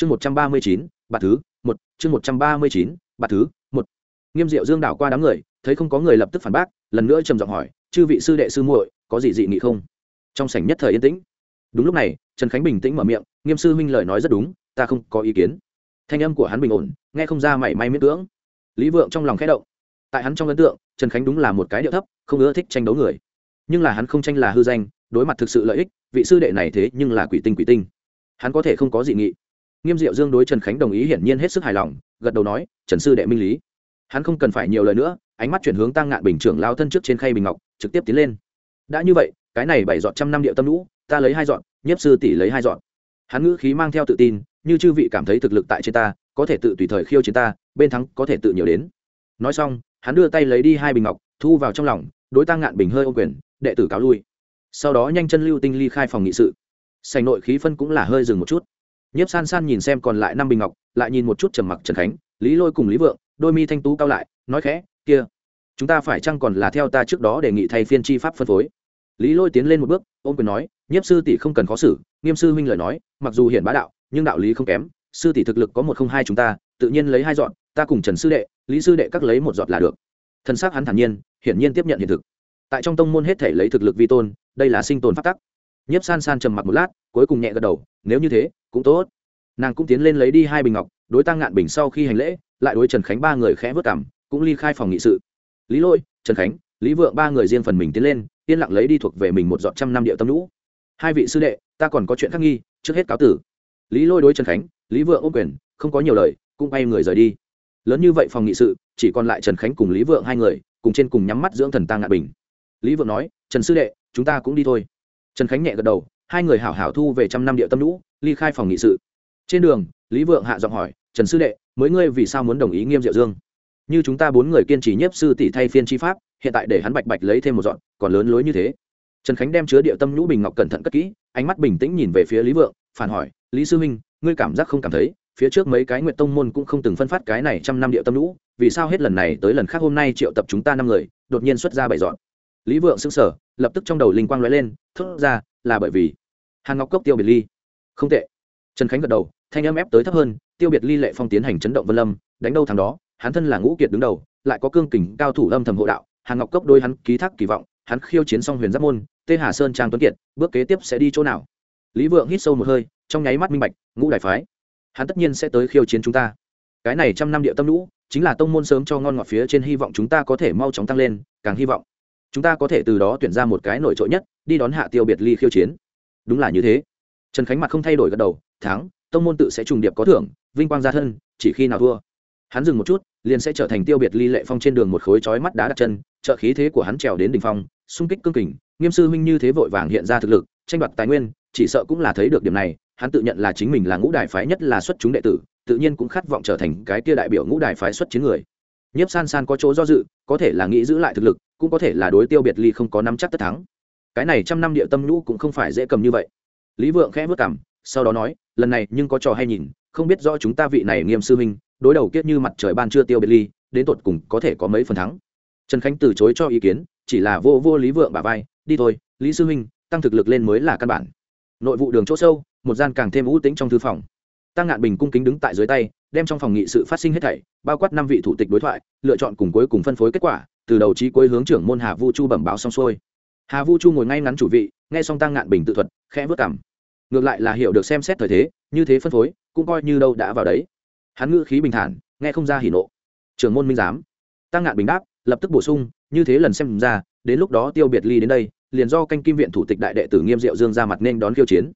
chương một trăm ba mươi chín, bạt thứ, một. Chương một trăm ba mươi chín, bạt thứ, một. Nghiêm diệu dương đảo qua đám người, thấy không có người lập tức phản bác, lần nữa trầm giọng hỏi, chư vị sư đệ sư muội, có gì dị nghị không? Trong sảnh nhất thời yên tĩnh. Đúng lúc này, trần khánh bình tĩnh mở miệng, nghiêm sư huynh lời nói rất đúng, ta không có ý kiến. Thanh âm của hắn bình ổn, nghe không ra mảy may miễn cưỡng. Lý vượng trong lòng khẽ động. Tại hắn trong ấn tượng, trần khánh đúng là một cái điệu thấp, không ưa thích tranh đấu người. Nhưng là hắn không tranh là hư danh, đối mặt thực sự lợi ích, vị sư đệ này thế nhưng là quỷ tinh quỷ tinh. Hắn có thể không có dị nghị nghiêm diệu dương đối trần khánh đồng ý hiển nhiên hết sức hài lòng, gật đầu nói, trần sư đệ minh lý. Hắn không cần phải nhiều lời nữa, ánh mắt chuyển hướng tăng ngạn bình trưởng lao thân trước trên khay bình ngọc, trực tiếp tiến lên. Đã như vậy, cái này bảy dọn trăm năm điệu tâm lũ, ta lấy hai dọn, nhiếp sư tỷ lấy hai dọn. Hắn ngữ khí mang theo tự tin, như chư vị cảm thấy thực lực tại trên ta, có thể tự tùy thời khiêu chiến ta, bên thắng có thể tự nhiều đến. Nói xong, hắn đưa tay lấy đi hai bình ngọc, thu vào trong lòng, đối tăng ngạn bình hơi ô quyền, đệ tử cáo lui. Sau đó nhanh chân lưu tinh ly khai phòng nghị sự. Sành nội khí phân cũng là hơi dừng một chút nhiếp san san nhìn xem còn lại năm bình ngọc, lại nhìn một chút trầm mặc trần khánh, lý lôi cùng lý vượng, đôi mi thanh tú cao lại, nói khẽ, kia, chúng ta phải chăng còn là theo ta trước đó đề nghị thay phiên chi pháp phân phối? Lý lôi tiến lên một bước, ôm quyền nói, nhiếp sư tỷ không cần khó xử, nghiêm sư huynh lời nói, mặc dù hiện bá đạo, nhưng đạo lý không kém, sư tỷ thực lực có một không hai chúng ta, tự nhiên lấy hai dọn, ta cùng trần sư đệ, lý sư đệ các lấy một giọt là được. Thân xác hắn thản nhiên, hiển nhiên tiếp nhận hiện thực. Tại trong tông môn hết thể lấy thực lực vi tôn, đây là sinh tồn phát tắc nhiếp san san trầm mặc một lát, cuối cùng nhẹ gật đầu, nếu như thế, cũng tốt. Nàng cũng tiến lên lấy đi hai bình ngọc, đối tăng ngạn bình sau khi hành lễ, lại đối trần khánh ba người khẽ vớt cảm, cũng ly khai phòng nghị sự. Lý lôi, trần khánh, lý vượng ba người riêng phần mình tiến lên, yên lặng lấy đi thuộc về mình một dọn trăm năm điệu tâm lũ. Hai vị sư đệ, ta còn có chuyện khắc nghi, trước hết cáo tử. Lý lôi đối trần khánh, lý vượng ô quyền, không có nhiều lời, cũng bay người rời đi. Lớn như vậy phòng nghị sự, chỉ còn lại trần khánh cùng lý vượng hai người, cùng trên cùng nhắm mắt dưỡng thần tăng ngạn bình. Lý vượng nói, trần sư đệ, chúng ta cũng đi thôi trần khánh nhẹ gật đầu, hai người hảo hảo thu về trăm năm địa tâm lũ, ly khai phòng nghị sự. Trên đường, lý vượng hạ giọng hỏi, trần sư đệ mới ngươi vì sao muốn đồng ý nghiêm diệu dương? Như chúng ta bốn người kiên trì nhiếp sư tỷ thay phiên chi pháp, hiện tại để hắn bạch bạch lấy thêm một dọn, còn lớn lối như thế. Trần khánh đem chứa địa tâm nhũ bình ngọc cẩn thận cất kỹ, ánh mắt bình tĩnh nhìn về phía lý vượng, phản hỏi, lý sư huynh, ngươi cảm giác không cảm thấy, phía trước mấy cái nguyện tông môn cũng không từng phân phát cái này trăm năm địa tâm nhũ vì sao hết lần này tới lần khác hôm nay triệu tập chúng ta năm người, đột nhiên xuất ra bảy dọn? Lý vượng xứng sở lập tức trong đầu linh quang lóe lên, thốt ra, là bởi vì hàn ngọc cốc tiêu biệt ly. Không tệ. Trần khánh gật đầu, thanh âm ép tới thấp hơn, tiêu biệt ly lệ phong tiến hành chấn động vân lâm, đánh đâu thằng đó, hắn thân là ngũ kiệt đứng đầu, lại có cương kình cao thủ âm thầm hộ đạo, hàn ngọc cốc đôi hắn ký thác kỳ vọng, hắn khiêu chiến xong huyền giáp môn, tê hà sơn trang tuấn kiệt, bước kế tiếp sẽ đi chỗ nào? Lý vượng hít sâu một hơi, trong nháy mắt minh bạch, ngũ đại phái. Hắn tất nhiên sẽ tới khiêu chiến chúng ta. Cái này trăm năm địa tâm lũ, chính là tông môn sớm cho ngon ngọt phía trên hy vọng chúng ta có thể mau chóng tăng lên, càng hy vọng chúng ta có thể từ đó tuyển ra một cái nổi trội nhất, đi đón hạ tiêu biệt ly khiêu chiến. Đúng là như thế. Trần khánh mặt không thay đổi gật đầu, thắng, tông môn tự sẽ trùng điệp có thưởng, vinh quang gia thân, chỉ khi nào thua. Hắn dừng một chút, liền sẽ trở thành tiêu biệt ly lệ phong trên đường một khối chói mắt đá đặt chân, trợ khí thế của hắn trèo đến đỉnh phong, xung kích cương kình, nghiêm sư huynh như thế vội vàng hiện ra thực lực, tranh đoạt tài nguyên, chỉ sợ cũng là thấy được điểm này, hắn tự nhận là chính mình là ngũ đại phái nhất là xuất chúng đệ tử, tự nhiên cũng khát vọng trở thành cái tia đại biểu ngũ đại phái xuất chiến người. Nhiếp san san có chỗ do dự, có thể là nghĩ giữ lại thực lực cũng có thể là đối tiêu biệt ly không có nắm chắc tất thắng. Cái này trăm năm địa tâm nhũ cũng không phải dễ cầm như vậy. Lý vượng khẽ vất cảm, sau đó nói, lần này nhưng có trò hay nhìn, không biết rõ chúng ta vị này nghiêm sư huynh, đối đầu kiết như mặt trời ban chưa tiêu biệt ly, đến tột cùng có thể có mấy phần thắng. Trần khánh từ chối cho ý kiến, chỉ là vô vô lý vượng bà vai, đi thôi, lý sư huynh, tăng thực lực lên mới là căn bản. Nội vụ đường chỗ sâu, một gian càng thêm ưu tĩnh trong thư phòng. Tăng ngạn bình cung kính đứng tại dưới tay, đem trong phòng nghị sự phát sinh hết thảy, bao quát năm vị thủ tịch đối thoại, lựa chọn cùng cuối cùng phân phối kết quả từ đầu chí cuối hướng trưởng môn hà vu chu bẩm báo xong xuôi. Hà vu chu ngồi ngay ngắn chủ vị, nghe xong tăng ngạn bình tự thuật, khẽ vất cảm ngược lại là hiểu được xem xét thời thế, như thế phân phối, cũng coi như đâu đã vào đấy. Hắn ngữ khí bình thản, nghe không ra hỉ nộ. Trưởng môn minh giám. Tăng ngạn bình đáp, lập tức bổ sung, như thế lần xem ra, đến lúc đó tiêu biệt ly đến đây, liền do canh kim viện thủ tịch đại đệ tử nghiêm diệu dương ra mặt nên đón khiêu chiến.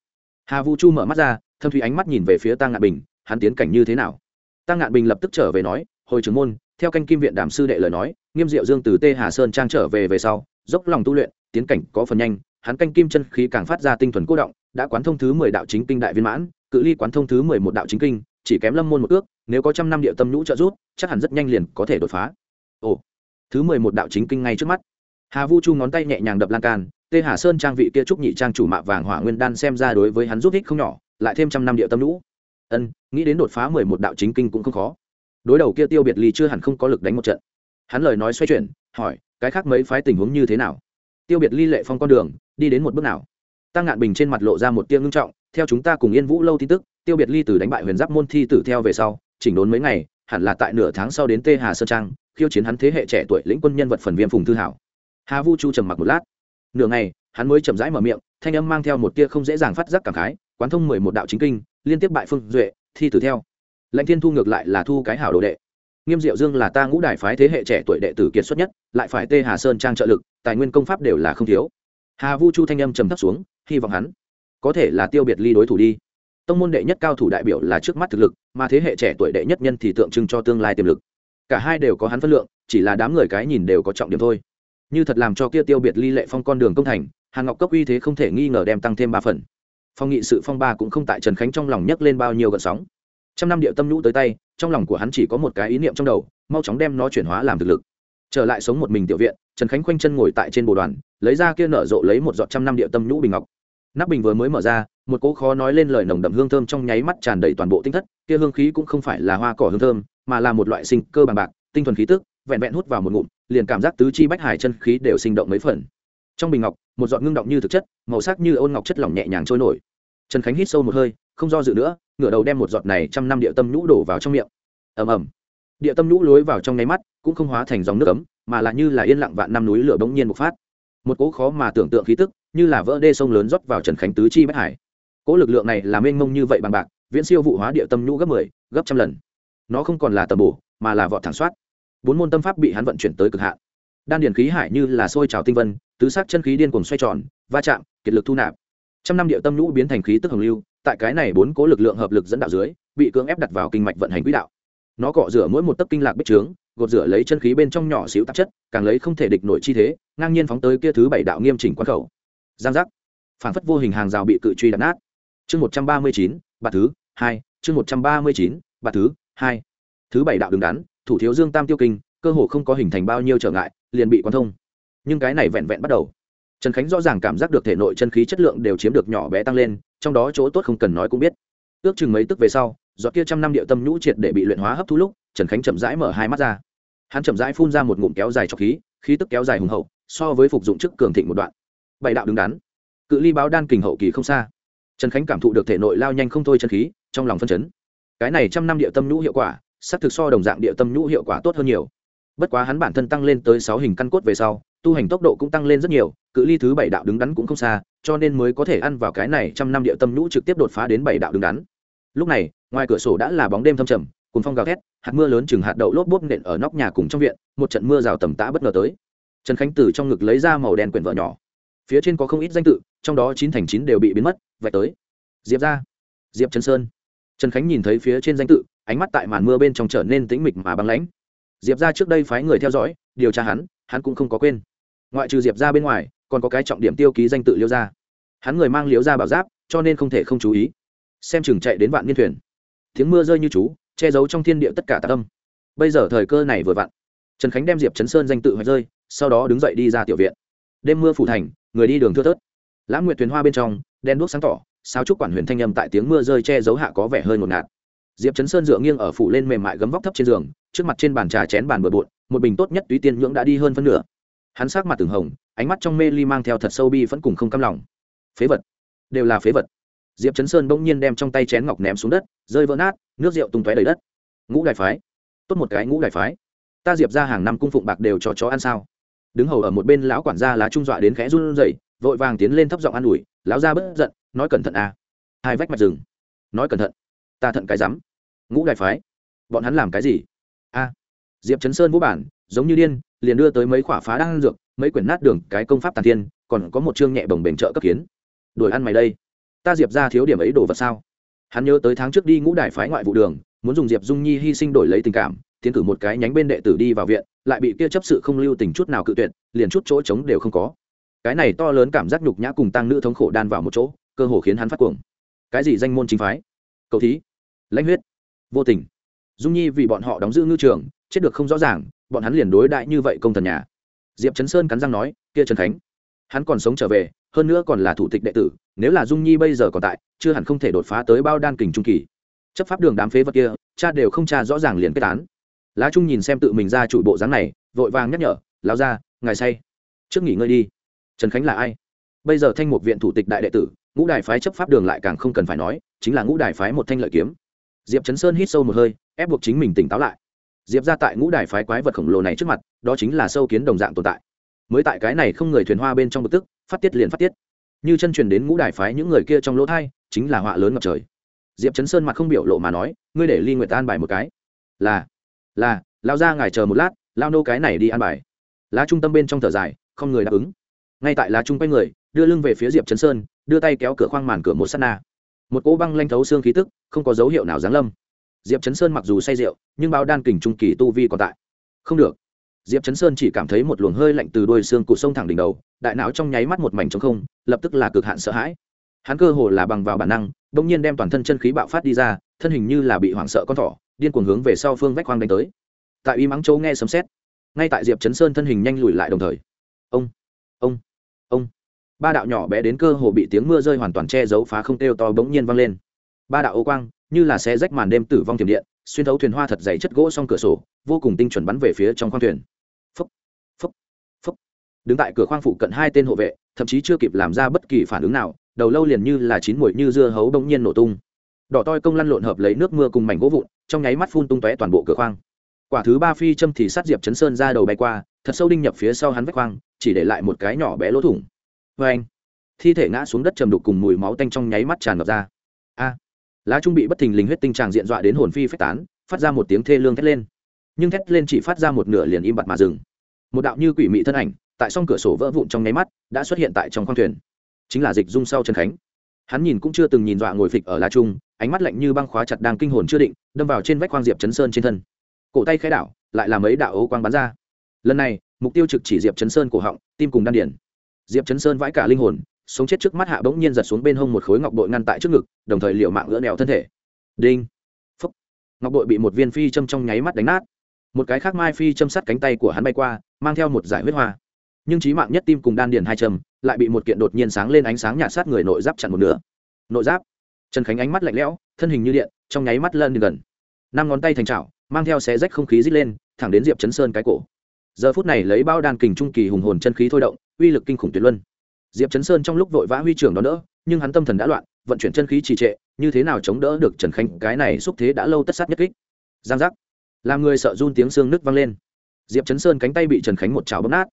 Hà vu chu mở mắt ra, thâm thủy ánh mắt nhìn về phía tăng ngạn bình, hắn tiến cảnh như thế nào? Tăng ngạn bình lập tức trở về nói hồi trưởng môn, theo canh kim viện đàm sư đệ lời nói, nghiêm diệu dương từ tê hà sơn trang trở về về sau, dốc lòng tu luyện, tiến cảnh có phần nhanh, hắn canh kim chân khí càng phát ra tinh thuần cố động, đã quán thông thứ mười đạo chính kinh đại viên mãn, cự ly quán thông thứ mười một đạo chính kinh, chỉ kém lâm môn một ước, nếu có trăm năm địa tâm nhũ trợ rút chắc hẳn rất nhanh liền có thể đột phá. Ồ, thứ mười một đạo chính kinh ngay trước mắt. Hà vu chu ngón tay nhẹ nhàng đập lan can, tê hà sơn trang vị kia trúc nhị trang chủ mạ vàng hỏa nguyên đan xem ra đối với hắn giúp ích không nhỏ, lại thêm trăm năm địa tâm nhũ. Ân, nghĩ đến đột phá mười một đạo chính kinh cũng không khó đối đầu kia tiêu biệt ly chưa hẳn không có lực đánh một trận. Hắn lời nói xoay chuyển, hỏi, cái khác mấy phái tình huống như thế nào? Tiêu biệt ly lệ phong con đường, đi đến một bước nào? Tăng ngạn bình trên mặt lộ ra một tia ngưng trọng, theo chúng ta cùng yên vũ lâu tin tức, tiêu biệt ly từ đánh bại huyền giáp môn thi tử theo về sau, chỉnh đốn mấy ngày, hẳn là tại nửa tháng sau đến tê hà sơn trang, khiêu chiến hắn thế hệ trẻ tuổi lĩnh quân nhân vật phần viêm phùng thư hảo. Hà vu chu trầm mặc một lát. Nửa ngày, hắn mới chậm rãi mở miệng, thanh âm mang theo một tia không dễ dàng phát giác cảm khái, quán thông mười một đạo chính kinh, liên tiếp bại phương duệ, thi tử theo lãnh thiên thu ngược lại là thu cái hảo đồ đệ. Nghiêm diệu dương là ta ngũ đài phái thế hệ trẻ tuổi đệ tử kiệt xuất nhất, lại phải tê hà sơn trang trợ lực, tài nguyên công pháp đều là không thiếu. Hà vu chu thanh âm trầm thấp xuống, hy vọng hắn có thể là tiêu biệt ly đối thủ đi. Tông môn đệ nhất cao thủ đại biểu là trước mắt thực lực, mà thế hệ trẻ tuổi đệ nhất nhân thì tượng trưng cho tương lai tiềm lực. Cả hai đều có hắn phân lượng, chỉ là đám người cái nhìn đều có trọng điểm thôi. Như thật làm cho kia tiêu biệt ly lệ phong con đường công thành hàng ngọc cấp uy thế không thể nghi ngờ đem tăng thêm ba phần. Phong nghị sự phong ba cũng không tại trần khánh trong lòng nhấc lên bao nhiêu gợn sóng trăm năm địa tâm nhũ tới tay, trong lòng của hắn chỉ có một cái ý niệm trong đầu, mau chóng đem nó chuyển hóa làm thực lực. Trở lại sống một mình tiểu viện, trần khánh khoanh chân ngồi tại trên bồ đoàn, lấy ra kia nở rộ lấy một giọt trăm năm địa tâm nhũ bình ngọc. Nắp bình vừa mới mở ra, một cỗ khó nói lên lời nồng đậm hương thơm trong nháy mắt tràn đầy toàn bộ tinh thất, kia hương khí cũng không phải là hoa cỏ hương thơm, mà là một loại sinh cơ bằng bạc, tinh thuần khí tức, vẹn vẹn hút vào một ngụm, liền cảm giác tứ chi bách hải chân khí đều sinh động mấy phần. Trong bình ngọc, một giọt ngưng động như thực chất, màu sắc như ôn ngọc chất lỏng nhẹ nhàng trôi nổi. Trần khánh hít sâu một hơi không do dự nữa ngửa đầu đem một giọt này trăm năm địa tâm nhũ đổ vào trong miệng. Ầm ầm. Địa tâm nhũ lối vào trong nháy mắt cũng không hóa thành dòng nước ấm mà là như là yên lặng vạn năm núi lửa bỗng nhiên bộc phát. Một cỗ khó mà tưởng tượng khí tức như là vỡ đê sông lớn rót vào trần khánh tứ chi bất hải. Cỗ lực lượng này là mênh mông như vậy bằng bạc viễn siêu vụ hóa địa tâm nhũ gấp mười 10, gấp trăm lần. Nó không còn là tầm bổ mà là vọt thẳng soát. Bốn môn tâm pháp bị hắn vận chuyển tới cực hạn. Đan điển khí hải như là sôi trào tinh vân tứ sắc chân khí điên cuồng xoay tròn va chạm kiệt lực thu nạp. Trăm năm địa tâm nhũ biến thành khí tức hồng lưu tại cái này bốn cố lực lượng hợp lực dẫn đạo dưới, bị cưỡng ép đặt vào kinh mạch vận hành quỹ đạo. Nó cọ rửa mỗi một tấc kinh lạc bích trướng, gột rửa lấy chân khí bên trong nhỏ xíu tạp chất, càng lấy không thể địch nổi chi thế, ngang nhiên phóng tới kia thứ bảy đạo nghiêm chỉnh quán khẩu. Giang giác. Phản phất vô hình hàng rào bị cự truy đặt nát. Chương một trăm ba mươi chín, bạt thứ hai, chương một trăm ba mươi chín, bạt thứ hai. Thứ bảy đạo đứng đắn, thủ thiếu dương tam tiêu kinh, cơ hồ không có hình thành bao nhiêu trở ngại, liền bị quan thông. Nhưng cái này vẹn vẹn bắt đầu. Trần khánh rõ ràng cảm giác được thể nội chân khí chất lượng đều chiếm được nhỏ bé tăng lên trong đó chỗ tốt không cần nói cũng biết. Ước chừng mấy tức về sau do kia trăm năm địa tâm nhũ triệt để bị luyện hóa hấp thu lúc, trần khánh chậm rãi mở hai mắt ra. Hắn chậm rãi phun ra một ngụm kéo dài trọc khí khí tức kéo dài hùng hậu, so với phục dụng chức cường thịnh một đoạn. Bảy đạo đứng đắn. Cự ly báo đan kình hậu kỳ không xa. Trần khánh cảm thụ được thể nội lao nhanh không thôi chân khí, trong lòng phân chấn. Cái này trăm năm địa tâm nhũ hiệu quả sắp thực so đồng dạng địa tâm nhũ hiệu quả tốt hơn nhiều. Bất quá hắn bản thân tăng lên tới sáu hình căn cốt về sau tu hành tốc độ cũng tăng lên rất nhiều, cự ly thứ bảy đạo đứng đắn cũng không xa, cho nên mới có thể ăn vào cái này trăm năm địa tâm nhũ trực tiếp đột phá đến bảy đạo đứng đắn. Lúc này, ngoài cửa sổ đã là bóng đêm thâm trầm cùng phong gào thét, hạt mưa lớn chừng hạt đậu lốp bốp nện ở nóc nhà cùng trong viện, một trận mưa rào tầm tã bất ngờ tới. Trần khánh từ trong ngực lấy ra màu đen quyển vợ nhỏ. Phía trên có không ít danh tự, trong đó chín thành chín đều bị biến mất, vạch tới. Diệp ra. Diệp trần sơn. Trần khánh nhìn thấy phía trên danh tự, ánh mắt tại màn mưa bên trong trở nên tĩnh mịch mà băng lãnh. Diệp ra trước đây phái người theo dõi, điều tra hắn hắn cũng không có quên ngoại trừ diệp ra bên ngoài, còn có cái trọng điểm tiêu ký danh tự liêu ra hắn người mang liếu ra bảo giáp, cho nên không thể không chú ý. Xem chừng chạy đến vạn niên thuyền. Tiếng mưa rơi như chú, che giấu trong thiên địa tất cả tạ tâm bây giờ thời cơ này vừa vặn. Trần khánh đem diệp chấn sơn danh tự hoạch rơi, sau đó đứng dậy đi ra tiểu viện. Đêm mưa phủ thành, người đi đường thưa thớt. Lãng nguyệt thuyền hoa bên trong đen đuốc sáng tỏ sao trúc quản huyền thanh âm tại tiếng mưa rơi che giấu hạ có vẻ hơi ngột ngạt. Diệp chấn sơn dựa nghiêng ở phủ lên mềm mại gấm vóc thấp trên giường, trước mặt trên bàn trà chén bàn bừa bộn, một bình tốt nhất túy tiên nhưỡng đã đi hơn phân nửa hắn sắc mặt từng hồng, ánh mắt trong mê ly mang theo thật sâu bi vẫn cùng không cam lòng. Phế vật. Đều là phế vật. Diệp chấn sơn bỗng nhiên đem trong tay chén ngọc ném xuống đất, rơi vỡ nát, nước rượu tung tóe đầy đất. Ngũ đại phái. Tốt một cái ngũ đại phái. Ta diệp ra hàng năm cung phụng bạc đều cho chó ăn sao? Đứng hầu ở một bên lão quản gia lá trung dọa đến khẽ run rẩy, vội vàng tiến lên thấp giọng an ủi, lão gia bất giận, nói cẩn thận à. Hai vách mặt rừng. Nói cẩn thận. Ta thận cái rắm. Ngũ đại phái. Bọn hắn làm cái gì? A. Diệp chấn sơn vũ bản giống như điên, liền đưa tới mấy khỏa phá đang dược, mấy quyển nát đường, cái công pháp tàn thiên, còn có một chương nhẹ bồng bềnh trợ cấp kiến. Đuổi ăn mày đây. Ta diệp ra thiếu điểm ấy đồ vật sao? Hắn nhớ tới tháng trước đi ngũ đại phái ngoại vụ đường, muốn dùng diệp dung nhi hy sinh đổi lấy tình cảm, tiến cử một cái nhánh bên đệ tử đi vào viện, lại bị kia chấp sự không lưu tình chút nào cự tuyệt, liền chút chỗ trống đều không có. Cái này to lớn cảm giác nhục nhã cùng tăng nữ thống khổ đan vào một chỗ, cơ hồ khiến hắn phát cuồng. Cái gì danh môn chính phái? Cầu thí. Lãnh huyết. Vô tình. Dung nhi vì bọn họ đóng giữ ngư trường, chết được không rõ ràng bọn hắn liền đối đại như vậy công thần nhà. Diệp trấn sơn cắn răng nói, kia trần khánh, hắn còn sống trở về, hơn nữa còn là thủ tịch đệ tử, nếu là dung nhi bây giờ còn tại, chưa hẳn không thể đột phá tới bao đan kình trung kỳ. Chấp pháp đường đám phế vật kia, cha đều không cha rõ ràng liền kết án. Lá trung nhìn xem tự mình ra chủ bộ dáng này, vội vàng nhắc nhở lao ra ngài say. Trước nghỉ ngơi đi. Trần khánh là ai? Bây giờ thanh một viện thủ tịch đại đệ tử, ngũ đài phái chấp pháp đường lại càng không cần phải nói, chính là ngũ đài phái một thanh lợi kiếm. Diệp chấn sơn hít sâu một hơi, ép buộc chính mình tỉnh táo lại diệp ra tại ngũ đài phái quái vật khổng lồ này trước mặt, đó chính là sâu kiến đồng dạng tồn tại. Mới tại cái này không người thuyền hoa bên trong bực tức, phát tiết liền phát tiết. Như chân truyền đến ngũ đài phái những người kia trong lỗ thai, chính là họa lớn ngập trời. Diệp chấn sơn mặt không biểu lộ mà nói, ngươi để ly nguyệt an bài một cái. Là là lao ra ngài chờ một lát lao nô cái này đi an bài. Lá trung tâm bên trong thở dài, không người đáp ứng. Ngay tại lá trung quay người, đưa lưng về phía diệp chấn sơn, đưa tay kéo cửa khoang màn cửa một s á t na. Một cỗ băng lanh thấu xương khí tức, không có dấu hiệu nào giáng lâm diệp chấn sơn mặc dù say rượu, nhưng báo đan kình trung kỳ tu vi còn tại. Không được. Diệp chấn sơn chỉ cảm thấy một luồng hơi lạnh từ đôi xương cụt sông thẳng đỉnh đầu, đại não trong nháy mắt một mảnh trống không, lập tức là cực hạn sợ hãi. Hắn cơ hồ là bằng vào bản năng đ ỗ n g nhiên đem toàn thân chân khí bạo phát đi ra, thân hình như là bị hoảng sợ con thỏ, điên cuồng hướng về sau phương vách hoang đánh tới. Tại uy mắng chỗ nghe sấm xét ngay tại diệp chấn sơn thân hình nhanh lùi lại đồng thời. Ông ông ông. Ba đạo nhỏ bé đến cơ hồ bị tiếng mưa rơi hoàn toàn che giấu phá không têu to bỗng nhiên vang lên ba đạo ô quang, như là xe rách màn đêm tử vong tiềm điện, xuyên thấu thuyền hoa thật dày chất gỗ xong cửa sổ, vô cùng tinh chuẩn bắn về phía trong khoang thuyền. Phấp phấp phấp. đứng tại cửa khoang phụ cận hai tên hộ vệ, thậm chí chưa kịp làm ra bất kỳ phản ứng nào, đầu lâu liền như là chín mùi như dưa hấu bỗng nhiên nổ tung. Đỏ toi công lăn lộn hợp lấy nước mưa cùng mảnh gỗ vụn, trong nháy mắt phun tung tóe toàn bộ cửa khoang. Quả thứ ba phi châm thì sát diệp chấn sơn ra đầu bay qua, thật sâu đinh nhập phía sau hắn vách khoang, chỉ để lại một cái nhỏ bé lỗ thủng. Vê anh thi thể ngã xuống đất trầm đục cùng mùi máu tanh trong nháy mắt tràn ngập ra. A lá trung bị bất thình lình huyết tinh tràng diện dọa đến hồn phi phách tán, phát ra một tiếng thê lương thét lên. Nhưng thét lên chỉ phát ra một nửa liền im bặt mà dừng. Một đạo như quỷ mị thân ảnh, tại song cửa sổ vỡ vụn trong nháy mắt, đã xuất hiện tại trong khoang thuyền. Chính là dịch dung sau trần khánh. Hắn nhìn cũng chưa từng nhìn dọa ngồi phịch ở lá trung, ánh mắt lạnh như băng khóa chặt đang kinh hồn chưa định, đâm vào trên vách khoang diệp chấn sơn trên thân. Cổ tay khai đảo, lại làm mấy đạo ấu quang bắn ra. Lần này, mục tiêu trực chỉ diệp chấn sơn cổ họng, tim cùng đan điển diệp chấn sơn vãi cả linh hồn sống chết trước mắt hạ bỗng nhiên giật xuống bên hông một khối ngọc bội ngăn tại trước ngực, đồng thời liệu mạng gỡ nèo thân thể. Đinh. Phúc. Ngọc bội bị một viên phi châm trong nháy mắt đánh nát. Một cái khác mai phi châm sát cánh tay của hắn bay qua, mang theo một giải huyết hoa. Nhưng trí mạng nhất tim cùng đan điền hai châm lại bị một kiện đột nhiên sáng lên ánh sáng nhạt sát người nội giáp chặn một nửa. Nội giáp. Trần khánh ánh mắt lạnh lẽo, thân hình như điện, trong nháy mắt lân gần. Năm ngón tay thành trào mang theo xé rách không khí rít lên, thẳng đến diệp chấn sơn cái cổ. Giờ phút này lấy bao đan kình trung kỳ hùng hồn chân khí thôi động, uy lực kinh khủng tuyệt luân diệp chấn sơn trong lúc vội vã huy trưởng đó đỡ, nhưng hắn tâm thần đã loạn, vận chuyển chân khí trì trệ, như thế nào chống đỡ được trần khánh, cái này xúc thế đã lâu tất sát nhất kích. Giang giác. Làm người sợ run tiếng xương nứt vang lên. Diệp chấn sơn cánh tay bị trần khánh một chảo bấm nát.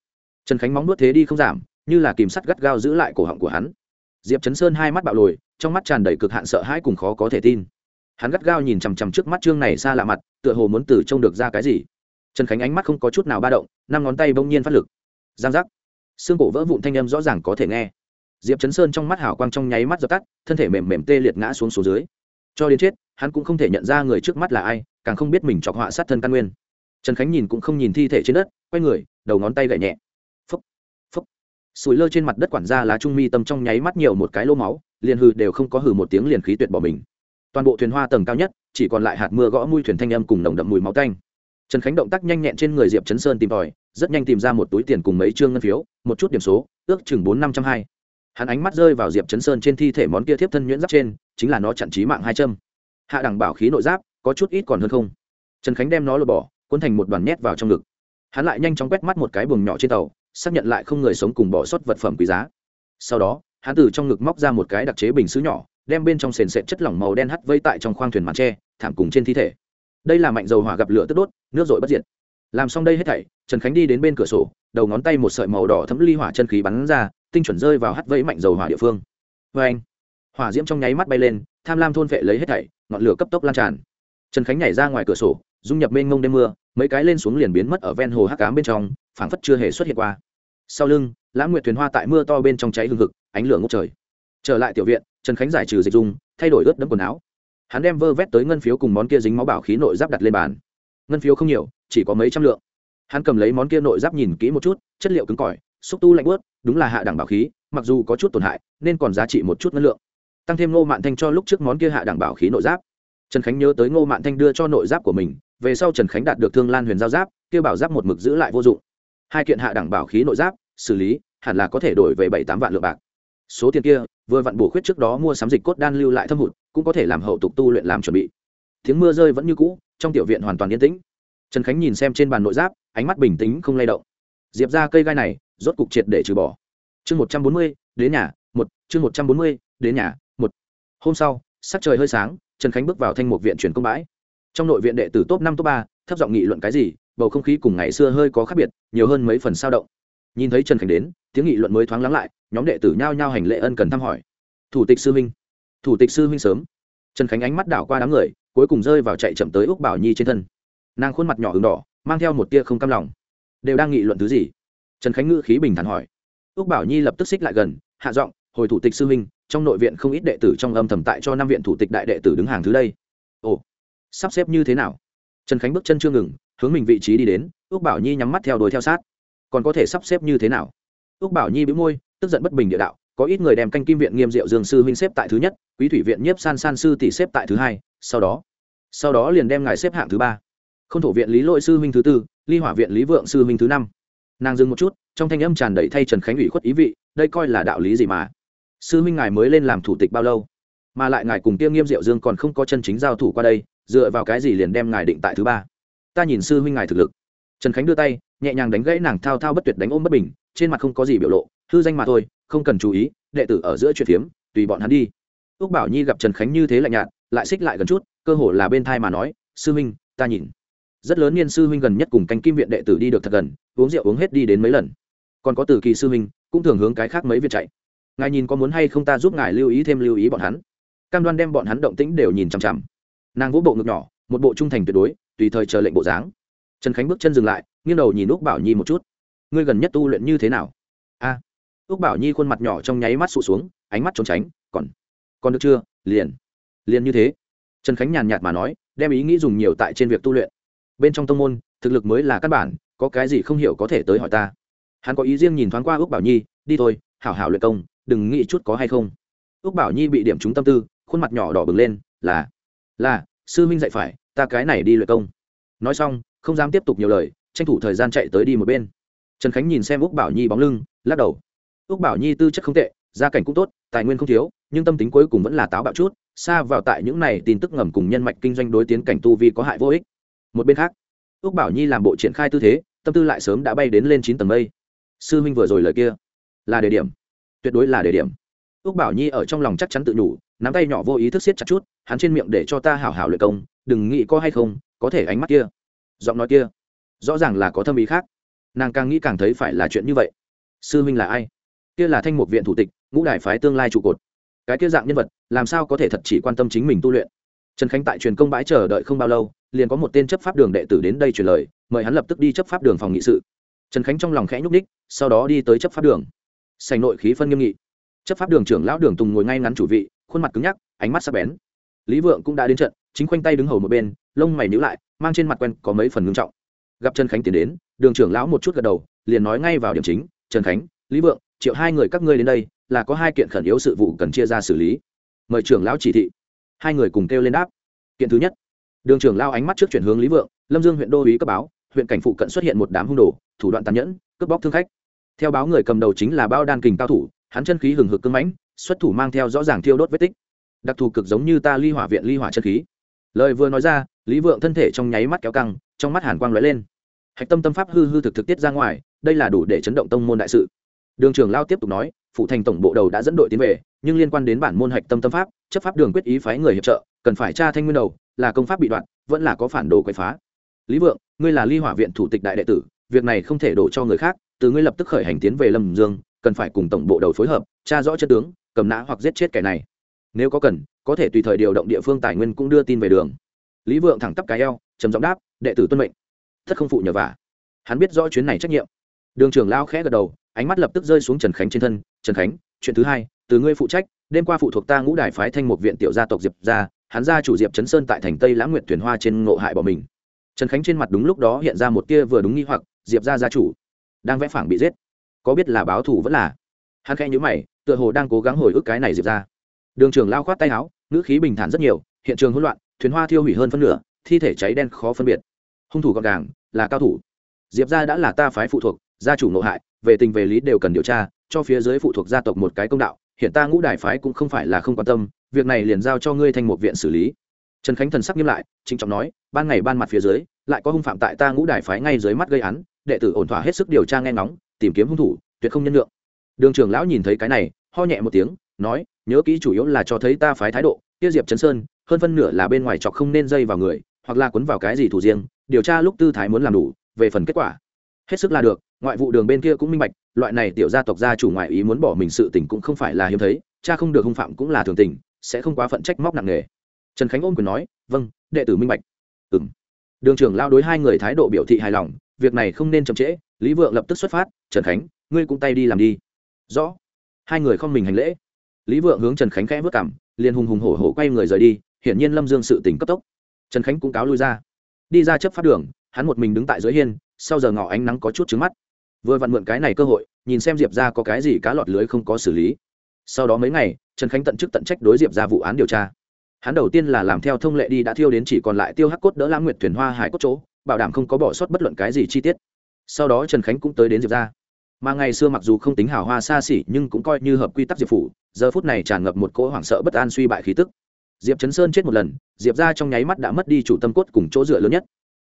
Trần khánh móng nuốt thế đi không giảm, như là kìm sắt gắt gao giữ lại cổ họng của hắn. Diệp chấn sơn hai mắt bạo lồi, trong mắt tràn đầy cực hạn sợ hãi cùng khó có thể tin. Hắn gắt gao nhìn chằm chằm trước mắt trương này xa lạ mặt, tựa hồ muốn từ trông được ra cái gì. Trần khánh ánh mắt không có chút nào ba động, năm ngón tay bỗng nhiên phát lực. Giang giác xương cổ vỡ vụn thanh âm rõ ràng có thể nghe. Diệp chấn sơn trong mắt hào quang trong nháy mắt dập tắt, thân thể mềm mềm tê liệt ngã xuống số dưới. Cho đến chết, hắn cũng không thể nhận ra người trước mắt là ai, càng không biết mình chọc họa sát thân căn nguyên. Trần khánh nhìn cũng không nhìn thi thể trên đất, quay người, đầu ngón tay gậy nhẹ. Phấp phấp sủi lơ trên mặt đất quản gia lá trung mi tâm trong nháy mắt nhiều một cái lô máu, liền hừ đều không có hừ một tiếng liền khí tuyệt bỏ mình. Toàn bộ thuyền hoa tầng cao nhất, chỉ còn lại hạt mưa gõ mùi thuyền thanh âm cùng nồng đậm mùi máu tanh trần khánh động tác nhanh nhẹn trên người diệp chấn sơn tìm tòi, rất nhanh tìm ra một túi tiền cùng mấy chương ngân phiếu, một chút điểm số, ước chừng bốn năm trăm hai. Hắn ánh mắt rơi vào diệp chấn sơn trên thi thể món kia thiếp thân nhuyễn giáp trên, chính là nó chặn trí mạng hai châm. Hạ đẳng bảo khí nội giáp, có chút ít còn hơn không. Trần khánh đem nó lột bỏ, cuốn thành một đoàn nhét vào trong ngực. Hắn lại nhanh chóng quét mắt một cái buồng nhỏ trên tàu, xác nhận lại không người sống cùng bỏ sót vật phẩm quý giá. Sau đó, hắn từ trong ngực móc ra một cái đặc chế bình xứ nhỏ, đem bên trong sền sệt chất lỏng màu đen hắt vây tại trong khoang thuyền màn tre, thảm cùng trên thi thể đây là mạnh dầu hỏa gặp lửa tức đốt, nước dội bất diệt. Làm xong đây hết thảy, trần khánh đi đến bên cửa sổ, đầu ngón tay một sợi màu đỏ thấm ly hỏa chân khí bắn ra, tinh chuẩn rơi vào hắt vẫy mạnh dầu hỏa địa phương. Vê anh, hỏa diễm trong nháy mắt bay lên, tham lam thôn vệ lấy hết thảy, ngọn lửa cấp tốc lan tràn. Trần khánh nhảy ra ngoài cửa sổ, dung nhập mênh ngông đêm mưa, mấy cái lên xuống liền biến mất ở ven hồ hắc cám bên trong, phảng phất chưa hề xuất hiện qua. Sau lưng, lãng nguyệt thuyền hoa tại mưa to bên trong cháy hương hực, ánh lửa ngốc trời. Trở lại tiểu viện, trần khánh giải trừ dịch dung, thay đổi ướt đẫm quần áo hắn đem vơ vét tới ngân phiếu cùng món kia dính máu bảo khí nội giáp đặt lên bàn. Ngân phiếu không nhiều, chỉ có mấy trăm lượng. Hắn cầm lấy món kia nội giáp nhìn kỹ một chút, chất liệu cứng cỏi, xúc tu lạnh bớt đúng là hạ đẳng bảo khí, mặc dù có chút tổn hại, nên còn giá trị một chút ngân lượng. Tăng thêm ngô mạn thanh cho lúc trước món kia hạ đẳng bảo khí nội giáp. Trần khánh nhớ tới ngô mạn thanh đưa cho nội giáp của mình, về sau trần khánh đạt được thương lan huyền giao giáp, kia bảo giáp một mực giữ lại vô dụng. Hai kiện hạ đẳng bảo khí nội giáp, xử lý, hẳn là có thể đổi về bảy tám vạn lượng bạc. Số tiền kia, vừa vặn bổ khuyết trước đó mua sắm dịch cốt đan lưu lại thâm hụt cũng có thể làm hậu tục tu luyện làm chuẩn bị. Tiếng mưa rơi vẫn như cũ, trong tiểu viện hoàn toàn yên tĩnh. Trần khánh nhìn xem trên bàn nội giáp, ánh mắt bình tĩnh không lay động. Diệp ra cây gai này, rốt cục triệt để trừ bỏ. Chương một trăm bốn mươi, đến nhà, một, chương một trăm bốn mươi, đến nhà, một. Hôm sau, sắc trời hơi sáng, trần khánh bước vào thanh mục viện truyền công bãi. Trong nội viện đệ tử top năm, top ba, thấp giọng nghị luận cái gì, bầu không khí cùng ngày xưa hơi có khác biệt, nhiều hơn mấy phần sao động. Nhìn thấy trần khánh đến, tiếng nghị luận mới thoáng lắng lại, nhóm đệ tử nhao nhao hành lễ ân cần thăm hỏi. Thủ tịch sư Minh thủ tịch sư huynh sớm. Trần khánh ánh mắt đảo qua đám người, cuối cùng rơi vào chạy chậm tới úc bảo nhi trên thân. Nàng khuôn mặt nhỏ h đỏ, mang theo một tia không cam lòng. Đều đang nghị luận thứ gì? Trần khánh ngữ khí bình thản hỏi. Úc bảo nhi lập tức xích lại gần, hạ giọng, hồi thủ tịch sư huynh, trong nội viện không ít đệ tử trong âm thầm tại cho năm viện thủ tịch đại đệ tử đứng hàng thứ đây. Ồ, sắp xếp như thế nào? Trần khánh bước chân chưa ngừng, hướng mình vị trí đi đến ước bảo nhi nhắm mắt theo đuổi theo sát. Còn có thể sắp xếp như thế nào? Ước bảo nhi bĩu môi, tức giận bất bình địa đạo có ít người đem canh kim viện nghiêm diệu dương sư huynh xếp tại thứ nhất, quý thủy viện nhiếp san san sư tỷ xếp tại thứ hai, sau đó sau đó liền đem ngài xếp hạng thứ ba. Không thổ viện lý lội sư huynh thứ tư, ly hỏa viện lý vượng sư huynh thứ năm. Nàng dừng một chút, trong thanh âm tràn đầy thay trần khánh ủy khuất ý vị, đây coi là đạo lý gì mà? Sư huynh ngài mới lên làm thủ tịch bao lâu? Mà lại ngài cùng tiêm nghiêm diệu dương còn không có chân chính giao thủ qua đây, dựa vào cái gì liền đem ngài định tại thứ ba? Ta nhìn sư huynh ngài thực lực. Trần khánh đưa tay, nhẹ nhàng đánh gãy nàng thao thao bất tuyệt đánh ôm bất bình, trên mặt không có gì biểu lộ hư danh mà thôi không cần chú ý đệ tử ở giữa chuyện phiếm tùy bọn hắn đi. Úc bảo nhi gặp trần khánh như thế lạnh nhạt lại xích lại gần chút cơ hồ là bên thai mà nói sư huynh ta nhìn. Rất lớn niên sư huynh gần nhất cùng canh kim viện đệ tử đi được thật gần uống rượu uống hết đi đến mấy lần. Còn có từ kỳ sư huynh cũng thường hướng cái khác mấy việc chạy. Ngài nhìn có muốn hay không ta giúp ngài lưu ý thêm lưu ý bọn hắn. Cam đoan đem bọn hắn động tĩnh đều nhìn chằm chằm. Nàng vỗ bộ ngực nhỏ một bộ trung thành tuyệt đối tùy thời chờ lệnh bộ dáng. Trần khánh bước chân dừng lại nghiêng đầu nhìn úc bảo nhi một chút. Ngươi gần nhất tu luyện như thế nào? A à, úc bảo nhi khuôn mặt nhỏ trong nháy mắt sụt xuống, ánh mắt trốn tránh, còn còn được chưa? Liền liền như thế. Trần khánh nhàn nhạt mà nói, đem ý nghĩ dùng nhiều tại trên việc tu luyện. Bên trong tông môn, thực lực mới là căn bản, có cái gì không hiểu có thể tới hỏi ta. Hắn có ý riêng nhìn thoáng qua ước bảo nhi, đi thôi, hảo hảo luyện công, đừng nghĩ chút có hay không. Ước bảo nhi bị điểm trúng tâm tư, khuôn mặt nhỏ đỏ bừng lên, là là, sư minh dạy phải, ta cái này đi luyện công. Nói xong, không dám tiếp tục nhiều lời, tranh thủ thời gian chạy tới đi một bên. Trần khánh nhìn xem úc bảo nhi bóng lưng, lắc đầu úc bảo nhi tư chất không tệ, gia cảnh cũng tốt, tài nguyên không thiếu, nhưng tâm tính cuối cùng vẫn là táo bạo chút, xa vào tại những này tin tức ngầm cùng nhân mạch kinh doanh đối tiến cảnh tu vi có hại vô ích. Một bên khác, úc bảo nhi làm bộ triển khai tư thế, tâm tư lại sớm đã bay đến lên chín tầng mây. Sư huynh vừa rồi lời kia, là đề điểm. Tuyệt đối là đề điểm. Úc bảo nhi ở trong lòng chắc chắn tự nhủ, nắm tay nhỏ vô ý thức siết chặt chút, hắn trên miệng để cho ta hảo hảo luyện công, đừng nghĩ có hay không, có thể ánh mắt kia. Giọng nói kia, rõ ràng là có thâm ý khác. Nàng càng nghĩ càng thấy phải là chuyện như vậy. Sư huynh là ai? Kia là thanh mục viện thủ tịch, ngũ đại phái tương lai trụ cột. Cái kia dạng nhân vật, làm sao có thể thật chỉ quan tâm chính mình tu luyện? Trần khánh tại truyền công bãi chờ đợi không bao lâu, liền có một tên chấp pháp đường đệ tử đến đây truyền lời, mời hắn lập tức đi chấp pháp đường phòng nghị sự. Trần khánh trong lòng khẽ nhúc ních sau đó đi tới chấp pháp đường. Sành nội khí phân nghiêm nghị. Chấp pháp đường trưởng lão đường tùng ngồi ngay ngắn chủ vị, khuôn mặt cứng nhắc, ánh mắt sắc bén. Lý vượng cũng đã đến trận, chính khoanh tay đứng hầu một bên, lông mày nhíu lại, mang trên mặt quen có mấy phần ngưng trọng. Gặp trần khánh tiến đến, đường trưởng lão một chút gật đầu, liền nói ngay vào điểm chính, trần khánh, lý vượng triệu hai người các ngươi đến đây, là có hai kiện khẩn yếu sự vụ cần chia ra xử lý. Mời trưởng lão chỉ thị. Hai người cùng kêu lên đáp. Kiện thứ nhất, đường trưởng lao ánh mắt trước chuyển hướng lý vượng, lâm dương huyện đô uý cấp báo, huyện cảnh phụ cận xuất hiện một đám hung đồ, thủ đoạn tàn nhẫn, cướp bóc thương khách. Theo báo người cầm đầu chính là bao đan kình cao thủ, hắn chân khí hừng hực cưng mãnh, xuất thủ mang theo rõ ràng thiêu đốt vết tích. Đặc thù cực giống như ta ly hỏa viện ly hỏa chân khí. Lời vừa nói ra, lý vượng thân thể trong nháy mắt kéo căng, trong mắt hàn quang lóe lên. Hạch tâm tâm pháp hư hư thực thực tiết ra ngoài, đây là đủ để chấn động tông môn đại sự đường trưởng lao tiếp tục nói phụ thành tổng bộ đầu đã dẫn đội tiến về, nhưng liên quan đến bản môn hạch tâm tâm pháp, chấp pháp đường quyết ý phái người hiệp trợ, cần phải tra thanh nguyên đầu, là công pháp bị đoạn, vẫn là có phản đồ quậy phá. Lý vượng, ngươi là ly hỏa viện thủ tịch đại đệ tử, việc này không thể đổ cho người khác, từ ngươi lập tức khởi hành tiến về lâm dương, cần phải cùng tổng bộ đầu phối hợp, tra rõ chân tướng, cầm nã hoặc giết chết kẻ này. Nếu có cần, có thể tùy thời điều động địa phương tài nguyên cũng đưa tin về đường. Lý vượng thẳng tắp cái eo, trầm giọng đáp, đệ tử tuân mệnh. Thất không phụ nhờ vả. Hắn biết rõ chuyến này trách nhiệm. Đường trưởng lao khẽ gật đầu ánh mắt lập tức rơi xuống trần khánh trên thân. Trần khánh, chuyện thứ hai, từ ngươi phụ trách, đêm qua phụ thuộc ta ngũ đài phái thanh một viện tiểu gia tộc diệp ra, hắn ra chủ diệp chấn sơn tại thành tây lãng nguyện thuyền hoa trên ngộ hại bỏ mình. Trần khánh trên mặt đúng lúc đó hiện ra một tia vừa đúng nghi hoặc, diệp ra gia chủ, đang vẽ phẳng bị giết. Có biết là báo thù vẫn là? Hắn khẽ nhữ mày, tựa hồ đang cố gắng hồi ức cái này diệp ra. Đường trường lao khoát tay áo, ngữ khí bình thản rất nhiều, hiện trường hỗn loạn, thuyền hoa thiêu hủy hơn phân nửa, thi thể cháy đen khó phân biệt. Hung thủ gọn gàng, là cao thủ. Diệp ra đã là ta phái phụ thuộc gia chủ nội hại, về tình về lý đều cần điều tra, cho phía dưới phụ thuộc gia tộc một cái công đạo, hiện ta ngũ đài phái cũng không phải là không quan tâm, việc này liền giao cho ngươi thành một viện xử lý. Trần khánh thần sắc nghiêm lại, trịnh trọng nói, ban ngày ban mặt phía dưới, lại có hung phạm tại ta ngũ đài phái ngay dưới mắt gây án, đệ tử ổn thỏa hết sức điều tra nghe ngóng, tìm kiếm hung thủ, tuyệt không nhân lượng đường trưởng lão nhìn thấy cái này, ho nhẹ một tiếng, nói, nhớ kỹ chủ yếu là cho thấy ta phái thái độ tiêu diệp chấn sơn, hơn phân nửa là bên ngoài chọc không nên dây vào người, hoặc là quấn vào cái gì thủ riêng, điều tra lúc tư thái muốn làm đủ, về phần kết quả. Hết sức là được ngoại vụ đường bên kia cũng minh bạch, loại này tiểu gia tộc gia chủ ngoại ý muốn bỏ mình sự tình cũng không phải là hiếm thấy, cha không được hung phạm cũng là thường tình, sẽ không quá phận trách móc nặng nề. Trần khánh ôm quyền nói vâng đệ tử minh bạch. Ừ m đường trưởng lao đối hai người thái độ biểu thị hài lòng, việc này không nên chậm trễ, lý vượng lập tức xuất phát, trần khánh, ngươi cũng tay đi làm đi. Rõ. Hai người không mình hành lễ. Lý vượng hướng trần khánh khẽ vất cảm liền hùng hùng hổ hổ quay người rời đi, hiển nhiên lâm dương sự tỉnh cấp tốc. Trần khánh cũng cáo lui ra. Đi ra chấp pháp đường, hắn một mình đứng tại dưới hiên, sau giờ ngỏ ánh nắng có chút trứng mắt vừa vặn mượn cái này cơ hội, nhìn xem diệp ra có cái gì cá lọt lưới không có xử lý. Sau đó mấy ngày, trần khánh tận chức tận trách đối diệp ra vụ án điều tra. Hắn đầu tiên là làm theo thông lệ đi đã thiêu đến chỉ còn lại tiêu hắc cốt đỡ lãng nguyệt thuyền hoa hải cốt chỗ, bảo đảm không có bỏ sót bất luận cái gì chi tiết. Sau đó trần khánh cũng tới đến diệp ra mà ngày xưa mặc dù không tính hào hoa xa xỉ, nhưng cũng coi như hợp quy tắc diệp phủ, giờ phút này tràn ngập một cỗ hoảng sợ bất an suy bại khí tức. Diệp chấn sơn chết một lần, diệp ra trong nháy mắt đã mất đi chủ tâm cốt cùng chỗ dựa lớn nhất.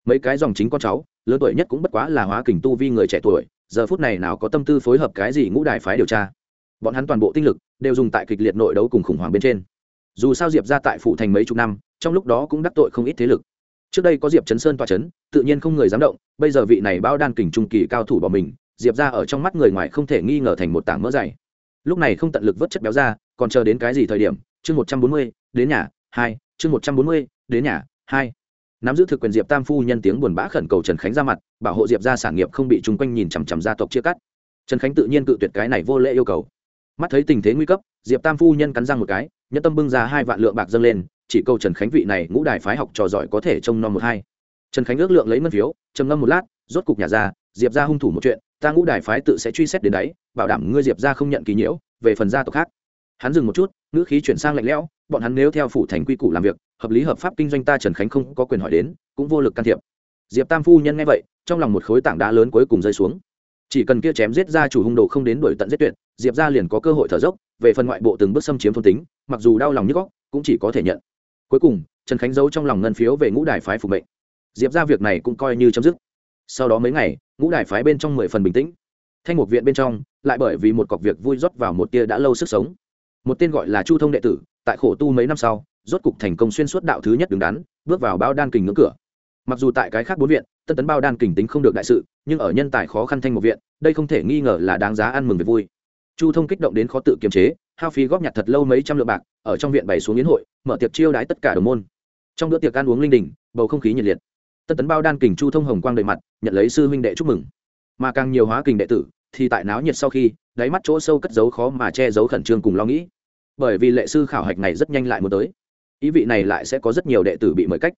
Mấy cái dòng chính con cháu, lớn tuổi nhất cũng bất quá là hóa kình tu vi người trẻ tuổi giờ phút này nào có tâm tư phối hợp cái gì ngũ đài phái điều tra. Bọn hắn toàn bộ tinh lực đều dùng tại kịch liệt nội đấu cùng khủng hoảng bên trên. Dù sao diệp ra tại phủ thành mấy chục năm, trong lúc đó cũng đắc tội không ít thế lực. Trước đây có diệp chấn sơn toa c h ấ n tự nhiên không người dám động, bây giờ vị này bao đan kình trung kỳ cao thủ bỏ mình, diệp ra ở trong mắt người ngoài không thể nghi ngờ thành một tảng mỡ dày. Lúc này không tận lực vớt chất béo ra, còn chờ đến cái gì thời điểm? Chương một trăm bốn mươi, đến nhà, hai, chương một trăm bốn mươi, đến nhà, hai nắm giữ thực quyền diệp tam phu nhân tiếng buồn bã khẩn cầu trần khánh ra mặt bảo hộ diệp ra sản nghiệp không bị chung quanh nhìn chằm chằm gia tộc chia cắt trần khánh tự nhiên cự tuyệt cái này vô lễ yêu cầu mắt thấy tình thế nguy cấp diệp tam phu nhân cắn răng một cái nhất tâm bưng ra hai vạn lượng bạc dâng lên chỉ câu trần khánh vị này ngũ đài phái học trò giỏi có thể trông non một hai trần khánh ước lượng lấy ngân phiếu trầm ngâm một lát rốt cục nhà ra diệp ra hung thủ một chuyện ta ngũ đài phái tự sẽ truy xét đến đấy bảo đảm ngươi diệp ra không nhận kỳ nhiễu về phần gia tộc khác hắn dừng một chút ngữ khí chuyển sang lạnh lẽo bọn hắn nếu theo phủ thành quy củ làm việc hợp lý hợp pháp kinh doanh ta trần khánh không có quyền hỏi đến, cũng vô lực can thiệp. Diệp tam phu nhân nghe vậy, trong lòng một khối tảng đá lớn cuối cùng rơi xuống. Chỉ cần kia chém giết ra chủ hung đồ không đến đuổi tận giết tuyệt, diệp ra liền có cơ hội thở dốc, về phần ngoại bộ từng bước xâm chiếm thôn tính, mặc dù đau lòng như góc, cũng chỉ có thể nhận. Cuối cùng, trần khánh giấu trong lòng ngân phiếu về ngũ đài phái phục mệnh. Diệp ra việc này cũng coi như chấm dứt. Sau đó mấy ngày, ngũ đài phái bên trong mười phần bình tĩnh. Thanh một viện bên trong, lại bởi vì một cọc việc vui rót vào một tia đã lâu sức sống. Một tên gọi là chu thông đệ tử tại khổ tu mấy năm sau, rốt cục thành công xuyên suốt đạo thứ nhất đứng đắn, bước vào bao đan kình ngưỡng cửa. Mặc dù tại cái khác bốn viện, tân tấn bao đan kình tính không được đại sự, nhưng ở nhân tài khó khăn thanh một viện, đây không thể nghi ngờ là đáng giá ăn mừng về vui. Chu thông kích động đến khó tự kiềm chế, hao phí góp nhặt thật lâu mấy trăm lượng bạc, ở trong viện bày xuống yến hội, mở tiệc chiêu đái tất cả đồng môn. Trong bữa tiệc ăn uống linh đình, bầu không khí nhiệt liệt. Tân tấn bao đan kình chu thông hồng quang đầy mặt, nhận lấy sư huynh đệ chúc mừng. Mà càng nhiều hóa kình đệ tử, thì tại náo nhiệt sau khi, đáy mắt chỗ sâu cất giấu khó mà che giấu khẩn trương cùng lo nghĩ bởi vì lệ sư khảo hạch này rất nhanh lại muốn tới. Ý vị này lại sẽ có rất nhiều đệ tử bị mời cách.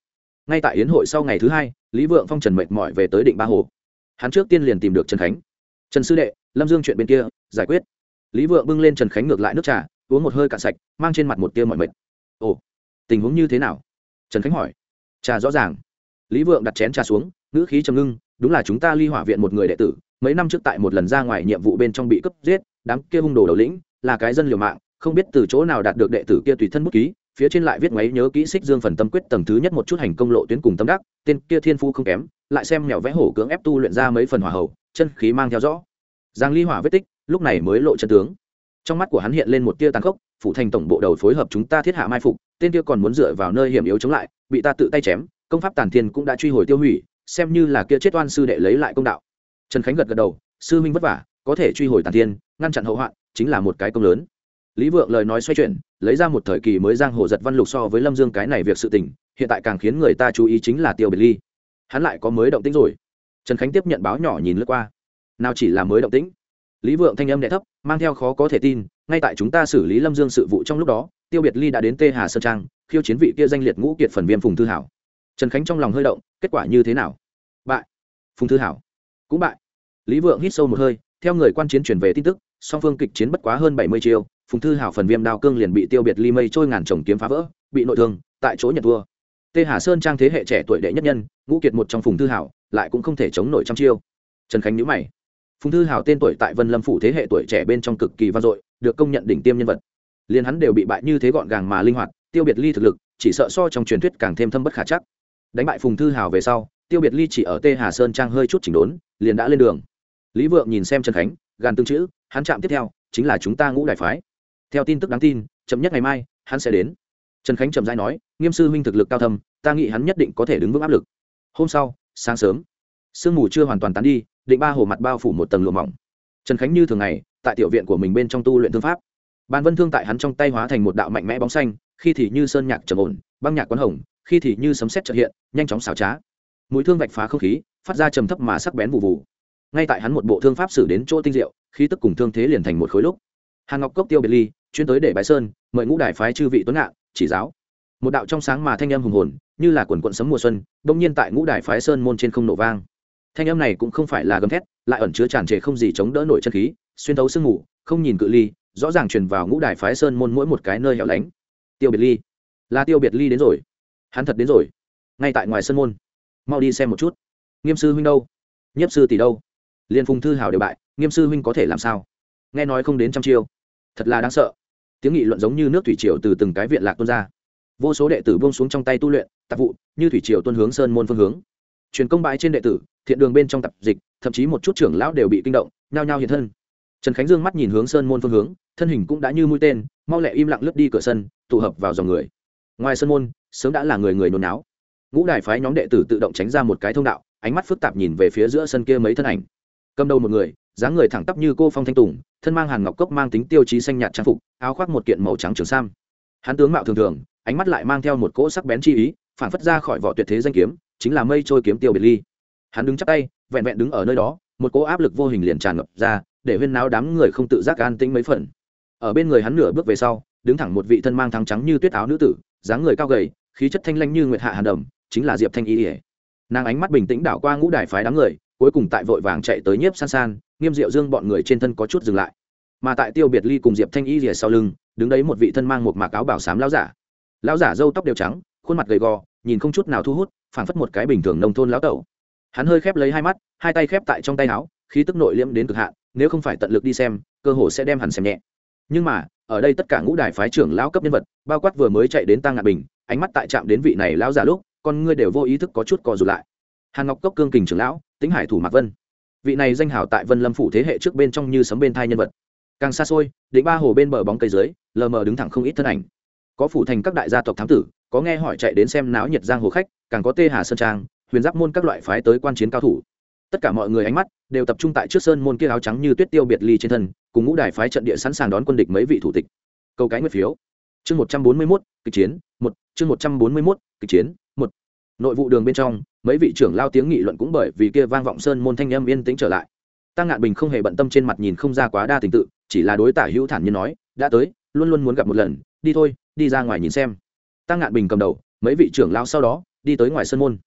Ngay tại yến hội sau ngày thứ hai, lý vượng phong trần mệt mỏi về tới định ba hồ. Hắn trước tiên liền tìm được trần khánh. Trần sư đệ, lâm dương chuyện bên kia, giải quyết. Lý vượng bưng lên trần khánh ngược lại nước trà, uống một hơi cạn sạch, mang trên mặt một tia mọi mệt. Ồ, tình huống như thế nào? Trần khánh hỏi. Trà rõ ràng. Lý vượng đặt chén trà xuống, ngữ khí trầm ngưng, đúng là chúng ta ly hỏa viện một người đệ tử, mấy năm trước tại một lần ra ngoài nhiệm vụ bên trong bị cấp giết, đám kia hung đồ đầu lĩnh, là cái dân liều mạng không biết từ chỗ nào đạt được đệ tử kia tùy thân bút ký, phía trên lại viết ngoáy nhớ kỹ xích dương phần tâm quyết tầng thứ nhất một chút hành công lộ tuyến cùng tâm đắc, tên kia thiên phu không kém, lại xem mèo vẽ hổ cưỡng ép tu luyện ra mấy phần hỏa hậu chân khí mang theo rõ. Giang ly hỏa vết tích, lúc này mới lộ chân tướng. Trong mắt của hắn hiện lên một tia tàn khốc phụ thành tổng bộ đầu phối hợp chúng ta thiết hạ mai phục, tên kia còn muốn dựa vào nơi hiểm yếu chống lại, bị ta tự tay chém, công pháp tàn thiên cũng đã truy hồi tiêu hủy, xem như là kia chết oan sư đệ lấy lại công đạo. Trần khánh gật gật đầu, sư minh vất vả, có thể truy hồi tàn thiên, ngăn chặn hậu hoạn, chính là một cái công lớn lý vượng lời nói xoay chuyển, lấy ra một thời kỳ mới giang hồ giật văn lục so với lâm dương cái này việc sự tình, hiện tại càng khiến người ta chú ý chính là tiêu biệt ly. Hắn lại có mới động tĩnh rồi. Trần khánh tiếp nhận báo nhỏ nhìn lướt qua. Nào chỉ là mới động tĩnh. Lý vượng thanh âm đ thấp, mang theo khó có thể tin, ngay tại chúng ta xử lý lâm dương sự vụ trong lúc đó, tiêu biệt ly đã đến tê hà sơn trang, khiêu chiến vị kia danh liệt ngũ kiệt phần viêm phùng thư hảo. Trần khánh trong lòng hơi động, kết quả như thế nào? Bại. Phùng thư hảo. Cũng bại. Lý vượng hít sâu một hơi, theo người quan chiến chuyển về tin tức, song phương kịch chiến bất quá hơn bảy mươi chiêu phùng thư hảo phần viêm đao cương liền bị tiêu biệt ly mây trôi ngàn chồng kiếm phá vỡ, bị nội thương, tại chỗ nhận thua. Tê hà sơn trang thế hệ trẻ tuổi đệ nhất nhân, ngũ kiệt một trong phùng thư hảo lại cũng không thể chống nổi trăm chiêu. Trần khánh nhữ mày. Phùng thư hảo tên tuổi tại vân lâm phủ thế hệ tuổi trẻ bên trong cực kỳ vang dội, được công nhận đỉnh tiêm nhân vật. Liền hắn đều bị bại như thế gọn gàng mà linh hoạt, tiêu biệt ly thực lực, chỉ sợ so trong truyền thuyết càng thêm thâm bất khả chắc. Đánh bại phùng thư hảo về sau, tiêu biệt ly chỉ ở tê hà sơn trang hơi chút chỉnh đốn, liền đã lên đường. Lý vượng nhìn xem trần khánh, gàn tương chữ, hắn chạm tiếp theo, chính là chúng ta ngũ đại phái theo tin tức đáng tin, chậm nhất ngày mai, hắn sẽ đến. Trần khánh trầm dai nói, nghiêm sư huynh thực lực cao thâm, ta nghĩ hắn nhất định có thể đứng vững áp lực. Hôm sau, sáng sớm, sương mù chưa hoàn toàn tán đi, định ba hồ mặt bao phủ một tầng lụa mỏng. Trần khánh như thường ngày, tại tiểu viện của mình bên trong tu luyện thương pháp. Ban vân thương tại hắn trong tay hóa thành một đạo mạnh mẽ bóng xanh, khi thì như sơn nhạc trầm ổn, băng nhạc quán hồng, khi thì như sấm sét trợ hiện, nhanh chóng xảo trá. Mũi thương vạch phá không khí, phát ra trầm thấp mà sắc bén vụ vụ. Ngay tại hắn một bộ thương pháp xử đến chỗ tinh diệu, khí tức cùng thương thế liền thành một khối lúc. Hàn ngọc cốc tiêu biệt ly chuyên tới để bái sơn, mời ngũ đài phái chư vị tuấn ngạn chỉ giáo. Một đạo trong sáng mà thanh âm hùng hồn, như là quần quận sấm mùa xuân, đông nhiên tại ngũ đài phái sơn môn trên không nổ vang. Thanh âm này cũng không phải là gầm thét, lại ẩn chứa tràn trề không gì chống đỡ nổi chân khí, xuyên thấu sương mù, không nhìn cự ly, rõ ràng truyền vào ngũ đài phái sơn môn mỗi một cái nơi hẻo lánh. Tiêu biệt ly. Là tiêu biệt ly đến rồi. Hắn thật đến rồi. Ngay tại ngoài sân môn. Mau đi xem một chút. Nghiêm sư huynh đâu? Nhiếp sư tỷ đâu? Liên phùng thư hào đều bại, nghiêm sư huynh có thể làm sao? Nghe nói không đến trăm chiêu. Thật là đáng sợ tiếng nghị luận giống như nước thủy triều từ từng cái viện lạc tuôn ra. Vô số đệ tử buông xuống trong tay tu luyện, tạp vụ, như thủy triều tuân hướng sơn môn phương hướng. Truyền công bãi trên đệ tử, thiện đường bên trong tập dịch, thậm chí một chút trưởng lão đều bị kinh động, nhao nhao hiện thân. Trần khánh dương mắt nhìn hướng sơn môn phương hướng, thân hình cũng đã như mũi tên, mau lẹ im lặng lướt đi cửa sân, tụ hợp vào dòng người. Ngoài sơn môn, sớm đã là người người nôn náo. Ngũ đài phái nhóm đệ tử tự động tránh ra một cái thông đạo, ánh mắt phức tạp nhìn về phía giữa sân kia mấy thân ảnh. Cầm đầu một người dáng người thẳng tắp như cô phong thanh tùng, thân mang hàn ngọc cốc mang tính tiêu chí xanh nhạt trang phục, áo khoác một kiện màu trắng trường sam. Hắn tướng mạo thường thường, ánh mắt lại mang theo một cỗ sắc bén chi ý, phản phất ra khỏi vỏ tuyệt thế danh kiếm, chính là mây trôi kiếm tiêu biệt ly. Hắn đứng chắc tay, vẹn vẹn đứng ở nơi đó, một cỗ áp lực vô hình liền tràn ngập ra, để huyên náo đám người không tự giác an tĩnh mấy phần. Ở bên người hắn nửa bước về sau, đứng thẳng một vị thân mang thắng trắng như tuyết áo nữ tử, dáng người cao gầy, khí chất thanh lanh như nguyệt hạ hàn đầm, chính là diệp thanh y ỉa nàng ánh mắt bình tĩnh đảo qua ngũ đài phái đám người cuối cùng tại vội vàng chạy tới nhiếp san san, nghiêm diệu dương bọn người trên thân có chút dừng lại. Mà tại tiêu biệt ly cùng diệp thanh y rìa sau lưng, đứng đấy một vị thân mang một mạc áo bảo sám lão giả. Lão giả râu tóc đều trắng, khuôn mặt gầy gò, nhìn không chút nào thu hút, phảng phất một cái bình thường nông thôn lão tẩu. Hắn hơi khép lấy hai mắt, hai tay khép tại trong tay áo, khí tức nội liễm đến cực hạn, nếu không phải tận lực đi xem, cơ hồ sẽ đem hắn xem nhẹ. Nhưng mà, ở đây tất cả ngũ đài phái trưởng lão cấp nhân vật, bao quát vừa mới chạy đến tăng ngạn bình, ánh mắt tại chạm đến vị này lão giả lúc, con ngươi đều vô ý thức có chút co rụt lại hàn ngọc cốc cương kình trưởng lão tính hải thủ mạc vân vị này danh hào tại vân lâm phủ thế hệ trước bên trong như sấm bên thai nhân vật càng xa xôi định ba hồ bên bờ bóng cây dưới lờ mờ đứng thẳng không ít thân ảnh có phủ thành các đại gia tộc thám tử có nghe hỏi chạy đến xem náo nhiệt giang hồ khách càng có tê hà sơn trang huyền giáp môn các loại phái tới quan chiến cao thủ tất cả mọi người ánh mắt đều tập trung tại trước sơn môn kia áo trắng như tuyết tiêu biệt ly trên thân cùng ngũ đài phái trận địa sẵn sàng đón quân địch mấy vị thủ tịch câu cái nguyệt phiếu chương một trăm bốn mươi mốt kịch chiến một chương một trăm bốn mươi mốt kịch chiến nội vụ đường bên trong, mấy vị trưởng lao tiếng nghị luận cũng bởi vì kia vang vọng sơn môn thanh âm yên tĩnh trở lại. Tăng ngạn bình không hề bận tâm trên mặt nhìn không ra quá đa tình tự, chỉ là đối tả hữu thản nhiên nói, đã tới, luôn luôn muốn gặp một lần, đi thôi, đi ra ngoài nhìn xem. Tăng ngạn bình cầm đầu, mấy vị trưởng lao sau đó, đi tới ngoài sơn môn.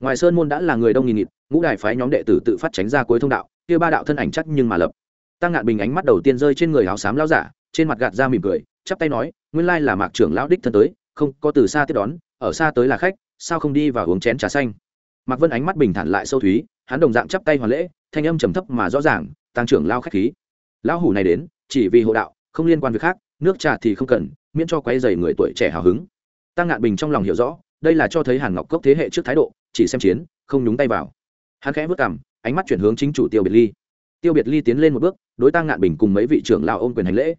Ngoài sơn môn đã là người đông nghìn nghịt, ngũ đài phái nhóm đệ tử tự phát tránh ra cuối thông đạo, kia ba đạo thân ảnh chắc nhưng mà lập. Tăng ngạn bình ánh mắt đầu tiên rơi trên người áo xám lao giả, trên mặt gạt ra mỉm cười, chắp tay nói, nguyên lai là mạc trưởng lão đích thân tới, không có từ xa tiếp đón, ở xa tới là khách sao không đi và uống chén trà xanh? Mạc vân ánh mắt bình thản lại sâu thúy, hắn đồng dạng chắp tay hoàn lễ, thanh âm trầm thấp mà rõ ràng tăng trưởng lao khách khí. Lão hủ này đến, chỉ vì hộ đạo, không liên quan việc khác, nước trà thì không cần, miễn cho quấy dày người tuổi trẻ hào hứng. Tăng ngạn bình trong lòng hiểu rõ, đây là cho thấy hàn ngọc cốc thế hệ trước thái độ, chỉ xem chiến, không nhúng tay vào. Hắn khẽ vất cảm ánh mắt chuyển hướng chính chủ tiêu biệt ly. Tiêu biệt ly tiến lên một bước, đối tăng ngạn bình cùng mấy vị trưởng lão ôm quyền hành lễ.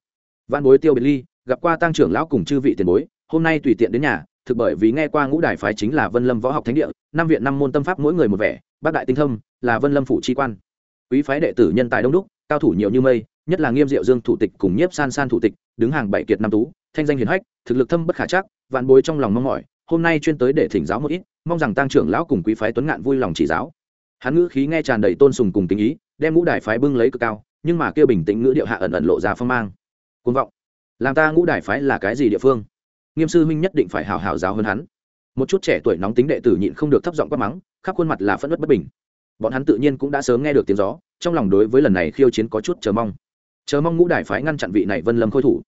Văn bối tiêu biệt ly, gặp qua tăng trưởng lão cùng chư vị tiền bối, hôm nay tùy tiện đến nhà thực bởi vì nghe qua ngũ đài phái chính là vân lâm võ học thánh địa, năm viện năm môn tâm pháp mỗi người một vẻ, bác đại tinh thâm là vân lâm phủ tri quan. Quý phái đệ tử nhân tài đông đúc, cao thủ nhiều như mây, nhất là nghiêm diệu dương thủ tịch cùng nhiếp san san thủ tịch, đứng hàng bảy kiệt năm tú, thanh danh hiền hách, thực lực thâm bất khả chắc, vạn bối trong lòng mong mỏi, hôm nay chuyên tới để thỉnh giáo một ít, mong rằng tăng trưởng lão cùng quý phái tuấn ngạn vui lòng chỉ giáo. Hắn ngữ khí nghe tràn đầy tôn sùng cùng tình ý, đem ngũ đài phái bưng lấy cực cao, nhưng mà kêu bình tĩnh ngữ điệu hạ ẩn ẩn lộ ra phong mang. Côn vọng. Làm ta ngũ đài phái là cái gì địa phương? Nghiêm sư huynh nhất định phải hào hào giáo hơn hắn. Một chút trẻ tuổi nóng tính đệ tử nhịn không được thấp giọng quát mắng, khắp khuôn mặt là phẫn nộ bất bình. Bọn hắn tự nhiên cũng đã sớm nghe được tiếng gió, trong lòng đối với lần này khiêu chiến có chút chờ mong. Chờ mong ngũ đại phái ngăn chặn vị này vân lâm khôi thủ.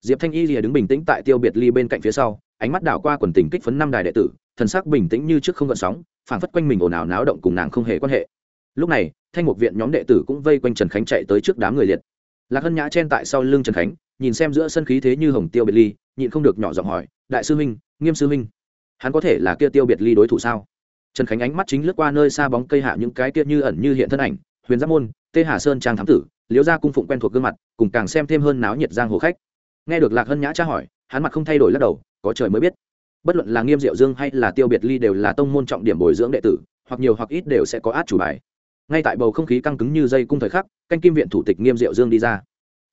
Diệp thanh y rìa đứng bình tĩnh tại tiêu biệt ly bên cạnh phía sau, ánh mắt đảo qua quần tình kích phấn năm đài đệ tử, thần sắc bình tĩnh như trước không gợn sóng, phảng phất quanh mình ồn ào náo động cùng nàng không hề quan hệ. Lúc này, thanh mục viện nhóm đệ tử cũng vây quanh trần khánh chạy tới trước đám người liệt. Lạc hân nhã chen tại sau lưng trần khánh, nhìn xem giữa sân khí thế như hồng tiêu biệt ly nhịn không được nhỏ giọng hỏi, đại sư huynh, nghiêm sư huynh, hắn có thể là kia tiêu biệt ly đối thủ sao? Trần khánh ánh mắt chính lướt qua nơi xa bóng cây hạ những cái kia như ẩn như hiện thân ảnh, huyền giáp môn, tê hà sơn trang thám tử, liễu gia cung phụng quen thuộc gương mặt, cùng càng xem thêm hơn náo nhiệt giang hồ khách. Nghe được lạc hân nhã tra hỏi, hắn mặt không thay đổi lắc đầu, có trời mới biết. Bất luận là nghiêm diệu dương hay là tiêu biệt ly đều là tông môn trọng điểm bồi dưỡng đệ tử, hoặc nhiều hoặc ít đều sẽ có át chủ bài. Ngay tại bầu không khí căng cứng như dây cung thời khắc, canh kim viện thủ tịch nghiêm diệu dương đi ra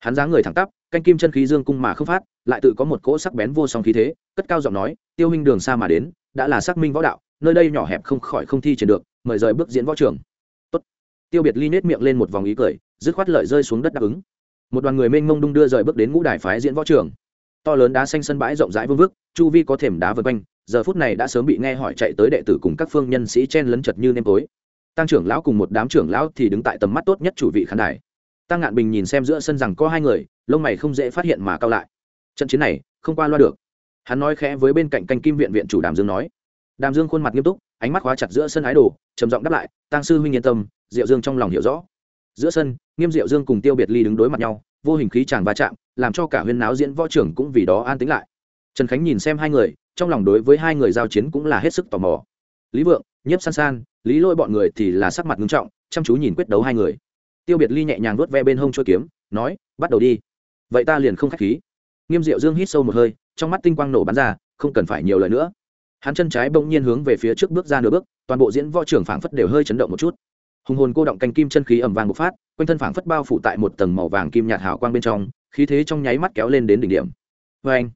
hắn dáng người thẳng tắp, canh kim chân khí dương cung mà không phát, lại tự có một cỗ sắc bén vô song khí thế, cất cao giọng nói, tiêu huynh đường xa mà đến, đã là xác minh võ đạo, nơi đây nhỏ hẹp không khỏi không thi triển được, mời rời bước diễn võ trường. Tốt. tiêu biệt ly nết miệng lên một vòng ý cười, dứt khoát lợi rơi xuống đất đáp ứng. Một đoàn người mênh mông đung đưa rời bước đến ngũ đài phái diễn võ trường. To lớn đá xanh sân bãi rộng rãi vương vức, chu vi có thềm đá vượt quanh, giờ phút này đã sớm bị nghe hỏi chạy tới đệ tử cùng các phương nhân sĩ chen lấn chật như nêm tối. Tăng trưởng lão cùng một đám trưởng lão thì đứng tại tầm mắt tốt nhất chủ vị khán đài tăng ngạn bình nhìn xem giữa sân rằng có hai người, lông mày không dễ phát hiện mà cao lại. Trận chiến này, không qua loa được. Hắn nói khẽ với bên cạnh canh kim viện viện chủ đàm dương nói. Đàm dương khuôn mặt nghiêm túc, ánh mắt khóa chặt giữa sân ái đồ, trầm giọng đáp lại tăng sư huynh yên tâm, diệu dương trong lòng hiểu rõ. Giữa sân, nghiêm diệu dương cùng tiêu biệt ly đứng đối mặt nhau, vô hình khí tràn va chạm, làm cho cả huyên náo diễn võ trưởng cũng vì đó an tính lại. Trần khánh nhìn xem hai người, trong lòng đối với hai người giao chiến cũng là hết sức tò mò. Lý vượng, nhiếp san san, lý lôi bọn người thì là sắc mặt nghiêm trọng, chăm chú nhìn quyết đấu hai người tiêu biệt ly nhẹ nhàng vuốt ve bên hông trôi kiếm, nói, bắt đầu đi. Vậy ta liền không k h á c h khí. Nghiêm diệu dương hít sâu một hơi, trong mắt tinh quang nổ bắn ra, không cần phải nhiều lời nữa. Hắn chân trái bỗng nhiên hướng về phía trước bước ra nửa bước, toàn bộ diễn võ trưởng phảng phất đều hơi chấn động một chút. Hùng hồn cô động canh kim chân khí ẩm vàng bộc phát, quanh thân phảng phất bao phủ tại một tầng màu vàng kim nhạt hào quang bên trong, khí thế trong nháy mắt kéo lên đến đỉnh điểm. Vê anh,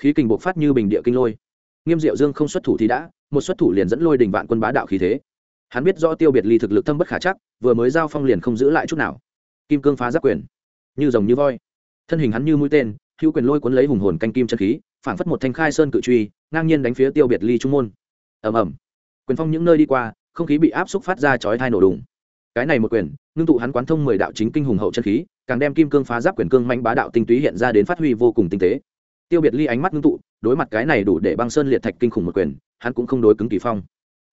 khí kình bộc phát như bình địa kinh lôi. Nghiêm diệu dương không xuất thủ thì đã, một xuất thủ liền dẫn lôi đình vạn quân bá đạo khí thế hắn biết rõ tiêu biệt ly thực lực thâm bất khả chắc, vừa mới giao phong liền không giữ lại chút nào. Kim cương phá giáp quyền. Như rồng như voi. Thân hình hắn như mũi tên, hữu quyền lôi cuốn lấy hùng hồn canh kim chân khí, phảng phất một thanh khai sơn cự truy, ngang nhiên đánh phía tiêu biệt ly trung môn. Ầm ầm. Quyền phong những nơi đi qua, không khí bị áp xúc phát ra chói thai nổ đùng. Cái này một quyền, ngưng tụ hắn quán thông mười đạo chính kinh hùng hậu chân khí, càng đem kim cương phá giáp quyền cương manh bá đạo tinh túy hiện ra đến phát huy vô cùng tinh tế. Tiêu biệt ly ánh mắt ngưng tụ, đối mặt cái này đủ để băng sơn liệt thạch kinh khủng một quyền, hắn cũng không đối cứng kỳ phong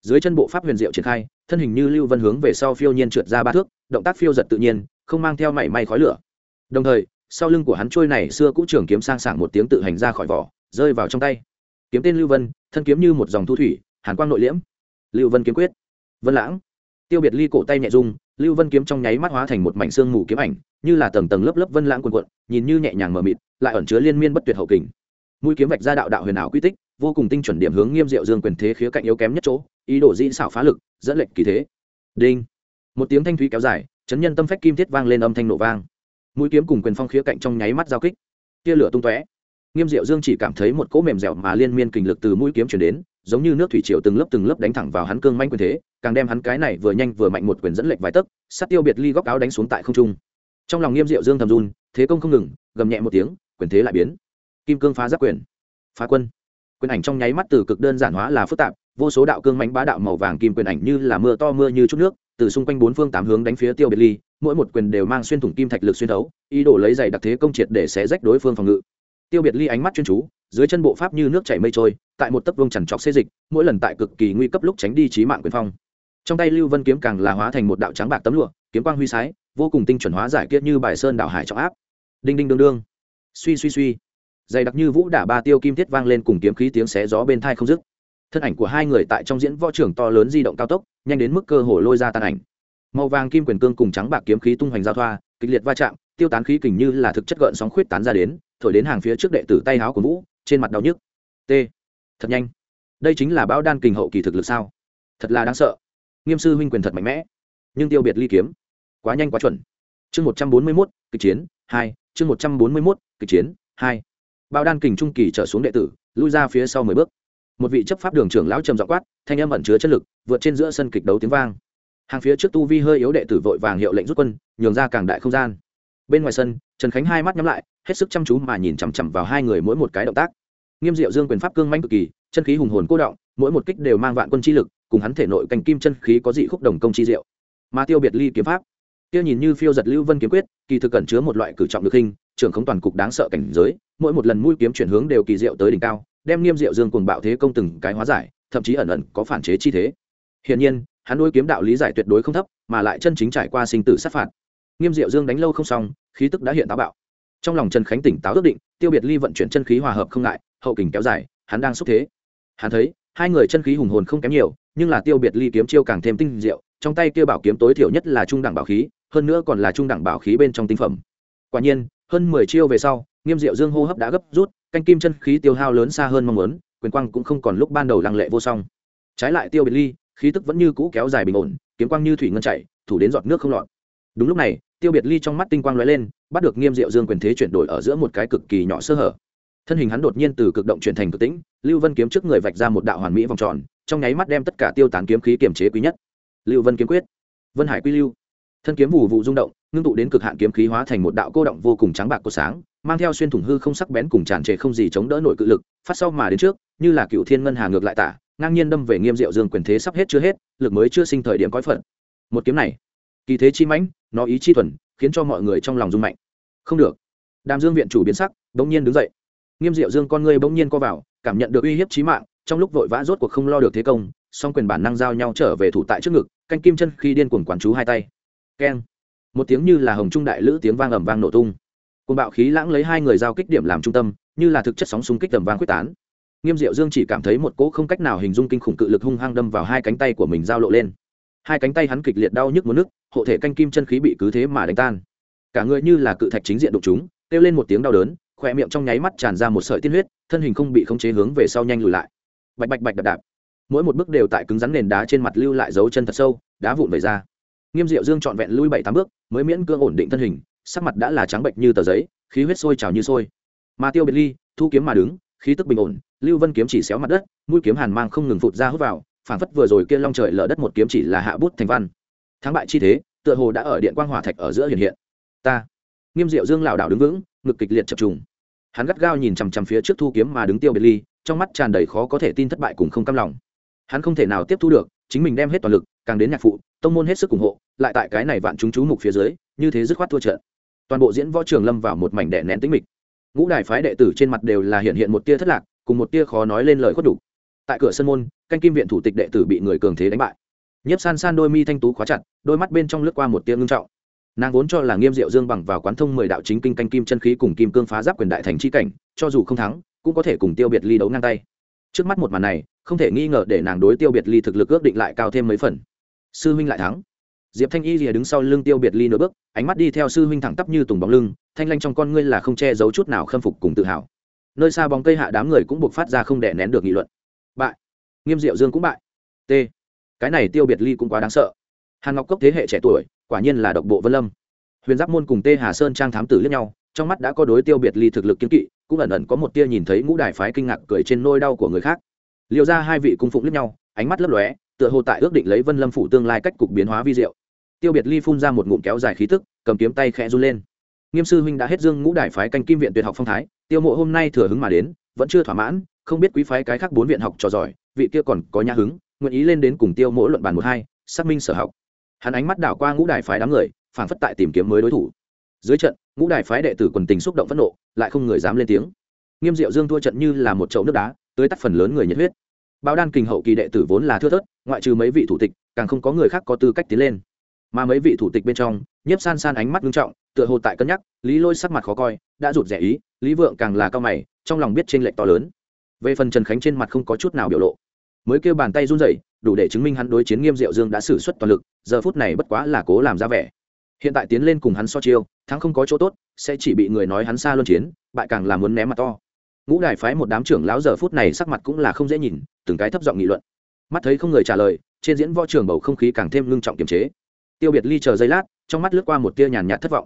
dưới chân bộ pháp huyền diệu triển khai, thân hình như lưu vân hướng về sau phiêu nhiên trượt ra ba thước, động tác phiêu giật tự nhiên, không mang theo mảy may khói lửa. Đồng thời, sau lưng của hắn trôi này xưa cũ trường kiếm sang sảng một tiếng tự hành ra khỏi vỏ, rơi vào trong tay. Kiếm tên lưu vân, thân kiếm như một dòng thu thủy, hàn quang nội liễm. Lưu vân kiếm quyết. Vân lãng. Tiêu biệt ly cổ tay nhẹ dung lưu vân kiếm trong nháy mắt hóa thành một mảnh xương mù kiếm ảnh, như là tầng tầng lớp lớp vân lãng quần quận nhìn như nhẹ nhàng mờ mịt, lại ẩn chứa liên miên bất tuyệt hậu kình. Mũi kiếm vạch ra đạo đạo huyền ảo quy tích, vô cùng tinh chuẩn điểm hướng nghiêm diệu dương quyền thế khía cạnh yếu kém nhất chỗ ý đồ dĩ xảo phá lực, dẫn lệnh kỳ thế. Đinh. Một tiếng thanh thúy kéo dài, chấn nhân tâm phách kim thiết vang lên âm thanh nổ vang. Mũi kiếm cùng quyền phong khía cạnh trong nháy mắt giao kích. Tia lửa tung tóe. Nghiêm diệu dương chỉ cảm thấy một cỗ mềm dẻo mà liên miên kình lực từ mũi kiếm chuyển đến, giống như nước thủy triều từng lớp từng lớp đánh thẳng vào hắn cương manh quyền thế, càng đem hắn cái này vừa nhanh vừa mạnh một quyền dẫn lệch vài tấc, sát tiêu biệt ly góc áo đánh xuống tại không trung. Trong lòng nghiêm diệu dương thầm run, thế công không ngừng, gầm nhẹ một tiếng, quyền thế lại biến. Kim cương phá giáp quyền, phá quân. Quyền ảnh trong nháy mắt từ cực đơn giản hóa là phức tạp vô số đạo cương mánh bá đạo màu vàng kim quyền ảnh như là mưa to mưa như chút nước, từ xung quanh bốn phương tám hướng đánh phía tiêu biệt ly, mỗi một quyền đều mang xuyên thủng kim thạch lực xuyên thấu, ý đồ lấy giày đặc thế công triệt để xé rách đối phương phòng ngự. Tiêu biệt ly ánh mắt chuyên chú, dưới chân bộ pháp như nước chảy mây trôi, tại một tấc vương chằn trọc xê dịch, mỗi lần tại cực kỳ nguy cấp lúc tránh đi trí mạng quyền phong. Trong tay lưu vân kiếm càng là hóa thành một đạo trắng bạc tấm lụa, kiếm quang huy sái, vô cùng tinh chuẩn hóa giải kiết như bài sơn đạo hải trọng áp. Đinh đinh đương đương. Suy suy suy. Dày đặc như vũ đả ba tiêu kim thiết vang lên cùng kiếm khí tiếng xé gió bên thai không dứt thân ảnh của hai người tại trong diễn võ trưởng to lớn di động cao tốc, nhanh đến mức cơ hồ lôi ra tàn ảnh. Màu vàng kim quyền cương cùng trắng bạc kiếm khí tung hoành giao thoa, kịch liệt va chạm, tiêu tán khí kình như là thực chất gợn sóng khuyết tán ra đến, thổi đến hàng phía trước đệ tử tay háo của vũ, trên mặt đau nhức. T. Thật nhanh. Đây chính là bão đan kình hậu kỳ thực lực sao? Thật là đáng sợ. Nghiêm sư huynh quyền thật mạnh mẽ. Nhưng tiêu biệt ly kiếm. Quá nhanh quá chuẩn. Chương một trăm bốn mươi mốt, kịch chiến hai, chương một trăm bốn mươi mốt, kịch chiến hai. Bao đan kình trung kỳ trở xuống đệ tử, lui ra phía sau mười bước một vị chấp pháp đường trưởng lão trầm dọ quát, thanh âm ẩn chứa chất lực, vượt trên giữa sân kịch đấu tiếng vang. Hàng phía trước tu vi hơi yếu đệ tử vội vàng hiệu lệnh rút quân, nhường ra càng đại không gian. Bên ngoài sân, trần khánh hai mắt nhắm lại, hết sức chăm chú mà nhìn chằm chằm vào hai người mỗi một cái động tác. Nghiêm diệu dương quyền pháp cương manh cực kỳ, chân khí hùng hồn cô động, mỗi một kích đều mang vạn quân chi lực, cùng hắn thể nội cành kim chân khí có dị khúc đồng công chi diệu. Mà tiêu biệt ly kiếm pháp. Tiêu nhìn như phiêu giật lưu vân kiếm quyết, kỳ thực cẩn chứa một loại cử trọng được hình, trưởng không toàn cục đáng sợ cảnh giới, mỗi một lần mũi kiếm chuyển hướng đều kỳ diệu tới đỉnh cao đem nghiêm diệu dương cuồng bạo thế công từng cái hóa giải, thậm chí ẩn ẩn có phản chế chi thế. Hiển nhiên, hắn nuôi kiếm đạo lý giải tuyệt đối không thấp, mà lại chân chính trải qua sinh tử sát phạt. Nghiêm diệu dương đánh lâu không xong, khí tức đã hiện táo bạo. Trong lòng trần khánh tỉnh táo ước định, tiêu biệt ly vận chuyển chân khí hòa hợp không ngại, hậu kình kéo dài, hắn đang xúc thế. Hắn thấy, hai người chân khí hùng hồn không kém nhiều, nhưng là tiêu biệt ly kiếm chiêu càng thêm tinh diệu, trong tay kia bảo kiếm tối thiểu nhất là trung đẳng bảo khí, hơn nữa còn là trung đẳng bảo khí bên trong tinh phẩm. Quả nhiên, hơn mười chiêu về sau, nghiêm diệu dương hô hấp đã gấp rút canh kim chân khí tiêu hao lớn xa hơn mong muốn, quyền quang cũng không còn lúc ban đầu lăng lệ vô song. Trái lại tiêu biệt ly, khí tức vẫn như cũ kéo dài bình ổn, kiếm quang như thủy ngân chạy, thủ đến giọt nước không lọt. Đúng lúc này, tiêu biệt ly trong mắt tinh quang lóe lên, bắt được nghiêm diệu dương quyền thế chuyển đổi ở giữa một cái cực kỳ nhỏ sơ hở. Thân hình hắn đột nhiên từ cực động chuyển thành cực tĩnh, lưu vân kiếm trước người vạch ra một đạo hoàn mỹ vòng tròn, trong nháy mắt đem tất cả tiêu tán kiếm khí kiềm chế quý nhất. Lưu vân kiếm quyết. Vân hải quy lưu. Thân kiếm vụ vụ rung động, ngưng tụ đến cực hạn kiếm khí hóa thành một đạo cô động vô cùng trắng bạc của sáng mang theo xuyên thủng hư không sắc bén cùng tràn trề không gì chống đỡ nổi cự lực, phát sau mà đến trước, như là cựu thiên ngân hà ngược lại tả, ngang nhiên đâm về nghiêm diệu dương quyền thế sắp hết chưa hết, lực mới chưa sinh thời điểm cõi phận một kiếm này, kỳ thế chi mãnh, nó ý chi thuần, khiến cho mọi người trong lòng rung mạnh. Không được. Đàm dương viện chủ biến sắc bỗng nhiên đứng dậy. Nghiêm diệu dương con ngươi bỗng nhiên co vào, cảm nhận được uy hiếp chí mạng, trong lúc vội vã rốt cuộc không lo được thế công, song quyền bản năng giao nhau trở về thủ tại trước ngực, canh kim chân khi điên cuồng quán chú hai tay. Keng. Một tiếng như là hồng trung đại lữ tiếng vang ầm vang nổ tung cùng bạo khí lãng lấy hai người giao kích điểm làm trung tâm, như là thực chất sóng xung kích tầm vang quyết tán. Nghiêm diệu dương chỉ cảm thấy một cỗ không cách nào hình dung kinh khủng cự lực hung hăng đâm vào hai cánh tay của mình giao lộ lên. Hai cánh tay hắn kịch liệt đau nhức muốn nước, hộ thể canh kim chân khí bị cứ thế mà đánh tan. Cả người như là cự thạch chính diện đục chúng, kêu lên một tiếng đau đớn khỏe miệng trong nháy mắt tràn ra một sợi tiên huyết, thân hình không bị khống chế hướng về sau nhanh lùi lại. Bạch bạch bạch đạp đạp. Mỗi một bước đều tại cứng rắn nền đá trên mặt lưu lại dấu chân thật sâu, đá vụn về ra. Nghiêm diệu dương trọn vẹn lui bảy tám bước, mới miễn cưỡng ổn định thân hình sắc mặt đã là trắng bệnh như tờ giấy, khí huyết sôi trào như sôi. Mà tiêu biệt ly, thu kiếm mà đứng, khí tức bình ổn, lưu vân kiếm chỉ xéo mặt đất, mũi kiếm hàn mang không ngừng phụt ra hút vào, phảng phất vừa rồi kia long trời lở đất một kiếm chỉ là hạ bút thành văn. Thắng bại chi thế, tựa hồ đã ở điện quang hỏa thạch ở giữa hiện hiện. Ta, nghiêm diệu dương lảo đảo đứng vững, ngực kịch liệt chập trùng. Hắn gắt gao nhìn chằm chằm phía trước thu kiếm mà đứng tiêu biệt ly, trong mắt tràn đầy khó có thể tin thất bại cùng không cam lòng. Hắn không thể nào tiếp thu được, chính mình đem hết toàn lực, càng đến nhạc phụ, tông môn hết sức ủng hộ, lại tại cái này vạn chúng chú mục phía dưới, như thế dứt khoát thua trận toàn bộ diễn võ trường lâm vào một mảnh đệ nén tĩnh mịch. Ngũ đài phái đệ tử trên mặt đều là hiện hiện một tia thất lạc, cùng một tia khó nói lên lời khuất đủ. Tại cửa sân môn, canh kim viện thủ tịch đệ tử bị người cường thế đánh bại. Nhiếp san san đôi mi thanh tú khóa chặt, đôi mắt bên trong lướt qua một tia ngưng trọng. Nàng vốn cho là nghiêm diệu dương bằng vào quán thông mười đạo chính kinh canh kim chân khí cùng kim cương phá giáp quyền đại thành c h i cảnh, cho dù không thắng, cũng có thể cùng tiêu biệt ly đấu ngang tay. Trước mắt một màn này, không thể nghi ngờ để nàng đối tiêu biệt ly thực lực ước định lại cao thêm mấy phần. Sư huynh lại thắng diệp thanh y rìa đứng sau lưng tiêu biệt ly nửa bước, ánh mắt đi theo sư huynh thẳng tắp như tùng bóng lưng, thanh lanh trong con ngươi là không che giấu chút nào khâm phục cùng tự hào. Nơi xa bóng cây hạ đám người cũng buộc phát ra không đè nén được nghị luận. Bại. Nghiêm diệu dương cũng bại. T. Cái này tiêu biệt ly cũng quá đáng sợ. Hàn ngọc cốc thế hệ trẻ tuổi, quả nhiên là độc bộ vân lâm. Huyền giáp môn cùng tê hà sơn trang thám tử lẫn nhau, trong mắt đã có đối tiêu biệt ly thực lực kiên kỵ, cũng ẩn ẩn có một tia nhìn thấy ngũ đài phái kinh ngạc cười trên nôi đau của người khác. Liệu ra hai vị cung phụng lẫn nhau, ánh mắt lấp lóe, tựa hồ tại ước định lấy vân lâm phủ tương lai cách cục biến hóa vi diệu tiêu biệt ly phun ra một ngụm kéo dài khí tức, cầm kiếm tay khẽ run lên. Nghiêm sư huynh đã hết dương ngũ đài phái canh kim viện tuyệt học phong thái, tiêu mộ hôm nay thừa hứng mà đến, vẫn chưa thỏa mãn, không biết quý phái cái khác bốn viện học trò giỏi, vị kia còn có nhã hứng, nguyện ý lên đến cùng tiêu mỗ luận bàn một hai, xác minh sở học. Hắn ánh mắt đảo qua ngũ đài phái đám người, phảng phất tại tìm kiếm mới đối thủ. Dưới trận, ngũ đài phái đệ tử quần tình xúc động phẫn nộ, lại không người dám lên tiếng. Nghiêm diệu dương thua trận như là một chậu nước đá tới tắt phần lớn người nhiệt huyết. Bao đan kình hậu kỳ đệ tử vốn là thưa thớt, ngoại trừ mấy vị thủ tịch, càng không có người khác có tư cách tiến lên mà mấy vị thủ tịch bên trong, nhiếp san san ánh mắt nghiêm trọng, tựa hồ tại cân nhắc, lý lôi sắc mặt khó coi, đã rụt rẻ ý, lý vượng càng là cao mày, trong lòng biết trên lệch to lớn. Về phần trần khánh trên mặt không có chút nào biểu lộ. Mới kêu bàn tay run rẩy, đủ để chứng minh hắn đối chiến nghiêm diệu dương đã xử suất toàn lực, giờ phút này bất quá là cố làm ra vẻ. Hiện tại tiến lên cùng hắn so chiêu, thắng không có chỗ tốt, sẽ chỉ bị người nói hắn xa luân chiến, bại càng là muốn ném mặt to. Ngũ đài phái một đám trưởng lão giờ phút này sắc mặt cũng là không dễ nhìn, từng cái thấp giọng nghị luận. Mắt thấy không người trả lời, trên diễn võ trường bầu không khí càng thêm ngưng trọng kiềm chế tiêu biệt ly chờ giây lát, trong mắt lướt qua một tia nhàn nhạt thất vọng.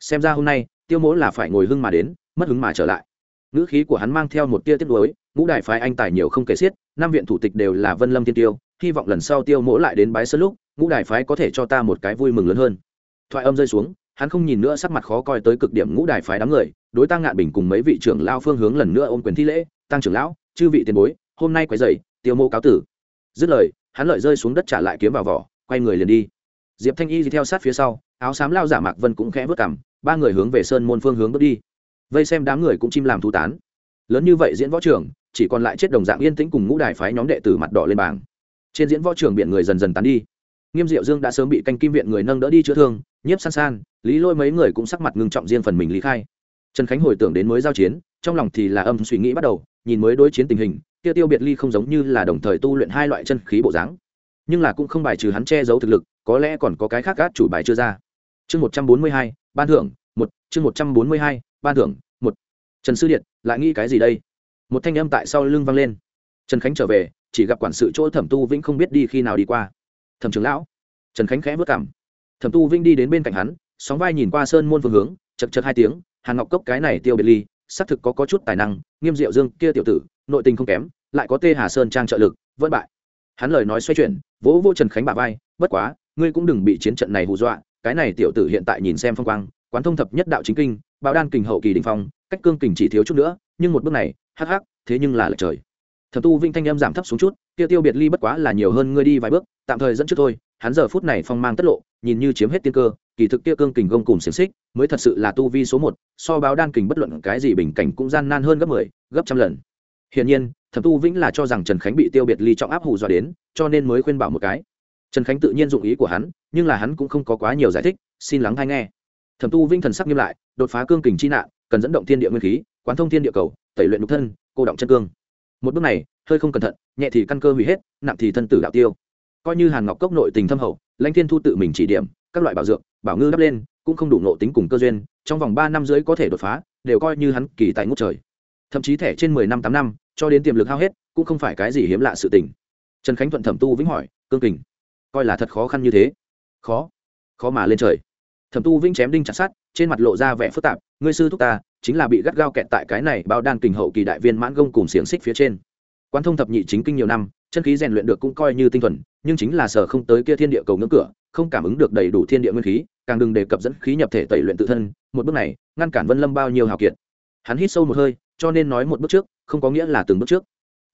Xem ra hôm nay, tiêu mỗ là phải ngồi hưng mà đến, mất hứng mà trở lại. Ngữ khí của hắn mang theo một tia tiếc nuối, ngũ đại phái anh tài nhiều không kể xiết, năm viện thủ tịch đều là vân lâm tiên tiêu, hy vọng lần sau tiêu mỗ lại đến bái sân lúc, ngũ đại phái có thể cho ta một cái vui mừng lớn hơn. Thoại âm rơi xuống, hắn không nhìn nữa sắc mặt khó coi tới cực điểm ngũ đại phái đám người, đối tăng ngạn bình cùng mấy vị trưởng lao phương hướng lần nữa ôm quyền thi lễ, tăng trưởng lão, chư vị tiền bối, hôm nay quấy dậy tiêu mô cáo tử. Dứt lời, hắn lợi rơi xuống đất trả lại kiếm vào vỏ, quay người liền đi diệp thanh y thì theo sát phía sau, áo xám lao giả mạc vân cũng khẽ vớt cảm ba người hướng về sơn môn phương hướng bước đi. Vây xem đám người cũng chim làm thú tán. Lớn như vậy diễn võ trường, chỉ còn lại chết đồng dạng yên tĩnh cùng ngũ đài phái nhóm đệ tử mặt đỏ lên bảng. Trên diễn võ trường biển người dần dần tán đi. Nghiêm diệu dương đã sớm bị canh kim viện người nâng đỡ đi chữa thương, nhiếp san san, lý lôi mấy người cũng sắc mặt ngưng trọng riêng phần mình lý khai. Trần khánh hồi tưởng đến mới giao chiến, trong lòng thì là âm suy nghĩ bắt đầu, nhìn mới đối chiến tình hình tiêu tiêu biệt ly không giống như là đồng thời tu luyện hai loại chân khí bộ dáng. Nhưng là cũng không bài trừ hắn che giấu thực lực có lẽ còn có cái khác gác chủ bài chưa ra. Chương một trăm bốn mươi hai ban thưởng một chương một trăm bốn mươi hai ban thưởng một. Trần sư điện lại nghĩ cái gì đây? Một thanh âm tại sau lưng vang lên. Trần khánh trở về chỉ gặp quản sự chỗ thẩm tu vĩnh không biết đi khi nào đi qua. Thẩm trưởng lão. Trần khánh khẽ vất cảm. Thẩm tu vĩnh đi đến bên cạnh hắn sóng vai nhìn qua sơn môn phương hướng chật chật hai tiếng hàn ngọc cốc cái này tiêu biệt ly xác thực có, có chút tài năng nghiêm diệu dương kia tiểu tử nội tình không kém lại có tê hà sơn trang trợ lực vẫn bại. Hắn lời nói xoay chuyển vỗ vô trần khánh bà vai bất quá ngươi cũng đừng bị chiến trận này hù dọa cái này tiểu tử hiện tại nhìn xem phong quang quán thông thập nhất đạo chính kinh bảo đan kình hậu kỳ đình phong cách cương kình chỉ thiếu chút nữa nhưng một bước này hắc hắc thế nhưng là lệch trời. Thập tu vinh thanh em giảm thấp xuống chút tiêu tiêu biệt ly bất quá là nhiều hơn ngươi đi vài bước tạm thời dẫn trước thôi hắn giờ phút này phong mang tất lộ nhìn như chiếm hết tiên cơ kỳ thực kia cương kình gông cùng xiềng xích mới thật sự là tu vi số một so báo đan kình bất luận cái gì bình cảnh cũng gian nan hơn gấp mười 10, gấp trăm lần. Hiển nhiên thẩm tu vĩnh là cho rằng trần khánh bị tiêu biệt ly trọng áp hù dọa đến cho nên mới khuyên bảo một cái trần khánh tự nhiên dụng ý của hắn, nhưng là hắn cũng không có quá nhiều giải thích, xin lắng hay nghe. Thẩm tu vĩnh thần sắc nghiêm lại, đột phá cương kình chi nạn, cần dẫn động thiên địa nguyên khí, quán thông thiên địa cầu, tẩy luyện nhục thân, cô động chân cương. Một bước này, hơi không cẩn thận, nhẹ thì căn cơ hủy hết, nặng thì thân tử đạo tiêu. Coi như hàn ngọc cốc nội tình thâm hậu, lãnh thiên thu tự mình chỉ điểm, các loại bảo dược, bảo ngư đắp lên, cũng không đủ nộ tính cùng cơ duyên, trong vòng ba năm dưới có thể đột phá, đều coi như hắn kỳ tại ngút trời. Thậm chí thẻ trên mười năm, tám năm, cho đến tiềm lực hao hết, cũng không phải cái gì hiếm lạ sự tình. Trần khánh thuận thẩm tu vĩnh hỏi, cương kình coi là thật khó khăn như thế. Khó. Khó mà lên trời. Thẩm tu vĩnh chém đinh chặt sát trên mặt lộ ra vẻ phức tạp, ngươi sư thúc ta, chính là bị gắt gao kẹt tại cái này bao đan kình hậu kỳ đại viên mãn gông cùng xiềng xích phía trên. Quan thông thập nhị chính kinh nhiều năm, chân khí rèn luyện được cũng coi như tinh thuần, nhưng chính là sở không tới kia thiên địa cầu ngưỡng cửa, không cảm ứng được đầy đủ thiên địa nguyên khí, càng đừng đề cập dẫn khí nhập thể tẩy luyện tự thân, một bước này, ngăn cản vân lâm bao nhiêu hào kiệt. Hắn hít sâu một hơi, cho nên nói một bước trước, không có nghĩa là từng bước trước.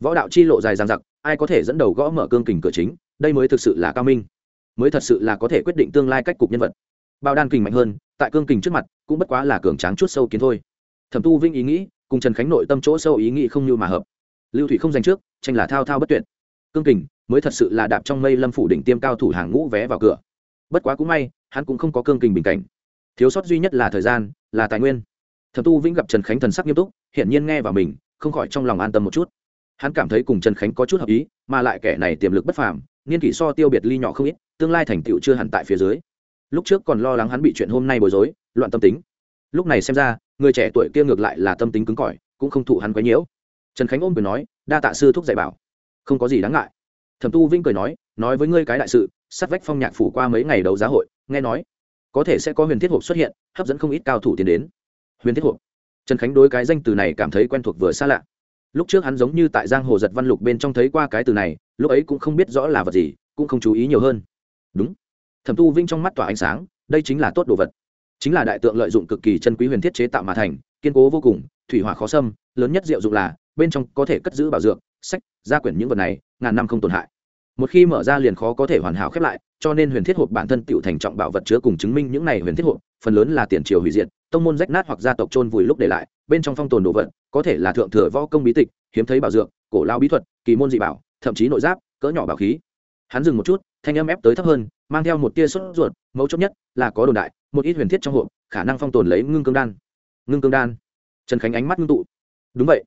Võ đạo chi lộ dài dằng dặc, ai có thể dẫn đầu gõ mở cương kình cửa chính? Đây mới thực sự là cao minh, mới thật sự là có thể quyết định tương lai cách cục nhân vật. Bao đan kình mạnh hơn, tại cương kình trước mặt, cũng bất quá là cường tráng chút sâu kiến thôi. Thẩm tu vinh ý nghĩ, cùng trần khánh nội tâm chỗ sâu ý nghĩ không như mà hợp. Lưu thủy không giành trước, tranh là thao thao bất tuyệt. Cương kình, mới thật sự là đạp trong mây lâm phủ đỉnh tiêm cao thủ hàng ngũ vé vào cửa. Bất quá cũng may, hắn cũng không có cương kình bình cảnh. Thiếu sót duy nhất là thời gian, là tài nguyên. Thẩm tu vĩnh gặp trần khánh thần sắc nghiêm túc, hiển nhiên nghe vào mình, không khỏi trong lòng an tâm một chút. Hắn cảm thấy cùng trần khánh có chút hợp ý, mà lại kẻ này tiềm lực bất phàm niên kỷ so tiêu biệt ly nhỏ không ít, tương lai thành tựu chưa hẳn tại phía dưới. Lúc trước còn lo lắng hắn bị chuyện hôm nay bối rối, loạn tâm tính. Lúc này xem ra, người trẻ tuổi kia ngược lại là tâm tính cứng cỏi, cũng không thụ hắn quấy nhiễu. Trần khánh ôm cười nói, đa tạ sư thúc dạy bảo. Không có gì đáng ngại. Thẩm tu vinh cười nói nói với ngươi cái đại sự, sát vách phong nhạc phủ qua mấy ngày đầu giá hội, nghe nói, có thể sẽ có huyền thiết hộp xuất hiện, hấp dẫn không ít cao thủ tiến đến. Huyền thiết hộp. Trần khánh đối cái danh từ này cảm thấy quen thuộc vừa xa lạ lúc trước hắn giống như tại giang hồ giật văn lục bên trong thấy qua cái từ này, lúc ấy cũng không biết rõ là vật gì, cũng không chú ý nhiều hơn. Đúng. Thẩm tu vinh trong mắt tỏa ánh sáng, đây chính là tốt đồ vật. Chính là đại tượng lợi dụng cực kỳ chân quý huyền thiết chế tạo mà thành, kiên cố vô cùng, thủy hỏa khó xâm, lớn nhất diệu dụng là, bên trong có thể cất giữ bảo dược, sách, gia quyển những vật này, ngàn năm không tổn hại. Một khi mở ra liền khó có thể hoàn hảo khép lại, cho nên huyền thiết hộp bản thân tựu thành trọng bảo vật chứa cùng chứng minh những này huyền thiết hộp, phần lớn là tiền triều hủy diệt tông môn rách nát hoặc gia tộc trôn vùi lúc để lại, bên trong phong tồn đồ vật, có thể là thượng thừa võ công bí tịch, hiếm thấy bảo dược, cổ lao bí thuật, kỳ môn dị bảo, thậm chí nội giáp, cỡ nhỏ bảo khí. Hắn dừng một chút, thanh âm ép tới thấp hơn, mang theo một tia sốt ruột, mấu chốt nhất là có đồn đại, một ít huyền thiết trong hộp, khả năng phong tồn lấy ngưng cương đan. Ngưng cương đan. Trần khánh ánh mắt ngưng tụ. Đúng vậy.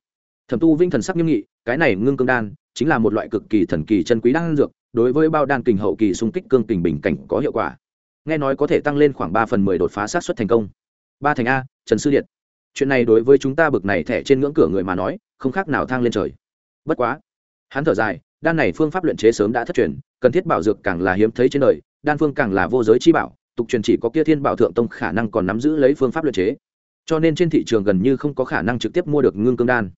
Thẩm tu vinh thần sắc nghiêm nghị, cái này ngưng cương đan chính là một loại cực kỳ thần kỳ chân quý đan dược, đối với bao đan kình hậu kỳ xung kích cương kình bình cảnh có hiệu quả. Nghe nói có thể tăng lên khoảng ba phần mười đột phá sát xuất thành công ba thành a, trần sư điện. Chuyện này đối với chúng ta bực này thẻ trên ngưỡng cửa người mà nói, không khác nào thang lên trời. Bất quá, hắn thở dài, đan này phương pháp luyện chế sớm đã thất truyền, cần thiết bảo dược càng là hiếm thấy trên đời, đan phương càng là vô giới chi bảo, tục truyền chỉ có kia thiên bảo thượng tông khả năng còn nắm giữ lấy phương pháp luyện chế. Cho nên trên thị trường gần như không có khả năng trực tiếp mua được ngưng cương đan.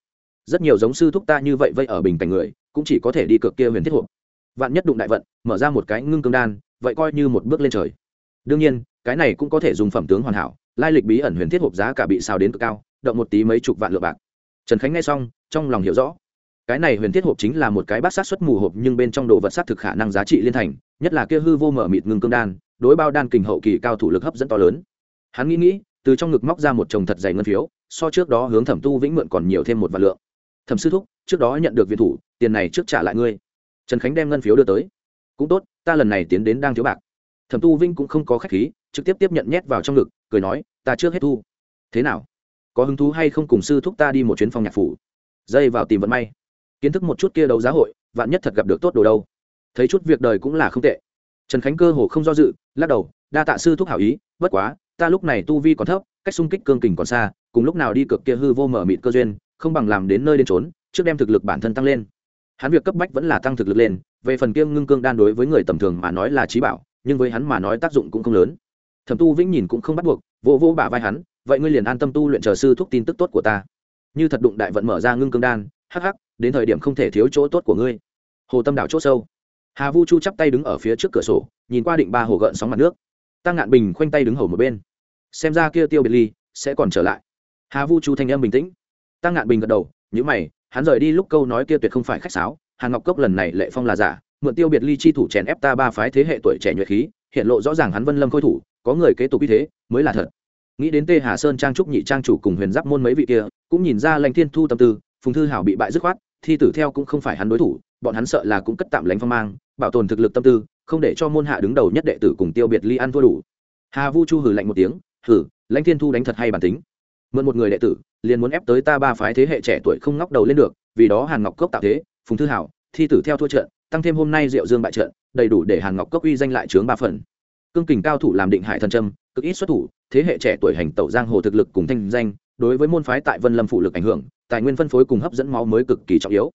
Rất nhiều giống sư thúc ta như vậy vây ở bình cảnh người, cũng chỉ có thể đi cược kia huyền thiết hộp. Vạn nhất đụng đại vận, mở ra một cái ngưng cương đan, vậy coi như một bước lên trời. Đương nhiên, cái này cũng có thể dùng phẩm tướng hoàn hảo lai lịch bí ẩn huyền thiết hộp giá cả bị xào đến cực cao, động một tí mấy chục vạn lượng bạc. Trần khánh nghe xong, trong lòng hiểu rõ. Cái này huyền thiết hộp chính là một cái bát sát xuất mù hộp nhưng bên trong đồ vật sát thực khả năng giá trị liên thành, nhất là kia hư vô mở mịt ngưng cương đan, đối bao đan kình hậu kỳ cao thủ lực hấp dẫn to lớn. Hắn nghĩ nghĩ, từ trong ngực móc ra một chồng thật dày ngân phiếu, so trước đó hướng thẩm tu vĩnh mượn còn nhiều thêm một vạn lượng. Thẩm sư thúc, trước đó nhận được viện thủ, tiền này trước trả lại ngươi. Trần khánh đem ngân phiếu đưa tới. Cũng tốt, ta lần này tiến đến đang thiếu bạc. Thẩm tu vinh cũng không có khách khí, trực tiếp tiếp nhận nhét vào trong ngực cười nói, ta trước hết thu. Thế nào? Có hứng thú hay không cùng sư thúc ta đi một chuyến phòng nhạc phủ? Dây vào tìm vận may. Kiến thức một chút kia đấu giá hội, vạn nhất thật gặp được tốt đồ đâu. Thấy chút việc đời cũng là không tệ. Trần khánh cơ hồ không do dự, lắc đầu, đa tạ sư thúc hảo ý, bất quá, ta lúc này tu vi còn thấp, cách xung kích cương kình còn xa, cùng lúc nào đi cực kia hư vô mở mịt cơ duyên, không bằng làm đến nơi đến trốn trước đem thực lực bản thân tăng lên. Hắn việc cấp bách vẫn là tăng thực lực lên, về phần kiêng ngưng cương đan đối với người tầm thường mà nói là trí bảo, nhưng với hắn mà nói tác dụng cũng không lớn thẩm tu vĩnh nhìn cũng không bắt buộc, vô vô bả vai hắn, vậy ngươi liền an tâm tu luyện chờ sư thúc tin tức tốt của ta. Như thật đụng đại vận mở ra ngưng cương đan, hắc hắc, đến thời điểm không thể thiếu chỗ tốt của ngươi. Hồ tâm đảo c h ỗ sâu. Hà vu chu chắp tay đứng ở phía trước cửa sổ, nhìn qua định ba hồ gợn sóng mặt nước. Tăng ngạn bình khoanh tay đứng hầu một bên. Xem ra kia tiêu biệt ly sẽ còn trở lại. Hà vu chu thanh em bình tĩnh. Tăng ngạn bình gật đầu nhữ mày, hắn rời đi lúc câu nói kia tuyệt không phải khách sáo, hà ngọc cốc lần này lệ phong là giả, mượn tiêu biệt ly chi thủ chèn ép ta ba phái thế hệ tuổi trẻ nhuệ khí, hiện lộ rõ ràng hắn vân lâm khôi thủ có người kế tục như thế, mới là thật. Nghĩ đến tê hà sơn trang trúc nhị trang chủ cùng huyền giáp môn mấy vị kia, cũng nhìn ra lanh thiên thu tâm tư, phùng thư hảo bị bại dứt khoát, thi tử theo cũng không phải hắn đối thủ, bọn hắn sợ là cũng cất tạm lánh phong mang, bảo tồn thực lực tâm tư, không để cho môn hạ đứng đầu nhất đệ tử cùng tiêu biệt ly ăn thua đủ. Hà vu chu hử lạnh một tiếng, hử, lãnh thiên thu đánh thật hay bản tính? Mượn một người đệ tử, liền muốn ép tới ta ba phái thế hệ trẻ tuổi không ngóc đầu lên được, vì đó hàn ngọc cốc tạo thế, phùng thư hảo, thi tử theo thua trận, tăng thêm hôm nay diệu dương bại trận, đầy đủ để hàn ngọc cốc uy danh lại chướng ba phần cương kình cao thủ làm định hải thần trâm cực ít xuất thủ, thế hệ trẻ tuổi hành tẩu giang hồ thực lực cùng thanh danh, đối với môn phái tại vân lâm phụ lực ảnh hưởng, tài nguyên phân phối cùng hấp dẫn máu mới cực kỳ trọng yếu.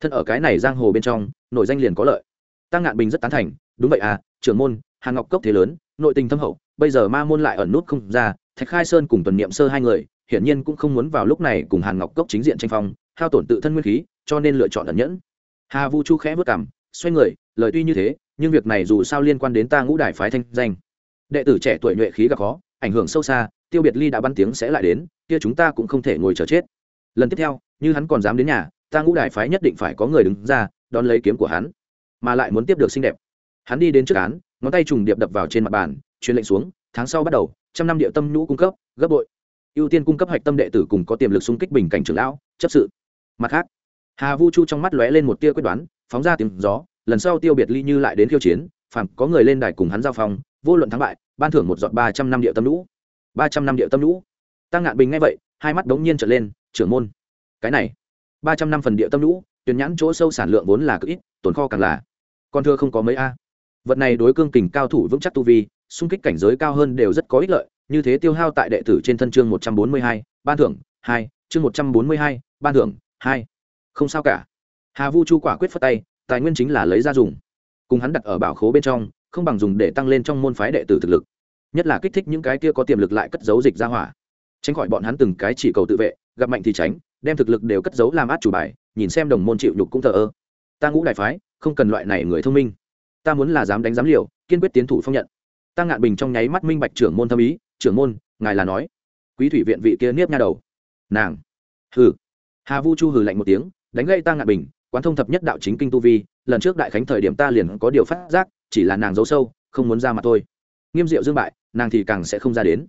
Thân ở cái này giang hồ bên trong, nội danh liền có lợi. Tăng ngạn bình rất tán thành, đúng vậy à trưởng môn hàn ngọc cốc thế lớn, nội tình thâm hậu, bây giờ ma môn lại ẩn nút không ra, thạch khai sơn cùng tuần niệm sơ hai người, hiển nhiên cũng không muốn vào lúc này cùng hàn ngọc cốc chính diện tranh phong, hao tổn tự thân nguyên khí, cho nên lựa chọn ẩn nhẫn. Hà vu chu khẽ vất cảm xoay người, lời tuy như thế nhưng việc này dù sao liên quan đến ta ngũ đài phái thanh danh. Đệ tử trẻ tuổi nhuệ khí gặp khó, ảnh hưởng sâu xa, tiêu biệt ly đã bắn tiếng sẽ lại đến, kia chúng ta cũng không thể ngồi chờ chết. Lần tiếp theo, như hắn còn dám đến nhà, ta ngũ đài phái nhất định phải có người đứng ra, đón lấy kiếm của hắn, mà lại muốn tiếp được xinh đẹp. Hắn đi đến trước án, ngón tay trùng điệp đập vào trên mặt bàn, truyền lệnh xuống, tháng sau bắt đầu, trăm năm địa tâm nhũ cung cấp, gấp bội. Ưu tiên cung cấp hạch tâm đệ tử cùng có tiềm lực xung kích bình cảnh trưởng lão, chấp sự. Mặt khác, hà vu chu trong mắt lóe lên một tia quyết đoán, phóng ra tiếng gió lần sau tiêu biệt ly như lại đến khiêu chiến phàm có người lên đài cùng hắn giao phong vô luận thắng bại ban thưởng một giọt ba trăm năm địa tâm lũ. ba trăm năm địa tâm lũ. tăng ngạn bình ngay vậy hai mắt đống nhiên trở lên trưởng môn cái này ba trăm năm phần địa tâm lũ, tuyển nhãn chỗ sâu sản lượng vốn là cực ít tồn kho càng là con thưa không có mấy a vật này đối cương kình cao thủ vững chắc tu vi xung kích cảnh giới cao hơn đều rất có ích lợi như thế tiêu hao tại đệ tử trên thân chương một trăm bốn mươi hai ban thưởng hai chương một trăm bốn mươi hai ban thưởng hai không sao cả hà vu chu quả quyết phất tay tài nguyên chính là lấy ra dùng. Cùng hắn đặt ở bảo khố bên trong, không bằng dùng để tăng lên trong môn phái đệ tử thực lực. Nhất là kích thích những cái kia có tiềm lực lại cất giấu dịch ra hỏa. Tránh khỏi bọn hắn từng cái chỉ cầu tự vệ, gặp mạnh thì tránh, đem thực lực đều cất giấu làm át chủ bài, nhìn xem đồng môn chịu nhục cũng thờ ơ. Ta ngũ đại phái, không cần loại này người thông minh. Ta muốn là dám đánh dám liều, kiên quyết tiến thủ phong nhận. Ta ngạn bình trong nháy mắt minh bạch trưởng môn thâm ý, trưởng môn, ngài là nói. Quý thủy viện vị kia niếp nha đầu. Nàng. Hừ. Hà vu chu hừ lạnh một tiếng, đánh gây ta ngạn bình quán thông thập nhất đạo chính kinh tu vi, lần trước đại khánh thời điểm ta liền có điều phát giác, chỉ là nàng giấu sâu, không muốn ra mặt thôi. Nghiêm diệu dương bại, nàng thì càng sẽ không ra đến.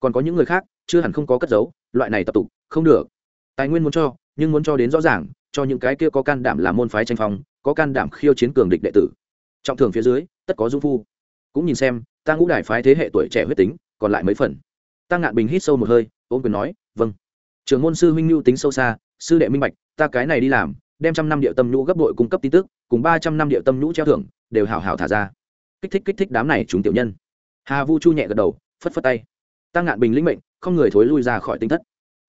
Còn có những người khác, chưa hẳn không có cất giấu, loại này tập tục, không được. Tài nguyên muốn cho, nhưng muốn cho đến rõ ràng, cho những cái kia có can đảm làm môn phái tranh phong, có can đảm khiêu chiến cường địch đệ tử. Trọng thường phía dưới, tất có dung phu. Cũng nhìn xem, ta ngũ đài phái thế hệ tuổi trẻ huyết tính, còn lại mấy phần. Ta ngạn bình hít sâu một hơi ôm quyền nói vâng. Trưởng môn sư huynh lưu tính sâu xa, sư đệ minh bạch, ta cái này đi làm đem trăm năm địa tâm nhũ gấp đội cung cấp tin tức, cùng ba trăm năm địa tâm nhũ treo thưởng, đều hào hào thả ra. Kích thích kích thích đám này chúng tiểu nhân. Hà vu chu nhẹ gật đầu, phất phất tay. Tăng ngạn bình lĩnh mệnh, không người thối lui ra khỏi tinh thất.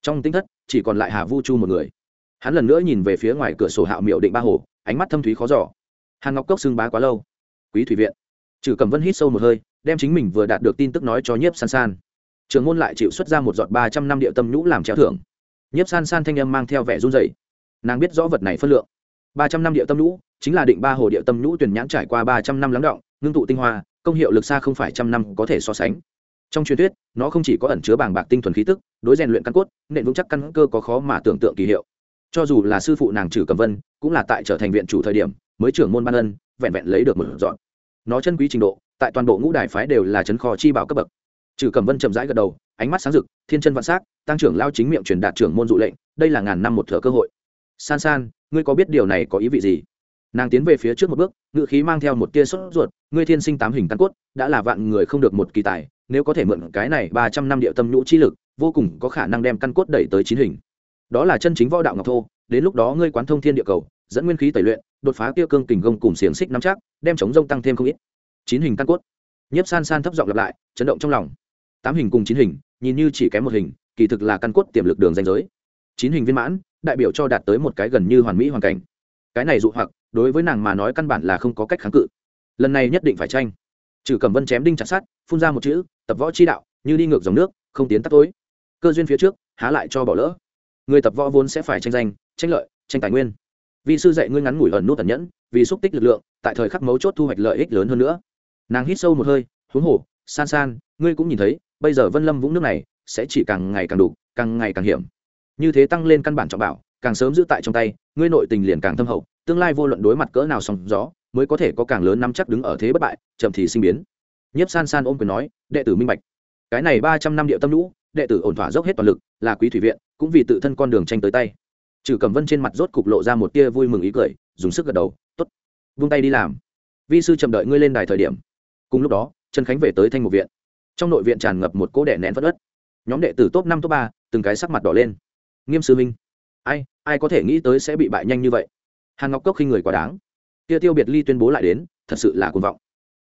Trong tinh thất, chỉ còn lại hà vu chu một người. Hắn lần nữa nhìn về phía ngoài cửa sổ hạo miệu định ba hồ, ánh mắt thâm thúy khó giỏ hàn ngọc cốc xưng bá quá lâu. Quý thủy viện. Trừ cầm vân hít sâu một hơi, đem chính mình vừa đạt được tin tức nói cho nhiếp san san. Trường môn lại chịu xuất ra một giọt ba trăm năm địa tâm nhũ làm treo thưởng. Nhiếp san san thanh âm mang theo vẻ run dày nàng biết rõ vật này phân lượng. Ba trăm năm địa tâm nhũ, chính là định ba hồ địa tâm nhũ tuyển nhãn trải qua ba trăm năm lắng động, ngưng tụ tinh hoa, công hiệu lực xa không phải trăm năm có thể so sánh. Trong truyền thuyết, nó không chỉ có ẩn chứa bảng bạc tinh thuần khí tức, đối rèn luyện căn cốt nện vững chắc căn cơ có khó mà tưởng tượng kỳ hiệu. Cho dù là sư phụ nàng trừ cầm vân, cũng là tại trở thành viện chủ thời điểm, mới trưởng môn ban ân, vẹn vẹn lấy được một dọn. Nó chân quý trình độ, tại toàn bộ ngũ đài phái đều là chấn kho chi bảo cấp bậc. Trừ cầm vân chậm rãi gật đầu, ánh mắt sáng rực, thiên chân vạn s á c tăng trưởng lao chính miệng truyền đạt trưởng môn dụ lệnh, đây là ngàn năm một thợ cơ hội san san, ngươi có biết điều này có ý vị gì? Nàng tiến về phía trước một bước ngự khí mang theo một tia sốt ruột, ngươi thiên sinh tám hình căn cốt, đã là vạn người không được một kỳ tài, nếu có thể mượn cái này ba trăm năm địa tâm nhũ chi lực, vô cùng có khả năng đem căn cốt đẩy tới chín hình. Đó là chân chính võ đạo ngọc thô, đến lúc đó ngươi quán thông thiên địa cầu, dẫn nguyên khí tẩy luyện, đột phá kia cương kình gông cùng xiềng xích nắm chắc, đem chống rông tăng thêm không ít. Chín hình căn cốt. Nhiếp san san thấp giọng lặp lại, chấn động trong lòng. Tám hình cùng chín hình, nhìn như chỉ kém một hình, kỳ thực là căn cốt tiềm lực đường danh giới. Chín hình viên mãn đại biểu cho đạt tới một cái gần như hoàn mỹ hoàn cảnh. Cái này dụ hoặc, đối với nàng mà nói căn bản là không có cách kháng cự. Lần này nhất định phải tranh. Trừ cẩm vân chém đinh chặt sát phun ra một chữ, tập võ chi đạo, như đi ngược dòng nước, không tiến tắt tối. Cơ duyên phía trước, há lại cho bỏ lỡ. Người tập võ vốn sẽ phải tranh giành tranh lợi, tranh tài nguyên. Vì sư dạy ngươi ngắn ngủi ẩn nút tẩn nhẫn, vì xúc tích lực lượng, tại thời khắc mấu chốt thu hoạch lợi ích lớn hơn nữa. Nàng hít sâu một hơi, huống hồ, san san, ngươi cũng nhìn thấy, bây giờ vân lâm vũng nước này, sẽ chỉ càng ngày càng đủ, càng ngày càng hiểm như thế tăng lên căn bản trọng bảo, càng sớm giữ tại trong tay, ngươi nội tình liền càng thâm hậu, tương lai vô luận đối mặt cỡ nào sóng gió, mới có thể có càng lớn nắm chắc đứng ở thế bất bại, chậm thì sinh biến. Nhiếp san san ôm quyền nói, đệ tử minh bạch. Cái này ba trăm năm địa tâm lũ, đệ tử ổn thỏa dốc hết toàn lực, là quý thủy viện, cũng vì tự thân con đường tranh tới tay. Trừ cầm vân trên mặt rốt cục lộ ra một tia vui mừng ý cười, dùng sức gật đầu t ố t vung tay đi làm. Vi sư chậm đợi ngươi lên đài thời điểm. Cùng lúc đó, trần khánh về tới thanh một viện. Trong nội viện tràn ngập một cỗ đẻ nén phất ất nhóm đệ tử top năm, top ba, từng cái sắc mặt đỏ lên nghiêm sư minh. Ai ai có thể nghĩ tới sẽ bị bại nhanh như vậy? Hàn ngọc cốc khi người quá đáng. Kia tiêu biệt ly tuyên bố lại đến, thật sự là cuồng vọng.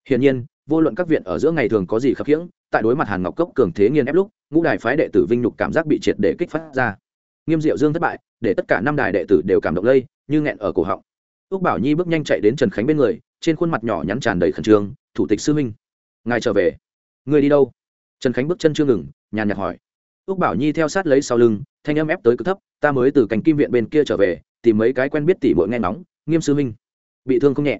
Hiển nhiên, vô luận các viện ở giữa ngày thường có gì khập khiễng, tại đối mặt hàn ngọc cốc cường thế nghiên ép lúc, ngũ đài phái đệ tử vinh nhục cảm giác bị triệt để kích phát ra. Nghiêm diệu dương thất bại, để tất cả năm đài đệ tử đều cảm động lây, như nghẹn ở cổ họng. Ước bảo nhi bước nhanh chạy đến trần khánh bên người, trên khuôn mặt nhỏ nhắn tràn đầy khẩn trương, thủ tịch sư minh, ngài trở về. Người đi đâu? Trần khánh bước chân chưa ngừng, nhàn nhạt hỏi úc bảo nhi theo sát lấy sau lưng, thanh âm ép tới cực thấp, ta mới từ cành kim viện bên kia trở về, tìm mấy cái quen biết tỉ bội nghe nóng nghiêm sư minh bị thương không nhẹ.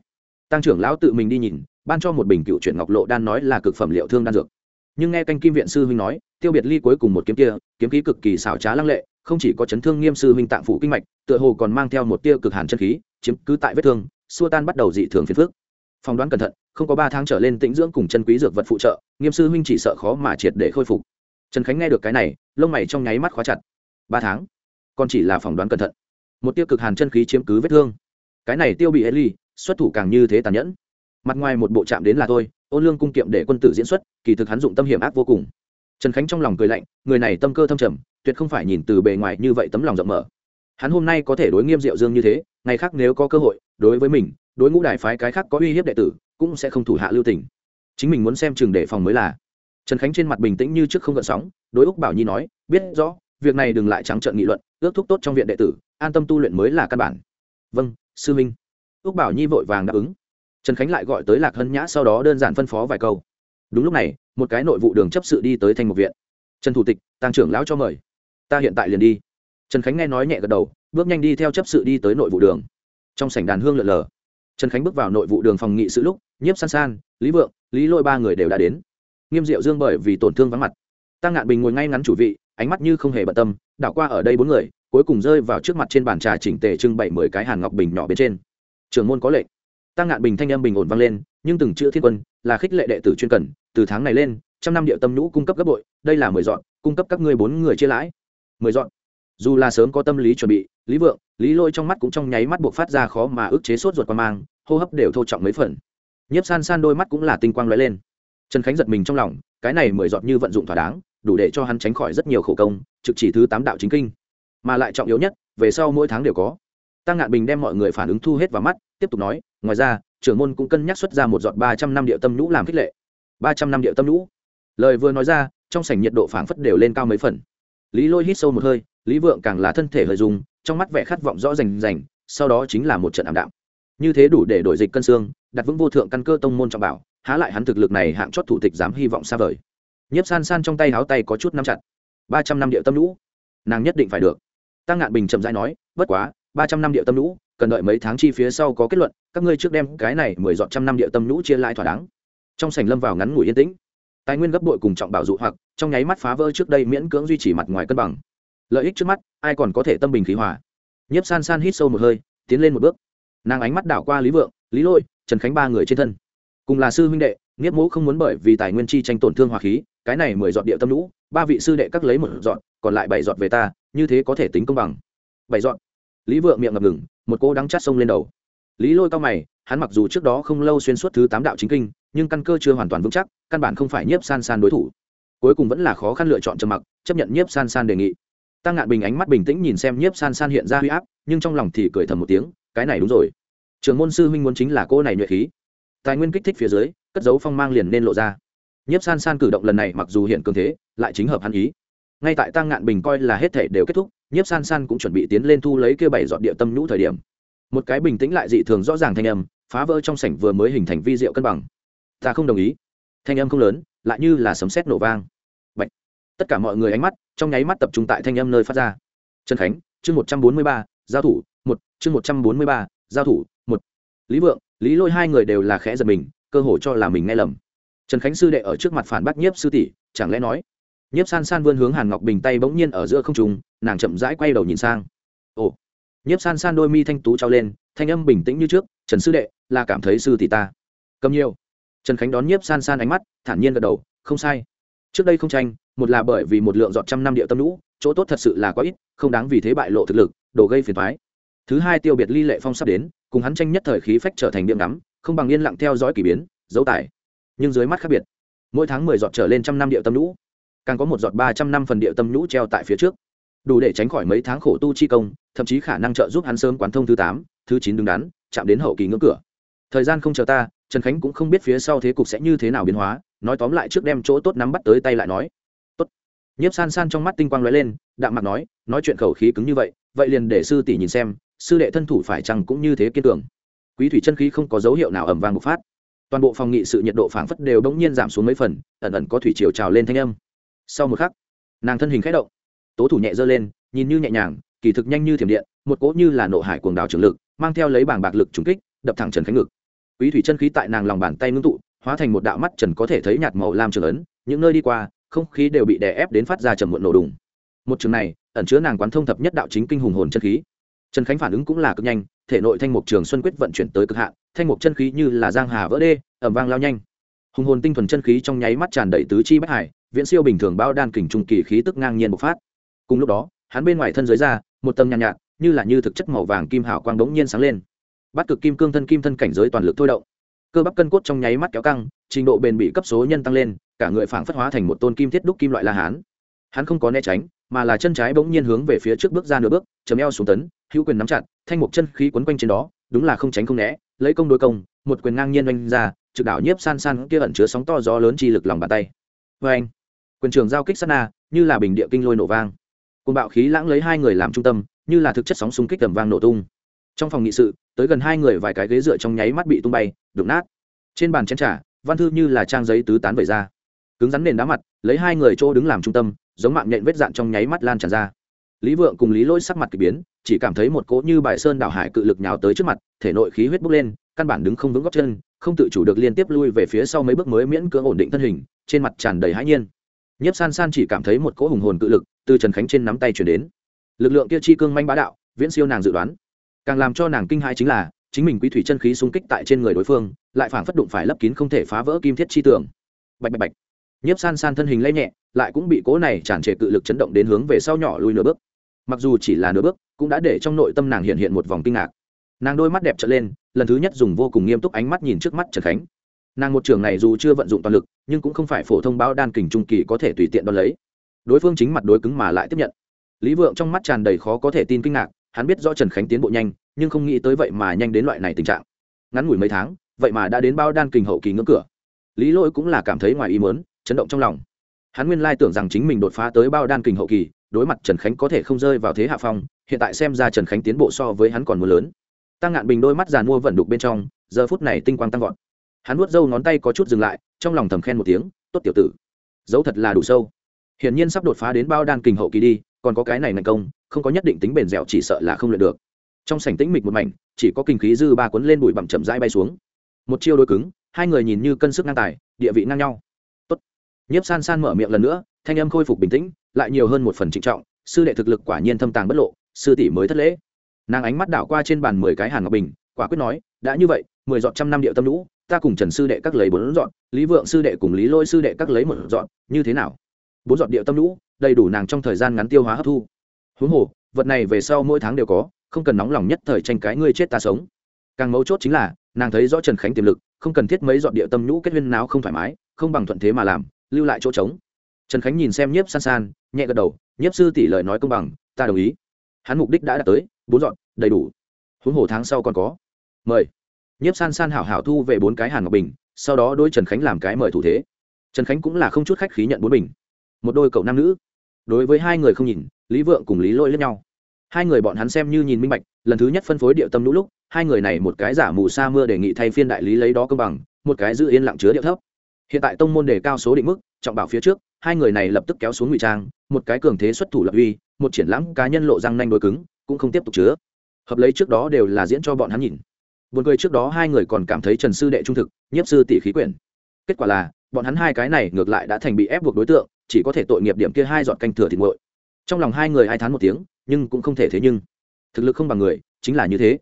Tăng trưởng lão tự mình đi nhìn, ban cho một bình cựu chuyển ngọc lộ đan nói là cực phẩm liệu thương đan dược. Nhưng nghe canh kim viện sư huynh nói, tiêu biệt ly cuối cùng một kiếm kia, kiếm khí cực kỳ xảo trá lăng lệ, không chỉ có chấn thương nghiêm sư huynh tạng phủ kinh mạch, tựa hồ còn mang theo một tia cực hàn chân khí, chiếm cứ tại vết thương, xua tan bắt đầu dị thường phiền phước phỏng đoán cẩn thận, không có ba tháng trở lên tĩnh dưỡng cùng chân quý dược vật phụ trợ, nghiêm sư huynh chỉ sợ khó mà triệt để khôi phục trần khánh nghe được cái này, lông mày trong nháy mắt khóa chặt. Ba tháng? Còn chỉ là phỏng đoán cẩn thận. Một tiêu cực hàn chân khí chiếm cứ vết thương. Cái này tiêu bị Ely xuất thủ càng như thế tàn nhẫn. Mặt ngoài một bộ chạm đến là thôi ôn lương cung kiệm để quân tử diễn xuất, kỳ thực hắn dụng tâm hiểm ác vô cùng. Trần khánh trong lòng cười lạnh, người này tâm cơ thâm trầm, tuyệt không phải nhìn từ bề ngoài như vậy tấm lòng rộng mở. Hắn hôm nay có thể đối nghiêm diệu dương như thế, ngày khác nếu có cơ hội, đối với mình, đối ngũ đại phái cái khác có uy hiếp đệ tử, cũng sẽ không thủ hạ lưu tình. Chính mình muốn xem chừng đề phòng mới là trần khánh trên mặt bình tĩnh như trước không gợn sóng, đối úc bảo nhi nói, biết rõ, việc này đừng lại trắng trợn nghị luận, ước thúc tốt trong viện đệ tử, an tâm tu luyện mới là căn bản. Vâng sư minh. Úc bảo nhi vội vàng đáp ứng. Trần khánh lại gọi tới lạc hân nhã sau đó đơn giản phân phó vài câu. Đúng lúc này, một cái nội vụ đường chấp sự đi tới thành một viện. Trần thủ tịch tăng trưởng lão cho mời. Ta hiện tại liền đi. Trần khánh nghe nói nhẹ gật đầu, bước nhanh đi theo chấp sự đi tới nội vụ đường. Trong sảnh đàn hương lượn lờ, trần khánh bước vào nội vụ đường phòng nghị sự lúc, nhiếp san san, lý vượng, lý lôi ba người đều đã đến nghiêm diệu dương bởi vì tổn thương vắng mặt. Tăng ngạn bình ngồi ngay ngắn chủ vị, ánh mắt như không hề bận tâm, đảo qua ở đây bốn người, cuối cùng rơi vào trước mặt trên bàn trà chỉnh tề trưng bày mười cái hàn ngọc bình nhỏ bên trên. Trường môn có lệnh. Tăng ngạn bình thanh âm bình ổn vang lên, nhưng từng chữ thiên quân là khích lệ đệ tử chuyên cần, từ tháng này lên, trăm năm địa tâm nhũ cung cấp gấp bội, đây là mười dọn, cung cấp các ngươi bốn người chia lãi. Mười dọn. Dù là sớm có tâm lý chuẩn bị, lý vượng, lý lôi trong mắt cũng trong nháy mắt buộc phát ra khó mà ức chế sốt ruột qua mang, hô hấp đều thô trọng mấy phần. Nhiếp san san đôi mắt cũng là tinh quang lóe lên trần khánh giật mình trong lòng, cái này mười giọt như vận dụng thỏa đáng, đủ để cho hắn tránh khỏi rất nhiều khổ công, trực chỉ thứ tám đạo chính kinh. Mà lại trọng yếu nhất, về sau mỗi tháng đều có. Tăng ngạn bình đem mọi người phản ứng thu hết vào mắt, tiếp tục nói, ngoài ra, trưởng môn cũng cân nhắc xuất ra một giọt ba trăm năm địa tâm nhũ làm khích lệ. Ba trăm năm địa tâm nhũ. Lời vừa nói ra, trong sảnh nhiệt độ phảng phất đều lên cao mấy phần. Lý lôi hít sâu một hơi, lý vượng càng là thân thể hơi dùng trong mắt vẻ khát vọng rõ rành rành, sau đó chính là một trận ảm đạm. Như thế đủ để đổi dịch cân xương, đặt vững vô thượng căn cơ tông môn trọng bảo há lại hắn thực lực này hạng chót thủ tịch dám hy vọng xa vời. Nhiếp san san trong tay háo tay có chút nắm chặt. Ba trăm năm địa tâm lũ. Nàng nhất định phải được. Tăng ngạn bình chậm rãi nói, bất quá, ba trăm năm địa tâm lũ, cần đợi mấy tháng chi phía sau có kết luận, các ngươi trước đem cái này mười dọn trăm năm địa tâm lũ chia lại thỏa đáng. Trong sảnh lâm vào ngắn ngủi yên tĩnh. Tài nguyên gấp bội cùng trọng bảo dụ hoặc, trong nháy mắt phá vỡ trước đây miễn cưỡng duy trì mặt ngoài cân bằng. Lợi ích trước mắt, ai còn có thể tâm bình khí hòa? Nhiếp san san hít sâu một hơi, tiến lên một bước. Nàng ánh mắt đảo qua lý vượng, lý lôi, trần khánh ba người trên thân cùng là sư huynh đệ, nghiếp mũ không muốn bởi vì tài nguyên chi tranh tổn thương hòa khí, cái này mười dọn địa tâm lũ, ba vị sư đệ cắt lấy một dọn còn lại bảy dọn về ta, như thế có thể tính công bằng. Bảy dọn lý vượng miệng ngập ngừng, một cô đắng chát sông lên đầu. Lý lôi cao mày, hắn mặc dù trước đó không lâu xuyên suốt thứ tám đạo chính kinh, nhưng căn cơ chưa hoàn toàn vững chắc, căn bản không phải nhiếp san san đối thủ. Cuối cùng vẫn là khó khăn lựa chọn trầm mặc, chấp nhận nhiếp san san đề nghị. Tăng ngạn bình ánh mắt bình tĩnh nhìn xem nhiếp san san hiện ra huy áp, nhưng trong lòng thì cười thầm một tiếng, cái này đúng rồi. Trường môn sư huynh muốn chính là cô này nhuệ khí tài nguyên kích thích phía dưới, cất dấu phong mang liền nên lộ ra. Nhiếp san san cử động lần này mặc dù hiện cường thế, lại chính hợp hắn ý. Ngay tại tăng ngạn bình coi là hết thể đều kết thúc, nhiếp san san cũng chuẩn bị tiến lên thu lấy kia bảy dọn địa tâm nhũ thời điểm. Một cái bình tĩnh lại dị thường rõ ràng thanh âm, phá vỡ trong sảnh vừa mới hình thành vi diệu cân bằng. Ta không đồng ý. Thanh âm không lớn, lại như là sấm sét nổ vang. Bạch. tất cả mọi người ánh mắt, trong nháy mắt tập trung tại thanh âm nơi phát ra. Trần khánh, chương một trăm bốn mươi ba, giao thủ, một, chương một trăm bốn mươi ba, giao thủ, một. Lý vượng lý lôi hai người đều là khẽ giật mình, cơ hồ cho là mình nghe lầm. Trần khánh sư đệ ở trước mặt phản bác nhiếp sư tỷ, chẳng lẽ nói, nhiếp san san vươn hướng hàn ngọc bình tay bỗng nhiên ở giữa không trùng nàng chậm rãi quay đầu nhìn sang. Ồ! Nhiếp san san đôi mi thanh tú trao lên, thanh âm bình tĩnh như trước, trần sư đệ, là cảm thấy sư tỷ ta. Cầm nhiều. Trần khánh đón nhiếp san san ánh mắt, thản nhiên gật đầu, không sai. Trước đây không tranh, một là bởi vì một lượng dọn trăm năm địa tâm lũ, chỗ tốt thật sự là quá ít, không đáng vì thế bại lộ thực lực đổ gây phiền thoái thứ hai tiêu biệt ly lệ phong sắp đến, cùng hắn tranh nhất thời khí phách trở thành điểm ngắm, không bằng yên lặng theo dõi k ỳ biến, dấu tài. Nhưng dưới mắt khác biệt, mỗi tháng mười giọt trở lên trăm năm địa tâm nhũ, càng có một giọt ba trăm năm phần địa tâm nhũ treo tại phía trước. Đủ để tránh khỏi mấy tháng khổ tu chi công, thậm chí khả năng trợ giúp hắn sớm quán thông thứ tám, thứ chín đứng đắn, chạm đến hậu kỳ ngưỡng cửa. Thời gian không chờ ta, trần khánh cũng không biết phía sau thế cục sẽ như thế nào biến hóa, nói tóm lại trước đem chỗ tốt nắm bắt tới tay lại nói. Tốt. Nhiếp san san trong mắt tinh quang lóe lên, đạm mặt nói nói chuyện khẩu khí cứng như vậy vậy liền để sư tỷ nhìn xem sư đệ thân thủ phải chăng cũng như thế kiên cường? Quý thủy chân khí không có dấu hiệu nào ẩm vang bộc phát. Toàn bộ phòng nghị sự nhiệt độ phảng phất đều bỗng nhiên giảm xuống mấy phần, ẩn ẩn có thủy chiều trào lên thanh âm. Sau một khắc, nàng thân hình khẽ động. Tố thủ nhẹ dơ lên, nhìn như nhẹ nhàng, kỳ thực nhanh như thiểm điện, một cỗ như là nộ hải cuồng đào trường lực, mang theo lấy bảng bạc lực trùng kích, đập thẳng trần khánh ngực. Quý thủy chân khí tại nàng lòng bàn tay ngưng tụ, hóa thành một đạo mắt trần có thể thấy nhạt màu lam trường ấn, những nơi đi qua, không khí đều bị đè ép đến phát ra trầm muộn nổ đùng. Một trường này, ẩn chứa nàng quán thông thập nhất đạo chính kinh hùng hồn chân khí trần khánh phản ứng cũng là cực nhanh thể nội thanh mục trường xuân quyết vận chuyển tới cực hạn thanh mục chân khí như là giang hà vỡ đê ẩm vang lao nhanh. Hùng hồn tinh thuần chân khí trong nháy mắt tràn đầy tứ chi bách hải viễn siêu bình thường bao đan kình trung kỳ khí tức ngang nhiên bộc phát. Cùng lúc đó hắn bên ngoài thân giới ra một tầng nhàn nhạt, nhạt như là như thực chất màu vàng kim hào quang đống nhiên sáng lên. Bắt cực kim cương thân kim thân cảnh giới toàn lực thôi động. Cơ bắp cân cốt trong nháy mắt kéo căng trình độ bền bị cấp số nhân tăng lên cả người phảng phất hóa thành một tôn kim thiết đúc kim loại la hán. Hắn không có né tránh mà là chân trái bỗng nhiên hướng về phía trước bước ra nửa bước chấm eo xuống tấn, hữu quyền nắm chặt, thanh một chân khí quấn quanh trên đó, đúng là không tránh không né, lấy công đối công, một quyền ngang nhiên oanh ra, trực đảo nhiếp san san kia ẩn chứa sóng to gió lớn chi lực lòng bàn tay. Vê anh, quyền trường giao kích sát na, như là bình địa kinh lôi nổ vang. Côn bạo khí lãng lấy hai người làm trung tâm, như là thực chất sóng xung kích tầm vang nổ tung. Trong phòng nghị sự, tới gần hai người vài cái ghế dựa trong nháy mắt bị tung bay, đụng nát. Trên bàn chén trà, văn thư như là trang giấy tứ tán vẩy ra. Cứng rắn nền đá mặt, lấy hai người chỗ đứng làm trung tâm, giống mạng nhện vết dạn trong nháy mắt lan tràn ra lý vượng cùng lý lỗi sắc mặt k ỳ biến, chỉ cảm thấy một cỗ như bài sơn đảo hải cự lực nhào tới trước mặt, thể nội khí huyết bốc lên, căn bản đứng không vững góc chân, không tự chủ được liên tiếp lui về phía sau mấy bước mới miễn cưỡng ổn định thân hình, trên mặt tràn đầy hãi nhiên. Nhiếp san san chỉ cảm thấy một cỗ hùng hồn cự lực từ trần khánh trên nắm tay chuyển đến. Lực lượng kia chi cương manh bá đạo, viễn siêu nàng dự đoán. Càng làm cho nàng kinh hãi chính là, chính mình quý thủy chân khí xung kích tại trên người đối phương, lại phảng phất đụng phải lấp kín không thể phá vỡ kim thiết chi tường. Bạch bạch bạch. Nhiếp san san thân hình lay nhẹ, lại cũng bị cố này tràn trề cự lực chấn động đến hướng về sau nhỏ lui nửa bước mặc dù chỉ là nửa bước, cũng đã để trong nội tâm nàng hiện hiện một vòng kinh ngạc. Nàng đôi mắt đẹp trở lên, lần thứ nhất dùng vô cùng nghiêm túc ánh mắt nhìn trước mắt trần khánh. Nàng một trường này dù chưa vận dụng toàn lực, nhưng cũng không phải phổ thông báo đan kình trung kỳ có thể tùy tiện đo lấy. Đối phương chính mặt đối cứng mà lại tiếp nhận. Lý vượng trong mắt tràn đầy khó có thể tin kinh ngạc, hắn biết do trần khánh tiến bộ nhanh, nhưng không nghĩ tới vậy mà nhanh đến loại này tình trạng. Ngắn ngủi mấy tháng, vậy mà đã đến bao đan kình hậu kỳ ngưỡng cửa. Lý lỗi cũng là cảm thấy ngoài ý mớn chấn động trong lòng. Hắn nguyên lai tưởng rằng chính mình đột phá tới bao đan kình hậu kỳ đối mặt trần khánh có thể không rơi vào thế hạ phong, hiện tại xem ra trần khánh tiến bộ so với hắn còn mưa lớn. Tăng ngạn bình đôi mắt giàn mua vận đục bên trong, giờ phút này tinh quang tăng vọt. Hắn nuốt râu ngón tay có chút dừng lại, trong lòng thầm khen một tiếng, tốt tiểu tử, dấu thật là đủ sâu. Hiển nhiên sắp đột phá đến bao đan kình hậu kỳ đi, còn có cái này thành công, không có nhất định tính bền dẻo chỉ sợ là không luyện được. Trong sảnh tĩnh mịch một mảnh, chỉ có kinh khí dư ba cuốn lên bụi bặm chậm rãi bay xuống. Một chiêu đôi cứng, hai người nhìn như cân sức ngang tài, địa vị ngang nhau. Tốt. nhiếp san san mở miệng lần nữa thanh âm khôi phục bình tĩnh, lại nhiều hơn một phần trịnh trọng, sư đệ thực lực quả nhiên thâm tàng bất lộ, sư tỷ mới thất lễ. Nàng ánh mắt đảo qua trên bàn mười cái hàn ngọc bình, quả quyết nói, đã như vậy, mười dọn trăm năm điệu tâm lũ, ta cùng trần sư đệ các lấy bốn dọn lý vượng sư đệ cùng lý lôi sư đệ các lấy một dọn như thế nào? Bốn dọn điệu tâm lũ, đầy đủ nàng trong thời gian ngắn tiêu hóa hấp thu. Huống hồ, vật này về sau mỗi tháng đều có, không cần nóng lòng nhất thời tranh cái ngươi chết ta sống. Càng mấu chốt chính là, nàng thấy rõ trần khánh tiềm lực, không cần thiết mấy dọn địa tâm nhũ kết huyên nào không thoải mái, không bằng thuận thế mà làm, lưu lại chỗ trống trần khánh nhìn xem nhiếp san san, nhẹ gật đầu, nhiếp sư tỷ lời nói công bằng, ta đồng ý. Hắn mục đích đã đạt tới, bốn dọn, đầy đủ. Huống hồ tháng sau còn có. Mời. Nhiếp san san hảo hảo thu về bốn cái hàn ngọc bình, sau đó đôi trần khánh làm cái mời thủ thế. Trần khánh cũng là không chút khách khí nhận bốn bình. Một đôi cậu nam nữ. Đối với hai người không nhìn, lý vượng cùng lý lôi lẫn nhau. Hai người bọn hắn xem như nhìn minh bạch, lần thứ nhất phân phối điệu tâm lũ lúc, hai người này một cái giả mù sa mưa đề nghị thay phiên đại lý lấy đó công bằng, một cái giữ yên lặng chứa điệu thấp hiện tại tông môn đề cao số định mức, trọng bảo phía trước, hai người này lập tức kéo xuống ngụy trang, một cái cường thế xuất thủ lập uy, một triển lãm cá nhân lộ răng nanh đôi cứng, cũng không tiếp tục chứa. Hợp lấy trước đó đều là diễn cho bọn hắn nhìn. Buồn cười trước đó hai người còn cảm thấy trần sư đệ trung thực, nhiếp sư tỷ khí quyển. Kết quả là, bọn hắn hai cái này ngược lại đã thành bị ép buộc đối tượng, chỉ có thể tội nghiệp điểm kia hai dọn canh thừa thịt nguội. Trong lòng hai người ai thán một tiếng, nhưng cũng không thể thế nhưng. Thực lực không bằng người, chính là như thế.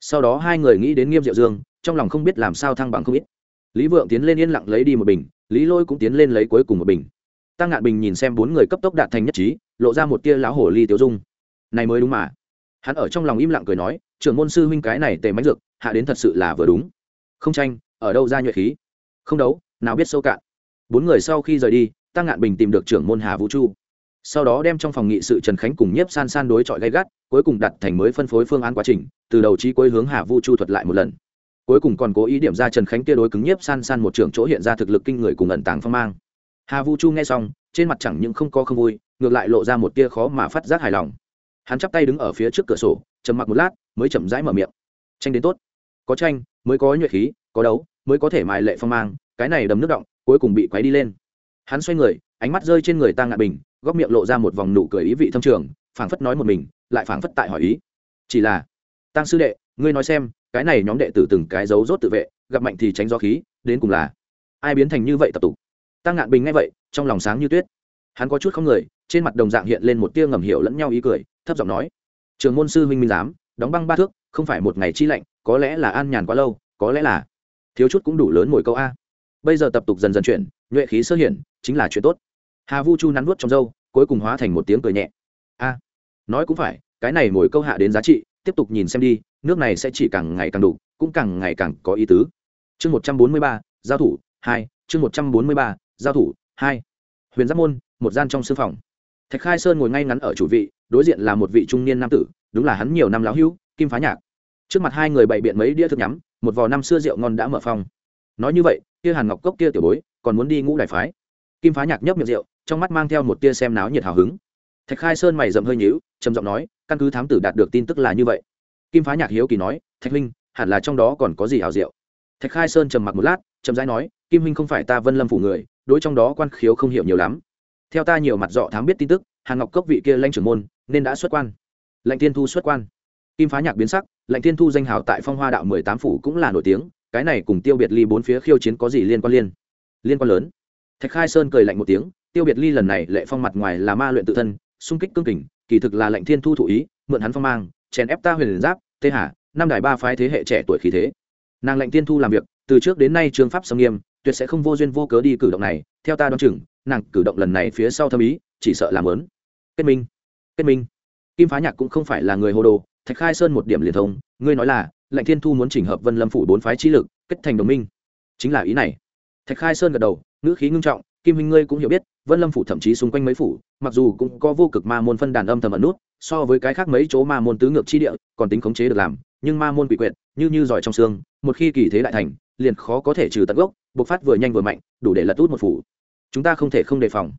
Sau đó hai người nghĩ đến nghiêm diệu dương, trong lòng không biết làm sao thăng bằng không ít lý vượng tiến lên yên lặng lấy đi một bình, lý lôi cũng tiến lên lấy cuối cùng một bình. Tăng ngạn bình nhìn xem bốn người cấp tốc đạt thành nhất trí, lộ ra một tia láo hổ ly tiêu dung. Này mới đúng mà. Hắn ở trong lòng im lặng cười nói, trưởng môn sư huynh cái này tề mánh dược, hạ đến thật sự là vừa đúng. Không tranh, ở đâu ra nhuệ khí? Không đấu, nào biết sâu cạn. Bốn người sau khi rời đi, tăng ngạn bình tìm được trưởng môn hà vũ chu. Sau đó đem trong phòng nghị sự trần khánh cùng nhiếp san san đối chọi gay gắt, cuối cùng đặt thành mới phân phối phương án quá trình, từ đầu trí cuối hướng hà vũ chu thuật lại một lần cuối cùng còn cố ý điểm ra trần khánh kia đối cứng nhiếp san san một trưởng chỗ hiện ra thực lực kinh người cùng ẩn tàng phong mang. Hà Vu chu nghe xong, trên mặt chẳng những không có không vui, ngược lại lộ ra một tia khó mà phát giác hài lòng. Hắn chắp tay đứng ở phía trước cửa sổ, trầm mặc một lát, mới chậm rãi mở miệng. Tranh đến tốt. Có tranh, mới có nhuệ khí, có đấu, mới có thể mài lệ phong mang, cái này đầm nước động, cuối cùng bị quấy đi lên. Hắn xoay người, ánh mắt rơi trên người tăng ngạn bình, góc miệng lộ ra một vòng nụ cười ý vị thâm trường, phảng phất nói một mình, lại phảng phất tại hỏi ý. Chỉ là tăng sư đệ, ngươi nói xem cái này nhóm đệ tử từng cái dấu rốt tự vệ, gặp mạnh thì tránh gió khí, đến cùng là ai biến thành như vậy tập tục. Tăng ngạn bình nghe vậy, trong lòng sáng như tuyết. Hắn có chút không người, trên mặt đồng dạng hiện lên một tia ngầm hiểu lẫn nhau ý cười, thấp giọng nói, trường môn sư huynh minh giám, đóng băng ba thước, không phải một ngày chi lạnh, có lẽ là an nhàn quá lâu, có lẽ là thiếu chút cũng đủ lớn mồi câu a. Bây giờ tập tục dần dần chuyển, nhuệ khí sơ hiển, chính là chuyện tốt. Hà vu chu nắn nuốt trong dâu cuối cùng hóa thành một tiếng cười nhẹ. A, nói cũng phải, cái này mồi câu hạ đến giá trị tiếp tục nhìn xem đi, nước này sẽ chỉ càng ngày càng đủ, cũng càng ngày càng có ý tứ. Chương một trăm bốn mươi ba, giao thủ, hai, chương một trăm bốn mươi ba, giao thủ, hai. Huyền giáp môn, một gian trong sư phòng. Thạch khai sơn ngồi ngay ngắn ở chủ vị, đối diện là một vị trung niên nam tử, đúng là hắn nhiều năm láo hữu, kim phá nhạc. Trước mặt hai người bày biện mấy đĩa thức nhắm, một vò năm xưa rượu ngon đã mở phong nói như vậy, kia hàn ngọc cốc kia tiểu bối, còn muốn đi ngũ đại phái. Kim phá nhạc nhấp miệng rượu, trong mắt mang theo một tia xem náo nhiệt hào hứng thạch khai sơn mày rậm hơi nhíu, trầm giọng nói, căn cứ thám tử đạt được tin tức là như vậy. Kim phá nhạc hiếu kỳ nói, thạch huynh, hẳn là trong đó còn có gì hào diệu? Thạch khai sơn trầm mặc một lát trầm rãi nói, kim huynh không phải ta vân lâm phủ người, đối trong đó quan khiếu không hiểu nhiều lắm. Theo ta nhiều mặt dọ thám biết tin tức hàn ngọc cốc vị kia lanh trưởng môn, nên đã xuất quan. Lệnh tiên thu xuất quan. Kim phá nhạc biến sắc, lệnh tiên thu danh hào tại phong hoa đạo mười tám phủ cũng là nổi tiếng, cái này cùng tiêu biệt ly bốn phía khiêu chiến có gì liên quan liên? Liên quan lớn. Thạch khai sơn cười lạnh một tiếng, tiêu biệt ly lần này lệ phong mặt ngoài là ma luyện tự thân xung kích cương kình, kỳ thực là lệnh thiên thu thụ ý, mượn hắn phong mang, chèn ép ta huyền giáp, tê hà, năm đài ba phái thế hệ trẻ tuổi khí thế. Nàng lệnh thiên thu làm việc, từ trước đến nay trường pháp sâm nghiêm, tuyệt sẽ không vô duyên vô cớ đi cử động này, theo ta đoán chừng, nàng cử động lần này phía sau thâm ý, chỉ sợ làm lớn. Kết minh kết minh. Kim phá nhạc cũng không phải là người hồ đồ, thạch khai sơn một điểm liền thông, ngươi nói là, lệnh thiên thu muốn chỉnh hợp vân lâm phủ bốn phái trí lực, kết thành đồng minh. Chính là ý này. Thạch khai sơn gật đầu, ngữ khí ngưng trọng, kim huynh ngươi cũng hiểu biết vân lâm phủ thậm chí xung quanh mấy phủ, mặc dù cũng có vô cực ma môn phân đàn âm thầm ẩn nút, so với cái khác mấy chỗ ma môn tứ ngược chi địa, còn tính khống chế được làm, nhưng ma môn quỷ quyệt, như như giỏi trong xương, một khi kỳ thế đại thành, liền khó có thể trừ tận gốc, bộc phát vừa nhanh vừa mạnh, đủ để lật út một phủ. Chúng ta không thể không đề phòng.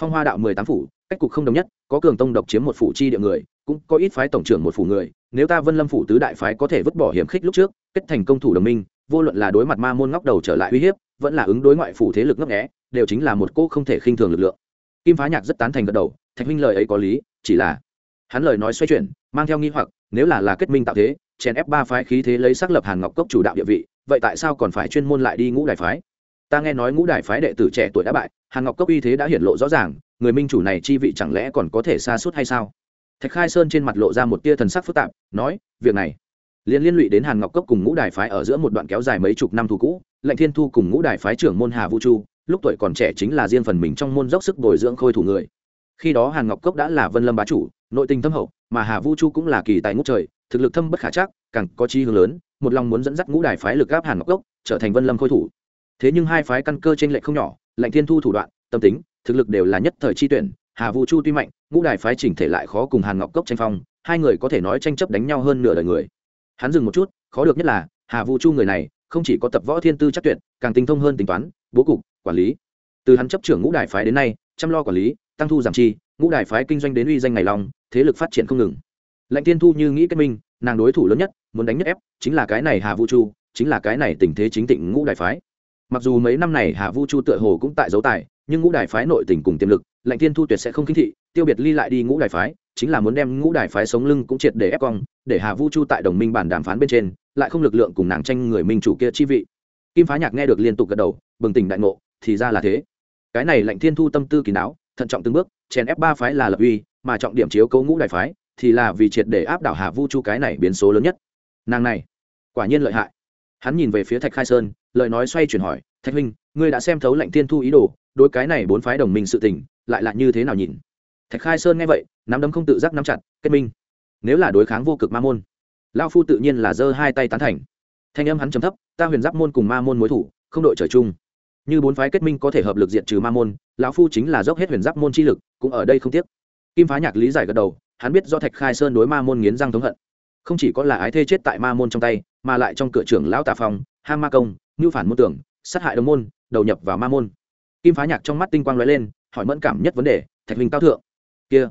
Phong hoa đạo mười tám phủ, cách cục không đồng nhất, có cường tông độc chiếm một phủ chi địa người, cũng có ít phái tổng trưởng một phủ người. Nếu ta vân lâm phủ tứ đại phái có thể vứt bỏ hiểm khích lúc trước, kết thành công thủ đồng minh, vô luận là đối mặt ma môn ngóc đầu trở lại uy hiếp, vẫn là ứng đối ngoại phủ thế lực ngấp nghé đều chính là một cô không thể khinh thường lực lượng. Kim phá nhạc rất tán thành gật đầu, thạch huynh lời ấy có lý, chỉ là hắn lời nói xoay chuyển, mang theo nghi hoặc, nếu là là kết minh tạo thế, chèn ép ba phái khí thế lấy xác lập hàn ngọc cốc chủ đạo địa vị, vậy tại sao còn phải chuyên môn lại đi ngũ đại phái? Ta nghe nói ngũ đại phái đệ tử trẻ tuổi đã bại, hàn ngọc cốc uy thế đã hiển lộ rõ ràng, người minh chủ này chi vị chẳng lẽ còn có thể xa suốt hay sao? Thạch khai sơn trên mặt lộ ra một tia thần sắc phức tạp, nói, việc này liên liên lụy đến hàn ngọc cốc cùng ngũ đài phái ở giữa một đoạn kéo dài mấy chục năm thu cũ, lệnh thiên thu cùng ngũ đài phái trưởng môn hà vũ chu lúc tuổi còn trẻ chính là riêng phần mình trong môn dốc sức bồi dưỡng khôi thủ người. Khi đó hàn ngọc cốc đã là vân lâm bá chủ, nội tình thâm hậu, mà hà vũ chu cũng là kỳ tài ngũ trời, thực lực thâm bất khả chắc, càng có chi hướng lớn, một lòng muốn dẫn dắt ngũ đài phái lực gáp hàn ngọc cốc, trở thành vân lâm khôi thủ. Thế nhưng hai phái căn cơ trên lệch không nhỏ lệnh thiên thu thủ đoạn, tâm tính, thực lực đều là nhất thời chi tuyển, hà vũ chu tuy mạnh, ngũ đài phái chỉnh thể lại khó cùng hàn ngọc cốc tranh phong, hai người có thể nói tranh chấp đánh nhau hơn nửa đời người. Hắn dừng một chút, khó được nhất là, hà vũ chu người này, không chỉ có tập võ thiên tư chắc tuyệt, càng tinh thông hơn tính toán, bố cục quản lý. Từ hắn chấp trưởng ngũ đài phái đến nay, chăm lo quản lý, tăng thu giảm chi, ngũ đài phái kinh doanh đến uy danh ngày long, thế lực phát triển không ngừng. Lệnh tiên thu như nghĩ kết minh, nàng đối thủ lớn nhất, muốn đánh nhất ép, chính là cái này hà vũ chu, chính là cái này tình thế chính tịnh ngũ đài phái. Mặc dù mấy năm này hà vũ chu tựa hồ cũng tại dấu tài, nhưng ngũ đài phái nội tình cùng tiềm lực lệnh tiên thu tuyệt sẽ không khinh thị, tiêu biệt ly lại đi ngũ đài phái, chính là muốn đem ngũ đài phái sống lưng cũng triệt để ép cong, để hà vũ chu tại đồng minh bản đàm phán bên trên, lại không lực lượng cùng nàng tranh người minh chủ kia chi vị. Kim phá nhạc nghe được liên tục gật đầu, bừng tỉnh đại ngộ thì ra là thế. Cái này lệnh thiên thu tâm tư kỳ não thận trọng từng bước, chèn ép ba phái là lập uy, mà trọng điểm chiếu cấu ngũ đại phái thì là vì triệt để áp đảo hà vu chu cái này biến số lớn nhất. Nàng này, quả nhiên lợi hại. Hắn nhìn về phía thạch khai sơn, lời nói xoay chuyển hỏi, thạch huynh, ngươi đã xem thấu lệnh thiên thu ý đồ, đối cái này bốn phái đồng minh sự tình, lại là như thế nào nhìn? Thạch khai sơn nghe vậy, nắm đấm không tự giác nắm chặt, kết minh, nếu là đối kháng vô cực ma môn lao phu tự nhiên là giơ hai tay tán thành. Thanh âm hắn chấm thấp, ta huyền giáp môn cùng ma môn mối thủ, không đội trời chung như bốn phái kết minh có thể hợp lực diện trừ ma môn, lão phu chính là dốc hết huyền giáp môn chi lực, cũng ở đây không tiếc. Kim phá nhạc lý giải gật đầu, hắn biết do thạch khai sơn đối ma môn nghiến răng thống hận. Không chỉ có là ái thê chết tại ma môn trong tay, mà lại trong cửa trưởng lão tà phong ham ma công ngưu phản môn tưởng, sát hại đồng môn, đầu nhập vào ma môn. Kim phá nhạc trong mắt tinh quang lóe lên, hỏi mẫn cảm nhất vấn đề, thạch huynh cao thượng, kia,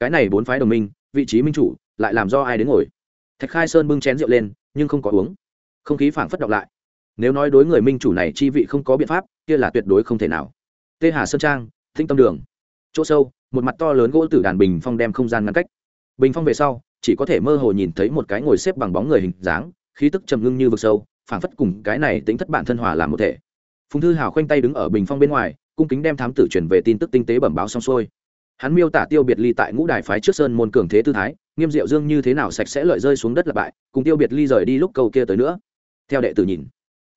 cái này bốn phái đồng minh, vị trí minh chủ, lại làm do ai đến ngồi? Thạch khai sơn bưng chén rượu lên, nhưng không có uống. Không khí phảng phất đọc lại nếu nói đối người minh chủ này chi vị không có biện pháp, kia là tuyệt đối không thể nào. Tê hà sơn trang thinh tâm đường. Chỗ sâu, một mặt to lớn gỗ tử đàn bình phong đem không gian ngăn cách. Bình phong về sau, chỉ có thể mơ hồ nhìn thấy một cái ngồi xếp bằng bóng người hình dáng, khí tức trầm ngưng như vực sâu, phảng phất cùng cái này tính thất bản thân hòa làm một thể. Phùng thư hào khoanh tay đứng ở bình phong bên ngoài, cung kính đem thám tử truyền về tin tức tinh tế bẩm báo xong xuôi. Hắn miêu tả tiêu biệt ly tại ngũ đài phái trước sơn môn cường thế tư thái, nghiêm diệu dương như thế nào sạch sẽ lợi rơi xuống đất lập bại, cùng tiêu biệt ly rời đi lúc cầu kia tới nữa. Theo đệ tử nhìn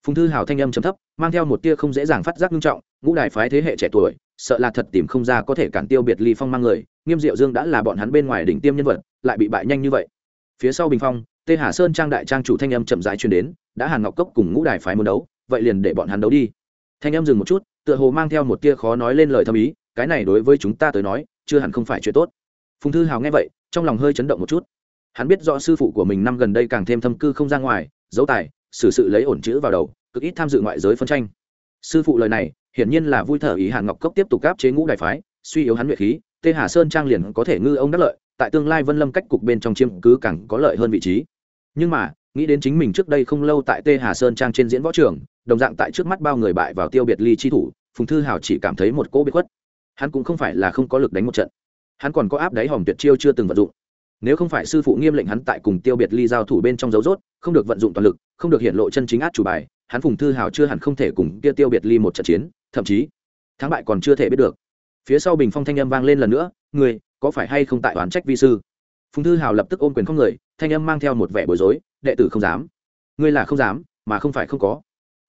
phùng thư hào thanh âm chấm thấp, mang theo một tia không dễ dàng phát giác nghiêm trọng, ngũ đài phái thế hệ trẻ tuổi, sợ là thật tìm không ra có thể cản tiêu biệt ly phong mang người, nghiêm diệu dương đã là bọn hắn bên ngoài đỉnh tiêm nhân vật, lại bị bại nhanh như vậy. Phía sau bình phong tê hà sơn trang đại trang chủ thanh âm chậm rãi truyền đến, đã hàn ngọc cốc cùng ngũ đài phái muốn đấu, vậy liền để bọn hắn đấu đi. Thanh âm dừng một chút, tựa hồ mang theo một tia khó nói lên lời thâm ý, cái này đối với chúng ta tới nói, chưa hẳn không phải chuyện tốt. Phùng thư hào nghe vậy, trong lòng hơi chấn động một chút. Hắn biết rõ sư phụ của mình năm gần đây càng thêm thâm cư không ra ngoài dấu tài xử sự lấy ổn chữ vào đầu, cực ít tham dự ngoại giới phân tranh. Sư phụ lời này, hiển nhiên là vui thở ý hàn ngọc cốc tiếp tục gáp chế ngũ đại phái, suy yếu hắn luyện khí, tê hà sơn trang liền có thể ngư ông đắc lợi, tại tương lai vân lâm cách cục bên trong chiêm cứ càng có lợi hơn vị trí. Nhưng mà, nghĩ đến chính mình trước đây không lâu tại tê hà sơn trang trên diễn võ trường, đồng dạng tại trước mắt bao người bại vào tiêu biệt ly chi thủ, phùng thư hào chỉ cảm thấy một cỗ bị khuất. Hắn cũng không phải là không có lực đánh một trận. Hắn còn có áp đáy hòm tuyệt chiêu chưa từng vận dụng nếu không phải sư phụ nghiêm lệnh hắn tại cùng tiêu biệt ly giao thủ bên trong dấu rốt, không được vận dụng toàn lực, không được hiện lộ chân chính át chủ bài, hắn phùng thư hào chưa hẳn không thể cùng kia tiêu biệt ly một trận chiến, thậm chí, thắng bại còn chưa thể biết được. Phía sau bình phong thanh âm vang lên lần nữa, người, có phải hay không tại oán trách vi sư? Phùng thư hào lập tức ôm quyền không người, thanh âm mang theo một vẻ bối rối, đệ tử không dám. Ngươi là không dám, mà không phải không có.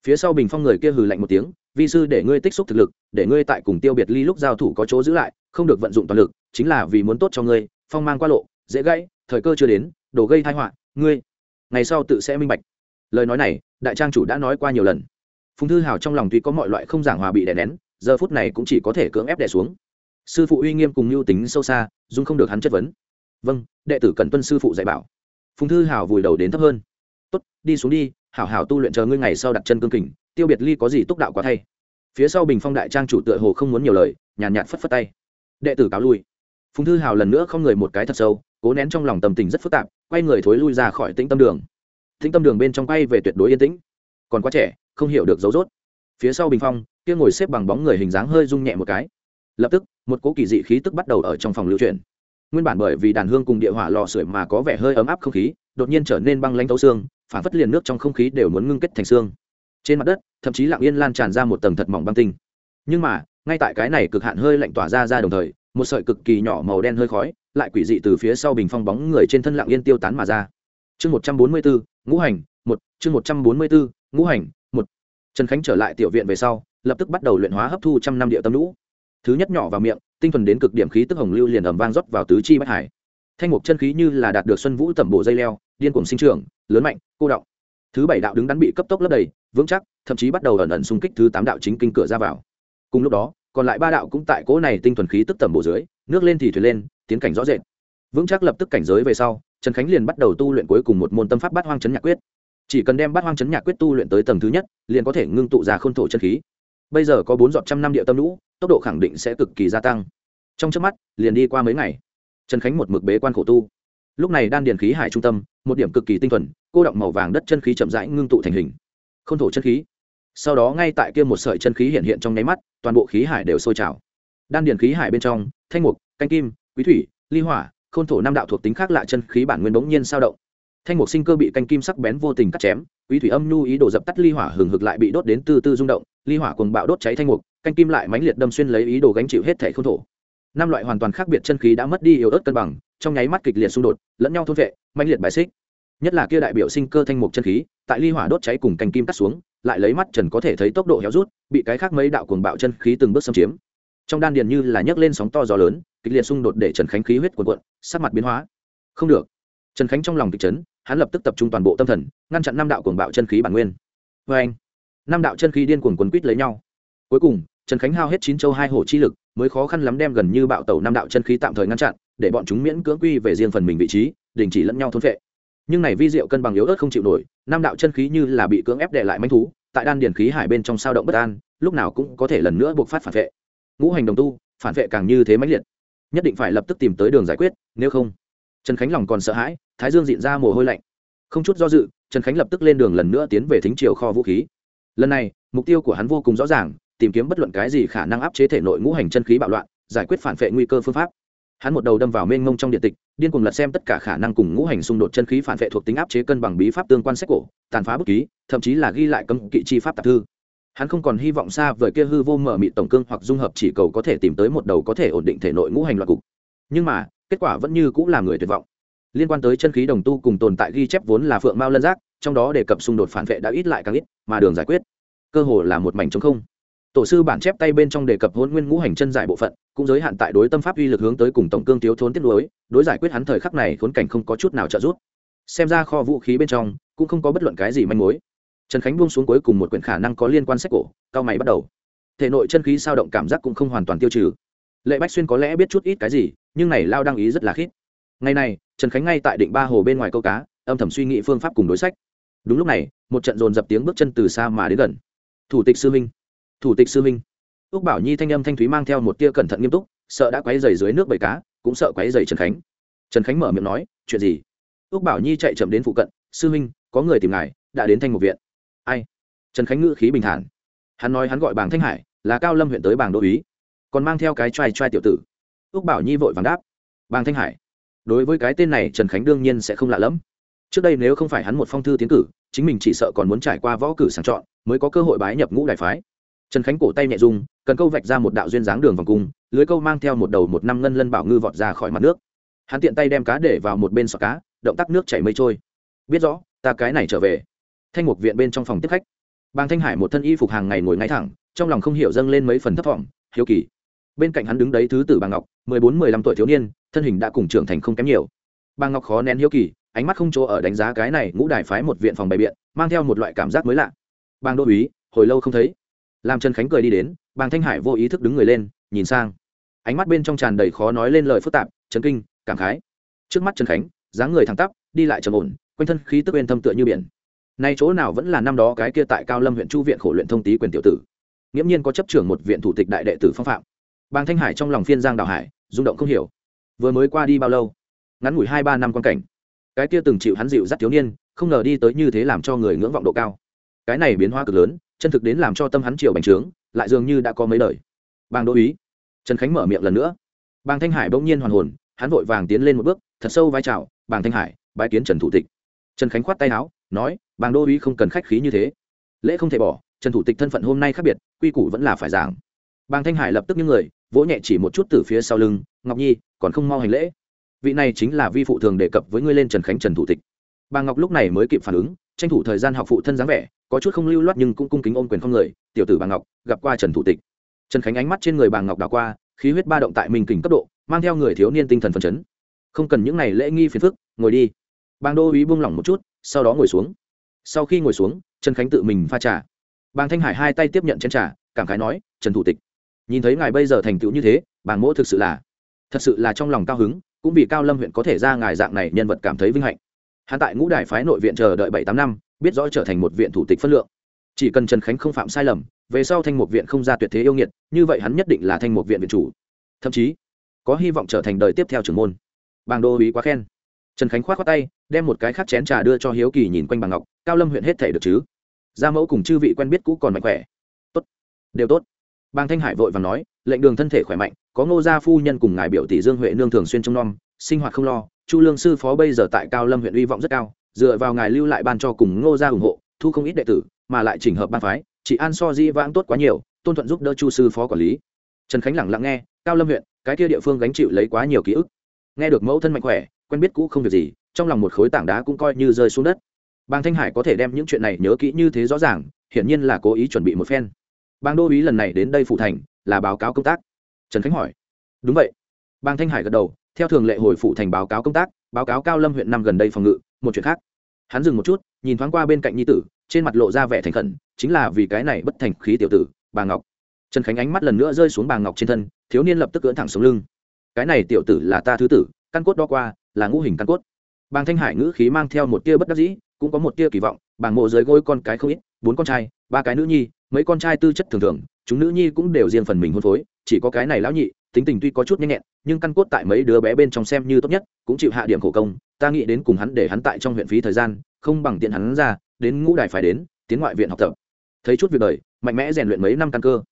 Phía sau bình phong người kia hừ lạnh một tiếng, vi sư để ngươi tích xúc thực lực, để ngươi tại cùng tiêu biệt ly lúc giao thủ có chỗ giữ lại, không được vận dụng toàn lực, chính là vì muốn tốt cho ngươi, phong mang qua lộ dễ gãy, thời cơ chưa đến đổ gây thai họa, ngươi, ngày sau tự sẽ minh bạch. Lời nói này, đại trang chủ đã nói qua nhiều lần. Phùng thư hào trong lòng tuy có mọi loại không giảng hòa bị đè nén, giờ phút này cũng chỉ có thể cưỡng ép đè xuống. Sư phụ uy nghiêm cùng mưu tính sâu xa, dung không được hắn chất vấn. Vâng đệ tử cần tuân sư phụ dạy bảo. Phùng thư hào vùi đầu đến thấp hơn. Tốt, đi xuống đi, hảo hảo tu luyện chờ ngươi ngày sau đặt chân cương kình, tiêu biệt ly có gì túc đạo quá thay. Phía sau bình phong đại trang chủ tựa hồ không muốn nhiều lời, nhàn nhạt phất phất tay. Đệ tử cáo lui. Phùng thư hào lần nữa không người một cái thật sâu cố nén trong lòng tâm tình rất phức tạp, quay người thối lui ra khỏi tĩnh tâm đường. Tĩnh tâm đường bên trong quay về tuyệt đối yên tĩnh. Còn quá trẻ, không hiểu được dấu dốt phía sau bình phong, kia ngồi xếp bằng bóng người hình dáng hơi rung nhẹ một cái. Lập tức, một cỗ kỳ dị khí tức bắt đầu ở trong phòng lưu truyền nguyên bản bởi vì đàn hương cùng địa hỏa lò sưởi mà có vẻ hơi ấm áp không khí, đột nhiên trở nên băng lanh thấu xương phản phất liền nước trong không khí đều muốn ngưng kết thành xương. Trên mặt đất, thậm chí lặng yên lan tràn ra một tầng thật mỏng băng tinh. Nhưng mà, ngay tại cái này cực hạn hơi lạnh tỏa ra ra đồng thời, một sợi cực kỳ nhỏ màu đen hơi khói lại quỷ dị từ phía sau bình phong bóng người trên thân lặng yên tiêu tán mà ra. Chương một trăm bốn mươi bốn ngũ hành, một, chương một trăm bốn mươi bốn ngũ hành, một. Trần khánh trở lại tiểu viện về sau, lập tức bắt đầu luyện hóa hấp thu trăm năm địa tâm lũ. Thứ nhất nhỏ vào miệng, tinh thuần đến cực điểm khí tức hồng lưu liền ẩm vang rót vào tứ chi bách hải. Thanh mục chân khí như là đạt được xuân vũ tẩm bộ dây leo, điên cuồng sinh trưởng, lớn mạnh, cô động. Thứ bảy đạo đứng đắn bị cấp tốc lấp đầy, vững chắc, thậm chí bắt đầu ẩn ẩn xung kích thứ tám đạo chính kinh cửa ra vào. Cùng lúc đó, còn lại ba đạo cũng tại cỗ này tinh thuần khí tức tẩm bộ dưới, nước lên thì thuyền lên tiến cảnh rõ rệt. Vững chắc lập tức cảnh giới về sau, trần khánh liền bắt đầu tu luyện cuối cùng một môn tâm pháp bát hoang chấn nhạc quyết. Chỉ cần đem bát hoang chấn nhạc quyết tu luyện tới tầng thứ nhất, liền có thể ngưng tụ ra khôn thổ chân khí. Bây giờ có bốn dọn trăm năm địa tâm lũ, tốc độ khẳng định sẽ cực kỳ gia tăng. Trong trước mắt, liền đi qua mấy ngày, trần khánh một mực bế quan khổ tu. Lúc này đan điền khí hải trung tâm, một điểm cực kỳ tinh thuần, cô động màu vàng đất chân khí chậm rãi ngưng tụ thành hình. K h ô n thổ chân khí. Sau đó ngay tại kia một sợi chân khí hiện hiện trong nháy mắt, toàn bộ khí hải đều sôi trào. Đan điền khí hải bên trong, thanh mục, canh kim quý thủy, ly hỏa k h ô n thổ năm đạo thuộc tính khác lạ chân khí bản nguyên bỗng nhiên sao động. Thanh mục sinh cơ bị canh kim sắc bén vô tình cắt chém, quý thủy âm nhu ý đồ dập tắt ly hỏa hừng hực lại bị đốt đến từ từ rung động, ly hỏa cùng bạo đốt cháy thanh mục, canh kim lại mãnh liệt đâm xuyên lấy ý đồ gánh chịu hết thể Khôn thổ. Năm loại hoàn toàn khác biệt chân khí đã mất đi yếu ớt cân bằng, trong nháy mắt kịch liệt xung đột, lẫn nhau thôn vệ mạnh liệt bài xích. Nhất là kia đại biểu sinh cơ thanh mục chân khí, tại ly hỏa đốt cháy cùng canh kim cắt xuống, lại lấy mắt trần có thể thấy tốc độ héo rút, bị cái khác mấy đạo cuồng bạo chân khí từng bước xâm chiếm trong đan điền như là nhấc lên sóng to gió lớn, kịch liệt xung đột để trần khánh khí huyết cuồn cuộn, sắc mặt biến hóa. Không được. Trần khánh trong lòng kịch chấn, hắn lập tức tập trung toàn bộ tâm thần, ngăn chặn năm đạo cuồng bạo chân khí bản nguyên. Vê anh năm đạo chân khí điên cuồng quấn quýt lấy nhau. Cuối cùng, trần khánh hao hết chín châu hai hồ chi lực, mới khó khăn lắm đem gần như bạo tẩu năm đạo chân khí tạm thời ngăn chặn, để bọn chúng miễn cưỡng quy về riêng phần mình vị trí, đình chỉ lẫn nhau thôn vệ nhưng này vi diệu cân bằng yếu ớt không chịu nổi, năm đạo chân khí như là bị cưỡng ép đệ lại manh thú, tại đan điền khí hải bên trong sao động bất an, lúc nào cũng có thể lần nữa buộc phát phản vệ ngũ hành đồng tu, phản vệ càng như thế mãnh liệt. Nhất định phải lập tức tìm tới đường giải quyết, nếu không, trần khánh lòng còn sợ hãi, thái dương diện ra mồ hôi lạnh. Không chút do dự, trần khánh lập tức lên đường lần nữa tiến về thính triều kho vũ khí. Lần này, mục tiêu của hắn vô cùng rõ ràng, tìm kiếm bất luận cái gì khả năng áp chế thể nội ngũ hành chân khí bạo loạn, giải quyết phản vệ nguy cơ phương pháp. Hắn một đầu đâm vào mênh mông trong điện tịch, điên cuồng lật xem tất cả khả năng cùng ngũ hành xung đột chân khí phản vệ thuộc tính áp chế cân bằng bí pháp tương quan sách cổ, tàn phá bút ký, thậm chí là ghi lại cấm kỵ chi pháp tạp thư hắn không còn hy vọng xa vời kia hư vô mở mị tổng cương hoặc dung hợp chỉ cầu có thể tìm tới một đầu có thể ổn định thể nội ngũ hành loạt cục. Nhưng mà, kết quả vẫn như cũng là người tuyệt vọng. Liên quan tới chân khí đồng tu cùng tồn tại ghi chép vốn là phượng mao lân giác, trong đó đề cập xung đột phản vệ đã ít lại càng ít, mà đường giải quyết. Cơ hồ là một mảnh trống không. Tổ sư bản chép tay bên trong đề cập hôn nguyên ngũ hành chân giải bộ phận, cũng giới hạn tại đối tâm pháp uy lực hướng tới cùng tổng cương thiếu thốn tiết lối đối giải quyết hắn thời khắc này khốn cảnh không có chút nào trợ giúp. Xem ra kho vũ khí bên trong cũng không có bất luận cái gì manh mối trần khánh buông xuống cuối cùng một quyển khả năng có liên quan sách cổ cao mày bắt đầu. Thể nội chân khí sao động cảm giác cũng không hoàn toàn tiêu trừ. Lệ bách xuyên có lẽ biết chút ít cái gì, nhưng này lao đăng ý rất là khít. Ngày này, trần khánh ngay tại định ba hồ bên ngoài câu cá, âm thầm suy nghĩ phương pháp cùng đối sách. Đúng lúc này, một trận dồn dập tiếng bước chân từ xa mà đến gần. Thủ tịch sư minh thủ tịch sư minh ước bảo nhi thanh âm thanh thúy mang theo một tia cẩn thận nghiêm túc, sợ đã quấy dày dưới nước bầy cá, cũng sợ quấy dày trần khánh. Trần khánh mở miệng nói, chuyện gì? Ước bảo nhi chạy chậm đến phụ cận, sư minh có người tìm ngài, đã đến thanh một viện ai? Trần khánh ngữ khí bình thản. Hắn nói hắn gọi bàng thanh hải, là cao lâm huyện tới bàng đô ý còn mang theo cái t r a i t r a i tiểu tử. Ước bảo nhi vội vàng đáp. Bàng thanh hải. Đối với cái tên này, trần khánh đương nhiên sẽ không lạ lẫm. Trước đây nếu không phải hắn một phong thư tiến cử, chính mình chỉ sợ còn muốn trải qua võ cử sàng chọn, mới có cơ hội bái nhập ngũ đại phái. Trần khánh cổ tay nhẹ dung cần câu vạch ra một đạo duyên dáng đường vòng cung, lưới câu mang theo một đầu một năm ngân lân bảo ngư vọt ra khỏi mặt nước. Hắn tiện tay đem cá để vào một bên sọ cá, động tác nước chảy mây trôi. Biết rõ, ta cái này trở về thanh mục viện bên trong phòng tiếp khách. Bàng thanh hải một thân y phục hàng ngày ngồi ngay thẳng, trong lòng không hiểu dâng lên mấy phần thấp thỏm hiếu kỳ. Bên cạnh hắn đứng đấy thứ tử bà ngọc, mười bốn, mười lăm tuổi thiếu niên, thân hình đã cùng trưởng thành không kém nhiều. Bà ngọc khó nén hiếu kỳ, ánh mắt không chỗ ở đánh giá cái này ngũ đài phái một viện phòng bày biện, mang theo một loại cảm giác mới lạ. Bang đô uý hồi lâu không thấy. Làm trần khánh cười đi đến, bàng thanh hải vô ý thức đứng người lên, nhìn sang. Ánh mắt bên trong tràn đầy khó nói lên lời phức tạp, chấn kinh, cảm khái. Trước mắt trần khánh, dáng người thẳng tắp, đi lại trầm ổn, quanh thân khí tức bên thâm tựa như biển nay chỗ nào vẫn là năm đó cái kia tại cao lâm huyện chu viện khổ luyện thông tý quyền tiểu tử. Nghiễm nhiên có chấp trưởng một viện thủ tịch đại đệ tử phong phạm. Bàng thanh hải trong lòng phiên giang đào hải, rung động không hiểu. Vừa mới qua đi bao lâu? Ngắn ngủi hai ba năm quan cảnh. Cái kia từng chịu hắn dịu dắt thiếu niên, không ngờ đi tới như thế làm cho người ngưỡng vọng độ cao. Cái này biến hóa cực lớn, chân thực đến làm cho tâm hắn chiều bành trướng, lại dường như đã có mấy đời. bang đô ý. Trần khánh mở miệng lần nữa. Bang thanh hải bỗng nhiên hoàn hồn, hắn vội vàng tiến lên một bước, thật sâu vai trào bang thanh hải, bái kiến trần thủ tịch. Trần khánh khoát tay áo nói bang đô ý không cần khách khí như thế. Lễ không thể bỏ, trần thủ tịch thân phận hôm nay khác biệt, quy củ vẫn là phải giảng. Bang thanh hải lập tức những người, vỗ nhẹ chỉ một chút từ phía sau lưng, ngọc nhi, còn không mau hành lễ. Vị này chính là vi phụ thường đề cập với ngươi lên trần khánh trần thủ tịch. Bà ngọc lúc này mới kịp phản ứng, tranh thủ thời gian học phụ thân dáng vẻ, có chút không lưu loát nhưng cũng cung kính ôm quyền không người, tiểu tử bà ngọc, gặp qua trần thủ tịch. Trần khánh ánh mắt trên người bà ngọc đào qua, khí huyết ba động tại mình kình cấp độ, mang theo người thiếu niên tinh thần phấn chấn. Không cần những này lễ nghi phiền phức, ngồi đi. Bang đô uý buông lỏng một chút sau đó ngồi xuống. Sau khi ngồi xuống, trần khánh tự mình pha trà. Bang thanh hải hai tay tiếp nhận chén trà, cảm khái nói, trần thủ tịch, nhìn thấy ngài bây giờ thành tựu như thế, bàng mỗ thực sự là, thật sự là trong lòng cao hứng, cũng vì cao lâm huyện có thể ra ngài dạng này nhân vật cảm thấy vinh hạnh. Hắn tại ngũ đài phái nội viện chờ đợi bảy tám năm, biết rõ trở thành một viện thủ tịch phân lượng. Chỉ cần trần khánh không phạm sai lầm, về sau thanh một viện không ra tuyệt thế yêu nghiệt, như vậy hắn nhất định là thanh một viện viện chủ. Thậm chí, có hy vọng trở thành đời tiếp theo trưởng môn. Bàng đô úy quá khen trần khánh khoát khoát tay, đem một cái khác chén trà đưa cho hiếu kỳ nhìn quanh bằng ngọc, cao lâm huyện hết thể được chứ? Gia mẫu cùng chư vị quen biết cũ còn mạnh khỏe. Tốt. Đều tốt. Bàng thanh hải vội và nói, lệnh đường thân thể khỏe mạnh, có ngô gia phu nhân cùng ngài biểu tỷ dương huệ nương thường xuyên trông nom, sinh hoạt không lo, chu lương sư phó bây giờ tại cao lâm huyện uy vọng rất cao, dựa vào ngài lưu lại ban cho cùng ngô gia ủng hộ, thu không ít đệ tử, mà lại chỉnh hợp ban phái chị an so di vãng tốt quá nhiều, tôn thuận giúp đỡ chu sư phó quản lý. Trần khánh lẳng lặng nghe, cao lâm huyện, cái kia địa phương gánh chịu lấy quá nhiều ký ức. Nghe được mẫu thân mạnh khỏe quen biết cũ không việc gì, trong lòng một khối tảng đá cũng coi như rơi xuống đất. Bàng thanh hải có thể đem những chuyện này nhớ kỹ như thế rõ ràng, hiển nhiên là cố ý chuẩn bị một phen. Bang đô ý lần này đến đây phụ thành, là báo cáo công tác. Trần khánh hỏi. Đúng vậy. Bang thanh hải gật đầu, theo thường lệ hồi phụ thành báo cáo công tác, báo cáo cao lâm huyện năm gần đây phòng ngự, một chuyện khác. Hắn dừng một chút, nhìn thoáng qua bên cạnh nhi tử, trên mặt lộ ra vẻ thành khẩn, chính là vì cái này bất thành khí tiểu tử, bà ngọc. Trần khánh ánh mắt lần nữa rơi xuống bà ngọc trên thân, thiếu niên lập tức cưỡn thẳng xuống lưng. Cái này tiểu tử là ta thứ tử, căn cốt đo qua là ngũ hình căn cốt. Bàng thanh hải ngữ khí mang theo một tia bất đắc dĩ, cũng có một tia kỳ vọng, bàng mộ dưới gối con cái không ít, bốn con trai, ba cái nữ nhi, mấy con trai tư chất thường thường, chúng nữ nhi cũng đều riêng phần mình hôn phối, chỉ có cái này lão nhị, tính tình tuy có chút nhanh nhẹn, nhưng căn cốt tại mấy đứa bé bên trong xem như tốt nhất, cũng chịu hạ điểm khổ công, ta nghĩ đến cùng hắn để hắn tại trong huyện phí thời gian, không bằng tiện hắn ra, đến ngũ đài phải đến, tiến ngoại viện học tập. Thấy chút việc đời, mạnh mẽ rèn luyện mấy năm căn cơ.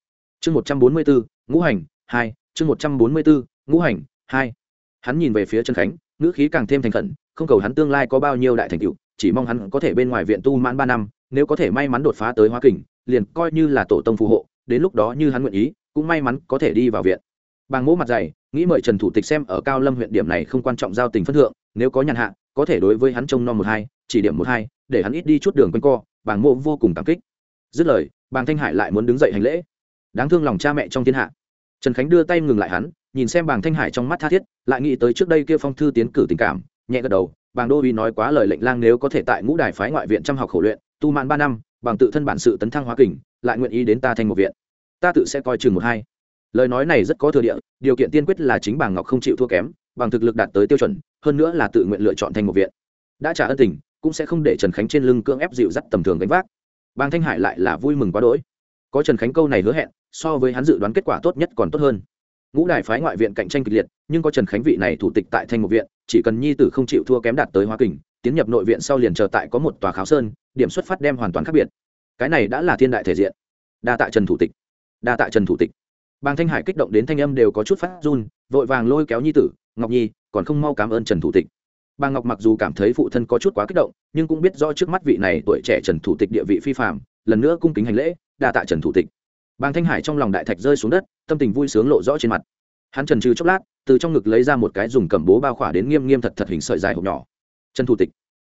Chương một trăm bốn mươi bốn ngũ hành, hai, chương một trăm bốn mươi bốn ngũ hành, hai. Hắn nhìn về phía trần khánh ngữ khí càng thêm thành khẩn, không cầu hắn tương lai có bao nhiêu đại thành tựu, chỉ mong hắn có thể bên ngoài viện tu mãn ba năm, nếu có thể may mắn đột phá tới hóa kình, liền coi như là tổ tông phù hộ, đến lúc đó như hắn nguyện ý, cũng may mắn có thể đi vào viện. Bàng mỗ mặt dày, nghĩ mời trần thủ tịch xem ở cao lâm huyện điểm này không quan trọng giao tình phân thượng, nếu có nhàn hạ, có thể đối với hắn trông non một hai, chỉ điểm một hai, để hắn ít đi chút đường quanh co, bàng mộ vô cùng cảm kích. Dứt lời, bàng thanh hải lại muốn đứng dậy hành lễ. Đáng thương lòng cha mẹ trong thiên hạ. Trần khánh đưa tay ngừng lại hắn nhìn xem bàng thanh hải trong mắt tha thiết, lại nghĩ tới trước đây kia phong thư tiến cử tình cảm, nhẹ gật đầu, bàng đô uy nói quá lời lệnh lang nếu có thể tại ngũ đài phái ngoại viện chăm học khổ luyện, tu mãn ba năm, bằng tự thân bản sự tấn thăng hóa kình, lại nguyện ý đến ta thành một viện. Ta tự sẽ coi chừng một hai. Lời nói này rất có thừa địa, điều kiện tiên quyết là chính bàng ngọc không chịu thua kém, bằng thực lực đạt tới tiêu chuẩn, hơn nữa là tự nguyện lựa chọn thành một viện. Đã trả ân tình, cũng sẽ không để trần khánh trên lưng cưỡng ép dịu dắt tầm thường gánh vác. Bàng thanh hải lại là vui mừng quá đỗi. Có trần khánh câu này hứa hẹn, so với hắn dự đoán kết quả tốt nhất còn tốt hơn ngũ đại phái ngoại viện cạnh tranh kịch liệt, nhưng có trần khánh vị này thủ tịch tại thanh một viện, chỉ cần nhi tử không chịu thua kém đạt tới hoa kình, tiến nhập nội viện sau liền chờ tại có một tòa kháo sơn, điểm xuất phát đem hoàn toàn khác biệt. Cái này đã là thiên đại thể diện. Đa tạ trần thủ tịch. Đa tạ trần thủ tịch. Bàng thanh hải kích động đến thanh âm đều có chút phát run, vội vàng lôi kéo nhi tử, ngọc nhi, còn không mau cảm ơn trần thủ tịch. Bà ngọc mặc dù cảm thấy phụ thân có chút quá kích động, nhưng cũng biết rõ trước mắt vị này tuổi trẻ trần thủ tịch địa vị phi phạm lần nữa cung kính hành lễ, đa tạ trần thủ tịch bàng thanh hải trong lòng đại thạch rơi xuống đất, tâm tình vui sướng lộ rõ trên mặt. Hắn trần trừ chốc lát, từ trong ngực lấy ra một cái dùng cầm bố bao khỏa đến nghiêm nghiêm thật thật hình sợi dài hộp nhỏ. Trần thủ tịch.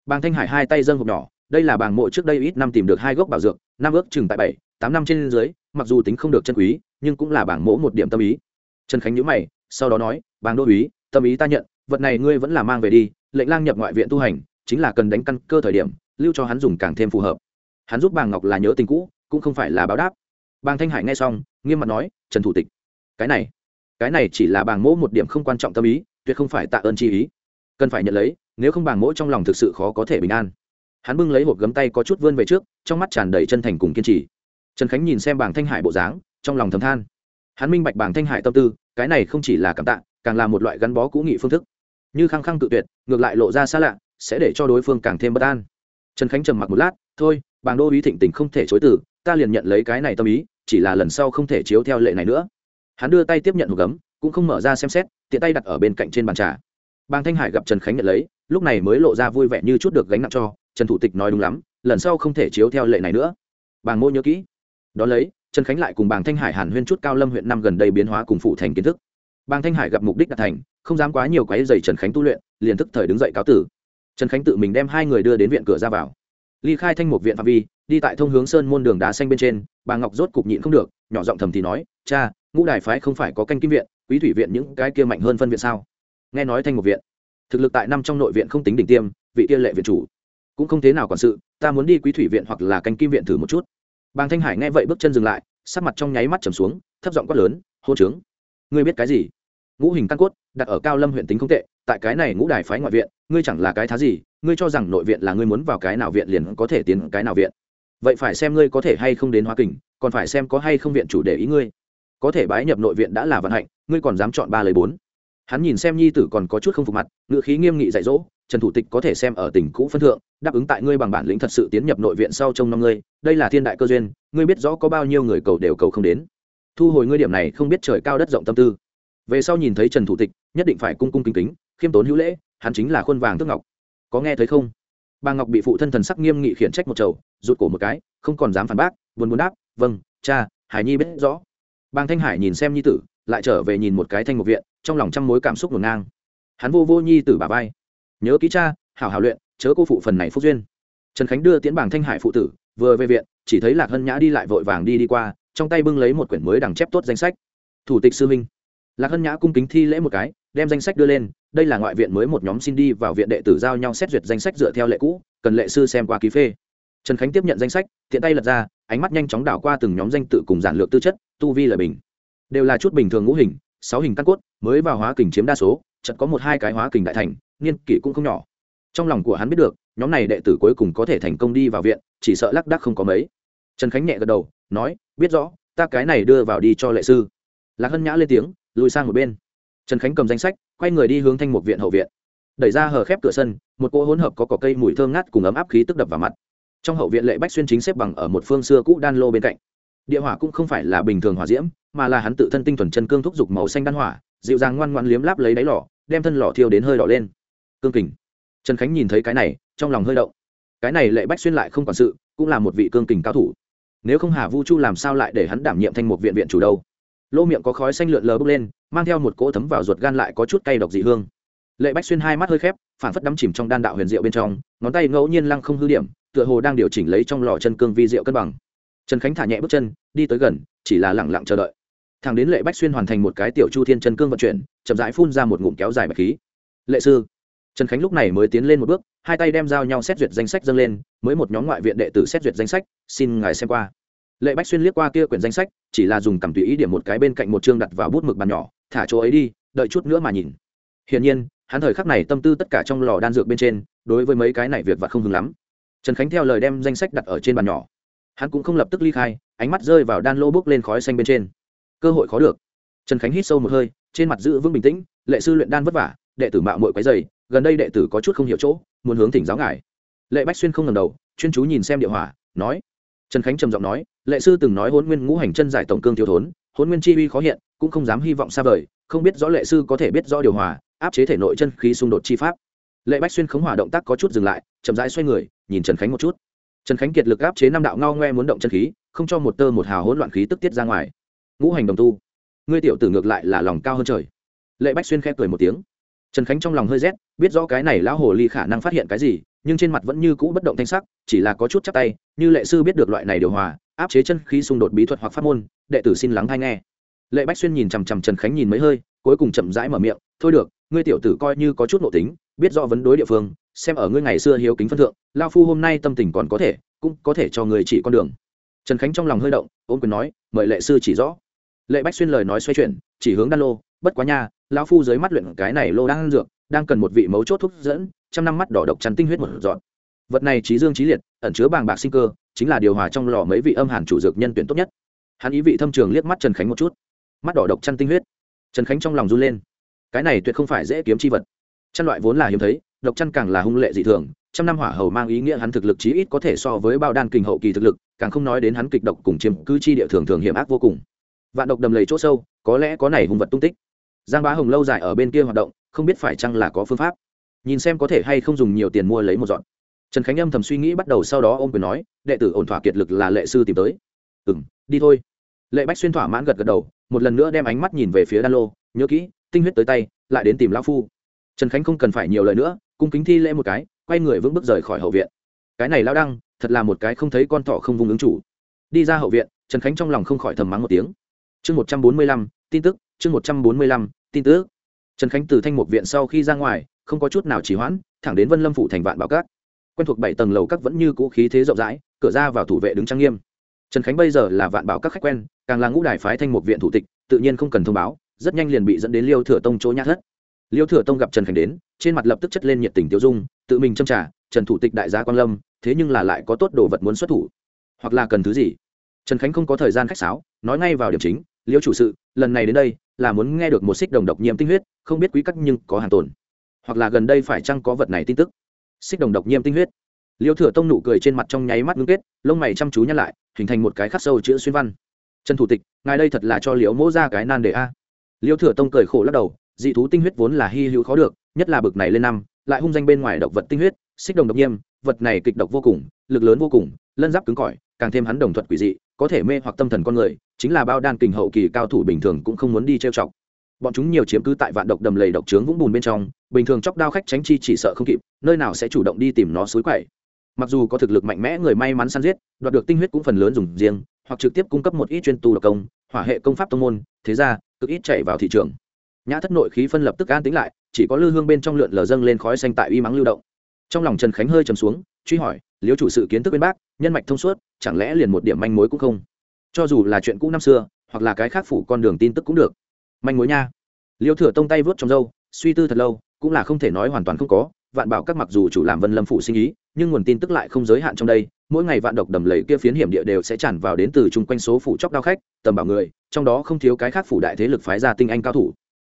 Bàng thanh hải hai tay dâng hộp nhỏ, đây là bàng mộ trước đây ít năm tìm được hai gốc bảo dược, năm ước chừng tại bảy, tám năm trên dưới, mặc dù tính không được chân quý, nhưng cũng là bảng mỗ một điểm tâm ý. Trần khánh nhữ mày, sau đó nói, bàng đô úy, tâm ý ta nhận, vật này ngươi vẫn là mang về đi, lệnh lang nhập ngoại viện tu hành, chính là cần đánh căn cơ thời điểm, lưu cho hắn dùng càng thêm phù hợp. Hắn giúp bàng ngọc là nhớ tình cũ, cũng không phải là báo đáp bàng thanh hải nghe xong, nghiêm mặt nói, trần thủ tịch, cái này cái này chỉ là bàng mỗ một điểm không quan trọng tâm ý, tuyệt không phải tạ ơn chi ý. Cần phải nhận lấy, nếu không bàng mỗ trong lòng thực sự khó có thể bình an. Hắn bưng lấy hộp gấm tay có chút vươn về trước, trong mắt tràn đầy chân thành cùng kiên trì. Trần khánh nhìn xem bàng thanh hải bộ dáng, trong lòng thầm than. Hắn minh bạch bàng thanh hải tâm tư, cái này không chỉ là cảm tạ, càng là một loại gắn bó cũ nghị phương thức. Như khăng khăng tự tuyệt, ngược lại lộ ra xa lạ, sẽ để cho đối phương càng thêm bất an. Trần khánh trầm mặc một lát, thôi, bàng đô ý thịnh tình không thể chối từ ta liền nhận lấy cái này tâm ý, chỉ là lần sau không thể chiếu theo lệ này nữa. Hắn đưa tay tiếp nhận hộp gấm, cũng không mở ra xem xét, tiện tay đặt ở bên cạnh trên bàn trà. Bàng thanh hải gặp trần khánh nhận lấy, lúc này mới lộ ra vui vẻ như chút được gánh nặng cho, trần thủ tịch nói đúng lắm, lần sau không thể chiếu theo lệ này nữa. Bàng mô nhớ kỹ. Đón lấy, trần khánh lại cùng bàng thanh hải hàn huyên chút cao lâm huyện năm gần đây biến hóa cùng phụ thành kiến thức. Bàng thanh hải gặp mục đích đạt thành, không dám quá nhiều quái dày trần khánh tu luyện, liền thức thời đứng dậy cáo tử. Trần khánh tự mình đem hai người đưa đến viện cửa ra vào. Ly khai thanh một viện phạm vi đi tại thông hướng sơn môn đường đá xanh bên trên, bà ngọc rốt cục nhịn không được, nhỏ giọng thầm thì nói, cha, ngũ đài phái không phải có canh kim viện, quý thủy viện những cái kia mạnh hơn phân viện sao? Nghe nói thanh một viện, thực lực tại năm trong nội viện không tính đỉnh tiêm, vị kia lệ viện chủ cũng không thế nào quản sự, ta muốn đi quý thủy viện hoặc là canh kim viện thử một chút. Bàng thanh hải nghe vậy bước chân dừng lại, sắc mặt trong nháy mắt trầm xuống, thấp giọng quát lớn, hô trướng ngươi biết cái gì? Ngũ hình căn cốt, đặt ở cao lâm huyện tính không tệ, tại cái này ngũ đài phái ngoại viện, ngươi chẳng là cái thá gì, ngươi cho rằng nội viện là ngươi muốn vào cái nào viện liền có thể tiến cái nào viện? Vậy phải xem ngươi có thể hay không đến hoa kình, còn phải xem có hay không viện chủ để ý ngươi. Có thể bái nhập nội viện đã là vận hạnh, ngươi còn dám chọn ba lời bốn. Hắn nhìn xem nhi tử còn có chút không phục mặt, ngựa khí nghiêm nghị dạy dỗ, trần thủ tịch có thể xem ở tỉnh cũ phân thượng, đáp ứng tại ngươi bằng bản lĩnh thật sự tiến nhập nội viện sau trong năm ngươi, đây là thiên đại cơ duyên, ngươi biết rõ có bao nhiêu người cầu đều cầu không đến. Thu hồi ngươi điểm này không biết trời cao đất rộng tâm tư. Về sau nhìn thấy trần thủ tịch, nhất định phải cung cung kính kính, khiêm tốn hữu lễ, hắn chính là khuôn vàng tước ngọc. Có nghe thấy không? Bà ngọc bị phụ thân thần sắc nghiêm nghị khiển trách một chầu, rụt cổ một cái, không còn dám phản bác, buồn muốn đáp vâng cha, hải nhi biết rõ. Bàng thanh hải nhìn xem nhi tử, lại trở về nhìn một cái thanh một viện, trong lòng trăm mối cảm xúc ngổn ngang. Hắn vô vô nhi tử bà vai. Nhớ ký cha, hảo hảo luyện, chớ cô phụ phần này phúc duyên. Trần khánh đưa tiễn bảng thanh hải phụ tử, vừa về viện, chỉ thấy lạc hân nhã đi lại vội vàng đi đi qua, trong tay bưng lấy một quyển mới đằng chép tốt danh sách. Thủ tịch sư minh lạc hân nhã cung kính thi lễ một cái đem danh sách đưa lên, đây là ngoại viện mới một nhóm xin đi vào viện đệ tử giao nhau xét duyệt danh sách dựa theo lệ cũ, cần lệ sư xem qua ký phê. Trần khánh tiếp nhận danh sách, tiện tay lật ra, ánh mắt nhanh chóng đảo qua từng nhóm danh tự cùng giản lược tư chất, tu vi là bình. Đều là chút bình thường ngũ hình, sáu hình căn cốt, mới vào hóa kình chiếm đa số chật có một hai cái hóa kình đại thành, niên kỷ cũng không nhỏ. Trong lòng của hắn biết được, nhóm này đệ tử cuối cùng có thể thành công đi vào viện, chỉ sợ lác đắc không có mấy. Trần khánh nhẹ gật đầu, nói, biết rõ, ta cái này đưa vào đi cho lệ sư. Lạc hân nhã lên tiếng, lùi sang một bên trần khánh cầm danh sách, quay người đi hướng thanh mục viện hậu viện. Đẩy ra hờ khép cửa sân, một cỗ hỗn hợp có cỏ cây mùi thơm ngát cùng ấm áp khí tức đập vào mặt. Trong hậu viện lệ bách xuyên chính xếp bằng ở một phương xưa cũ đan lô bên cạnh. Địa hỏa cũng không phải là bình thường hỏa diễm, mà là hắn tự thân tinh thuần chân cương thúc giục màu xanh đan hỏa, dịu dàng ngoan ngoan liếm láp lấy đáy lò, đem thân lò thiêu đến hơi đỏ lên. Cương kình. Trần khánh nhìn thấy cái này, trong lòng hơi động. Cái này lệ bách xuyên lại không quản sự, cũng là một vị cương kình cao thủ. Nếu không hà vu chu làm sao lại để hắn đảm nhiệm thanh một viện viện chủ đâu? Lô miệng có khói xanh lượn lờ bốc lên, mang theo một cỗ thấm vào ruột gan lại có chút cay độc dị hương. Lệ bách xuyên hai mắt hơi khép phản phất đắm chìm trong đan đạo huyền diệu bên trong, ngón tay ngẫu nhiên lăng không hư điểm, tựa hồ đang điều chỉnh lấy trong lò chân cương vi diệu cân bằng. Trần khánh thả nhẹ bước chân, đi tới gần, chỉ là lẳng lặng chờ đợi. Thằng đến lệ bách xuyên hoàn thành một cái tiểu chu thiên chân cương vận chuyển, chậm rãi phun ra một ngụm kéo dài bạch khí. Lệ sư. Trần khánh lúc này mới tiến lên một bước, hai tay đem giao nhau xét duyệt danh sách dâng lên, mới một nhóm ngoại viện đệ tử xét duyệt danh sách, xin ngài xem qua lệ bách xuyên liếc qua kia quyển danh sách, chỉ là dùng cầm tùy ý điểm một cái bên cạnh một chương đặt vào bút mực bàn nhỏ, thả chỗ ấy đi, đợi chút nữa mà nhìn. Hiển nhiên, hắn thời khắc này tâm tư tất cả trong lò đan dược bên trên, đối với mấy cái này việc vặt không hứng lắm. Trần khánh theo lời đem danh sách đặt ở trên bàn nhỏ. Hắn cũng không lập tức ly khai, ánh mắt rơi vào đan lô bước lên khói xanh bên trên. Cơ hội khó được. Trần khánh hít sâu một hơi, trên mặt giữ vững bình tĩnh, lệ sư luyện đan vất vả, đệ tử mạo mội quấy dày gần đây đệ tử có chút không hiểu chỗ, muốn hướng thỉnh giáo ngài. Lệ bách xuyên không ngầm đầu, chuyên chú nhìn xem địa hỏa, nói. Trần khánh trầm giọng nói lệ sư từng nói hôn nguyên ngũ hành chân giải tổng cương thiếu thốn hôn nguyên chi uy khó hiện, cũng không dám hy vọng xa vời, không biết rõ lệ sư có thể biết rõ điều hòa, áp chế thể nội chân khí xung đột chi pháp. Lệ bách xuyên khống hỏa động tác có chút dừng lại, chậm rãi xoay người, nhìn trần khánh một chút. Trần khánh kiệt lực áp chế năm đạo ngao ngoe muốn động chân khí, không cho một tơ một hào hỗn loạn khí tức tiết ra ngoài. Ngũ hành đồng tu, ngươi tiểu tử ngược lại là lòng cao hơn trời. Lệ bách xuyên khẽ cười một tiếng. Trần khánh trong lòng hơi rét, biết rõ cái này lão hồ ly khả năng phát hiện cái gì nhưng trên mặt vẫn như cũ bất động thanh sắc, chỉ là có chút chắc tay, như lệ sư biết được loại này điều hòa, áp chế chân khí xung đột bí thuật hoặc pháp môn, đệ tử xin lắng hay nghe. Lệ bách xuyên nhìn chằm chằm trần khánh nhìn mấy hơi, cuối cùng chậm rãi mở miệng, thôi được, ngươi tiểu tử coi như có chút nội tính, biết rõ vấn đối địa phương, xem ở ngươi ngày xưa hiếu kính phân thượng lao phu hôm nay tâm tình còn có thể, cũng có thể cho người chỉ con đường. Trần khánh trong lòng hơi động ôm quyền nói, mời lệ sư chỉ rõ. Lệ bách xuyên lời nói xoay chuyển, chỉ hướng đan lô, bất quá nha, lão phu dưới mắt luyện cái này lô đang dược đang cần một vị mấu chốt thuốc dẫn, trăm năm mắt đỏ độc chắn tinh huyết một dọn. Vật này trí dương trí liệt, ẩn chứa bàng bạc sinh cơ, chính là điều hòa trong lò mấy vị âm hàn chủ dược nhân tuyển tốt nhất. Hắn ý vị thâm trường liếc mắt trần khánh một chút. Mắt đỏ độc chăn tinh huyết. Trần khánh trong lòng run lên. Cái này tuyệt không phải dễ kiếm chi vật. Chăn loại vốn là hiếm thấy, độc chăn càng là hung lệ dị thường, trăm năm hỏa hầu mang ý nghĩa hắn thực lực chí ít có thể so với bao đan kình hậu kỳ thực lực, càng không nói đến hắn kịch độc cùng chiếm cư chi địa thường thường hiểm ác vô cùng. Vạn độc đầm lầy chỗ sâu, có lẽ có này hung vật tung tích. Giang bá hồng lâu dài ở bên kia hoạt động không biết phải chăng là có phương pháp. Nhìn xem có thể hay không dùng nhiều tiền mua lấy một dọn. Trần khánh âm thầm suy nghĩ bắt đầu sau đó ô m quyền nói, đệ tử ổn thỏa kiệt lực là lệ sư tìm tới. Ừ m đi thôi. Lệ bách xuyên thỏa mãn gật gật đầu, một lần nữa đem ánh mắt nhìn về phía đan lô, nhớ kỹ, tinh huyết tới tay, lại đến tìm lão phu. Trần khánh không cần phải nhiều lời nữa, cung kính thi lễ một cái, quay người vững bước rời khỏi hậu viện. Cái này lao đăng, thật là một cái không thấy con thỏ không vùng ứng chủ. Đi ra hậu viện, trần khánh trong lòng không khỏi thầm mắng một tiếng. Chương một trăm bốn mươi lăm, tin tức, chương một trăm bốn mươi lăm, tin tức trần khánh từ thanh một viện sau khi ra ngoài, không có chút nào trì hoãn, thẳng đến vân lâm phủ thành vạn bảo cát quen thuộc bảy tầng lầu các vẫn như cũ khí thế rộng rãi, cửa ra vào thủ vệ đứng trang nghiêm. Trần khánh bây giờ là vạn bảo các khách quen, càng là ngũ đài phái thanh một viện thủ tịch, tự nhiên không cần thông báo, rất nhanh liền bị dẫn đến liêu thừa tông chỗ nhã thất. Liêu thừa tông gặp trần khánh đến, trên mặt lập tức chất lên nhiệt tình tiêu dung, tự mình châm trả trần thủ tịch đại gia quan lâm, thế nhưng là lại có tốt đồ vật muốn xuất thủ. Hoặc là cần thứ gì? Trần khánh không có thời gian khách sáo, nói ngay vào điểm chính, liêu chủ sự, lần này đến đây là muốn nghe được một xích đồng độc nhiễm tinh huyết, không biết quý cách nhưng có hàng tồn. Hoặc là gần đây phải chăng có vật này tin tức? Xích đồng độc nhiễm tinh huyết. Liêu thừa tông nụ cười trên mặt trong nháy mắt ngưng kết, lông mày chăm chú nhăn lại, hình thành một cái khắc sâu chữ xuyên văn. Trần thủ tịch, ngài đây thật là cho liễu mỗ ra cái nan đề a. Liêu thừa tông cười khổ lắc đầu, dị thú tinh huyết vốn là hy hữu khó được, nhất là bực này lên năm, lại hung danh bên ngoài độc vật tinh huyết, xích đồng độc nhiêm vật này kịch độc vô cùng, lực lớn vô cùng, lân giáp cứng cỏi, càng thêm hắn đồng thuật quỷ dị có thể mê hoặc tâm thần con người, chính là bao đan kình hậu kỳ cao thủ bình thường cũng không muốn đi trêu chọc. Bọn chúng nhiều chiếm cứ tại vạn độc đầm lầy độc trướng vũng bùn bên trong, bình thường chóc đao khách tránh chi chỉ sợ không kịp, nơi nào sẽ chủ động đi tìm nó suối quậy. Mặc dù có thực lực mạnh mẽ người may mắn săn giết, đoạt được tinh huyết cũng phần lớn dùng riêng, hoặc trực tiếp cung cấp một ít chuyên tu độc công, hỏa hệ công pháp tông môn, thế ra, cực ít chạy vào thị trường. Nhã thất nội khí phân lập tức an tính lại, chỉ có lư hương bên trong lượn lờ dâng lên khói xanh tại uy mắng lưu động. Trong lòng trần khánh hơi trầm xuống, truy hỏi liếu chủ sự kiến thức bên bác, nhân mạch thông suốt, chẳng lẽ liền một điểm manh mối cũng không? Cho dù là chuyện cũ năm xưa, hoặc là cái khác phủ con đường tin tức cũng được. Manh mối nha. Liêu thừa tông tay vớt trong râu, suy tư thật lâu, cũng là không thể nói hoàn toàn không có, vạn bảo các mặc dù chủ làm vân lâm phủ sinh ý, nhưng nguồn tin tức lại không giới hạn trong đây, mỗi ngày vạn độc đầm lầy kia phiến hiểm địa đều sẽ tràn vào đến từ chung quanh số phủ chóc đao khách, tầm bảo người, trong đó không thiếu cái khác phủ đại thế lực phái ra tinh anh cao thủ.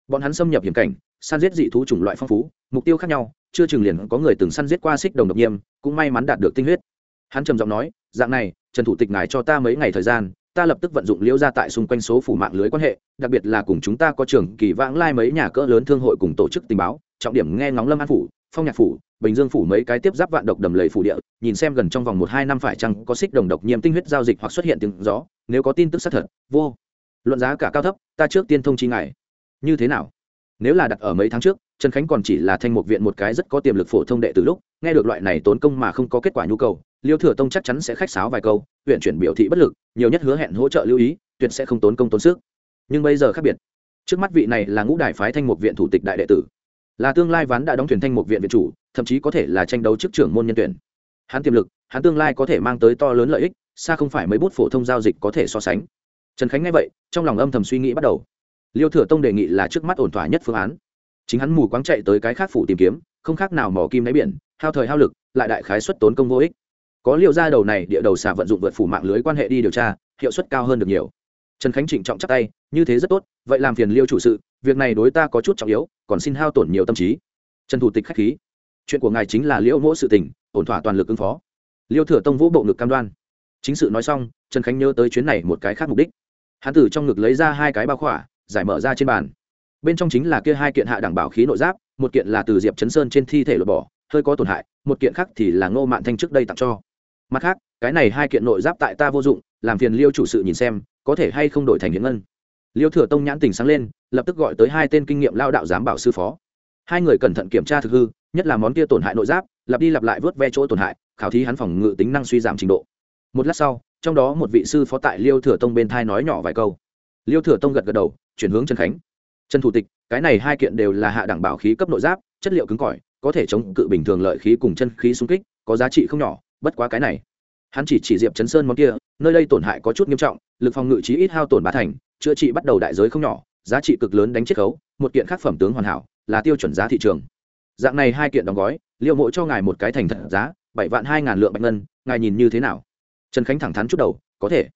Bọn hắn xâm nhập hiểm cảnh săn giết dị thú chủng loại phong phú, mục tiêu khác nhau, chưa chừng liền có người từng săn giết qua xích đồng độc nhiêm cũng may mắn đạt được tinh huyết. Hắn trầm giọng nói, dạng này, trần thủ tịch ngài cho ta mấy ngày thời gian, ta lập tức vận dụng liễu ra tại xung quanh số phủ mạng lưới quan hệ, đặc biệt là cùng chúng ta có trường kỳ vãng lai mấy nhà cỡ lớn thương hội cùng tổ chức tình báo, trọng điểm nghe ngóng lâm an phủ, phong nhạc phủ, bình dương phủ mấy cái tiếp giáp vạn độc đầm lầy phủ địa, nhìn xem gần trong vòng một hai năm phải chăng có xích đồng độc nhiễm tinh huyết giao dịch hoặc xuất hiện tiếng gió, nếu có tin tức xác thật, vô. Luận giá cả cao thấp, ta trước tiên thông chi ngài. Như thế nào? Nếu là đặt ở mấy tháng trước, trần khánh còn chỉ là thanh mục viện một cái rất có tiềm lực phổ thông đệ từ lúc, nghe được loại này tốn công mà không có kết quả nhu cầu, liêu thừa tông chắc chắn sẽ khách sáo vài câu, huyện chuyển biểu thị bất lực, nhiều nhất hứa hẹn hỗ trợ lưu ý, tuyệt sẽ không tốn công tốn sức. Nhưng bây giờ khác biệt. Trước mắt vị này là ngũ đại phái thanh mục viện thủ tịch đại đệ tử. Là tương lai ván đã đóng thuyền thanh mục viện viện chủ, thậm chí có thể là tranh đấu chức trưởng môn nhân tuyển. Hắn tiềm lực, hắn tương lai có thể mang tới to lớn lợi ích, xa không phải mấy bút phổ thông giao dịch có thể so sánh. Trần khánh nghe vậy, trong lòng âm thầm suy nghĩ bắt đầu liêu thừa tông đề nghị là trước mắt ổn thỏa nhất phương án. Chính hắn mù quáng chạy tới cái khác phủ tìm kiếm, không khác nào mỏ kim đáy biển, hao thời hao lực, lại đại khái xuất tốn công vô ích. Có liệu ra đầu này, địa đầu xà vận dụng vượt phủ mạng lưới quan hệ đi điều tra, hiệu suất cao hơn được nhiều. Trần khánh trịnh trọng chắc tay, như thế rất tốt, vậy làm phiền liêu chủ sự, việc này đối ta có chút trọng yếu, còn xin hao tổn nhiều tâm trí. Trần thủ tịch khách khí, chuyện của ngài chính là liễu mỗ sự tình, ổn thỏa toàn lực ứng phó. Liêu thừa tông vũ bộ ngực cam đoan. Chính sự nói xong, trần khánh nhớ tới chuyến này một cái khác mục đích. Hắn tử trong ngực lấy ra hai cái bao khỏa giải mở ra trên bàn. Bên trong chính là kia hai kiện hạ đẳng bảo khí nội giáp, một kiện là từ diệp chấn sơn trên thi thể lột bỏ, hơi có tổn hại, một kiện khác thì là ngô mạn thanh trước đây tặng cho. Mặt khác, cái này hai kiện nội giáp tại ta vô dụng, làm phiền liêu chủ sự nhìn xem, có thể hay không đổi thành hiến ngân. Liêu thừa tông nhãn tình sáng lên, lập tức gọi tới hai tên kinh nghiệm lao đạo giám bảo sư phó. Hai người cẩn thận kiểm tra thực hư, nhất là món kia tổn hại nội giáp, lặp đi lặp lại vớt ve chỗ tổn hại, khảo thí hắn phòng ngự tính năng suy giảm trình độ. Một lát sau, trong đó một vị sư phó tại liêu thừa tông bên thai nói nhỏ vài câu. Liêu thừa tông gật gật đầu chuyển hướng trần khánh. Trần thủ tịch, cái này hai kiện đều là hạ đẳng bảo khí cấp nội giáp, chất liệu cứng cỏi, có thể chống cự bình thường lợi khí cùng chân khí xung kích, có giá trị không nhỏ, bất quá cái này. Hắn chỉ chỉ diệp chấn sơn món kia, nơi đây tổn hại có chút nghiêm trọng, lực phòng ngự chí ít hao tổn bá thành, chữa trị bắt đầu đại giới không nhỏ, giá trị cực lớn đánh chiết khấu, một kiện khác phẩm tướng hoàn hảo, là tiêu chuẩn giá thị trường. Dạng này hai kiện đóng gói liệu mỗi cho ngài một cái thành thật giá, bảy vạn hai ngàn lượng bạch ngân, ngài nhìn như thế nào? Trần khánh thẳng thắn chút đầu, có thể.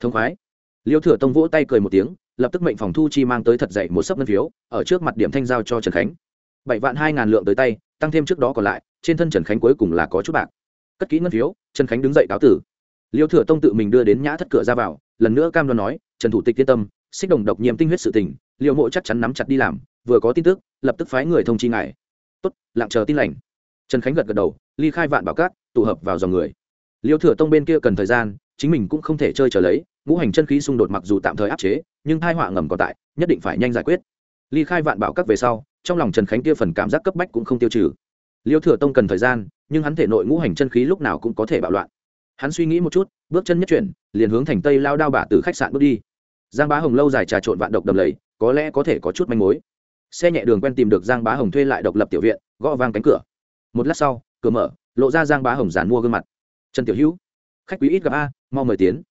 Thông khoái. Liêu thừa tông vỗ tay cười một tiếng lập tức mệnh phòng thu chi mang tới thật dậy một sấp ngân phiếu, ở trước mặt điểm thanh giao cho trần khánh. Bảy vạn hai ngàn lượng tới tay, tăng thêm trước đó còn lại, trên thân trần khánh cuối cùng là có chút bạc. Cất kỹ ngân phiếu, trần khánh đứng dậy cáo tử. Liêu thừa tông tự mình đưa đến nhã thất cửa ra vào, lần nữa cam đoan nói, trần thủ tịch yên tâm, xích đồng độc nhiễm tinh huyết sự tình liệu mộ chắc chắn nắm chặt đi làm, vừa có tin tức, lập tức phái người thông chi ngài. Tốt, lặng chờ tin lành. Trần khánh gật gật đầu, ly khai vạn bảo cát, tụ hợp vào dòng người. Liêu thừa tông bên kia cần thời gian, chính mình cũng không thể chơi trở lấy ngũ hành chân khí xung đột mặc dù tạm thời áp chế, nhưng hai họa ngầm còn tại, nhất định phải nhanh giải quyết. Ly khai vạn bảo các về sau, trong lòng trần khánh kia phần cảm giác cấp bách cũng không tiêu trừ. Liêu thừa tông cần thời gian, nhưng hắn thể nội ngũ hành chân khí lúc nào cũng có thể bạo loạn. Hắn suy nghĩ một chút, bước chân nhất chuyển, liền hướng thành tây lao đao bả từ khách sạn bước đi. Giang bá hồng lâu dài trà trộn vạn độc đầm lầy, có lẽ có thể có chút manh mối. Xe nhẹ đường quen tìm được giang bá hồng thuê lại độc lập tiểu viện, gõ vang cánh cửa. Một lát sau, cửa mở, lộ ra giang bá hồng giàn mua gương mặt. Trần tiểu hữu, khách quý ít gặp a, mau mời tiến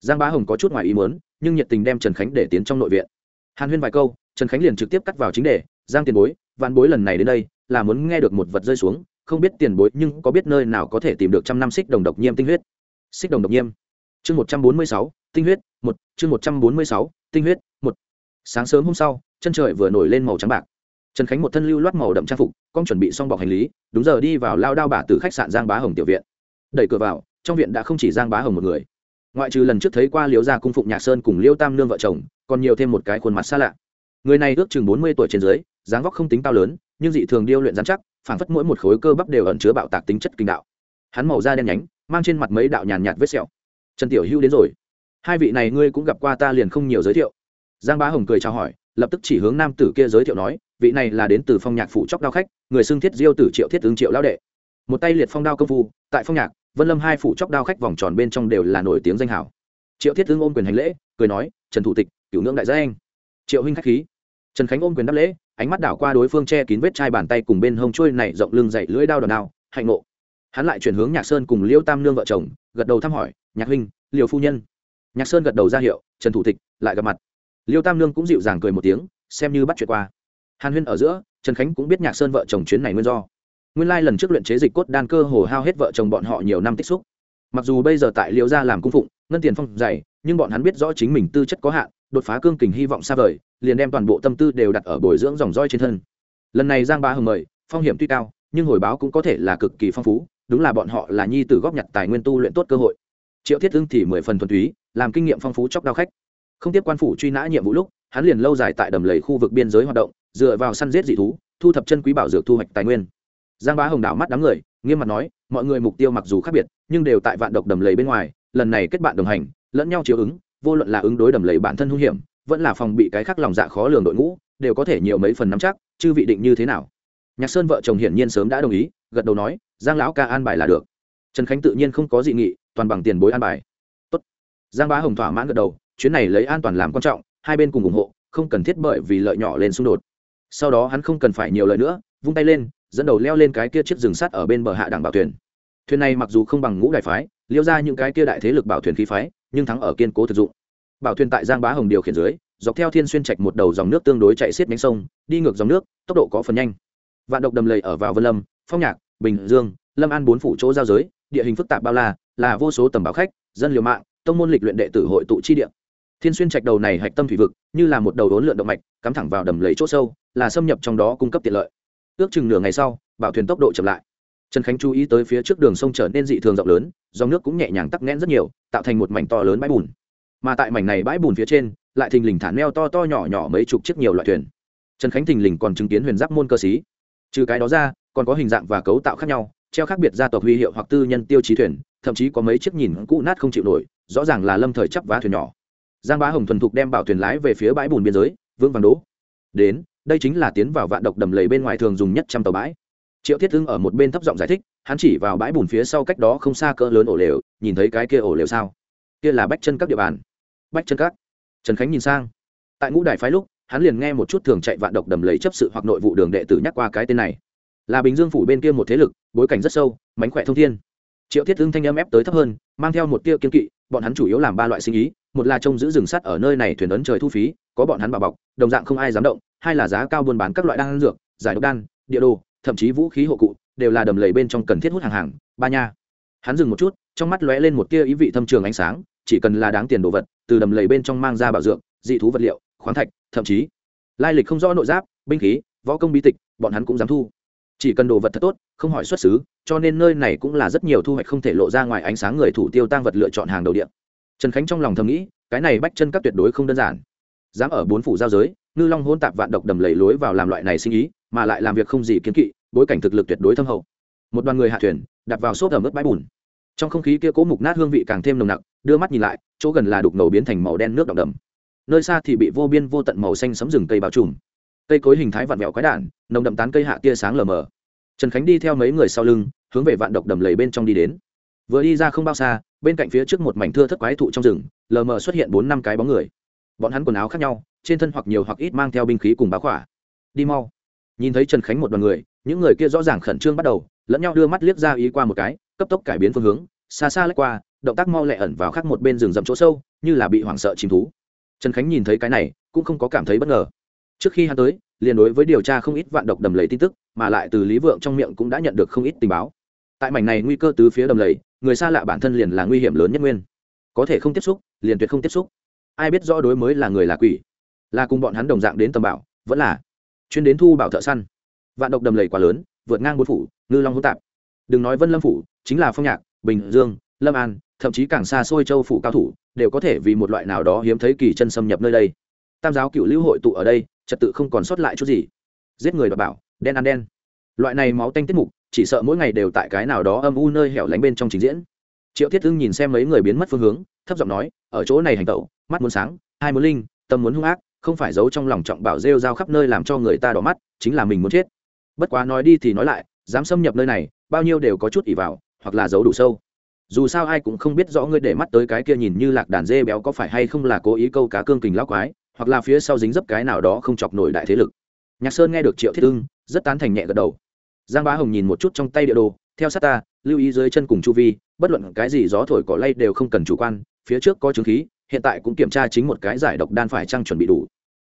giang bá hồng có chút ngoài ý muốn, nhưng nhiệt tình đem trần khánh để tiến trong nội viện. Hàn huyên vài câu, trần khánh liền trực tiếp cắt vào chính đề, giang tiền bối, vạn bối lần này đến đây, là muốn nghe được một vật rơi xuống, không biết tiền bối nhưng có biết nơi nào có thể tìm được trăm năm xích đồng độc nhiêm tinh huyết. Xích đồng độc nhiêm. Chương một trăm bốn mươi sáu, tinh huyết, một, chương một trăm bốn mươi sáu, tinh huyết, một. Sáng sớm hôm sau, chân trời vừa nổi lên màu trắng bạc. Trần khánh một thân lưu loát màu đậm trang phục, con chuẩn bị xong bọc hành lý, đúng giờ đi vào lao đao bà từ khách sạn giang bá hồng tiểu viện. Đẩy cửa vào, trong viện đã không chỉ giang bá hồng một người ngoại trừ lần trước thấy qua liễu gia cung phụng nhạc sơn cùng liễu tam nương vợ chồng, còn nhiều thêm một cái khuôn mặt xa lạ. Người này ước chừng bốn mươi tuổi trên dưới, dáng vóc không tính cao lớn, nhưng dị thường điêu luyện dán chắc, phảng phất mỗi một khối cơ bắp đều ẩn chứa bạo tạc tính chất kinh đạo. Hắn màu da đen nhánh, mang trên mặt mấy đạo nhàn nhạt vết sẹo. Trần tiểu hưu đến rồi. Hai vị này ngươi cũng gặp qua ta liền không nhiều giới thiệu. Giang bá hồng cười chào hỏi, lập tức chỉ hướng nam tử kia giới thiệu nói, vị này là đến từ phong nhạc phủ chóc đao khách, người xưng thiết diêu tử triệu thiết ứng triệu lao đệ. Một tay liệt phong đao công phu, tại phong nhạc vân lâm hai phủ chóc đao khách vòng tròn bên trong đều là nổi tiếng danh hảo triệu thiết thương ôm quyền hành lễ, cười nói, trần thủ tịch, cửu ngưỡng đại gia anh triệu huynh khách khí. Trần khánh ôm quyền đáp lễ, ánh mắt đảo qua đối phương che kín vết chai bàn tay cùng bên hông trôi này rộng lưng dậy lưỡi đao đòn đao, hạnh nộ hắn lại chuyển hướng nhạc sơn cùng liêu tam nương vợ chồng, gật đầu thăm hỏi, nhạc huynh liều phu nhân. Nhạc sơn gật đầu ra hiệu, trần thủ tịch, lại gặp mặt. Liêu tam nương cũng dịu dàng cười một tiếng, xem như bắt chuyện qua. Hàn huyên ở giữa, trần khánh cũng biết nhạc sơn vợ chồng chuyến này nguyên do nguyên lai lần trước luyện chế dịch cốt đan cơ hồ hao hết vợ chồng bọn họ nhiều năm tích xúc. Mặc dù bây giờ tại liêu gia làm cung phụng, ngân tiền phong dày nhưng bọn hắn biết rõ chính mình tư chất có hạn, đột phá cương kình hy vọng xa vời, liền đem toàn bộ tâm tư đều đặt ở bồi dưỡng dòng roi trên thân. Lần này giang ba hồng mời, phong hiểm tuy cao, nhưng hồi báo cũng có thể là cực kỳ phong phú, đúng là bọn họ là nhi tử góp nhặt tài nguyên tu luyện tốt cơ hội. Triệu thiết Thương thì mười phần thuần túy, làm kinh nghiệm phong phú chóc đao khách. Không tiếp quan phủ truy nã nhiệm vụ lúc, hắn liền lâu dài tại đầm lầy khu vực biên giới hoạt động, dựa vào săn giết dị thú, thu thập chân quý bảo dược thu hoạch tài nguyên giang bá hồng đảo mắt đám người, nghiêm mặt nói, mọi người mục tiêu mặc dù khác biệt, nhưng đều tại vạn độc đầm lầy bên ngoài, lần này kết bạn đồng hành, lẫn nhau chiếu ứng, vô luận là ứng đối đầm lầy bản thân hung hiểm, vẫn là phòng bị cái khác lòng dạ khó lường đội ngũ, đều có thể nhiều mấy phần nắm chắc, chư vị định như thế nào? Nhạc sơn vợ chồng hiển nhiên sớm đã đồng ý, gật đầu nói, giang lão ca an bài là được. Trần khánh tự nhiên không có dị nghị, toàn bằng tiền bối an bài. Tốt. giang bá hồng thỏa mãn gật đầu, chuyến này lấy an toàn làm quan trọng, hai bên cùng ủng hộ, không cần thiết bởi vì lợi nhỏ lên xung đột. Sau đó hắn không cần phải nhiều lời nữa, vung tay lên dẫn đầu leo lên cái kia chiếc rừng sắt ở bên bờ hạ đảng bảo thuyền. Thuyền này mặc dù không bằng ngũ đại phái, liêu ra những cái kia đại thế lực bảo thuyền khí phái, nhưng thắng ở kiên cố thực dụng. Bảo thuyền tại giang bá hồng điều khiển dưới, dọc theo thiên xuyên trạch một đầu dòng nước tương đối chạy xiết nhánh sông, đi ngược dòng nước, tốc độ có phần nhanh. Vạn độc đầm lầy ở vào vân lâm, phong nhạc, bình dương, lâm an bốn phủ chỗ giao giới, địa hình phức tạp bao la, là vô số tầm bảo khách, dân liều mạng, tông môn lịch luyện đệ tử hội tụ chi địa. Thiên xuyên trạch đầu này hạch tâm thủy vực, như là một đầu đốn lượn động mạch, cắm thẳng vào đầm lầy chỗ sâu, là xâm nhập trong đó cung cấp tiện lợi ước chừng nửa ngày sau, bảo thuyền tốc độ chậm lại. Trần khánh chú ý tới phía trước đường sông trở nên dị thường rộng lớn, dòng nước cũng nhẹ nhàng tắc nghẽn rất nhiều, tạo thành một mảnh to lớn bãi bùn. Mà tại mảnh này bãi bùn phía trên, lại thình lình thả neo to to nhỏ nhỏ mấy chục chiếc nhiều loại thuyền. Trần khánh thình lình còn chứng kiến huyền giáp môn cơ sĩ. Trừ cái đó ra, còn có hình dạng và cấu tạo khác nhau, treo khác biệt gia tộc huy hiệu hoặc tư nhân tiêu chí thuyền, thậm chí có mấy chiếc nhìn cũ nát không chịu nổi, rõ ràng là lâm thời chấp vá thuyền nhỏ. Giang bá hồng thuần thục đem bảo thuyền lái về phía bãi bùn biên giới vương vàng đỗ. Đến đây chính là tiến vào vạn độc đầm lầy bên ngoài thường dùng nhất trăm tàu bãi. Triệu thiết hưng ở một bên thấp giọng giải thích, hắn chỉ vào bãi bùn phía sau cách đó không xa cỡ lớn ổ lều, nhìn thấy cái kia ổ lều sao? Kia là bách chân các địa bàn. Bách chân các. Trần khánh nhìn sang. Tại ngũ đài phái lúc, hắn liền nghe một chút thường chạy vạn độc đầm lầy chấp sự hoặc nội vụ đường đệ tử nhắc qua cái tên này. Là bình dương phủ bên kia một thế lực, bối cảnh rất sâu, mánh khỏe thông thiên. Triệu thiết hưng thanh âm ép tới thấp hơn, mang theo một tia kiên kỵ, bọn hắn chủ yếu làm ba loại sinh ý, một là trông giữ rừng sắt ở nơi này thuyền ấn trời thu phí, có bọn hắn bảo bọc, đồng dạng không ai dám động hai là giá cao buôn bán các loại đan dược, giải độc đan, địa đồ, thậm chí vũ khí hộ cụ, đều là đầm lầy bên trong cần thiết hút hàng hàng, ba nha. Hắn dừng một chút, trong mắt lóe lên một tia ý vị thâm trường ánh sáng, chỉ cần là đáng tiền đồ vật, từ đầm lầy bên trong mang ra bảo dưỡng dị thú vật liệu, khoáng thạch, thậm chí lai lịch không rõ nội giáp, binh khí, võ công bí tịch, bọn hắn cũng dám thu. Chỉ cần đồ vật thật tốt, không hỏi xuất xứ, cho nên nơi này cũng là rất nhiều thu hoạch không thể lộ ra ngoài ánh sáng người thủ tiêu tăng vật lựa chọn hàng đầu điện trần khánh trong lòng thầm nghĩ, cái này bách chân các tuyệt đối không đơn giản dám ở bốn phủ giao giới, ngư long hôn tạp vạn độc đầm lầy lối vào làm loại này sinh ý, mà lại làm việc không gì kiến kỵ, bối cảnh thực lực tuyệt đối thâm hậu. Một đoàn người hạ thuyền đặt vào xốp ẩm ướt bãi bùn. Trong không khí kia cố mục nát hương vị càng thêm nồng nặc, đưa mắt nhìn lại, chỗ gần là đục ngầu biến thành màu đen nước đọng đầm nơi xa thì bị vô biên vô tận màu xanh sấm rừng cây bao trùm. Cây cối hình thái vặn vẹo quái đản, nồng đậm tán cây hạ tia sáng lờ mờ. Trần khánh đi theo mấy người sau lưng, hướng về vạn độc đầm lầy bên trong đi đến. Vừa đi ra không bao xa, bên cạnh phía trước một mảnh thưa thất quái thụ trong rừng, lờ mờ xuất hiện bốn năm cái bóng người bọn hắn quần áo khác nhau, trên thân hoặc nhiều hoặc ít mang theo binh khí cùng bá khỏa. Đi mau. Nhìn thấy trần khánh một đoàn người, những người kia rõ ràng khẩn trương bắt đầu, lẫn nhau đưa mắt liếc ra ý qua một cái, cấp tốc cải biến phương hướng, xa xa lách qua, động tác mau lẹ ẩn vào khác một bên rừng rậm chỗ sâu, như là bị hoảng sợ chìm thú. Trần khánh nhìn thấy cái này, cũng không có cảm thấy bất ngờ. Trước khi hắn tới, liền đối với điều tra không ít vạn độc đầm lầy tin tức, mà lại từ lý vượng trong miệng cũng đã nhận được không ít tình báo. Tại mảnh này nguy cơ từ phía đầm lầy, người xa lạ bản thân liền là nguy hiểm lớn nhất nguyên. Có thể không tiếp xúc, liền tuyệt không tiếp xúc ai biết rõ đối mới là người là quỷ. Là cùng bọn hắn đồng dạng đến tầm bảo, vẫn là chuyên đến thu bảo thợ săn. Vạn độc đầm lầy quá lớn, vượt ngang bốn phủ, ngư long hỗn tạp. Đừng nói vân lâm phủ, chính là phong nhạc, bình dương, lâm an, thậm chí càng xa xôi châu phủ cao thủ, đều có thể vì một loại nào đó hiếm thấy kỳ chân xâm nhập nơi đây. Tam giáo cựu lưu hội tụ ở đây, trật tự không còn sót lại chút gì. Giết người đọc bảo, đen ăn đen. Loại này máu tanh tiết mục, chỉ sợ mỗi ngày đều tại cái nào đó âm u nơi hẻo lánh bên trong trình diễn triệu thiết Thương nhìn xem mấy người biến mất phương hướng, thấp giọng nói, ở chỗ này hành tẩu, mắt muốn sáng, hai muốn linh, tâm muốn hung ác, không phải giấu trong lòng trọng bảo rêu rao khắp nơi làm cho người ta đỏ mắt, chính là mình muốn chết. Bất quá nói đi thì nói lại, dám xâm nhập nơi này, bao nhiêu đều có chút ỉ vào, hoặc là giấu đủ sâu. Dù sao ai cũng không biết rõ ngươi để mắt tới cái kia nhìn như lạc đàn dê béo có phải hay không là cố ý câu cá cương kình lao quái, hoặc là phía sau dính dấp cái nào đó không chọc nổi đại thế lực. Nhạc sơn nghe được triệu thiết ưng, rất tán thành nhẹ gật đầu. Giang bá hồng nhìn một chút trong tay địa đồ, theo sát ta, lưu ý dưới chân cùng chu vi bất luận cái gì gió thổi cỏ lay đều không cần chủ quan, phía trước có chứng khí, hiện tại cũng kiểm tra chính một cái giải độc đan phải trăng chuẩn bị đủ.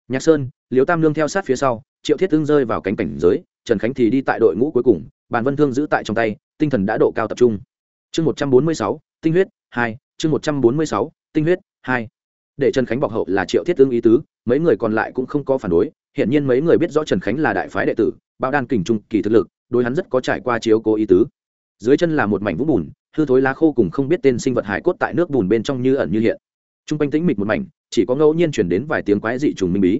Nhạc sơn liếu tam lương theo sát phía sau, triệu thiết ưng rơi vào cánh cảnh giới, trần khánh thì đi tại đội ngũ cuối cùng, bàn vân thương giữ tại trong tay, tinh thần đã độ cao tập trung. Chương một trăm bốn mươi sáu, tinh huyết, hai, chương một trăm bốn mươi sáu, tinh huyết, hai. Để trần khánh bọc hậu là triệu thiết ưng ý tứ, mấy người còn lại cũng không có phản đối hiện nhiên mấy người biết rõ trần khánh là đại phái đệ tử bao đan kình trung kỳ thực lực, đối hắn rất có trải qua chiếu cố ý tứ. Dưới chân là một mảnh vũng bùn hư thối lá khô cùng không biết tên sinh vật hải cốt tại nước bùn bên trong như ẩn như hiện. T r u n g quanh tĩnh mịch một mảnh, chỉ có ngẫu nhiên chuyển đến vài tiếng quái dị trùng minh bí.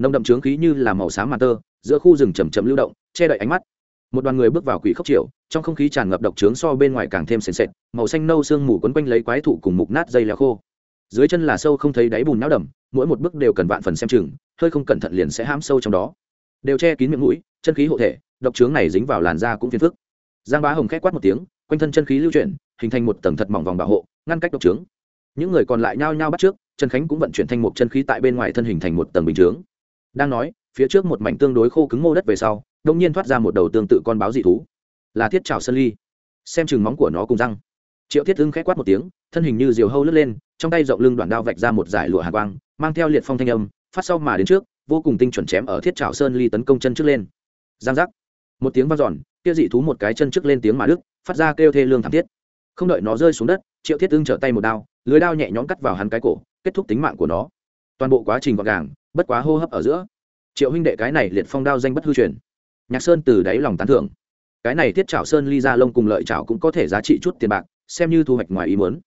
Nồng đậm trướng khí như là màu xám màn tơ, giữa khu rừng chầm chậm lưu động, che đậy ánh mắt. Một đoàn người bước vào quỷ khốc triệu trong không khí tràn ngập độc trướng so bên ngoài càng thêm sền sệt, màu xanh nâu sương mù quấn quanh lấy quái thụ cùng mục nát dây leo khô. Dưới chân là sâu không thấy đáy bùn náo đầm, mỗi một bước đều cần vạn phần xem chừng, hơi không cẩn thận liền sẽ hãm sâu trong đó. Đều che kín miệng mũi, chân khí hộ thể, độc trướng này dính vào làn da cũng phiền phức. Giang bá hồng k h é quát một tiếng quanh thân chân khí lưu chuyển, hình thành một tầng thật mỏng vòng bảo hộ, ngăn cách độc trướng. Những người còn lại nhao nhao bắt trước, trần khánh cũng vận chuyển thanh mục chân khí tại bên ngoài thân hình thành một tầng bình chướng. Đang nói, phía trước một mảnh tương đối khô cứng mô đất về sau đông nhiên thoát ra một đầu tương tự con báo dị thú. Là thiết trào sơn ly. Xem chừng móng của nó cùng răng. Triệu thiết hưng k h é quát một tiếng, thân hình như diều hâu lướt lên, trong tay rộng lưng đoạn đao vạch ra một giải lụa hạ quang, mang theo liệt phong thanh âm, phát sau mà đến trước, vô cùng tinh chuẩn chém ở thiết trào sơn ly tấn công chân trước lên. Giang giác. Một tiếng vang giòn kia dị thú một cái chân trước lên tiếng mà đức phát ra kêu thê lương thảm thiết. Không đợi nó rơi xuống đất, triệu thiết ưng trở tay một đao, lưới đao nhẹ nhõm cắt vào hắn cái cổ, kết thúc tính mạng của nó. Toàn bộ quá trình gọn gàng, bất quá hô hấp ở giữa. Triệu huynh đệ cái này liệt phong đao danh bất hư truyền. Nhạc sơn từ đáy lòng tán thưởng. Cái này thiết trảo sơn ly ra lông cùng lợi chảo cũng có thể giá trị chút tiền bạc, xem như thu hoạch ngoài ý muốn.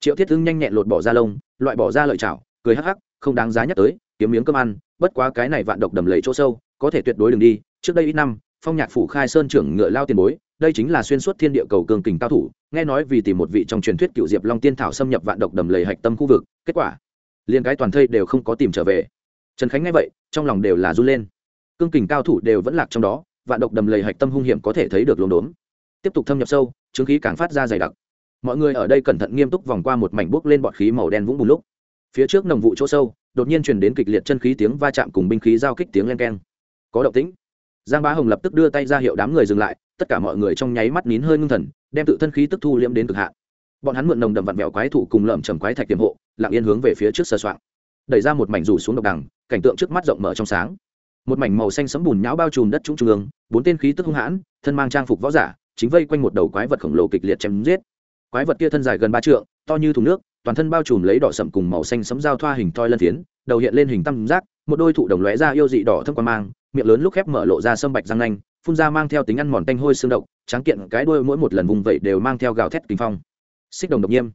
Triệu thiết ưng nhanh nhẹn lột bỏ ra lông, loại bỏ ra lợi chảo cười hắc hắc, không đáng giá nhắc tới, kiếm miếng cơm ăn, bất quá cái này vạn độc đầm lầy chỗ sâu, có thể tuyệt đối đừng đi, trước đây ít năm phong nhạc phủ khai sơn trưởng ngựa lao tiền bối, đây chính là xuyên suốt thiên địa cầu cường kình cao thủ, nghe nói vì tìm một vị trong truyền thuyết cựu diệp long tiên thảo xâm nhập vạn độc đầm lầy hạch tâm khu vực, kết quả liên cái toàn thây đều không có tìm trở về. Trần khánh nghe vậy, trong lòng đều là run lên. Cương kình cao thủ đều vẫn lạc trong đó, vạn độc đầm lầy hạch tâm hung hiểm có thể thấy được lồn đốn tiếp tục thâm nhập sâu, chứng khí càng phát ra dày đặc. Mọi người ở đây cẩn thận nghiêm túc vòng qua một mảnh bốc lên bọt khí màu đen vũng bùn lúc, phía trước nồng vụ chỗ sâu, đột nhiên truyền đến kịch liệt chân khí tiếng va chạm cùng binh khí giao kích tiếng len keng. Có động tĩnh giang bá hồng lập tức đưa tay ra hiệu đám người dừng lại, tất cả mọi người trong nháy mắt nín hơi ngưng thần, đem tự thân khí tức thu liễm đến cực hạn. Bọn hắn mượn nồng đậm vặn vẹo quái thủ cùng lợm chầm quái thạch tiềm hộ, lặng yên hướng về phía trước sơ soạn đẩy ra một mảnh rủ xuống độc đằng, cảnh tượng trước mắt rộng mở trong sáng. Một mảnh màu xanh sấm bùn nhão bao trùm đất trung trung ương, bốn tên khí tức hung hãn, thân mang trang phục võ giả, chính vây quanh một đầu quái vật khổng lồ kịch liệt chém giết. Quái vật kia thân dài gần ba trượng, to như thùng nước, toàn thân bao trùm lấy đỏ sậm cùng màu xanh sấm giao thoa hình toi lân phiến, đầu hiện lên hình tam giác một đôi thụ đồng lóe ra yêu dị đỏ thâm quan mang miệng lớn lúc khép mở lộ ra sâm bạch răng nanh phun ra mang theo tính ăn mòn tanh hôi xương động, tráng kiện cái đuôi mỗi một lần vùng vậy đều mang theo gào thét kinh phong. Xích đồng độc nhiêm.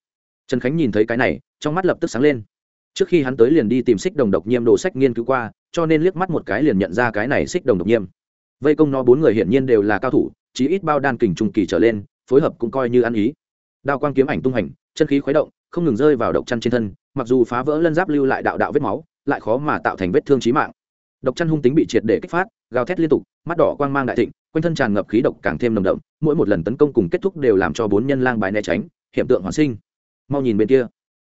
Trần khánh nhìn thấy cái này trong mắt lập tức sáng lên. Trước khi hắn tới liền đi tìm xích đồng độc nhiêm đồ sách nghiên cứu qua cho nên liếc mắt một cái liền nhận ra cái này xích đồng độc nhiêm. Vây công nó bốn người hiển nhiên đều là cao thủ chí ít bao đan kình trung kỳ trở lên phối hợp cũng coi như ăn ý. Đao quang kiếm ảnh tung hành chân khí khuấy động không ngừng rơi vào độc chăn trên thân mặc dù phá vỡ lân giáp lưu lại đạo đạo vết máu lại khó mà tạo thành vết thương trí mạng. Độc chăn hung tính bị triệt để kích phát, gào thét liên tục, mắt đỏ quang mang đại thịnh, quanh thân tràn ngập khí độc càng thêm nồng đậm, mỗi một lần tấn công cùng kết thúc đều làm cho bốn nhân lang bài né tránh, hiện tượng hoàn sinh. Mau nhìn bên kia.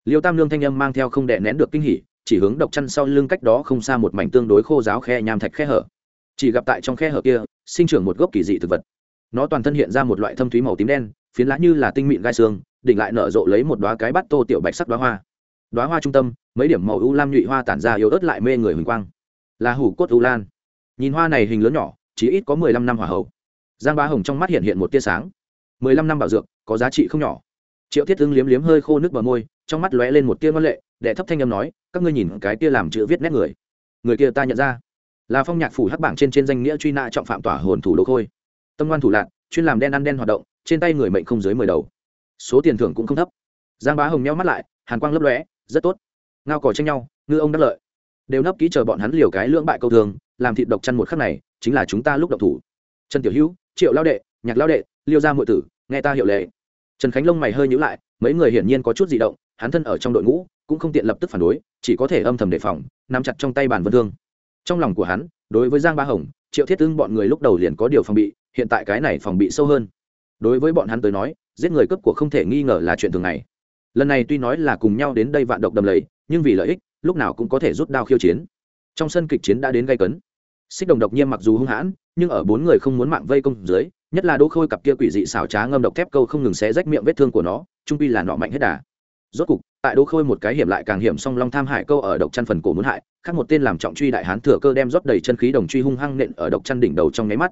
Liêu tam lương thanh âm mang theo không đè nén được kinh hỉ, chỉ hướng độc chăn sau lưng cách đó không xa một mảnh tương đối khô giáo khe nham thạch khe hở. Chỉ gặp tại trong khe hở kia, sinh trưởng một gốc kỳ dị thực vật. Nó toàn thân hiện ra một loại thâm thúy màu tím đen, phiến lá như là tinh mịn gai xương, đỉnh lại nở rộ lấy một đoá cái bát tô tiểu bạch sắc đoá hoa. Đoá hoa trung tâm mấy điểm màu u lam nhụy hoa tản ra yếu ớt lại mê người huỳnh quang. Là hủ cốt u lan. Nhìn hoa này hình lớn nhỏ, chỉ ít có mười lăm năm hỏa hậu. Giang ba hồng trong mắt hiện hiện một tia sáng. Mười lăm năm bảo dược, có giá trị không nhỏ. Triệu thiết ưng liếm liếm hơi khô nước bờ môi, trong mắt lóe lên một tia ngân lệ, đệ thấp thanh âm nói, các ngươi nhìn cái tia làm chữ viết nét người. Người kia ta nhận ra. Là phong nhạc phủ hắc bảng trên trên danh nghĩa truy nã trọng phạm tỏa hồn thủ đô khôi. Tâm ngoan thủ lạc chuyên làm đen ăn đen hoạt động, trên tay người mệnh không dưới mười đầu. Số tiền thưởng cũng không thấp. Giang bá hồng nheo mắt lại, hàn quang lấp lóe, rất tốt ngao còi tranh nhau, ngư ông đắc lợi. Đều nấp kỹ chờ bọn hắn liều cái lưỡng bại câu thường, làm thịt độc chăn một khắc này, chính là chúng ta lúc độc thủ. Trần tiểu hữu, triệu lao đệ, nhạc lao đệ, liêu gia muội tử, nghe ta hiệu lệ. Trần khánh lông mày hơi nhíu lại, mấy người hiển nhiên có chút di động, hắn thân ở trong đội ngũ, cũng không tiện lập tức phản đối, chỉ có thể âm thầm đề phòng, nắm chặt trong tay bàn vân thương. Trong lòng của hắn, đối với giang ba hồng, triệu thiết tương bọn người lúc đầu liền có điều phòng bị, hiện tại cái này phòng bị sâu hơn. Đối với bọn hắn tới nói, giết người cấp của không thể nghi ngờ là chuyện thường ngày lần này tuy nói là cùng nhau đến đây vạn độc đầm lầy, nhưng vì lợi ích, lúc nào cũng có thể rút đao khiêu chiến. Trong sân kịch chiến đã đến gây cấn. Xích đồng độc nhiêm mặc dù hung hãn, nhưng ở bốn người không muốn mạng vây công dưới, nhất là đỗ khôi cặp kia quỷ dị xảo trá ngâm độc thép câu không ngừng xé rách miệng vết thương của nó, trung pi là nọ mạnh hết đà. Rốt cục, tại đỗ khôi một cái hiểm lại càng hiểm song long tham hại câu ở độc chăn phần cổ muốn hại, khác một tên làm trọng truy đại hán thừa cơ đem rót đầy chân khí đồng truy hung hăng nện ở độc chăn đỉnh đầu trong nháy mắt.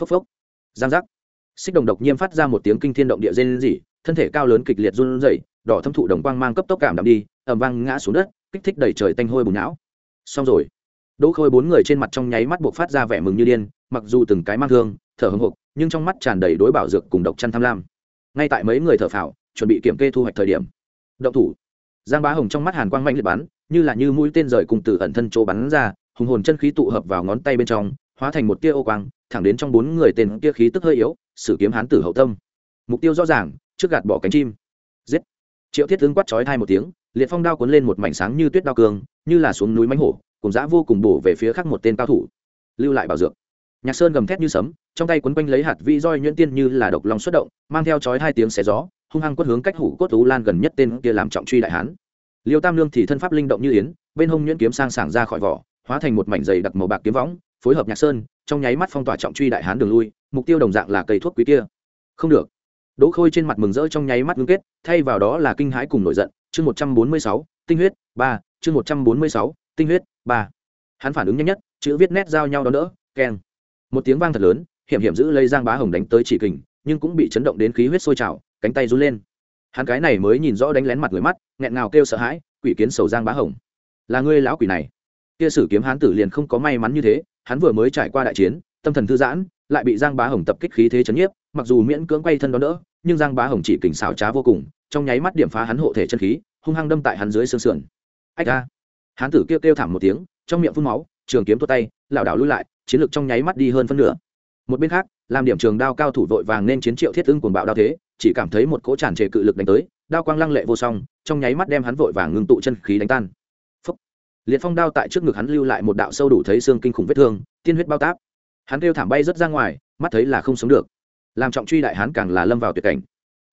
Phốc phốc. Giang giác. Xích đồng độc nhiêm phát ra một tiếng kinh thiên động địa rên rỉ, thân thể cao lớn kịch liệt run rẩy đỏ thâm thụ đồng quang mang cấp tốc cảm đạm đi ẩm vang ngã xuống đất, kích thích đầy trời tanh hôi bùn não. Xong rồi. Đỗ khôi bốn người trên mặt trong nháy mắt buộc phát ra vẻ mừng như điên, mặc dù từng cái mang thương, thở hồng hộc, nhưng trong mắt tràn đầy đối bảo dược cùng độc chăn tham lam. Ngay tại mấy người thở phào, chuẩn bị kiểm kê thu hoạch thời điểm. Động thủ. Giang bá hồng trong mắt hàn quang mạnh liệt bắn, như là như mũi tên rời cùng từ ẩn thân chỗ bắn ra, hùng hồn chân khí tụ hợp vào ngón tay bên trong, hóa thành một tia ô quang, thẳng đến trong bốn người tên kia khí tức hơi yếu, sử kiếm hán tử hậu tâm. Mục tiêu rõ ràng, trước gạt bỏ cánh chim. Giết triệu thiết tướng quát chói thai một tiếng, liệt phong đao cuốn lên một mảnh sáng như tuyết đao cường, như là xuống núi mánh hổ, cùng dã vô cùng bổ về phía khác một tên cao thủ. Lưu lại bảo dược. Nhạc sơn gầm thét như sấm, trong tay quấn quanh lấy hạt vi roi nhuyễn tiên như là độc lòng xuất động, mang theo chói hai tiếng xé gió, hung hăng quất hướng cách hủ cốt tú lan gần nhất tên kia làm trọng truy đại hán. Liêu tam lương thì thân pháp linh động như yến, bên hông nhuyễn kiếm sang sảng ra khỏi vỏ, hóa thành một mảnh dày đặc màu bạc kiếm võng, phối hợp nhạc sơn, trong nháy mắt phong tỏa trọng truy đại hán đường lui, mục tiêu đồng dạng là cây thuốc quý kia. Không được đỗ khôi trên mặt mừng rỡ trong nháy mắt ngưng kết, thay vào đó là kinh hãi cùng nổi giận. Chương một trăm bốn mươi sáu, tinh huyết, ba, chương một trăm bốn mươi sáu, tinh huyết, ba. Hắn phản ứng nhanh nhất, chữ viết nét giao nhau đó nữa keng. Một tiếng vang thật lớn, hiểm hiểm giữ lấy giang bá hồng đánh tới chỉ kình, nhưng cũng bị chấn động đến khí huyết sôi trào, cánh tay run lên. Hắn cái này mới nhìn rõ đánh lén mặt người mắt, nghẹn ngào kêu sợ hãi, quỷ kiến sầu giang bá hồng. Là ngươi lão quỷ này. Kia sử kiếm hán tử liền không có may mắn như thế, hắn vừa mới trải qua đại chiến, tâm thần thư giãn, lại bị giang bá hồng tập kích khí thế chấn nhiếp mặc dù miễn cưỡng quay thân đó nữa nhưng giang bá hồng chỉ kình xảo trá vô cùng, trong nháy mắt điểm phá hắn hộ thể chân khí, hung hăng đâm tại hắn dưới xương sườn. Ách ra hán tử kêu kêu thảm một tiếng, trong miệng phun máu, trường kiếm tua tay, lảo đảo lui lại, chiến lược trong nháy mắt đi hơn phân nửa. Một bên khác, làm điểm trường đao cao thủ vội vàng nên chiến triệu thiết ưng cuồng bạo đao thế, chỉ cảm thấy một cỗ tràn trề cự lực đánh tới, đao quang lăng lệ vô song, trong nháy mắt đem hắn vội vàng ngưng tụ chân khí đánh tan. Phúc. liệt phong đao tại trước ngực hắn lưu lại một đạo sâu đủ thấy xương kinh khủng vết thương, tiên huyết bao táp. Hắn kêu thảm bay rất ra ngoài, mắt thấy là không sống được làm trọng truy đại hán càng là lâm vào tuyệt cảnh.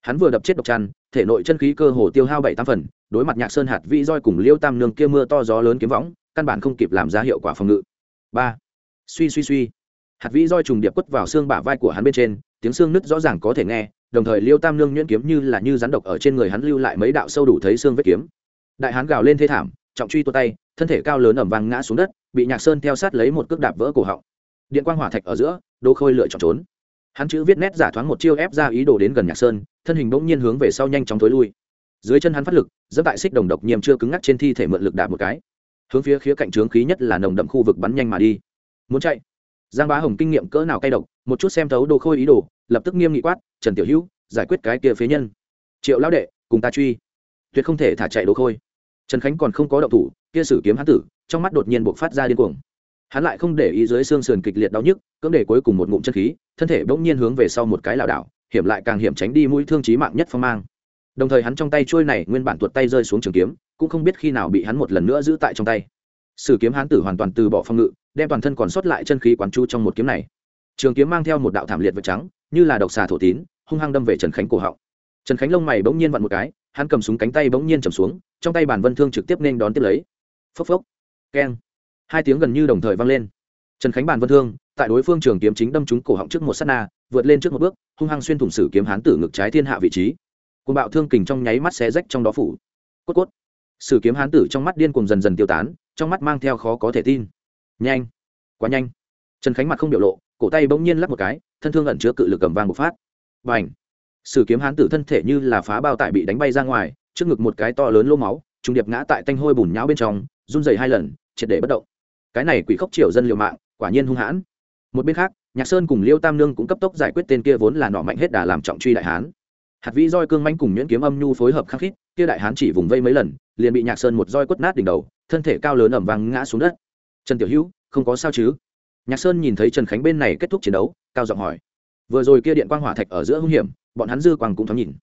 Hắn vừa đập chết độc Trăn, thể nội chân khí cơ hồ tiêu hao bảy tám phần đối mặt nhạc sơn hạt vĩ roi cùng liêu tam nương kia mưa to gió lớn kiếm võng căn bản không kịp làm ra hiệu quả phòng ngự. Ba. Suy suy suy. Hạt vĩ roi trùng điệp quất vào xương bả vai của hắn bên trên tiếng xương nứt rõ ràng có thể nghe đồng thời liêu tam nương nhuyễn kiếm như là như rắn độc ở trên người hắn lưu lại mấy đạo sâu đủ thấy xương vết kiếm. Đại hán gào lên thê thảm trọng truy tua tay thân thể cao lớn ẩm vàng ngã xuống đất bị nhạc sơn theo sát lấy một cước đạp vỡ cổ họng. Điện quang hỏa thạch ở giữa đỗ khôi lựa chọn trốn hắn chữ viết nét giả thoáng một chiêu ép ra ý đồ đến gần nhạc sơn, thân hình bỗng nhiên hướng về sau nhanh chóng thối lui. Dưới chân hắn phát lực, dẫm tại xích đồng độc nhiềm chưa cứng ngắc trên thi thể mượn lực đạp một cái. Hướng phía khía cạnh trướng khí nhất là nồng đậm khu vực bắn nhanh mà đi. Muốn chạy? Giang bá hồng kinh nghiệm cỡ nào cay độc, một chút xem thấu đồ khôi ý đồ, lập tức nghiêm nghị quát, trần tiểu hữu, giải quyết cái kia phế nhân. Triệu lão đệ, cùng ta truy. Tuyệt không thể thả chạy đồ khôi. Trần khánh còn không có động thủ, kia sử kiếm hán tử, trong mắt đột nhiên buộc phát ra điên cuồng hắn lại không để ý dưới xương sườn kịch liệt đau nhức, cưỡng để cuối cùng một ngụm chân khí, thân thể bỗng nhiên hướng về sau một cái lảo đảo, hiểm lại càng hiểm tránh đi mũi thương chí mạng nhất phong mang. Đồng thời hắn trong tay trôi này nguyên bản tuột tay rơi xuống trường kiếm, cũng không biết khi nào bị hắn một lần nữa giữ tại trong tay. Sử kiếm hán tử hoàn toàn từ bỏ phong ngự, đem toàn thân còn sót lại chân khí quán chu trong một kiếm này. Trường kiếm mang theo một đạo thảm liệt vật trắng, như là độc xà thổ tín, hung hăng đâm về trần khánh cổ họng. Trần khánh lông mày bỗng nhiên vặn một cái, hắn cầm súng cánh tay bỗng nhiên chầm xuống, trong tay bản vân thương trực tiếp nên đón tiếp lấy. Phốc phốc. Keng hai tiếng gần như đồng thời vang lên. Trần khánh bàn vân thương, tại đối phương trường kiếm chính đâm trúng cổ họng trước một s á t na, vượt lên trước một bước, hung hăng xuyên thủng sử kiếm hán tử ngực trái thiên hạ vị trí. Côn bạo thương kình trong nháy mắt xé rách trong đó phủ. Cốt cốt. Sử kiếm hán tử trong mắt điên cùng dần dần tiêu tán, trong mắt mang theo khó có thể tin. Nhanh. Quá nhanh. Trần khánh mặt không biểu lộ, cổ tay bỗng nhiên lắp một cái, thân thương ẩn chứa cự lực cầm vang một phát. Và h sử kiếm hán tử thân thể như là phá bao tải bị đánh bay ra ngoài, trước ngực một cái to lớn lô máu, trùng điệp ngã tại tanh hôi bùn nhão bên trong, run dày hai lần, triệt để bất động cái này quỷ khốc triều dân liều mạng, quả nhiên hung hãn. Một bên khác, nhạc sơn cùng liêu tam nương cũng cấp tốc giải quyết tên kia vốn là nọ mạnh hết đà làm trọng truy đại hán. Hạt vĩ roi cương manh cùng nhuyễn kiếm âm nhu phối hợp khắc khít, kia đại hán chỉ vùng vây mấy lần, liền bị nhạc sơn một roi quất nát đỉnh đầu, thân thể cao lớn ẩm vàng ngã xuống đất. Trần tiểu hữu, không có sao chứ? Nhạc sơn nhìn thấy trần khánh bên này kết thúc chiến đấu, cao giọng hỏi. Vừa rồi kia điện quang hỏa thạch ở giữa hung hiểm, bọn hắn dư quang cũng thoáng nhìn.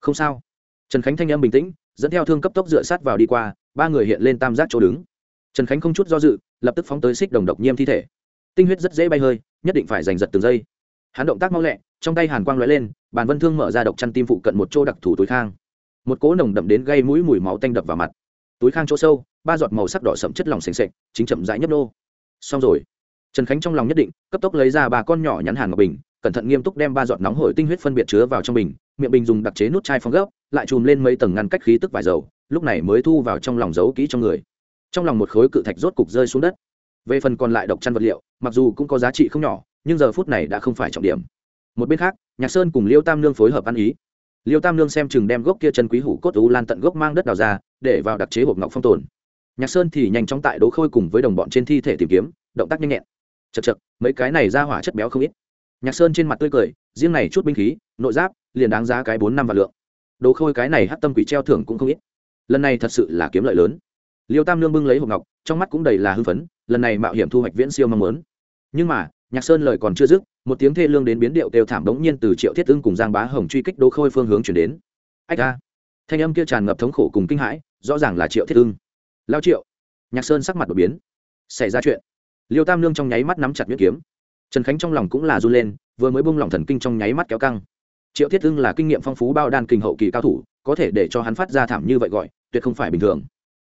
Không sao. Trần khánh thanh âm bình tĩnh, dẫn theo thương cấp tốc dựa sát vào đi qua, ba người hiện lên tam giác chỗ đứng trần khánh không chút do dự, lập tức phóng tới xích đồng độc nhiêm thi thể. Tinh huyết rất dễ bay hơi, nhất định phải giành giật từng giây. Hắn động tác mau lẹ, trong tay hàn quang lóe lên, bàn vân thương mở ra độc chăn tim phụ cận một chỗ đặc thù túi khang. Một cỗ nồng đậm đến gây mũi mùi máu tanh đập vào mặt. Túi khang chỗ sâu, ba giọt màu sắc đỏ sậm chất lỏng s ề chính chậm rãi nhấp nô. Xong rồi. Trần khánh trong lòng nhất định, cấp tốc lấy ra ba con nhỏ nhắn hàn ngọc bình, cẩn thận nghiêm túc đem ba giọt nóng hổi tinh huyết phân biệt chứa vào trong bình, miệng bình dùng đặc chế nút chai phong gấp lại chùm lên mấy tầng ngăn cách khí tức vải dầu, lúc này mới thu vào trong lòng giấu kỹ trong người trong lòng một khối cự thạch rốt cục rơi xuống đất. Về phần còn lại độc chăn vật liệu, mặc dù cũng có giá trị không nhỏ, nhưng giờ phút này đã không phải trọng điểm. Một bên khác, nhạc sơn cùng liêu tam nương phối hợp ăn ý. Liêu tam nương xem chừng đem gốc kia chân quý hủ cốt u lan tận gốc mang đất đào ra, để vào đặc chế hộp ngọc phong tồn. Nhạc sơn thì nhanh chóng tại đố khôi cùng với đồng bọn trên thi thể tìm kiếm, động tác nhanh nhẹn. Chật chật mấy cái này ra hỏa chất béo không ít. Nhạc sơn trên mặt tươi cười, riêng này chút binh khí, nội giáp, liền đáng giá cái bốn năm vạn lượng. Đố khôi cái này hát tâm quỷ treo thưởng cũng không ít. Lần này thật sự là kiếm lợi lớn liêu tam nương bưng lấy hộp ngọc, trong mắt cũng đầy là hưng phấn, lần này mạo hiểm thu hoạch viễn siêu mong muốn. Nhưng mà, nhạc sơn lời còn chưa dứt, một tiếng thê lương đến biến điệu kêu thảm đống nhiên từ triệu thiết ưng cùng giang bá hồng truy kích đỗ khôi phương hướng chuyển đến. Ách a. Thanh âm kia tràn ngập thống khổ cùng kinh hãi, rõ ràng là triệu thiết ưng. Lao triệu. Nhạc sơn sắc mặt đột biến. Xảy ra chuyện. Liêu tam lương trong nháy mắt nắm chặt nhuyễn kiếm. Trần khánh trong lòng cũng là run lên, vừa mới bung lỏng thần kinh trong nháy mắt kéo căng. Triệu thiết ưng là kinh nghiệm phong phú bao đan kinh hậu kỳ cao thủ, có thể để cho hắn phát ra thảm như vậy gọi, tuyệt không phải bình thường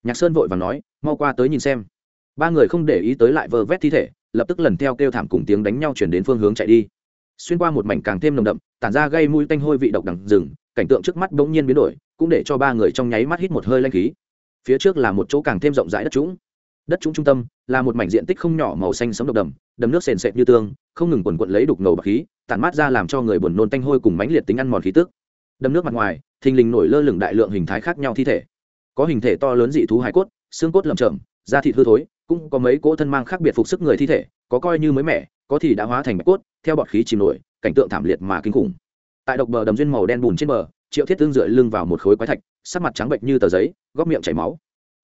nhạc sơn vội và nói, mau qua tới nhìn xem. Ba người không để ý tới lại vơ vét thi thể, lập tức lần theo kêu thảm cùng tiếng đánh nhau chuyển đến phương hướng chạy đi. Xuyên qua một mảnh càng thêm nồng đậm, tản ra gây mũi tanh hôi vị độc đằng rừng, cảnh tượng trước mắt bỗng nhiên biến đổi, cũng để cho ba người trong nháy mắt hít một hơi lanh khí. Phía trước là một chỗ càng thêm rộng rãi đất trũng. Đất trũng trung tâm là một mảnh diện tích không nhỏ màu xanh sống độc đầm đầm nước sền sệt như tương, không ngừng quần quận lấy đục ngầu bạc khí, tản mát ra làm cho người buồn nôn tanh hôi cùng mánh liệt tính ăn mòn khí tức. Đầm nước mặt ngoài, thình lình nổi lơ lửng đại lượng hình thái khác nhau thi thể có hình thể to lớn dị thú hải cốt, xương cốt lầm chởm, da thịt hư thối, cũng có mấy cỗ thân mang khác biệt phục sức người thi thể, có coi như mới mẻ, có thì đã hóa thành bạch cốt, theo bọt khí chìm nổi, cảnh tượng thảm liệt mà kinh khủng. Tại độc bờ đầm duyên màu đen bùn trên bờ, triệu thiết tương dựa lưng vào một khối quái thạch, sắc mặt trắng bệnh như tờ giấy, góc miệng chảy máu.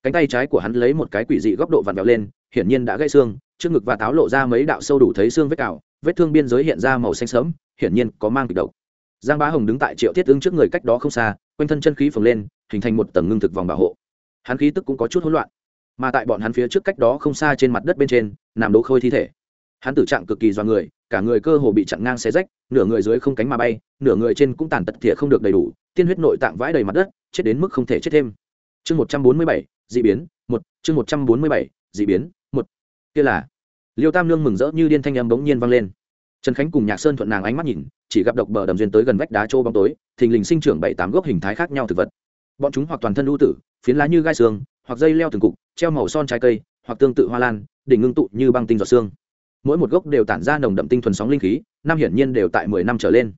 Cánh tay trái của hắn lấy một cái quỷ dị góc độ vặn vẹo lên, hiển nhiên đã gãy xương, trước ngực và táo lộ ra mấy đạo sâu đủ thấy xương vết cào, vết thương biên giới hiện ra màu xanh sớm hiển nhiên có mang kịch độc giang bá hồng đứng tại triệu thiết ứng trước người cách đó không xa, quanh thân chân khí phồng lên, hình thành một tầng ngưng thực vòng bảo hộ. Hắn khí tức cũng có chút hỗn loạn, mà tại bọn hắn phía trước cách đó không xa trên mặt đất bên trên, nằm đỗ khôi thi thể. Hắn tử trạng cực kỳ do người, cả người cơ hồ bị chặn ngang xé rách, nửa người dưới không cánh mà bay, nửa người trên cũng tàn tật thỉa không được đầy đủ, tiên huyết nội tạng vãi đầy mặt đất, chết đến mức không thể chết thêm. Chương một trăm bốn mươi bảy d ị biến, một, chương một trăm bốn mươi bảy d ị biến, một. Kia là, liêu tam lương mừng rỡ như điên thanh âm bỗng nhiên vang lên trần khánh cùng nhạc sơn thuận nàng ánh mắt nhìn, chỉ gặp độc bờ đầm duyên tới gần vách đá trô bóng tối, thình lình sinh trưởng bảy tám gốc hình thái khác nhau thực vật. Bọn chúng hoặc toàn thân ưu tử, phiến lá như gai xương, hoặc dây leo từng cục, treo màu son trái cây, hoặc tương tự hoa lan đỉnh ngưng tụ như băng tinh giọt xương. Mỗi một gốc đều tản ra nồng đậm tinh thuần sóng linh khí, năm hiển nhiên đều tại mười năm trở lên.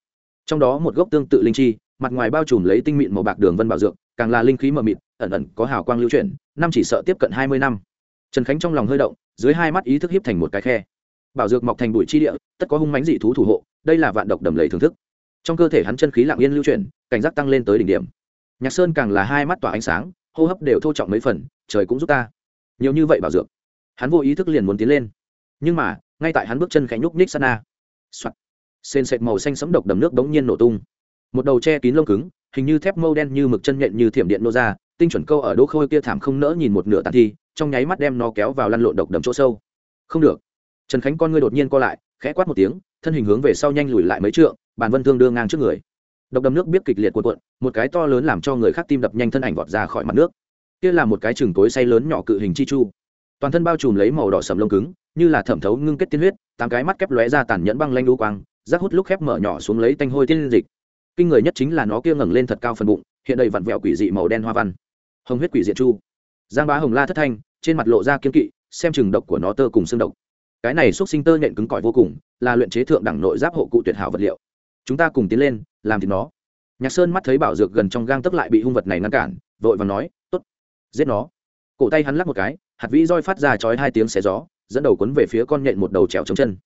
Trong đó một gốc tương tự linh chi, mặt ngoài bao trùm lấy tinh mịn màu bạc đường vân bảo dược, càng là linh khí mờ mịt, ẩn ẩn có hào quang lưu chuyển, năm chỉ sợ tiếp cận hai mươi năm. Trần khánh trong lòng hơi động, dưới hai mắt ý thức hiếp thành một cái khe bảo dược mọc thành bụi chi địa, tất có hung mánh dị thú thủ hộ, đây là vạn độc đầm lầy thưởng thức. Trong cơ thể hắn chân khí lặng yên lưu chuyển, cảnh giác tăng lên tới đỉnh điểm. Nhạc sơn càng là hai mắt tỏa ánh sáng, hô hấp đều thô trọng mấy phần, trời cũng giúp ta. Nhiều như vậy bảo dược. Hắn vô ý thức liền muốn tiến lên. Nhưng mà, ngay tại hắn bước chân khẽ nhúc nhích sana soạt. Sền sệt màu xanh sấm độc đầm nước bỗng nhiên nổ tung. Một đầu che kín lông cứng, hình như thép mâu đen như mực chân nhện như thiểm điện nô ra, tinh chuẩn câu ở đỗ khôi kia thảm không nỡ nhìn một nửa tàn thi, trong nháy mắt đem nó kéo vào lăn lộn độc đầm chỗ sâu. Không được trần khánh con ngươi đột nhiên co lại, khẽ quát một tiếng, thân hình hướng về sau nhanh lùi lại mấy trượng, bàn vân thương đưa ngang trước người. Độc đầm nước biết kịch liệt cuộn cuộn, một cái to lớn làm cho người khác tim đập nhanh thân ảnh vọt ra khỏi mặt nước. Kia là một cái chừng tối say lớn nhỏ cự hình chi chu. Toàn thân bao trùm lấy màu đỏ sầm lông cứng, như là thẩm thấu ngưng kết tiên huyết, tám cái mắt kép lóe ra tàn nhẫn băng lanh đu quang rác hút lúc khép mở nhỏ xuống lấy tanh hôi tiên dịch. Kinh người nhất chính là nó kia ngẩng lên thật cao phần bụng, hiện đầy vặn vẹo quỷ dị màu đen hoa văn. Hồng huyết quỷ diện chu. Giang bá hồng la thất thanh, trên mặt lộ ra kiên kỵ, xem chừng độc của nó tơ cùng xương độc cái này xúc sinh tơ nhện cứng cỏi vô cùng, là luyện chế thượng đẳng nội giáp hộ cụ tuyệt hảo vật liệu. Chúng ta cùng tiến lên, làm thì nó. Nhạc sơn mắt thấy bảo dược gần trong gang tấp lại bị hung vật này ngăn cản, vội và nói t ố t giết nó. Cổ tay hắn lắc một cái, hạt vĩ roi phát ra chói hai tiếng xé gió, dẫn đầu quấn về phía con nhện một đầu trèo chống chân.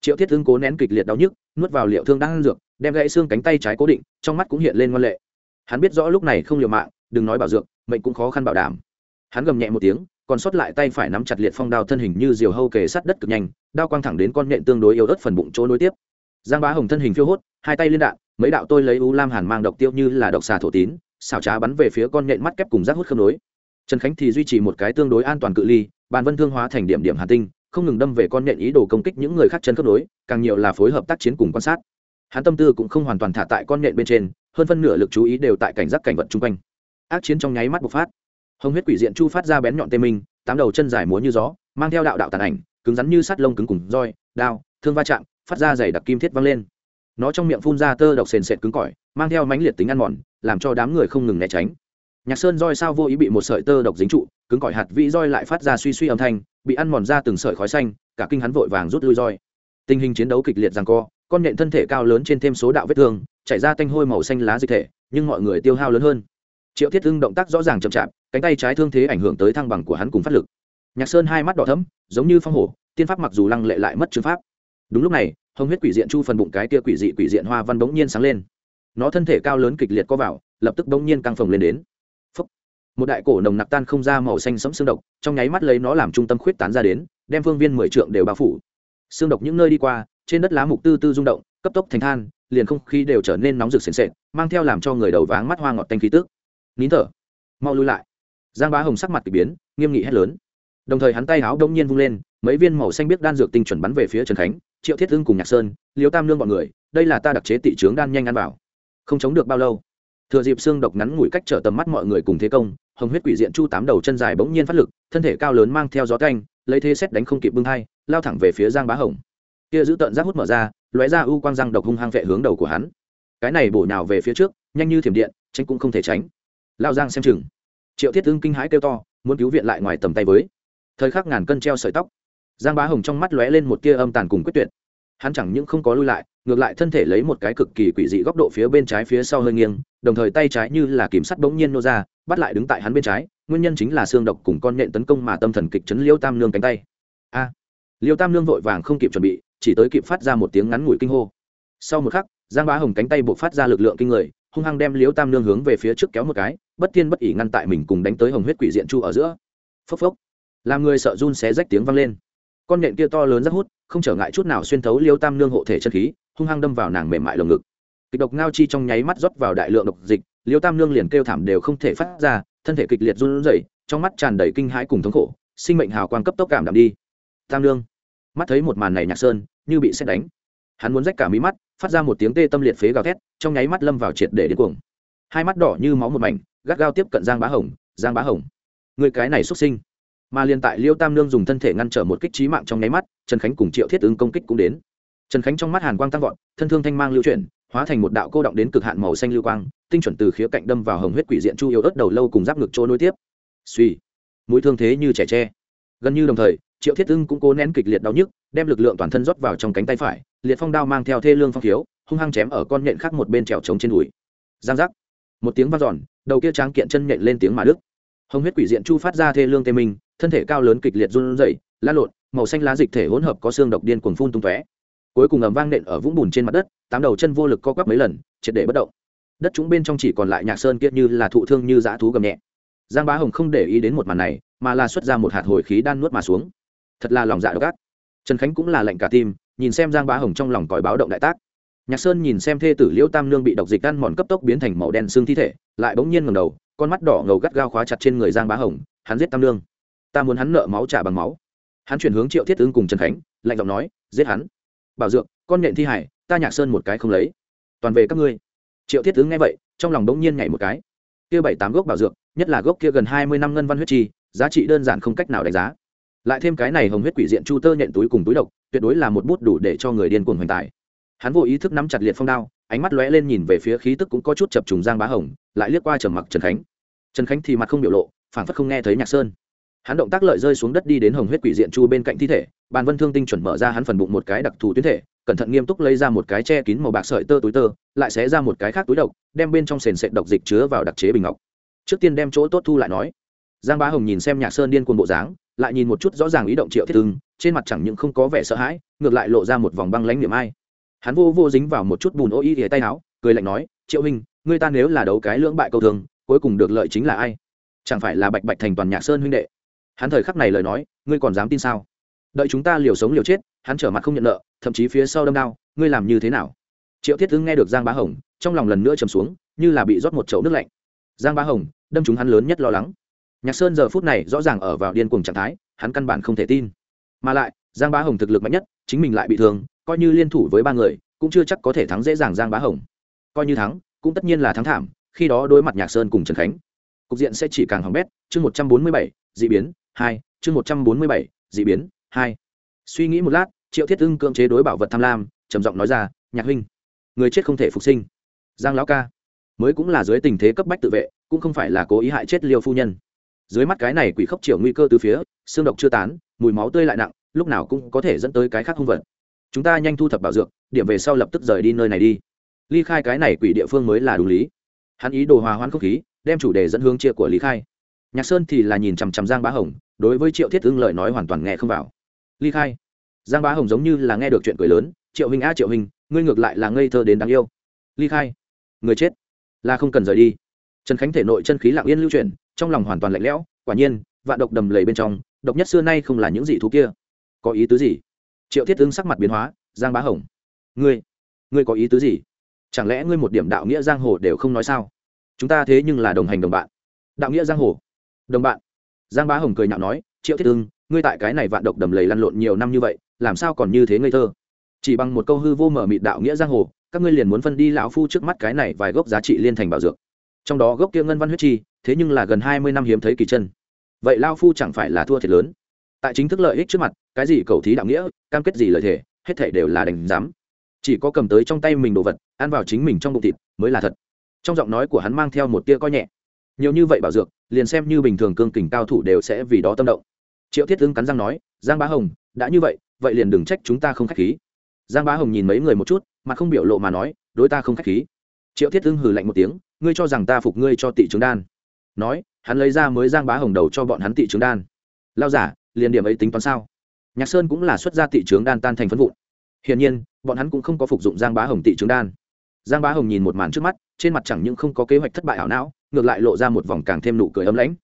Triệu thiết thương cố nén kịch liệt đau nhức, nuốt vào liệu thương đang ăn dược, đem gãy xương cánh tay trái cố định, trong mắt cũng hiện lên ngoan lệ. Hắn biết rõ lúc này không liều mạng, đừng nói bảo dược, mệnh cũng khó khăn bảo đảm. Hắn gầm nhẹ một tiếng còn sót lại tay phải nắm chặt liệt phong đao thân hình như diều hâu kề sát đất cực nhanh, đao quang thẳng đến con nhện tương đối yếu ớt phần bụng chỗ nối tiếp. Giang bá hồng thân hình phiêu hốt, hai tay liên đạn, mấy đạo tôi lấy u lam hàn mang độc tiêu như là độc xà thổ tín, xảo trá bắn về phía con nhện mắt kép cùng rác hút khớp nối. Trần khánh thì duy trì một cái tương đối an toàn cự ly, bàn vân thương hóa thành điểm điểm hà tinh, không ngừng đâm về con nhện ý đồ công kích những người khác chân khớp nối, càng nhiều là phối hợp tác chiến cùng quan sát. Hắn tâm tư cũng không hoàn toàn thả tại con nhện bên trên, hơn phân nửa lực chú ý đều tại cảnh giác cảnh vật chung quanh. Ác chiến trong nháy mắt bộc phát hồng huyết quỷ diện chu phát ra bén nhọn tê minh, tám đầu chân dài múa như gió, mang theo đạo đạo tàn ảnh, cứng rắn như sắt lông cứng cùng roi, đao, thương va chạm, phát ra dày đặc kim thiết văng lên. Nó trong miệng phun ra tơ độc sền sệt cứng cỏi, mang theo mãnh liệt tính ăn mòn, làm cho đám người không ngừng né tránh. Nhạc sơn roi sao vô ý bị một sợi tơ độc dính trụ, cứng cỏi hạt vĩ roi lại phát ra suy suy âm thanh, bị ăn mòn ra từng sợi khói xanh, cả kinh hắn vội vàng rút lui roi. Tình hình chiến đấu kịch liệt rằng co, con nện thân thể cao lớn trên thêm số đạo vết thương, chảy ra tanh hôi màu xanh lá dịch thể, nhưng mọi người tiêu hao lớn hơn triệu thiết hưng động tác rõ ràng chậm chạp, cánh tay trái thương thế ảnh hưởng tới thăng bằng của hắn cùng phát lực. Nhạc sơn hai mắt đỏ thấm giống như phong hổ, tiên pháp mặc dù lăng lệ lại mất chứng pháp. Đúng lúc này, hồng huyết quỷ diện chu phần bụng cái tia quỷ dị quỷ diện hoa văn bỗng nhiên sáng lên. Nó thân thể cao lớn kịch liệt có vào, lập tức bỗng nhiên căng phồng lên đến. Phúc. một đại cổ nồng nặc tan không ra màu xanh sẫm xương độc, trong nháy mắt lấy nó làm trung tâm khuyết tán ra đến, đem phương viên mười trượng đều bao phủ. Xương độc những nơi đi qua, trên đất lá mục tư tư rung động, cấp tốc thành than, liền không khí đều trở nên nóng rực sền sệt, mang theo làm cho người đầu váng mắt hoa ngọt tanh khí tức nín thở, mau lui lại. Giang bá hồng sắc mặt k ỳ biến, nghiêm nghị hét lớn. Đồng thời hắn tay áo đông nhiên vung lên, mấy viên màu xanh biết đan dược tinh chuẩn bắn về phía trần khánh, triệu thiết hưng cùng nhạc sơn liếu tam lương b ọ n người, đây là ta đặc chế tị trướng đan nhanh ăn vào. Không chống được bao lâu, thừa dịp xương độc ngắn ngủi cách trở tầm mắt mọi người cùng thế công, hồng huyết quỷ diện chu tám đầu chân dài bỗng nhiên phát lực, thân thể cao lớn mang theo gió canh lấy thế xét đánh không kịp bưng hai lao thẳng về phía giang bá hồng. Kia giữ tợn giác hút mở ra, lóe ra u quang răng độc hung hăng vệ hướng đầu của hắn. Cái này bổ nhào về phía trước, nhanh như thiểm điện, tránh cũng không thể tránh lao giang xem chừng. Triệu thiết ưng kinh hãi kêu to, muốn cứu viện lại ngoài tầm tay với. Thời khắc ngàn cân treo sợi tóc. Giang bá hồng trong mắt lóe lên một tia âm tàn cùng quyết tuyệt. Hắn chẳng những không có lui lại, ngược lại thân thể lấy một cái cực kỳ quỷ dị góc độ phía bên trái phía sau hơi nghiêng, đồng thời tay trái như là kìm sắt bỗng nhiên nô ra, bắt lại đứng tại hắn bên trái, nguyên nhân chính là xương độc cùng con nhện tấn công mà tâm thần kịch chấn liêu tam nương cánh tay. A! Liêu tam nương vội vàng không kịp chuẩn bị, chỉ tới kịp phát ra một tiếng ngắn ngủi kinh hô. Sau một khắc, giang bá hồng cánh tay buộc phát ra lực lượng kinh người hung hăng đem liêu tam nương hướng về phía trước kéo một cái, bất thiên bất ỉ ngăn tại mình cùng đánh tới hồng huyết quỷ diện chu ở giữa. Phốc phốc. Làm người sợ run xé rách tiếng vang lên. Con nện kia to lớn rất hút, không trở ngại chút nào xuyên thấu liêu tam nương hộ thể chân khí, hung hăng đâm vào nàng mềm mại lồng ngực. Kịch độc ngao chi trong nháy mắt rót vào đại lượng độc dịch liêu tam nương liền kêu thảm đều không thể phát ra, thân thể kịch liệt run rẩy, trong mắt tràn đầy kinh hãi cùng thống khổ, sinh mệnh hào quang cấp tốc cảm đạm đi. Tam nương. Mắt thấy một màn này nhạc sơn, như bị xét đánh. Hắn muốn rách cả mí mắt phát ra một tiếng tê tâm liệt phế gào thét, trong nháy mắt lâm vào triệt để đến cuồng. Hai mắt đỏ như máu một mảnh, gắt gao tiếp cận giang bá hồng, giang bá hồng, người cái này xuất sinh. Mà liền tại liêu tam nương dùng thân thể ngăn trở một kích trí mạng trong nháy mắt, trần khánh cùng triệu thiết ứng công kích cũng đến. Trần khánh trong mắt hàn quang tăng vọt, thân thương thanh mang lưu chuyển, hóa thành một đạo cô động đến cực hạn màu xanh lưu quang, tinh chuẩn từ khía cạnh đâm vào hồng huyết quỷ diện chu yếu ớt đầu lâu cùng giáp ngực chỗ nối tiếp. Suy, mũi thương thế như trẻ tre. Gần như đồng thời, triệu thiết ưng cũng cố nén kịch liệt đau nhức, đem lực lượng toàn thân rót vào trong cánh tay phải liệt phong đao mang theo thê lương phong thiếu hung hăng chém ở con nhện khác một bên trèo trống trên đùi. Giang giác. Một tiếng vang giòn đầu kia tráng kiện chân nhện lên tiếng mà đức hồng huyết quỷ diện chu phát ra thê lương tê minh, thân thể cao lớn kịch liệt run rẩy lan lộn, màu xanh lá dịch thể hỗn hợp có xương độc điên cuồng phun tung tóe. Cuối cùng ầm vang nện ở vũng bùn trên mặt đất, tám đầu chân vô lực co quắp mấy lần, triệt để bất động. Đất chúng bên trong chỉ còn lại nhạc sơn kiệt như là thụ thương như dã thú gầm nhẹ. Giang bá hồng không để ý đến một màn này, mà là xuất ra một hạt hồi khí đan nuốt mà xuống. Thật là lòng dạ độc ác trần khánh cũng là lệnh cả tim, nhìn xem giang bá hồng trong lòng còi báo động đại tác. Nhạc sơn nhìn xem thê tử liễu tam nương bị độc dịch ăn mòn cấp tốc biến thành màu đen xương thi thể, lại bỗng nhiên ngầm đầu, con mắt đỏ ngầu gắt gao khóa chặt trên người giang bá hồng, hắn giết tam nương. Ta muốn hắn nợ máu trả bằng máu. Hắn chuyển hướng triệu thiết ứng cùng trần khánh, lạnh giọng nói, giết hắn. Bảo dượng con nhện thi hải, ta nhạc sơn một cái không lấy. Toàn về các ngươi. Triệu thiết tướng nghe vậy, trong lòng bỗng nhiên nhảy một cái. Kia bảy tám gốc bảo dược, nhất là gốc kia gần hai mươi năm ngân văn huyết chi, giá trị đơn giản không cách nào đánh giá lại thêm cái này hồng huyết quỷ diện chu tơ nhện túi cùng túi độc, tuyệt đối là một bút đủ để cho người điên cuồng hoành tài. Hắn vô ý thức nắm chặt liệt phong đao, ánh mắt lóe lên nhìn về phía khí tức cũng có chút chập trùng giang bá hồng, lại liếc qua trầm mặc trần khánh. Trần khánh thì mặt không biểu lộ, phảng phất không nghe thấy nhạc sơn. Hắn động tác lợi rơi xuống đất đi đến hồng huyết quỷ diện chu bên cạnh thi thể, bàn vân thương tinh chuẩn mở ra hắn phần bụng một cái đặc thù tuyến thể, cẩn thận nghiêm túc lấy ra một cái che kín màu bạc sợi tơ túi tơ, lại xé ra một cái khác túi độc, đem bên trong sền sệt độc dịch chứa vào đặc chế bình ngọc. Trước tiên đem chỗ tốt thu lại nói. Giang bá hồng nhìn xem nhạc sơn điên cuồng bộ dáng lại nhìn một chút rõ ràng ý động triệu thiết ưng, trên mặt chẳng những không có vẻ sợ hãi, ngược lại lộ ra một vòng băng lãnh niệm ai. Hắn vô vô dính vào một chút bùn ô y thì tay áo, cười lạnh nói, triệu hình ngươi ta nếu là đấu cái lưỡng bại câu thường, cuối cùng được lợi chính là ai? Chẳng phải là bạch bạch thành toàn nhạc sơn huynh đệ? Hắn thời khắc này lời nói, ngươi còn dám tin sao? Đợi chúng ta liều sống liều chết, hắn trở mặt không nhận nợ, thậm chí phía sau đâm đao, ngươi làm như thế nào? Triệu thiết ưng nghe được giang bá hồng, trong lòng lần nữa chầm xuống, như là bị rót một chậu nước lạnh. Giang bá hồng, đâm chúng hắn lớn nhất lo lắng nhạc sơn giờ phút này rõ ràng ở vào điên cuồng trạng thái, hắn căn bản không thể tin. Mà lại, giang bá hồng thực lực mạnh nhất, chính mình lại bị thương, coi như liên thủ với ba người, cũng chưa chắc có thể thắng dễ dàng giang bá hồng. Coi như thắng, cũng tất nhiên là thắng thảm, khi đó đối mặt nhạc sơn cùng trần khánh. Cục diện sẽ chỉ càng hỏng bét, chương một trăm bốn mươi bảy d ị biến, hai, chương một trăm bốn mươi bảy d ị biến, hai. Suy nghĩ một lát, triệu thiết ưng cưỡng chế đối bảo vật tham lam, trầm giọng nói ra, nhạc huynh, người chết không thể phục sinh. Giang lão ca, mới cũng là dưới tình thế cấp bách tự vệ, cũng không phải là cố ý hại chết liêu phu nhân dưới mắt cái này quỷ khốc chiều nguy cơ từ phía, xương độc chưa tán, mùi máu tươi lại nặng, lúc nào cũng có thể dẫn tới cái khác hung vật. Chúng ta nhanh thu thập bảo dược, điểm về sau lập tức rời đi nơi này đi. Ly khai cái này quỷ địa phương mới là đủ lý. Hắn ý đồ hòa hoãn không khí, đem chủ đề dẫn hướng chia của lý khai. Nhạc sơn thì là nhìn chằm chằm giang bá hồng, đối với triệu thiết ưng lời nói hoàn toàn nghe không vào. Ly khai, giang bá hồng giống như là nghe được chuyện cười lớn, triệu hình a, triệu hình ngươi ngược lại là ngây thơ đến đáng yêu. Ly khai, người chết, là không cần rời đi. Trần khánh thể nội chân khí lặng yên lưu chuyển trong lòng hoàn toàn lạnh lẽo, quả nhiên, vạn độc đầm lầy bên trong, độc nhất xưa nay không là những gì thú kia. Có ý tứ gì? Triệu thiết tướng sắc mặt biến hóa, giang bá hồng. Ngươi ngươi có ý tứ gì? Chẳng lẽ ngươi một điểm đạo nghĩa giang hồ đều không nói sao? Chúng ta thế nhưng là đồng hành đồng bạn. Đạo nghĩa giang hồ. Đồng bạn. Giang bá hồng cười nhạo nói, triệu thiết tương ngươi tại cái này vạn độc đầm lầy lăn lộn nhiều năm như vậy, làm sao còn như thế ngây thơ? Chỉ bằng một câu hư vô mở mịt đạo nghĩa giang hồ, các ngươi liền muốn phân đi lão phu trước mắt cái này vài gốc giá trị liên thành bảo dược trong đó gốc kia ngân văn huyết chi, thế nhưng là gần hai mươi năm hiếm thấy kỳ chân. Vậy lao phu chẳng phải là thua thiệt lớn? Tại chính thức lợi ích trước mặt, cái gì cầu thí đạo nghĩa, cam kết gì lợi thể hết thể đều là đành dám. Chỉ có cầm tới trong tay mình đồ vật, ăn vào chính mình trong bụng thịt, mới là thật. Trong giọng nói của hắn mang theo một tia coi nhẹ. Nhiều như vậy bảo dược, liền xem như bình thường cương kình cao thủ đều sẽ vì đó tâm động. Triệu thiết tướng cắn răng nói, giang bá hồng, đã như vậy vậy liền đừng trách chúng ta không k h á c h khí. Giang bá hồng nhìn mấy người một chút mà không biểu lộ mà nói, đối ta không k h á c h khí. Triệu thiết tướng hừ lạnh một tiếng ngươi cho rằng ta phục ngươi cho tị trướng đan. Nói, hắn lấy ra mới giang bá hồng đầu cho bọn hắn tị trướng đan. Lao giả, liền điểm ấy tính toán sao? Nhạc sơn cũng là xuất ra tị trướng đan tan thành phân vụn. Hiển nhiên, bọn hắn cũng không có phục dụng giang bá hồng tị trướng đan. Giang bá hồng nhìn một màn trước mắt, trên mặt chẳng những không có kế hoạch thất bại ảo não, ngược lại lộ ra một vòng càng thêm nụ cười ấm lãnh.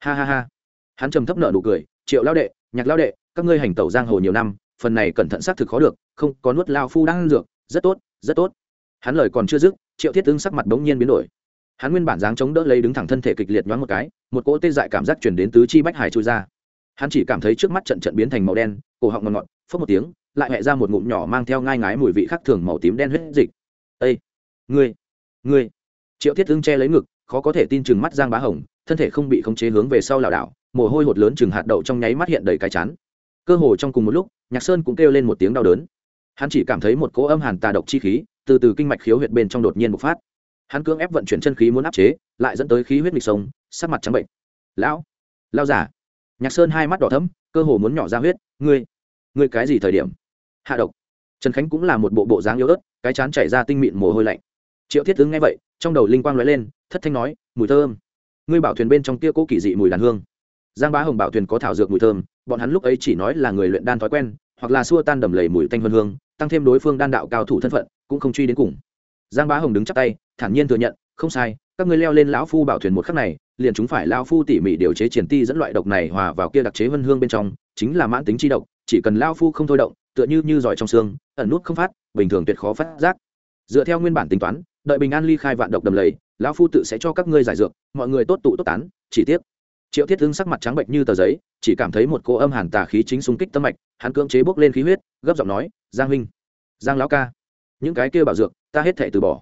Ha ha ha. Hắn trầm thấp nợ nụ cười, triệu lao đệ, nhạc lao đệ, các ngươi hành tẩu giang hồ nhiều năm, phần này cẩn thận xác thực khó được, không có nuốt lao phu đang ăn dược, rất tốt rất tốt. Hắn lời còn chưa dứt, triệu thiết tướng sắc mặt bỗng nhiên biến đổi hắn nguyên bản dáng chống đỡ lấy đứng thẳng thân thể kịch liệt nhoáng một cái, một cỗ tê dại cảm giác chuyển đến tứ chi bách hải trôi ra. Hắn chỉ cảm thấy trước mắt trận trận biến thành màu đen, cổ họng ngọt ngọt phớt một tiếng, lại hẹ ra một ngụm nhỏ mang theo ngai ngái mùi vị khác thường màu tím đen huyết dịch. Ây ngươi ngươi! Triệu thiết thương che lấy ngực, khó có thể tin chừng mắt giang bá hồng, thân thể không bị khống chế hướng về sau lảo đảo, mồ hôi hột lớn chừng hạt đậu trong nháy mắt hiện đầy cái chán. Cơ hồ trong cùng một lúc, nhạc sơn cũng kêu lên một tiếng đau đớn. Hắn chỉ cảm thấy một cỗ âm hàn tà độc chi khí từ từ kinh mạch khiếu huyệt bên trong đột nhiên bộc phát hắn cưỡng ép vận chuyển chân khí muốn áp chế, lại dẫn tới khí huyết nghịch sống sắc mặt trắng bệnh. Lão lao giả nhạc sơn hai mắt đỏ thấm cơ hồ muốn nhỏ ra huyết. Ngươi ngươi cái gì thời điểm? Hạ độc. Trần khánh cũng là một bộ bộ dáng yếu ớt, cái chán chảy ra tinh mịn mồ hôi lạnh. Triệu thiết tướng nghe vậy, trong đầu linh quang lóe lên, thất thanh nói, mùi thơm. Ngươi bảo thuyền bên trong kia cố kỳ dị mùi đàn hương. Giang bá hồng bảo thuyền có thảo dược mùi thơm, bọn hắn lúc ấy chỉ nói là người luyện đan thói quen, hoặc là xua tan đầm lầy mùi tanh vân hương, tăng thêm đối phương đan đạo cao thủ thân phận, cũng không truy đến cùng. Giang bá hồng đứng chắp tay thản nhiên thừa nhận, không sai, các ngươi leo lên lão phu bảo thuyền một khắc này, liền chúng phải lão phu tỉ mỉ điều chế triển ti dẫn loại độc này hòa vào kia đặc chế vân hương bên trong, chính là mãn tính chi độc, chỉ cần lão phu không thôi động, tựa như như giỏi trong xương, ẩn nút không phát, bình thường tuyệt khó phát giác. Dựa theo nguyên bản tính toán, đợi bình an ly khai vạn độc đầm lầy, lão phu tự sẽ cho các ngươi giải dược, mọi người tốt tụ tốt tán, chỉ tiếc. Triệu thiết thương sắc mặt trắng bệnh như tờ giấy, chỉ cảm thấy một cô âm hàn tà khí chính xung kích tâm mạch, hắn cưỡng chế bốc lên khí huyết, gấp giọng nói, giang huynh, giang lão ca, những cái kia bảo dược, ta hết thể từ bỏ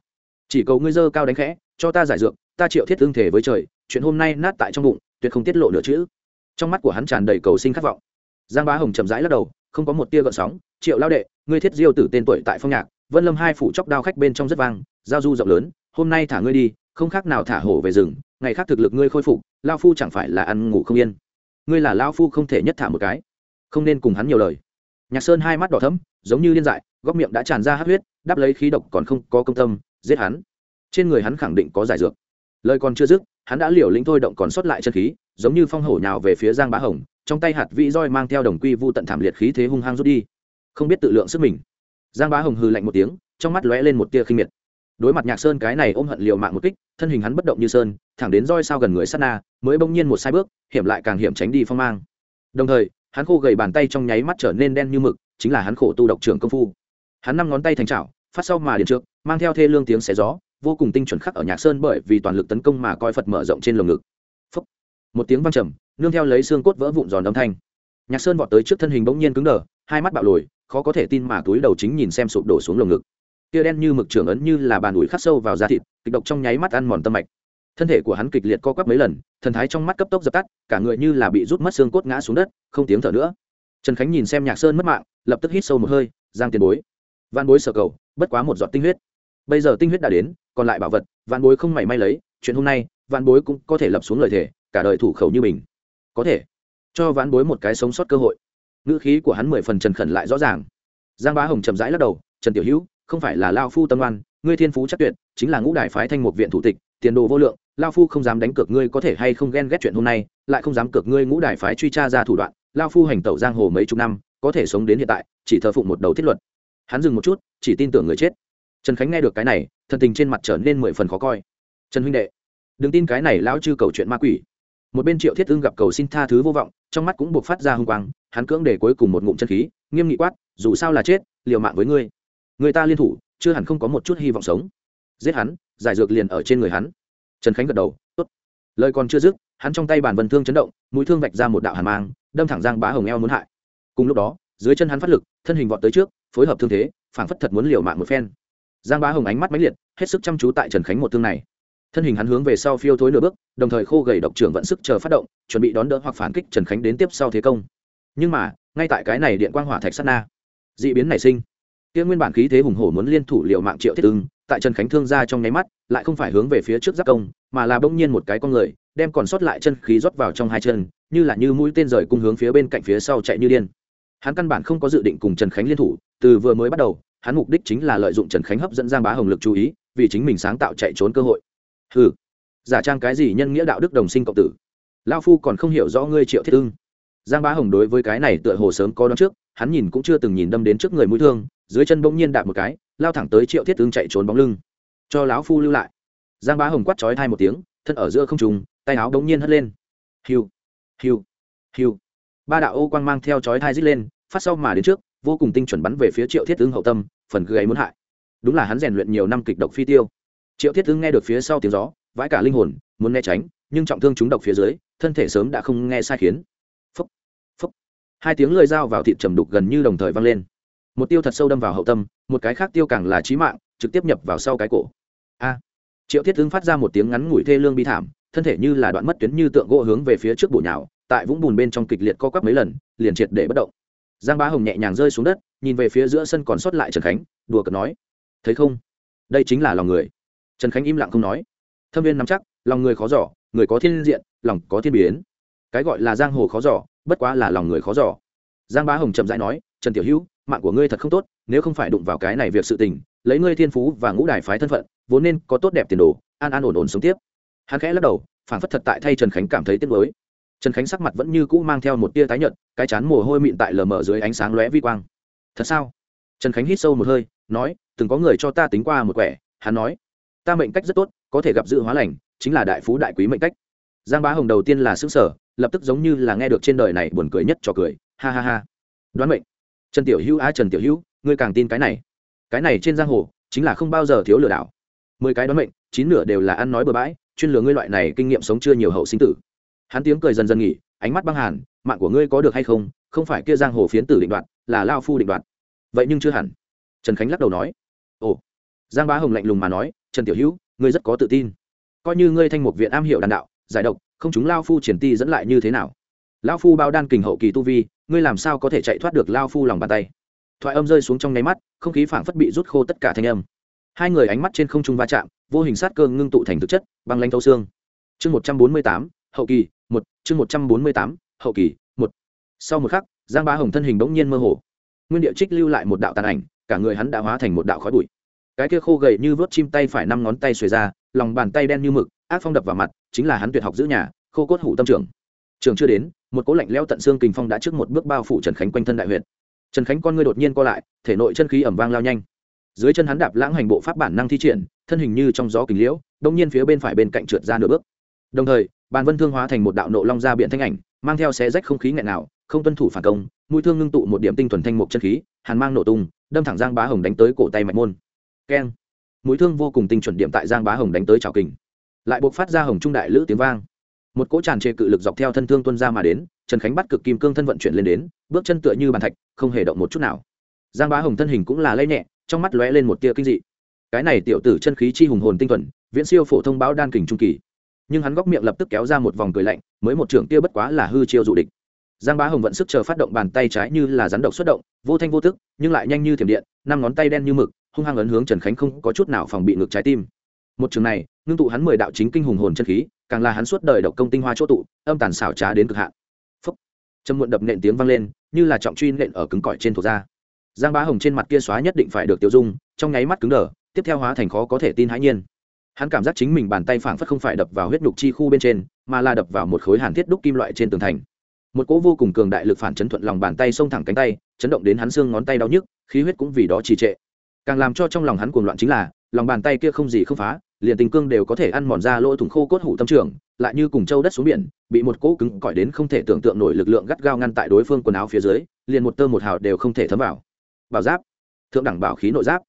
chỉ cầu ngươi dơ cao đánh khẽ, cho ta giải dược, ta triệu thiết tương thể với trời, chuyện hôm nay nát tại trong bụng, tuyệt không tiết lộ nửa chữ. Trong mắt của hắn tràn đầy cầu sinh khát vọng. Giang bá hồng chậm rãi lắc đầu, không có một tia gợn sóng. Triệu lao đệ, ngươi thiết diêu tử tên tuổi tại phong nhạc, vân lâm hai phủ chóc đao khách bên trong rất vang, giao du rộng lớn, hôm nay thả ngươi đi, không khác nào thả hổ về rừng, ngày khác thực lực ngươi khôi phục, lao phu chẳng phải là ăn ngủ không yên. Ngươi là lao phu không thể nhất thả một cái. Không nên cùng hắn nhiều lời. Nhạc sơn hai mắt đỏ thấm giống như liên dại, góc miệng đã tràn ra hát huyết, đáp lấy khí độc còn không có công tâm giết hắn. Trên người hắn khẳng định có giải dược. Lời còn chưa dứt, hắn đã liều lĩnh thôi động còn sót lại chân khí, giống như phong hổ nhào về phía giang bá hồng, trong tay hạt vĩ roi mang theo đồng quy vu tận thảm liệt khí thế hung hăng rút đi. Không biết tự lượng sức mình. Giang bá hồng hừ lạnh một tiếng, trong mắt lóe lên một tia khinh miệt. Đối mặt nhạc sơn cái này ôm hận liều mạng một kích, thân hình hắn bất động như sơn, thẳng đến roi sao gần người sát na, mới bỗng nhiên một sai bước, hiểm lại càng hiểm tránh đi phong mang. Đồng thời, hắn khô gầy bàn tay trong nháy mắt trở nên đen như mực, chính là hắn khổ tu độc trưởng công phu. Hắn năm ngón tay thành trào phát sau mà điện trước, mang theo thê lương tiếng xé gió, vô cùng tinh chuẩn khắc ở nhạc sơn bởi vì toàn lực tấn công mà coi phật mở rộng trên lồng ngực. Phúc. một tiếng vang trầm, nương theo lấy xương cốt vỡ vụn giòn âm thanh. Nhạc sơn vọt tới trước thân hình bỗng nhiên cứng đờ, hai mắt bạo lồi, khó có thể tin mà túi đầu chính nhìn xem sụp đổ xuống lồng ngực. Tia đen như mực trưởng ấn như là bàn ủi khắc sâu vào da thịt, kịch độc trong nháy mắt ăn mòn tâm mạch. Thân thể của hắn kịch liệt co quắp mấy lần, thần thái trong mắt cấp tốc dập tắt, cả người như là bị rút mất xương cốt ngã xuống đất, không tiếng thở nữa. Trần khánh nhìn xem nhạc sơn mất mạng, lập tức hít sâu một hơi, giang tiền bối. Văn bối sở cầu bất quá một giọt tinh huyết. Bây giờ tinh huyết đã đến, còn lại bảo vật, vạn bối không mảy may lấy, chuyện hôm nay, vạn bối cũng có thể lập xuống lời thề, cả đời thủ khẩu như mình. Có thể, cho vạn bối một cái sống sót cơ hội. Ngữ khí của hắn mười phần trần khẩn lại rõ ràng. Giang bá hồng chậm rãi lắc đầu, trần tiểu hữu, không phải là lao phu tâm oan, ngươi thiên phú chắc tuyệt, chính là ngũ đại phái thanh một viện thủ tịch, tiền đồ vô lượng, lao phu không dám đánh cược ngươi có thể hay không ghen ghét chuyện hôm nay, lại không dám cược ngươi ngũ đại phái truy tra ra thủ đoạn, lao phu hành tẩu giang hồ mấy chục năm, có thể sống đến hiện tại, chỉ thờ phụng một đầu thiết luật hắn dừng một chút, chỉ tin tưởng người chết. Trần khánh nghe được cái này, thần tình trên mặt trở nên mười phần khó coi. Trần huynh đệ, đừng tin cái này lão chư cầu chuyện ma quỷ. Một bên triệu thiết ưng gặp cầu xin tha thứ vô vọng, trong mắt cũng buộc phát ra h u n g quang, hắn cưỡng để cuối cùng một ngụm chân khí, nghiêm nghị quát, dù sao là chết, liều mạng với ngươi. Người ta liên thủ, chưa hẳn không có một chút hy vọng sống. Giết hắn, giải dược liền ở trên người hắn. Trần khánh gật đầu, tốt. Lời còn chưa dứt, hắn trong tay bàn vân thương chấn động, mũi thương vạch ra một đạo hàn mang, đâm thẳng giang bá hồng eo muốn hại. Cùng lúc đó dưới chân hắn phát lực, thân hình vọt tới trước, phối hợp thương thế, phảng phất thật muốn liều mạng một phen. Giang bá hồng ánh mắt mãnh liệt, hết sức chăm chú tại trần khánh một thương này. Thân hình hắn hướng về sau phiêu thối nửa bước, đồng thời khô gầy độc trưởng vận sức chờ phát động, chuẩn bị đón đỡ hoặc phản kích trần khánh đến tiếp sau thế công. Nhưng mà, ngay tại cái này điện quang hỏa thạch sát na, d ị biến nảy sinh. Kia nguyên bản khí thế hùng hổ muốn liên thủ liệu mạng triệu thiết ưng tại trần khánh thương ra trong nháy mắt, lại không phải hướng về phía trước giác công, mà là bỗng nhiên một cái con người, đem còn sót lại chân khí rót vào trong hai chân, như là như mũi tên rời cung hướng phía bên cạnh phía sau chạy như điên hắn căn bản không có dự định cùng trần khánh liên thủ, từ vừa mới bắt đầu, hắn mục đích chính là lợi dụng trần khánh hấp dẫn giang bá hồng lực chú ý, vì chính mình sáng tạo chạy trốn cơ hội. Ừ giả trang cái gì nhân nghĩa đạo đức đồng sinh cộng tử? Lao phu còn không hiểu rõ ngươi triệu thiết ưng. Giang bá hồng đối với cái này tựa hồ sớm có đón trước, hắn nhìn cũng chưa từng nhìn đâm đến trước người mũi thương, dưới chân bỗng nhiên đạp một cái, lao thẳng tới triệu thiết ưng chạy trốn bóng lưng. Cho lão phu lưu lại. Giang bá hồng quát chói thai một tiếng, thân ở giữa không trùng tay áo bỗng nhiên hất lên. Hiu hiu hiu ba đạo ô quang mang theo chói thai rít lên, phát sau mà đến trước, vô cùng tinh chuẩn bắn về phía triệu thiết ứng hậu tâm, phần gây muốn hại. Đúng là hắn rèn luyện nhiều năm kịch độc phi tiêu. Triệu thiết ứng nghe được phía sau tiếng gió, vãi cả linh hồn, muốn né tránh, nhưng trọng thương chúng độc phía dưới, thân thể sớm đã không nghe sai khiến. Phúc phúc. Hai tiếng lưỡi dao vào thịt trầm đục gần như đồng thời vang lên. Một tiêu thật sâu đâm vào hậu tâm, một cái khác tiêu càng là chí mạng, trực tiếp nhập vào sau cái cổ. A. Triệu thiết ứng phát ra một tiếng ngắn ngủi thê lương bi thảm, thân thể như là đoạn mất tuyến như tượng gỗ hướng về phía trước bổ nhào tại vũng bùn bên trong kịch liệt co quắp mấy lần, liền triệt để bất động. Giang bá hồng nhẹ nhàng rơi xuống đất, nhìn về phía giữa sân còn sót lại trần khánh, đùa cợt nói, thấy không? Đây chính là lòng người. Trần khánh im lặng không nói. Thâm viên nắm chắc, lòng người khó giỏ người có thiên diện, lòng có thiên biến. Cái gọi là giang hồ khó giỏ bất quá là lòng người khó giỏ giang bá hồng chậm rãi nói, trần tiểu hữu, mạng của ngươi thật không tốt, nếu không phải đụng vào cái này việc sự tình, lấy ngươi thiên phú và ngũ đài phái thân phận, vốn nên có tốt đẹp tiền đồ, an an ổn ổn sống tiếp. Hắn khẽ lắc đầu phản phất thật tại thay trần khánh cảm thấy tiếc mới trần khánh sắc mặt vẫn như cũ mang theo một tia tái nhợt, cái chán mồ hôi mịn tại lờ mờ dưới ánh sáng lóe vi quang. Thật sao? Trần khánh hít sâu một hơi, nói, từng có người cho ta tính qua một quẻ. Hắn nói, ta mệnh cách rất tốt, có thể gặp dự hóa lành, chính là đại phú đại quý mệnh cách. Giang bá hồng đầu tiên là xứ sở lập tức giống như là nghe được trên đời này buồn cười nhất cho cười, ha ha ha. Đoán mệnh. Trần tiểu hữu a trần tiểu hữu, ngươi càng tin cái này. Cái này trên giang hồ, chính là không bao giờ thiếu lừa đảo. Mười cái đoán mệnh, chín nửa đều là ăn nói bừa bãi, chuyên lừa ngươi loại này kinh nghiệm sống chưa nhiều hậu sinh tử hắn tiếng cười dần dần nghỉ, ánh mắt băng hàn, mạng của ngươi có được hay không? Không phải kia giang hồ phiến tử định đoạt, là lao phu định đoạt. Vậy nhưng chưa hẳn. Trần khánh lắc đầu nói. Ồ. Giang bá hồng lạnh lùng mà nói, trần tiểu hữu, ngươi rất có tự tin. Coi như ngươi thanh mục viện am hiểu đàn đạo, giải độc, không chúng lao phu triển ti dẫn lại như thế nào? Lao phu bao đan kình hậu kỳ tu vi, ngươi làm sao có thể chạy thoát được lao phu lòng bàn tay? Thoại âm rơi xuống trong nháy mắt, không khí phảng phất bị rút khô tất cả thanh âm. Hai người ánh mắt trên không trung va chạm, vô hình sát cơ ngưng tụ thành thực chất, băng lanh thâu xương. Chương một trăm bốn mươi tám, hậu kỳ một, chương một trăm bốn mươi tám, hậu kỳ, một. Sau một khắc, giang bá hồng thân hình bỗng nhiên mơ hồ. Nguyên địa trích lưu lại một đạo tàn ảnh, cả người hắn đã hóa thành một đạo khói bụi. Cái kia khô gầy như vớt chim tay phải năm ngón tay xuề ra, lòng bàn tay đen như mực, ác phong đập vào mặt, chính là hắn tuyệt học giữ nhà, khô cốt hủ tâm trưởng. Trường chưa đến, một cố lạnh leo tận xương kình phong đã trước một bước bao phủ trần khánh quanh thân đại huyện trần khánh con ngươi đột nhiên co lại, thể nội chân khí ẩm vang lao nhanh. Dưới chân hắn đạp lãng hành bộ pháp bản năng thi triển, thân hình như trong gió kình liễu, đông nhiên phía bên phải bên cạnh trượt ra nửa bước. Đồng thời bàn vân thương hóa thành một đạo nộ long ra biển thanh ảnh, mang theo xé rách không khí nghẹn nào không tuân thủ phản công, mũi thương ngưng tụ một điểm tinh thuần thanh mục chân khí, hàn mang nổ tung, đâm thẳng giang bá hồng đánh tới cổ tay mạch môn. Keng. Mũi thương vô cùng tinh chuẩn điểm tại giang bá hồng đánh tới trào kình. Lại buộc phát ra hồng trung đại lữ tiếng vang. Một cỗ tràn trề cự lực dọc theo thân thương tuân ra mà đến, trần khánh bắt cực kim cương thân vận chuyển lên đến, bước chân tựa như bàn thạch, không hề động một chút nào. Giang bá hồng thân hình cũng là lây nhẹ, trong mắt lóe lên một tia kinh dị. Cái này tiểu tử chân khí chi hùng hồn tinh thuần, viễn siêu phổ thông báo đan kình trung kỳ nhưng hắn góc miệng lập tức kéo ra một vòng cười lạnh, mới một trưởng kia bất quá là hư chiêu dụ địch. Giang bá hồng vận sức chờ phát động bàn tay trái như là rắn độc xuất động, vô thanh vô thức nhưng lại nhanh như thiểm điện, năm ngón tay đen như mực, hung hăng ấn hướng trần khánh không có chút nào phòng bị ngược trái tim. Một trường này, ngưng tụ hắn mười đạo chính kinh hùng hồn chân khí, càng là hắn suốt đời độc công tinh hoa chỗ tụ, âm tàn xảo trá đến cực hạn. Phấp châm muộn đập nện tiếng vang lên, như là trọng truy nện ở cứng cỏi trên thuộc da giang bá hồng trên mặt kia xóa nhất định phải được tiêu dung, trong nháy mắt cứng đờ, tiếp theo hóa thành khó có thể tin hãi nhiên hắn cảm giác chính mình bàn tay phảng phất không phải đập vào huyết nhục chi khu bên trên, mà là đập vào một khối hàn thiết đúc kim loại trên tường thành. Một cỗ vô cùng cường đại lực phản chấn thuận lòng bàn tay xông thẳng cánh tay, chấn động đến hắn xương ngón tay đau nhức, khí huyết cũng vì đó trì trệ. Càng làm cho trong lòng hắn cuồng loạn chính là, lòng bàn tay kia không gì không phá, liền tình cương đều có thể ăn mòn ra lỗ thủng khô cốt hủ tâm trưởng lại như cùng châu đất xuống biển, bị một cỗ cứng cỏi đến không thể tưởng tượng nổi lực lượng gắt gao ngăn tại đối phương quần áo phía dưới, liền một tơ một hào đều không thể thấm vào. Bảo giáp. Thượng đẳng bảo khí nội giáp.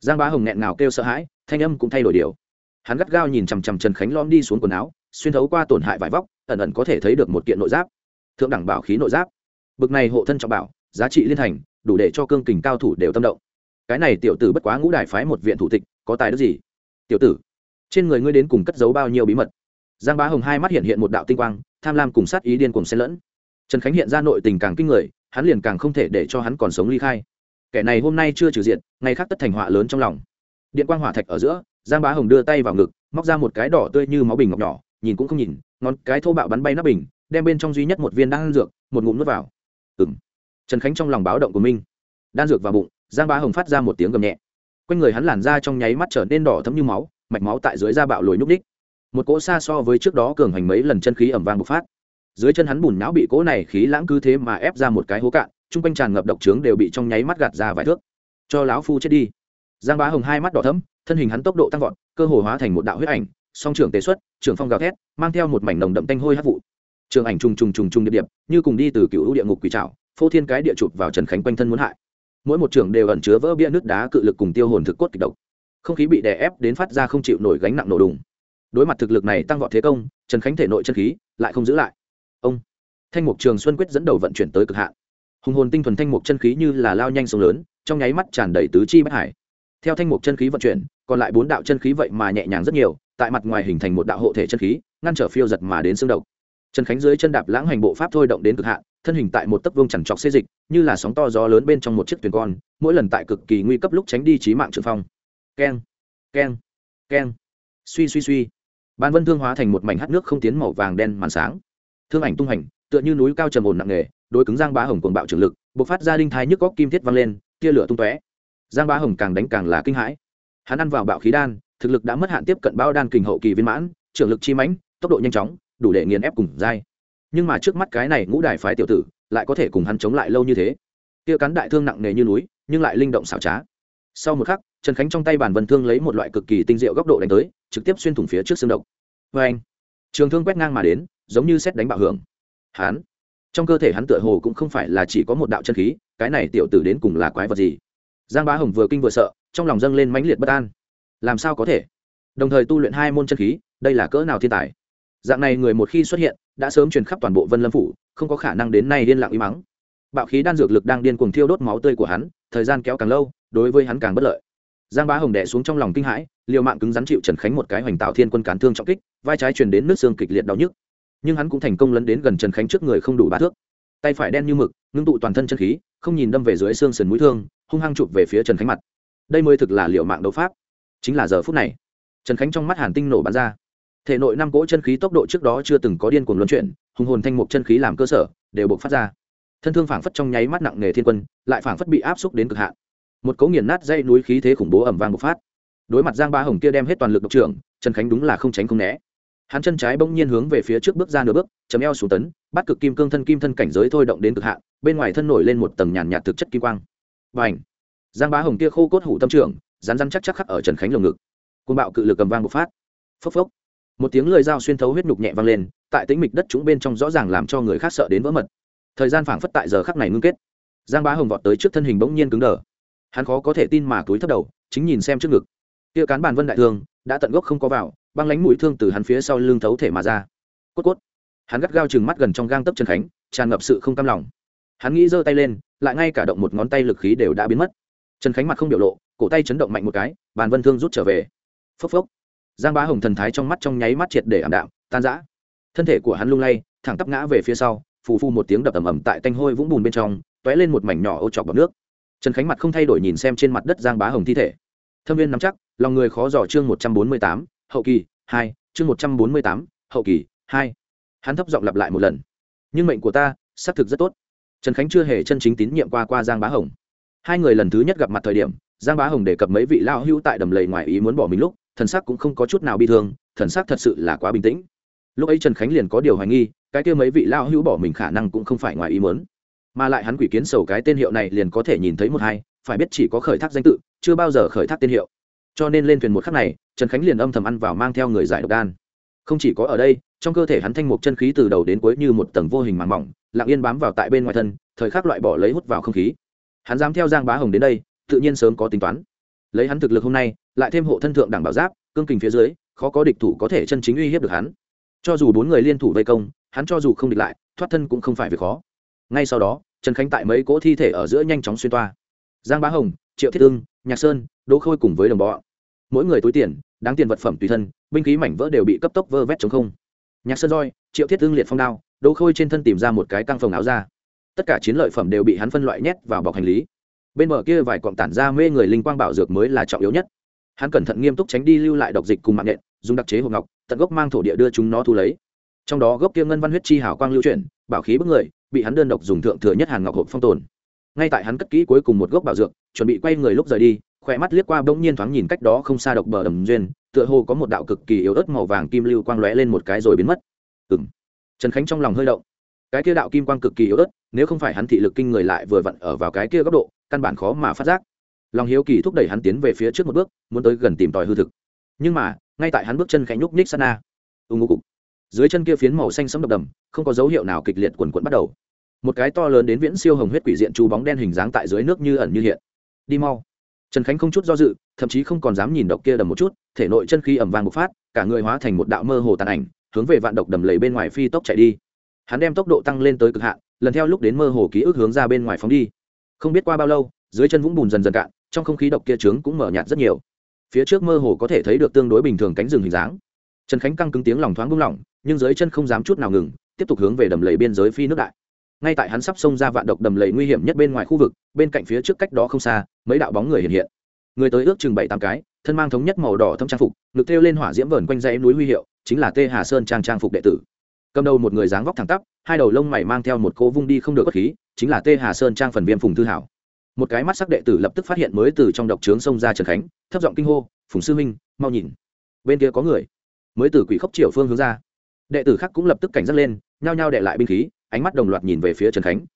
Giang bá hồng nghẹn ngào kêu sợ hãi, thanh âm cũng thay đổi điều hắn gắt gao nhìn chằm chằm trần khánh lom đi xuống quần áo, xuyên thấu qua tổn hại vải vóc, ẩn ẩn có thể thấy được một kiện nội giáp. Thượng đẳng bảo khí nội giáp. Bực này hộ thân trọng bảo, giá trị liên thành, đủ để cho cương kình cao thủ đều tâm động. Cái này tiểu tử bất quá ngũ đài phái một viện thủ tịch, có tài đức gì? Tiểu tử, trên người ngươi đến cùng cất giấu bao nhiêu bí mật? Giang bá hồng hai mắt hiện hiện một đạo tinh quang, tham lam cùng sát ý điên cùng xen lẫn. Trần khánh hiện ra nội tình càng kinh người, hắn liền càng không thể để cho hắn còn sống ly khai. Kẻ này hôm nay chưa trừ diện, ngày khác tất thành họa lớn trong lòng. Điện quang hỏa thạch ở giữa giang bá hồng đưa tay vào ngực, móc ra một cái đỏ tươi như máu bình ngọc nhỏ, nhìn cũng không nhìn, ngón cái thô bạo bắn bay nắp bình, đem bên trong duy nhất một viên đan dược, một ngụm nuốt vào. Ừng trần khánh trong lòng báo động của minh đan dược vào bụng, giang bá hồng phát ra một tiếng gầm nhẹ. Quanh người hắn làn ra trong nháy mắt trở nên đỏ thấm như máu, mạch máu tại dưới da bạo lồi nhúc ních một cỗ xa so với trước đó cường hành mấy lần chân khí ẩm vang bộc phát. Dưới chân hắn bùn não bị cỗ này khí lãng cứ thế mà ép ra một cái hố cạn, chung quanh tràn ngập độc trướng đều bị trong nháy mắt gạt ra vài thước. Cho lão phu chết đi. Giang bá hồng hai mắt đỏ thấm thân hình hắn tốc độ tăng vọt, cơ hồ hóa thành một đạo huyết ảnh, song trưởng tế xuất, trưởng phong gào thét, mang theo một mảnh nồng đậm tanh hôi hát vụ. Trường ảnh trùng trùng trùng trùng điệp điệp, như cùng đi từ cựu địa ngục quỷ trảo, phô thiên cái địa chụp vào trần khánh quanh thân muốn hại. Mỗi một trường đều ẩn chứa vỡ bia nước đá cự lực cùng tiêu hồn thực cốt kịch độc. Không khí bị đè ép đến phát ra không chịu nổi gánh nặng nổ đùng. Đối mặt thực lực này tăng vọt thế công, trần khánh thể nội chân khí lại không giữ lại. Ông! Thanh mục trường xuân quyết dẫn đầu vận chuyển tới cực hạn. Hùng hồn tinh thuần thanh mục chân khí như là lao nhanh sông lớn, trong nháy mắt tràn đầy tứ chi bất hải. Theo thanh mục chân khí vận chuyển còn lại bốn đạo chân khí vậy mà nhẹ nhàng rất nhiều, tại mặt ngoài hình thành một đạo hộ thể chân khí, ngăn trở phiêu giật mà đến xương độc. Trần khánh dưới chân đạp lãng hành bộ pháp thôi động đến cực hạn, thân hình tại một tấc vương chẳng trọc xê dịch, như là sóng to gió lớn bên trong một chiếc thuyền con, mỗi lần tại cực kỳ nguy cấp lúc tránh đi trí mạng trường phong. Keng keng keng. Suy suy suy. Ban vân thương hóa thành một mảnh hát nước không tiến màu vàng đen màn sáng. Thương ảnh tung hành, tựa như núi cao trầm ồn nặng nề đôi cứng giang bá hồng cuồng bạo trường lực b ộ c phát ra đinh thái nhức góc kim thiết văng lên, tia lửa tung tóe. Giang bá hồng càng đánh càng là kinh hãi hắn ăn vào bạo khí đan, thực lực đã mất hạn tiếp cận bao đan kình hậu kỳ viên mãn, trưởng lực chi mãnh, tốc độ nhanh chóng, đủ để nghiền ép cùng dai nhưng mà trước mắt cái này ngũ đài phái tiểu tử, lại có thể cùng hắn chống lại lâu như thế. Tia cắn đại thương nặng nề như núi, nhưng lại linh động xảo trá. Sau một khắc, trần khánh trong tay bản vân thương lấy một loại cực kỳ tinh diệu góc độ đánh tới, trực tiếp xuyên thủng phía trước xương động vê anh, trường thương quét ngang mà đến, giống như xét đánh bạo hưởng. Hắn, trong cơ thể hắn tựa hồ cũng không phải là chỉ có một đạo chân khí, cái này tiểu tử đến cùng là quái vật gì? Giang bá hồng vừa kinh vừa sợ, trong lòng dâng lên mãnh liệt bất an. Làm sao có thể? Đồng thời tu luyện hai môn chân khí, đây là cỡ nào thiên tài? Dạng này người một khi xuất hiện, đã sớm truyền khắp toàn bộ vân lâm phủ, không có khả năng đến nay điên lặng im mắng. Bạo khí đan dược lực đang điên cuồng thiêu đốt máu tươi của hắn, thời gian kéo càng lâu, đối với hắn càng bất lợi. Giang bá hồng đẻ xuống trong lòng kinh hãi, liều mạng cứng rắn chịu trần khánh một cái hoành tạo thiên quân cán thương trọng kích, vai trái truyền đến nước xương kịch liệt đau nhức. Nhưng hắn cũng thành công lấn đến gần trần khánh trước người không đủ ba thước. Tay phải đen như mực, ngưng tụ toàn thân chân khí, không nhìn đâm về dưới xương sườn mũi thương hung hăng chụp về phía trần khánh mặt. Đây mới thực là liệu mạng đấu pháp. Chính là giờ phút này, trần khánh trong mắt hàn tinh nổ bắn ra. Thể nội năm cỗ chân khí tốc độ trước đó chưa từng có điên cuồng luân chuyển, hùng hồn thanh mục chân khí làm cơ sở, đều buộc phát ra. Thân thương phảng phất trong nháy mắt nặng nghề thiên quân, lại phảng phất bị áp xúc đến cực hạn. Một cấu nghiền nát dây núi khí thế khủng bố ẩm vang bộc phát. Đối mặt giang ba hồng kia đem hết toàn lực độc trưởng, trần khánh đúng là không tránh không né. Hắn chân trái bỗng nhiên hướng về phía trước bước ra nửa bước, chấm eo xuống tấn, bắt cực kim cương thân kim thân cảnh giới thôi động đến cực hạn, bên ngoài thân nổi lên một tầng nhàn nhạt thực chất kim quang và ảnh. Giang bá hồng kia khô cốt hủ tâm trưởng rán rán chắc chắc khắc ở trần khánh lồng ngực. Côn bạo cự lực cầm vang bộc phát. Phốc phốc. Một tiếng lời dao xuyên thấu huyết nhục nhẹ vang lên, tại tĩnh mịch đất chúng bên trong rõ ràng làm cho người khác sợ đến vỡ mật. Thời gian phảng phất tại giờ khắc này ngưng kết. Giang bá hồng vọt tới trước thân hình bỗng nhiên cứng đờ. Hắn khó có thể tin mà túi thấp đầu, chính nhìn xem trước ngực. Kia cán bàn vân đại thương, đã tận gốc không có vào, băng lánh mũi thương từ hắn phía sau lưng thấu thể mà ra. Cốt cốt. Hắn gắt gao chừng mắt gần trong gang tấp trần khánh, tràn ngập sự không cam lòng hắn nghĩ giơ tay lên, lại ngay cả động một ngón tay lực khí đều đã biến mất. Trần khánh mặt không biểu lộ, cổ tay chấn động mạnh một cái, bàn vân thương rút trở về. Phốc phốc. Giang bá hồng thần thái trong mắt trong nháy mắt triệt để ảm đạm, tan rã. Thân thể của hắn lung lay, thẳng tắp ngã về phía sau, phù phu một tiếng đập ầm ầm tại tanh hôi vũng bùn bên trong t ó é lên một mảnh nhỏ ô chọc bọc nước. Trần khánh mặt không thay đổi nhìn xem trên mặt đất giang bá hồng thi thể. Thâm viên nắm chắc, lòng người khó dò chương một trăm bốn mươi tám, hậu kỳ, hai, chương một trăm bốn mươi tám, hậu kỳ, hai. Hắn thấp giọng lặp lại một lần. Nhưng mệnh của ta, xác thực rất tốt trần khánh chưa hề chân chính tín nhiệm qua qua giang bá hồng. Hai người lần thứ nhất gặp mặt thời điểm, giang bá hồng đề cập mấy vị lao hưu tại đầm lầy ngoài ý muốn bỏ mình lúc, thần sắc cũng không có chút nào bi thương, thần sắc thật sự là quá bình tĩnh. Lúc ấy trần khánh liền có điều hoài nghi, cái kia mấy vị lao hưu bỏ mình khả năng cũng không phải ngoài ý muốn. Mà lại hắn quỷ kiến sầu cái tên hiệu này liền có thể nhìn thấy một hai, phải biết chỉ có khởi thác danh tự, chưa bao giờ khởi thác tên hiệu. Cho nên lên thuyền một khắc này, trần khánh liền âm thầm ăn vào mang theo người giải độc đan. Không chỉ có ở đây, trong cơ thể hắn thanh mục chân khí từ đầu đến cuối như một tầng vô hình màng mỏng lặng yên bám vào tại bên ngoài thân, thời khắc loại bỏ lấy hút vào không khí. Hắn dám theo giang bá hồng đến đây, tự nhiên sớm có tính toán. Lấy hắn thực lực hôm nay, lại thêm hộ thân thượng đẳng bảo giáp, cương kình phía dưới, khó có địch thủ có thể chân chính uy hiếp được hắn. Cho dù bốn người liên thủ vây công, hắn cho dù không địch lại, thoát thân cũng không phải việc khó. Ngay sau đó, trần khánh tại mấy cỗ thi thể ở giữa nhanh chóng xuyên toa. Giang bá hồng, triệu thiết ưng, nhạc sơn, đỗ khôi cùng với đồng bọ mỗi người túi tiền, đáng tiền vật phẩm tùy thân, binh khí mảnh vỡ đều bị cấp tốc vơ vét chống không nhạc sơn roi, triệu thiết ưng liệt phong đao, đỗ khôi trên thân tìm ra một cái căng phòng áo ra tất cả chiến lợi phẩm đều bị hắn phân loại nhét vào bọc hành lý. Bên bờ kia vài cọng tản ra mê người linh quang bảo dược mới là trọng yếu nhất. Hắn cẩn thận nghiêm túc tránh đi lưu lại độc dịch cùng mạng nhện, dùng đặc chế hộp ngọc, tận gốc mang thổ địa đưa chúng nó thu lấy. Trong đó gốc kia ngân văn huyết chi hảo quang lưu chuyển, bảo khí bức người, bị hắn đơn độc dùng thượng thừa nhất hàn ngọc hộp phong tồn. Ngay tại hắn cất kỹ cuối cùng một gốc bảo dược, chuẩn bị quay người lúc rời đi khỏe mắt liếc qua bỗng nhiên thoáng nhìn cách đó không xa độc bờ đầm duyên, tựa hồ có một đạo cực kỳ yếu ớt màu vàng kim lưu quang lóe lên một cái rồi biến mất. Ừ m trần khánh trong lòng hơi động. Cái kia đạo kim quang cực kỳ yếu ớt, nếu không phải hắn thị lực kinh người lại vừa vặn ở vào cái kia góc độ, căn bản khó mà phát giác. Lòng hiếu kỳ thúc đẩy hắn tiến về phía trước một bước, muốn tới gần tìm tòi hư thực. Nhưng mà, ngay tại hắn bước chân khánh nhúc nhích sana ưng ngô cục. Dưới chân kia phiến màu xanh sẫm độc đầm, không có dấu hiệu nào kịch liệt quần quận bắt đầu. Một cái to lớn đến viễn siêu hồng huyết quỷ diện chú bóng đen hình dáng tại dưới nước như ẩn như hiện. Đi mau trần khánh không chút do dự, thậm chí không còn dám nhìn độc kia đầm một chút, thể nội chân khí ẩm vàng bộc phát, cả người hóa thành một đạo mơ hồ tàn ảnh, hướng về vạn độc đầm lầy bên ngoài phi tốc chạy đi. Hắn đem tốc độ tăng lên tới cực hạn, lần theo lúc đến mơ hồ ký ức hướng ra bên ngoài phóng đi. Không biết qua bao lâu, dưới chân vũng bùn dần dần cạn, trong không khí độc kia trướng cũng mở nhạt rất nhiều. Phía trước mơ hồ có thể thấy được tương đối bình thường cánh rừng hình dáng. Trần khánh căng cứng tiếng lòng thoáng buông lỏng, nhưng dưới chân không dám chút nào ngừng, tiếp tục hướng về đầm lầy biên giới phi nước đại ngay tại hắn sắp xông ra vạn độc đầm lầy nguy hiểm nhất bên ngoài khu vực, bên cạnh phía trước cách đó không xa, mấy đạo bóng người hiện hiện. Người tới ước chừng bảy tám cái, thân mang thống nhất màu đỏ thâm trang phục, ngực thêu lên hỏa diễm vờn quanh dãy núi huy hiệu, chính là tê hà sơn trang trang phục đệ tử. Cầm đầu một người dáng vóc thẳng tắp, hai đầu lông mày mang theo một cỗ vung đi không được bất khí, chính là tê hà sơn trang phần viêm phùng thư hảo. Một cái mắt sắc đệ tử lập tức phát hiện mới từ trong độc trướng sông ra trần khánh, thấp giọng kinh hô, phùng sư minh mau nhìn. Bên kia có người, mới từ quỷ khốc triều phương hướng ra. Đệ tử khác cũng lập tức cảnh giác lên, nhao nhao đệ lại binh khí ánh mắt đồng loạt nhìn về phía trần khánh.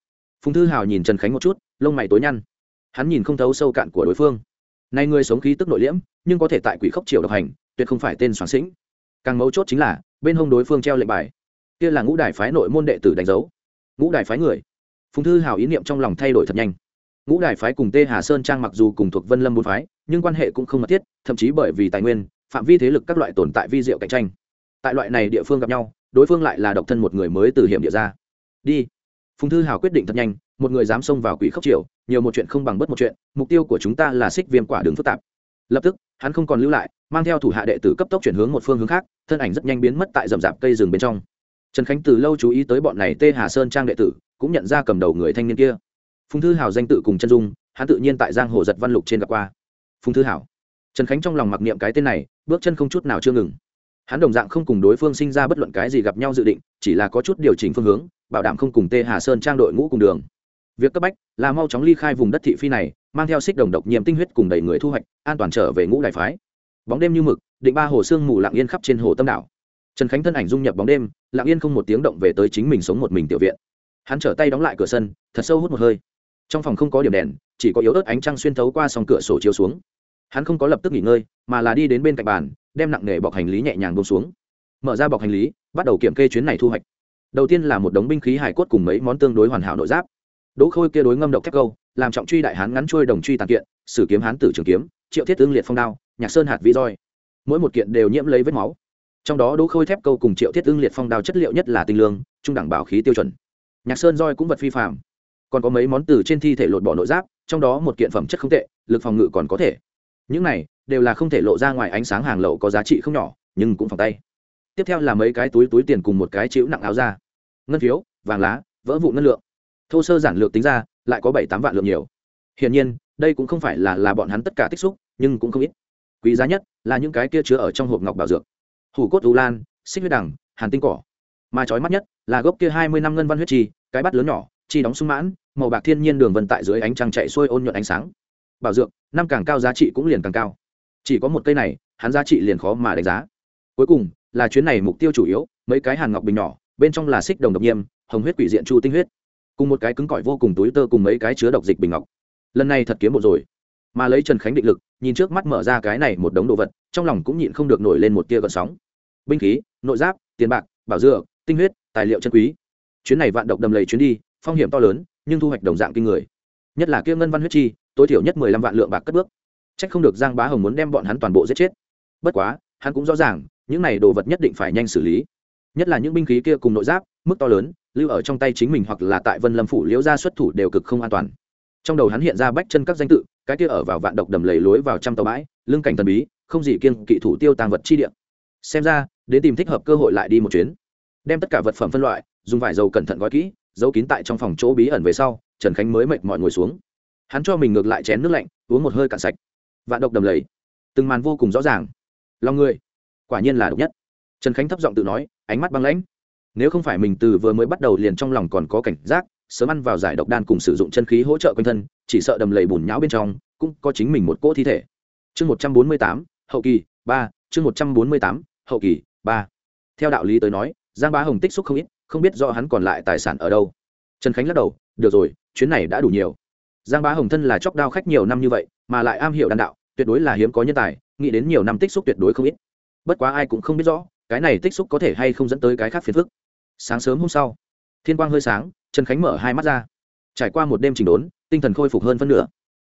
Phùng thư hào nhìn trần khánh một chút, lông mày tối nhăn. Hắn nhìn không thấu sâu cạn của đối phương. Nay người sống khí tức nội liễm, nhưng có thể tại quỷ khốc triều độc hành, tuyệt không phải tên soạn sĩnh. Càng mấu chốt chính là, bên hông đối phương treo lệnh bài. Kia là ngũ đài phái nội môn đệ tử đánh dấu. Ngũ đài phái người. Phùng thư hào ý niệm trong lòng thay đổi thật nhanh. Ngũ đài phái cùng tê hà sơn trang mặc dù cùng thuộc vân lâm bốn phái, nhưng quan hệ cũng không mật thiết, thậm chí bởi vì tài nguyên, phạm vi thế lực các loại tồn tại vi diệu cạnh tranh. Tại loại này địa phương gặp nhau, đối phương lại là độc thân một người mới từ hiểm địa ra đi. Phùng thư hào quyết định thật nhanh, một người dám xông vào quỷ khốc triều, nhiều một chuyện không bằng bất một chuyện, mục tiêu của chúng ta là xích viêm quả đường phức tạp. Lập tức, hắn không còn lưu lại, mang theo thủ hạ đệ tử cấp tốc chuyển hướng một phương hướng khác, thân ảnh rất nhanh biến mất tại rậm rạp cây rừng bên trong. Trần khánh từ lâu chú ý tới bọn này tê hà sơn trang đệ tử, cũng nhận ra cầm đầu người thanh niên kia. Phùng thư hào danh tự cùng chân dung, hắn tự nhiên tại giang hồ giật văn lục trên gặp qua. Phùng thư hảo trần khánh trong lòng mặc niệm cái tên này, bước chân không chút nào chưa ngừng. Hắn đồng dạng không cùng đối phương sinh ra bất luận cái gì gặp nhau dự định, chỉ là có chút điều chỉnh phương hướng bảo đảm không cùng tê hà sơn trang đội ngũ cùng đường. Việc cấp bách là mau chóng ly khai vùng đất thị phi này, mang theo xích đồng độc nhiệm tinh huyết cùng đầy người thu hoạch, an toàn trở về ngũ đại phái. Bóng đêm như mực, định ba hồ sương mù lặng yên khắp trên hồ tâm đảo. Trần khánh thân ảnh dung nhập bóng đêm, lặng yên không một tiếng động về tới chính mình sống một mình tiểu viện. Hắn trở tay đóng lại cửa sân, thật sâu hút một hơi. Trong phòng không có điểm đèn, chỉ có yếu ớt ánh trăng xuyên thấu qua sòng cửa sổ chiếu xuống. Hắn không có lập tức nghỉ ngơi, mà là đi đến bên cạnh bàn, đem nặng nề bọc hành lý nhẹ nhàng bông xuống. Mở ra bọc hành lý, bắt đầu kiểm kê chuyến này thu hoạch đầu tiên là một đống binh khí hải cốt cùng mấy món tương đối hoàn hảo nội giáp. Đỗ khôi kia đối ngâm độc thép câu, làm trọng truy đại hán ngắn trôi đồng truy tàn kiện, sử kiếm hán tử trường kiếm, triệu thiết tương liệt phong đao, nhạc sơn hạt vi roi. Mỗi một kiện đều nhiễm lấy vết máu. Trong đó đỗ khôi thép câu cùng triệu thiết tương liệt phong đao chất liệu nhất là tinh lương, trung đẳng bảo khí tiêu chuẩn. Nhạc sơn roi cũng vật phi phạm còn có mấy món từ trên thi thể lột bỏ nội giáp, trong đó một kiện phẩm chất không tệ, lực phòng ngự còn có thể. Những này đều là không thể lộ ra ngoài ánh sáng hàng lậu có giá trị không nhỏ, nhưng cũng phòng tay tiếp theo là mấy cái túi túi tiền cùng một cái chữ nặng áo ra ngân phiếu, vàng lá, vỡ vụ ngân lượng. Thô sơ giản lược tính ra, lại có bảy tám vạn lượng nhiều. Hiển nhiên, đây cũng không phải là là bọn hắn tất cả tích xúc, nhưng cũng không ít. Quý giá nhất là những cái kia chứa ở trong hộp ngọc bảo dược. Hủ cốt u lan, xích huyết đằng, hàn tinh cỏ. Mà trói mắt nhất là gốc kia hai mươi năm ngân văn huyết chi, cái bát lớn nhỏ, chi đóng sung mãn, màu bạc thiên nhiên đường vân tại dưới ánh trăng chạy xuôi ôn nhuận ánh sáng. Bảo dược, năm càng cao giá trị cũng liền càng cao. Chỉ có một cây này, hắn giá trị liền khó mà đánh giá. Cuối cùng là chuyến này mục tiêu chủ yếu, mấy cái hàn ngọc bình nhỏ, bên trong là xích đồng độc nhiêm hồng huyết quỷ diện chu tinh huyết, cùng một cái cứng cỏi vô cùng túi tơ cùng mấy cái chứa độc dịch bình ngọc. Lần này thật kiếm một rồi. Mà lấy trần khánh định lực, nhìn trước mắt mở ra cái này một đống đồ vật, trong lòng cũng nhịn không được nổi lên một tia gợn sóng. Binh khí, nội giáp, tiền bạc, bảo dựa tinh huyết, tài liệu chân quý. Chuyến này vạn độc đầm lầy chuyến đi, phong hiểm to lớn, nhưng thu hoạch đồng dạng kinh người. Nhất là kia ngân văn huyết chi, tối thiểu nhất mười lăm vạn lượng bạc cất bước. C h ắ c không được giang bá hồng muốn đem bọn hắn toàn bộ giết chết. Bất quá, hắn cũng rõ ràng những này đồ vật nhất định phải nhanh xử lý. Nhất là những binh khí kia cùng nội giáp, mức to lớn, lưu ở trong tay chính mình hoặc là tại vân lâm phủ liễu gia xuất thủ đều cực không an toàn. Trong đầu hắn hiện ra bách chân các danh tự, cái kia ở vào vạn độc đầm lầy lối vào trăm tàu bãi, lưng cảnh thần bí, không gì kiên kỵ thủ tiêu tàng vật chi điện xem ra, đến tìm thích hợp cơ hội lại đi một chuyến. Đem tất cả vật phẩm phân loại, dùng vải dầu cẩn thận gói kỹ, giấu kín tại trong phòng chỗ bí ẩn về sau, trần khánh mới mệt mọi ngồi xuống. Hắn cho mình ngược lại chén nước lạnh, uống một hơi cạn sạch. Vạn độc đầm lầy. Từng màn vô cùng rõ ràng. Lòng người quả nhiên là độc nhất. Trần khánh thấp giọng tự nói, ánh mắt băng lãnh. Nếu không phải mình từ vừa mới bắt đầu liền trong lòng còn có cảnh giác, sớm ăn vào giải độc đan cùng sử dụng chân khí hỗ trợ quanh thân, chỉ sợ đầm lầy bùn nhão bên trong cũng có chính mình một cỗ thi thể. Chương một trăm bốn mươi tám, hậu kỳ, ba, chương một trăm bốn mươi tám, hậu kỳ, ba. Theo đạo lý tới nói, giang bá hồng tích xúc không ít, không biết do hắn còn lại tài sản ở đâu. Trần khánh lắc đầu, được rồi, chuyến này đã đủ nhiều. Giang bá hồng thân là chóc đao khách nhiều năm như vậy, mà lại am hiểu đan đạo, tuyệt đối là hiếm có nhân tài, nghĩ đến nhiều năm tích xúc tuyệt đối không ít bất quá ai cũng không biết rõ, cái này tích xúc có thể hay không dẫn tới cái khác phiền phức. Sáng sớm hôm sau, thiên quang hơi sáng, trần khánh mở hai mắt ra. Trải qua một đêm trình đốn, tinh thần khôi phục hơn phân nửa.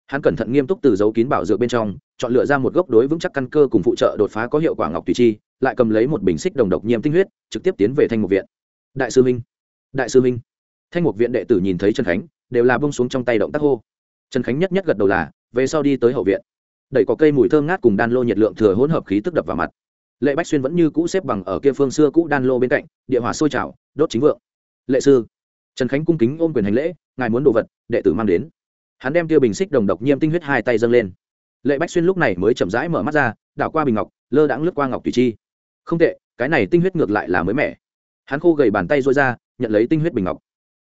Hắn cẩn thận nghiêm túc từ dấu kín bảo dược bên trong, chọn lựa ra một gốc đối vững chắc căn cơ cùng phụ trợ đột phá có hiệu quả ngọc tùy chi, lại cầm lấy một bình xích đồng độc nhiễm tinh huyết, trực tiếp tiến về thanh mục viện. Đại sư minh! Đại sư minh! Thanh mục viện đệ tử nhìn thấy trần khánh, đều là bông xuống trong tay động tác hô. Trần khánh nhất nhất gật đầu là, về sau đi tới hậu viện. Đẩy có cây mùi thơm ngát cùng đan lô nhiệt lượng thừa hỗn hợp khí tức đập vào mặt lệ bách xuyên vẫn như cũ xếp bằng ở kia phương xưa cũ đan lô bên cạnh, địa hỏa sôi trào, đốt chính vượng. Lệ sư, trần khánh cung kính ôm quyền hành lễ, ngài muốn đồ vật, đệ tử mang đến. Hắn đem tiêu bình xích đồng độc Nhiêm tinh huyết hai tay dâng lên. Lệ bách xuyên lúc này mới chậm rãi mở mắt ra, đảo qua bình ngọc, lơ đãng lướt qua ngọc thủy chi. Không tệ, cái này tinh huyết ngược lại là mới mẻ. Hắn khô gầy bàn tay rối ra, nhận lấy tinh huyết bình ngọc.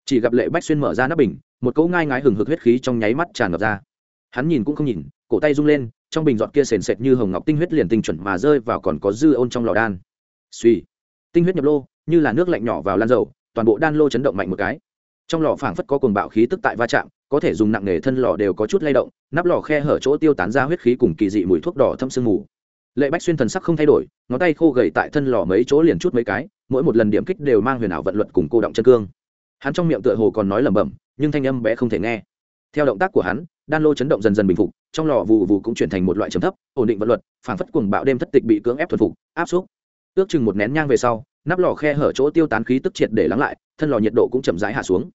Chỉ gặp lệ bách xuyên mở ra nắp bình, một cỗ ngai ngái hừng hực huyết khí trong nháy mắt tràn ngập ra. Hắn nhìn cũng không nhìn cổ tay rung lên, trong bình giọt kia sền sệt như hồng ngọc tinh huyết liền tinh chuẩn mà rơi vào còn có dư ôn trong lò đan. Suy tinh huyết nhập lô, như là nước lạnh nhỏ vào lan dầu, toàn bộ đan lô chấn động mạnh một cái. Trong lò phảng phất có cồn bạo khí tức tại va chạm, có thể dùng nặng nghề thân lò đều có chút lay động, nắp lò khe hở chỗ tiêu tán ra huyết khí cùng kỳ dị mùi thuốc đỏ thâm sương mù. Lệ bách xuyên thần sắc không thay đổi, ngón tay khô gầy tại thân lò mấy chỗ liền chút mấy cái, mỗi một lần điểm kích đều mang huyền ảo vận luật cùng cô động chân cương. Hắn trong miệng tựa hồ còn nói lẩm bẩm, nhưng thanh âm bé không thể nghe. Theo động tác của hắn đan lô chấn động dần dần bình phục, trong lò vụ vụ cũng chuyển thành một loại trầm thấp, ổn định vận luật, phảng phất cuồng bạo đêm thất tịch bị cưỡng ép thuần phục, áp xúc. Ước chừng một nén nhang về sau, nắp lò khe hở chỗ tiêu tán khí tức triệt để lắng lại, thân lò nhiệt độ cũng chậm rãi hạ xuống.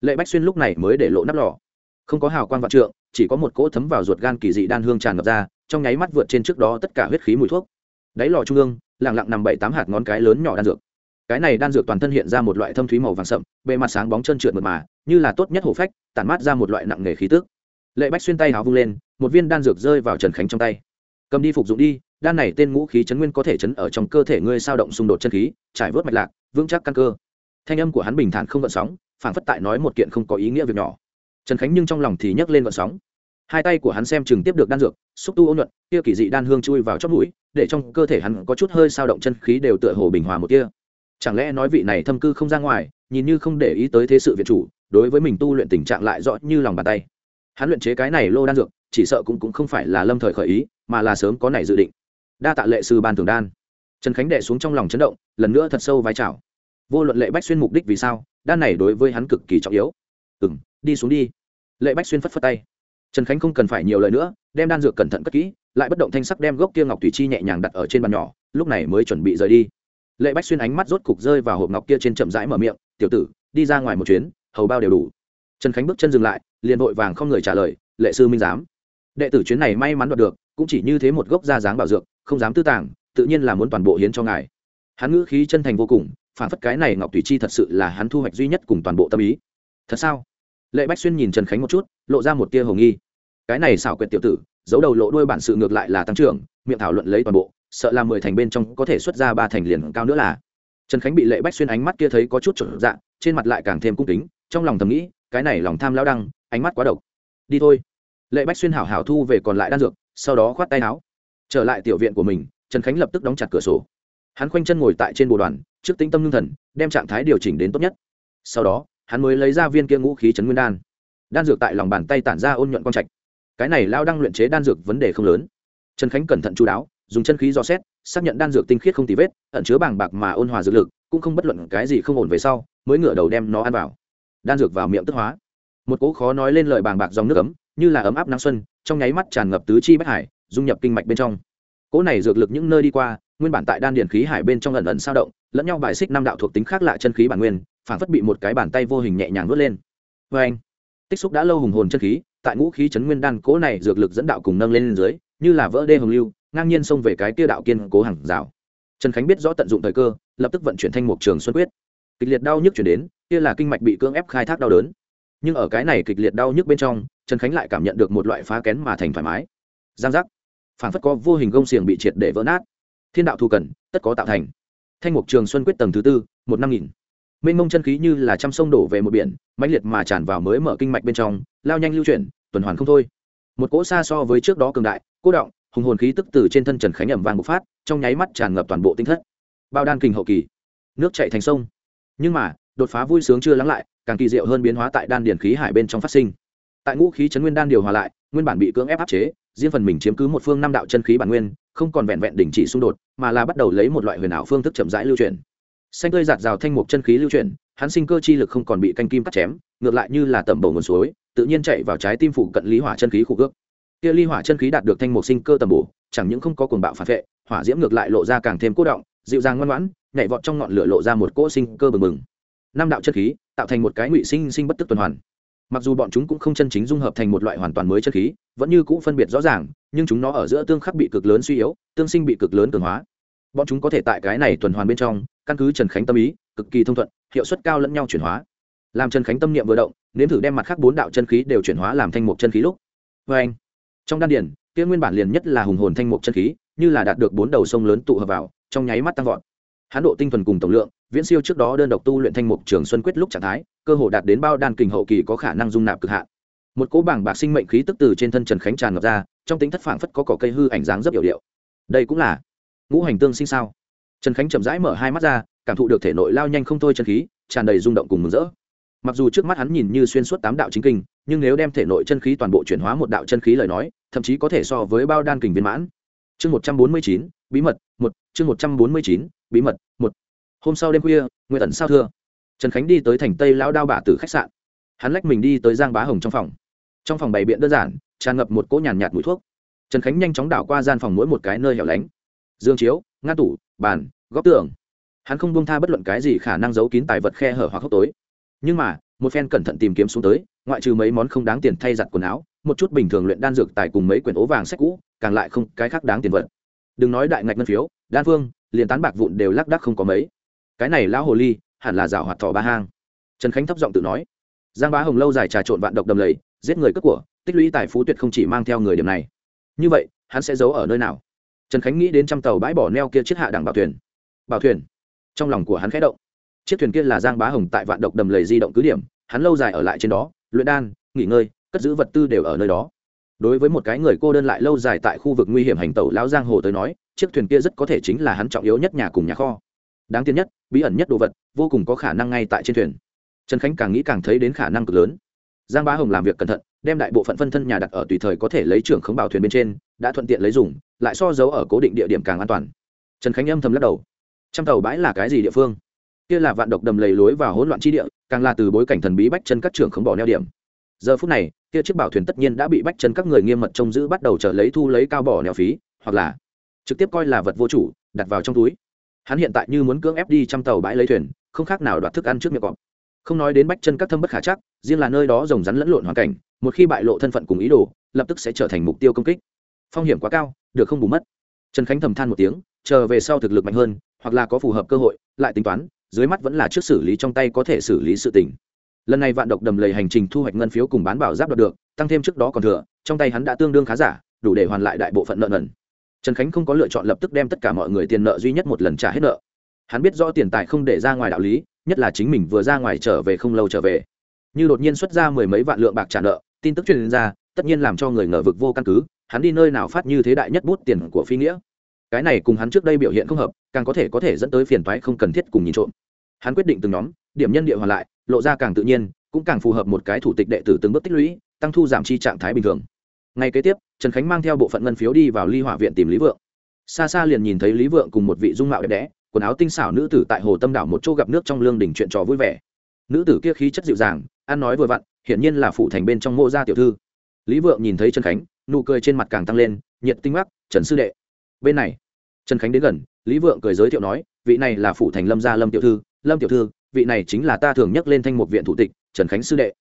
Lệ bách xuyên lúc này mới để lộ nắp lò. Không có hào quang vạn trượng, chỉ có một cỗ thấm vào ruột gan kỳ dị đan hương tràn ngập ra, trong nháy mắt vượt trên trước đó tất cả huyết khí mùi thuốc. Đáy lò trung ương lẳng lặng nằm bảy tám hạt ngón cái lớn nhỏ đan dược. Cái này đan dược toàn thân hiện ra một loại thâm thúy màu vàng sậm, bề mặt sáng bóng chân trượt mượt mà, như là tốt nhất hổ phách, tản mát ra một loại nặng nề khí tức lệ bách xuyên tay háo vung lên, một viên đan dược rơi vào trần khánh trong tay. Cầm đi phục dụng đi, đan này tên ngũ khí chấn nguyên có thể chấn ở trong cơ thể ngươi sao động xung đột chân khí, trải vớt mạch lạc, vững chắc căn cơ. Thanh âm của hắn bình thản không gợn sóng phản phất tại nói một kiện không có ý nghĩa việc nhỏ. Trần khánh nhưng trong lòng thì nhấc lên gợn sóng. Hai tay của hắn xem chừng tiếp được đan dược, xúc tu ôn nhuận, kia kỳ dị đan hương chui vào chót mũi, để trong cơ thể hắn có chút hơi sao động chân khí đều tựa hồ bình hòa một kia. Chẳng lẽ nói vị này thâm cư không ra ngoài, nhìn như không để ý tới thế sự việt chủ, đối với mình tu luyện tình trạng lại rõ như lòng bàn tay hắn luyện chế cái này lô đan dược, chỉ sợ cũng cũng không phải là lâm thời khởi ý, mà là sớm có này dự định. Đa tạ lệ sư ban thường đan. Trần khánh đệ xuống trong lòng chấn động, lần nữa thật sâu vai trào vô luận lệ bách xuyên mục đích vì sao, đan này đối với hắn cực kỳ trọng yếu. Ừ m đi xuống đi. Lệ bách xuyên phất phất tay. Trần khánh không cần phải nhiều lời nữa, đem đan dược cẩn thận cất kỹ, lại bất động thanh sắc đem gốc kia ngọc thủy chi nhẹ nhàng đặt ở trên bàn nhỏ, lúc này mới chuẩn bị rời đi. Lệ bách xuyên ánh mắt rốt cục rơi vào hộp ngọc kia trên chậm rãi mở miệng, tiểu tử, đi ra ngoài một chuyến, hầu bao đều đủ trần khánh bước chân dừng lại, liền vội vàng không người trả lời, lệ sư minh giám. Đệ tử chuyến này may mắn đoạt được, cũng chỉ như thế một gốc da dáng bảo dược, không dám tư tàng, tự nhiên là muốn toàn bộ hiến cho ngài. Hắn ngữ khí chân thành vô cùng phản phất cái này ngọc thủy chi thật sự là hắn thu hoạch duy nhất cùng toàn bộ tâm ý. Thật sao? Lệ bách xuyên nhìn trần khánh một chút, lộ ra một tia hồng nghi. Cái này xảo quyệt tiểu tử, giấu đầu lộ đuôi bản sự ngược lại là tăng trưởng, miệng thảo luận lấy toàn bộ, sợ là mười thành bên trong có thể xuất ra ba thành liền cao nữa là. Trần khánh bị lệ bách xuyên ánh mắt kia thấy có chút trở dạ trên mặt lại càng thêm cung kính, trong lòng thầm nghĩ cái này lòng tham lao đăng, ánh mắt quá độc. Đi thôi. Lệ bách xuyên hảo hảo thu về còn lại đan dược, sau đó khoát tay áo. Trở lại tiểu viện của mình, trần khánh lập tức đóng chặt cửa sổ. Hắn khoanh chân ngồi tại trên bồ đoàn, trước tĩnh tâm lương thần, đem trạng thái điều chỉnh đến tốt nhất. Sau đó, hắn mới lấy ra viên kia ngũ khí trấn nguyên đan. Đan dược tại lòng bàn tay tản ra ôn nhuận quang trạch. Cái này lao đang luyện chế đan dược vấn đề không lớn. Trần khánh cẩn thận chú đáo, dùng chân khí dò xét, xác nhận đan dược tinh khiết không tì vết, ẩn chứa bàng bạc mà ôn hòa dược lực, cũng không bất luận cái gì không ổn về sau, mới ngửa đầu đem nó ăn vào đan dược vào miệng tức hóa. Một cỗ khó nói lên lời bàng bạc dòng nước ấm, như là ấm áp nắng xuân, trong nháy mắt tràn ngập tứ chi bách hải, dung nhập kinh mạch bên trong. Cỗ này dược lực những nơi đi qua, nguyên bản tại đan điển khí hải bên trong lần lần sao động, lẫn nhau bài xích năm đạo thuộc tính khác lạ chân khí bản nguyên phản phất bị một cái bàn tay vô hình nhẹ nhàng vớt lên. Vê anh tích xúc đã lâu hùng hồn chân khí, tại ngũ khí chấn nguyên đan cỗ này dược lực dẫn đạo cùng nâng lên dưới, như là vỡ đê hồng lưu, ngang nhiên xông về cái kia đạo kiên cố hàng rào. Trần khánh biết rõ tận dụng thời cơ, lập tức vận chuyển thanh mục trường xuân quyết. Kịch liệt đau nhức chuyển đến kia là kinh mạch bị cưỡng ép khai thác đau đớn. Nhưng ở cái này kịch liệt đau nhức bên trong, trần khánh lại cảm nhận được một loại phá kén mà thành thoải mái. Giang giác. Phản phất có vô hình gông xiềng bị triệt để vỡ nát. Thiên đạo thù cần, tất có tạo thành. Thanh mục trường xuân quyết tầng thứ tư, một năm nghìn. Mênh mông chân khí như là trăm sông đổ về một biển, mãnh liệt mà tràn vào mới mở kinh mạch bên trong, lao nhanh lưu chuyển, tuần hoàn không thôi. Một cỗ xa so với trước đó cường đại cố động, hùng hồn khí tức từ trên thân trần khánh ẩm vàng bộc phát, trong nháy mắt tràn ngập toàn bộ tinh thất. Bao đan kình hậu kỳ. Nước chạy thành sông. Nhưng mà đột phá vui sướng chưa lắng lại, càng kỳ diệu hơn biến hóa tại đan điển khí hải bên trong phát sinh. Tại ngũ khí chấn nguyên đan điều hòa lại, nguyên bản bị cưỡng ép áp chế, riêng phần mình chiếm cứ một phương năm đạo chân khí bản nguyên, không còn vẹn vẹn đình chỉ xung đột, mà là bắt đầu lấy một loại huyền ảo phương thức chậm rãi lưu truyền xanh tươi giạt rào thanh mục chân khí lưu chuyển, hắn sinh cơ chi lực không còn bị canh kim cắt chém, ngược lại như là tẩm bổ nguồn suối, tự nhiên chạy vào trái tim phụ cận lý hỏa chân khí khu cước kia ly hỏa chân khí đạt được thanh mục sinh cơ tầm bổ, chẳng những không có cuồng bạo phản vệ, hỏa diễm ngược lại lộ ra càng thêm cố động, dịu dàng ngoan ngoãn, nhảy vọt trong ngọn lửa lộ ra một cỗ sinh cơ bừng bừng năm đạo chân khí, tạo thành một cái ngụy sinh sinh bất tức tuần hoàn. Mặc dù bọn chúng cũng không chân chính dung hợp thành một loại hoàn toàn mới chân khí, vẫn như cũ phân biệt rõ ràng, nhưng chúng nó ở giữa tương khắc bị cực lớn suy yếu, tương sinh bị cực lớn cường hóa. Bọn chúng có thể tại cái này tuần hoàn bên trong, căn cứ trần khánh tâm ý, cực kỳ thông thuận, hiệu suất cao lẫn nhau chuyển hóa. Làm trần khánh tâm niệm vừa động, nếm thử đem mặt khác bốn đạo chân khí đều chuyển hóa làm thanh mục chân khí lúc. Vê anh, trong đan điển kia nguyên bản liền nhất là hùng hồn thanh mục chân khí, như là đạt được bốn đầu sông lớn tụ hợp vào, trong nháy mắt tăng vọt. Hán độ tinh thuần cùng tổng lượng, viễn siêu trước đó đơn độc tu luyện thanh mục trường xuân quyết lúc trạng thái, cơ hồ đạt đến bao đan kình hậu kỳ có khả năng dung nạp cực hạn. Một cỗ bảng bạc sinh mệnh khí tức từ trên thân trần khánh tràn ngập ra, trong tính thất phảng phất có cỏ cây hư ảnh dáng rất hiểu điệu. Đây cũng là ngũ hành tương sinh sao? Trần khánh chậm rãi mở hai mắt ra, cảm thụ được thể nội lao nhanh không thôi chân khí, tràn đầy rung động cùng mừng rỡ. Mặc dù trước mắt hắn nhìn như xuyên suốt tám đạo chính kinh, nhưng nếu đem thể nội chân khí toàn bộ chuyển hóa một đạo chân khí lời nói, thậm chí có thể so với bao đan kình viên mãn. Chương một trăm bốn mươi chín, bí mật, một, chương một trăm bốn mươi chín bí mật, một. Hôm sau đêm khuya nguyện tần sao thưa. Trần khánh đi tới thành tây lão đao bà từ khách sạn. Hắn lách mình đi tới giang bá hồng trong phòng. Trong phòng bày biện đơn giản, tràn ngập một cỗ nhàn nhạt mùi thuốc. Trần khánh nhanh chóng đảo qua gian phòng mỗi một cái nơi hẻo lánh. Dương chiếu ngăn tủ, bàn, góc tường. Hắn không buông tha bất luận cái gì khả năng giấu kín tài vật khe hở hoặc hốc tối. Nhưng mà, một phen cẩn thận tìm kiếm xuống tới, ngoại trừ mấy món không đáng tiền thay giặt quần áo, một chút bình thường luyện đan dược tài cùng mấy quyển ố vàng sách cũ, càng lại không cái khác đáng tiền vật. Đừng nói đại ngạch ngân phiếu, đan phương liền tán bạc vụn đều lác đác không có mấy. Cái này lão hồ ly, hẳn là rào hoạt thọ ba hang. Trần khánh thấp giọng tự nói. Giang bá hồng lâu dài trà trộn vạn độc đầm lầy, giết người cướp của, tích lũy tài phú tuyệt không chỉ mang theo người điểm này. Như vậy, hắn sẽ giấu ở nơi nào? Trần khánh nghĩ đến trăm tàu bãi bỏ neo kia chiếc hạ đẳng bảo thuyền. Bảo thuyền? Trong lòng của hắn khẽ động. Chiếc thuyền kia là giang bá hồng tại vạn độc đầm lầy di động cứ điểm, hắn lâu dài ở lại trên đó, luyện đan, nghỉ ngơi, cất giữ vật tư đều ở nơi đó. Đối với một cái người cô đơn lại lâu dài tại khu vực nguy hiểm hành tẩu lão giang hồ tới nói chiếc thuyền kia rất có thể chính là hắn trọng yếu nhất nhà cùng nhà kho. Đáng tiếc nhất, bí ẩn nhất đồ vật, vô cùng có khả năng ngay tại trên thuyền. Trần khánh càng nghĩ càng thấy đến khả năng cực lớn. Giang bá hồng làm việc cẩn thận, đem đại bộ phận phân thân nhà đặt ở tùy thời có thể lấy trưởng khống bảo thuyền bên trên, đã thuận tiện lấy dùng, lại so giấu ở cố định địa điểm càng an toàn. Trần khánh âm thầm lắc đầu. Trăm tàu bãi là cái gì địa phương? Kia là vạn độc đầm lầy lối và hỗn loạn chi địa, càng là từ bối cảnh thần bí bách chân các trưởng khống bỏ neo điểm. Giờ phút này, kia chiếc bảo thuyền tất nhiên đã bị bách chân các người nghiêm mật trông giữ bắt đầu trở lấy thu lấy cao bỏ neo phí, hoặc là trực tiếp coi là vật vô chủ, đặt vào trong túi. Hắn hiện tại như muốn cưỡng ép đi trăm tàu bãi lấy thuyền, không khác nào đoạt thức ăn trước miệng cọp. Không nói đến bách chân các thâm bất khả chắc, riêng là nơi đó rồng rắn lẫn lộn hoàn cảnh, một khi bại lộ thân phận cùng ý đồ, lập tức sẽ trở thành mục tiêu công kích. Phong hiểm quá cao, được không bù mất. Trần khánh thầm than một tiếng, chờ về sau thực lực mạnh hơn, hoặc là có phù hợp cơ hội, lại tính toán, dưới mắt vẫn là trước xử lý trong tay có thể xử lý sự tình. Lần này vạn độc đầm lầy hành trình thu hoạch ngân phiếu cùng bán bảo giáp đoạt được, tăng thêm trước đó còn thừa, trong tay hắn đã tương đương khá giả, đủ để hoàn lại đại bộ phận nợ nần trần khánh không có lựa chọn lập tức đem tất cả mọi người tiền nợ duy nhất một lần trả hết nợ. Hắn biết rõ tiền tài không để ra ngoài đạo lý, nhất là chính mình vừa ra ngoài trở về không lâu trở về. Như đột nhiên xuất ra mười mấy vạn lượng bạc trả nợ, tin tức truyền ra, tất nhiên làm cho người ngờ vực vô căn cứ, hắn đi nơi nào phát như thế đại nhất bút tiền của phi nghĩa. Cái này cùng hắn trước đây biểu hiện không hợp, càng có thể có thể dẫn tới phiền toái không cần thiết cùng nhìn trộm. Hắn quyết định từng nhóm, điểm nhân địa hoàn lại, lộ ra càng tự nhiên, cũng càng phù hợp một cái thủ tịch đệ tử từng bước tích lũy, tăng thu giảm chi trạng thái bình thường ngay kế tiếp, trần khánh mang theo bộ phận ngân phiếu đi vào ly hỏa viện tìm lý vượng. Xa xa liền nhìn thấy lý vượng cùng một vị dung mạo đẹp đẽ, quần áo tinh xảo nữ tử tại hồ tâm đảo một chỗ gặp nước trong lương đỉnh chuyện trò vui vẻ. Nữ tử kia khí chất dịu dàng, ăn nói vừa vặn, hiển nhiên là phụ thành bên trong mô gia tiểu thư. Lý vượng nhìn thấy trần khánh, nụ cười trên mặt càng tăng lên, nhiệt tinh mắc, trần sư đệ. Bên này, trần khánh đến gần, lý vượng cười giới thiệu nói, vị này là phụ thành lâm gia lâm tiểu thư, lâm tiểu thư, vị này chính là ta thường nhắc lên thanh một viện thủ tịch, trần khánh sư đệ.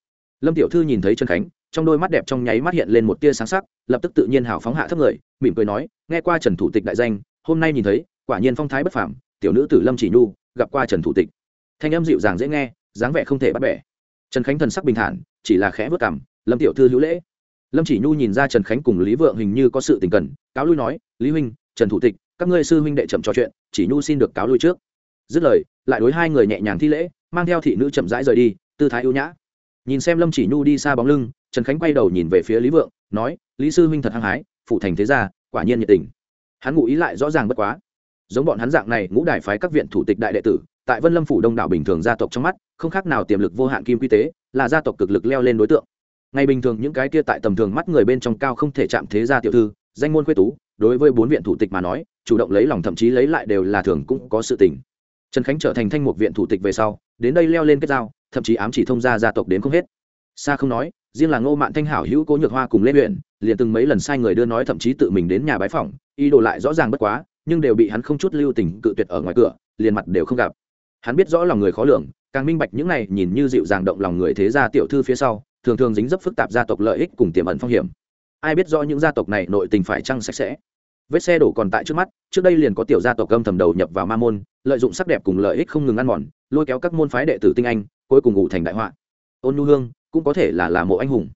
Lâm tiểu thư nhìn thấy trần khánh trong đôi mắt đẹp trong nháy mắt hiện lên một tia sáng sắc, lập tức tự nhiên hào phóng hạ thấp người, mỉm cười nói, nghe qua trần thủ tịch đại danh, hôm nay nhìn thấy, quả nhiên phong thái bất phàm, tiểu nữ tử lâm chỉ nhu, gặp qua trần thủ tịch. Thanh âm dịu dàng dễ nghe, dáng vẻ không thể bắt bẻ. Trần khánh thần sắc bình thản, chỉ là khẽ vớt cảm lâm tiểu thư hữu lễ. Lâm chỉ nhu nhìn ra trần khánh cùng lý vượng hình như có sự tình cần, cáo lui nói, lý huynh, trần thủ tịch, các ngươi sư huynh đệ chậm trò chuyện, chỉ nhu xin được cáo lui trước. Dứt lời, lại đối hai người nhẹ nhàng thi lễ, mang theo thị nữ chậm rãi rời đi, tư thái ưu nhã. Nhìn xem lâm chỉ nhu đi xa bóng lưng trần khánh quay đầu nhìn về phía lý vượng, nói, lý sư huynh thật hăng hái phụ thành thế gia, quả nhiên nhiệt tình. Hắn ngụ ý lại rõ ràng bất quá. Giống bọn hắn dạng này, ngũ đài phái các viện thủ tịch đại đệ tử, tại vân lâm phủ đông đảo bình thường gia tộc trong mắt, không khác nào tiềm lực vô hạn kim quy tế, là gia tộc cực lực leo lên đối tượng. Ngày bình thường những cái kia tại tầm thường mắt người bên trong cao không thể chạm thế gia tiểu thư, danh môn khuê tú, đối với bốn viện thủ tịch mà nói, chủ động lấy lòng thậm chí lấy lại đều là thường cũng có sự tình. Trần khánh trở thành thanh mục viện thủ tịch về sau, đến đây leo lên kết giao, thậm chí ám chỉ thông gia gia tộc đến không hết xa không nói, riêng là ngô mạn thanh hảo hữu cố nhược hoa cùng lê huyện liền từng mấy lần sai người đưa nói thậm chí tự mình đến nhà bái phỏng, ý đồ lại rõ ràng bất quá, nhưng đều bị hắn không chút lưu tình cự tuyệt ở ngoài cửa, liền mặt đều không gặp. Hắn biết rõ lòng người khó lường, càng minh bạch những này nhìn như dịu dàng động lòng người thế gia tiểu thư phía sau, thường thường dính dấp phức tạp gia tộc lợi ích cùng tiềm ẩn phong hiểm. Ai biết rõ những gia tộc này nội tình phải chăng sạch sẽ. Vết xe đổ còn tại trước mắt, trước đây liền có tiểu gia tộc âm thầm đầu nhập vào ma môn, lợi dụng sắc đẹp cùng lợi ích không ngừng ăn mòn, lôi kéo các môn phái đệ tử tinh anh, cuối cùng ngủ thành đại họa. Ôn nhu hương cũng có thể là là mộ anh hùng.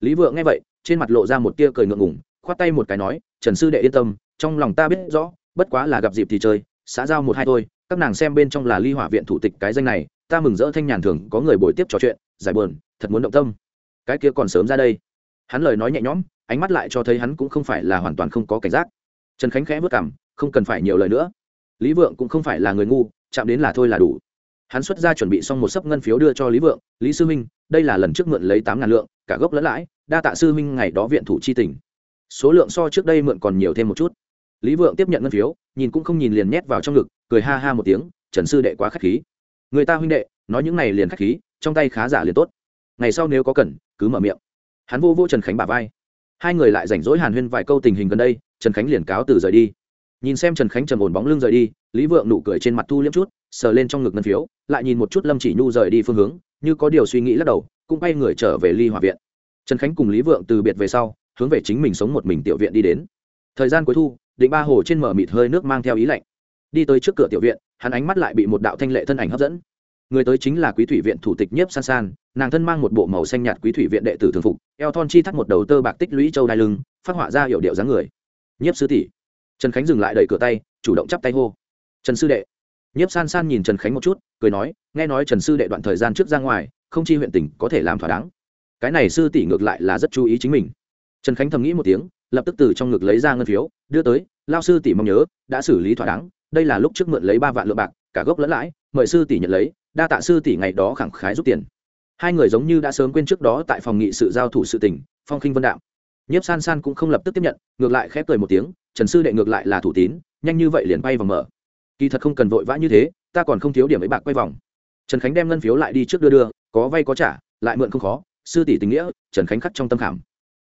Lý vượng nghe vậy, trên mặt lộ ra một tia cười ngượng ngùng, khoát tay một cái nói, trần sư đệ yên tâm, trong lòng ta biết rõ, bất quá là gặp dịp thì chơi, xã giao một hai thôi, các nàng xem bên trong là ly hỏa viện thủ tịch cái danh này, ta mừng rỡ thanh nhàn thường có người buổi tiếp trò chuyện, giải buồn, thật muốn động tâm. Cái kia còn sớm ra đây. Hắn lời nói nhẹ nhõm, ánh mắt lại cho thấy hắn cũng không phải là hoàn toàn không có cảnh giác. Trần khánh khẽ vất cảm, không cần phải nhiều lời nữa. Lý vượng cũng không phải là người ngu, chạm đến là thôi là đủ hắn xuất ra chuẩn bị xong một sấp ngân phiếu đưa cho lý vượng, lý sư minh đây là lần trước mượn lấy tám ngàn lượng, cả gốc lẫn lãi, đa tạ sư minh ngày đó viện thủ chi tỉnh số lượng so trước đây mượn còn nhiều thêm một chút. Lý vượng tiếp nhận ngân phiếu, nhìn cũng không nhìn liền nhét vào trong ngực, cười ha ha một tiếng, trần sư đệ quá k h á c h khí. Người ta huynh đệ, nói những này liền k h á c h khí, trong tay khá giả liền tốt. Ngày sau nếu có cần, cứ mở miệng. Hắn vô vô trần khánh bà vai. Hai người lại rảnh rỗi hàn huyên vài câu tình hình gần đây, trần khánh liền cáo từ rời đi nhìn xem trần khánh trầm ổn bóng lưng rời đi, lý vượng nụ cười trên mặt thu liếm chút, sờ lên trong ngực ngân phiếu, lại nhìn một chút lâm chỉ nhu rời đi phương hướng, như có điều suy nghĩ lắc đầu, cũng bay người trở về ly hòa viện. Trần khánh cùng lý vượng từ biệt về sau, hướng về chính mình sống một mình tiểu viện đi đến. Thời gian cuối thu, định ba hồ trên mở mịt hơi nước mang theo ý lạnh. Đi tới trước cửa tiểu viện, hắn ánh mắt lại bị một đạo thanh lệ thân ảnh hấp dẫn. Người tới chính là quý thủy viện thủ tịch nhiếp san san, nàng thân mang một bộ màu xanh nhạt quý thủy viện đệ tử thường phục, eo thon chi thắt một đầu tơ bạc tích lũy châu đai lưng, phát họa ra hiệu điệu dáng người. Nhiếp sứ tỷ trần khánh dừng lại đẩy cửa tay chủ động chắp tay hô. Trần sư đệ. Nhiếp san san nhìn trần khánh một chút cười nói nghe nói trần sư đệ đoạn thời gian trước ra ngoài không chi huyện tỉnh có thể làm thỏa đáng. Cái này sư tỷ ngược lại là rất chú ý chính mình. Trần khánh thầm nghĩ một tiếng lập tức từ trong ngực lấy ra ngân phiếu đưa tới lao sư tỷ mong nhớ đã xử lý thỏa đáng đây là lúc trước mượn lấy ba vạn lượng bạc cả gốc lẫn lãi mời sư tỷ nhận lấy đa tạ sư tỷ ngày đó khẳng khái rút tiền. Hai người giống như đã sớm quên trước đó tại phòng nghị sự giao thủ sự tỉnh, phong khinh vân đạo nhiếp san san cũng không lập tức tiếp nhận, ngược lại khép cười một tiếng, trần sư đệ ngược lại là thủ tín, nhanh như vậy liền bay và mở. Kỳ thật không cần vội vã như thế, ta còn không thiếu điểm ấy bạc quay vòng. Trần khánh đem ngân phiếu lại đi trước đưa đưa, có vay có trả, lại mượn không khó, sư tỷ tình nghĩa, trần khánh khắc trong tâm khảm.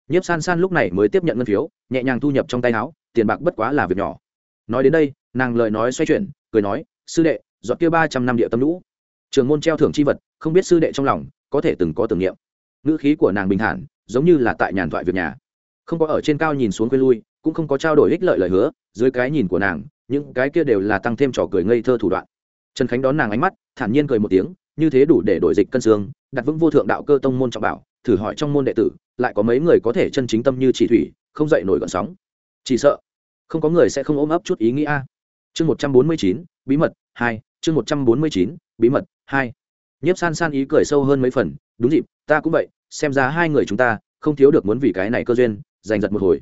Nhiếp san san lúc này mới tiếp nhận ngân phiếu, nhẹ nhàng thu nhập trong tay áo, tiền bạc bất quá là việc nhỏ. Nói đến đây, nàng lời nói xoay chuyển, cười nói, sư đệ dọn kia ba trăm năm địa tâm lũ. Trường môn treo thưởng c h i vật, không biết sư đệ trong lòng có thể từng có tưởng niệm. Ngữ khí của nàng bình thản, giống như là tại nhàn thoại việc nhà không có ở trên cao nhìn xuống quê lui, cũng không có trao đổi ích lợi lời hứa, dưới cái nhìn của nàng, những cái kia đều là tăng thêm trò cười ngây thơ thủ đoạn. Trần khánh đón nàng ánh mắt, thản nhiên cười một tiếng, như thế đủ để đổi dịch cân xương, đặt vững vô thượng đạo cơ tông môn trọng bảo, thử hỏi trong môn đệ tử, lại có mấy người có thể chân chính tâm như chỉ thủy, không dậy nổi gọn sóng. Chỉ sợ, không có người sẽ không ôm ấp chút ý nghĩa chương một trăm bốn mươi chín, bí mật hai, chương một trăm bốn mươi chín, bí mật hai. Nhiếp san san ý cười sâu hơn mấy phần, đúng dịp, ta cũng vậy, xem ra hai người chúng ta, không thiếu được muốn vì cái này cơ duyên giành giật một hồi.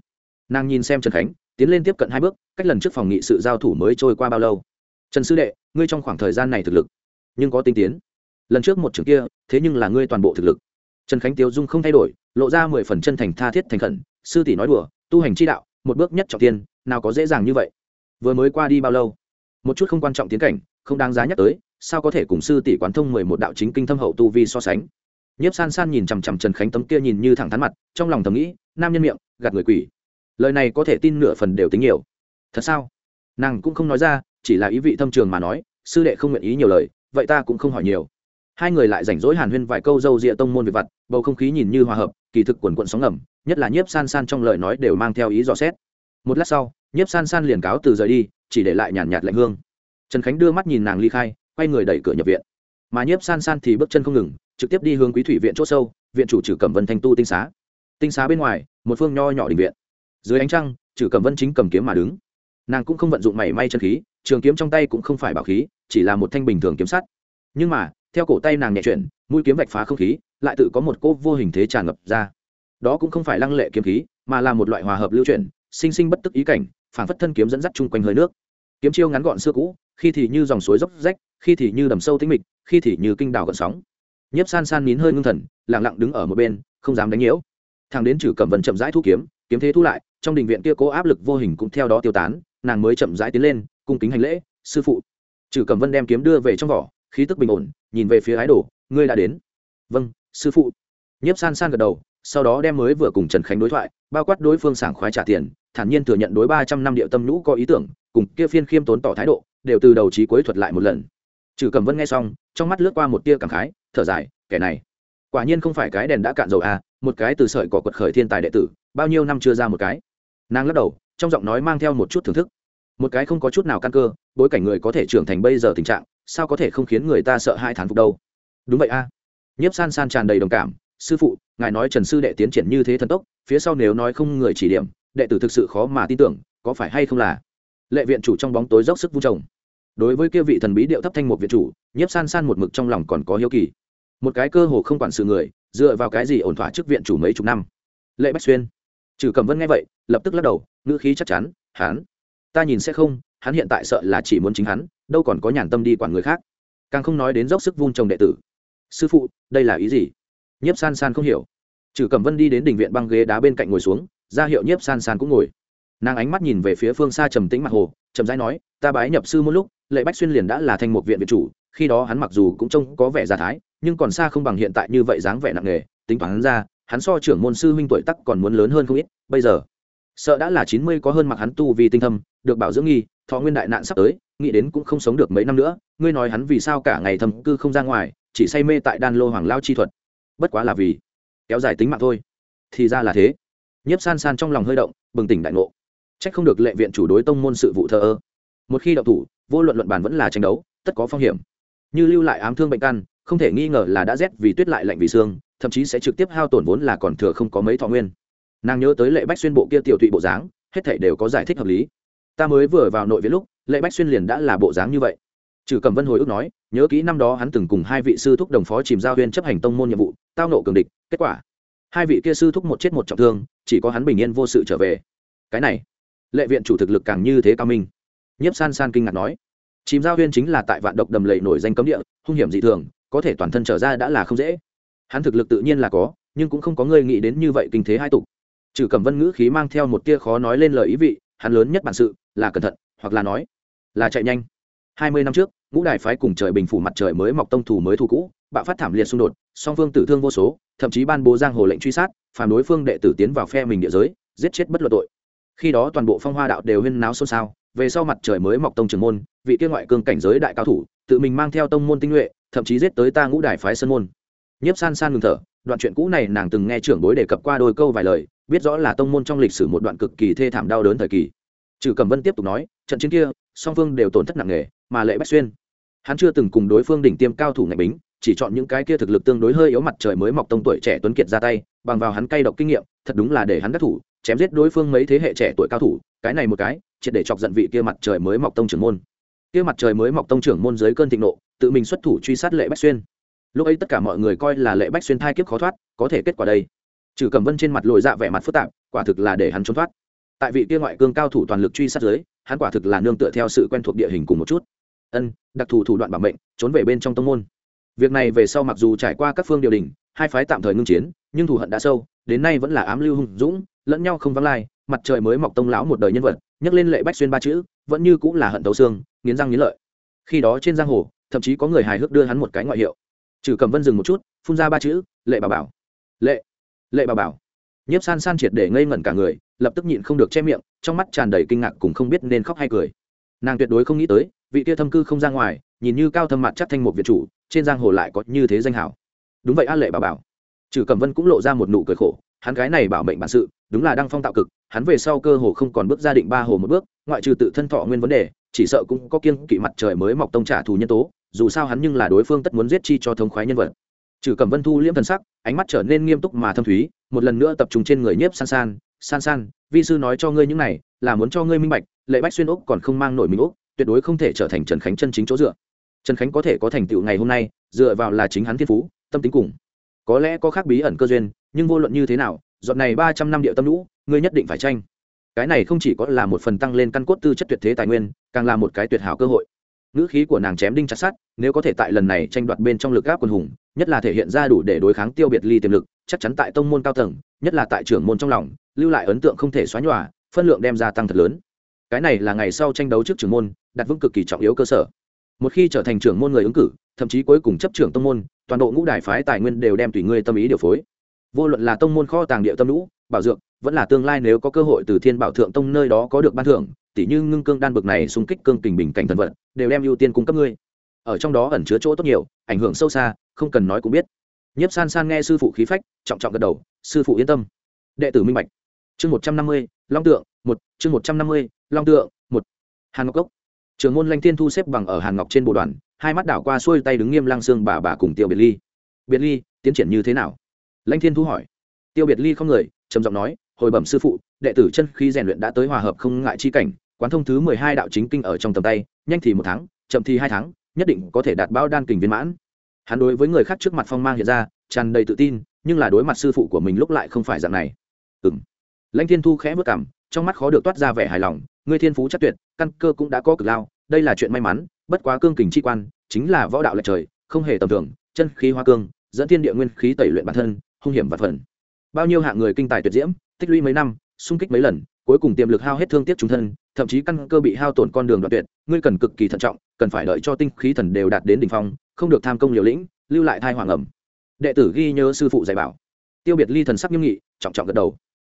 Nàng nhìn xem trần khánh, tiến lên tiếp cận hai bước, cách lần trước phòng nghị sự giao thủ mới trôi qua bao lâu? Trần sư đệ, ngươi trong khoảng thời gian này thực lực, nhưng có tinh tiến. Lần trước một trường kia, thế nhưng là ngươi toàn bộ thực lực. Trần khánh tiêu dung không thay đổi, lộ ra mười phần chân thành tha thiết thành khẩn, sư tỷ nói đùa, tu hành chi đạo, một bước nhất trọng tiên, nào có dễ dàng như vậy. Vừa mới qua đi bao lâu? Một chút không quan trọng tiến cảnh, không đáng giá nhắc tới, sao có thể cùng sư tỷ quán thông mười một đạo chính kinh thâm hậu tu vi so sánh? Nhiếp san san nhìn chằm chằm trần khánh tấm kia nhìn như thẳng thắn mặt, trong lòng thầm nghĩ, nam nhân miệng gạt người quỷ. Lời này có thể tin nửa phần đều tính nhiều. Thật sao? Nàng cũng không nói ra, chỉ là ý vị thâm trường mà nói, sư đệ không nguyện ý nhiều lời, vậy ta cũng không hỏi nhiều. Hai người lại rảnh rỗi hàn huyên vài câu dâu rịa tông môn về vặt, bầu không khí nhìn như hòa hợp, kỳ thực quần quận sóng ngầm, nhất là nhiếp san san trong lời nói đều mang theo ý dò xét. Một lát sau, nhiếp san san liền cáo từ rời đi, chỉ để lại nhàn nhạt lạnh hương. Trần khánh đưa mắt nhìn nàng ly khai, quay người đẩy cửa nhập viện. Mà nhiếp san san thì bước chân không ngừng, trực tiếp đi hướng quý thủy viện c h ỗ sâu, viện chủ trừ cẩm vân thanh tu tinh xá tinh xá bên ngoài, một phương nho nhỏ định viện. Dưới ánh trăng chử cẩm vân chính cầm kiếm mà đứng. Nàng cũng không vận dụng mảy may chân khí, trường kiếm trong tay cũng không phải bảo khí, chỉ là một thanh bình thường kiếm sắt. Nhưng mà, theo cổ tay nàng nhẹ chuyển, mũi kiếm vạch phá không khí, lại tự có một cô vô hình thế tràn ngập ra. Đó cũng không phải lăng lệ kiếm khí, mà là một loại hòa hợp lưu chuyển, sinh sinh bất tức ý cảnh phản phất thân kiếm dẫn dắt chung quanh hơi nước. Kiếm chiêu ngắn gọn xưa cũ, khi thì như dòng suối dốc rách, khi thì như đầm sâu tĩnh mịch, khi thì như kinh đảo gợn sóng. Nhiếp san san nín hơi ngưng thần, lặng lặng đứng ở một bên, không dám đánh nhiễu thằng đến trừ cẩm vân chậm rãi thu kiếm kiếm thế thu lại, trong đình viện kia cố áp lực vô hình cũng theo đó tiêu tán, nàng mới chậm rãi tiến lên, cung kính hành lễ, sư phụ. Trừ cẩm vân đem kiếm đưa về trong vỏ, khí tức bình ổn, nhìn về phía ái đồ, ngươi đã đến. Vâng sư phụ. Nhiếp san san gật đầu, sau đó đem mới vừa cùng trần khánh đối thoại, bao quát đối phương sảng khoái trả tiền, thản nhiên thừa nhận đối ba trăm năm địa tâm nhũ có ý tưởng, cùng kia phiên khiêm tốn tỏ thái độ, đều từ đầu trí cuối thuật lại một lần. Trừ cẩm vân nghe xong, trong mắt lướt qua một tia cảm khái, thở dài, kẻ này, quả nhiên không phải cái đèn đã cạn dầu à một cái từ sợi cỏ quật khởi thiên tài đệ tử, bao nhiêu năm chưa ra một cái. Nàng lắc đầu, trong giọng nói mang theo một chút thưởng thức. Một cái không có chút nào căn cơ, bối cảnh người có thể trưởng thành bây giờ tình trạng, sao có thể không khiến người ta sợ hai thán phục đâu? Đúng vậy a. À. nhiếp san san tràn đầy đồng cảm, sư phụ, ngài nói trần sư đệ tiến triển như thế thần tốc, phía sau nếu nói không người chỉ điểm, đệ tử thực sự khó mà tin tưởng, có phải hay không là? Lệ viện chủ trong bóng tối dốc sức vung trồng. Đối với kia vị thần bí điệu thấp thanh một viện chủ, nhiếp san san một mực trong lòng còn có hiếu kỳ một cái cơ hồ không quản sự người, dựa vào cái gì ổn thỏa trước viện chủ mấy chục năm? Lệ bách xuyên. Trừ Cẩm vân nghe vậy, lập tức lắc đầu, ngữ khí chắc chắn, hắn, ta nhìn sẽ không, hắn hiện tại sợ là chỉ muốn chính hắn, đâu còn có nhàn tâm đi quản người khác. Càng không nói đến dốc sức vung trồng đệ tử. Sư phụ, đây là ý gì? Nhiếp san san không hiểu. Trừ Cẩm vân đi đến đình viện băng ghế đá bên cạnh ngồi xuống, ra hiệu nhiếp san san cũng ngồi. Nàng ánh mắt nhìn về phía phương xa trầm tĩnh mặt hồ trầm rãi nói, ta bái nhập sư một lúc, lệ bách xuyên liền đã là thành một viện viện chủ, khi đó hắn mặc dù cũng trông có vẻ già thái nhưng còn xa không bằng hiện tại như vậy dáng vẻ nặng nề, tính toán ra, hắn so trưởng môn sư huynh tuổi tắc còn muốn lớn hơn không ít, bây giờ, sợ đã là chín mươi có hơn mặc hắn tu vì tinh thâm, được bảo dưỡng nghi, thọ nguyên đại nạn sắp tới, nghĩ đến cũng không sống được mấy năm nữa, ngươi nói hắn vì sao cả ngày thầm cư không ra ngoài, chỉ say mê tại đan lô hoàng lao chi thuật. Bất quá là vì kéo dài tính mạng thôi. Thì ra là thế. Nhiếp san san trong lòng hơi động, bừng tỉnh đại ngộ. C h ắ c không được lệ viện chủ đối tông môn sự vụ thờ ơ. Một khi đậu thủ, vô luận luận bàn vẫn là tranh đấu, tất có phong hiểm. Như lưu lại ám thương bệnh căn không thể nghi ngờ là đã rét vì tuyết lại lạnh vì xương thậm chí sẽ trực tiếp hao tổn vốn là còn thừa không có mấy thọ nguyên. Nàng nhớ tới lệ bách xuyên bộ kia tiểu tụy bộ dáng, hết thể đều có giải thích hợp lý. Ta mới vừa vào nội viện lúc, lệ bách xuyên liền đã là bộ dáng như vậy. Trừ cầm vân hồi ức nói, nhớ kỹ năm đó hắn từng cùng hai vị sư thúc đồng phó chìm giao huyên chấp hành tông môn nhiệm vụ, tao nộ cường địch, kết quả, hai vị kia sư thúc một chết một trọng thương, chỉ có hắn bình yên vô sự trở về. Cái này, lệ viện chủ thực lực càng như thế cao minh. Nhiếp san san kinh ngạc nói chìm giao huyên chính là tại vạn độc đầm lầy nổi danh cấm địa, hung hiểm dị thường có thể toàn thân trở ra đã là không dễ. Hắn thực lực tự nhiên là có, nhưng cũng không có người nghĩ đến như vậy kinh thế hai tục. Trừ cẩm vân ngữ khí mang theo một tia khó nói lên lời ý vị, hắn lớn nhất bản sự là cẩn thận, hoặc là nói là chạy nhanh. Hai mươi năm trước, ngũ đài phái cùng trời bình phủ mặt trời mới mọc tông thủ mới thu cũ, bạo phát thảm liệt xung đột, song phương tử thương vô số, thậm chí ban bố giang hồ lệnh truy sát phản đối phương đệ tử tiến vào phe mình địa giới, giết chết bất luận tội. Khi đó toàn bộ phong hoa đạo đều huyên náo xôn xao, về sau mặt trời mới mọc tông trưởng môn, vị kia ngoại cương cảnh giới đại cao thủ, tự mình mang theo tông môn tinh nhuệ thậm chí giết tới ta ngũ đài phái sơn môn. Nhiếp san san ngừng thở, đoạn chuyện cũ này nàng từng nghe trưởng bối đề cập qua đôi câu vài lời, biết rõ là tông môn trong lịch sử một đoạn cực kỳ thê thảm đau đớn thời kỳ. Trừ cẩm vân tiếp tục nói, trận chiến kia, song phương đều tổn thất nặng nề, mà lệ bách xuyên, hắn chưa từng cùng đối phương đỉnh tiêm cao thủ ngạch bính, chỉ chọn những cái kia thực lực tương đối hơi yếu mặt trời mới mọc tông tuổi trẻ tuấn kiệt ra tay, bằng vào hắn cay độc kinh nghiệm, thật đúng là để hắn đắc thủ, chém giết đối phương mấy thế hệ trẻ tuổi cao thủ, cái này một cái, triệt để chọc giận vị kia mặt trời mới mọc tông trưởng môn kia mặt trời mới mọc tông trưởng môn dưới cơn thịnh nộ, tự mình xuất thủ truy sát lệ bách xuyên. Lúc ấy tất cả mọi người coi là lệ bách xuyên thai kiếp khó thoát, có thể kết quả đây. Trừ cầm vân trên mặt lồi dạ vẻ mặt phức tạp, quả thực là để hắn trốn thoát. Tại vị kia ngoại cương cao thủ toàn lực truy sát dưới, hắn quả thực là nương tựa theo sự quen thuộc địa hình cùng một chút. Ân, đặc thù thủ đoạn bảo mệnh, trốn về bên trong tông môn. Việc này về sau mặc dù trải qua các phương điều đình, hai phái tạm thời ngưng chiến, nhưng thù hận đã sâu, đến nay vẫn là ám lưu hùng dũng, lẫn nhau không vắng lai, mặt trời mới mọc tông lão một đời nhân vật nhắc lên lệ bách xuyên ba chữ, vẫn như cũng là hận tấu xương, nghiến răng nghiến lợi. Khi đó trên giang hồ, thậm chí có người hài hước đưa hắn một cái ngoại hiệu. Trừ cầm vân dừng một chút, phun ra ba chữ, lệ bà bảo. Lệ lệ bà bảo. Nhiếp san san triệt để ngây ngẩn cả người, lập tức nhịn không được che miệng, trong mắt tràn đầy kinh ngạc cùng không biết nên khóc hay cười. Nàng tuyệt đối không nghĩ tới, vị kia thâm cư không ra ngoài, nhìn như cao thâm mặt chắc thanh một việt chủ, trên giang hồ lại có như thế danh hảo. Đúng vậy a, lệ bà bảo. Trừ cẩm vân cũng lộ ra một nụ cười khổ, hắn gái này bảo mệnh bản sự đúng là đăng phong tạo cực, hắn về sau cơ hồ không còn bước ra định ba hồ một bước, ngoại trừ tự thân thọ nguyên vấn đề, chỉ sợ cũng có kiêng kỵ mặt trời mới mọc tông trả thù nhân tố, dù sao hắn nhưng là đối phương tất muốn giết chi cho thống khoái nhân vật. Trừ cẩm vân thu liễm thần sắc, ánh mắt trở nên nghiêm túc mà thâm thúy, một lần nữa tập trung trên người nhiếp san san san san, vi sư nói cho ngươi những này, là muốn cho ngươi minh bạch, lệ bách xuyên úc còn không mang nổi mình úc, tuyệt đối không thể trở thành trần khánh chân chính chỗ dựa. Trần khánh có thể có thành tựu ngày hôm nay, dựa vào là chính hắn thiên phú, tâm tính cùng. Có lẽ có khác bí ẩn cơ duyên, nhưng vô luận như thế nào dọn này ba trăm năm điệu tâm lũ, ngươi nhất định phải tranh. Cái này không chỉ có là một phần tăng lên căn cốt tư chất tuyệt thế tài nguyên, càng là một cái tuyệt hảo cơ hội. Ngữ khí của nàng chém đinh chặt sát nếu có thể tại lần này tranh đoạt bên trong lực gáp quân hùng, nhất là thể hiện ra đủ để đối kháng tiêu biệt ly tiềm lực, chắc chắn tại tông môn cao tầng, nhất là tại trưởng môn trong lòng, lưu lại ấn tượng không thể xóa nhòa, phân lượng đem ra tăng thật lớn. Cái này là ngày sau tranh đấu trước trưởng môn, đặt vững cực kỳ trọng yếu cơ sở. Một khi trở thành trưởng môn người ứng cử, thậm chí cuối cùng chấp trưởng tông môn, toàn bộ ngũ đài phái tài nguyên đều đem tùy ngươi tâm ý điều phối vô luận là tông môn kho tàng địa tâm lũ, bảo dược, vẫn là tương lai nếu có cơ hội từ thiên bảo thượng tông nơi đó có được ban thưởng tỷ như ngưng cương đan bực này xung kích cương kình bình cảnh thần vật, đều đem ưu tiên cung cấp ngươi. Ở trong đó ẩn chứa chỗ tốt nhiều, ảnh hưởng sâu xa, không cần nói cũng biết. Nhiếp san san nghe sư phụ khí phách, trọng trọng gật đầu, sư phụ yên tâm. Đệ tử minh bạch. Chương một trăm năm mươi, long tượng, một, chương một trăm năm mươi, long tượng, một. Hàn ngọc cốc. Trường môn lanh thiên thu xếp bằng ở hàn ngọc trên bộ đoàn, hai mắt đảo qua xuôi tay đứng nghiêm lang xương bà bà cùng tiêu biệt ly. Biệt ly, tiến triển như thế nào? Lãnh thiên thu hỏi. Tiêu biệt ly không người, trầm giọng nói, hồi bẩm sư phụ, đệ tử chân khi rèn luyện đã tới hòa hợp không ngại chi cảnh, quán thông thứ mười hai đạo chính kinh ở trong tầm tay, nhanh thì một tháng, chậm thì hai tháng, nhất định có thể đạt bao đan kình viên mãn. Hắn đối với người khác trước mặt phong mang hiện ra, tràn đầy tự tin, nhưng là đối mặt sư phụ của mình lúc lại không phải dạng này. Ừ m lãnh thiên thu khẽ vất cảm trong mắt khó được toát ra vẻ hài lòng, ngươi thiên phú chắc tuyệt, căn cơ cũng đã có cực lao, đây là chuyện may mắn, bất quá cương kình chi quan, chính là võ đạo lệch trời, không hề tầm thường, chân khí hoa cương, dẫn thiên địa nguyên khí tẩy luyện bản thân hung hiểm và phần. Bao nhiêu hạng người kinh tài tuyệt diễm, tích lũy mấy năm, xung kích mấy lần, cuối cùng tiềm lực hao hết thương tiếc chúng thân, thậm chí căn cơ bị hao tổn con đường đoạn tuyệt, ngươi cần cực kỳ thận trọng, cần phải đợi cho tinh khí thần đều đạt đến đỉnh phong, không được tham công liều lĩnh, lưu lại thai hoàng ẩm. Đệ tử ghi nhớ sư phụ dạy bảo. Tiêu biệt ly thần sắc nghiêm nghị, trọng trọng gật đầu.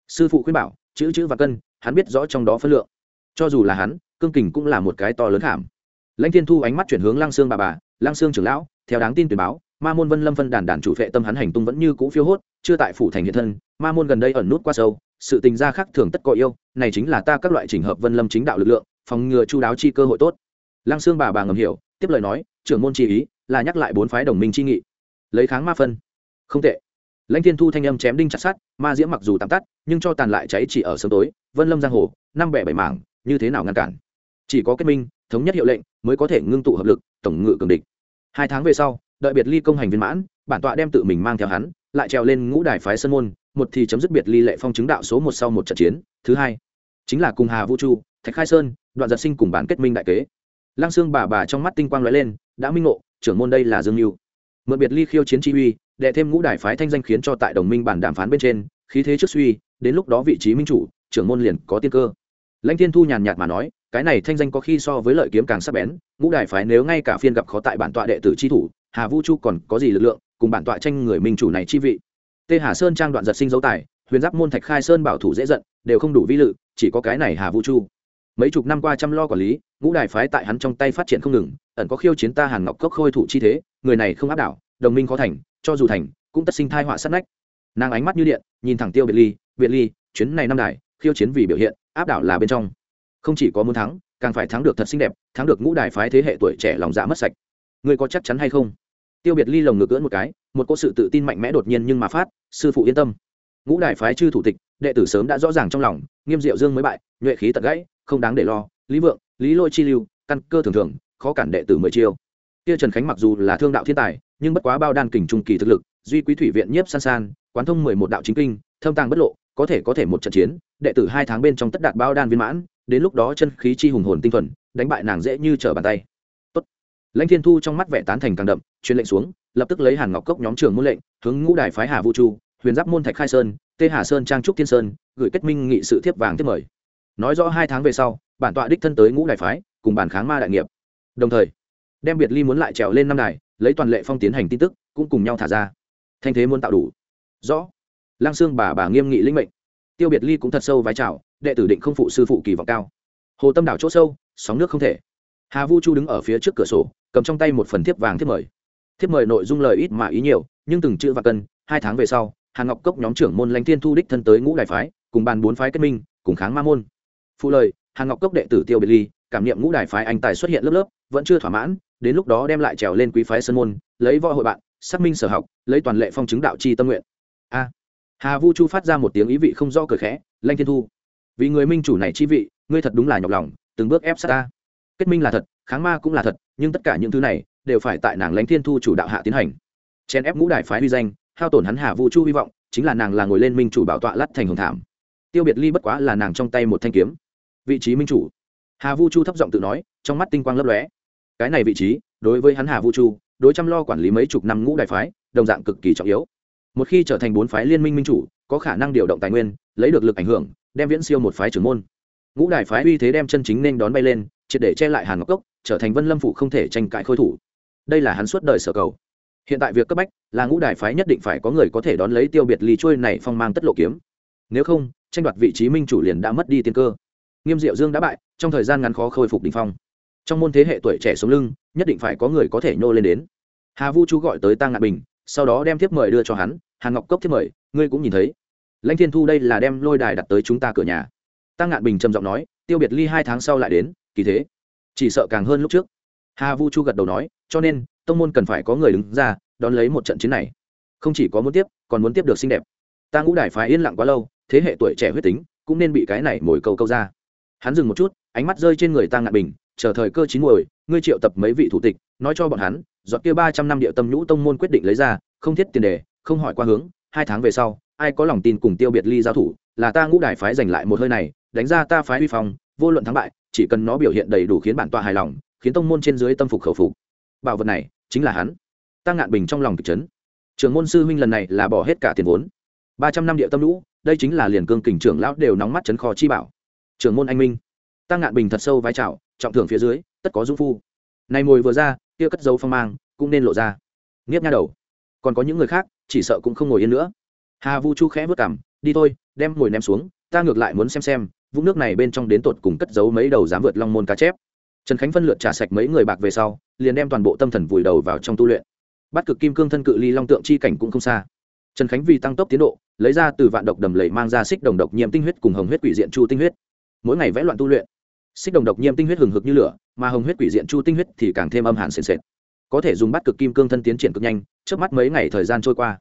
Sư phụ khuyên bảo, chữ chữ và cân, hắn biết rõ trong đó phân lượng. Cho dù là hắn, cương kình cũng là một cái to lớn hàm lãnh thiên thu ánh mắt chuyển hướng lang sương bà bà lang sương trưởng lão, theo đáng tin tuyển báo ma môn vân lâm phân đàn đàn chủ phệ tâm hắn hành tung vẫn như cũ phiêu hốt, chưa tại phủ thành hiện thân, ma môn gần đây ẩn nút qua sâu, sự tình gia khác thường tất có yêu, này chính là ta các loại trình hợp vân lâm chính đạo lực lượng, phòng ngừa chu đáo chi cơ hội tốt. Lăng xương bà bà ngầm hiểu, tiếp lời nói, trưởng môn chi ý là nhắc lại bốn phái đồng minh chi nghị. Lấy kháng ma phân. Không tệ. Lãnh thiên thu thanh âm chém đinh chặt sát ma diễm mặc dù tạm tắt, nhưng cho tàn lại cháy chỉ ở sớm tối, vân lâm giang hồ, năm bẻ bảy mảng, như thế nào ngăn cản? Chỉ có kết minh, thống nhất hiệu lệnh, mới có thể ngưng tụ hợp lực, tổng ngự cường địch. Hai tháng về sau đợi biệt ly công hành viên mãn, bản tọa đem tự mình mang theo hắn, lại trèo lên ngũ đài phái sơn môn, một thì chấm dứt biệt ly lệ phong chứng đạo số một sau một trận chiến, thứ hai, chính là cùng hà vũ chu thạch khai sơn, đoạn giật sinh cùng bản kết minh đại kế. Lăng xương bà bà trong mắt tinh quang lóe lên, đã minh ngộ, trưởng môn đây là dương mưu mượn biệt ly khiêu chiến chi uy, đệ thêm ngũ đài phái thanh danh khiến cho tại đồng minh bản đàm phán bên trên, khí thế trước suy, đến lúc đó vị trí minh chủ, trưởng môn liền có tiên cơ. Lãnh thiên thu nhàn nhạt mà nói, cái này thanh danh có khi so với lợi kiếm càng sắc bén, ngũ đài phái nếu ngay cả phiên gặp khó tại bản tọa đệ tử chi thủ hà vũ chu còn có gì lực lượng, cùng bản tọa tranh người minh chủ này chi vị? Tê hà sơn trang đoạn giật sinh dấu tài, huyền giáp môn thạch khai sơn bảo thủ dễ giận, đều không đủ vi lự, chỉ có cái này hà vũ chu mấy chục năm qua chăm lo quản lý, ngũ đài phái tại hắn trong tay phát triển không ngừng, ẩn có khiêu chiến ta hàn ngọc cốc khôi thủ chi thế, người này không áp đảo, đồng minh khó thành, cho dù thành, cũng tất sinh thai họa sát nách. Nàng ánh mắt như điện, nhìn thẳng tiêu biệt ly biệt ly, chuyến này năm đài, khiêu chiến vì biểu hiện, áp đảo là bên trong. Không chỉ có muốn thắng, càng phải thắng được thật xinh đẹp, thắng được ngũ đài phái thế hệ tuổi trẻ lòng dạ mất sạch ngươi có chắc chắn hay không? Tiêu biệt ly lồng ngực cưỡn một cái, một cô sự tự tin mạnh mẽ đột nhiên nhưng mà phát, sư phụ yên tâm. Ngũ đại phái chư thủ tịch, đệ tử sớm đã rõ ràng trong lòng, nghiêm diệu dương mới bại, nhuệ khí tật gãy, không đáng để lo. Lý vượng, lý lôi chi lưu, căn cơ thường thường, khó cản đệ tử mười chiêu. Kia trần khánh mặc dù là thương đạo thiên tài, nhưng bất quá bao đan kình trung kỳ thực lực, duy quý thủy viện nhiếp san san, quán thông mười một đạo chính kinh, thâm tàng bất lộ, có thể có thể một trận chiến, đệ tử hai tháng bên trong tất đạt bao đan viên mãn, đến lúc đó chân khí chi hùng hồn tinh thuần, đánh bại nàng dễ như trở bàn tay lãnh thiên thu trong mắt vẻ tán thành càng đậm, truyền lệnh xuống, lập tức lấy hàn ngọc cốc nhóm trưởng môn lệnh, hướng ngũ đài phái hà vũ chu huyền giáp môn thạch khai sơn, tê hà sơn, trang trúc thiên sơn, gửi kết minh nghị sự thiếp vàng tiếp mời. Nói rõ hai tháng về sau, bản tọa đích thân tới ngũ đài phái, cùng bản kháng ma đại nghiệp. Đồng thời, đem biệt ly muốn lại trèo lên năm đài, lấy toàn lệ phong tiến hành tin tức, cũng cùng nhau thả ra. Thanh thế muốn tạo đủ. Rõ. Lang xương bà bà nghiêm nghị linh mệnh. Tiêu biệt ly cũng thật sâu vái chào, đệ tử định không phụ sư phụ kỳ vọng cao. Hồ tâm đảo chỗ sâu, sóng nước không thể hà vu chu đứng ở phía trước cửa sổ, cầm trong tay một phần thiếp vàng thiếp mời. Thiếp mời nội dung lời ít mà ý nhiều, nhưng từng chữ và cân, hai tháng về sau, hà ngọc cốc nhóm trưởng môn lãnh thiên thu đích thân tới ngũ đại phái, cùng bàn bốn phái kết minh, cùng kháng ma môn. Phụ lời, hà ngọc cốc đệ tử tiêu biệt ly, cảm niệm ngũ đại phái anh tài xuất hiện lớp lớp, vẫn chưa thỏa mãn, đến lúc đó đem lại trèo lên quý phái sơn môn, lấy võ hội bạn, xác minh sở học, lấy toàn lệ phong chứng đạo chi tâm nguyện. A. Hà vu chu phát ra một tiếng ý vị không do cởi khẽ lanh thiên thu, vì người minh chủ này chi vị, ngươi thật đúng là nhọc lòng, từng bước ép sát ta kết minh là thật, kháng ma cũng là thật, nhưng tất cả những thứ này đều phải tại nàng lãnh thiên thu chủ đạo hạ tiến hành. Chen ép ngũ đại phái uy danh, hao tổn hắn hà vũ chu hy vọng, chính là nàng là ngồi lên minh chủ bảo tọa lắt thành hồng thảm. Tiêu biệt ly bất quá là nàng trong tay một thanh kiếm. Vị trí minh chủ. Hà vũ chu thấp giọng tự nói, trong mắt tinh quang lấp lóe. Cái này vị trí, đối với hắn hà vũ chu, đối chăm lo quản lý mấy chục năm ngũ đại phái, đồng dạng cực kỳ trọng yếu. Một khi trở thành bốn phái liên minh minh chủ, có khả năng điều động tài nguyên, lấy được lực ảnh hưởng, đem viễn siêu một phái trưởng môn. Ngũ đại phái uy thế đem chân chính nên đón bay lên triệt để che lại hàn ngọc cốc, trở thành vân lâm phụ không thể tranh cãi khôi thủ. Đây là hắn suốt đời sở cầu. Hiện tại việc cấp bách là ngũ đài phái nhất định phải có người có thể đón lấy tiêu biệt ly trôi này phong mang tất lộ kiếm. Nếu không, tranh đoạt vị trí minh chủ liền đã mất đi tiên cơ. Nghiêm diệu dương đã bại, trong thời gian ngắn khó khôi phục đình phong. Trong môn thế hệ tuổi trẻ sống lưng, nhất định phải có người có thể nhô lên đến. Hà vu chú gọi tới tăng ngạn bình, sau đó đem thiếp mời đưa cho hắn. Hàn ngọc cốc thiếp mời, ngươi cũng nhìn thấy. Lãnh thiên thu đây là đem lôi đài đặt tới chúng ta cửa nhà. Tăng ngạn bình trầm giọng nói, tiêu biệt ly hai tháng sau lại đến kỳ thế. Chỉ sợ càng hơn lúc trước. Hà vu chu gật đầu nói, cho nên, tông môn cần phải có người đứng ra, đón lấy một trận chiến này. Không chỉ có muốn tiếp, còn muốn tiếp được xinh đẹp. Ta ngũ đài phái yên lặng quá lâu, thế hệ tuổi trẻ huyết tính, cũng nên bị cái này mồi câu câu ra. Hắn dừng một chút, ánh mắt rơi trên người ta ngạn bình, chờ thời cơ chín muồi, ngươi triệu tập mấy vị thủ tịch, nói cho bọn hắn dọn kia ba trăm năm địa tâm nhũ tông môn quyết định lấy ra, không thiết tiền đề, không hỏi qua hướng, hai tháng về sau, ai có lòng tin cùng tiêu biệt ly giao thủ, là ta ngũ đài phái giành lại một hơi này, đánh ra ta phái uy phong, vô luận thắng bại chỉ cần nó biểu hiện đầy đủ khiến bản tọa hài lòng, khiến tông môn trên dưới tâm phục khẩu phục. Bảo vật này chính là hắn. Tăng ngạn bình trong lòng kịch chấn. Trường môn sư huynh lần này là bỏ hết cả tiền vốn. Ba trăm năm địa tâm lũ, đây chính là liền cương kình trưởng lão đều nóng mắt chấn kho chi bảo. Trường môn anh minh. Tăng ngạn bình thật sâu vai trào trọng thưởng phía dưới, tất có dũng phu. Này mồi vừa ra, kia cất dấu phong mang cũng nên lộ ra. Nghiếp nha đầu. Còn có những người khác, chỉ sợ cũng không ngồi yên nữa. Hà vu chu khẽ vất cảm đi thôi, đem mồi ném xuống, ta ngược lại muốn xem xem vũng nước này bên trong đến tột cùng cất giấu mấy đầu dám vượt long môn cá chép. Trần khánh phân lượt trả sạch mấy người bạc về sau, liền đem toàn bộ tâm thần vùi đầu vào trong tu luyện. Bắt cực kim cương thân cự ly long tượng chi cảnh cũng không xa. Trần khánh vì tăng tốc tiến độ, lấy ra từ vạn độc đầm lầy mang ra xích đồng độc nhiễm tinh huyết cùng hồng huyết quỷ diện chu tinh huyết. Mỗi ngày vẽ loạn tu luyện. Xích đồng độc nhiễm tinh huyết hừng hực như lửa, mà hồng huyết quỷ diện chu tinh huyết thì càng thêm âm hàn sền sệt. Có thể dùng bắt cực kim cương thân tiến triển cực nhanh, trước mắt mấy ngày thời gian trôi qua.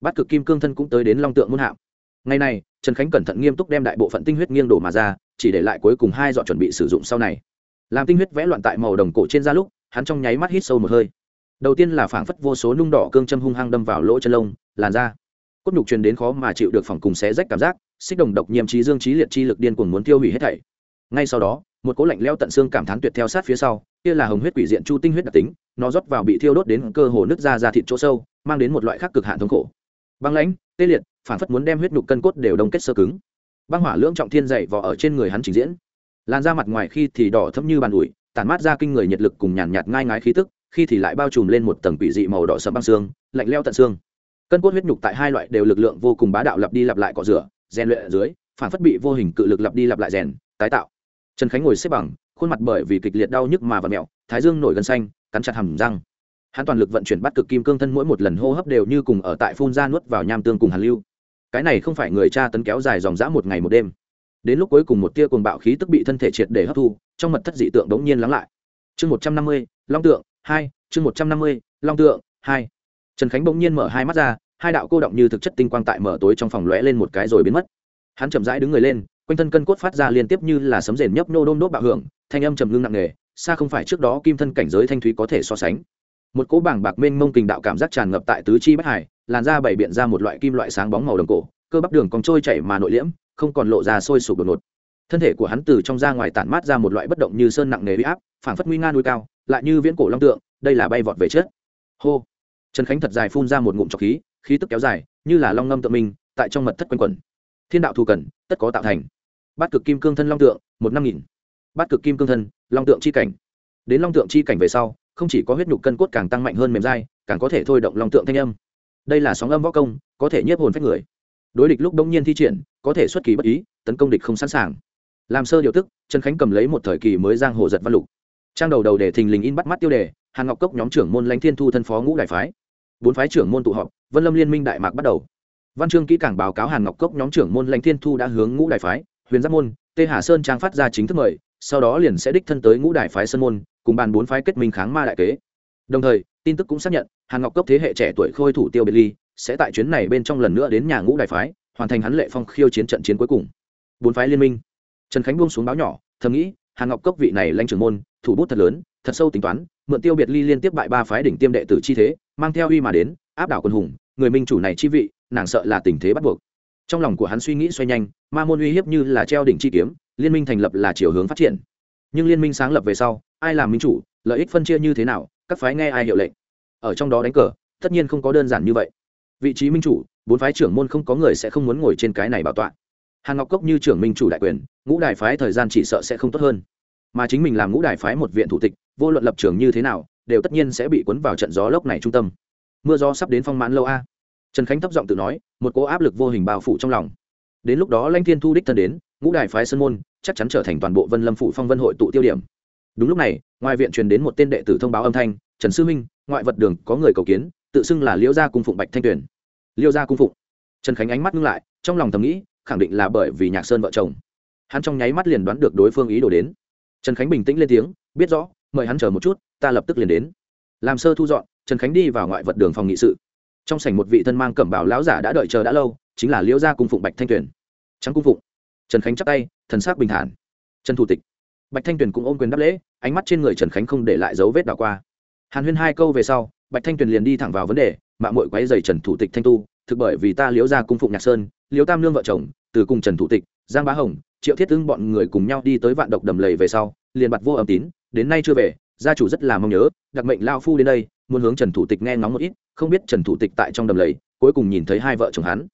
Bắt cực kim cương thân cũng tới đến long tượng muôn hạm ngày này, trần khánh cẩn thận nghiêm túc đem đại bộ phận tinh huyết nghiêng đổ mà ra, chỉ để lại cuối cùng hai dọn chuẩn bị sử dụng sau này. Làm tinh huyết vẽ loạn tại màu đồng cổ trên da lúc, hắn trong nháy mắt hít sâu một hơi. Đầu tiên là phảng phất vô số nung đỏ cương châm hung hăng đâm vào lỗ chân lông, làn da. Cốt nhục truyền đến khó mà chịu được phòng cùng xé rách cảm giác, xích đồng độc nhiễm trí dương trí liệt chi lực điên cuồng muốn tiêu hủy hết thảy. Ngay sau đó, một cỗ lạnh leo tận xương cảm thán tuyệt theo sát phía sau, kia là hồng huyết quỷ diện chu tinh huyết đặc tính, nó rót vào bị thiêu đốt đến cơ hồ nứt ra ra thịt chỗ sâu, mang đến một loại khác cực hạn thống khổ. Băng lãnh, tê liệt phản phất muốn đem huyết nhục cân cốt đều đông kết sơ cứng. Băng hỏa lưỡng trọng thiên dậy vò ở trên người hắn trình diễn. Làn da mặt ngoài khi thì đỏ thẫm như bàn ủi, tản mát ra kinh người nhiệt lực cùng nhàn nhạt ngai ngái khí tức, khi thì lại bao trùm lên một tầng quỷ dị màu đỏ sẫm băng xương, lạnh leo tận xương. Cân cốt huyết nhục tại hai loại đều lực lượng vô cùng bá đạo lặp đi lặp lại cọ rửa, rèn luyện ở dưới, phản phất bị vô hình cự lực lặp đi lặp lại rèn, tái tạo. Trần khánh ngồi xếp bằng, khuôn mặt bởi vì kịch liệt đau nhức mà vặn mẹo thái dương nổi gân xanh, cắn chặt hầm răng. Hắn toàn lực vận chuyển bắt cực kim cương thân mỗi một lần hô hấp đều như cùng ở tại phun ra nuốt vào nham tương cùng hàn lưu cái này không phải người cha tấn kéo dài dòng dã một ngày một đêm. Đến lúc cuối cùng một tia cuồng bạo khí tức bị thân thể triệt để hấp thu, trong mật thất dị tượng đống nhiên lắng lại. Chương một trăm năm mươi, long tượng, hai, chương một trăm năm mươi, long tượng, hai. Trần khánh bỗng nhiên mở hai mắt ra, hai đạo cô động như thực chất tinh quang tại mở tối trong phòng lóe lên một cái rồi biến mất. Hắn chậm rãi đứng người lên, quanh thân cân cốt phát ra liên tiếp như là sấm rền nhấp nô đôm đốt bạo hưởng, thanh âm trầm ngưng nặng nề, xa không phải trước đó kim thân cảnh giới thanh thúy có thể so sánh. Một cỗ bảng bạc mênh mông kình đạo cảm giác tràn ngập tại tứ chi bất hải làn da bảy biện ra một loại kim loại sáng bóng màu đồng cổ, cơ bắp đường còn trôi chảy mà nội liễm, không còn lộ ra sôi sục đột ngột. Thân thể của hắn từ trong ra ngoài tản mát ra một loại bất động như sơn nặng nề bị áp, phảng phất nguy nga núi cao, lại như viễn cổ long tượng, đây là bay vọt về chết hô! Trần khánh thật dài phun ra một ngụm trọc khí khí tức kéo dài, như là long ngâm tự minh tại trong mật thất quanh quẩn. Thiên đạo thù cần, tất có tạo thành. Bát cực kim cương thân long tượng, một năm nghìn. Bát cực kim cương thân, long tượng chi cảnh. Đến long tượng chi cảnh về sau, không chỉ có huyết nhục cân cốt càng tăng mạnh hơn mềm dai, càng có thể thôi động long tượng thanh âm đây là sóng âm võ công, có thể nhiếp hồn phách người. Đối địch lúc đông nhiên thi triển, có thể xuất kỳ bất ý, tấn công địch không sẵn sàng. Làm sơ điều tức, trần khánh cầm lấy một thời kỳ mới giang hồ giật văn lục. Trang đầu đầu để thình lình in bắt mắt tiêu đề, hàn ngọc cốc nhóm trưởng môn lãnh thiên thu thân phó ngũ đại phái. Bốn phái trưởng môn tụ họp, vân lâm liên minh đại mạc bắt đầu. Văn chương kỹ càng báo cáo hàn ngọc cốc nhóm trưởng môn lãnh thiên thu đã hướng ngũ đại phái, huyền giáp môn, tê hà sơn trang phát ra chính thức mời, sau đó liền sẽ đích thân tới ngũ đại phái sơn môn, cùng bàn bốn phái kết minh kháng ma đại kế. Đồng thời tin tức cũng xác nhận, hàn ngọc cốc thế hệ trẻ tuổi khôi thủ tiêu biệt ly sẽ tại chuyến này bên trong lần nữa đến nhà ngũ đại phái, hoàn thành hắn lệ phong khiêu chiến trận chiến cuối cùng. Bốn phái liên minh. Trần khánh buông xuống báo nhỏ, thầm nghĩ, hàn ngọc cốc vị này lanh trưởng môn, thủ bút thật lớn, thật sâu tính toán, mượn tiêu biệt ly liên tiếp bại ba phái đỉnh tiêm đệ tử chi thế, mang theo uy mà đến, áp đảo quân hùng, người minh chủ này chi vị, nàng sợ là tình thế bắt buộc. Trong lòng của hắn suy nghĩ xoay nhanh, ma môn uy hiếp như là treo đỉnh chi kiếm, liên minh thành lập là chiều hướng phát triển. Nhưng liên minh sáng lập về sau, ai làm minh chủ, lợi ích phân chia như thế nào các phái nghe ai hiệu lệnh. Ở trong đó đánh cờ, tất nhiên không có đơn giản như vậy. Vị trí minh chủ, bốn phái trưởng môn không có người sẽ không muốn ngồi trên cái này bảo tọa. Hàn ngọc cốc như trưởng minh chủ đại quyền, ngũ đại phái thời gian chỉ sợ sẽ không tốt hơn. Mà chính mình làm ngũ đại phái một viện thủ tịch, vô luận lập trường như thế nào, đều tất nhiên sẽ bị cuốn vào trận gió lốc này trung tâm. Mưa gió sắp đến phong mãn lâu a. Trần khánh thấp giọng tự nói, một cỗ áp lực vô hình bao phủ trong lòng. Đến lúc đó lanh thiên thu đích thân đến, ngũ đại phái sơn môn, chắc chắn trở thành toàn bộ vân lâm phủ phong vân hội tụ tiêu điểm đúng lúc này, ngoài viện truyền đến một tên đệ tử thông báo âm thanh, trần sư minh ngoại vật đường có người cầu kiến, tự xưng là liễu gia cung phụng bạch thanh tuyền. Liễu gia cung phụng? Trần khánh ánh mắt ngưng lại, trong lòng thầm nghĩ, khẳng định là bởi vì nhạc sơn vợ chồng. Hắn trong nháy mắt liền đoán được đối phương ý đồ đến. Trần khánh bình tĩnh lên tiếng, biết rõ, mời hắn chờ một chút, ta lập tức liền đến. Làm sơ thu dọn, trần khánh đi vào ngoại vật đường phòng nghị sự. Trong sảnh một vị thân mang cẩm bào lão giả đã đợi chờ đã lâu, chính là liễu gia cung phụng bạch thanh tuyền. Trắng cung phụng. Trần khánh chắp tay, thần sắc bình thản. Trần thủ tịch bạch thanh tuyền cũng ôm quyền đáp lễ, ánh mắt trên người trần khánh không để lại dấu vết đảo qua. Hàn huyên hai câu về sau, bạch thanh tuyền liền đi thẳng vào vấn đề mạng mội quáy dày trần thủ tịch thanh tu, thực bởi vì ta liễu ra cung phụng nhạc sơn, liễu tam lương vợ chồng, từ cùng trần thủ tịch, giang bá hồng, triệu thiết ưng bọn người cùng nhau đi tới vạn độc đầm lầy về sau, liền bặt vô âm tín, đến nay chưa về, gia chủ rất là mong nhớ, đặc mệnh lao phu đến đây, muốn hướng trần thủ tịch nghe ngóng một ít, không biết trần thủ tịch tại trong đầm lầy, cuối cùng nhìn thấy hai vợ chồng hắn,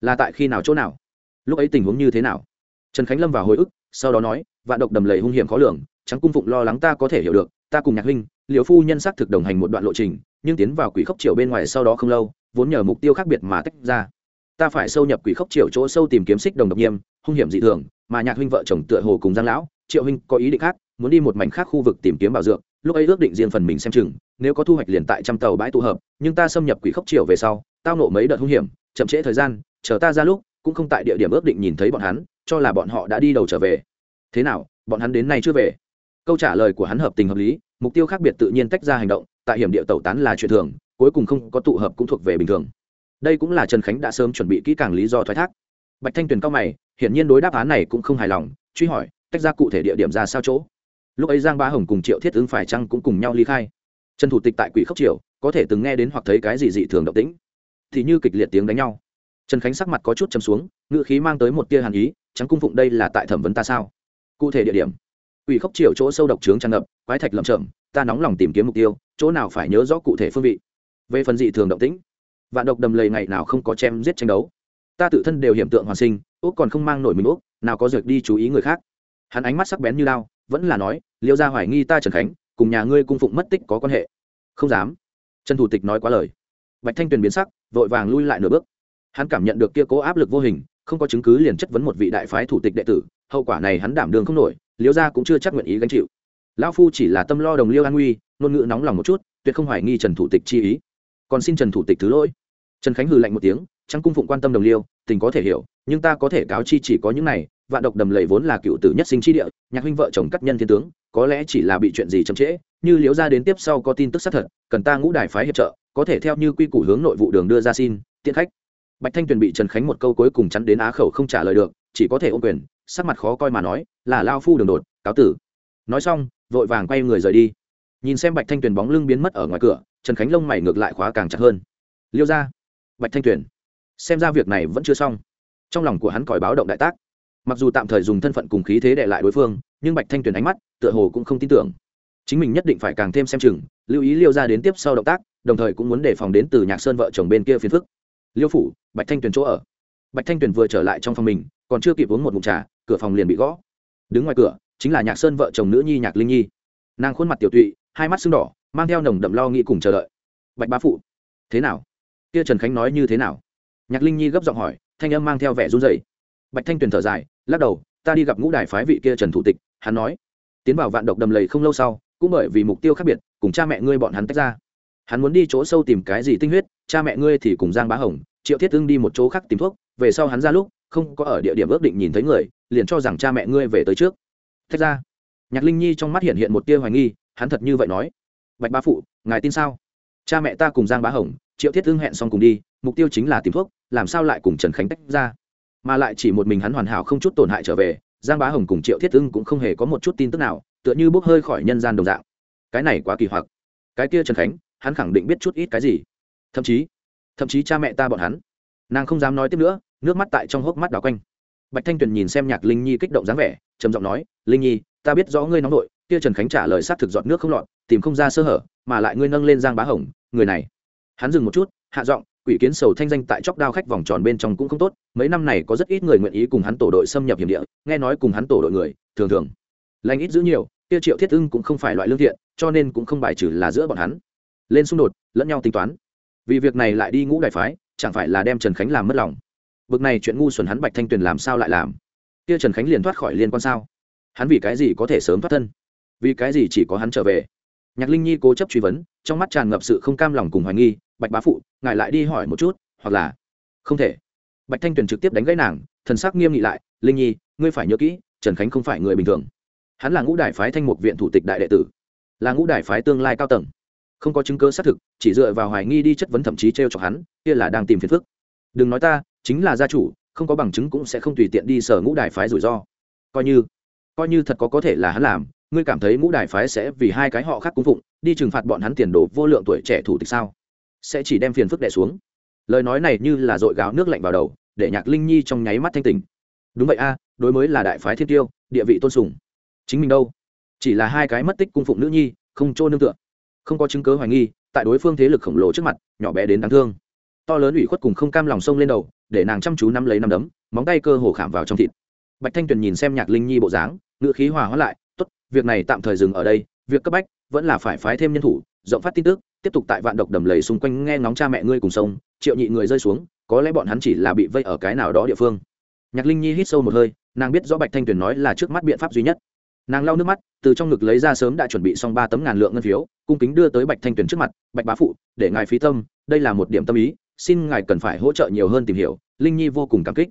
là tại khi nào chỗ nào, lúc ấy tình huống như thế nào. Trần khánh lâm vào hồi ức, sau đó nói vạn độc đầm lầy hung hiểm khó lường, trắng cung phụng lo lắng ta có thể hiểu được, ta cùng nhạc huynh liệu phu nhân sắc thực đồng hành một đoạn lộ trình, nhưng tiến vào quỷ khốc triều bên ngoài sau đó không lâu, vốn nhờ mục tiêu khác biệt mà tách ra. Ta phải sâu nhập quỷ khốc triều chỗ sâu tìm kiếm xích đồng độc nhiêm hung hiểm dị thường, mà nhạc huynh vợ chồng tựa hồ cùng giang lão, triệu huynh có ý định khác, muốn đi một mảnh khác khu vực tìm kiếm bảo dược, lúc ấy ước định riêng phần mình xem chừng, nếu có thu hoạch liền tại trăm tàu bãi tụ hợp, nhưng ta xâm nhập quỷ khốc triều về sau, tao nộ mấy đợt hung hiểm, chậm trễ thời gian, chờ ta ra lúc, cũng không tại địa điểm ước định nhìn thấy bọn hắn, cho là bọn họ đã đi đầu trở về thế nào, bọn hắn đến nay chưa về? Câu trả lời của hắn hợp tình hợp lý, mục tiêu khác biệt tự nhiên tách ra hành động, tại hiểm địa tẩu tán là chuyện thường, cuối cùng không có tụ hợp cũng thuộc về bình thường. Đây cũng là trần khánh đã sớm chuẩn bị kỹ càng lý do thoái thác. Bạch thanh tuyền cao mày, hiển nhiên đối đáp án này cũng không hài lòng, truy hỏi, tách ra cụ thể địa điểm ra sao chỗ? Lúc ấy giang ba hồng cùng triệu thiết ứng phải chăng cũng cùng nhau ly khai? Trần thủ tịch tại quỷ khốc triều, có thể từng nghe đến hoặc thấy cái gì dị thường động tĩnh. Thì như kịch liệt tiếng đánh nhau. Trần khánh sắc mặt có chút chấm xuống ngự khí mang tới một tia hàn ý, trắng cung phụng đây là tại thẩm vấn ta sao? Cụ thể địa điểm. Ủy khốc triều chỗ sâu độc trướng tràn ngập, quái thạch lậm chậm ta nóng lòng tìm kiếm mục tiêu, chỗ nào phải nhớ rõ cụ thể phương vị. Về phần dị thường động tĩnh, vạn độc đầm lầy ngày nào không có chém giết tranh đấu. Ta tự thân đều hiểm tượng hoàn sinh úc còn không mang nổi mình úc nào có dược đi chú ý người khác. Hắn ánh mắt sắc bén như lao vẫn là nói, liêu ra hoài nghi ta trần khánh, cùng nhà ngươi cung phụng mất tích có quan hệ. Không dám. Trần thủ tịch nói quá lời. Bạch thanh tuyền biến sắc, vội vàng lui lại nửa bước. Hắn cảm nhận được kia cố áp lực vô hình, không có chứng cứ liền chất vấn một vị đại phái thủ tịch đệ tử hậu quả này hắn đảm đường không nổi liêu Gia cũng chưa chắc nguyện ý gánh chịu. Lão phu chỉ là tâm lo đồng liêu an nguy, ngôn ngữ nóng lòng một chút, tuyệt không hoài nghi trần thủ tịch chi ý. Còn xin trần thủ tịch thứ lỗi. Trần khánh hừ lạnh một tiếng, trắng cung phụng quan tâm đồng liêu, tình có thể hiểu, nhưng ta có thể cáo chi chỉ có những này, vạn độc đầm lầy vốn là cựu tử nhất sinh chi địa, nhạc huynh vợ chồng cắt nhân thiên tướng, có lẽ chỉ là bị chuyện gì chậm trễ, như liễu ra đến tiếp sau có tin tức xác thật, cần ta ngũ đài phái hiệp trợ, có thể theo như quy củ hướng nội vụ đường đưa ra xin tiện khách. Bạch thanh tuyền bị trần khánh một câu cuối cùng chắn đến á khẩu không trả lời được, chỉ có thể ôm quyền sắc mặt khó coi mà nói, là lao phu đường đột, cáo tử. Nói xong, vội vàng quay người rời đi. Nhìn xem bạch thanh tuyền bóng lưng biến mất ở ngoài cửa, trần khánh lông mày ngược lại khóa càng chặt hơn. Liêu ra bạch thanh tuyền, xem ra việc này vẫn chưa xong. Trong lòng của hắn còi báo động đại tác. Mặc dù tạm thời dùng thân phận cùng khí thế để lại đối phương, nhưng bạch thanh tuyền ánh mắt, tựa hồ cũng không tin tưởng. Chính mình nhất định phải càng thêm xem chừng, lưu ý liêu ra đến tiếp sau động tác, đồng thời cũng muốn đề phòng đến từ nhạc sơn vợ chồng bên kia phiền phức. Liêu phủ, bạch thanh tuyền chỗ ở. Bạch thanh tuyền vừa trở lại trong phòng mình còn chưa kịp uống một mụn trà, cửa phòng liền bị gõ. Đứng ngoài cửa, chính là nhạc sơn vợ chồng nữ nhi nhạc linh nhi. Nàng khuôn mặt tiểu tụy, hai mắt sưng đỏ, mang theo nồng đậm lo nghĩ cùng chờ đợi. Bạch bá phụ, thế nào? Kia trần khánh nói như thế nào? Nhạc linh nhi gấp giọng hỏi, thanh âm mang theo vẻ run rẩy. Bạch thanh tuyền thở dài, lắc đầu, ta đi gặp ngũ đài phái vị kia trần thủ tịch, hắn nói. Tiến vào vạn độc đầm lầy không lâu sau, cũng bởi vì mục tiêu khác biệt, cùng cha mẹ ngươi bọn hắn tách ra. Hắn muốn đi chỗ sâu tìm cái gì tinh huyết, cha mẹ ngươi thì cùng giang bá hồng, triệu thiết tương đi một chỗ khác tìm thuốc, về sau hắn ra lúc không có ở địa điểm ước định nhìn thấy người, liền cho rằng cha mẹ ngươi về tới trước. Thách ra, nhạc linh nhi trong mắt hiện hiện một tia hoài nghi, hắn thật như vậy nói. Bạch bá phụ, ngài tin sao? Cha mẹ ta cùng giang bá hồng, triệu thiết thương hẹn xong cùng đi, mục tiêu chính là tìm thuốc, làm sao lại cùng trần khánh tách ra? Mà lại chỉ một mình hắn hoàn hảo không chút tổn hại trở về, giang bá hồng cùng triệu thiết thương cũng không hề có một chút tin tức nào, tựa như bốc hơi khỏi nhân gian đồng dạng. Cái này quá kỳ hoặc. Cái kia trần khánh, hắn khẳng định biết chút ít cái gì. Thậm chí thậm chí cha mẹ ta bọn hắn, nàng không dám nói tiếp nữa nước mắt tại trong hốc mắt đào quanh. Bạch thanh tuyền nhìn xem nhạc linh nhi kích động dáng vẻ, trầm giọng nói, linh nhi, ta biết rõ ngươi nóng nội, kia trần khánh trả lời sát thực giọt nước không lọt, tìm không ra sơ hở, mà lại ngươi nâng lên giang bá hồng, người này. Hắn dừng một chút, hạ giọng, quỷ kiến sầu thanh danh tại chóc đao khách vòng tròn bên trong cũng không tốt, mấy năm này có rất ít người nguyện ý cùng hắn tổ đội xâm nhập hiểm địa, nghe nói cùng hắn tổ đội người, thường thường lành ít giữ nhiều, kia triệu thiết ưng cũng không phải loại lương thiện, cho nên cũng không bài trừ là giữa bọn hắn. Lên xung đột, lẫn nhau tính toán. Vì việc này lại đi ngũ đại phái, chẳng phải là đem trần khánh làm mất lòng bực này chuyện ngu xuẩn hắn bạch thanh tuyền làm sao lại làm? Kia trần khánh liền thoát khỏi liên quan sao? Hắn vì cái gì có thể sớm thoát thân? Vì cái gì chỉ có hắn trở về? Nhạc linh nhi cố chấp truy vấn, trong mắt tràn ngập sự không cam lòng cùng hoài nghi, bạch bá phụ, ngài lại đi hỏi một chút, hoặc là không thể. Bạch thanh tuyền trực tiếp đánh gãy nàng, thần sắc nghiêm nghị lại, linh nhi, ngươi phải nhớ kỹ, trần khánh không phải người bình thường. Hắn là ngũ đại phái thanh mục viện thủ tịch đại đệ tử, là ngũ đại phái tương lai cao tầng. Không có chứng cơ xác thực, chỉ dựa vào hoài nghi đi chất vấn thậm chí t r e o chọc hắn, kia là đang tìm phiền phức. Đừng nói ta chính là gia chủ, không có bằng chứng cũng sẽ không tùy tiện đi sở ngũ đại phái rủi ro. Coi như coi như thật có có thể là hắn làm, ngươi cảm thấy ngũ đại phái sẽ vì hai cái họ khác cung phụng, đi trừng phạt bọn hắn tiền đồ vô lượng tuổi trẻ thủ tịch sao? Sẽ chỉ đem phiền phức đẻ xuống. Lời nói này như là dội gáo nước lạnh vào đầu, để nhạc linh nhi trong nháy mắt thanh tình đúng vậy a, đối mới là đại phái thiên tiêu, địa vị tôn sùng. Chính mình đâu? Chỉ là hai cái mất tích cung phụng nữ nhi, không trôn nương tựa. Không có chứng cớ hoài nghi, tại đối phương thế lực khổng lồ trước mặt, nhỏ bé đến đáng thương to lớn ủy khuất cùng không cam lòng sông lên đầu, để nàng chăm chú nắm lấy nắm đấm, móng tay cơ hồ khảm vào trong thịt. Bạch thanh tuyền nhìn xem nhạc linh nhi bộ dáng ngựa khí hòa hóa lại, tốt, việc này tạm thời dừng ở đây, việc cấp bách vẫn là phải phái thêm nhân thủ, rộng phát tin tức, tiếp tục tại vạn độc đầm lầy xung quanh nghe ngóng cha mẹ ngươi cùng sông, triệu nhị người rơi xuống, có lẽ bọn hắn chỉ là bị vây ở cái nào đó địa phương. Nhạc linh nhi hít sâu một hơi, nàng biết rõ bạch thanh tuyền nói là trước mắt biện pháp duy nhất. Nàng lau nước mắt, từ trong ngực lấy ra sớm đã chuẩn bị xong ba tấm ngàn lượng ngân phiếu, cung kính đưa tới bạch thanh tuyền trước mặt, bạch bá phụ, để ngài phí tâm, đây là một điểm tâm ý xin ngài cần phải hỗ trợ nhiều hơn tìm hiểu, linh nhi vô cùng cảm kích.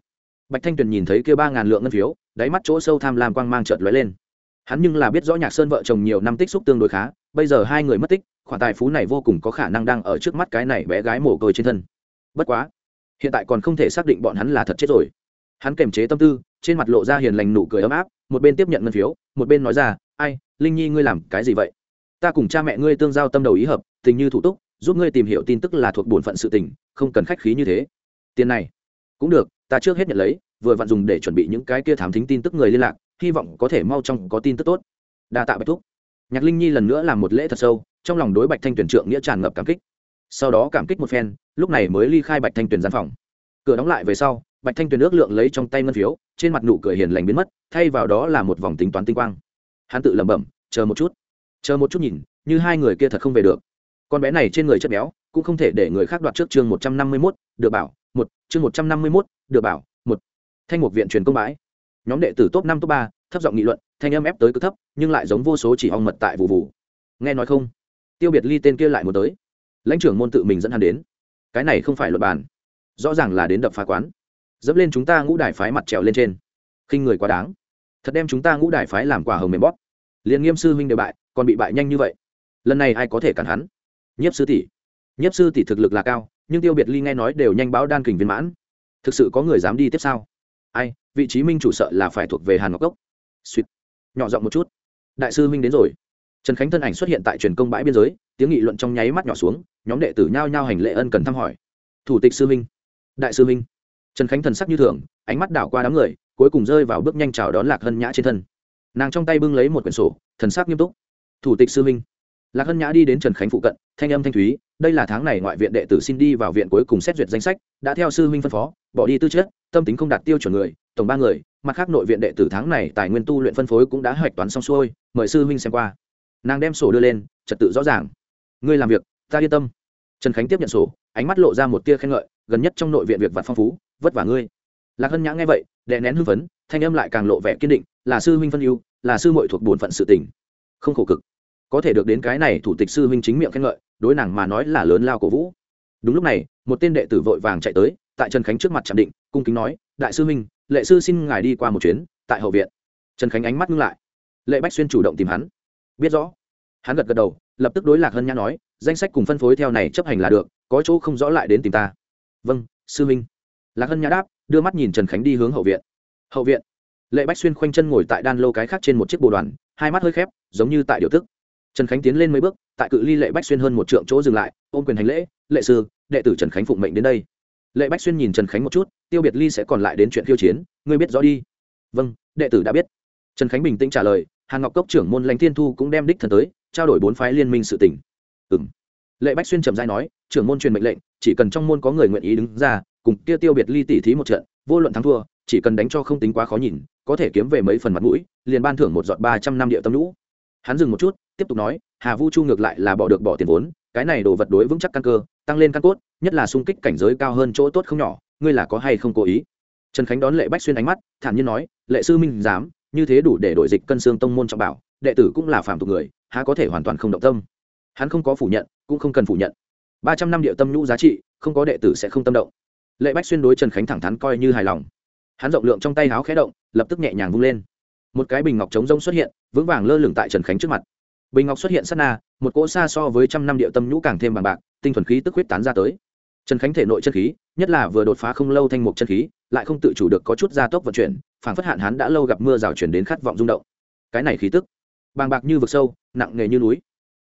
Bạch thanh tuyền nhìn thấy kia ba ngàn lượng ngân phiếu, đáy mắt chỗ sâu tham lam quang mang trợt lóe lên. Hắn nhưng là biết rõ nhạc sơn vợ chồng nhiều năm tích xúc tương đối khá, bây giờ hai người mất tích, khoản tài phú này vô cùng có khả năng đang ở trước mắt cái này bé gái mồ côi trên thân. Bất quá, hiện tại còn không thể xác định bọn hắn là thật chết rồi. Hắn kềm chế tâm tư, trên mặt lộ ra hiền lành nụ cười ấm áp, một bên tiếp nhận ngân phiếu, một bên nói ra, ai, linh nhi ngươi làm cái gì vậy? Ta cùng cha mẹ ngươi tương giao tâm đầu ý hợp, tình như thủ túc giúp ngươi tìm hiểu tin tức là thuộc bổn phận sự tình, không cần khách khí như thế. Tiền này, cũng được, ta trước hết nhận lấy, vừa vặn dùng để chuẩn bị những cái kia thám thính tin tức người liên lạc, hy vọng có thể mau trong có tin tức tốt. Đa tạ bạch thúc. Nhạc linh nhi lần nữa làm một lễ thật sâu, trong lòng đối bạch thanh tuyển trượng nghĩa tràn ngập cảm kích. Sau đó cảm kích một phen, lúc này mới ly khai bạch thanh tuyển gian phòng. Cửa đóng lại về sau, bạch thanh tuyển ước lượng lấy trong tay ngân phiếu, trên mặt nụ cười hiền lành biến mất, thay vào đó là một vòng tính toán tinh quang. Hắn tự lẩm bẩm, chờ một chút, chờ một chút nhìn, như hai người kia thật không về được con bé này trên người chất béo cũng không thể để người khác đoạt trước chương một trăm năm mươi mốt, được bảo, một, chương một trăm năm mươi mốt, được bảo, một. Thanh mục viện truyền công bãi. Nhóm đệ tử top năm, top ba, thấp giọng nghị luận, thanh âm ép tới cực thấp, nhưng lại giống vô số chỉ ong mật tại vụ vụ. Nghe nói không? Tiêu biệt ly tên kia lại muốn tới. Lãnh trưởng môn tự mình dẫn hắn đến. Cái này không phải luật bàn. Rõ ràng là đến đập phá quán. Dẫm lên chúng ta ngũ đài phái mặt trèo lên trên. Khinh người quá đáng. Thật đem chúng ta ngũ đài phái làm quả hồng mềm bóp. Liền nghiêm sư huynh đều bại, còn bị bại nhanh như vậy. Lần này ai có thể cản hắn? Nhiếp sư tỷ. Nhiếp sư tỷ thực lực là cao, nhưng tiêu biệt ly nghe nói đều nhanh báo đan kình viên mãn. Thực sự có người dám đi tiếp sau ai, vị trí minh chủ sợ là phải thuộc về hàn ngọc cốc. Suýt. Nhỏ giọng một chút. Đại sư minh đến rồi. Trần khánh thân ảnh xuất hiện tại truyền công bãi biên giới, tiếng nghị luận trong nháy mắt nhỏ xuống, nhóm đệ tử nhao nhao hành lễ ân cần thăm hỏi. Thủ tịch sư minh đại sư minh trần khánh thần sắc như thường, ánh mắt đảo qua đám người, cuối cùng rơi vào bước nhanh chào đón lạc hân nhã trên thân. Nàng trong tay bưng lấy một quyển sổ, thần sắc nghiêm túc. Thủ tịch sư minh lạc hân nhã đi đến trần khánh phụ cận, thanh âm thanh thúy, đây là tháng này ngoại viện đệ tử xin đi vào viện cuối cùng xét duyệt danh sách, đã theo sư huynh phân phó, bỏ đi tư chất, tâm tính không đạt tiêu chuẩn người, tổng ba người, mặt khác nội viện đệ tử tháng này tài nguyên tu luyện phân phối cũng đã hoạch toán xong xuôi, mời sư huynh xem qua. Nàng đem sổ đưa lên, trật tự rõ ràng. Ngươi làm việc, ta yên tâm. Trần khánh tiếp nhận sổ, ánh mắt lộ ra một tia khen ngợi, gần nhất trong nội viện việc vặt phong phú, vất vả ngươi. Lạc hân nhã nghe vậy, đè nén hưng phấn, thanh âm lại càng lộ vẻ kiên định, là sư huynh phân ưu, là sư muội thuộc bổn phận sự tình. Không khổ cực có thể được đến cái này thủ tịch sư huynh chính miệng khen ngợi, đối nàng mà nói là lớn lao cổ vũ. Đúng lúc này, một tên đệ tử vội vàng chạy tới, tại trần khánh trước mặt chạm định, cung kính nói, đại sư huynh, lệ sư xin ngài đi qua một chuyến, tại hậu viện. Trần khánh ánh mắt ngưng lại. Lệ bách xuyên chủ động tìm hắn. Biết rõ. Hắn gật gật đầu, lập tức đối lạc hân nhã nói, danh sách cùng phân phối theo này chấp hành là được, có chỗ không rõ lại đến tìm ta. Vâng sư minh lạc hân nhã đáp, đưa mắt nhìn trần khánh đi hướng hậu viện. Hậu viện? Lệ bách xuyên khoanh chân ngồi tại đan lô cái khác trên một chiếc bồ đoàn, hai mắt hơi khép, giống như tại điều tức trần khánh tiến lên mấy bước, tại cự ly lệ bách xuyên hơn một trượng chỗ dừng lại, ôm quyền hành lễ, lệ sư, đệ tử trần khánh phụng mệnh đến đây. Lệ bách xuyên nhìn trần khánh một chút, tiêu biệt ly sẽ còn lại đến chuyện khiêu chiến, ngươi biết rõ đi. Vâng đệ tử đã biết. Trần khánh bình tĩnh trả lời hàng ngọc cốc trưởng môn lãnh thiên thu cũng đem đích thần tới, trao đổi bốn phái liên minh sự tỉnh ừ m lệ bách xuyên trầm dai nói, trưởng môn truyền mệnh lệnh, chỉ cần trong môn có người nguyện ý đứng ra, cùng kia tiêu biệt ly tỉ thí một trận, vô luận thắng thua, chỉ cần đánh cho không tính quá khó nhìn, có thể kiếm về mấy phần mặt mũi, liền ban thưởng một giọt ba trăm năm điệu tâm lũ hắn dừng một chút, tiếp tục nói, hà vu chu ngược lại là bỏ được bỏ tiền vốn, cái này đồ vật đối vững chắc căn cơ, tăng lên căn cốt, nhất là sung kích cảnh giới cao hơn chỗ tốt không nhỏ, ngươi là có hay không cố ý? Trần khánh đón lệ bách xuyên ánh mắt, thản nhiên nói, lệ sư minh dám, như thế đủ để đổi dịch cân xương tông môn trọng bảo, đệ tử cũng là phạm tục người, há có thể hoàn toàn không động tâm? Hắn không có phủ nhận, cũng không cần phủ nhận. Ba trăm năm địa tâm nhũ giá trị, không có đệ tử sẽ không tâm động. Lệ bách xuyên đối trần khánh thẳng thắn coi như hài lòng. Hắn rộng lượng trong tay háo khé động, lập tức nhẹ nhàng vung lên một cái bình ngọc trống rông xuất hiện, vững vàng lơ lửng tại trần khánh trước mặt. Bình ngọc xuất hiện sát na, một cỗ xa so với trăm năm địa tâm nhũ càng thêm bằng bạc, tinh thuần khí tức huyết tán ra tới. Trần khánh thể nội chân khí, nhất là vừa đột phá không lâu thanh mục chân khí, lại không tự chủ được có chút gia tốc vận chuyển phản phất hạn hắn đã lâu gặp mưa rào chuyển đến khát vọng rung động. Cái này khí tức, bàng bạc như vực sâu, nặng nghề như núi.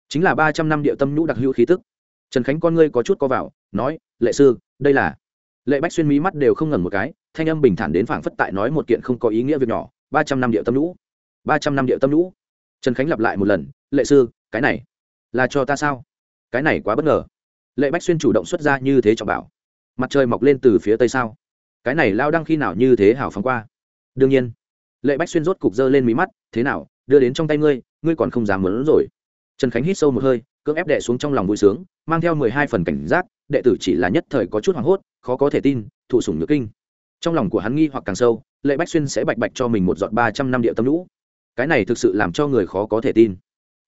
Chính là ba trăm năm địa tâm nhũ đặc hữu khí tức. Trần khánh con ngươi có chút co vào, nói, lệ sư, đây là lệ bách xuyên mí mắt đều không ngẩn một cái, thanh âm bình thản đến phảng phất tại nói một kiện không có ý nghĩa việc nhỏ ba trăm năm địa tâm lũ, ba trăm năm địa tâm lũ. trần khánh lặp lại một lần lệ sư cái này là cho ta sao? Cái này quá bất ngờ. Lệ bách xuyên chủ động xuất ra như thế cho bảo. Mặt trời mọc lên từ phía tây sao? Cái này lao đăng khi nào như thế hảo phóng qua? Đương nhiên. Lệ bách xuyên rốt cục dơ lên mí mắt thế nào đưa đến trong tay ngươi ngươi còn không dám mớn rồi. Trần khánh hít sâu một hơi cưỡng ép đệ xuống trong lòng vui sướng mang theo mười hai phần cảnh giác đệ tử chỉ là nhất thời có chút hoảng hốt khó có thể tin thụ sủng nhược kinh. Trong lòng của hắn nghi hoặc càng sâu lệ bách xuyên sẽ bạch bạch cho mình một giọt ba trăm năm địa tâm lũ. Cái này thực sự làm cho người khó có thể tin.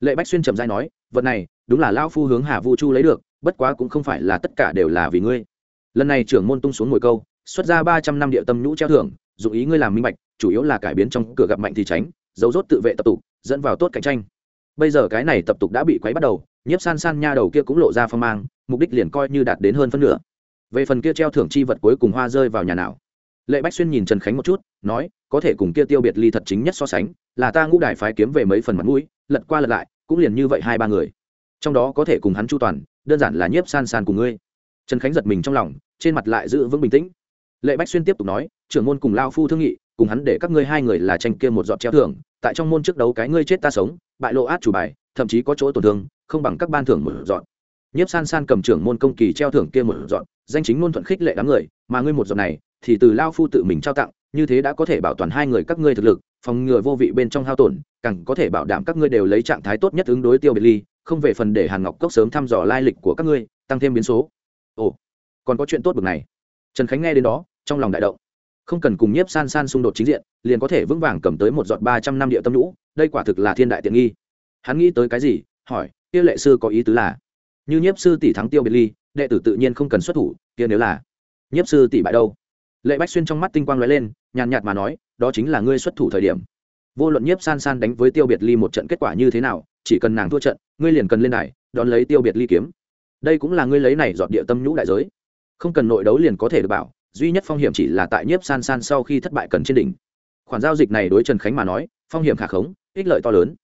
Lệ bách xuyên trầm dai nói, vật này, đúng là lao phu hướng hà vu chu lấy được, bất quá cũng không phải là tất cả đều là vì ngươi. Lần này trưởng môn tung xuống ngồi câu, xuất ra ba trăm năm địa tâm nhũ treo thưởng, dụng ý ngươi làm minh bạch, chủ yếu là cải biến trong cửa gặp mạnh thì tránh dấu rốt tự vệ tập tục, dẫn vào tốt cạnh tranh. Bây giờ cái này tập tục đã bị quấy bắt đầu, nhiếp san san nha đầu kia cũng lộ ra phong mang, mục đích liền coi như đạt đến hơn phân nửa. Về phần kia treo thưởng chi vật cuối cùng hoa rơi vào nhà nào lệ bách xuyên nhìn trần khánh một chút, nói, có thể cùng kia tiêu biệt ly thật chính nhất so sánh, là ta ngũ đài phái kiếm về mấy phần mặt mũi, lật qua lật lại, cũng liền như vậy hai ba người. Trong đó có thể cùng hắn chu toàn, đơn giản là nhiếp san san cùng ngươi. Trần khánh giật mình trong lòng, trên mặt lại giữ vững bình tĩnh. Lệ bách xuyên tiếp tục nói, trưởng môn cùng lao phu thương nghị, cùng hắn để các ngươi hai người là tranh kia một dọn treo thưởng, tại trong môn trước đấu cái ngươi chết ta sống, bại lộ át chủ bài, thậm chí có chỗ tổn thương, không bằng các ban thưởng một dọn nhiếp san san cầm trưởng môn công kỳ treo thưởng kia một dọn, danh chính ngôn thuận khích lệ đám người, mà ngươi một dọn này, thì từ lao phu tự mình trao tặng, như thế đã có thể bảo toàn hai người các ngươi thực lực, phòng ngừa vô vị bên trong hao tổn, càng có thể bảo đảm các ngươi đều lấy trạng thái tốt nhất ứng đối tiêu biệt ly, không về phần để hàn ngọc cốc sớm thăm dò lai lịch của các ngươi, tăng thêm biến số. Ồ, còn có chuyện tốt bực này. Trần khánh nghe đến đó, trong lòng đại động. Không cần cùng nhiếp san san xung đột chính diện, liền có thể vững vàng cầm tới một giọt ba trăm năm địa tâm lũ. đây quả thực là thiên đại tiện nghi. Hắn nghĩ tới cái gì, hỏi, tiêu lệ sư có ý tứ là như nhiếp sư tỷ thắng tiêu biệt ly, đệ tử tự nhiên không cần xuất thủ, kia nếu là nhiếp sư tỷ bại đâu? Lệ bách xuyên trong mắt tinh quang lóe lên, nhàn nhạt mà nói, đó chính là ngươi xuất thủ thời điểm. Vô luận nhiếp san san đánh với tiêu biệt ly một trận kết quả như thế nào, chỉ cần nàng thua trận, ngươi liền cần lên đài, đón lấy tiêu biệt ly kiếm. Đây cũng là ngươi lấy này dọn địa tâm nhũ đại giới. Không cần nội đấu liền có thể được bảo, duy nhất phong hiểm chỉ là tại nhiếp san san sau khi thất bại cần trên đỉnh. Khoản giao dịch này đối trần khánh mà nói, phong hiểm khả khống, ích lợi to lớn.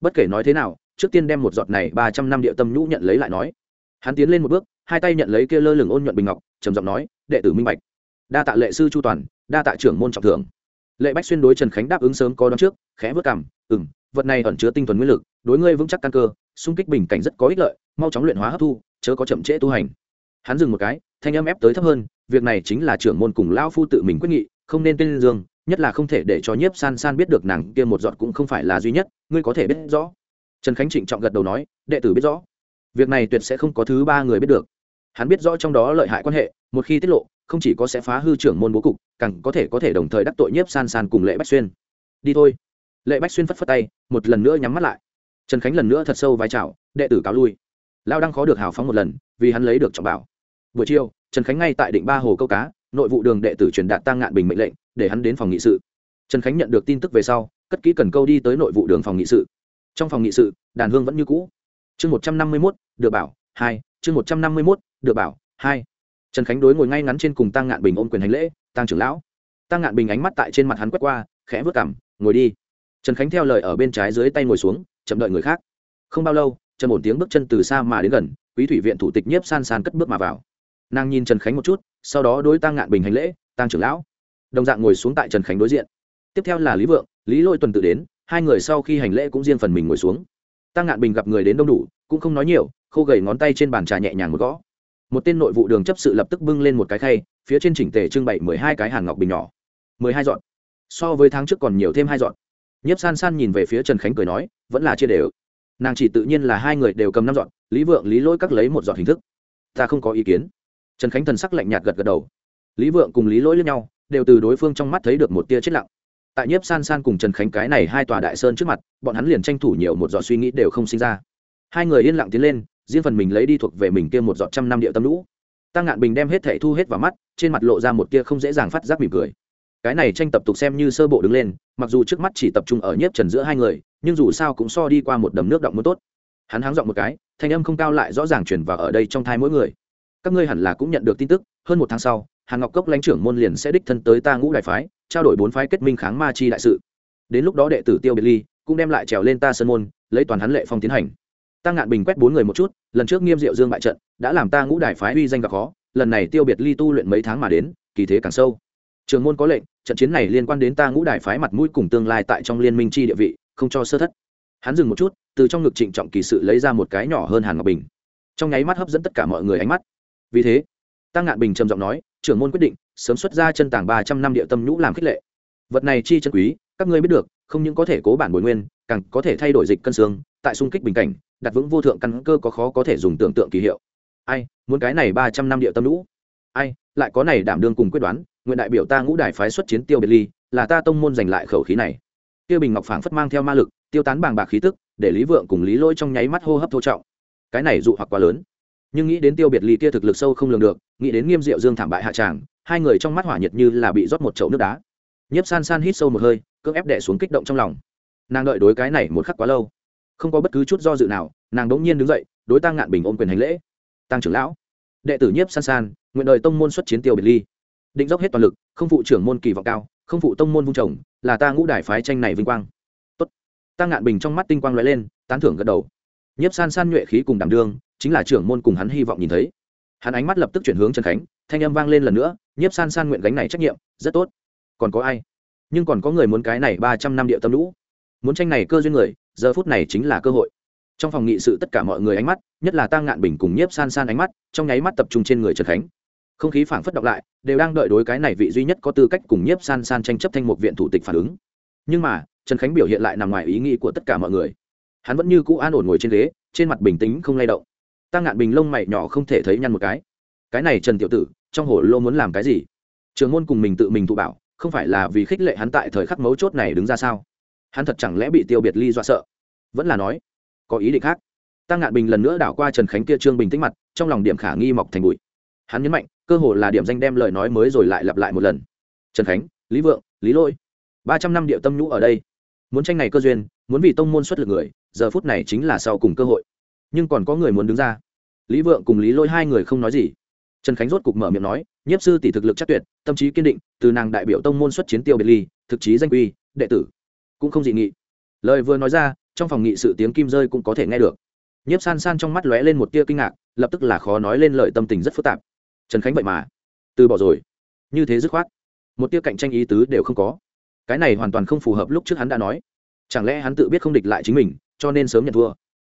Bất kể nói thế nào trước tiên đem một giọt này ba trăm năm địa tâm nhũ nhận lấy lại nói. Hắn tiến lên một bước, hai tay nhận lấy kia lơ lửng ôn nhuận bình ngọc, trầm giọng nói, đệ tử minh bạch. Đa tạ lệ sư chu toàn, đa tạ trưởng môn trọng thưởng. Lệ bách xuyên đối trần khánh đáp ứng sớm có đón trước, khẽ vớt cảm ừ m vật này ẩn chứa tinh thuần nguyên lực, đối ngươi vững chắc căn cơ, xung kích bình cảnh rất có ích lợi, mau chóng luyện hóa hấp thu, chớ có chậm trễ tu hành. Hắn dừng một cái, thanh âm ép tới thấp hơn, việc này chính là trưởng môn cùng lão phu tự mình quyết nghị, không nên tên dương, nhất là không thể để cho nhiếp san san biết được nàng kia một giọt cũng không phải là duy nhất, ngươi có thể biết rõ trần khánh trịnh trọng gật đầu nói, đệ tử biết rõ, việc này tuyệt sẽ không có thứ ba người biết được. Hắn biết rõ trong đó lợi hại quan hệ, một khi tiết lộ, không chỉ có sẽ phá hư trưởng môn bố cục, càng có thể có thể đồng thời đắc tội nhiếp san san cùng lệ bách xuyên. Đi thôi. Lệ bách xuyên phất phất tay, một lần nữa nhắm mắt lại. Trần khánh lần nữa thật sâu vai trào đệ tử cáo lui. Lao đang khó được hào phóng một lần, vì hắn lấy được trọng bảo. Buổi chiều, trần khánh ngay tại định ba hồ câu cá, nội vụ đường đệ tử truyền đạt tăng ngạn bình mệnh lệnh, để hắn đến phòng nghị sự. Trần khánh nhận được tin tức về sau, cất kỹ cần câu đi tới nội vụ đường phòng nghị sự trong phòng nghị sự, đàn hương vẫn như cũ. Chương một trăm năm mươi mốt, được bảo, hai. Chương một trăm năm mươi mốt, được bảo, hai. Trần khánh đối ngồi ngay ngắn trên cùng tăng ngạn bình ôm quyền hành lễ, tăng trưởng lão. Tăng ngạn bình ánh mắt tại trên mặt hắn quét qua, khẽ vớt cảm ngồi đi. Trần khánh theo lời ở bên trái dưới tay ngồi xuống, chậm đợi người khác. Không bao lâu trần ổn tiếng bước chân từ xa mà đến gần, quý thủy viện thủ tịch nhiếp san san cất bước mà vào. Nàng nhìn trần khánh một chút, sau đó đối tăng ngạn bình hành lễ, tăng trưởng lão. Đồng dạng ngồi xuống tại trần khánh đối diện. Tiếp theo là lý vượng, lý lôi tuần tự đến hai người sau khi hành lễ cũng riêng phần mình ngồi xuống. Tăng ngạn bình gặp người đến đông đủ, cũng không nói nhiều, khô gầy ngón tay trên bàn trà nhẹ nhàng một gõ. Một tên nội vụ đường chấp sự lập tức bưng lên một cái khay, phía trên chỉnh tề trưng bày mười hai cái hàn ngọc bình nhỏ. Mười hai dọn. So với tháng trước còn nhiều thêm hai dọn. Nhiếp san san nhìn về phía trần khánh cười nói, vẫn là chia đều. Nàng chỉ tự nhiên là hai người đều cầm năm dọn, lý vượng, lý lỗi các lấy một dọn hình thức. Ta không có ý kiến. Trần khánh thần sắc lạnh nhạt gật gật đầu. Lý vượng cùng lý lỗi lẫn nhau, đều từ đối phương trong mắt thấy được một tia chết lặng tại nhiếp san san cùng trần khánh cái này hai tòa đại sơn trước mặt, bọn hắn liền tranh thủ nhiều một giọt suy nghĩ đều không sinh ra. Hai người yên lặng tiến lên, riêng phần mình lấy đi thuộc về mình kia một giọt trăm năm điệu tâm lũ. Tăng ngạn bình đem hết thẻ thu hết vào mắt, trên mặt lộ ra một tia không dễ dàng phát giác mỉm cười. Cái này tranh tập tục xem như sơ bộ đứng lên, mặc dù trước mắt chỉ tập trung ở nhiếp trần giữa hai người, nhưng dù sao cũng so đi qua một đầm nước động muốn tốt. Hắn háng giọng một cái, thanh âm không cao lại rõ ràng chuyển vào ở đây trong thai mỗi người. Các ngươi hẳn là cũng nhận được tin tức hơn một tháng sau, hàn ngọc cốc lãnh trưởng môn liền sẽ đích thân tới ta ngũ đại phái, trao đổi bốn phái kết minh kháng ma chi đại sự. Đến lúc đó đệ tử tiêu biệt ly cũng đem lại trèo lên ta sơn môn, lấy toàn hắn lệ phong tiến hành. Ta ngạn bình quét bốn người một chút, lần trước nghiêm diệu dương bại trận, đã làm ta ngũ đại phái uy danh gặp khó, lần này tiêu biệt ly tu luyện mấy tháng mà đến, kỳ thế càng sâu. Trường môn có lệnh, trận chiến này liên quan đến ta ngũ đại phái mặt mũi cùng tương lai tại trong liên minh chi địa vị, không cho sơ thất. Hắn dừng một chút, từ trong ngực trịnh trọng kỳ sự lấy ra một cái nhỏ hơn hàn ngọc bình. Trong nháy mắt hấp dẫn tất cả mọi người ánh mắt. Vì thế tăng ngạn bình trầm giọng nói, trưởng môn quyết định, sớm xuất ra chân tàng ba trăm năm địa tâm nhũ làm khích lệ. Vật này chi chân quý, các ngươi biết được, không những có thể cố bản bồi nguyên, càng có thể thay đổi dịch cân xương, tại xung kích bình cảnh, đặt vững vô thượng căn cơ có khó có thể dùng tưởng tượng kỳ hiệu. Ai, muốn cái này ba trăm năm địa tâm nhũ? Ai, lại có này đảm đương cùng quyết đoán, nguyện đại biểu ta ngũ đài phái xuất chiến tiêu biệt ly, là ta tông môn giành lại khẩu khí này. Tiêu bình ngọc phảng phất mang theo ma lực, tiêu tán bàng bạc khí tức, để lý vượng cùng lý lôi trong nháy mắt hô hấp thô trọng. Cái này dụ hoặc quá lớn nhưng nghĩ đến tiêu biệt ly kia thực lực sâu không lường được, nghĩ đến nghiêm diệu dương thảm bại hạ tràng, hai người trong mắt hỏa nhiệt như là bị rót một chậu nước đá. Nhiếp san san hít sâu một hơi, cưỡng ép đẻ xuống kích động trong lòng. Nàng đợi đối cái này một khắc quá lâu, không có bất cứ chút do dự nào, nàng đống nhiên đứng dậy, đối tăng ngạn bình ôm quyền hành lễ. Tăng trưởng lão. Đệ tử nhiếp san san, nguyện đời tông môn xuất chiến tiêu biệt ly. Định dốc hết toàn lực, không phụ trưởng môn kỳ vọng cao, không phụ tông môn vung trồng là ta ngũ đài phái tranh này vinh quang. Tốt. Tăng ngạn bình trong mắt tinh quang lóe lên, tán thưởng gật đầu. Nhiếp san san nhuệ khí cùng đảm đương chính là trưởng môn cùng hắn hy vọng nhìn thấy. Hắn ánh mắt lập tức chuyển hướng trần khánh, thanh âm vang lên lần nữa, nhiếp san san nguyện gánh này trách nhiệm, rất tốt. Còn có ai? Nhưng còn có người muốn cái này ba trăm năm địa tâm lũ. Muốn tranh này cơ duyên người, giờ phút này chính là cơ hội. Trong phòng nghị sự tất cả mọi người ánh mắt, nhất là tăng ngạn bình cùng nhiếp san san ánh mắt, trong nháy mắt tập trung trên người trần khánh. Không khí phảng phất đọc lại, đều đang đợi đối cái này vị duy nhất có tư cách cùng nhiếp san san tranh chấp thanh một viện thủ tịch phản ứng. Nhưng mà, trần khánh biểu hiện lại nằm ngoài ý nghĩ của tất cả mọi người. Hắn vẫn như cũ an ổn ngồi trên ghế, trên mặt bình tĩnh không lay động ta ngạn bình lông mày nhỏ không thể thấy nhăn một cái. Cái này trần tiểu tử, trong hồ lô muốn làm cái gì? Trường môn cùng mình tự mình thụ bảo, không phải là vì khích lệ hắn tại thời khắc mấu chốt này đứng ra sao? Hắn thật chẳng lẽ bị tiêu biệt ly dọa sợ? Vẫn là nói, có ý định khác. Tăng ngạn bình lần nữa đảo qua trần khánh kia trương bình tĩnh mặt, trong lòng điểm khả nghi mọc thành bụi. Hắn nhấn mạnh, cơ hồ là điểm danh đem lời nói mới rồi lại lặp lại một lần. Trần khánh, lý vượng, lý lỗi ba trăm năm địa tâm nhũ ở đây. Muốn tranh này cơ duyên, muốn vì tông môn xuất lực người, giờ phút này chính là sau cùng cơ hội nhưng còn có người muốn đứng ra. Lý vượng cùng lý lôi hai người không nói gì. Trần khánh rốt cục mở miệng nói, nhiếp sư tỷ thực lực chắc tuyệt, tâm trí kiên định, từ nàng đại biểu tông môn xuất chiến tiêu biệt ly, thực chí danh quy, đệ tử, cũng không dị nghị. Lời vừa nói ra, trong phòng nghị sự tiếng kim rơi cũng có thể nghe được. Nhiếp san san trong mắt lóe lên một tia kinh ngạc, lập tức là khó nói lên lời tâm tình rất phức tạp. Trần khánh vậy mà, từ bỏ rồi. Như thế dứt khoát, một tia cạnh tranh ý tứ đều không có. Cái này hoàn toàn không phù hợp lúc trước hắn đã nói. Chẳng lẽ hắn tự biết không địch lại chính mình, cho nên sớm nhận thua?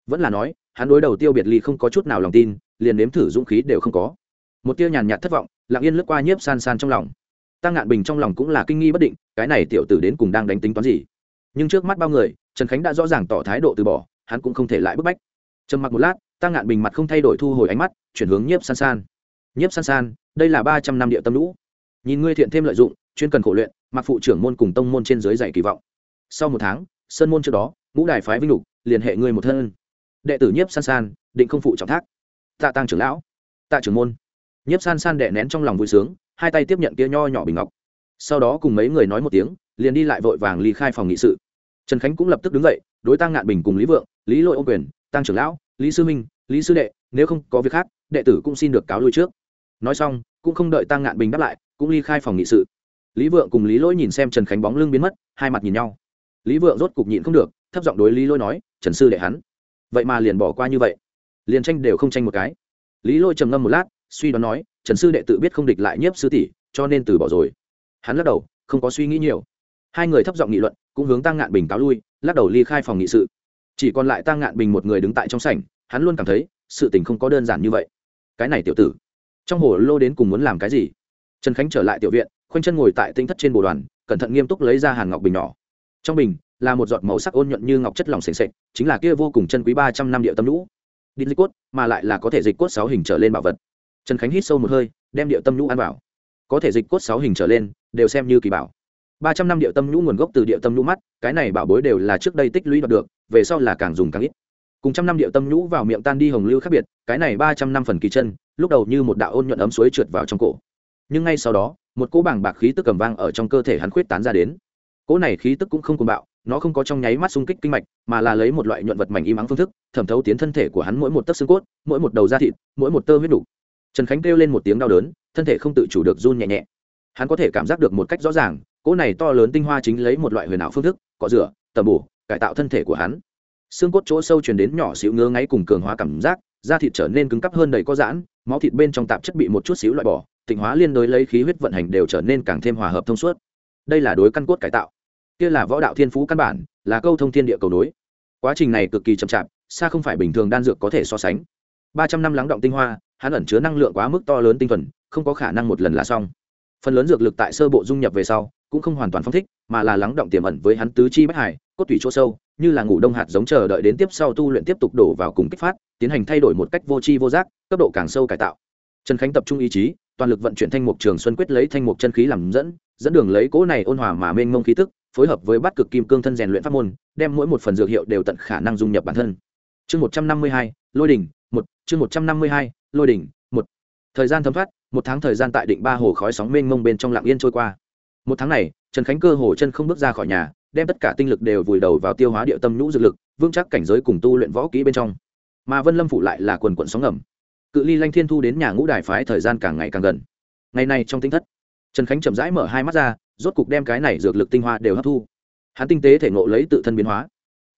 Vẫn là nói, hắn đối đầu tiêu biệt ly không có chút nào lòng tin, liền nếm thử dũng khí đều không có. Một tia nhàn nhạt thất vọng, lặng yên lướt qua nhiếp san san trong lòng. Tăng ngạn bình trong lòng cũng là kinh nghi bất định, cái này tiểu tử đến cùng đang đánh tính toán gì? Nhưng trước mắt bao người, trần khánh đã rõ ràng tỏ thái độ từ bỏ, hắn cũng không thể lại bức bách. Trầm mặc một lát, tăng ngạn bình mặt không thay đổi thu hồi ánh mắt, chuyển hướng nhiếp san san. Nhiếp san san, đây là ba trăm năm địa tâm lũ. Nhìn ngươi thiện thêm lợi dụng, chuyên cần khổ luyện, mặc phụ trưởng môn cùng tông môn trên dưới dạy kỳ vọng. Sau một tháng, sơn môn trước đó, ngũ đài phái vinh lục liên hệ ngươi một thân đệ tử nhiếp san san, định không phụ trọng thác. Tạ tăng trưởng lão, tạ trưởng môn. Nhiếp san san đệ nén trong lòng vui sướng, hai tay tiếp nhận kia nho nhỏ bình ngọc. Sau đó cùng mấy người nói một tiếng, liền đi lại vội vàng ly khai phòng nghị sự. Trần khánh cũng lập tức đứng dậy, đối tăng ngạn bình cùng lý vượng, lý lội ô quyền tăng trưởng lão, lý sư minh, lý sư đệ, nếu không có việc khác, đệ tử cũng xin được cáo lui trước. Nói xong, cũng không đợi tăng ngạn bình đáp lại, cũng ly khai phòng nghị sự. Lý vượng cùng lý lỗi nhìn xem trần khánh bóng lưng biến mất, hai mặt nhìn nhau. Lý vượng rốt cục nhịn không được, thấp giọng đối lý lỗi nói, trần sư đệ hắn vậy mà liền bỏ qua như vậy. Liền tranh đều không tranh một cái. Lý lỗi trầm ngâm một lát, suy đoán nói, trần sư đệ tự biết không địch lại nhiếp sư tỷ, cho nên từ bỏ rồi. Hắn lắc đầu, không có suy nghĩ nhiều. Hai người thấp giọng nghị luận, cũng hướng tăng ngạn bình cáo lui, lắc đầu ly khai phòng nghị sự. Chỉ còn lại tăng ngạn bình một người đứng tại trong sảnh, hắn luôn cảm thấy, sự tình không có đơn giản như vậy. Cái này tiểu tử, trong hồ lô đến cùng muốn làm cái gì? Trần khánh trở lại tiểu viện, khoanh chân ngồi tại tinh thất trên bồ đoàn, cẩn thận nghiêm túc lấy ra hàn ngọc bình nhỏ. Trong bình là một giọt màu sắc ôn nhuận như ngọc chất lỏng sền sệt, chính là kia vô cùng chân quý ba trăm năm điệu tâm lũ đinh dịch cốt mà lại là có thể dịch cốt sáu hình trở lên bảo vật. Trần khánh hít sâu một hơi đem điệu tâm lũ ăn vào. Có thể dịch cốt sáu hình trở lên đều xem như kỳ bảo. Ba trăm năm điệu tâm lũ nguồn gốc từ điệu tâm lũ mắt cái này bảo bối đều là trước đây tích lũy đoạt được về sau là càng dùng càng ít. Cùng trăm năm điệu tâm nhũ vào miệng tan đi hồng lưu khác biệt cái này ba trăm năm phần kỳ chân lúc đầu như một đạo ôn nhuận ấm suối trượt vào trong cổ. Nhưng ngay sau đó một cỗ bảng bạc khí tức cầm vang ở trong cơ thể hắn khuyết tán ra đến. Cỗ này khí tức cũng không cuồng bạo nó không có trong nháy mắt xung kích kinh mạch, mà là lấy một loại nhuận vật mảnh im ắng phương thức, thẩm thấu tiến thân thể của hắn mỗi một tấc xương cốt, mỗi một đầu da thịt, mỗi một tơ huyết đủ. trần khánh kêu lên một tiếng đau đớn, thân thể không tự chủ được run nhẹ nhẹ. Hắn có thể cảm giác được một cách rõ ràng, cỗ này to lớn tinh hoa chính lấy một loại huyền ảo phương thức, cọ rửa tầm bổ, cải tạo thân thể của hắn. Xương cốt chỗ sâu truyền đến nhỏ xíu ngứa ngáy cùng cường hóa cảm giác, da thịt trở nên cứng cắp hơn đầy có giãn, máu thịt bên trong tạp chất bị một chút xíu loại bỏ, tịnh hóa liên đối lấy khí huyết vận hành đều trở nên càng thêm hòa hợp thông suốt. Đây là đối căn cốt cải tạo kia là võ đạo thiên phú căn bản, là câu thông thiên địa cầu nối. Quá trình này cực kỳ chậm chạp, xa không phải bình thường đan dược có thể so sánh. Ba trăm năm lắng động tinh hoa, hắn ẩn chứa năng lượng quá mức to lớn tinh thuần, không có khả năng một lần là xong. Phần lớn dược lực tại sơ bộ dung nhập về sau, cũng không hoàn toàn phong thích, mà là lắng động tiềm ẩn với hắn tứ chi bách hải, cốt tủy chỗ sâu, như là ngủ đông hạt giống chờ đợi đến tiếp sau tu luyện tiếp tục đổ vào cùng kích phát, tiến hành thay đổi một cách vô tri vô giác, cấp độ càng sâu cải tạo. Trần khánh tập trung ý chí, toàn lực vận chuyển thanh mục trường xuân quyết lấy thanh mục chân khí làm dẫn dẫn đường lấy cỗ này ôn hòa mà mênh mông khí tức phối hợp với bát cực kim cương thân rèn luyện pháp môn, đem mỗi một phần dược hiệu đều tận khả năng dung nhập bản thân. Chương một trăm năm mươi hai, lôi đỉnh, một, chương một trăm năm mươi hai, lôi đỉnh, một. Thời gian thấm thoát, một tháng thời gian tại định ba hồ khói sóng mênh mông bên trong lạng yên trôi qua. Một tháng này, trần khánh cơ hồ chân không bước ra khỏi nhà, đem tất cả tinh lực đều vùi đầu vào tiêu hóa địa tâm nhũ dược lực, vững chắc cảnh giới cùng tu luyện võ kỹ bên trong. Mà vân lâm phụ lại là quần quận sóng ngầm. Cự ly lanh thiên thu đến nhà ngũ đài phái thời gian càng ngày càng gần. Ngày nay trong tinh thất, trần khánh chậm rãi mở hai mắt ra rốt cục đem cái này dược lực tinh hoa đều hấp thu. Hắn tinh tế thể ngộ lấy tự thân biến hóa.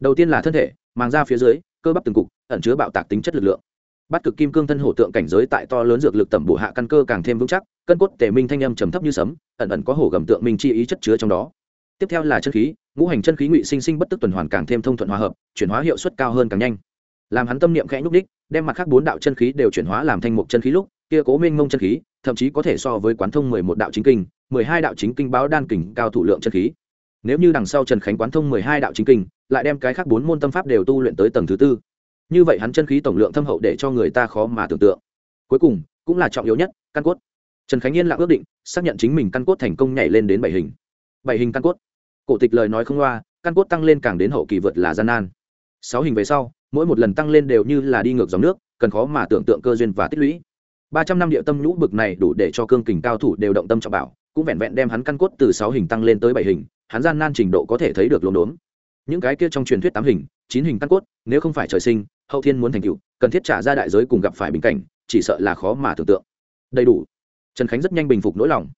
Đầu tiên là thân thể mang ra phía dưới, cơ bắp từng cục, ẩn chứa bạo tạc tính chất lực lượng. Bắt cực kim cương thân hổ tượng cảnh giới tại to lớn dược lực tẩm bổ hạ căn cơ càng thêm vững chắc, cân cốt tề minh thanh âm trầm thấp như sấm, ẩn ẩn có hổ gầm tượng minh chi ý chất chứa trong đó. Tiếp theo là chân khí, ngũ hành chân khí ngụy sinh sinh bất tức tuần hoàn càng thêm thông thuận hòa hợp, chuyển hóa hiệu suất cao hơn càng nhanh. Làm hắn tâm niệm khẽ nhúc đích đem mặt khác bốn đạo chân khí đều chuyển hóa làm thanh mục chân khí lúc kia cố minh mông chân khí, thậm chí có thể so với quán thông mười một đạo chính kinh, mười hai đạo chính kinh báo đan kình cao thủ lượng chân khí. Nếu như đằng sau trần khánh quán thông mười hai đạo chính kinh, lại đem cái khác bốn môn tâm pháp đều tu luyện tới tầng thứ tư. Như vậy hắn chân khí tổng lượng thâm hậu để cho người ta khó mà tưởng tượng. Cuối cùng, cũng là trọng yếu nhất, căn cốt. Trần khánh yên lặng ước định, xác nhận chính mình căn cốt thành công nhảy lên đến bảy hình. Bảy hình căn cốt. Cổ tịch lời nói không loa, căn cốt tăng lên càng đến hậu kỳ vượt là gian nan. Sáu hình về sau, mỗi một lần tăng lên đều như là đi ngược dòng nước, cần khó mà tưởng tượng cơ duyên và tích lũy ba trăm năm địa tâm nhũ bực này đủ để cho cương kình cao thủ đều động tâm trọng bảo, cũng vẹn vẹn đem hắn căn cốt từ sáu hình tăng lên tới bảy hình, hắn gian nan trình độ có thể thấy được lồn đốn những cái kia trong truyền thuyết tám hình, chín hình căn cốt, nếu không phải trời sinh, hậu thiên muốn thành tựu, cần thiết trả ra đại giới cùng gặp phải bình cảnh, chỉ sợ là khó mà tưởng tượng. Đầy đủ. Trần khánh rất nhanh bình phục nỗi lòng.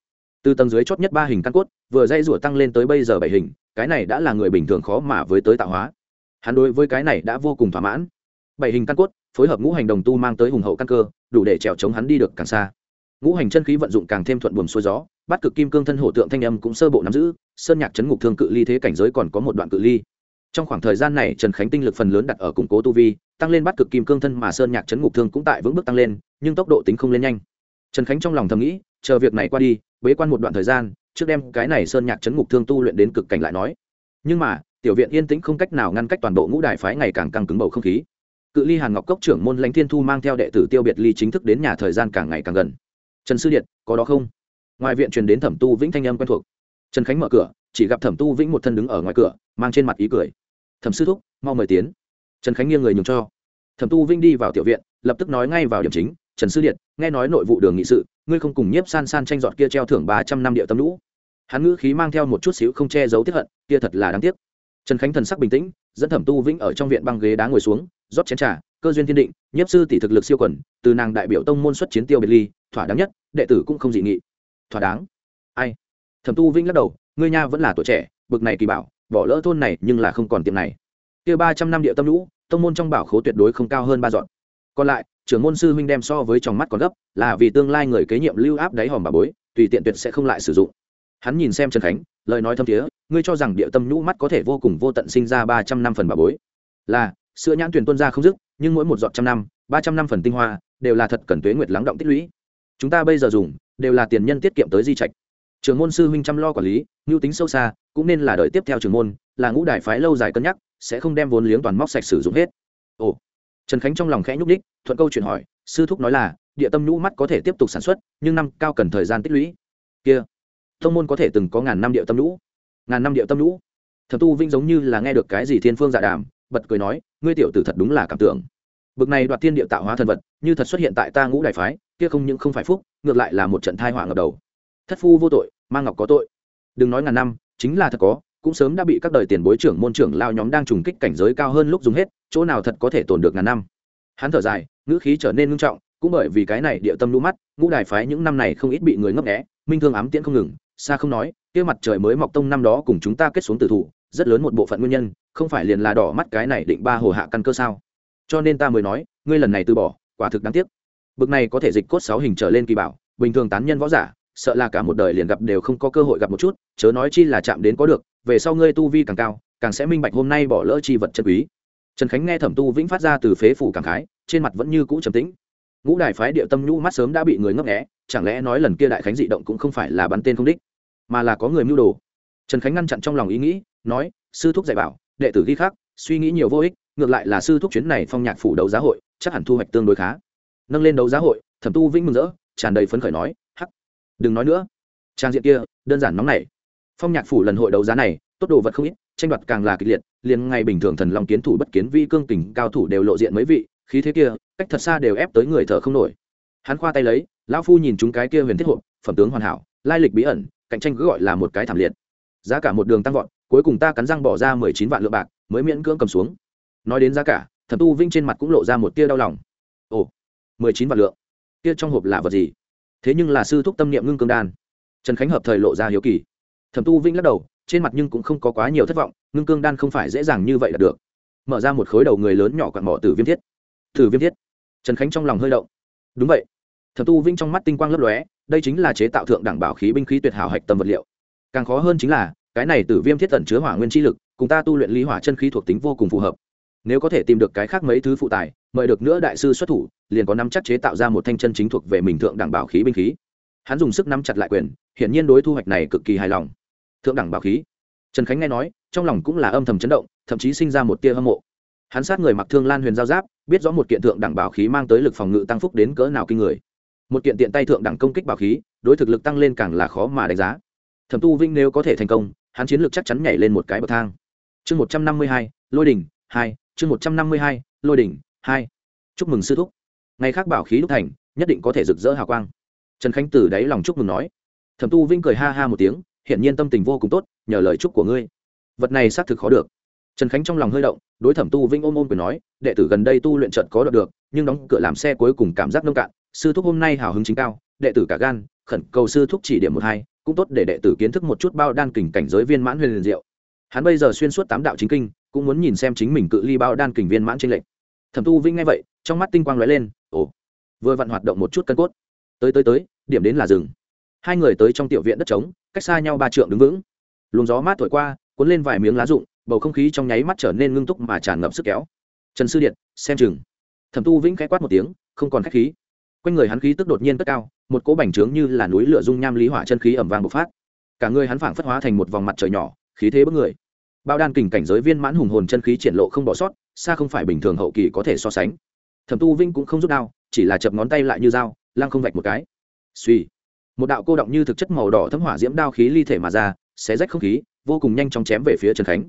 Từ tầng dưới chót nhất ba hình căn cốt, vừa dây rủa tăng lên tới bây giờ bảy hình, cái này đã là người bình thường khó mà với tới tạo hóa. Hắn đối với cái này đã vô cùng thỏa mãn. Bảy hình căn cốt phối hợp ngũ hành đồng tu mang tới hùng hậu căn cơ, đủ để trèo chống hắn đi được càng xa. Ngũ hành chân khí vận dụng càng thêm thuận buồm xuôi gió bắt cực kim cương thân hổ tượng thanh âm cũng sơ bộ nắm giữ, sơn nhạc chấn ngục thương cự ly thế cảnh giới còn có một đoạn cự ly. Trong khoảng thời gian này, trần khánh tinh lực phần lớn đặt ở củng cố tu vi, tăng lên bắt cực kim cương thân mà sơn nhạc chấn ngục thương cũng tại vững bước tăng lên, nhưng tốc độ tính không lên nhanh. Trần khánh trong lòng thầm nghĩ, chờ việc này qua đi, bế quan một đoạn thời gian, trước đem cái này sơn nhạc chấn ngục thương tu luyện đến cực cảnh lại nói. Nhưng mà, tiểu viện yên tĩnh không cách nào ngăn cách toàn bộ ngũ đài phái ngày càng căng cứng bầu không khí cự ly hàn ngọc cốc trưởng môn lãnh thiên thu mang theo đệ tử tiêu biệt ly chính thức đến nhà thời gian càng ngày càng gần. Trần sư điện, có đó không? Ngoài viện truyền đến thẩm tu vĩnh thanh âm quen thuộc. Trần khánh mở cửa, chỉ gặp thẩm tu vĩnh một thân đứng ở ngoài cửa, mang trên mặt ý cười. Thẩm sư thúc, mau mời tiến. Trần khánh nghiêng người nhường cho. Thẩm tu vĩnh đi vào tiểu viện, lập tức nói ngay vào điểm chính. Trần sư điện, nghe nói nội vụ đường nghị sự, ngươi không cùng nhiếp san san tranh dọn kia treo thưởng ba trăm năm địa tâm lũ. Hắn ngữ khí mang theo một chút xíu không che giấu tiếp hận, kia thật là đáng tiếc. Trần khánh thần sắc bình tĩnh, dẫn thẩm tu vĩnh ở trong viện băng ghế đá ngồi xuống rót chén trà, cơ duyên thiên định, nhiếp sư tỷ thực lực siêu quần, từ nàng đại biểu tông môn xuất chiến tiêu biệt ly, thỏa đáng nhất, đệ tử cũng không dị nghị. Thỏa đáng? Ai? Thẩm tu Vinh lắc đầu, ngươi nha vẫn là tuổi trẻ, bực này kỳ bảo, bỏ lỡ thôn này nhưng là không còn tiệm này. Kia ba trăm năm địa tâm lũ, tông môn trong bảo khố tuyệt đối không cao hơn ba dọn. Còn lại, trưởng môn sư huynh đem so với trong mắt còn gấp, là vì tương lai người kế nhiệm lưu áp đáy hòm bà bối, tùy tiện tuyệt sẽ không lại sử dụng. Hắn nhìn xem trần khánh, lời nói thâm thiế, ngươi cho rằng địa tâm nhũ mắt có thể vô cùng vô tận sinh ra ba trăm năm phần bà bối. Là sữa nhãn tuyển tuân ra không dứt, nhưng mỗi một giọt trăm năm, ba trăm năm phần tinh hoa, đều là thật cần tuế nguyệt lắng động tích lũy. Chúng ta bây giờ dùng, đều là tiền nhân tiết kiệm tới di trạch. Trường môn sư huynh chăm lo quản lý, mưu tính sâu xa, cũng nên là đợi tiếp theo trường môn, là ngũ đại phái lâu dài cân nhắc, sẽ không đem vốn liếng toàn móc sạch sử dụng hết. Ồ. Trần khánh trong lòng khẽ nhúc đích thuận câu chuyện hỏi, sư thúc nói là, địa tâm nhũ mắt có thể tiếp tục sản xuất, nhưng năm cao cần thời gian tích lũy. Kia. Thông môn có thể từng có ngàn năm địa tâm nhũ. Ngàn năm địa tâm nhũ. Thập tu vinh giống như là nghe được cái gì thiên phương dạ đàm bật cười nói, ngươi tiểu tử thật đúng là cảm tưởng. Bực này đoạt thiên địa tạo hóa thần vật, như thật xuất hiện tại ta ngũ đại phái, kia không những không phải phúc, ngược lại là một trận thai họa ngập đầu. Thất phu vô tội mang ngọc có tội. Đừng nói ngàn năm, chính là thật có, cũng sớm đã bị các đời tiền bối trưởng môn trưởng lao nhóm đang trùng kích cảnh giới cao hơn lúc dùng hết, chỗ nào thật có thể tồn được ngàn năm. Hắn thở dài, ngữ khí trở nên ngưng trọng, cũng bởi vì cái này địa tâm lũ mắt, ngũ đài phái những năm này không ít bị người ngấp nghé, minh thương ám tiễn không ngừng, xa không nói, kia mặt trời mới mọc tông năm đó cùng chúng ta kết xuống tử thủ, rất lớn một bộ phận nguyên nhân không phải liền là đỏ mắt cái này định ba hồ hạ căn cơ sao? Cho nên ta mới nói, ngươi lần này từ bỏ, quả thực đáng tiếc. Bực này có thể dịch cốt sáu hình trở lên kỳ bảo, bình thường tán nhân võ giả, sợ là cả một đời liền gặp đều không có cơ hội gặp một chút, chớ nói chi là chạm đến có được, về sau ngươi tu vi càng cao, càng sẽ minh bạch hôm nay bỏ lỡ chi vật chân quý. Trần khánh nghe thẩm tu vĩnh phát ra từ phế phủ cảm khái, trên mặt vẫn như cũ trầm tĩnh. Ngũ đại phái địa tâm nhũ mắt sớm đã bị người ngấp nghẽ chẳng lẽ nói lần kia đại khánh dị động cũng không phải là bắn tên không đích, mà là có người mưu đồ. Trần khánh ngăn chặn trong lòng ý nghĩ, nói, sư thúc dạy bảo đệ tử ghi khác suy nghĩ nhiều vô ích, ngược lại là sư thúc chuyến này phong nhạc phủ đấu giá hội, chắc hẳn thu hoạch tương đối khá. Nâng lên đấu giá hội, thẩm tu vĩnh mừng rỡ, tràn đầy phấn khởi nói, hắc, đừng nói nữa. Trang diện kia, đơn giản nóng này phong nhạc phủ lần hội đấu giá này, tốt đồ vật không ít, tranh đoạt càng là kịch liệt, liền ngay bình thường thần long kiến thủ bất kiến vi cương tình cao thủ đều lộ diện mấy vị, khí thế kia, cách thật xa đều ép tới người thở không nổi. Hắn khoa tay lấy, lão phu nhìn chúng cái kia huyền thiết hộp, phẩm tướng hoàn hảo, lai lịch bí ẩn, cạnh tranh cứ gọi là một cái thảm liệt. Giá cả một đường tăng vọt cuối cùng ta cắn răng bỏ ra mười chín vạn lượng bạc, mới miễn cưỡng cầm xuống. Nói đến giá cả, thẩm tu vinh trên mặt cũng lộ ra một tia đau lòng. Ồ, mười chín vạn lượng. Kia trong hộp là vật gì? Thế nhưng là sư thúc tâm niệm ngưng cương đan. Trần khánh hợp thời lộ ra hiếu kỳ. Thẩm tu vinh lắc đầu, trên mặt nhưng cũng không có quá nhiều thất vọng, ngưng cương đan không phải dễ dàng như vậy là được. Mở ra một khối đầu người lớn nhỏ quặn mỏ từ viêm thiết. Từ viêm thiết. Trần khánh trong lòng hơi động. Đúng vậy. Thẩm tu vinh trong mắt tinh quang lấp lóe, đây chính là chế tạo thượng đẳng bảo khí binh khí tuyệt hảo hạch tâm vật liệu. Càng khó hơn chính là cái này tử viêm thiết tẩn chứa hỏa nguyên chi lực, cùng ta tu luyện lý hỏa chân khí thuộc tính vô cùng phù hợp. Nếu có thể tìm được cái khác mấy thứ phụ tài, mời được nữa đại sư xuất thủ, liền có nắm chắc chế tạo ra một thanh chân chính thuộc về mình thượng đẳng bảo khí binh khí. Hắn dùng sức nắm chặt lại quyền, hiển nhiên đối thu hoạch này cực kỳ hài lòng. Thượng đẳng bảo khí. Trần khánh nghe nói, trong lòng cũng là âm thầm chấn động, thậm chí sinh ra một tia hâm mộ. Hắn sát người mặc thương lan huyền giao giáp, biết rõ một kiện thượng đẳng bảo khí mang tới lực phòng ngự tăng phúc đến cỡ nào kinh người. Một kiện tiện tay thượng đẳng công kích bảo khí, đối thực lực tăng lên càng là khó mà đánh giá. Thẩm tu vinh nếu có thể thành công hắn chiến lược chắc chắn nhảy lên một cái bậc thang. Chương một trăm năm mươi hai, lôi đỉnh hai, chương một trăm năm mươi hai, lôi đỉnh hai. Chúc mừng sư thúc. Ngày khác bảo khí đúc thành, nhất định có thể rực rỡ hào quang. Trần khánh từ đáy lòng chúc mừng nói. Thẩm tu vinh cười ha ha một tiếng, hiển nhiên tâm tình vô cùng tốt, nhờ lời chúc của ngươi. Vật này xác thực khó được. Trần khánh trong lòng hơi động, đối thẩm tu vinh ôm ôm cười nói, đệ tử gần đây tu luyện trận có đọc được, nhưng đóng cửa làm xe cuối cùng cảm giác nông cạn, sư thúc hôm nay hào hứng chính cao, đệ tử cả gan, khẩn cầu sư thúc chỉ điểm một hai cũng tốt để đệ tử kiến thức một chút bao đan kình cảnh giới viên mãn huyền liền diệu. Hắn bây giờ xuyên suốt tám đạo chính kinh, cũng muốn nhìn xem chính mình cự ly bao đan kình viên mãn trên lệnh thẩm tu vinh nghe vậy, trong mắt tinh quang lóe lên, ồ, vừa vặn hoạt động một chút cân cốt. Tới tới tới, điểm đến là rừng hai người tới trong tiểu viện đất trống, cách xa nhau ba trượng đứng vững. Luồng gió mát thổi qua, cuốn lên vài miếng lá rụng, bầu không khí trong nháy mắt trở nên ngưng túc mà tràn ngập sức kéo. Trần sư điện, xem chừng. Thẩm tu vĩnh khẽ quát một tiếng, không còn khách khí quanh người hắn khí tức đột nhiên cất cao, một cỗ bành trướng như là núi lửa dung nham lý hỏa chân khí ẩm vàng bộc phát. Cả người hắn phảng phất hóa thành một vòng mặt trời nhỏ, khí thế bất người. Bao đan kình cảnh giới viên mãn hùng hồn chân khí triển lộ không bỏ sót, xa không phải bình thường hậu kỳ có thể so sánh. Thẩm tu vinh cũng không rút đao, chỉ là chập ngón tay lại như dao, lăng không vạch một cái. Suy một đạo cô động như thực chất màu đỏ thấm hỏa diễm đao khí ly thể mà ra, xé rách không khí, vô cùng nhanh chóng chém về phía trần khánh.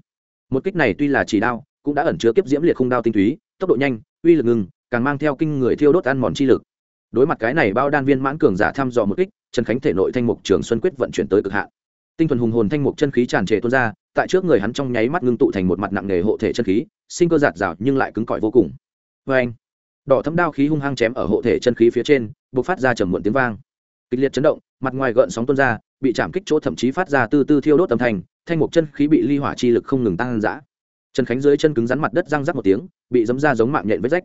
Một kích này tuy là chỉ đao, cũng đã ẩn chứa kiếp diễm liệt không đao tinh túy, tốc độ nhanh, uy lực ngừng, càng mang theo kinh người thiêu đốt ăn mòn chi lực đối mặt cái này bao đan viên mãn cường giả thăm dò một kích, trần khánh thể nội thanh mục trường xuân quyết vận chuyển tới cực hạn. Tinh thuần hùng hồn thanh mục chân khí tràn trề tuôn ra, tại trước người hắn trong nháy mắt ngưng tụ thành một mặt nặng nề hộ thể chân khí, sinh cơ giạt rào nhưng lại cứng cỏi vô cùng. Vê anh, đỏ thấm đao khí hung hăng chém ở hộ thể chân khí phía trên b ộ c phát ra trầm muộn tiếng vang. Kịch liệt chấn động, mặt ngoài gợn sóng tuôn ra, bị chạm kích chỗ thậm chí phát ra từ từ thiêu đốt âm thanh thanh mục chân khí bị ly hỏa chi lực không ngừng tăng giã trần khánh dưới chân cứng rắn mặt đất răng rắc một tiếng, bị dấm ra giống mạng nhện vết rách.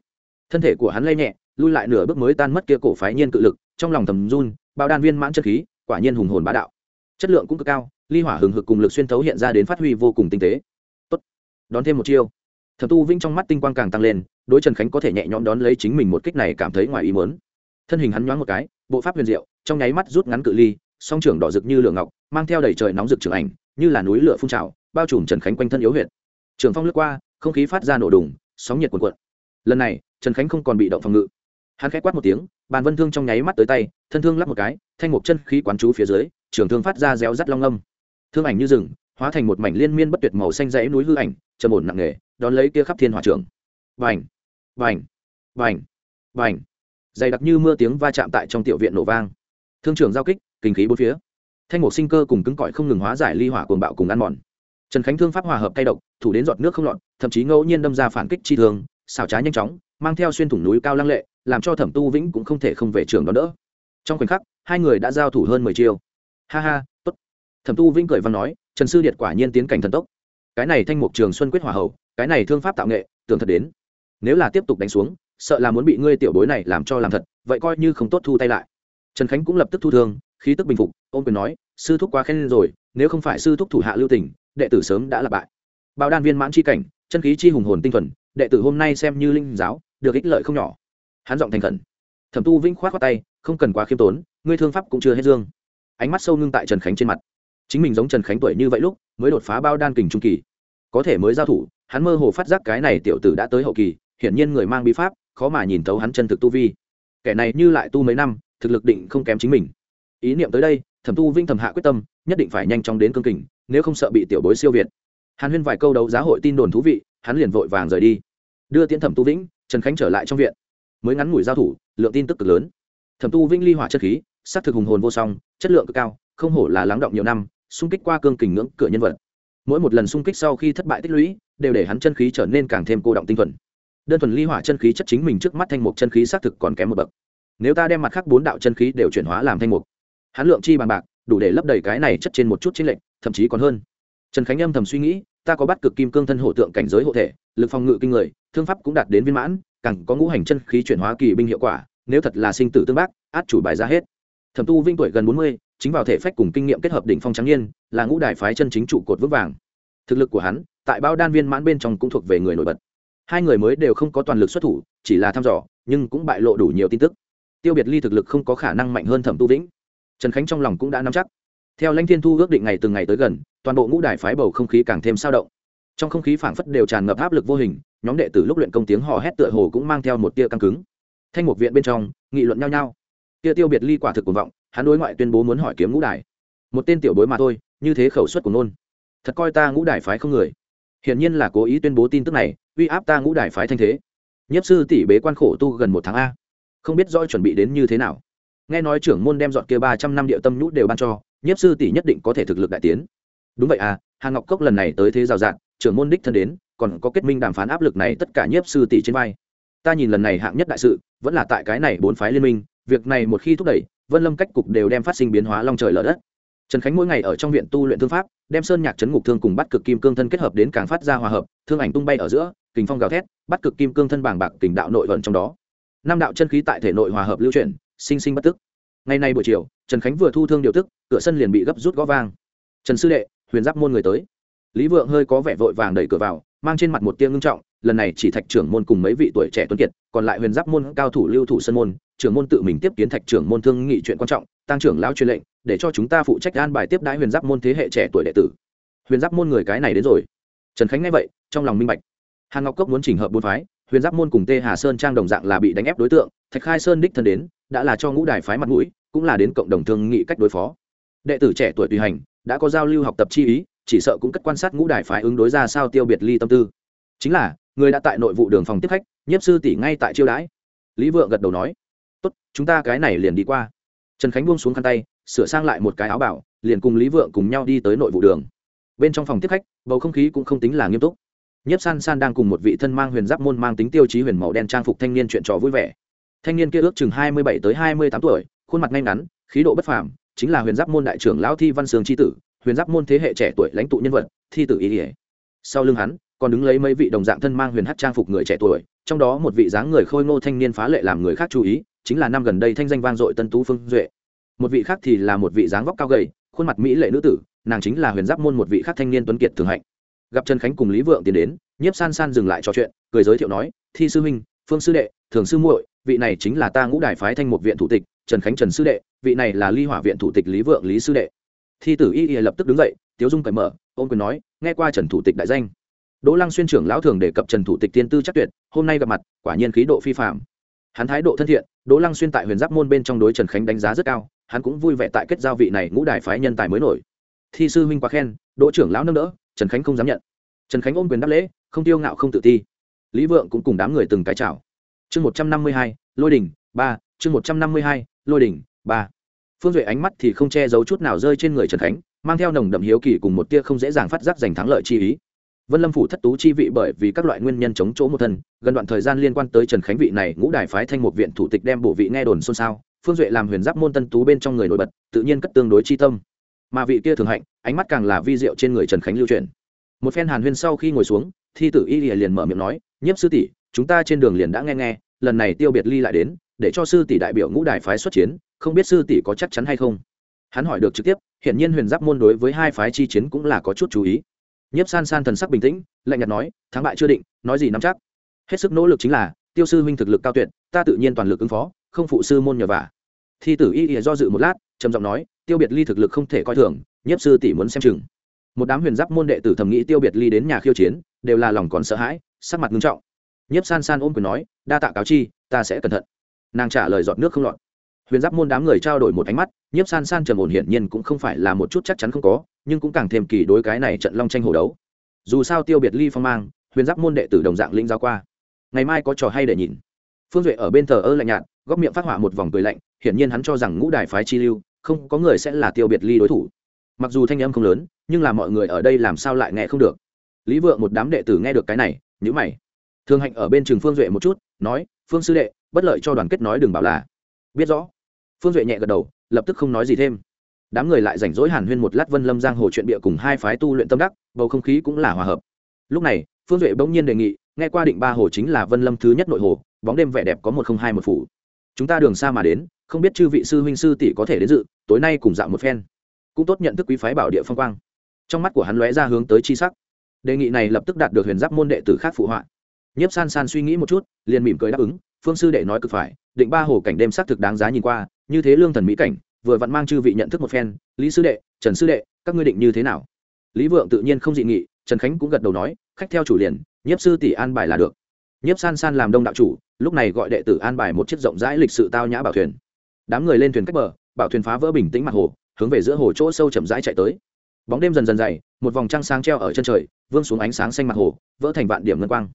Thân thể của hắn lây nhẹ lui lại nửa bước mới tan mất kia cổ phái nhiên cự lực, trong lòng thầm run, bao đan viên mãn chân khí, quả nhiên hùng hồn bá đạo. Chất lượng cũng cực cao, ly hỏa hừng hực cùng lực xuyên thấu hiện ra đến phát huy vô cùng tinh tế. Tốt, đón thêm một chiêu. Thẩm tu vinh trong mắt tinh quang càng tăng lên, đối trần khánh có thể nhẹ nhõm đón lấy chính mình một kích này cảm thấy ngoài ý muốn. Thân hình hắn nhoáng một cái, bộ pháp huyền diệu, trong nháy mắt rút ngắn cự ly, song trưởng đỏ rực như lửa ngọc, mang theo đầy trời nóng rực trường ảnh, như là núi lửa phun trào, bao trùm trần khánh quanh thân yếu huyệt. Trường phong lướt qua, không khí phát ra nổ đùng, sóng nhiệt cuồn cuộn. Lần này, trần khánh không còn bị động phòng ngự hắn khẽ quát một tiếng, bàn vân thương trong nháy mắt tới tay, thân thương lắp một cái, thanh một chân khí quán chú phía dưới, trường thương phát ra réo rắt long âm. Thương ảnh như rừng, hóa thành một mảnh liên miên bất tuyệt màu xanh dãy núi hư ảnh, trầm ổn nặng nề, đón lấy kia khắp thiên hỏa trường vành vành vành vành dày đặc như mưa tiếng va chạm tại trong tiểu viện nổ vang. Thương trường giao kích, kinh khí bốn phía. Thanh một sinh cơ cùng cứng cỏi không ngừng hóa giải ly hỏa cuồng bạo cùng ăn mòn. Trần khánh thương pháp hòa hợp tay độc, thủ đến giọt nước không lọt, thậm chí ngẫu nhiên đâm ra phản kích chi thường xảo trá nhanh chóng, mang theo xuyên thủng núi cao lăng lệ làm cho thẩm tu vĩnh cũng không thể không về trường đón đỡ trong khoảnh khắc, hai người đã giao thủ hơn mười chiêu. Ha ha, tốt. Thẩm tu vĩnh cười văn nói, trần sư điệt quả nhiên tiến cảnh thần tốc. Cái này thanh mục trường xuân quyết hòa hậu cái này thương pháp tạo nghệ, tưởng thật đến. Nếu là tiếp tục đánh xuống, sợ là muốn bị ngươi tiểu bối này làm cho làm thật, vậy coi như không tốt thu tay lại. Trần khánh cũng lập tức thu thương, khí tức bình phục ôm quyền nói, sư thúc quá khen rồi, nếu không phải sư thúc thủ hạ lưu tình, đệ tử sớm đã lặp bại. Bao đan viên mãn chi cảnh, chân khí chi hùng hồn tinh thuần, đệ tử hôm nay xem như linh giáo, được ích lợi không nhỏ hắn giọng thành khẩn. Thẩm tu vĩnh khoát khoát tay, không cần quá khiêm tốn, ngươi thương pháp cũng chưa hết dương. Ánh mắt sâu ngưng tại trần khánh trên mặt. Chính mình giống trần khánh tuổi như vậy lúc, mới đột phá bao đan kình trung kỳ. Có thể mới giao thủ, hắn mơ hồ phát giác cái này tiểu tử đã tới hậu kỳ, hiển nhiên người mang bí pháp, khó mà nhìn thấu hắn chân thực tu vi. Kẻ này như lại tu mấy năm, thực lực định không kém chính mình. Ý niệm tới đây, thẩm tu vinh thầm hạ quyết tâm, nhất định phải nhanh chóng đến cương kình, nếu không sợ bị tiểu bối siêu việt. Hàn huyên vài câu đấu giá hội tin đồn thú vị, hắn liền vội vàng rời đi. Đưa tiễn thẩm tu vĩnh, trần khánh trở lại trong viện mới ngắn ngủi giao thủ, lượng tin tức cực lớn. Thẩm tu vĩnh ly hỏa chất khí s á c thực hùng hồn vô song, chất lượng cực cao, không hổ là lắng động nhiều năm, xung kích qua cương kình ngưỡng cửa nhân vật. Mỗi một lần xung kích sau khi thất bại tích lũy, đều để hắn chân khí trở nên càng thêm cô động tinh thuần. Đơn thuần ly hỏa chân khí chất chính mình trước mắt thanh mục chân khí xác thực còn kém một bậc. Nếu ta đem mặt khác bốn đạo chân khí đều chuyển hóa làm thanh mục, hắn lượng chi bàn bạc, đủ để lấp đầy cái này chất trên một chút chính lệnh thậm chí còn hơn. Trần khánh âm thầm suy nghĩ, ta có bắt cực kim cương thân hộ tượng cảnh giới hộ thể, lực phòng ngự kinh người, thương pháp cũng đạt đến viên mãn càng có ngũ hành chân khí chuyển hóa kỳ binh hiệu quả, nếu thật là sinh tử tương bác, át chủ bài ra hết. Thẩm tu vinh tuổi gần bốn mươi, chính vào thể phách cùng kinh nghiệm kết hợp đỉnh phong trắng niên, là ngũ đài phái chân chính trụ cột vững vàng. Thực lực của hắn, tại bao đan viên mãn bên trong cũng thuộc về người nổi bật. Hai người mới đều không có toàn lực xuất thủ, chỉ là thăm dò, nhưng cũng bại lộ đủ nhiều tin tức. Tiêu biệt ly thực lực không có khả năng mạnh hơn thẩm tu vĩnh. Trần khánh trong lòng cũng đã nắm chắc. Theo lãnh thiên thu ước định ngày từng ngày tới gần, toàn bộ ngũ đài phái bầu không khí càng thêm sao động. Trong không khí phảng phất đều tràn ngập áp lực vô hình nhóm đệ tử lúc luyện công tiếng hò hét tựa hồ cũng mang theo một tia căng cứng. Thanh một viện bên trong, nghị luận nhau nhau. Tia tiêu biệt ly quả thực cuồng vọng, hắn đối ngoại tuyên bố muốn hỏi kiếm ngũ đài. Một tên tiểu bối mà thôi, như thế khẩu suất của nôn. Thật coi ta ngũ đài phái không người. Hiển nhiên là cố ý tuyên bố tin tức này, uy áp ta ngũ đài phái thanh thế. Nhiếp sư tỷ bế quan khổ tu gần một tháng a. Không biết rõ chuẩn bị đến như thế nào. Nghe nói trưởng môn đem dọn kia ba trăm năm địa tâm nhũ đều ban cho, nhiếp sư tỷ nhất định có thể thực lực đại tiến. Đúng vậy à hà ngọc cốc lần này tới thế rào rạt, trưởng môn đích thân đến còn có kết minh đàm phán áp lực này tất cả nhiếp sư tỷ trên vai. Ta nhìn lần này hạng nhất đại sự, vẫn là tại cái này bốn phái liên minh, việc này một khi thúc đẩy, vân lâm cách cục đều đem phát sinh biến hóa long trời lở đất. Trần khánh mỗi ngày ở trong viện tu luyện thương pháp, đem sơn nhạc chấn ngục thương cùng bắt cực kim cương thân kết hợp đến càng phát ra hòa hợp, thương ảnh tung bay ở giữa, kình phong gào thét, bắt cực kim cương thân bàng bạc kình đạo nội vận trong đó. Năm đạo chân khí tại thể nội hòa hợp lưu chuyển, sinh sinh bất tức. Ngày nay buổi chiều, trần khánh vừa thu thương điều tức, cửa sân liền bị gấp rút gó vang. Trần sư đệ, huyền giáp môn người tới. Lý vượng hơi có vẻ vội vàng đẩy cửa vào mang trên mặt một tia ngưng trọng, lần này chỉ thạch trưởng môn cùng mấy vị tuổi trẻ tuấn kiệt, còn lại huyền giáp môn, cao thủ lưu thủ sân môn, trưởng môn tự mình tiếp kiến thạch trưởng môn thương nghị chuyện quan trọng, tăng trưởng lão truyền lệnh, để cho chúng ta phụ trách an bài tiếp đái huyền giáp môn thế hệ trẻ tuổi đệ tử. Huyền giáp môn người cái này đến rồi. Trần khánh nghe vậy, trong lòng minh bạch. Hàn ngọc cốc muốn chỉnh hợp bốn phái, huyền giáp môn cùng tê hà sơn trang đồng dạng là bị đánh ép đối tượng, thạch khai sơn đích thân đến, đã là cho ngũ đài phái mặt mũi, cũng là đến cộng đồng thương nghị cách đối phó. Đệ tử trẻ tuổi tùy hành, đã có giao lưu học tập chi ý chỉ sợ cũng cất quan sát ngũ đài phái ứng đối ra sao tiêu biệt ly tâm tư. Chính là, người đã tại nội vụ đường phòng tiếp khách, nhiếp sư tỷ ngay tại chiêu đãi. Lý vượng gật đầu nói, tốt, chúng ta cái này liền đi qua. Trần khánh buông xuống khăn tay, sửa sang lại một cái áo bảo, liền cùng lý vượng cùng nhau đi tới nội vụ đường. Bên trong phòng tiếp khách, bầu không khí cũng không tính là nghiêm túc. Nhiếp san san đang cùng một vị thân mang huyền giáp môn mang tính tiêu chí huyền màu đen trang phục thanh niên chuyện trò vui vẻ. Thanh niên kia ước chừng hai mươi bảy tới hai mươi tám tuổi, khuôn mặt ngay ngắn, khí độ bất phàm, chính là huyền giáp môn đại trưởng lão thi văn sương tri tử huyền giáp môn thế hệ trẻ tuổi lãnh tụ nhân vật, thi tử ý ỉa sau lưng hắn, còn đứng lấy mấy vị đồng dạng thân mang huyền hát trang phục người trẻ tuổi, trong đó một vị dáng người khôi ngô thanh niên phá lệ làm người khác chú ý, chính là năm gần đây thanh danh vang dội tân tú phương duệ. Một vị khác thì là một vị dáng vóc cao gầy, khuôn mặt mỹ lệ nữ tử, nàng chính là huyền giáp môn một vị khác thanh niên tuấn kiệt thường hạnh. Gặp trần khánh cùng lý vượng tiến đến, nhiếp san san dừng lại trò chuyện, cười giới thiệu nói, thi sư huynh, phương sư đệ, thường sư muội, vị này chính là ta ngũ đài phái thanh một viện thủ tịch, trần khánh trần sư đệ, vị này là ly hỏa viện thủ tịch lý vượng lý sư đệ thi tử y y lập tức đứng dậy, tiếu dung cởi mở, ôm quyền nói, nghe qua trần thủ tịch đại danh. Đỗ lăng xuyên trưởng lão thường đề cập trần thủ tịch tiên tư chắc tuyệt, hôm nay gặp mặt, quả nhiên khí độ phi phạm hắn thái độ thân thiện, đỗ lăng xuyên tại huyền giáp môn bên trong đối trần khánh đánh giá rất cao, hắn cũng vui vẻ tại kết giao vị này ngũ đại phái nhân tài mới nổi. Thi sư huynh quá khen, đỗ trưởng lão nâng đỡ, trần khánh không dám nhận. Trần khánh ôm quyền đáp lễ, không tiêu ngạo không tự ti. Lý vượng cũng cùng đám người từng cái chào. Chương một trăm năm mươi hai, lôi đỉnh ba, chương một trăm năm mươi hai, lôi đỉnh ba phương duệ ánh mắt thì không che giấu chút nào rơi trên người trần khánh, mang theo nồng đậm hiếu kỳ cùng một tia không dễ dàng phát giác giành thắng lợi chi ý. Vân lâm phủ thất tú chi vị bởi vì các loại nguyên nhân chống chỗ một thân, gần đoạn thời gian liên quan tới trần khánh vị này ngũ đài phái thanh một viện thủ tịch đem bộ vị nghe đồn xôn xao, phương duệ làm huyền giáp môn tân tú bên trong người nổi bật, tự nhiên cất tương đối chi tâm. Mà vị kia thường hạnh, ánh mắt càng là vi diệu trên người trần khánh lưu truyền. Một phen hàn huyên sau khi ngồi xuống, thi tử y liền mở miệng nói, nhiếp sư tỷ, chúng ta trên đường liền đã nghe nghe, lần này tiêu biệt ly lại đến, để cho sư tỷ đại biểu ngũ đài phái xuất chiến không biết sư tỷ có chắc chắn hay không. Hắn hỏi được trực tiếp hiện nhiên huyền giáp môn đối với hai phái chi chiến cũng là có chút chú ý. Nhiếp san san thần sắc bình tĩnh, lạnh nhạt nói, thắng bại chưa định, nói gì nắm chắc. Hết sức nỗ lực chính là, tiêu sư huynh thực lực cao tuyệt, ta tự nhiên toàn lực ứng phó, không phụ sư môn nhờ vả. Thi tử y ỉa do dự một lát, trầm giọng nói, tiêu biệt ly thực lực không thể coi thường, nhiếp sư tỷ muốn xem chừng. Một đám huyền giáp môn đệ tử thầm nghĩ tiêu biệt ly đến nhà khiêu chiến, đều là lòng còn sợ hãi, sắc mặt nghiêm trọng. Nhiếp san san ôm quyền nói, đa tạ cáo chi, ta sẽ cẩn thận. Nàng trả lời giọt nước không lọt huyền giáp môn đám người trao đổi một ánh mắt, nhiếp san san trầm ổn hiển nhiên cũng không phải là một chút chắc chắn không có, nhưng cũng càng thêm kỳ đối cái này trận long tranh hồ đấu. Dù sao tiêu biệt ly phong mang, huyền giáp môn đệ tử đồng dạng linh giao qua. Ngày mai có trò hay để nhìn. Phương duệ ở bên thờ ơ lạnh nhạt, góc miệng phát họa một vòng cười lạnh, hiển nhiên hắn cho rằng ngũ đài phái chi lưu, không có người sẽ là tiêu biệt ly đối thủ. Mặc dù thanh âm không lớn, nhưng là mọi người ở đây làm sao lại nghe không được. Lý vượng một đám đệ tử nghe được cái này nhữ mày. Thương hạnh ở bên trường phương duệ một chút, nói, phương sư đệ, bất lợi cho đoàn kết nói đừng bảo là. Biết rõ phương duệ nhẹ gật đầu, lập tức không nói gì thêm. Đám người lại rảnh rỗi hàn huyên một lát vân lâm giang hồ chuyện bịa cùng hai phái tu luyện tâm đắc, bầu không khí cũng là hòa hợp. Lúc này, phương duệ bỗng nhiên đề nghị, nghe qua định ba hồ chính là vân lâm thứ nhất nội hồ, bóng đêm vẻ đẹp có một không hai một phủ. Chúng ta đường xa mà đến, không biết chư vị sư huynh sư tỷ có thể đến dự, tối nay cùng dạo một phen. Cũng tốt nhận thức quý phái bảo địa phong quang. Trong mắt của hắn lóe ra hướng tới chi sắc. Đề nghị này lập tức đạt được huyền giáp môn đệ tử khác phụ họa. Nhiếp san san suy nghĩ một chút, liền mỉm cười đáp ứng phương sư đệ nói cực phải, định ba hồ cảnh đêm xác thực đáng giá nhìn qua, như thế lương thần mỹ cảnh, vừa vặn mang chư vị nhận thức một phen, lý sư đệ, trần sư đệ, các ngươi định như thế nào? Lý vượng tự nhiên không dị nghị, trần khánh cũng gật đầu nói, khách theo chủ liền, nhiếp sư tỷ an bài là được. Nhiếp san san làm đông đạo chủ, lúc này gọi đệ tử an bài một chiếc rộng rãi lịch sự tao nhã bảo thuyền. Đám người lên thuyền cách bờ, bảo thuyền phá vỡ bình tĩnh mặt hồ, hướng về giữa hồ chỗ sâu chậm rãi chạy tới. Bóng đêm dần dần dày, một vòng trăng sáng treo ở chân trời, vương xuống ánh sáng xanh mặt hồ, vỡ thành vạn điểm ngân quang.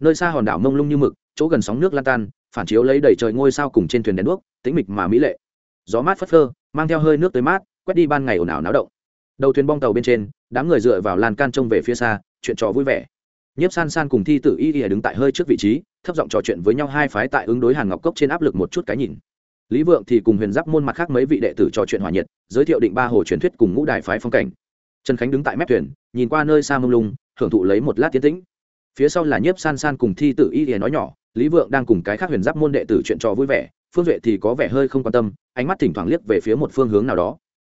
Nơi xa hòn đảo mông lung như mực chỗ gần sóng nước lan tan, phản chiếu lấy đầy trời ngôi sao cùng trên thuyền đèn đuốc, tĩnh mịch mà mỹ lệ. Gió mát phất phơ, mang theo hơi nước tới mát, quét đi ban ngày ồn ào náo động. Đầu thuyền bong tàu bên trên, đám người dựa vào lan can trông về phía xa, chuyện trò vui vẻ. Nhiếp san san cùng thi tử y y đứng tại hơi trước vị trí, thấp giọng trò chuyện với nhau hai phái tại ứng đối hàn ngọc cốc trên áp lực một chút cái nhìn. Lý vượng thì cùng huyền giáp môn mặt khác mấy vị đệ tử trò chuyện hòa nhiệt, giới thiệu định ba hồ truyền thuyết cùng ngũ đài phái phong cảnh. Trần khánh đứng tại mép thuyền, nhìn qua nơi xa mông lung, hưởng thụ lấy một lát tiến tĩnh phía sau là nhiếp san san cùng thi tử y y nói nhỏ, lý vượng đang cùng cái khác huyền giáp môn đệ tử chuyện trò vui vẻ, phương duệ thì có vẻ hơi không quan tâm, ánh mắt thỉnh thoảng liếc về phía một phương hướng nào đó.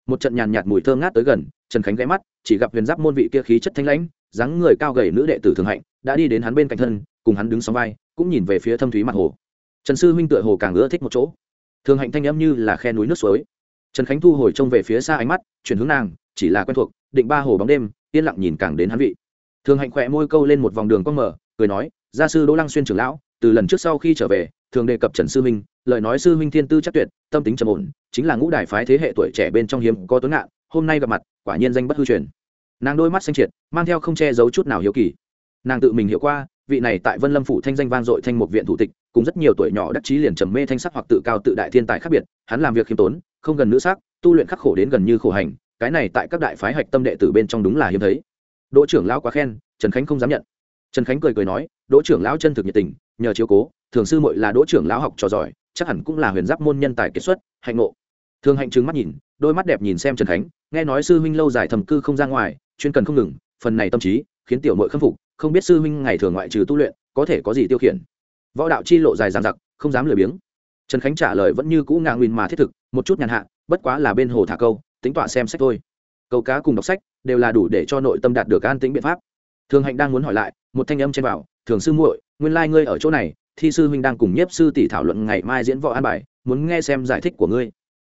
Một trận nhàn nhạt mùi thơm ngát tới gần, trần khánh ghé mắt, chỉ gặp huyền giáp môn vị kia khí chất thanh lãnh, dáng người cao gầy nữ đệ tử thường hạnh, đã đi đến hắn bên cạnh thân, cùng hắn đứng sóng vai, cũng nhìn về phía thâm thúy mặt hồ. Trần sư huynh tựa hồ càng ưa thích một chỗ. Thường hạnh thanh âm như là khe núi nước suối. Trần khánh thu hồi trông về phía xa ánh mắt, chuyển hướng nàng, chỉ là quen thuộc, định ba hồ bóng đêm, yên lặng nhìn càng đến hắn vị thường hạnh khỏe môi câu lên một vòng đường con mở cười nói gia sư đỗ lăng xuyên trưởng lão từ lần trước sau khi trở về thường đề cập trần sư Minh, lời nói sư Minh thiên tư chắc tuyệt tâm tính trầm ổn chính là ngũ đại phái thế hệ tuổi trẻ bên trong hiếm có tuấn ngạn hôm nay gặp mặt quả nhiên danh bất hư truyền. Nàng đôi mắt xanh triệt mang theo không che giấu chút nào hiếu kỳ. Nàng tự mình hiểu qua vị này tại vân lâm phủ thanh danh vang dội thanh một viện thủ tịch cùng rất nhiều tuổi nhỏ đắc chí liền trầm mê thanh sắc hoặc tự cao tự đại thiên tài khác biệt hắn làm việc khiêm tốn không gần nữ sắc tu luyện khắc khổ đến gần như khổ hành cái này tại các đại phái hạch tâm đệ tử bên trong đúng là hiếm thấy đỗ trưởng lão quá khen, trần khánh không dám nhận. Trần khánh cười cười nói, đỗ trưởng lão chân thực nhiệt tình, nhờ chiếu cố, thường sư muội là đỗ trưởng lão học trò giỏi, chắc hẳn cũng là huyền giáp môn nhân tài kết xuất, hạnh ngộ. Thường hạnh trừng mắt nhìn, đôi mắt đẹp nhìn xem trần khánh, nghe nói sư huynh lâu dài thầm cư không ra ngoài, chuyên cần không ngừng, phần này tâm trí, khiến tiểu mội khâm phục, không biết sư huynh ngày thường ngoại trừ tu luyện, có thể có gì tiêu khiển. Võ đạo chi lộ dài dàn dặc, không dám lười biếng. Trần khánh trả lời vẫn như cũ ngạ nguyên mà thiết thực, một chút nhàn hạ, bất quá là bên hồ thả câu, tính tọa xem sách thôi câu cá cùng đọc sách đều là đủ để cho nội tâm đạt được an tĩnh biện pháp. Thường hạnh đang muốn hỏi lại một thanh âm trên bảo, thường sư muội nguyên lai、like、ngươi ở chỗ này thi sư huynh đang cùng nhiếp sư tỷ thảo luận ngày mai diễn võ an bài muốn nghe xem giải thích của ngươi.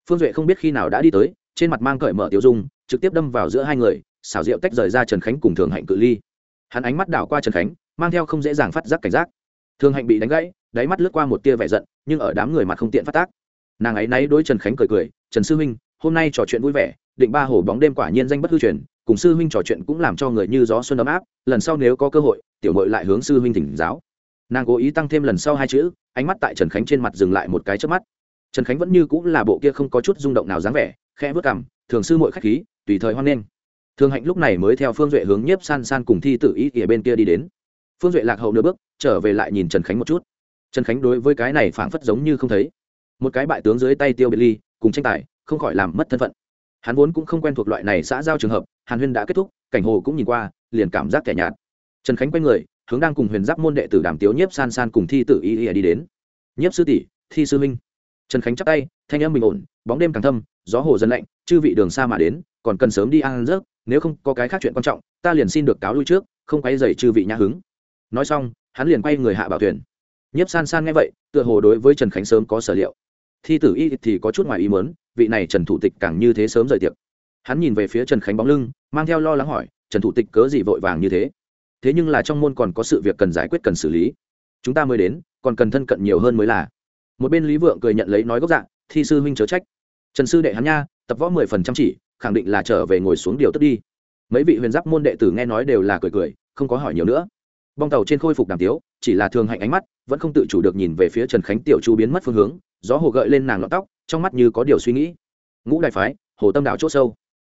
Phương duệ không biết khi nào đã đi tới trên mặt mang cởi mở tiêu dung trực tiếp đâm vào giữa hai người xảo diệu tách rời ra trần khánh cùng thường hạnh cự ly. Hắn ánh mắt đảo qua trần khánh mang theo không dễ dàng phát giác cảnh giác. Thường hạnh bị đánh gãy đáy mắt lướt qua một tia vẻ giận nhưng ở đám người mặt không tiện phát tác. Nàng ấy náy đối trần khánh cười cười trần sư huynh hôm nay trò chuyện vui vẻ định ba hồ bóng đêm quả nhiên danh bất hư truyền, cùng sư huynh trò chuyện cũng làm cho người như gió xuân ấm áp, lần sau nếu có cơ hội, tiểu mội lại hướng sư huynh thỉnh giáo. Nàng cố ý tăng thêm lần sau hai chữ, ánh mắt tại trần khánh trên mặt dừng lại một cái trước mắt. Trần khánh vẫn như cũng là bộ kia không có chút rung động nào dáng vẻ, khẽ vớt cằm, thường sư mội k h á c h khí, tùy thời hoan nghênh. Thường hạnh lúc này mới theo phương duệ hướng nhiếp san san cùng thi tử ý ỉa bên kia đi đến. Phương duệ lạc hậu nửa bước, trở về lại nhìn trần khánh một chút. Trần khánh đối với cái này phảng phất giống như không thấy. Một cái bại tướng dưới tay tiêu biệt ly, cùng tranh tài, không khỏi làm mất thân phận hắn vốn cũng không quen thuộc loại này xã giao trường hợp, hàn huyên đã kết thúc, cảnh hồ cũng nhìn qua, liền cảm giác kẻ nhạt. Trần khánh quay người, hướng đang cùng huyền giáp môn đệ tử đàm tiếu nhiếp san san cùng thi tử y y đi đến. Nhiếp sư tỷ, thi sư minh trần khánh chắp tay, thanh âm bình ổn, bóng đêm càng thâm, gió hồ dân lạnh, chư vị đường xa mà đến, còn cần sớm đi ăn rớt, nếu không có cái khác chuyện quan trọng, ta liền xin được cáo lui trước, không quay dày chư vị nhã hứng. Nói xong, hắn liền quay người hạ bảo thuyền. Nhiếp san san nghe vậy, tựa hồ đối với trần khánh sớm có sở liệu. Thi tử y thì có chút ngoài ý mớn vị này trần thủ tịch càng như thế sớm rời tiệc. Hắn nhìn về phía trần khánh bóng lưng, mang theo lo lắng hỏi, trần thủ tịch cớ gì vội vàng như thế? Thế nhưng là trong môn còn có sự việc cần giải quyết cần xử lý. Chúng ta mới đến, còn cần thân cận nhiều hơn mới là. Một bên lý vượng cười nhận lấy nói gốc dạng thi sư huynh chớ trách. Trần sư đệ hắn nha, tập võ mười phần chăm chỉ, khẳng định là trở về ngồi xuống điều tức đi. Mấy vị huyền giáp môn đệ tử nghe nói đều là cười cười, không có hỏi nhiều nữa bong tàu trên khôi phục đàm tiếu, chỉ là thường hạnh ánh mắt, vẫn không tự chủ được nhìn về phía trần khánh tiểu chu biến mất phương hướng, gió hồ gợi lên nàng lọt tóc, trong mắt như có điều suy nghĩ. Ngũ đại phái, hồ tâm đạo c h ỗ sâu.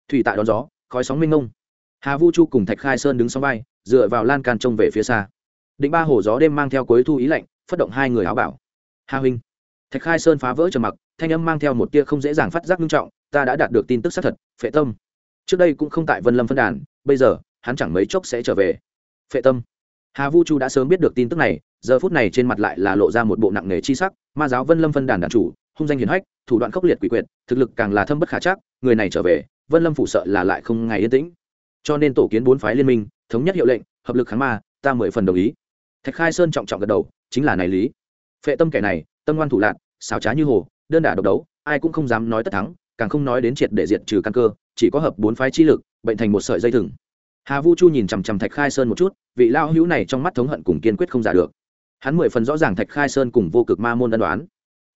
Thủy tại đón gió, khói sóng minh ngông hà vu chu cùng thạch khai sơn đứng sóng vai, dựa vào lan can trông về phía xa. Định ba hồ gió đêm mang theo cuối thu ý lạnh phát động hai người áo bảo. Hà huynh. Thạch khai sơn phá vỡ trầm mặc, thanh âm mang theo một tia không dễ dàng phát giác nghiêm trọng, ta đã đạt được tin tức xác thật, phệ tâm. Trước đây cũng không tại vân lâm phân đàn, bây giờ, hắn chẳng mấy chốc sẽ trở về. Phệ tâm hà vu chu đã sớm biết được tin tức này, giờ phút này trên mặt lại là lộ ra một bộ nặng nề chi sắc, ma giáo vân lâm phân đàn đàn chủ, hung danh hiền hách, thủ đoạn khốc liệt quỷ quyệt, thực lực càng là thâm bất khả chắc, người này trở về, vân lâm phủ sợ là lại không ngày yên tĩnh. Cho nên tổ kiến bốn phái liên minh, thống nhất hiệu lệnh, hợp lực kháng ma, ta mười phần đồng ý. Thạch khai sơn trọng trọng gật đầu, chính là này lý. Phệ tâm kẻ này, tâm ngoan thủ lạc xào trá như hồ, đơn đả độc đấu, ai cũng không dám nói tất thắng, càng không nói đến triệt để diệt trừ căn cơ, chỉ có hợp bốn phái chi lực, bệnh thành một sợi dây thừng hà vu chu nhìn chằm chằm thạch khai sơn một chút, vị lao hữu này trong mắt thống hận cùng kiên quyết không giả được. Hắn mười phần rõ ràng thạch khai sơn cùng vô cực ma môn ân đoán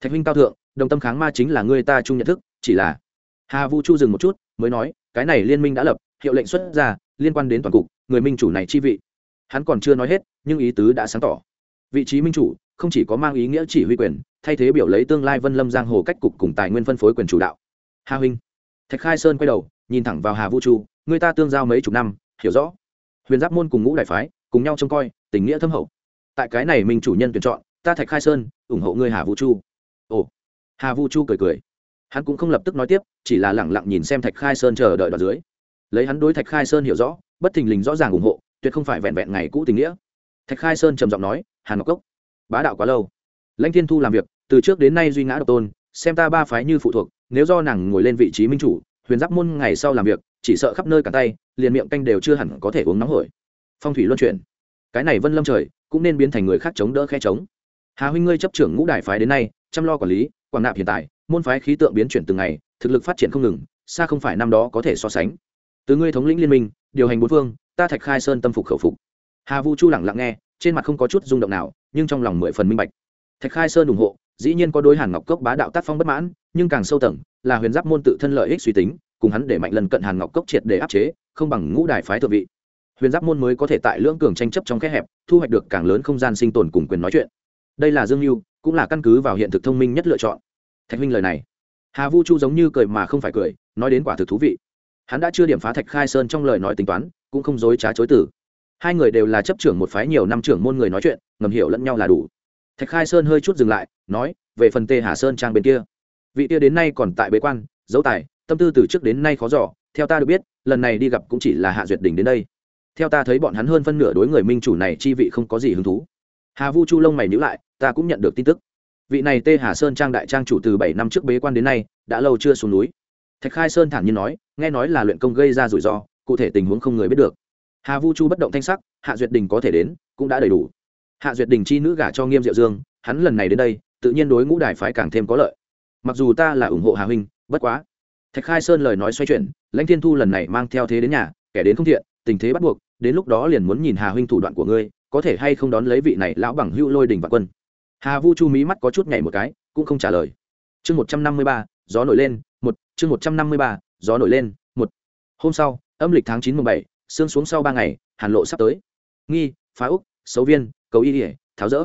thạch huynh cao thượng, đồng tâm kháng ma chính là người ta chung nhận thức, chỉ là hà vu chu dừng một chút, mới nói, cái này liên minh đã lập, hiệu lệnh xuất ra, liên quan đến toàn cục, người minh chủ này chi vị. Hắn còn chưa nói hết, nhưng ý tứ đã sáng tỏ. Vị trí minh chủ, không chỉ có mang ý nghĩa chỉ huy quyền, thay thế biểu lấy tương lai vân lâm giang hồ cách cục cùng tài nguyên phân phối quyền chủ đạo. Hà huynh. Thạch khai sơn quay đầu, nhìn thẳng vào hà vũ chu, người ta tương giao mấy chục năm hiểu rõ. Huyền giáp môn cùng ngũ đại phái cùng nhau trông coi, tình nghĩa thâm hậu. Tại cái này mình chủ nhân tuyển chọn, ta thạch khai sơn ủng hộ ngươi hà vũ chu. Ồ, hà vũ chu cười cười. Hắn cũng không lập tức nói tiếp, chỉ là lẳng lặng nhìn xem thạch khai sơn chờ đợi đoạn dưới. Lấy hắn đối thạch khai sơn hiểu rõ, bất thình lình rõ ràng ủng hộ, tuyệt không phải vẹn vẹn ngày cũ tình nghĩa. Thạch khai sơn trầm giọng nói, hàn ngọc cốc, bá đạo quá lâu. Lãnh thiên thu làm việc, từ trước đến nay duy ngã độc tôn, xem ta ba phái như phụ thuộc, nếu do nàng ngồi lên vị trí minh chủ, huyền giáp môn ngày sau làm việc chỉ sợ khắp nơi cả tay, liền miệng canh đều chưa hẳn có thể uống nóng hổi. Phong thủy luân chuyển. Cái này vân lâm trời, cũng nên biến thành người khác chống đỡ khe chống hà huynh ngươi chấp trưởng ngũ đại phái đến nay, chăm lo quản lý, quảng nạp hiện tại, môn phái khí tượng biến chuyển từng ngày, thực lực phát triển không ngừng, xa không phải năm đó có thể so sánh. Từ ngươi thống lĩnh liên minh, điều hành bốn phương, ta thạch khai sơn tâm phục khẩu phục. Hà vu chu lẳng lặng nghe, trên mặt không có chút rung động nào, nhưng trong lòng mười phần minh bạch. Thạch khai sơn ủng hộ, dĩ nhiên có đối hàn ngọc cốc bá đạo tác phong bất mãn, nhưng càng sâu tầng, là huyền giáp môn tự thân lợi ích suy tính cùng hắn để mạnh lần cận hàn ngọc cốc triệt để áp chế, không bằng ngũ đài phái thượng vị. Huyền giáp môn mới có thể tại lưỡng cường tranh chấp trong kẽ hẹp, thu hoạch được càng lớn không gian sinh tồn cùng quyền nói chuyện. Đây là dương mưu cũng là căn cứ vào hiện thực thông minh nhất lựa chọn. Thạch huynh lời này. Hà vu chu giống như cười mà không phải cười, nói đến quả thực thú vị. Hắn đã chưa điểm phá thạch khai sơn trong lời nói tính toán, cũng không dối trá chối tử hai người đều là chấp trưởng một phái nhiều năm trưởng môn người nói chuyện, ngầm hiểu lẫn nhau là đủ. Thạch khai sơn hơi chút dừng lại, nói, về phần tê hà sơn trang bên kia. Vị kia đến nay còn tại bế quan dấu tài tâm tư từ trước đến nay khó giỏ theo ta được biết, lần này đi gặp cũng chỉ là hạ duyệt đình đến đây. Theo ta thấy bọn hắn hơn phân nửa đối người minh chủ này chi vị không có gì hứng thú. Hà vu chu lông mày nhữ lại, ta cũng nhận được tin tức. Vị này tê hà sơn trang đại trang chủ từ bảy năm trước bế quan đến nay, đã lâu chưa xuống núi. Thạch khai sơn thản nhiên nói, nghe nói là luyện công gây ra rủi ro, cụ thể tình huống không người biết được. Hà vu chu bất động thanh sắc, hạ duyệt đình có thể đến, cũng đã đầy đủ. Hạ duyệt đình chi nữ gả cho nghiêm diệu dương, hắn lần này đến đây, tự nhiên đối ngũ đài phái càng thêm có lợi. Mặc dù ta là ủng hộ hà huynh, bất quá thạch khai sơn lời nói xoay chuyển, lãnh thiên thu lần này mang theo thế đến nhà, kẻ đến không thiện, tình thế bắt buộc, đến lúc đó liền muốn nhìn hà huynh thủ đoạn của ngươi, có thể hay không đón lấy vị này lão bằng hữu lôi đình và quân. Hà vu chu mí mắt có chút nhảy một cái, cũng không trả lời. Chương một trăm năm mươi ba, gió nổi lên, một, chương một trăm năm mươi ba, gió nổi lên, một. Hôm sau, âm lịch tháng chín mùng bảy, sương xuống sau ba ngày, hàn lộ sắp tới. Nghi, phá úc, xấu viên, cầu y ỉa tháo rỡ.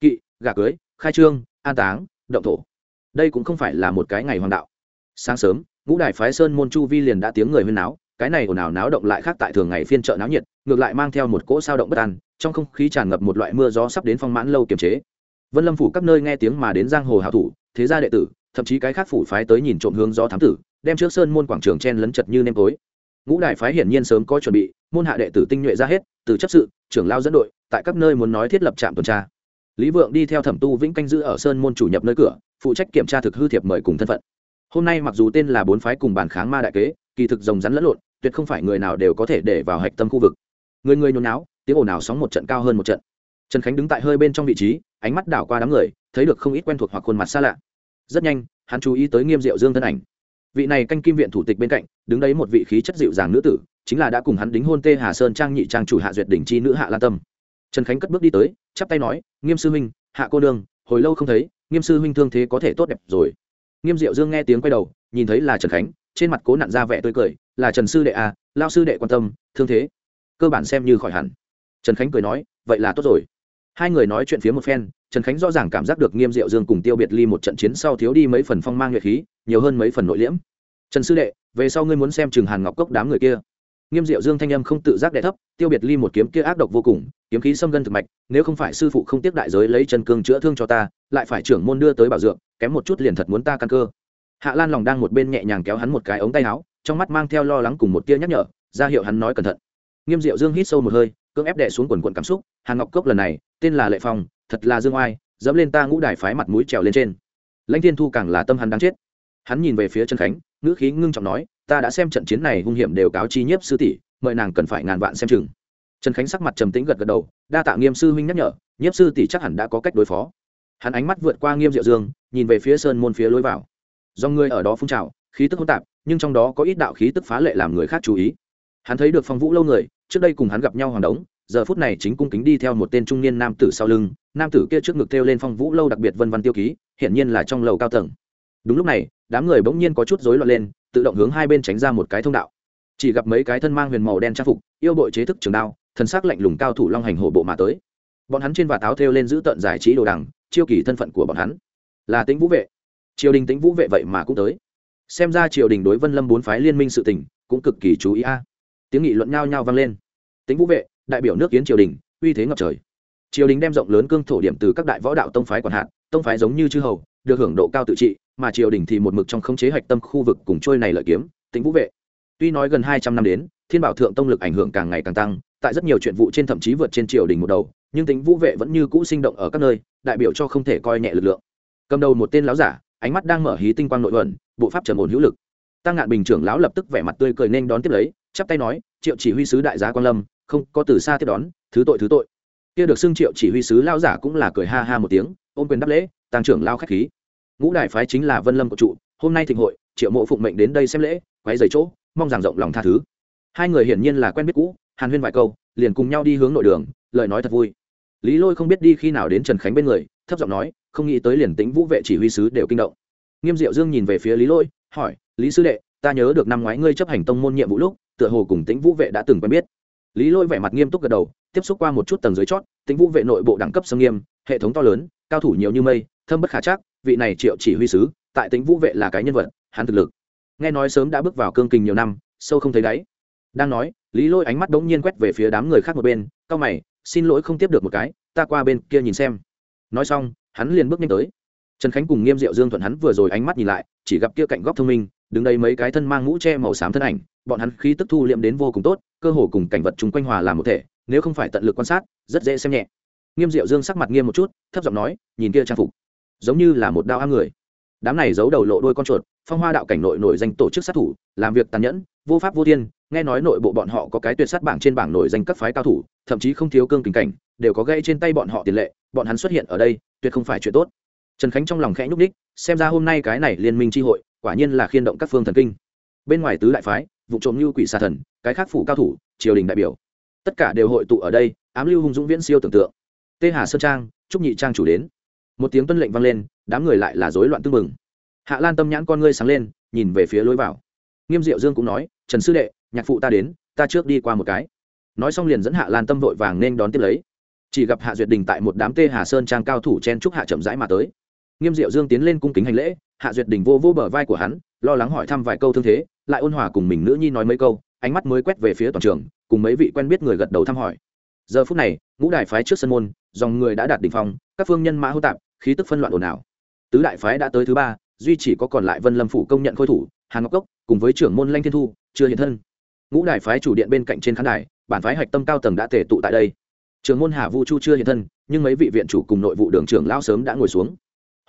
Kỵ gà cưới, khai trương, an táng, động thổ. Đây cũng không phải là một cái ngày hoàng đạo. Sáng sớm ngũ đài phái sơn môn chu vi liền đã tiếng người huyên náo, cái này ồn ào náo động lại khác tại thường ngày phiên chợ náo nhiệt, ngược lại mang theo một cỗ sao động bất an, trong không khí tràn ngập một loại mưa gió sắp đến phong mãn lâu kiềm chế. Vân lâm phủ các nơi nghe tiếng mà đến giang hồ hảo thủ, thế gia đệ tử, thậm chí cái khác phủ phái tới nhìn trộm hướng gió thám tử, đem trước sơn môn quảng trường chen lấn chật như nêm tối. Ngũ đại phái hiển nhiên sớm có chuẩn bị, môn hạ đệ tử tinh nhuệ ra hết, từ chấp sự, trưởng lao dẫn đội, tại các nơi muốn nói thiết lập trạm tuần tra. Lý vượng đi theo thẩm tu vĩnh canh giữ ở sơn môn chủ nhập nơi cửa, phụ trách kiểm tra thực hư thiệp mời cùng thân phận hôm nay mặc dù tên là bốn phái cùng bàn kháng ma đại kế, kỳ thực rồng rắn lẫn lộn, tuyệt không phải người nào đều có thể để vào hạch tâm khu vực. Người người nhốn náo tiếng ồn ào sóng một trận cao hơn một trận. Trần khánh đứng tại hơi bên trong vị trí, ánh mắt đảo qua đám người, thấy được không ít quen thuộc hoặc khuôn mặt xa lạ. Rất nhanh, hắn chú ý tới nghiêm diệu dương thân ảnh. Vị này canh kim viện thủ tịch bên cạnh, đứng đấy một vị khí chất dịu dàng nữ tử, chính là đã cùng hắn đính hôn tê hà sơn trang nhị trang chủ hạ duyệt đỉnh chi nữ hạ lan tâm. Trần khánh cất bước đi tới, chắp tay nói, nghiêm sư huynh, hạ cô đương hồi lâu không thấy, nghiêm sư huynh thương thế có thể tốt đẹp rồi nghiêm diệu dương nghe tiếng quay đầu, nhìn thấy là trần khánh, trên mặt cố nặn ra vẻ tươi cười, là trần sư đệ à lao sư đệ quan tâm, thương thế. Cơ bản xem như khỏi hẳn. Trần khánh cười nói, vậy là tốt rồi. Hai người nói chuyện phía một phen, trần khánh rõ ràng cảm giác được nghiêm diệu dương cùng tiêu biệt ly một trận chiến sau thiếu đi mấy phần phong mang nhuệ khí, nhiều hơn mấy phần nội liễm. Trần sư đệ, về sau ngươi muốn xem trường hàn ngọc cốc đám người kia nghiêm diệu dương thanh âm không tự giác đẻ thấp, tiêu biệt ly một kiếm kia ác độc vô cùng, kiếm khí xâm gân thực mạch, nếu không phải sư phụ không tiếc đại giới lấy chân cương chữa thương cho ta, lại phải trưởng môn đưa tới bảo dưỡng, kém một chút liền thật muốn ta căn cơ. Hạ lan lòng đang một bên nhẹ nhàng kéo hắn một cái ống tay áo, trong mắt mang theo lo lắng cùng một tia nhắc nhở, ra hiệu hắn nói cẩn thận. Nghiêm diệu dương hít sâu một hơi, cưỡng ép đẻ xuống quần quần cảm xúc Hà ngọc cốc lần này, tên là lệ phong, thật là dương oai, dẫm lên ta ngũ đài phái mặt mũi trèo lên trên. Lãnh thiên thu càng là tâm hắn đáng chết. Hắn nhìn về phía trần khánh, ngữ khí ngưng trọng nói ta đã xem trận chiến này hung hiểm đều cáo chi nhiếp sư tỷ, mời nàng cần phải ngàn vạn xem chừng. Trần khánh sắc mặt trầm tĩnh gật gật đầu, đa tạ nghiêm sư huynh nhắc nhở, nhiếp sư tỷ chắc hẳn đã có cách đối phó. Hắn ánh mắt vượt qua nghiêm diệu dương, nhìn về phía sơn môn phía lối vào. Do người ở đó phun trào, khí tức hỗn tạp, nhưng trong đó có ít đạo khí tức phá lệ làm người khác chú ý. Hắn thấy được phong vũ lâu người, trước đây cùng hắn gặp nhau hoàng đống, giờ phút này chính cung kính đi theo một tên trung niên nam tử sau lưng, nam tử kia trước ngực thêu lên phong vũ lâu đặc biệt vân văn tiêu ký, hiển nhiên là trong lầu cao tầng. Đúng lúc này, đám người bỗng nhiên có chút rối loạn lên tự động hướng hai bên tránh ra một cái thông đạo. Chỉ gặp mấy cái thân mang huyền màu đen trang phục, yêu bội chế thức trường đao, thần sắc lạnh lùng cao thủ long hành hổ bộ mà tới. Bọn hắn trên và táo thêu lên giữ tận giải trí đồ đằng, chiêu kỳ thân phận của bọn hắn. Là tính vũ vệ. Triều đình tính vũ vệ vậy mà cũng tới. Xem ra triều đình đối vân lâm bốn phái liên minh sự tình, cũng cực kỳ chú ý a. Tiếng nghị luận nhao nhao vang lên. Tính vũ vệ, đại biểu nước kiến triều đình, uy thế ngập trời. Triều đình đem rộng lớn cương thổ điểm từ các đại võ đạo tông phái quản hạt, tông phái giống như chư hầu được hưởng độ cao tự trị, mà triều đình thì một mực trong khống chế hạch tâm khu vực cùng trôi này lợi kiếm tính vũ vệ. Tuy nói gần hai trăm năm đến, thiên bảo thượng tông lực ảnh hưởng càng ngày càng tăng, tại rất nhiều chuyện vụ trên thậm chí vượt trên triều đình một đầu, nhưng tính vũ vệ vẫn như cũ sinh động ở các nơi, đại biểu cho không thể coi nhẹ lực lượng. Cầm đầu một tên lão giả, ánh mắt đang mở hí tinh quang nội luận bộ pháp trầm ổn hữu lực. Tăng ngạn bình trưởng lão lập tức vẻ mặt tươi cười nên đón tiếp lấy, chắp tay nói, triệu chỉ huy sứ đại gia quan lâm, không có từ xa tiếp đón, thứ tội thứ tội. Kia được xưng triệu chỉ huy sứ lao giả cũng là cười ha ha một tiếng ôm quyền đáp lễ tăng trưởng lao khách khí. Ngũ đại phái chính là vân lâm của trụ, hôm nay thịnh hội, triệu mộ phụng mệnh đến đây xem lễ, quấy giày chỗ, mong rằng rộng lòng tha thứ. Hai người hiển nhiên là quen biết cũ, hàn huyên vài câu, liền cùng nhau đi hướng nội đường, lời nói thật vui. Lý lôi không biết đi khi nào đến trần khánh bên người, thấp giọng nói, không nghĩ tới liền tính vũ vệ chỉ huy sứ đều kinh động. Nghiêm diệu dương nhìn về phía lý lôi, hỏi, lý sư đệ, ta nhớ được năm ngoái ngươi chấp hành tông môn nhiệm vụ lúc, tựa hồ cùng tĩnh vũ vệ đã từng quen biết. Lý lôi vẻ mặt nghiêm túc gật đầu, tiếp xúc qua một chút tầng dưới chót, tĩnh vũ vệ nội bộ đẳng cấp sâm nghiêm, hệ thống to lớn cao thủ nhiều như mây, thâm bất khả chắc, vị này triệu chỉ huy sứ, tại tính vũ vệ là cái nhân vật, hắn thực lực. Nghe nói sớm đã bước vào cương kình nhiều năm, sâu không thấy đáy. Đang nói, lý lôi ánh mắt đống nhiên quét về phía đám người khác một bên, cao mày, xin lỗi không tiếp được một cái, ta qua bên kia nhìn xem. Nói xong, hắn liền bước nhanh tới. Trần khánh cùng nghiêm diệu dương thuận hắn vừa rồi ánh mắt nhìn lại, chỉ gặp kia cạnh góc thông minh, đứng đây mấy cái thân mang mũ che màu xám thân ảnh, bọn hắn khí tức thu liệm đến vô cùng tốt, cơ hồ cùng cảnh vật chúng quanh hòa làm một thể, nếu không phải tận lực quan sát, rất dễ xem nhẹ nghiêm diệu dương sắc mặt nghiêm một chút, thấp giọng nói, nhìn kia trang phục, giống như là một đao a người. Đám này giấu đầu lộ đôi con chuột, phong hoa đạo cảnh nội nổi danh tổ chức sát thủ, làm việc tàn nhẫn, vô pháp vô thiên, nghe nói nội bộ bọn họ có cái tuyệt sát bảng trên bảng nổi danh các phái cao thủ, thậm chí không thiếu cương tình cảnh, đều có gây trên tay bọn họ tiền lệ, bọn hắn xuất hiện ở đây, tuyệt không phải chuyện tốt. Trần khánh trong lòng khẽ nhúc ních xem ra hôm nay cái này liên minh tri hội, quả nhiên là khiên động các phương thần kinh. Bên ngoài tứ đại phái, vụ trộm như quỷ xà thần, cái khác phủ cao thủ, triều đình đại biểu, tất cả đều hội tụ ở đây, ám lưu hung dũng viễn siêu tưởng tượng tê hà sơn trang, trúc nhị trang chủ đến. Một tiếng tuân lệnh vang lên, đám người lại là rối loạn tưng mừng hạ lan tâm nhãn con ngươi sáng lên, nhìn về phía lối vào. Nghiêm diệu dương cũng nói, trần sư đệ, nhạc phụ ta đến, ta trước đi qua một cái. Nói xong liền dẫn hạ lan tâm vội vàng nên đón tiếp lấy. Chỉ gặp hạ duyệt đình tại một đám tê hà sơn trang cao thủ chen trúc hạ chậm rãi mà tới. Nghiêm diệu dương tiến lên cung kính hành lễ, hạ duyệt đình vô vô bờ vai của hắn, lo lắng hỏi thăm vài câu thương thế, lại ôn hòa cùng mình nữ nhi nói mấy câu, ánh mắt mới quét về phía toàn trường, cùng mấy vị quen biết người gật đầu thăm hỏi giờ phút này, ngũ đại phái trước sân môn, dòng người đã đạt đỉnh phong, các phương nhân mã hô tạp, khí tức phân loạn ồn ào. Tứ đại phái đã tới thứ ba, duy chỉ có còn lại vân lâm phủ công nhận khôi thủ, hàn ngọc cốc, cùng với trưởng môn lanh thiên thu, chưa hiện thân. Ngũ đại phái chủ điện bên cạnh trên khán đài, bản phái hạch tâm cao tầng đã tề tụ tại đây. Trưởng môn hà vu chu chưa hiện thân, nhưng mấy vị viện chủ cùng nội vụ đường trưởng lao sớm đã ngồi xuống.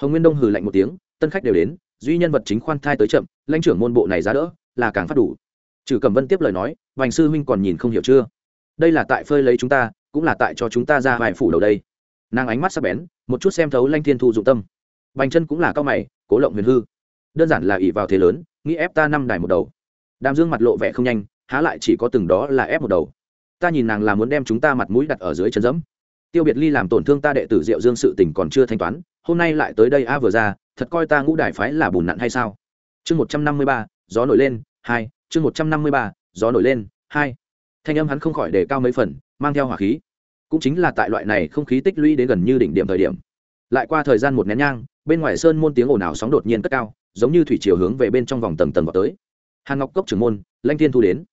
Hồng nguyên đông hừ lạnh một tiếng, tân khách đều đến, duy nhân vật chính khoan thai tới chậm lãnh trưởng môn bộ này ra đỡ, là càng phát đủ. Trừ cẩm vân tiếp lời nói, vành sư huynh còn nhìn không hiểu chưa? Đây là tại phơi lấy chúng ta, cũng là tại cho chúng ta ra vài phủ đầu đây. Nàng ánh mắt sắc bén, một chút xem thấu lanh thiên thu dụng tâm. Bành chân cũng là cao mày, cố lộng huyền hư. Đơn giản là ỷ vào thế lớn, nghĩ ép ta năm đài một đầu. Đàm dương mặt lộ vẻ không nhanh, há lại chỉ có từng đó là ép một đầu. Ta nhìn nàng là muốn đem chúng ta mặt mũi đặt ở dưới chân dẫm. Tiêu biệt ly làm tổn thương ta đệ tử diệu dương sự tình còn chưa thanh toán, hôm nay lại tới đây a vừa ra, thật coi ta ngũ đài phái là bùn nặn hay sao? Chương một trăm năm mươi ba, gió nổi lên, hai, chương một trăm năm mươi ba, gió nổi lên, hai thanh âm hắn không khỏi đề cao mấy phần, mang theo hỏa khí. Cũng chính là tại loại này không khí tích lũy đến gần như đỉnh điểm thời điểm. Lại qua thời gian một nén nhang, bên ngoài sơn môn tiếng ồn ào sóng đột nhiên cất cao, giống như thủy chiều hướng về bên trong vòng tầng tầng vào tới. Hàn ngọc cốc trưởng môn lanh thiên thu đến.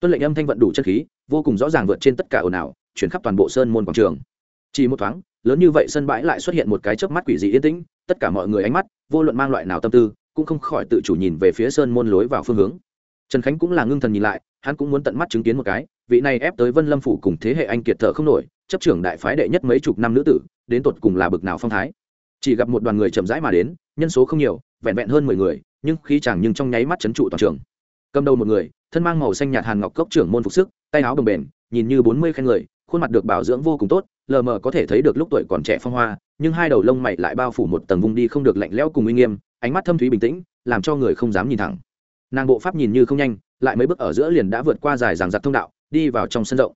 Tuân lệnh âm thanh vận đủ chất khí, vô cùng rõ ràng vượt trên tất cả ồn ào, chuyển khắp toàn bộ sơn môn quảng trường. Chỉ một thoáng, lớn như vậy sân bãi lại xuất hiện một cái chớp mắt quỷ dị yên tĩnh, tất cả mọi người ánh mắt, vô luận mang loại nào tâm tư, cũng không khỏi tự chủ nhìn về phía sơn môn lối vào phương hướng. Trần khánh cũng là ngưng thần nhìn lại, hắn cũng muốn tận mắt chứng kiến một cái vị này ép tới vân lâm phủ cùng thế hệ anh kiệt thợ không nổi, chấp trưởng đại phái đệ nhất mấy chục năm nữ tử, đến tột cùng là bực nào phong thái. Chỉ gặp một đoàn người chậm rãi mà đến, nhân số không nhiều, vẹn vẹn hơn mười người, nhưng khí chẳng nhưng trong nháy mắt chấn trụ toàn trường. Cầm đầu một người, thân mang màu xanh nhạt hàn ngọc cốc trưởng môn phục sức, tay áo bồng bềnh, nhìn như bốn mươi khen người, khuôn mặt được bảo dưỡng vô cùng tốt, lờ mờ có thể thấy được lúc tuổi còn trẻ phong hoa, nhưng hai đầu lông mày lại bao phủ một tầng vùng đi không được lạnh lẽo cùng uy nghiêm, ánh mắt thâm thúy bình tĩnh, làm cho người không dám nhìn thẳng. Nàng bộ pháp nhìn như không nhanh, lại mấy bước ở giữa liền đã vượt qua dài ràng giặc thông đạo đi vào trong sân rộng.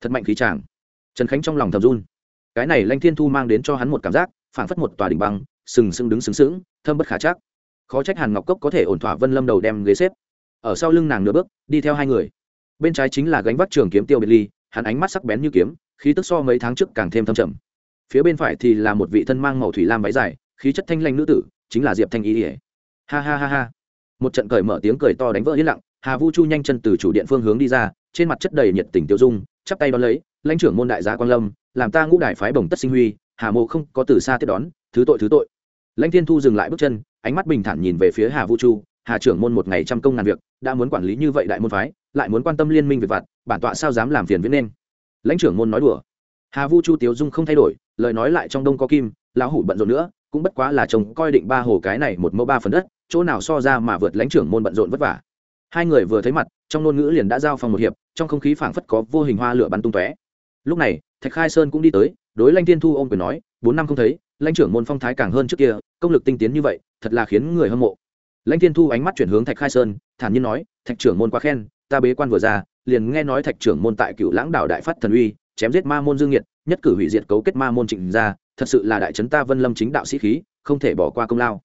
Thật mạnh khí tràng trần khánh trong lòng thầm run. Cái này lanh thiên thu mang đến cho hắn một cảm giác, phảng phất một tòa đỉnh băng, sừng sững đứng sừng sững, thâm bất khả chắc. Khó trách hàn ngọc cốc có thể ổn thỏa vân lâm đầu đem ghế xếp. Ở sau lưng nàng nửa bước, đi theo hai người. Bên trái chính là gánh vác trường kiếm tiêu biệt ly, hắn ánh mắt sắc bén như kiếm, khí tức so mấy tháng trước càng thêm thâm trầm. Phía bên phải thì là một vị thân mang màu thủy lam váy dài, khí chất thanh lanh nữ tử, chính là diệp thanh ý ỉa ha ha ha ha. Một trận cởi mở tiếng cười to đánh vỡ yên lặng, hà vu chu nhanh chân từ chủ điện phương hướng đi ra trên mặt chất đầy nhiệt tình tiêu dung, chắp tay đón lấy, lãnh trưởng môn đại gia quan lâm, làm ta ngũ đại phái bồng tất sinh huy, hà mộ không có từ xa tiếp đón, thứ tội thứ tội. Lãnh thiên thu dừng lại bước chân, ánh mắt bình thản nhìn về phía hà vu chu, hà trưởng môn một ngày trăm công ngàn việc, đã muốn quản lý như vậy đại môn phái, lại muốn quan tâm liên minh việc vặt, bản tọa sao dám làm phiền viễn nên? Lãnh trưởng môn nói đùa. Hà vu chu tiếu dung không thay đổi, lời nói lại trong đông có kim, lão hủ bận rộn nữa, cũng bất quá là chồng coi định ba hồ cái này một mẫu ba phần đất, chỗ nào so ra mà vượt lãnh trưởng môn bận rộn vất vả. Hai người vừa thấy mặt trong ngôn ngữ liền đã giao phòng một hiệp, trong không khí phảng phất có vô hình hoa lửa bắn tung tóe. Lúc này, thạch khai sơn cũng đi tới, đối lãnh thiên thu ôm quyền nói, bốn năm không thấy lãnh trưởng môn phong thái càng hơn trước kia, công lực tinh tiến như vậy, thật là khiến người hâm mộ. Lãnh thiên thu ánh mắt chuyển hướng thạch khai sơn, thản nhiên nói, thạch trưởng môn quá khen, ta bế quan vừa ra, liền nghe nói thạch trưởng môn tại cựu lãng đảo đại phát thần uy, chém giết ma môn dương nhiệt, nhất cử hủy diệt cấu kết ma môn trịnh ra thật sự là đại trấn ta vân lâm chính đạo sĩ khí, không thể bỏ qua công lao.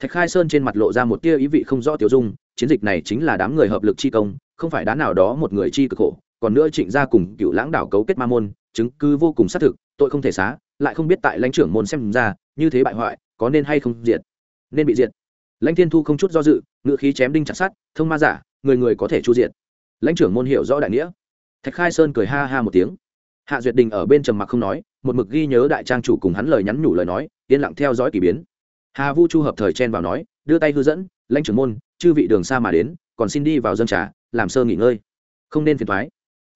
Thạch khai sơn trên mặt lộ ra một tia ý vị không rõ tiêu dung, chiến dịch này chính là đám người hợp lực chi công không phải đá nào đó một người chi cực khổ, còn nữa trịnh gia cùng cựu lãng đảo cấu kết ma môn, chứng cứ vô cùng xác thực, tội không thể xá, lại không biết tại lãnh trưởng môn xem ra, như thế bại hoại, có nên hay không diệt? Nên bị diệt. Lãnh thiên thu không chút do dự, ngựa khí chém đinh chặt sát thông ma giả, người người có thể chu diệt. Lãnh trưởng môn hiểu rõ đại nghĩa. Thạch khai sơn cười ha ha một tiếng. Hạ duyệt đình ở bên trầm mặc không nói, một mực ghi nhớ đại trang chủ cùng hắn lời nhắn nhủ lời nói, yên lặng theo dõi k ỳ biến. Hà vu chu hợp thời chen vào nói, đưa tay hư dẫn, lãnh trưởng môn, chư vị đường xa mà đến, còn xin đi vào dân trà làm sơ nghỉ ngơi. Không nên phiền thoái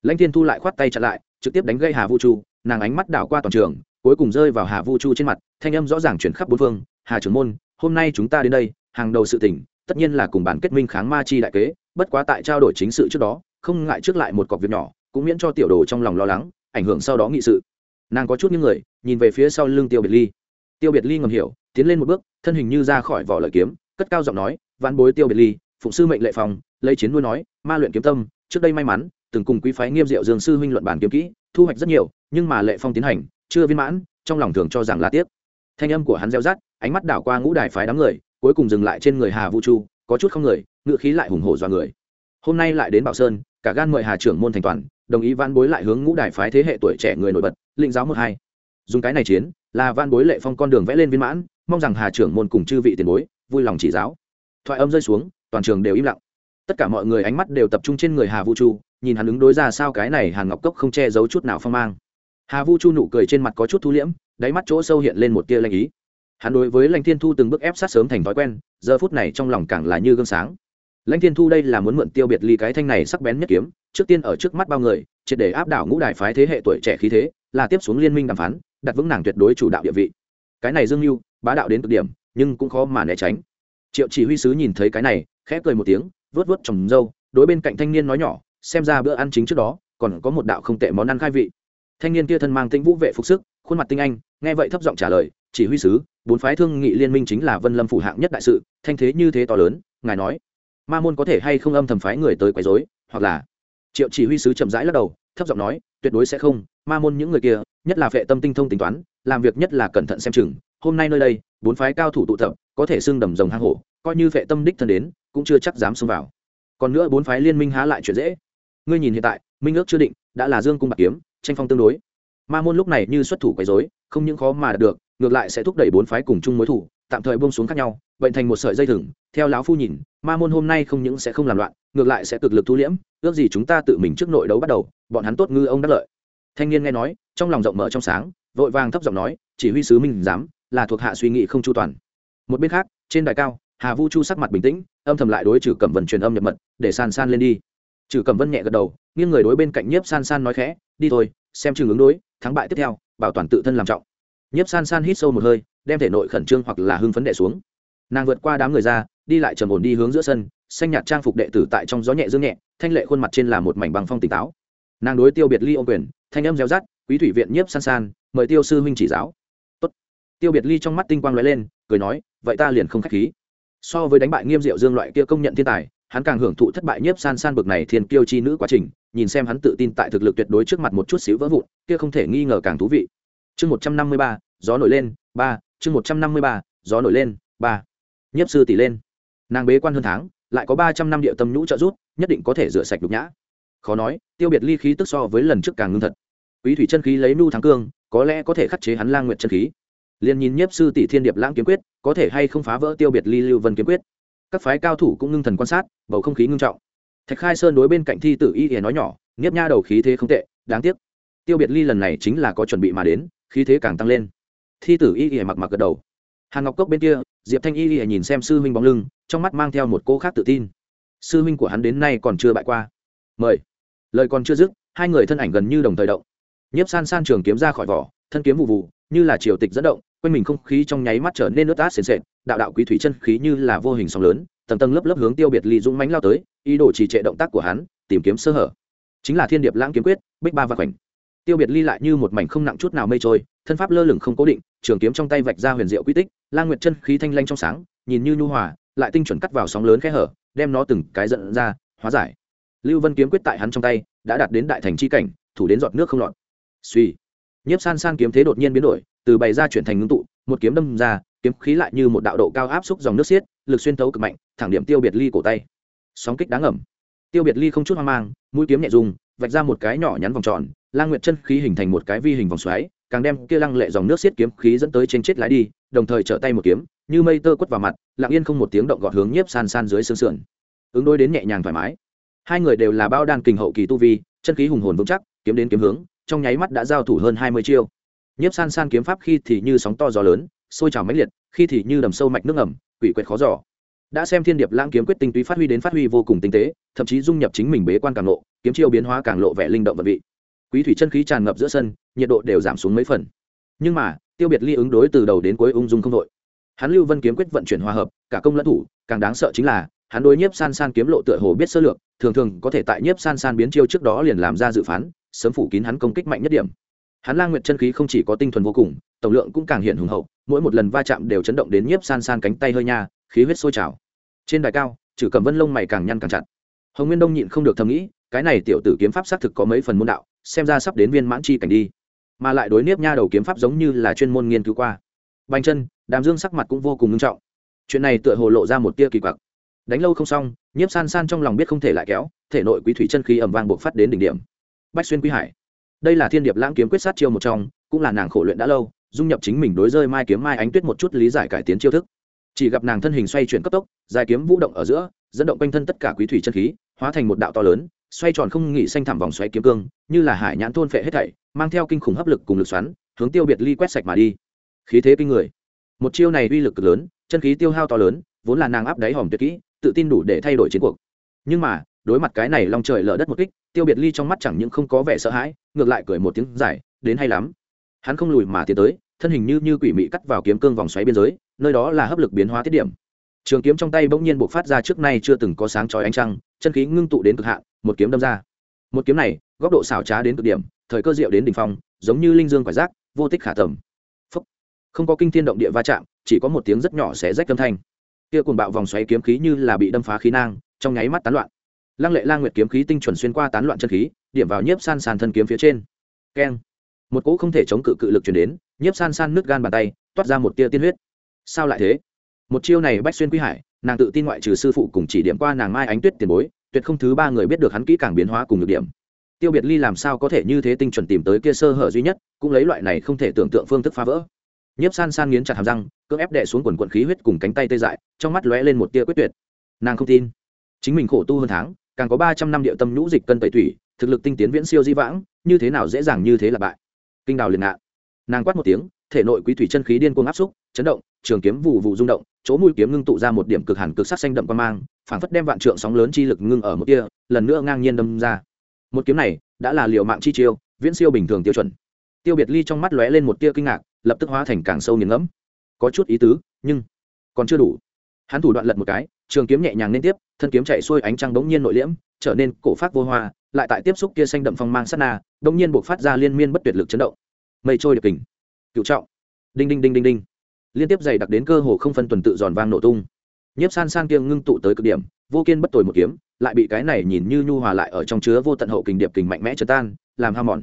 lãnh thiên thu lại khoát tay chặn lại, trực tiếp đánh gây hà vu chu, nàng ánh mắt đảo qua toàn trường, cuối cùng rơi vào hà vu chu trên mặt, thanh âm rõ ràng chuyển khắp bốn phương, hà trưởng môn, hôm nay chúng ta đến đây, hàng đầu sự tỉnh tất nhiên là cùng bản kết minh kháng ma chi đại kế, bất quá tại trao đổi chính sự trước đó, không ngại trước lại một cọc việc nhỏ, cũng miễn cho tiểu đồ trong lòng lo lắng, ảnh hưởng sau đó nghị sự. Nàng có chút những người, nhìn về phía sau lưng tiêu biệt ly. Tiêu biệt ly ngầm hiểu, tiến lên một bước, thân hình như ra khỏi vỏ lợi kiếm, cất cao giọng nói ván bối tiêu biệt ly phụng sư mệnh lệ phòng, lấy chiến nuôi nói, ma luyện kiếm tâm, trước đây may mắn, từng cùng quý phái nghiêm diệu dương sư huynh luận bản kiếm kỹ, thu hoạch rất nhiều, nhưng mà lệ phong tiến hành, chưa viên mãn, trong lòng thường cho rằng là tiếc. Thanh âm của hắn reo rắt, ánh mắt đảo qua ngũ đài phái đám người, cuối cùng dừng lại trên người hà vũ chu, có chút không người, ngựa khí lại hùng hổ do người. Hôm nay lại đến bảo sơn, cả gan mời hà trưởng môn thành toàn, đồng ý van bối lại hướng ngũ đài phái thế hệ tuổi trẻ người nổi bật, lĩnh giáo một hai. Dùng cái này chiến, là van bối lệ phong con đường vẽ lên viên mãn, mong rằng hà trưởng môn cùng chư vị tiền bối, vui lòng chỉ giáo. Thoại âm rơi xuống toàn trường đều im lặng. Tất cả mọi người ánh mắt đều tập trung trên người hà vũ chu, nhìn hắn ứng đối ra sao cái này hàn ngọc cốc không che giấu chút nào phong mang. Hà vu chu nụ cười trên mặt có chút thu liễm, đáy mắt chỗ sâu hiện lên một tia lanh ý. Hắn đối với lãnh thiên thu từng bước ép sát sớm thành thói quen, giờ phút này trong lòng càng là như gương sáng. Lãnh thiên thu đây là muốn mượn tiêu biệt ly cái thanh này sắc bén nhất kiếm, trước tiên ở trước mắt bao người, triệt để áp đảo ngũ đại phái thế hệ tuổi trẻ khí thế, là tiếp xuống liên minh đàm phán, đặt vững nàng tuyệt đối chủ đạo địa vị. Cái này dương mưu bá đạo đến cực điểm, nhưng cũng khó mà né tránh. Triệu chỉ huy sứ nhìn thấy cái này khẽ cười một tiếng vớt vớt trồng dâu, đối bên cạnh thanh niên nói nhỏ, xem ra bữa ăn chính trước đó, còn có một đạo không tệ món ăn khai vị. Thanh niên kia thân mang tĩnh vũ vệ phục sức, khuôn mặt tinh anh, nghe vậy thấp giọng trả lời, chỉ huy sứ, bốn phái thương nghị liên minh chính là vân lâm phủ hạng nhất đại sự, thanh thế như thế to lớn, ngài nói, ma môn có thể hay không âm thầm phái người tới quấy rối, hoặc là, triệu chỉ huy sứ chậm rãi lắc đầu, thấp giọng nói, tuyệt đối sẽ không, ma môn những người kia, nhất là vệ tâm tinh thông tính toán, làm việc nhất là cẩn thận xem chừng, hôm nay nơi đây, bốn phái cao thủ tụ tập, có thể xưng đầm rồng hang hổ coi như vệ tâm đích thân đến, cũng chưa chắc dám xông vào. Còn nữa bốn phái liên minh há lại chuyện dễ. Ngươi nhìn hiện tại, minh ước chưa định, đã là dương cung bạc kiếm, tranh phong tương đối. Ma môn lúc này như xuất thủ quấy dối không những khó mà đạt được, ngược lại sẽ thúc đẩy bốn phái cùng chung mối thủ, tạm thời bông xuống khác nhau, bệnh thành một sợi dây thừng, theo lão phu nhìn, ma môn hôm nay không những sẽ không làm loạn, ngược lại sẽ cực lực thu liễm, ước gì chúng ta tự mình trước nội đấu bắt đầu, bọn hắn tốt ngư ông đắc lợi. Thanh niên nghe nói, trong lòng rộng mở trong sáng, vội vàng thấp giọng nói, chỉ huy sứ minh dám là thuộc hạ suy nghĩ không chu toàn. Một bên khác, trên đài cao hà vu chu sắc mặt bình tĩnh, âm thầm lại đối trừ cẩm Vân truyền âm nhập mật, để san san lên đi. Trừ cầm vân nhẹ gật đầu, nghiêng người đối bên cạnh nhiếp san san nói khẽ, đi thôi, xem chừng ứng đối, thắng bại tiếp theo, bảo toàn tự thân làm trọng. Nhiếp san san hít sâu một hơi, đem thể nội khẩn trương hoặc là hưng phấn đệ xuống. Nàng vượt qua đám người ra, đi lại trầm ổn đi hướng giữa sân, xanh nhạt trang phục đệ tử tại trong gió nhẹ dương nhẹ, thanh lệ khuôn mặt trên là một mảnh bằng phong tỉnh táo. Nàng đối tiêu biệt ly ô quyền, thanh âm gieo rát quý thủy viện nhiếp san san, mời tiêu sư huynh chỉ giáo. Tốt. tiêu biệt ly trong mắt tinh quang lóe lên, cười nói, vậy ta liền không khách khí so với đánh bại nghiêm diệu dương loại kia công nhận thiên tài, hắn càng hưởng thụ thất bại nhiếp san san bực này thiên kiêu chi nữ quá trình, nhìn xem hắn tự tin tại thực lực tuyệt đối trước mặt một chút xíu vỡ vụn, kia không thể nghi ngờ càng thú vị. Chương một trăm năm mươi ba, gió nổi lên, ba, chương một trăm năm mươi ba, gió nổi lên, ba. Nhiếp sư tỷ lên. Nàng bế quan hơn tháng, lại có ba trăm năm địa tâm nhũ trợ rút nhất định có thể rửa sạch đục nhã. Khó nói, tiêu biệt ly khí tức so với lần trước càng ngưng thật. Quý thủy chân khí lấy nu thắng cương, có lẽ có thể khắc chế hắn lang nguyện chân khí liền nhìn nhiếp sư tỷ thiên điệp lãng kiếm quyết, có thể hay không phá vỡ tiêu biệt ly lưu vân kiếm quyết. Các phái cao thủ cũng ngưng thần quan sát, bầu không khí ngưng trọng. Thạch khai sơn đối bên cạnh thi tử y thì nói nhỏ, nhiếp nha đầu khí thế không tệ, đáng tiếc. Tiêu biệt ly lần này chính là có chuẩn bị mà đến, khí thế càng tăng lên. Thi tử y thì mặc mặc gật đầu. Hàn ngọc cốc bên kia, diệp thanh y thì nhìn xem sư huynh bóng lưng, trong mắt mang theo một cô khác tự tin. Sư huynh của hắn đến nay còn chưa bại qua. Mời. Lời còn chưa dứt, hai người thân ảnh gần như đồng thời động. Nhiếp san san trường kiếm ra khỏi vỏ, thân kiếm vụ vụ như là triều tịch dẫn động, quanh mình không khí trong nháy mắt trở nên nước át sền sệt, đạo đạo quý thủy chân khí như là vô hình sóng lớn, tầng tầng lớp lớp hướng tiêu biệt ly dũng mánh lao tới, ý đồ trì trệ động tác của hắn, tìm kiếm sơ hở. Chính là thiên điệp lãng kiếm quyết, bích ba và khoảnh. Tiêu biệt ly lại như một mảnh không nặng chút nào mây trôi, thân pháp lơ lửng không cố định, trường kiếm trong tay vạch ra huyền diệu quy tích la nguyệt chân khí thanh lanh trong sáng, nhìn như nhu hòa, lại tinh chuẩn cắt vào sóng lớn khe hở, đem nó từng cái giận ra, hóa giải. Lưu vân kiếm quyết tại hắn trong tay, đã đạt đến đại thành chi cảnh, thủ đến giọt nước không lọt. Suy nhiếp san san kiếm thế đột nhiên biến đổi, từ bày ra chuyển thành ngưng tụ, một kiếm đâm ra, kiếm khí lại như một đạo độ cao áp xúc dòng nước xiết, lực xuyên thấu cực mạnh, thẳng điểm tiêu biệt ly cổ tay. Sóng kích đáng ẩm tiêu biệt ly không chút hoang mang, mũi kiếm nhẹ dùng, vạch ra một cái nhỏ nhắn vòng tròn, lang nguyệt chân khí hình thành một cái vi hình vòng xoáy, càng đem kia lăng lệ dòng nước xiết kiếm khí dẫn tới trên chết lái đi, đồng thời trở tay một kiếm, như mây tơ quất vào mặt, lặng yên không một tiếng động gọt hướng nhiếp san san dưới xương sườn. Ứng đối đến nhẹ nhàng thoải mái. Hai người đều là bao đan kình hậu kỳ tu vi, chân khí hùng hồn vững chắc, kiếm đến kiếm hướng trong nháy mắt đã giao thủ hơn hai mươi chiêu. Nhiếp san san kiếm pháp khi thì như sóng to gió lớn, sôi trào mãnh liệt, khi thì như đầm sâu mạch nước ẩm quỷ quyệt khó giỏ đã xem thiên điệp lãng kiếm quyết tinh túy phát huy đến phát huy vô cùng tinh tế, thậm chí dung nhập chính mình bế quan càng lộ, kiếm chiêu biến hóa càng lộ vẻ linh động vật vị. Quý thủy chân khí tràn ngập giữa sân, nhiệt độ đều giảm xuống mấy phần. Nhưng mà, tiêu biệt ly ứng đối từ đầu đến cuối ung dung không đội. Hắn lưu vân kiếm quyết vận chuyển hòa hợp, cả công lẫn thủ, càng đáng sợ chính là, hắn đối nhiếp san san kiếm lộ tựa hồ biết sơ lược, thường thường có thể tại nhiếp san san biến chiêu trước đó liền làm ra dự phán sớm phủ kín hắn công kích mạnh nhất điểm. Hắn lang nguyện chân khí không chỉ có tinh thuần vô cùng, tổng lượng cũng càng hiện hùng hậu, mỗi một lần va chạm đều chấn động đến nhiếp san san cánh tay hơi nha, khí huyết sôi trào. Trên đài cao trừ cầm vân lông mày càng nhăn càng chặt. Hồng nguyên đông nhịn không được thầm nghĩ, cái này tiểu tử kiếm pháp xác thực có mấy phần môn đạo, xem ra sắp đến viên mãn chi cảnh đi. Mà lại đối nếp nha đầu kiếm pháp giống như là chuyên môn nghiên cứu qua. Bành chân, đàm dương sắc mặt cũng vô cùng nghiêm trọng. Chuyện này tựa hồ lộ ra một tia kỳ quặc. Đánh lâu không xong, nhiếp san san trong lòng biết không thể lại kéo, thể nội quý thủy chân khí ẩm vang buộc phát đến đỉnh điểm bách xuyên quý hải. Đây là thiên điệp lãng kiếm quyết sát chiêu một trong, cũng là nàng khổ luyện đã lâu, dung nhập chính mình đối rơi mai kiếm mai ánh tuyết một chút lý giải cải tiến chiêu thức. Chỉ gặp nàng thân hình xoay chuyển cấp tốc, dài kiếm vũ động ở giữa, dẫn động quanh thân tất cả quý thủy chân khí, hóa thành một đạo to lớn, xoay tròn không nghỉ xanh thẳm vòng xoay kiếm cương, như là hải nhãn thôn phệ hết thảy, mang theo kinh khủng hấp lực cùng lực xoắn, hướng tiêu biệt ly quét sạch mà đi. Khí thế kinh người. Một chiêu này uy lực cực lớn, chân khí tiêu hao to lớn, vốn là nàng áp đáy hòm tuyệt kỹ, tự tin đủ để thay đổi chiến cuộc. Nhưng mà đối mặt cái này long trời lở đất một kích, tiêu biệt ly trong mắt chẳng những không có vẻ sợ hãi, ngược lại cười một tiếng giải, đến hay lắm. Hắn không lùi mà tiến tới, thân hình như như quỷ mị cắt vào kiếm cương vòng xoáy biên giới, nơi đó là hấp lực biến hóa tiết điểm. Trường kiếm trong tay bỗng nhiên buộc phát ra trước nay chưa từng có sáng chói ánh trăng, chân khí ngưng tụ đến cực hạn, một kiếm đâm ra. Một kiếm này, góc độ xảo trá đến cực điểm, thời cơ diệu đến đỉnh phong, giống như linh dương quải rác vô tích khả tầm. Phúc. không có kinh thiên động địa va chạm, chỉ có một tiếng rất nhỏ xé rách âm thanh. Kia cuồng bạo vòng xoáy kiếm khí như là bị đâm phá khí nang, trong nháy mắt tán loạn lăng lệ lang nguyệt kiếm khí tinh chuẩn xuyên qua tán loạn chân khí, điểm vào nhiếp san san thân kiếm phía trên. Keng. Một cỗ không thể chống cự cự lực chuyển đến, nhiếp san san nứt gan bàn tay, toát ra một tia tiên huyết. Sao lại thế? Một chiêu này bách xuyên quý hải, nàng tự tin ngoại trừ sư phụ cùng chỉ điểm qua nàng mai ánh tuyết tiền bối, tuyệt không thứ ba người biết được hắn kỹ càng biến hóa cùng được điểm. Tiêu biệt ly làm sao có thể như thế tinh chuẩn tìm tới kia sơ hở duy nhất, cũng lấy loại này không thể tưởng tượng phương thức phá vỡ. Nhiếp san san nghiến chặt hàm răng, cưỡng ép đệ xuống quần quận khí huyết cùng cánh tay tê dại, trong mắt lóe lên một tia quyết tuyệt. Nàng không tin. Chính mình khổ tu hơn tháng càng có ba trăm năm địa tâm nhũ dịch cân tẩy thủy thực lực tinh tiến viễn siêu di vãng, như thế nào dễ dàng như thế là bại. Kinh đào liền ngạn nàng quát một tiếng, thể nội quý thủy chân khí điên cuồng áp xúc, chấn động, trường kiếm vụ vụ rung động, chỗ mũi kiếm ngưng tụ ra một điểm cực hàn cực sắc xanh đậm quan mang, phảng phất đem vạn trượng sóng lớn chi lực ngưng ở một kia, lần nữa ngang nhiên đâm ra. Một kiếm này đã là liều mạng chi chiêu, viễn siêu bình thường tiêu chuẩn. Tiêu biệt ly trong mắt lóe lên một tia kinh ngạc, lập tức hóa thành càng sâu nghiền ngẫm. Có chút ý tứ, nhưng còn chưa đủ. Hắn thủ đoạn lật một cái trường kiếm nhẹ nhàng liên tiếp, thân kiếm chạy xuôi ánh trăng bỗng nhiên nội liễm, trở nên cổ phát vô hoa, lại tại tiếp xúc kia xanh đậm phong mang sát na, bỗng nhiên buộc phát ra liên miên bất tuyệt lực chấn động. Mây trôi được kình. Cựu trọng. Đinh đinh đinh đinh đinh. Liên tiếp dày đặc đến cơ hồ không phân tuần tự giòn vang nổ tung. Nhiếp san san kiêng ngưng tụ tới cực điểm, vô kiên bất tồi một kiếm, lại bị cái này nhìn như nhu hòa lại ở trong chứa vô tận hậu kình điệp kình mạnh mẽ chấn tan, làm ham mòn.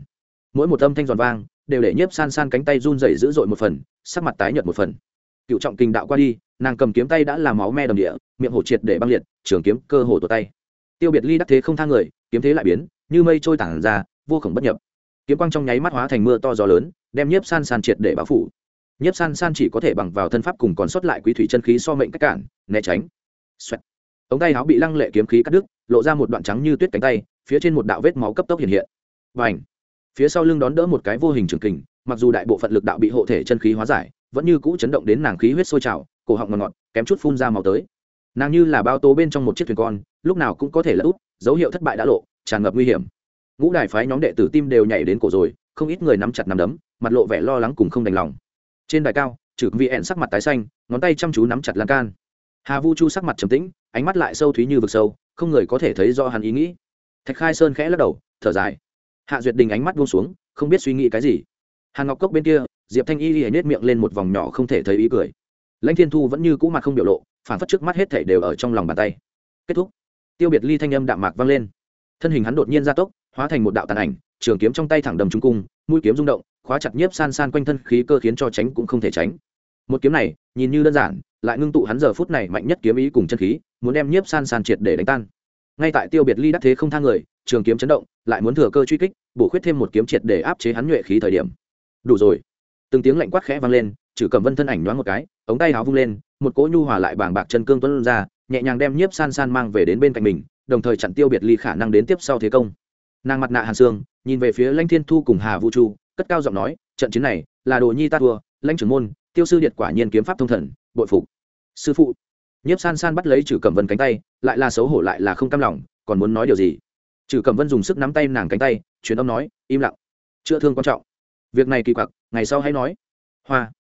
Mỗi một âm thanh giòn vang, đều để nhiếp san san cánh tay run rẩy dữ dội một phần, sắc mặt tái nhợt một phần. Cựu trọng kình đạo qua đi nàng cầm kiếm tay đã làm máu me đầm địa, miệng hổ triệt để băng liệt, trường kiếm cơ hồ tổ tay. Tiêu biệt ly đắc thế không thang người, kiếm thế lại biến, như mây trôi tản ra, vô khổng bất nhập. Kiếm quang trong nháy mắt hóa thành mưa to gió lớn, đem nhiếp san san triệt để báo phủ. Nhiếp san san chỉ có thể bằng vào thân pháp cùng còn sót lại quý thủy chân khí so mệnh cách cản, né tránh. Xoẹt. ống tay áo bị lăng lệ kiếm khí cắt đứt, lộ ra một đoạn trắng như tuyết cánh tay, phía trên một đạo vết máu cấp tốc hiện hiện. Và ảnh phía sau lưng đón đỡ một cái vô hình trường kình, mặc dù đại bộ phận lực đạo bị hộ thể chân khí hóa giải, vẫn như cũ chấn động đến nàng khí huyết sôi trào cổ họng ngọt ngọt, kém chút phun ra màu tới. Nàng như là bao tố bên trong một chiếc thuyền con, lúc nào cũng có thể là út dấu hiệu thất bại đã lộ, tràn ngập nguy hiểm. Ngũ đài phái nhóm đệ tử tim đều nhảy đến cổ rồi, không ít người nắm chặt nắm đấm, mặt lộ vẻ lo lắng cùng không đành lòng. Trên đài cao, trừ vị ẹn sắc mặt tái xanh, ngón tay chăm chú nắm chặt lan can. Hà vu chu sắc mặt trầm tĩnh, ánh mắt lại sâu thúy như vực sâu, không người có thể thấy do hắn ý nghĩ. Thạch khai sơn khẽ lắc đầu, thở dài. Hạ duyệt đình ánh mắt buông xuống, không biết suy nghĩ cái gì. Hàn ngọc cốc bên kia, diệp thanh y y nết miệng lên một vòng nhỏ không thể thấy ý cười lãnh thiên thu vẫn như cũ mặt không biểu lộ phản phất trước mắt hết thể đều ở trong lòng bàn tay. Kết thúc. Tiêu biệt ly thanh âm đạm mạc vang lên. Thân hình hắn đột nhiên gia tốc, hóa thành một đạo tàn ảnh, trường kiếm trong tay thẳng đầm trung cung, mũi kiếm rung động, khóa chặt nhiếp san san quanh thân khí cơ khiến cho tránh cũng không thể tránh. Một kiếm này, nhìn như đơn giản, lại ngưng tụ hắn giờ phút này mạnh nhất kiếm ý cùng chân khí, muốn đem nhiếp san san triệt để đánh tan. Ngay tại tiêu biệt ly đắc thế không thang người, trường kiếm chấn động, lại muốn thừa cơ truy kích, bổ khuyết thêm một kiếm triệt để áp chế hắn nhuệ khí thời điểm. Đủ rồi. Từng tiếng lạnh quát khẽ vang lên trừ cầm vân thân ảnh nhoáng một cái, ống tay áo vung lên, một cỗ nhu hòa lại bàng bạc chân cương tuấn ra, nhẹ nhàng đem nhiếp san san mang về đến bên cạnh mình, đồng thời chặn tiêu biệt ly khả năng đến tiếp sau thế công. Nàng mặt nạ hàn xương, nhìn về phía lãnh thiên thu cùng hà vũ chu cất cao giọng nói, trận chiến này là đồ nhi ta thua, lãnh trưởng môn, tiêu sư điện quả nhiên kiếm pháp thông thần, bội phục. Sư phụ. Nhiếp san san bắt lấy trừ cẩm vân cánh tay, lại là xấu hổ lại là không cam lòng, còn muốn nói điều gì? Trừ cẩm vân dùng sức nắm tay nàng cánh tay, truyền âm nói, im lặng. Chữa thương quan trọng. Việc này kỳ quặc, ngày sau hãy nói. Hoa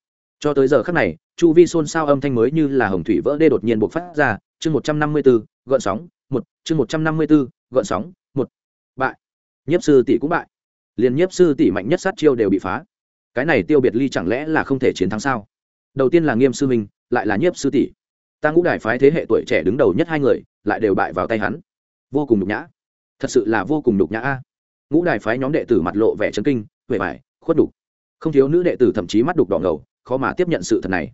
cho tới giờ khắc này, chu vi xôn xao âm thanh mới như là hồng thủy vỡ đê đột nhiên buộc phát ra, chương một trăm năm mươi b ố gợn sóng, một, chương một trăm năm mươi b ố gợn sóng, một. Bại. Nhiếp sư tỷ cũng bại. Liền nhiếp sư tỷ mạnh nhất sát chiêu đều bị phá. Cái này tiêu biệt ly chẳng lẽ là không thể chiến thắng sao? Đầu tiên là nghiêm sư minh, lại là nhiếp sư tỷ. Ta ngũ đài phái thế hệ tuổi trẻ đứng đầu nhất hai người, lại đều bại vào tay hắn. Vô cùng nhục nhã. Thật sự là vô cùng nhục nhã a. Ngũ đài phái nhóm đệ tử mặt lộ vẻ chấn kinh huệ vải, khuất đục không thiếu nữ đệ tử thậm chí mắt đục đỏ ngầu khó mà tiếp nhận sự thật này.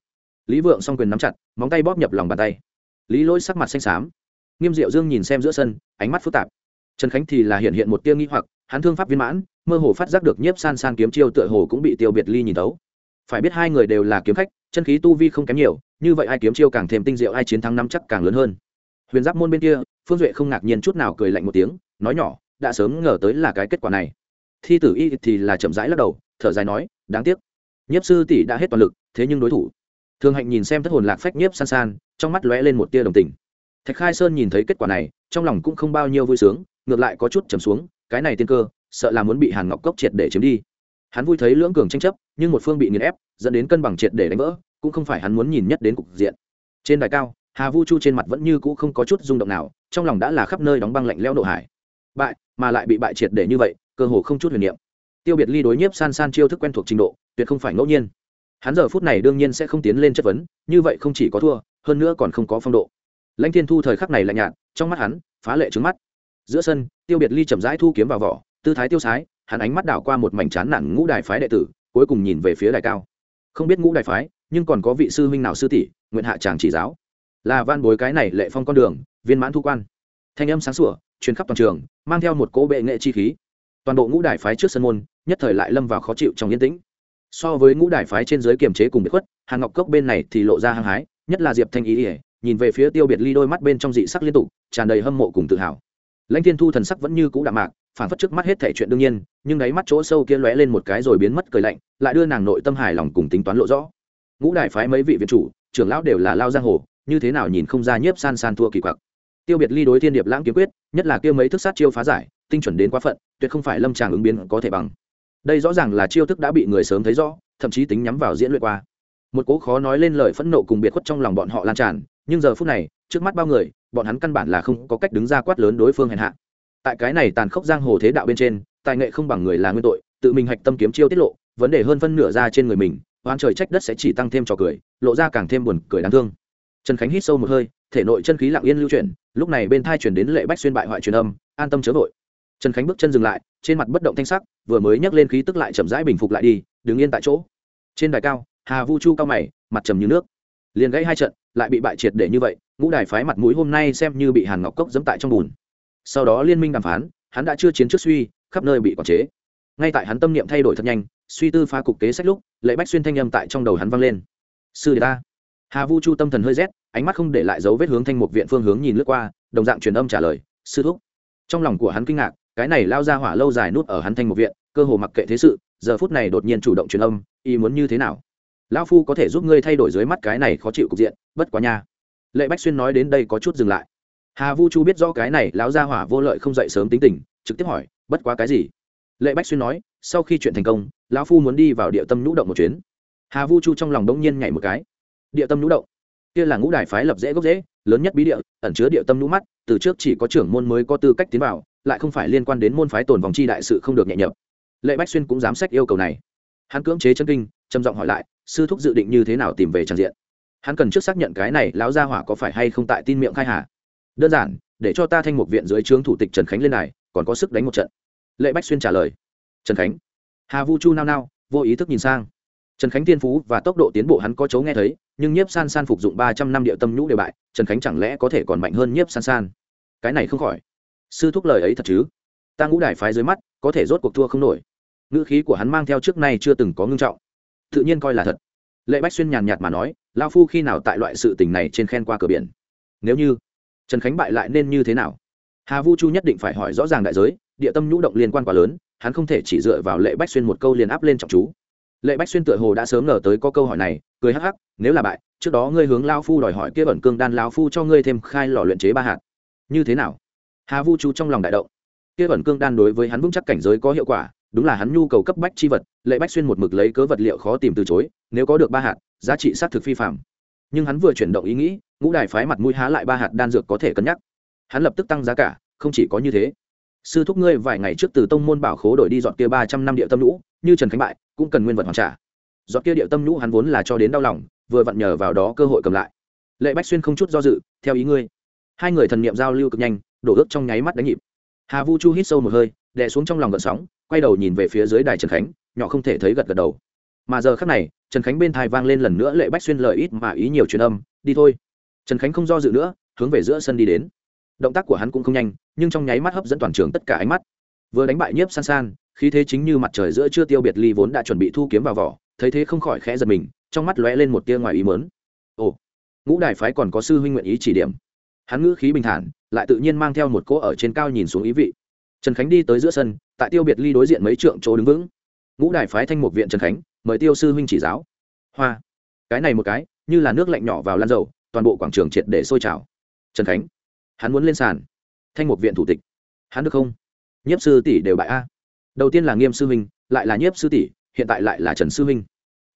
Lý vượng s o n g quyền nắm chặt, móng tay bóp nhập lòng bàn tay. Lý lỗi sắc mặt xanh xám. Nghiêm diệu dương nhìn xem giữa sân, ánh mắt phức tạp. Trần khánh thì là hiện hiện một tia nghi hoặc, hắn thương pháp viên mãn, mơ hồ phát giác được nhiếp san san kiếm chiêu tựa hồ cũng bị tiêu biệt ly nhìn tấu phải biết hai người đều là kiếm khách, chân khí tu vi không kém nhiều, như vậy ai kiếm chiêu càng thêm tinh diệu, ai chiến thắng năm chắc càng lớn hơn. Huyền giáp môn bên kia, phương duệ không ngạc nhiên chút nào cười lạnh một tiếng, nói nhỏ, đã sớm ngờ tới là cái kết quả này. Thi tử y thì là chậm rãi lắc đầu, thở dài nói, đáng tiếc nhiếp sư tỷ đã hết toàn lực, thế nhưng đối thủ. Thường hạnh nhìn xem thất hồn lạc phách nhiếp san san, trong mắt lóe lên một tia đồng tình. Thạch khai sơn nhìn thấy kết quả này, trong lòng cũng không bao nhiêu vui sướng, ngược lại có chút trầm xuống, cái này tiên cơ, sợ là muốn bị hàn ngọc cốc triệt để chiếm đi. Hắn vui thấy lưỡng cường tranh chấp, nhưng một phương bị nghiền ép, dẫn đến cân bằng triệt để đánh vỡ, cũng không phải hắn muốn nhìn nhất đến cục diện. Trên đài cao, hà vu chu trên mặt vẫn như cũ không có chút rung động nào, trong lòng đã là khắp nơi đóng băng lạnh leo nộ hải. Bại, mà lại bị bại triệt để như vậy, cơ hồ không chút huyền niệm tiêu biệt ly đối nhiếp san san chiêu thức quen thuộc trình độ, tuyệt không phải ngẫu nhiên. Hắn giờ phút này đương nhiên sẽ không tiến lên chất vấn, như vậy không chỉ có thua, hơn nữa còn không có phong độ. Lãnh thiên thu thời khắc này lạnh nhạt, trong mắt hắn, phá lệ trứng mắt. Giữa sân, tiêu biệt ly chậm rãi thu kiếm vào vỏ, tư thái tiêu sái, hắn ánh mắt đảo qua một mảnh chán nản ngũ đài phái đệ tử, cuối cùng nhìn về phía đài cao. Không biết ngũ đài phái, nhưng còn có vị sư huynh nào sư tỷ, nguyện hạ tràng chỉ giáo. Là van bối cái này lệ phong con đường, viên mãn thu quan. Thanh âm sáng sủa, truyền khắp toàn trường, mang theo một cỗ bệ nghệ chi khí toàn bộ ngũ đài phái trước sân môn, nhất thời lại lâm vào khó chịu trong yên tĩnh. So với ngũ đài phái trên giới kiềm chế cùng biệt khuất hàng ngọc cốc bên này thì lộ ra hăng hái, nhất là diệp thanh ý ỉa nhìn về phía tiêu biệt ly đôi mắt bên trong dị sắc liên tục, tràn đầy hâm mộ cùng tự hào. Lãnh thiên thu thần sắc vẫn như cũ đạm mạc, phản phất trước mắt hết thể chuyện đương nhiên, nhưng đáy mắt chỗ sâu kia lóe lên một cái rồi biến mất cười lạnh, lại đưa nàng nội tâm hài lòng cùng tính toán lộ rõ. Ngũ đại phái mấy vị viện chủ, trưởng lão đều là lao giang hồ, như thế nào nhìn không ra nhiếp san san thua kỳ quặc. Tiêu biệt ly đối thiên điệp lãng kiếm quyết, nhất là kia mấy thức sát chiêu phá giải tinh chuẩn đến quá phận, tuyệt không phải lâm tràng ứng biến có thể bằng. Đây rõ ràng là chiêu thức đã bị người sớm thấy rõ, thậm chí tính nhắm vào diễn luyện qua. Một cố khó nói lên lời phẫn nộ cùng biệt khuất trong lòng bọn họ lan tràn, nhưng giờ phút này, trước mắt bao người, bọn hắn căn bản là không có cách đứng ra quát lớn đối phương hèn hạ. Tại cái này tàn khốc giang hồ thế đạo bên trên, tài nghệ không bằng người là nguyên tội, tự mình hạch tâm kiếm chiêu tiết lộ, vấn đề hơn phân nửa ra trên người mình oan trời trách đất sẽ chỉ tăng thêm trò cười, lộ ra càng thêm buồn cười đáng thương. Trần khánh hít sâu một hơi, thể nội chân khí lặng yên lưu chuyển, lúc này bên thai chuyển đến lệ bách xuyên bại hoại truyền âm, an tâm chớ vội trần khánh bước chân dừng lại, trên mặt bất động thanh sắc, vừa mới nhấc lên khí tức lại chậm rãi bình phục lại đi, đứng yên tại chỗ. Trên đài cao, hà vu chu cao mày, mặt trầm như nước. Liền gãy hai trận, lại bị bại triệt để như vậy, ngũ đài phái mặt mũi hôm nay xem như bị hàn ngọc cốc dẫm tại trong bùn. Sau đó liên minh đàm phán, hắn đã chưa chiến trước suy, khắp nơi bị quản chế. Ngay tại hắn tâm niệm thay đổi thật nhanh, suy tư phá cục kế sách lúc, lệ bách xuyên thanh âm tại trong đầu hắn vang lên. Sư đề ta. Hà vu chu tâm thần hơi rét, ánh mắt không để lại dấu vết hướng thanh mục viện phương hướng nhìn lướt qua, đồng dạng truyền âm trả lời, sư thúc. Trong lòng của hắn kinh ngạc cái này lao ra hỏa lâu dài nút ở hắn thanh một viện, cơ hồ mặc kệ thế sự, giờ phút này đột nhiên chủ động truyền âm y muốn như thế nào? Lão phu có thể giúp ngươi thay đổi dưới mắt cái này khó chịu cục diện, bất quá nha. Lệ bách xuyên nói đến đây có chút dừng lại. Hà vu chu biết rõ cái này lão gia hỏa vô lợi không dậy sớm tính tình, trực tiếp hỏi, bất quá cái gì? Lệ bách xuyên nói, sau khi chuyện thành công, lão phu muốn đi vào địa tâm nhũ động một chuyến. Hà vu chu trong lòng đông nhiên nhảy một cái. Địa tâm nhũ động? Kia là ngũ đài phái lập dễ gốc dễ, lớn nhất bí địa, ẩn chứa địa tâm nhũ mắt, từ trước chỉ có trưởng môn mới có tư cách tiến vào lại không phải liên quan đến môn phái tồn vòng chi đại sự không được nhẹ nhập lệ bách xuyên cũng dám sách yêu cầu này. Hắn cưỡng chế chân kinh, trầm giọng hỏi lại, sư thúc dự định như thế nào tìm về trang diện? Hắn cần trước xác nhận cái này lão gia hỏa có phải hay không tại tin miệng khai hà. Đơn giản, để cho ta thanh một viện dưới trướng thủ tịch trần khánh lên này, còn có sức đánh một trận. Lệ bách xuyên trả lời. Trần khánh. Hà vu chu nao nao, vô ý thức nhìn sang. Trần khánh thiên phú và tốc độ tiến bộ hắn có chấu nghe thấy, nhưng nhiếp san san phục dụng ba trăm năm địa tâm nhũ đều bại, trần khánh chẳng lẽ có thể còn mạnh hơn nhiếp san san? Cái này không khỏi sư thúc lời ấy thật chứ? Ta ngũ đài phái dưới mắt, có thể rốt cuộc thua không nổi. Ngữ khí của hắn mang theo trước nay chưa từng có ngưng trọng. Tự nhiên coi là thật. Lệ bách xuyên nhàn nhạt mà nói lao phu khi nào tại loại sự tình này trên khen qua cửa biển? Nếu như trần khánh bại lại nên như thế nào? Hà vu chu nhất định phải hỏi rõ ràng đại giới, địa tâm nhũ động liên quan quá lớn, hắn không thể chỉ dựa vào lệ bách xuyên một câu liền áp lên trọng chú. Lệ bách xuyên tựa hồ đã sớm ngờ tới có câu hỏi này, cười hắc hắc, nếu là bại, trước đó ngươi hướng lao phu đòi hỏi kia bẩn cương đan lao phu cho ngươi thêm khai lò luyện chế ba hạt. Như thế nào? Hà vu chú trong lòng đại động. Kia bẩn cương đan đối với hắn vững chắc cảnh giới có hiệu quả, đúng là hắn nhu cầu cấp bách chi vật, lệ bách xuyên một mực lấy cớ vật liệu khó tìm từ chối, nếu có được ba hạt, giá trị xác thực phi phạm nhưng hắn vừa chuyển động ý nghĩ, ngũ đài phái mặt mũi há lại ba hạt đan dược có thể cân nhắc. Hắn lập tức tăng giá cả, không chỉ có như thế. Sư thúc ngươi vài ngày trước từ tông môn bảo khố đổi đi dọn kia ba trăm năm địa tâm lũ như trần khánh bại, cũng cần nguyên vật hoàn trả. Dọn kia địa tâm lũ hắn vốn là cho đến đau lòng, vừa vặn nhờ vào đó cơ hội cầm lại. Lệ bách xuyên không chút do dự, theo ý ngươi. Hai người thần niệm giao lưu cực nhanh đổ ước trong nháy mắt đánh nhịp. Hà vu chu hít sâu một hơi, đè xuống trong lòng gợn sóng, quay đầu nhìn về phía dưới đài trần khánh, nhỏ không thể thấy gật gật đầu. Mà giờ khắc này, trần khánh bên thai vang lên lần nữa lệ bách xuyên lời ít mà ý nhiều truyền âm, đi thôi. Trần khánh không do dự nữa, hướng về giữa sân đi đến. Động tác của hắn cũng không nhanh, nhưng trong nháy mắt hấp dẫn toàn trường tất cả ánh mắt. Vừa đánh bại nhiếp san san, khí thế chính như mặt trời giữa chưa tiêu biệt ly vốn đã chuẩn bị thu kiếm vào vỏ, thấy thế không khỏi khẽ giật mình, trong mắt lóe lên một tia ngoài ý mớn ồ, ngũ đài phái còn có sư huynh nguyện ý chỉ điểm hắn ngữ khí bình thản, lại tự nhiên mang theo một cỗ ở trên cao nhìn xuống ý vị. Trần khánh đi tới giữa sân, tại tiêu biệt ly đối diện mấy trượng chỗ đứng vững. Ngũ đài phái thanh một viện trần khánh, mời tiêu sư huynh chỉ giáo. Hoa. Cái này một cái, như là nước lạnh nhỏ vào lan dầu, toàn bộ quảng trường triệt để sôi trào. Trần khánh. Hắn muốn lên sàn. Thanh một viện thủ tịch. Hắn được không? Nhiếp sư tỷ đều bại a. Đầu tiên là nghiêm sư huynh, lại là nhiếp sư tỷ, hiện tại lại là trần sư huynh.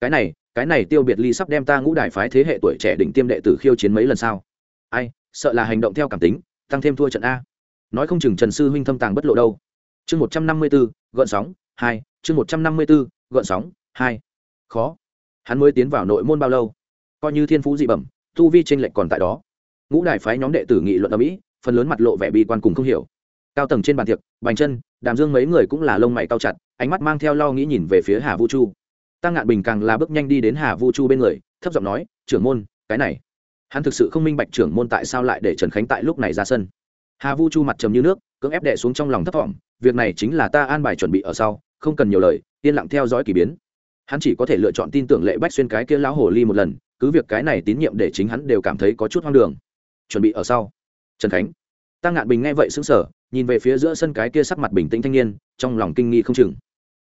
Cái này cái này tiêu biệt ly sắp đem ta ngũ đài phái thế hệ tuổi trẻ đỉnh tiêm đệ tử khiêu chiến mấy lần sao? Ai sợ là hành động theo cảm tính, tăng thêm thua trận a. Nói không chừng trần sư huynh thâm tàng bất lộ đâu. Chương một trăm năm mươi b ố gợn sóng, hai. Chương một trăm năm mươi b ố gợn sóng, hai. Khó. Hắn mới tiến vào nội môn bao lâu? Coi như thiên phú dị bẩm, tu vi tranh lệch còn tại đó. Ngũ đài phái nhóm đệ tử nghị luận ở mỹ, phần lớn mặt lộ vẻ bi quan cùng không hiểu. Cao tầng trên bàn tiệc, bành chân đàm dương mấy người cũng là lông mày cao chặt, ánh mắt mang theo lo nghĩ nhìn về phía hà vu chu. Tăng ngạn bình càng là bước nhanh đi đến hà vu chu bên người, thấp giọng nói, trưởng môn, cái này hắn thực sự không minh bạch trưởng môn tại sao lại để trần khánh tại lúc này ra sân. Hà vu chu mặt trầm như nước, cưỡng ép đệ xuống trong lòng thấp thỏm, việc này chính là ta an bài chuẩn bị ở sau, không cần nhiều lời, yên lặng theo dõi k ỳ biến. Hắn chỉ có thể lựa chọn tin tưởng lệ bách xuyên cái kia lão hồ ly một lần, cứ việc cái này tín nhiệm để chính hắn đều cảm thấy có chút hoang đường. Chuẩn bị ở sau. Trần khánh. Tăng ngạn bình nghe vậy xứng sở nhìn về phía giữa sân cái kia sắc mặt bình tĩnh thanh niên, trong lòng kinh nghi không chừng.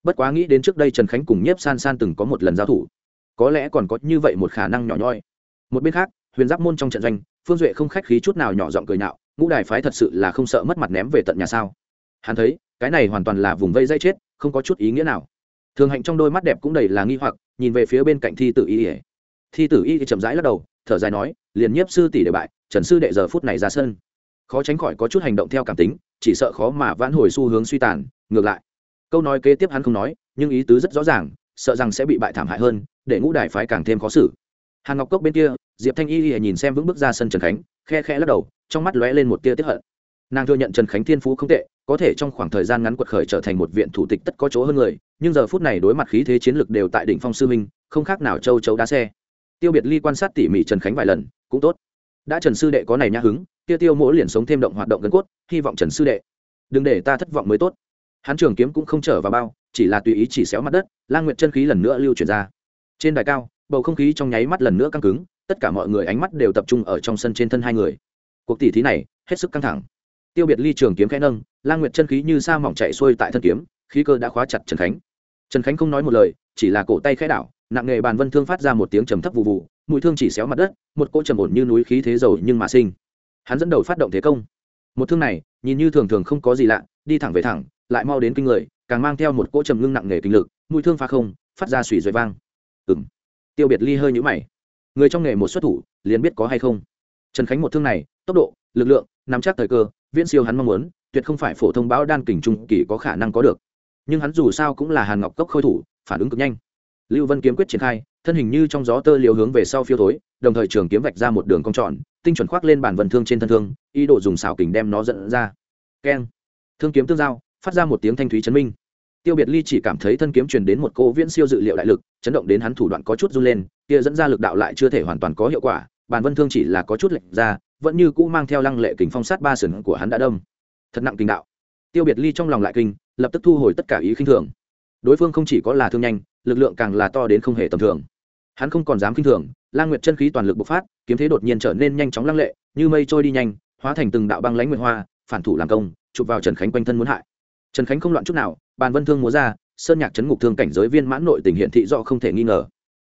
Bất quá nghĩ đến trước đây trần khánh cùng nhiếp san san từng có một lần giao thủ, có lẽ còn có như vậy một khả năng nhỏ nhoi. Một bên khác huyền giáp môn trong trận doanh phương duệ không khách khí chút nào nhỏ giọng cười nạo, ngũ đài phái thật sự là không sợ mất mặt ném về tận nhà sao? Hắn thấy cái này hoàn toàn là vùng vây dây chết không có chút ý nghĩa nào. Thường hạnh trong đôi mắt đẹp cũng đầy là nghi hoặc nhìn về phía bên cạnh thi tử y ỉa thi tử y chậm rãi lắc đầu thở dài nói liền nhiếp sư tỷ đệ bại trần sư đệ giờ phút này ra sân. Khó tránh khỏi có chút hành động theo cảm tính chỉ sợ khó mà vãn hồi xu hướng suy tàn ngược lại. Câu nói kế tiếp hắn không nói nhưng ý tứ rất rõ ràng sợ rằng sẽ bị bại thảm hại hơn để ngũ đài phái càng thêm khó xử. Hàn ngọc cốc bên kia diệp thanh y nhìn xem vững bước ra sân trần khánh, khe khe lắc đầu, trong mắt lóe lên một tia tiếp hận. Nàng thừa nhận trần khánh thiên phú không tệ, có thể trong khoảng thời gian ngắn quật khởi trở thành một viện thủ tịch tất có chỗ hơn người, nhưng giờ phút này đối mặt khí thế chiến lược đều tại đỉnh phong sư minh không khác nào châu chấu đá xe. Tiêu biệt ly quan sát tỉ mỉ trần khánh vài lần, cũng tốt. Đã trần sư đệ có này nhã hứng kia tiêu mỗi liền sống thêm động hoạt động gân cốt, hy vọng trần sư đệ. Đừng để ta thất vọng mới tốt. Hắn trường kiếm cũng không trở vào bao, chỉ là tùy ý chỉ xéo mặt đất, lang nguyệt chân khí lần nữa lưu chuyển ra. Trên đài cao, bầu không khí trong nháy mắt lần nữa căng cứng tất cả mọi người ánh mắt đều tập trung ở trong sân trên thân hai người. Cuộc tỷ thí này, hết sức căng thẳng. Tiêu biệt ly trường kiếm khẽ nâng, lang nguyệt chân khí như sa mỏng chạy xuôi tại thân kiếm, khí cơ đã khóa chặt trần khánh. Trần khánh không nói một lời, chỉ là cổ tay khẽ đảo, nặng nghề bàn vân thương phát ra một tiếng trầm thấp vụ vụ, mũi thương chỉ xéo mặt đất, một cỗ trầm ổn như núi khí thế dầu nhưng mà sinh. Hắn dẫn đầu phát động thế công. Một thương này, nhìn như thường thường không có gì lạ, đi thẳng về thẳng, lại mau đến kinh người, càng mang theo một cỗ trầm ngưng nặng nghề kinh lực, mũi thương phá không, phát ra sủi rồi vang. Ừng tiêu biệt ly hơi nhũ mày người trong nghề một xuất thủ, liền biết có hay không. Trần khánh một thương này, tốc độ, lực lượng, nắm chắc thời cơ, viễn siêu hắn mong muốn, tuyệt không phải phổ thông báo đan kình trung kỳ có khả năng có được. Nhưng hắn dù sao cũng là hàn ngọc cốc khôi thủ, phản ứng cực nhanh. Lưu vân kiếm quyết triển khai, thân hình như trong gió tơ liều hướng về sau phiêu thối, đồng thời trường kiếm vạch ra một đường cong tròn, tinh chuẩn khoác lên bản vân thương trên thân thương, ý đồ dùng xảo kình đem nó dẫn ra. Keng. Thương kiếm tương giao, phát ra một tiếng thanh thúy chấn minh tiêu biệt ly chỉ cảm thấy thân kiếm truyền đến một cô viễn siêu dự liệu đại lực, chấn động đến hắn thủ đoạn có chút run lên, kia dẫn ra lực đạo lại chưa thể hoàn toàn có hiệu quả bản vân thương chỉ là có chút lệch ra, vẫn như cũ mang theo lăng lệ kình phong sát ba sừng của hắn đã đâm. Thật nặng kinh đạo. Tiêu biệt ly trong lòng lại kinh, lập tức thu hồi tất cả ý khinh thường. Đối phương không chỉ có là thương nhanh, lực lượng càng là to đến không hề tầm thường. Hắn không còn dám khinh thường, lang nguyệt chân khí toàn lực bộc phát, kiếm thế đột nhiên trở nên nhanh chóng lăng lệ, như mây trôi đi nhanh, hóa thành từng đạo băng lãnh nguyệt hoa, phản thủ làm công, chụp vào trần khánh quanh thân muốn hại. Trần khánh không loạn chút nào bàn vân thương múa ra, sơn nhạc chấn ngục thương cảnh giới viên mãn nội tình hiện thị do không thể nghi ngờ.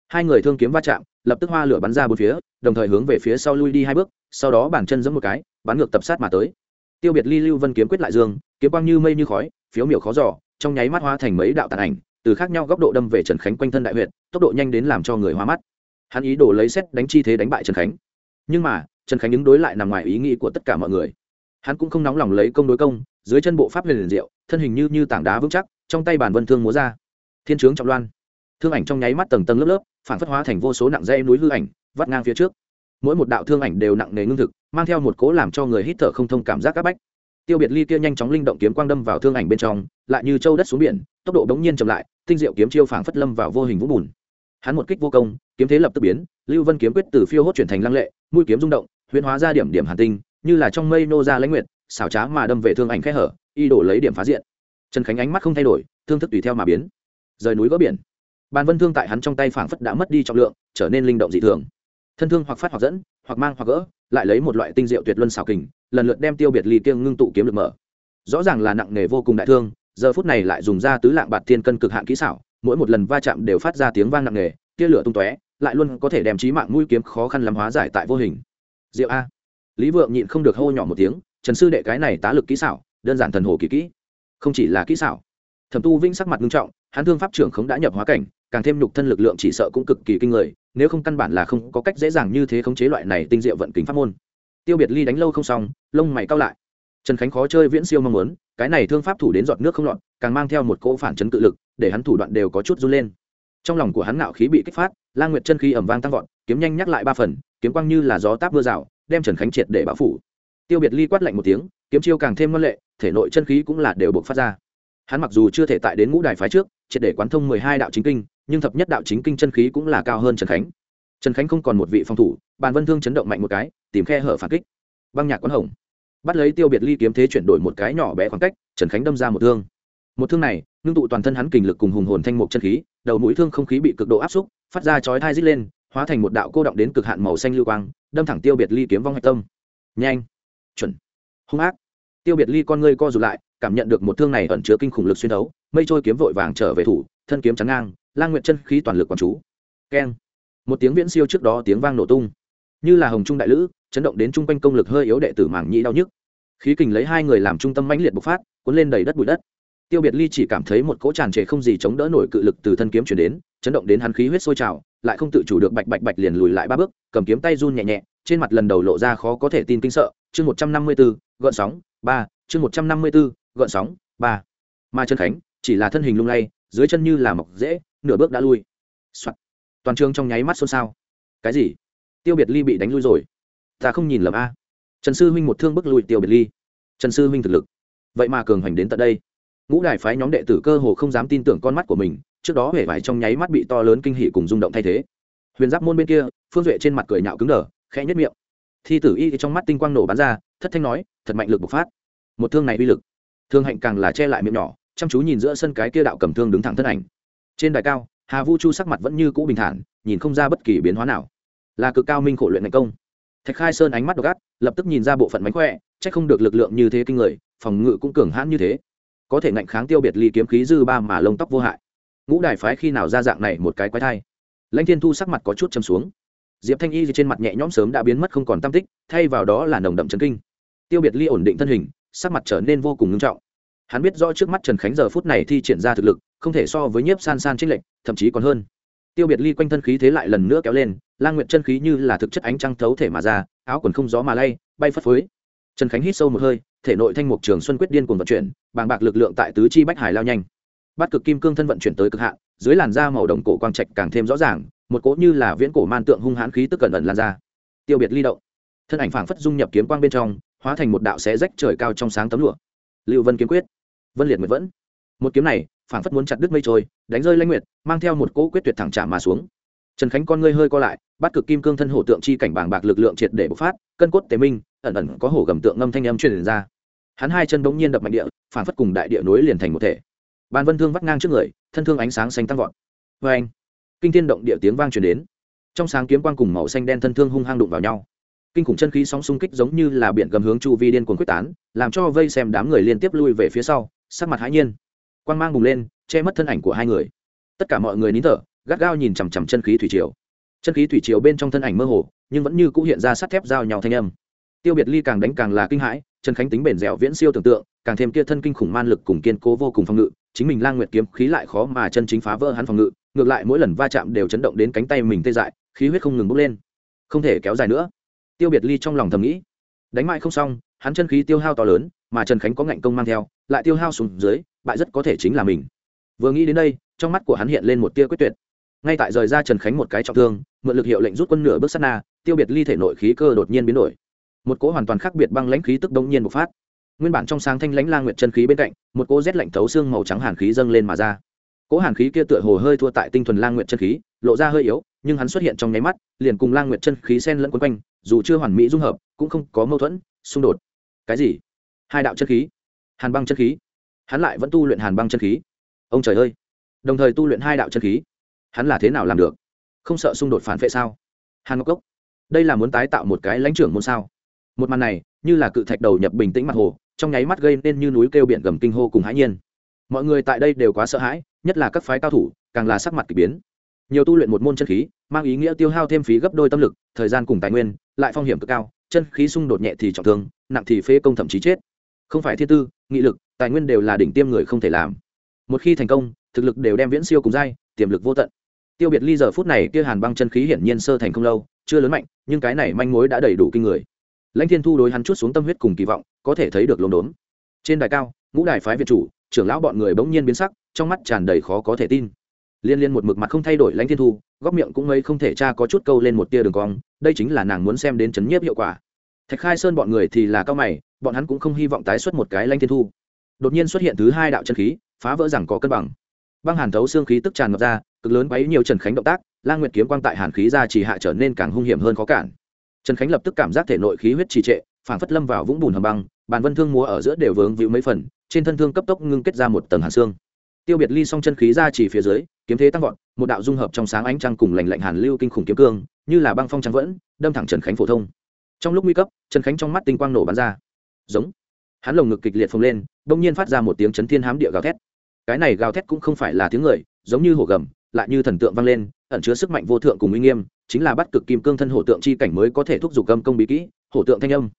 Hai người thương kiếm va chạm, lập tức hoa lửa bắn ra bốn phía, đồng thời hướng về phía sau lui đi hai bước, sau đó bàn chân giẫm một cái, bắn ngược tập sát mà tới. Tiêu biệt ly lưu vân kiếm quyết lại dương, kiếm quang như mây như khói, phiếu miểu khó giỏ trong nháy mắt hóa thành mấy đạo tàn ảnh, từ khác nhau góc độ đâm về trần khánh quanh thân đại huyện tốc độ nhanh đến làm cho người hoa mắt. Hắn ý đồ lấy xét đánh chi thế đánh bại trần khánh. Nhưng mà, trần khánh ứng đối lại nằm ngoài ý nghĩ của tất cả mọi người hắn cũng không nóng lòng lấy công đối công, dưới chân bộ pháp huyền liền diệu, thân hình như như tảng đá vững chắc, trong tay bàn vân thương múa ra. Thiên trướng trọng loan. Thương ảnh trong nháy mắt tầng tầng lớp lớp, phản phất hóa thành vô số nặng dây núi hư ảnh, vắt ngang phía trước. Mỗi một đạo thương ảnh đều nặng nề ngưng thực, mang theo một cố làm cho người hít thở không thông cảm giác áp bách. Tiêu biệt ly kia nhanh chóng linh động kiếm quang đâm vào thương ảnh bên trong, lại như châu đất xuống biển, tốc độ bỗng nhiên chậm lại, tinh diệu kiếm chiêu phảng phất lâm vào vô hình vũng bùn. Hắn một kích vô công, kiếm thế lập tức biến, lưu vân kiếm quyết từ phiêu hốt chuyển thành lăng lệ, mũi kiếm rung động, huyễn hóa ra điểm điểm hàn tinh như là trong mây nô ra lãnh nguyệt, xảo trá mà đâm về thương ảnh khẽ hở, y đổ lấy điểm phá diện. Trần khánh ánh mắt không thay đổi, thương thức tùy theo mà biến. Rời núi gỡ biển. Bàn vân thương tại hắn trong tay phảng phất đã mất đi trọng lượng, trở nên linh động dị thường. Thân thương hoặc phát hoặc dẫn, hoặc mang hoặc gỡ, lại lấy một loại tinh diệu tuyệt luân xảo kình, lần lượt đem tiêu biệt ly kiêng ngưng tụ kiếm được mở. Rõ ràng là nặng nghề vô cùng đại thương, giờ phút này lại dùng ra tứ lạng bạt thiên cân cực hạn kỹ xảo, mỗi một lần va chạm đều phát ra tiếng vang nặng nghề tia lửa tung tóe, lại luôn có thể đem trí mạng mũi kiếm khó khăn làm hóa giải tại vô hình. Diệu a lý vượng nhịn không được hô nhỏ một tiếng, trần sư đệ, cái này tá lực kỹ xảo, đơn giản thần hồ kỳ kỹ. Không chỉ là kỹ xảo. Thẩm tu Vĩnh sắc mặt nghiêm trọng, hắn thương pháp trưởng không đã nhập hóa cảnh, càng thêm nhục thân lực lượng chỉ sợ cũng cực kỳ kinh người, nếu không căn bản là không có cách dễ dàng như thế khống chế loại này tinh diệu vận kính pháp môn. Tiêu biệt ly đánh lâu không xong, lông mày cao lại. Trần khánh khó chơi viễn siêu mong muốn, cái này thương pháp thủ đến giọt nước không lọt, càng mang theo một cỗ phản chấn cự lực, để hắn thủ đoạn đều có chút run lên. Trong lòng của hắn ngạo khí bị kích phát, lang nguyệt chân khí ẩm vang tăng vọt, kiếm nhanh nhắc lại ba phần, kiếm quang như là gió táp mưa rào đem trần khánh triệt để bão phủ. Tiêu biệt ly quát lạnh một tiếng, kiếm chiêu càng thêm ngân lệ, thể nội chân khí cũng là đều buộc phát ra. Hắn mặc dù chưa thể tại đến ngũ đài phái trước, triệt để quán thông mười hai đạo chính kinh, nhưng thập nhất đạo chính kinh chân khí cũng là cao hơn trần khánh. Trần khánh không còn một vị phòng thủ, bàn vân thương chấn động mạnh một cái, tìm khe hở phản kích. Băng nhạc quán hồng. Bắt lấy tiêu biệt ly kiếm thế chuyển đổi một cái nhỏ bé khoảng cách, trần khánh đâm ra một thương. Một thương này, ngưng tụ toàn thân hắn kình lực cùng hùng hồn thanh mục chân khí, đầu mũi thương không khí bị cực độ áp xúc, phát ra chói thai rít lên hóa thành một đạo cô động đến cực hạn màu xanh lưu quang, đâm thẳng tiêu biệt ly kiếm vong hạch tâm. Nhanh, chuẩn, hung ác. Tiêu biệt ly con ngươi co rụt lại, cảm nhận được một thương này ẩn chứa kinh khủng lực xuyên thấu mây trôi kiếm vội vàng trở về thủ, thân kiếm trắng ngang, lang nguyện chân khí toàn lực quán chú. Keng. Một tiếng viễn siêu trước đó tiếng vang nổ tung. Như là hồng trung đại lữ, chấn động đến trung quanh công lực hơi yếu đệ tử mảng nhĩ đau nhức. Khí kình lấy hai người làm trung tâm mãnh liệt bộc phát, cuốn lên đầy đất bụi đất. Tiêu biệt ly chỉ cảm thấy một cỗ tràn trề không gì chống đỡ nổi cự lực từ thân kiếm chuyển đến, chấn động đến hắn khí huyết sôi trào lại không tự chủ được bạch bạch bạch liền lùi lại ba bước, cầm kiếm tay run nhẹ nhẹ, trên mặt lần đầu lộ ra khó có thể tin kinh sợ, chương một trăm năm mươi b ố gợn sóng, ba, chương một trăm năm mươi b ố gợn sóng, ba. Mà trần khánh, chỉ là thân hình lung lay, dưới chân như là mọc dễ nửa bước đã lui、Soạn. toàn trường trong nháy mắt xôn xao. Cái gì? Tiêu biệt ly bị đánh lui rồi. Ta không nhìn lầm a. Trần sư huynh một thương bức lùi tiêu biệt ly. Trần sư huynh thực lực. Vậy mà cường hoành đến tận đây. Ngũ đài phái nhóm đệ tử cơ hồ không dám tin tưởng con mắt của mình trước đó hể vải trong nháy mắt bị to lớn kinh hỉ cùng rung động thay thế. Huyền giáp môn bên kia, phương duệ trên mặt cười nhạo cứng đờ, khẽ nhất miệng. Thi tử y trong mắt tinh quang nổ bắn ra, thất thanh nói, thật mạnh lực bộc phát. Một thương này uy lực. Thương hạnh càng là che lại miệng nhỏ, chăm chú nhìn giữa sân cái kia đạo cầm thương đứng thẳng thân ảnh. Trên đài cao, hà vu chu sắc mặt vẫn như cũ bình thản, nhìn không ra bất kỳ biến hóa nào. Là cực cao minh khổ luyện thành công. Thạch khai sơn ánh mắt đ ộ gắt lập tức nhìn ra bộ phận mánh khỏe c h ắ c không được lực lượng như thế kinh người, phòng ngự cũng cường hãn như thế. Có thể ngạnh kháng tiêu biệt ly kiếm khí dư ba mà lông tóc vô hại ngũ đài phái khi nào ra dạng này một cái quái thai? Lãnh thiên thu sắc mặt có chút châm xuống. Diệp thanh y trên mặt nhẹ nhõm sớm đã biến mất không còn tam tích, thay vào đó là nồng đậm trấn kinh. Tiêu biệt ly ổn định thân hình, sắc mặt trở nên vô cùng ngưng trọng. Hắn biết rõ trước mắt trần khánh giờ phút này thi triển ra thực lực, không thể so với nhiếp san san trích lệnh thậm chí còn hơn. Tiêu biệt ly quanh thân khí thế lại lần nữa kéo lên, lang nguyện chân khí như là thực chất ánh trăng thấu thể mà ra, áo quần không gió mà lay, bay phất phới. Trần khánh hít sâu một hơi, thể nội thanh mục trường xuân quyết điên cùng vận chuyển, bàng bạc lực lượng tại tứ chi bách hải lao nhanh. Bát cực kim cương thân vận chuyển tới cực hạn, dưới làn da màu đồng cổ quang trạch càng thêm rõ ràng, một cỗ như là viễn cổ man tượng hung hãn khí tức cẩn ẩn lan ra. Tiêu biệt ly động. Thân ảnh phảng phất dung nhập kiếm quang bên trong, hóa thành một đạo xé rách trời cao trong sáng tấm lụa. Lưu vân kiếm quyết. Vân liệt nguyệt vẫn. Một kiếm này, phảng phất muốn chặt đứt mây trôi, đánh rơi lãnh nguyệt, mang theo một cỗ quyết tuyệt thẳng trả mà xuống. Trần khánh con ngươi hơi co lại bắt cực kim cương thân hổ tượng chi cảnh bàng bạc lực lượng triệt để bộc phát, cân cốt tế minh, ẩn ẩn có hổ gầm tượng ngâm thanh âm truyền ra. Hắn hai chân bỗng nhiên đập mạnh địa, phảng phất cùng đại địa núi liền thành một thể ban vân thương vắt ngang trước người, thân thương ánh sáng xanh tăng vọt. Vê anh, kinh thiên động địa tiếng vang truyền đến. Trong sáng kiếm quang cùng màu xanh đen thân thương hung hăng đụng vào nhau. Kinh khủng chân khí sóng xung kích giống như là biển gầm hướng chu vi điên cuồng quyết tán, làm cho vây xem đám người liên tiếp lui về phía sau, sắc mặt hãi nhiên. Quang mang bùng lên, che mất thân ảnh của hai người. Tất cả mọi người nín thở, gắt gao nhìn chằm chằm chân khí thủy triều. Chân khí thủy triều bên trong thân ảnh mơ hồ, nhưng vẫn như cũ hiện ra sắt thép giao nhau thanh âm. Tiêu biệt ly càng đánh càng là kinh hãi trần khánh tính bền dẻo viễn siêu tưởng tượng, càng thêm kia thân kinh khủng man lực cùng kiên cố vô cùng phòng ngự chính mình lang nguyệt kiếm khí lại khó mà chân chính phá vỡ hắn phòng ngự, ngược lại mỗi lần va chạm đều chấn động đến cánh tay mình tê dại, khí huyết không ngừng bốc lên. Không thể kéo dài nữa. Tiêu biệt ly trong lòng thầm nghĩ. Đánh mãi không xong, hắn chân khí tiêu hao to lớn, mà trần khánh có ngạnh công mang theo, lại tiêu hao xuống dưới, bại rất có thể chính là mình. Vừa nghĩ đến đây, trong mắt của hắn hiện lên một tia quyết tuyệt. Ngay tại rời ra trần khánh một cái trọng thương, mượn lực hiệu lệnh rút quân nửa bước sát na, tiêu biệt ly thể nội khí cơ đột nhiên biến đổi. Một cỗ hoàn toàn khác biệt băng lãnh khí tức đống nhiên bộc phát nguyên bản trong sáng thanh lãnh lang nguyệt chân khí bên cạnh, một cỗ rét lạnh thấu xương màu trắng hàn khí dâng lên mà ra. Cỗ hàn khí kia tựa hồ hơi thua tại tinh thuần lang nguyệt chân khí, lộ ra hơi yếu, nhưng hắn xuất hiện trong nháy mắt, liền cùng lang nguyệt chân khí sen lẫn quấn quanh, dù chưa hoàn mỹ dung hợp, cũng không có mâu thuẫn, xung đột. Cái gì? Hai đạo chân khí? Hàn băng chân khí? Hắn lại vẫn tu luyện hàn băng chân khí? Ông trời ơi! Đồng thời tu luyện hai đạo chân khí, hắn là thế nào làm được? Không sợ xung đột phản vệ sao? Hàn ngọc cốc, đây là muốn tái tạo một cái lãnh trưởng môn sao? Một màn này, như là cự thạch đầu nhập bình tĩnh mặt hồ trong nháy mắt gây nên như núi kêu biển gầm kinh hô cùng hãi nhiên. Mọi người tại đây đều quá sợ hãi, nhất là các phái cao thủ, càng là sắc mặt k ỳ biến. Nhiều tu luyện một môn chân khí, mang ý nghĩa tiêu hao thêm phí gấp đôi tâm lực, thời gian cùng tài nguyên, lại phong hiểm cực cao, chân khí xung đột nhẹ thì trọng thương, nặng thì phế công thậm chí chết. Không phải thiên tư, nghị lực, tài nguyên đều là đỉnh tiêm người không thể làm. Một khi thành công, thực lực đều đem viễn siêu cùng dai tiềm lực vô tận. Tiêu biệt ly giờ phút này kia hàn băng chân khí hiển nhiên sơ thành không lâu, chưa lớn mạnh, nhưng cái này manh mối đã đầy đủ kinh người lãnh thiên thu đối hắn chút xuống tâm huyết cùng kỳ vọng, có thể thấy được lồn đốn trên đài cao, ngũ đài phái việt chủ, trưởng lão bọn người bỗng nhiên biến sắc, trong mắt tràn đầy khó có thể tin. Liên liên một mực mặt không thay đổi lãnh thiên thu, góc miệng cũng ngây không thể cha có chút câu lên một tia đường cong, đây chính là nàng muốn xem đến chấn nhiếp hiệu quả. Thạch khai sơn bọn người thì là cao mày, bọn hắn cũng không hy vọng tái xuất một cái lãnh thiên thu. Đột nhiên xuất hiện thứ hai đạo chân khí, phá vỡ rằng có cân bằng. Băng hàn thấu xương khí tức tràn ngập ra, cực lớn bấy nhiều trần khánh động tác, lang nguyệt kiếm quang tại hàn khí ra chỉ hạ trở nên càng hung hiểm hơn khó cản trần khánh lập tức cảm giác thể nội khí huyết trì trệ phản phất lâm vào vũng bùn hầm băng, bàn vân thương múa ở giữa đều vướng víu mấy phần, trên thân thương cấp tốc ngưng kết ra một tầng hàn xương. Tiêu biệt ly song chân khí ra chỉ phía dưới, kiếm thế tăng vọt, một đạo dung hợp trong sáng ánh trăng cùng lành lạnh hàn lưu kinh khủng kiếm cương, như là băng phong trắng vẫn, đâm thẳng trần khánh phổ thông. Trong lúc nguy cấp, trần khánh trong mắt tinh quang nổ bắn ra. Giống. Hắn lồng ngực kịch liệt phồng lên, bỗng nhiên phát ra một tiếng chấn thiên hám địa gào thét. Cái này gào thét cũng không phải là tiếng người, giống như hổ gầm, lại như thần tượng vang lên, ẩn chứa sức mạnh vô thượng cùng uy nghiêm chính là bắt cực kim cương thân hổ tượng chi cảnh mới có thể thúc giục âm công bí kỹ, hổ tượng thanh âm.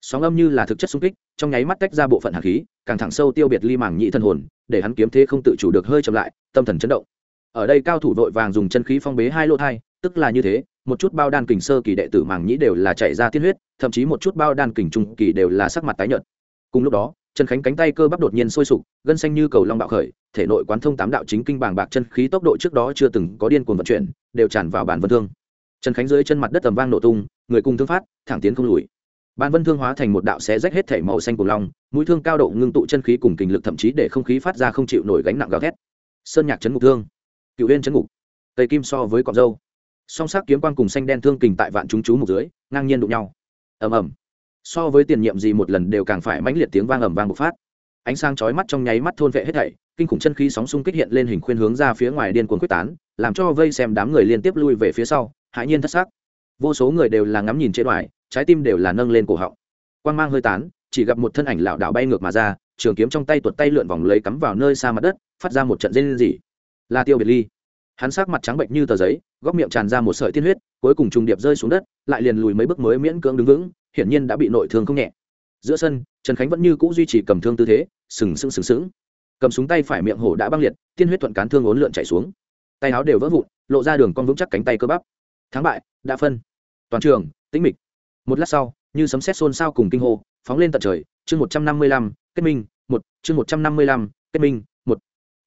Sóng âm như là thực chất xung kích, trong nháy mắt tách ra bộ phận hạt khí, càng thẳng sâu tiêu biệt ly màng nhị thân hồn, để hắn kiếm thế không tự chủ được hơi chậm lại, tâm thần chấn động. Ở đây cao thủ vội vàng dùng chân khí phong bế hai lỗ thai, tức là như thế, một chút bao đan kình sơ kỳ đệ tử màng nhĩ đều là chạy ra tiên huyết, thậm chí một chút bao đan kình trung kỳ đều là sắc mặt tái nhợt. Cùng lúc đó trần khánh cánh tay cơ bắp đột nhiên sôi sục, gân xanh như cầu long bạo khởi, thể nội quán thông tám đạo chính kinh bàng bạc chân khí tốc độ trước đó chưa từng có điên cuồng vận chuyển, đều tràn vào bản vân thương trần khánh dưới chân mặt đất tầm vang nổ tung, người cùng thương phát, thẳng tiến không lùi. Ban vân thương hóa thành một đạo xé rách hết thể màu xanh cùng long mũi thương cao độ ngưng tụ chân khí cùng kình lực thậm chí để không khí phát ra không chịu nổi gánh nặng gào thét. Sơn nhạc chấn ngục thương. Cựu huyên chấn ngục. Tây kim so với cọc dâu. Song sắc kiếm quang cùng xanh đen thương kình tại vạn chúng chú mục dưới, ngang nhiên đụng nhau. Ầm ầm. So với tiền nhiệm gì một lần đều càng phải mãnh liệt tiếng vang ầm vang bộc phát. Ánh sáng chói mắt trong nháy mắt thôn vệ hết thảy, kinh khủng chân khí sóng xung kích hiện lên hình khuyên hướng ra phía ngoài điên cuồng quyết tán, làm cho vây xem đám người liên tiếp lui về phía sau hãi nhiên thất xác vô số người đều là ngắm nhìn chế đoài, trái tim đều là nâng lên cổ họng. Quang mang hơi tán, chỉ gặp một thân ảnh lảo đảo bay ngược mà ra, trường kiếm trong tay tuột tay lượn vòng lấy cắm vào nơi xa mặt đất, phát ra một trận rên rỉ. Là tiêu biệt ly. Hắn sắc mặt trắng bệnh như tờ giấy, góc miệng tràn ra một sợi tiên huyết, cuối cùng trùng điệp rơi xuống đất, lại liền lùi mấy bước mới miễn cưỡng đứng vững, hiển nhiên đã bị nội thương không nhẹ. Giữa sân, trần khánh vẫn như cũ duy trì cầm thương tư thế, sừng sững sừng sững. Cầm súng tay phải miệng hổ đã băng liệt, tiên huyết thuận cán thương ốn lượn chạy xuống. Tay áo đều vỡ vụn, lộ ra đường con vững chắc cánh tay cơ bắp thắng bại, đã phân. Toàn trường, tĩnh mịch. Một lát sau, như sấm sét xôn xao cùng kinh hô, phóng lên tận trời, chương một trăm năm mươi lăm, kết minh, một, chương một trăm năm mươi lăm, kết minh, một.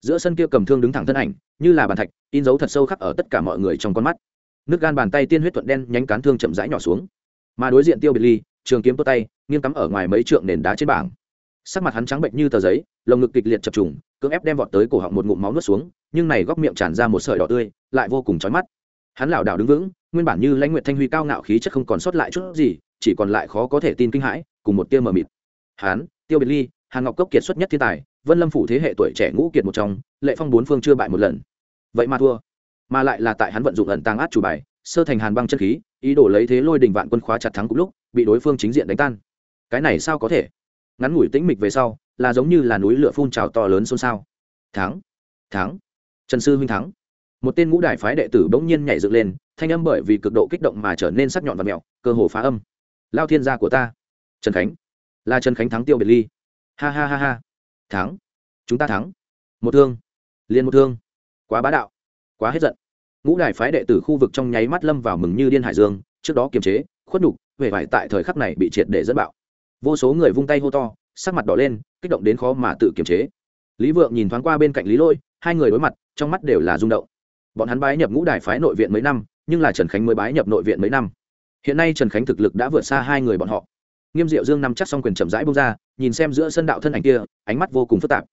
Giữa sân kia cầm thương đứng thẳng thân ảnh, như là bàn thạch, in dấu thật sâu khắc ở tất cả mọi người trong con mắt. Nước gan bàn tay tiên huyết thuận đen nhánh cán thương chậm rãi nhỏ xuống. Mà đối diện tiêu biệt ly, trường kiếm tốt tay, nghiêng cắm ở ngoài mấy trượng nền đá trên bảng. Sắc mặt hắn trắng bệnh như tờ giấy, lồng ngực kịch liệt chập trùng, cưỡng ép đem vọt tới cổ họng một ngụm máu nuốt xuống, nhưng này góc miệng tràn ra một sợi đỏ tươi, lại vô cùng chói mắt hắn lảo đảo đứng vững, nguyên bản như lãnh nguyện thanh huy cao ngạo khí chất không còn sót lại chút gì, chỉ còn lại khó có thể tin kinh hãi, cùng một tia mờ mịt. Hắn, tiêu biệt ly hàn ngọc cốc kiệt xuất nhất thiên tài, vân lâm phủ thế hệ tuổi trẻ ngũ kiệt một trong, lệ phong bốn phương chưa bại một lần. Vậy mà thua. Mà lại là tại hắn vận dụng ẩn tàng át chủ bài, sơ thành hàn băng chân khí, ý đồ lấy thế lôi đình vạn quân khóa chặt thắng cùng lúc, bị đối phương chính diện đánh tan. Cái này sao có thể? Ngắn ngủi tĩnh mịch về sau, là giống như là núi lửa phun trào to lớn xôn xao. Thắng thắng. Trần sư huynh thắng một tên ngũ đại phái đệ tử bỗng nhiên nhảy dựng lên, thanh âm bởi vì cực độ kích động mà trở nên sắc nhọn và mẹo, cơ hồ phá âm. Lao thiên gia của ta. Trần khánh. Là trần khánh thắng tiêu biệt ly. Ha ha ha ha. Thắng. Chúng ta thắng. Một thương. Liền một thương. Quá bá đạo. Quá hết giận. Ngũ đại phái đệ tử khu vực trong nháy mắt lâm vào mừng như điên hải dương, trước đó kiềm chế, khuất nhục huệ vải tại thời khắc này bị triệt để dẫn bạo. Vô số người vung tay hô to, sắc mặt đỏ lên, kích động đến khó mà tự kiềm chế. Lý vượng nhìn thoáng qua bên cạnh lý lôi, hai người đối mặt, trong mắt đều là rung động bọn hắn bái nhập ngũ đài phái nội viện mấy năm, nhưng là trần khánh mới bái nhập nội viện mấy năm. Hiện nay trần khánh thực lực đã vượt xa hai người bọn họ. Nghiêm diệu dương nằm chắc xong quyền chậm rãi bông ra, nhìn xem giữa sân đạo thân ảnh kia, ánh mắt vô cùng phức tạp.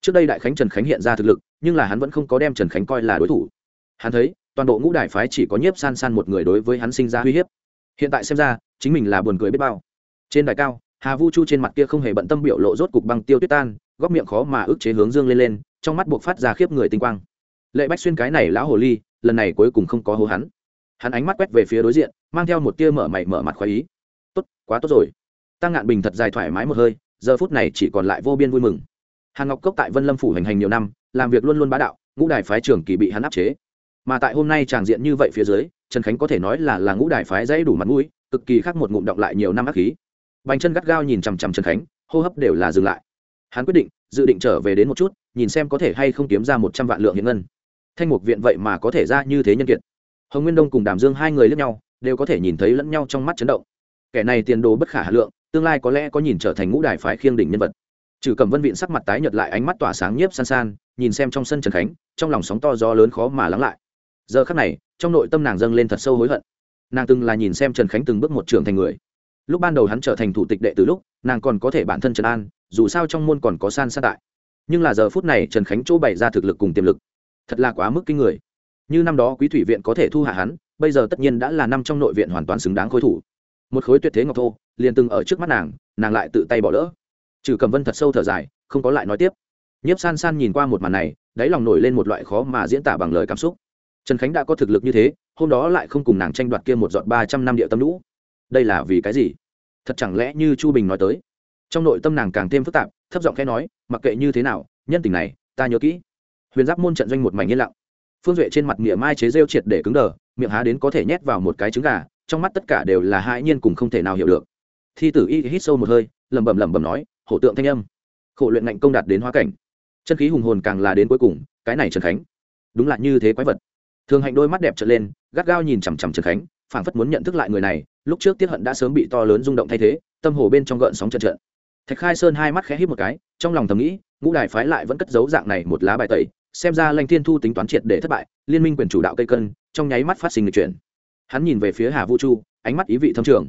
Trước đây đại khánh trần khánh hiện ra thực lực, nhưng là hắn vẫn không có đem trần khánh coi là đối thủ. Hắn thấy, toàn bộ ngũ đài phái chỉ có nhiếp san san một người đối với hắn sinh ra uy hiếp. Hiện tại xem ra, chính mình là buồn cười biết bao. Trên đài cao, hà vu chu trên mặt kia không hề bận tâm biểu lộ rốt cục băng tiêu tuyết tan, góc miệng khó mà ức chế hướng dương lên lên, trong mắt buộc phát ra khiếp người tinh quang lệ bách xuyên cái này lão hồ ly, lần này cuối cùng không có hô hắn. Hắn ánh mắt quét về phía đối diện, mang theo một tia mở mày mở mặt khoái ý. Tốt, quá tốt rồi. Tăng ngạn bình thật dài thoải mái một hơi, giờ phút này chỉ còn lại vô biên vui mừng. Hàn ngọc cốc tại vân lâm phủ hành hành nhiều năm, làm việc luôn luôn bá đạo, ngũ đài phái trưởng kỳ bị hắn áp chế. Mà tại hôm nay tràng diện như vậy phía dưới, trần khánh có thể nói là là ngũ đài phái dãy đủ mặt mũi, cực kỳ khác một ngụm động lại nhiều năm ác khí. Bành chân gắt gao nhìn chằm chằm trần khánh, hô hấp đều là dừng lại. Hắn quyết định, dự định trở về đến một chút, nhìn xem có thể hay không kiếm ra một trăm vạn lượng hiện ngân thanh mục viện vậy mà có thể ra như thế nhân kiệt. Hồng nguyên đông cùng đàm dương hai người lẫn nhau, đều có thể nhìn thấy lẫn nhau trong mắt chấn động. Kẻ này tiền đồ bất khả hà lượng, tương lai có lẽ có nhìn trở thành ngũ đài phái khiêng đỉnh nhân vật. Trừ cầm vân viện sắc mặt tái nhợt lại ánh mắt tỏa sáng nhiếp san san, nhìn xem trong sân trần khánh, trong lòng sóng to gió lớn khó mà lắng lại. Giờ khắc này, trong nội tâm nàng dâng lên thật sâu hối hận. Nàng từng là nhìn xem trần khánh từng bước một trưởng thành người. Lúc ban đầu hắn trở thành thủ tịch đệ từ lúc, nàng còn có thể bản thân trần an, dù sao trong môn còn có san san tại. Nhưng là giờ phút này trần khánh chỗ bày ra thực lực cùng tiềm lực thật là quá mức kinh người. Như năm đó quý thủy viện có thể thu hạ hắn, bây giờ tất nhiên đã là năm trong nội viện hoàn toàn xứng đáng khối thủ. Một khối tuyệt thế ngọc thô, liền từng ở trước mắt nàng nàng lại tự tay bỏ lỡ. Trừ cầm vân thật sâu thở dài, không có lại nói tiếp. Nhiếp san san nhìn qua một màn này, đáy lòng nổi lên một loại khó mà diễn tả bằng lời cảm xúc. Trần khánh đã có thực lực như thế, hôm đó lại không cùng nàng tranh đoạt kia một dọn ba trăm năm địa tâm lũ. Đây là vì cái gì? Thật chẳng lẽ như chu bình nói tới? Trong nội tâm nàng càng thêm phức tạp, thấp giọng khẽ nói, mặc kệ như thế nào, nhân tình này, ta nhớ kỹ huyền giáp môn trận doanh một mảnh yên lặng. Phương duệ trên mặt miệng mai chế rêu triệt để cứng đờ, miệng há đến có thể nhét vào một cái trứng gà, trong mắt tất cả đều là hãi nhiên cùng không thể nào hiểu được. Thi tử y hít sâu một hơi, lẩm bẩm lẩm bẩm nói, hổ tượng thanh âm. Khổ luyện ngạnh công đạt đến hóa cảnh. Chân khí hùng hồn càng là đến cuối cùng, cái này trần khánh. Đúng là như thế quái vật. Thường hạnh đôi mắt đẹp trở lên, gắt gao nhìn chằm chằm trần khánh, phảng phất muốn nhận thức lại người này, lúc trước tiết hận đã sớm bị to lớn rung động thay thế, tâm hồ bên trong gợn sóng trận trận. Thạch khai sơn hai mắt khẽ hít một cái, trong lòng thầm nghĩ ngũ đài phái lại vẫn cất giấu dạng này một lá bài tẩy, xem ra lanh thiên thu tính toán triệt để thất bại, liên minh quyền chủ đạo cây cân, trong nháy mắt phát sinh lịch chuyển. Hắn nhìn về phía hà vũ chu, ánh mắt ý vị thâm trường.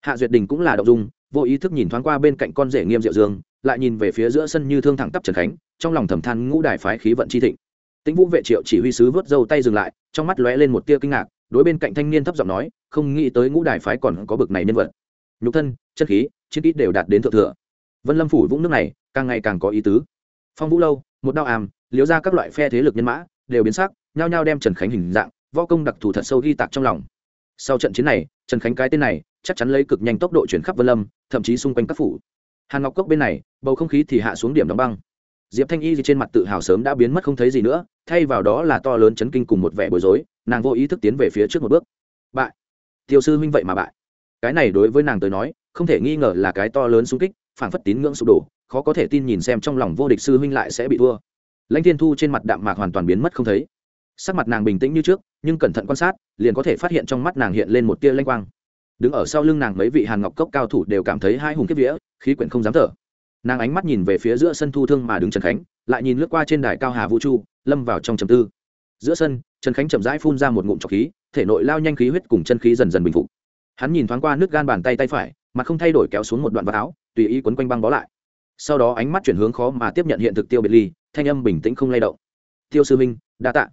Hạ duyệt đình cũng là động dung, vô ý thức nhìn thoáng qua bên cạnh con rể nghiêm diệu dương, lại nhìn về phía giữa sân như thương thẳng tắp trần khánh, trong lòng thầm than ngũ đài phái khí vận chi thịnh. Tĩnh vũ vệ triệu chỉ huy sứ vớt dâu tay dừng lại, trong mắt lóe lên một tia kinh ngạc, đối bên cạnh thanh niên thấp giọng nói, không nghĩ tới ngũ đài phái còn có bực này nhân vật. Nhục thân, chất khí, chiến kỹ đều đạt đến thượng thừa vân lâm phủ vũng nước này càng ngày càng có ý tứ phong vũ lâu một đao àm liếu ra các loại phe thế lực nhân mã đều biến sắc nhao nhao đem trần khánh hình dạng võ công đặc thù thật sâu ghi tạc trong lòng sau trận chiến này trần khánh cái tên này chắc chắn lấy cực nhanh tốc độ chuyển khắp vân lâm thậm chí xung quanh các phủ hàn ngọc cốc bên này bầu không khí thì hạ xuống điểm đóng băng diệp thanh y trên mặt tự hào sớm đã biến mất không thấy gì nữa thay vào đó là to lớn chấn kinh cùng một vẻ bối rối nàng vô ý thức tiến về phía trước một bước bại tiêu sư huynh vậy mà bại cái này đối với nàng tới nói không thể nghi ngờ là cái to lớn xung kích phản phất tín ngưỡng sụp đổ, khó có thể tin nhìn xem trong lòng vô địch sư huynh lại sẽ bị thua. Lãnh thiên thu trên mặt đạm mạc hoàn toàn biến mất không thấy. Sắc mặt nàng bình tĩnh như trước, nhưng cẩn thận quan sát, liền có thể phát hiện trong mắt nàng hiện lên một tia lanh quang. Đứng ở sau lưng nàng mấy vị hàn ngọc cốc cao thủ đều cảm thấy hai hùng kiếp vía, khí quyển không dám thở. Nàng ánh mắt nhìn về phía giữa sân thu thương mà đứng trần khánh, lại nhìn lướt qua trên đài cao hà vũ chu, lâm vào trong trầm tư. Giữa sân, trần khánh chậm rãi phun ra một ngụm trọc khí, thể nội lao nhanh khí huyết cùng chân khí dần dần bình phục. Hắn nhìn thoáng qua nước gan bàn tay tay phải mà không thay đổi kéo xuống một đoạn vào áo tùy ý quấn quanh băng bó lại. Sau đó ánh mắt chuyển hướng khó mà tiếp nhận hiện thực tiêu biệt ly, thanh âm bình tĩnh không lay động. Tiêu sư minh đa tạ.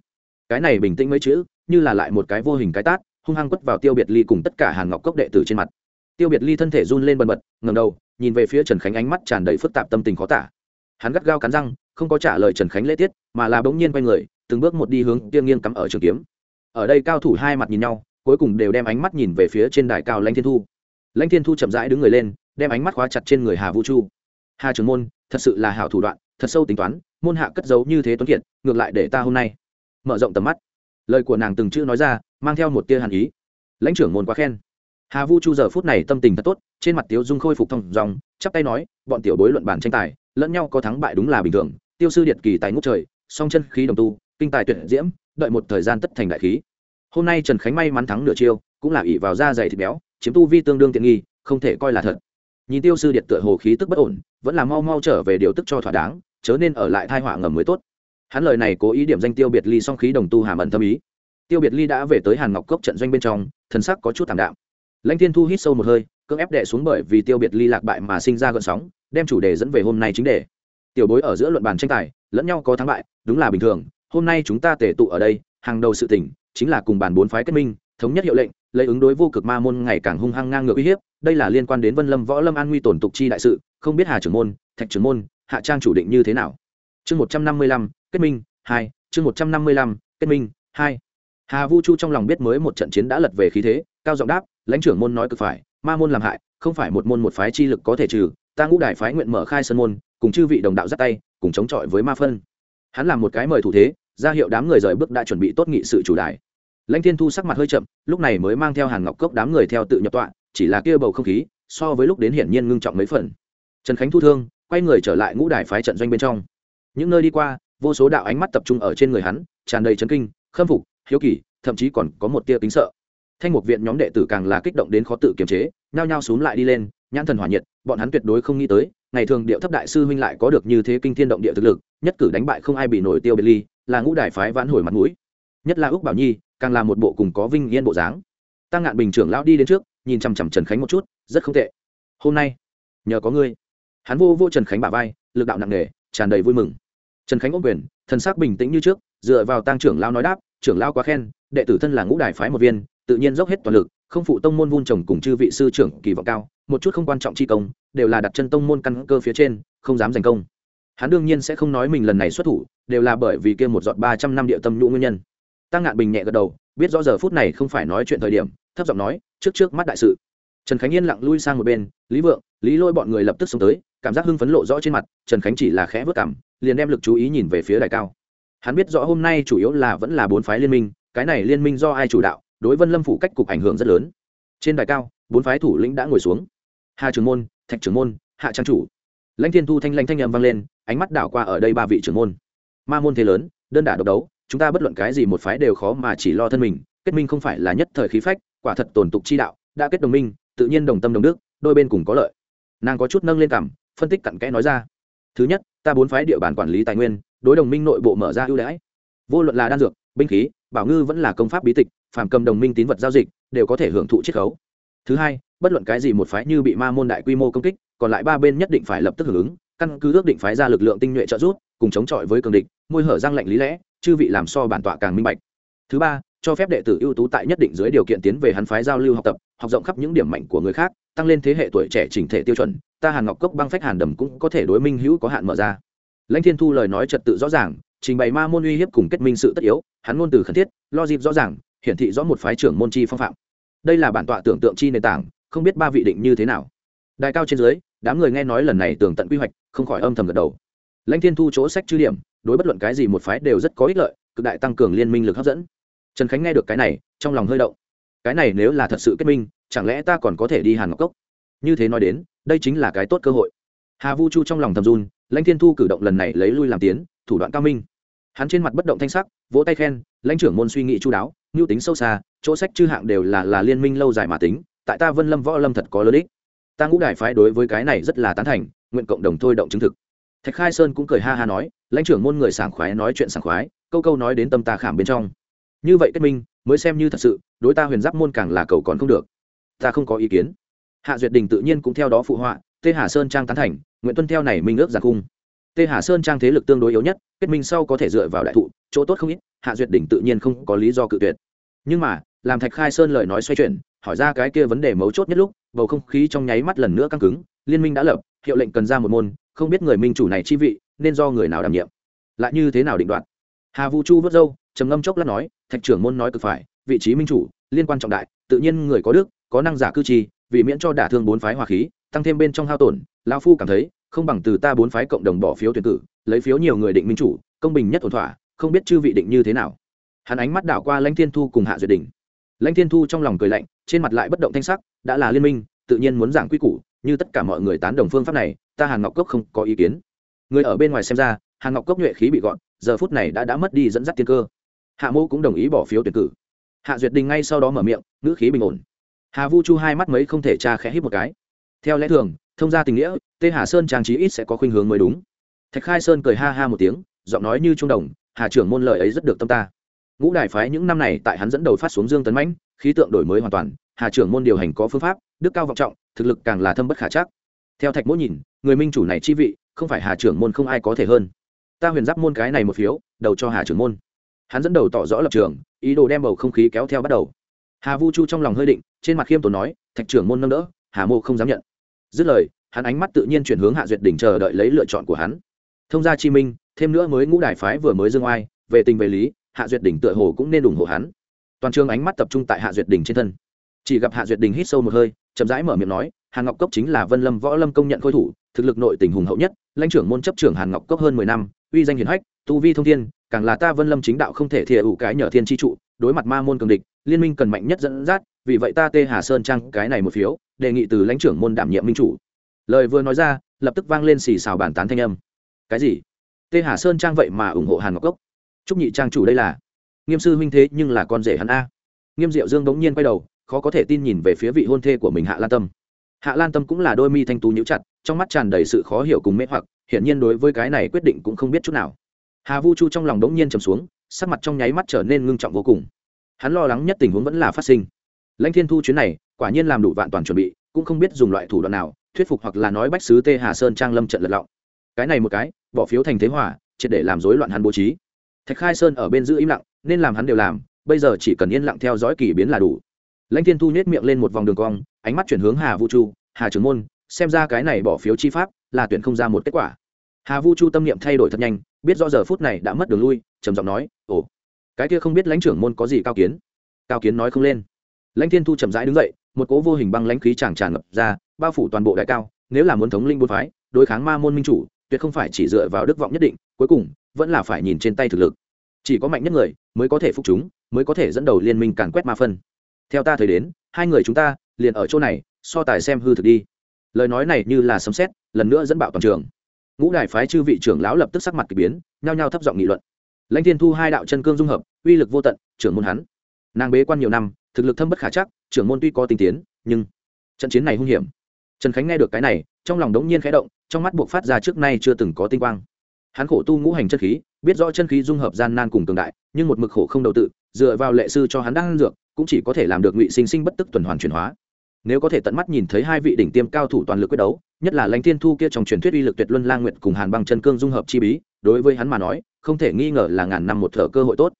Cái này bình tĩnh mấy chữ, như là lại một cái vô hình cái tát, hung hăng quất vào tiêu biệt ly cùng tất cả hàn ngọc cốc đệ tử trên mặt. Tiêu biệt ly thân thể run lên bần bật ngầm đầu, nhìn về phía trần khánh ánh mắt tràn đầy phức tạp tâm tình khó tả. Hắn gắt gao cắn răng, không có trả lời trần khánh lễ tiết, mà là bỗng nhiên quay người, từng bước một đi hướng tiêng nghiêng cắm ở trường kiếm. Ở đây cao thủ hai mặt nhìn nhau, cuối cùng đều đem ánh mắt nhìn về phía trên đài cao lãnh thiên thu. Lãnh thiên thu chậm rãi đứng người lên đem ánh mắt khóa chặt trên người hà vũ chu. Hà trường môn, thật sự là hảo thủ đoạn, thật sâu tính toán, môn hạ cất giấu như thế tuấn kiệt, ngược lại để ta hôm nay mở rộng tầm mắt. Lời của nàng từng chữ nói ra, mang theo một tia hàn ý. Lãnh trưởng môn quá khen. Hà vu chu giờ phút này tâm tình thật tốt, trên mặt tiếu dung khôi phục thông dòng, chắp tay nói, bọn tiểu bối luận bàn tranh tài, lẫn nhau có thắng bại đúng là bình thường, tiêu sư điện kỳ tài ngút trời, song chân khí đồng tu, kinh tài tuyệt diễm, đợi một thời gian tất thành đại khí. Hôm nay trần khánh may mắn thắng nửa chiêu, cũng là ỷ vào da dày thịt béo, chiếm tu vi tương đương tiện nghi, không thể coi là thật nhìn tiêu sư điện tựa hồ khí tức bất ổn, vẫn là mau mau trở về điều tức cho thỏa đáng, chớ nên ở lại thai họa ngầm mới tốt. Hắn lời này cố ý điểm danh tiêu biệt ly song khí đồng tu hàm ẩn tâm ý. Tiêu biệt ly đã về tới hàn ngọc cốc trận doanh bên trong, thần sắc có chút thảm đạm. Lãnh thiên thu hít sâu một hơi, cưỡng ép đệ xuống bởi vì tiêu biệt ly lạc bại mà sinh ra gợn sóng, đem chủ đề dẫn về hôm nay chính đề. Tiểu bối ở giữa luận bàn tranh tài, lẫn nhau có thắng bại, đúng là bình thường, hôm nay chúng ta tề tụ ở đây, hàng đầu sự tỉnh chính là cùng bàn bốn phái kết minh, thống nhất hiệu lệnh lấy ứng đối vô cực ma môn ngày càng hung hăng ngang ngược uy hiếp, đây là liên quan đến vân lâm võ lâm an nguy tổn tục chi đại sự, không biết hà trưởng môn, thạch trưởng môn, hạ trang chủ định như thế nào. Chương một trăm năm mươi lăm, kết minh, hai, chương một trăm năm mươi lăm, kết minh, hai. Hà vu chu trong lòng biết mới một trận chiến đã lật về khí thế, cao giọng đáp, lãnh trưởng môn nói cực phải, ma môn làm hại, không phải một môn một phái chi lực có thể trừ, ta ngũ đại phái nguyện mở khai sân môn, cùng chư vị đồng đạo dắt tay, cùng chống chọi với ma phân. Hắn làm một cái mời thủ thế, ra hiệu đám người rời bước đã chuẩn bị tốt nghị sự chủ đài lãnh thiên thu sắc mặt hơi chậm, lúc này mới mang theo hàn ngọc cốc đám người theo tự nhập tọa, chỉ là kia bầu không khí, so với lúc đến hiển nhiên ngưng trọng mấy phần. Trần khánh thu thương quay người trở lại ngũ đài phái trận doanh bên trong. Những nơi đi qua, vô số đạo ánh mắt tập trung ở trên người hắn, tràn đầy chấn kinh, khâm phục, hiếu kỳ, thậm chí còn có một tia kính sợ. Thanh mục viện nhóm đệ tử càng là kích động đến khó tự kiềm chế, nhao nhao xúm lại đi lên, nhãn thần hỏa nhiệt, bọn hắn tuyệt đối không nghĩ tới, ngày thường điệu thấp đại sư huynh lại có được như thế kinh thiên động địa thực lực, nhất cử đánh bại không ai bị nổi tiêu biệt ly, là ngũ đài phái vãn hồi mặt mũi. Nhất là úc bảo nhi càng là một bộ cùng có vinh yên bộ dáng. Tăng ngạn bình trưởng lão đi đến trước, nhìn chằm chằm trần khánh một chút, rất không tệ. Hôm nay, nhờ có ngươi. Hắn vô vô trần khánh bả vai, lực đạo nặng nề, tràn đầy vui mừng. Trần khánh ôm quyền, thần sắc bình tĩnh như trước, dựa vào tăng trưởng lao nói đáp, trưởng lao quá khen, đệ tử thân là ngũ đài phái một viên, tự nhiên dốc hết toàn lực, không phụ tông môn vun trồng cùng chư vị sư trưởng kỳ vọng cao, một chút không quan trọng chi công, đều là đặt chân tông môn căn cơ phía trên, không dám giành công. Hắn đương nhiên sẽ không nói mình lần này xuất thủ, đều là bởi vì kia một giọt ba trăm năm địa tâm nhũ nguyên nhân tăng ngạn bình nhẹ gật đầu, biết rõ giờ phút này không phải nói chuyện thời điểm, thấp giọng nói, trước trước mắt đại sự. Trần khánh yên lặng lui sang một bên, lý vượng, lý lôi bọn người lập tức xông tới, cảm giác hưng phấn lộ rõ trên mặt, trần khánh chỉ là khẽ vớt cảm, liền đem lực chú ý nhìn về phía đài cao. Hắn biết rõ hôm nay chủ yếu là vẫn là bốn phái liên minh, cái này liên minh do ai chủ đạo, đối vân lâm phủ cách cục ảnh hưởng rất lớn. Trên đài cao, bốn phái thủ lĩnh đã ngồi xuống. Hà trưởng môn, thạch trưởng môn, hạ trang chủ. Lãnh thiên thu thanh lanh thanh â m vang lên, ánh mắt đảo qua ở đây ba vị trưởng môn. Ma môn thế lớn, đơn đả độc đấu chúng ta bất luận cái gì một phái đều khó mà chỉ lo thân mình, kết minh không phải là nhất thời khí phách, quả thật tổn tục chi đạo, đã kết đồng minh, tự nhiên đồng tâm đồng đức, đôi bên cùng có lợi. Nàng có chút nâng lên cảm, phân tích cặn kẽ nói ra. Thứ nhất, ta bốn phái địa bàn quản lý tài nguyên, đối đồng minh nội bộ mở ra ưu đãi. Vô luận là đan dược, binh khí, bảo ngư vẫn là công pháp bí tịch, phàm cầm đồng minh tín vật giao dịch, đều có thể hưởng thụ chiết khấu. Thứ hai, bất luận cái gì một phái như bị ma môn đại quy mô công kích, còn lại ba bên nhất định phải lập tức hưởng ứng, căn cứ ước định phái ra lực lượng tinh nhuệ trợ giúp, cùng chống chọi với cường địch, môi hở răng lệnh lý lẽ chư vị làm so bản tọa càng minh bạch. Thứ ba, cho phép đệ tử ưu tú tại nhất định dưới điều kiện tiến về hắn phái giao lưu học tập, học rộng khắp những điểm mạnh của người khác, tăng lên thế hệ tuổi trẻ chỉnh thể tiêu chuẩn, ta hàn ngọc cốc băng phách hàn đầm cũng có thể đối minh hữu có hạn mở ra. Lãnh thiên thu lời nói trật tự rõ ràng, trình bày ma môn uy hiếp cùng kết minh sự tất yếu, hắn ngôn từ khẩn thiết, lo dịp rõ ràng, hiển thị rõ một phái trưởng môn chi phong phạm. Đây là bản tọa tưởng tượng chi nền tảng, không biết ba vị định như thế nào. Đại cao trên dưới, đám người nghe nói lần này tường tận quy hoạch, không khỏi âm thầm gật đầu. Lãnh thiên thu chỗ sách chư điểm đối bất luận cái gì một phái đều rất có ích lợi, cực đại tăng cường liên minh lực hấp dẫn. Trần khánh nghe được cái này, trong lòng hơi động. Cái này nếu là thật sự kết minh, chẳng lẽ ta còn có thể đi hàn ngọc cốc? Như thế nói đến, đây chính là cái tốt cơ hội. Hà vu chu trong lòng thầm run, lãnh thiên thu cử động lần này lấy lui làm tiến, thủ đoạn cao minh. Hắn trên mặt bất động thanh sắc, vỗ tay khen, lãnh trưởng môn suy nghĩ chú đáo, mưu tính sâu xa, chỗ sách chư hạng đều là là liên minh lâu dài mà tính, tại ta vân lâm võ lâm thật có lớn ích. Ta ngũ đại phái đối với cái này rất là tán thành, nguyện cộng đồng thôi động chứng thực thạch khai sơn cũng cười ha ha nói, lãnh trưởng môn người sảng khoái nói chuyện sảng khoái, câu câu nói đến tâm ta khảm bên trong. Như vậy kết minh, mới xem như thật sự, đối ta huyền giáp môn càng là cầu còn không được. Ta không có ý kiến. Hạ duyệt đình tự nhiên cũng theo đó phụ họa, tê hà sơn trang tán thành, nguyễn tuân theo này minh ước giặc cung. Tê hà sơn trang thế lực tương đối yếu nhất, kết minh sau có thể dựa vào đại thụ, chỗ tốt không ít. Hạ duyệt đỉnh tự nhiên không có lý do cự tuyệt. Nhưng mà, làm thạch khai sơn lời nói xoay chuyển, hỏi ra cái kia vấn đề mấu chốt nhất lúc, bầu không khí trong nháy mắt lần nữa căng cứng, liên minh đã lập, hiệu lệnh cần ra một môn không biết người minh chủ này chi vị, nên do người nào đảm nhiệm? Lại như thế nào định đoạt? Hà vũ chu vớt dâu trầm ngâm chốc lát nói, thạch trưởng môn nói cực phải, vị trí minh chủ, liên quan trọng đại, tự nhiên người có đức, có năng giả cư trì, vì miễn cho đả thương bốn phái hòa khí, tăng thêm bên trong hao tổn, lão phu cảm thấy, không bằng từ ta bốn phái cộng đồng bỏ phiếu tuyển cử, lấy phiếu nhiều người định minh chủ, công bình nhất ổn thỏa, không biết chư vị định như thế nào. Hắn ánh mắt đảo qua lãnh thiên thu cùng hạ duyệt đình. Lãnh thiên thu trong lòng cười lạnh, trên mặt lại bất động thanh sắc, đã là liên minh, tự nhiên muốn giảng quy củ, như tất cả mọi người tán đồng phương pháp này ta hàn ngọc cốc không có ý kiến. Người ở bên ngoài xem ra, hàn ngọc cốc nhuệ khí bị gọn, giờ phút này đã đã mất đi dẫn dắt tiên cơ. Hạ mô cũng đồng ý bỏ phiếu tuyển cử. Hạ duyệt đình ngay sau đó mở miệng, ngữ khí bình ổn. Hà vu chu hai mắt mấy không thể tra khẽ hít một cái. Theo lẽ thường, thông gia tình nghĩa, tê hà sơn trang trí ít sẽ có khuynh hướng mới đúng. Thạch khai sơn cười ha ha một tiếng, giọng nói như trung đồng, hà trưởng môn lời ấy rất được tâm ta. Ngũ đại phái những năm này tại hắn dẫn đầu phát xuống dương tấn mãnh, khí tượng đổi mới hoàn toàn, hà trưởng môn điều hành có phương pháp, đức cao vọng trọng, thực lực càng là thâm bất khả chắc theo thạch mỗi nhìn, người minh chủ này chi vị, không phải hà trưởng môn không ai có thể hơn. Ta huyền giáp môn cái này một phiếu, đầu cho hà trưởng môn. Hắn dẫn đầu tỏ rõ lập trường, ý đồ đem bầu không khí kéo theo bắt đầu. Hà vu chu trong lòng hơi định, trên mặt khiêm tốn nói, thạch trưởng môn nâng đỡ, hà mô không dám nhận. Dứt lời, hắn ánh mắt tự nhiên chuyển hướng hạ duyệt đỉnh chờ đợi lấy lựa chọn của hắn. Thông gia chi minh, thêm nữa mới ngũ đại phái vừa mới dương oai, về tình về lý, hạ duyệt đỉnh tựa hồ cũng nên ủng hộ hắn. Toàn trường ánh mắt tập trung tại hạ duyệt đỉnh trên thân. Chỉ gặp hạ duyệt đỉnh hít sâu một hơi, chậm rãi mở miệng nói hàn ngọc cốc chính là vân lâm võ lâm công nhận khôi thủ, thực lực nội tình hùng hậu nhất, lãnh trưởng môn chấp trưởng hàn ngọc cốc hơn mười năm, uy danh hiển hách, tu vi thông thiên, càng là ta vân lâm chính đạo không thể thiệt ủ cái nhờ thiên tri trụ, đối mặt ma môn cường địch, liên minh cần mạnh nhất dẫn dắt, vì vậy ta tê hà sơn trang cái này một phiếu, đề nghị từ lãnh trưởng môn đảm nhiệm minh chủ. Lời vừa nói ra, lập tức vang lên xì xào bàn tán thanh âm. Cái gì? Tê hà sơn trang vậy mà ủng hộ hàn ngọc cốc? Chúc nhị trang chủ đây là. Nghiêm sư huynh thế nhưng là con rể hắn a. Nghiêm diệu dương bỗng nhiên quay đầu, khó có thể tin nhìn về phía vị hôn thê của mình hạ lan tâm hạ lan tâm cũng là đôi mi thanh tú nhíu chặt, trong mắt tràn đầy sự khó hiểu cùng mê hoặc, hiển nhiên đối với cái này quyết định cũng không biết chút nào. Hà vu chu trong lòng đống nhiên trầm xuống, sắc mặt trong nháy mắt trở nên ngưng trọng vô cùng. Hắn lo lắng nhất tình huống vẫn là phát sinh. Lãnh thiên thu chuyến này, quả nhiên làm đủ vạn toàn chuẩn bị, cũng không biết dùng loại thủ đoạn nào, thuyết phục hoặc là nói bách sứ tê hà sơn trang lâm trận lật lọng. Cái này một cái, bỏ phiếu thành thế hòa, triệt để làm rối loạn hắn bố trí. Thạch khai sơn ở bên giữ im lặng, nên làm hắn đều làm, bây giờ chỉ cần yên lặng theo dõi kỳ biến là đủ lãnh thiên thu nhét miệng lên một vòng đường cong, ánh mắt chuyển hướng hà vũ chu. Hà trưởng môn, xem ra cái này bỏ phiếu chi pháp là tuyển không ra một kết quả. Hà vu chu tâm niệm thay đổi thật nhanh, biết rõ giờ phút này đã mất đường lui, trầm giọng nói, ồ, cái kia không biết lãnh trưởng môn có gì cao kiến? Cao kiến nói không lên. Lãnh thiên thu chậm rãi đứng dậy, một cố vô hình băng lãnh khí chàng tràn ngập ra, bao phủ toàn bộ đại cao, nếu là muốn thống linh bốn phái, đối kháng ma môn minh chủ, tuyệt không phải chỉ dựa vào đức vọng nhất định, cuối cùng, vẫn là phải nhìn trên tay thực lực. Chỉ có mạnh nhất người mới có thể phục chúng, mới có thể dẫn đầu liên minh càn quét ma phân theo ta thời đến, hai người chúng ta liền ở chỗ này, so tài xem hư thực đi. Lời nói này như là sấm xét lần nữa dẫn bạo toàn trường. Ngũ đại phái chư vị trưởng lão lập tức sắc mặt k ỳ biến, nhao nhao thấp giọng nghị luận. Lãnh thiên thu hai đạo chân cương dung hợp, uy lực vô tận, trưởng môn hắn. Nàng bế quan nhiều năm, thực lực thâm bất khả chắc, trưởng môn tuy có tinh tiến, nhưng trận chiến này hung hiểm. Trần khánh nghe được cái này, trong lòng đống nhiên khẽ động, trong mắt buộc phát ra trước nay chưa từng có tinh quang. Hắn khổ tu ngũ hành chân khí, biết rõ chân khí dung hợp gian nan cùng cường đại, nhưng một mực khổ không đầu tự dựa vào lệ sư cho hắn đang dược, cũng chỉ có thể làm được ngụy sinh sinh bất tức tuần hoàn chuyển hóa. Nếu có thể tận mắt nhìn thấy hai vị đỉnh tiêm cao thủ toàn lực quyết đấu, nhất là lãnh thiên thu kia trong truyền thuyết uy lực tuyệt luân lang nguyện cùng hàn băng chân cương dung hợp chi bí, đối với hắn mà nói, không thể nghi ngờ là ngàn năm một thở cơ hội tốt.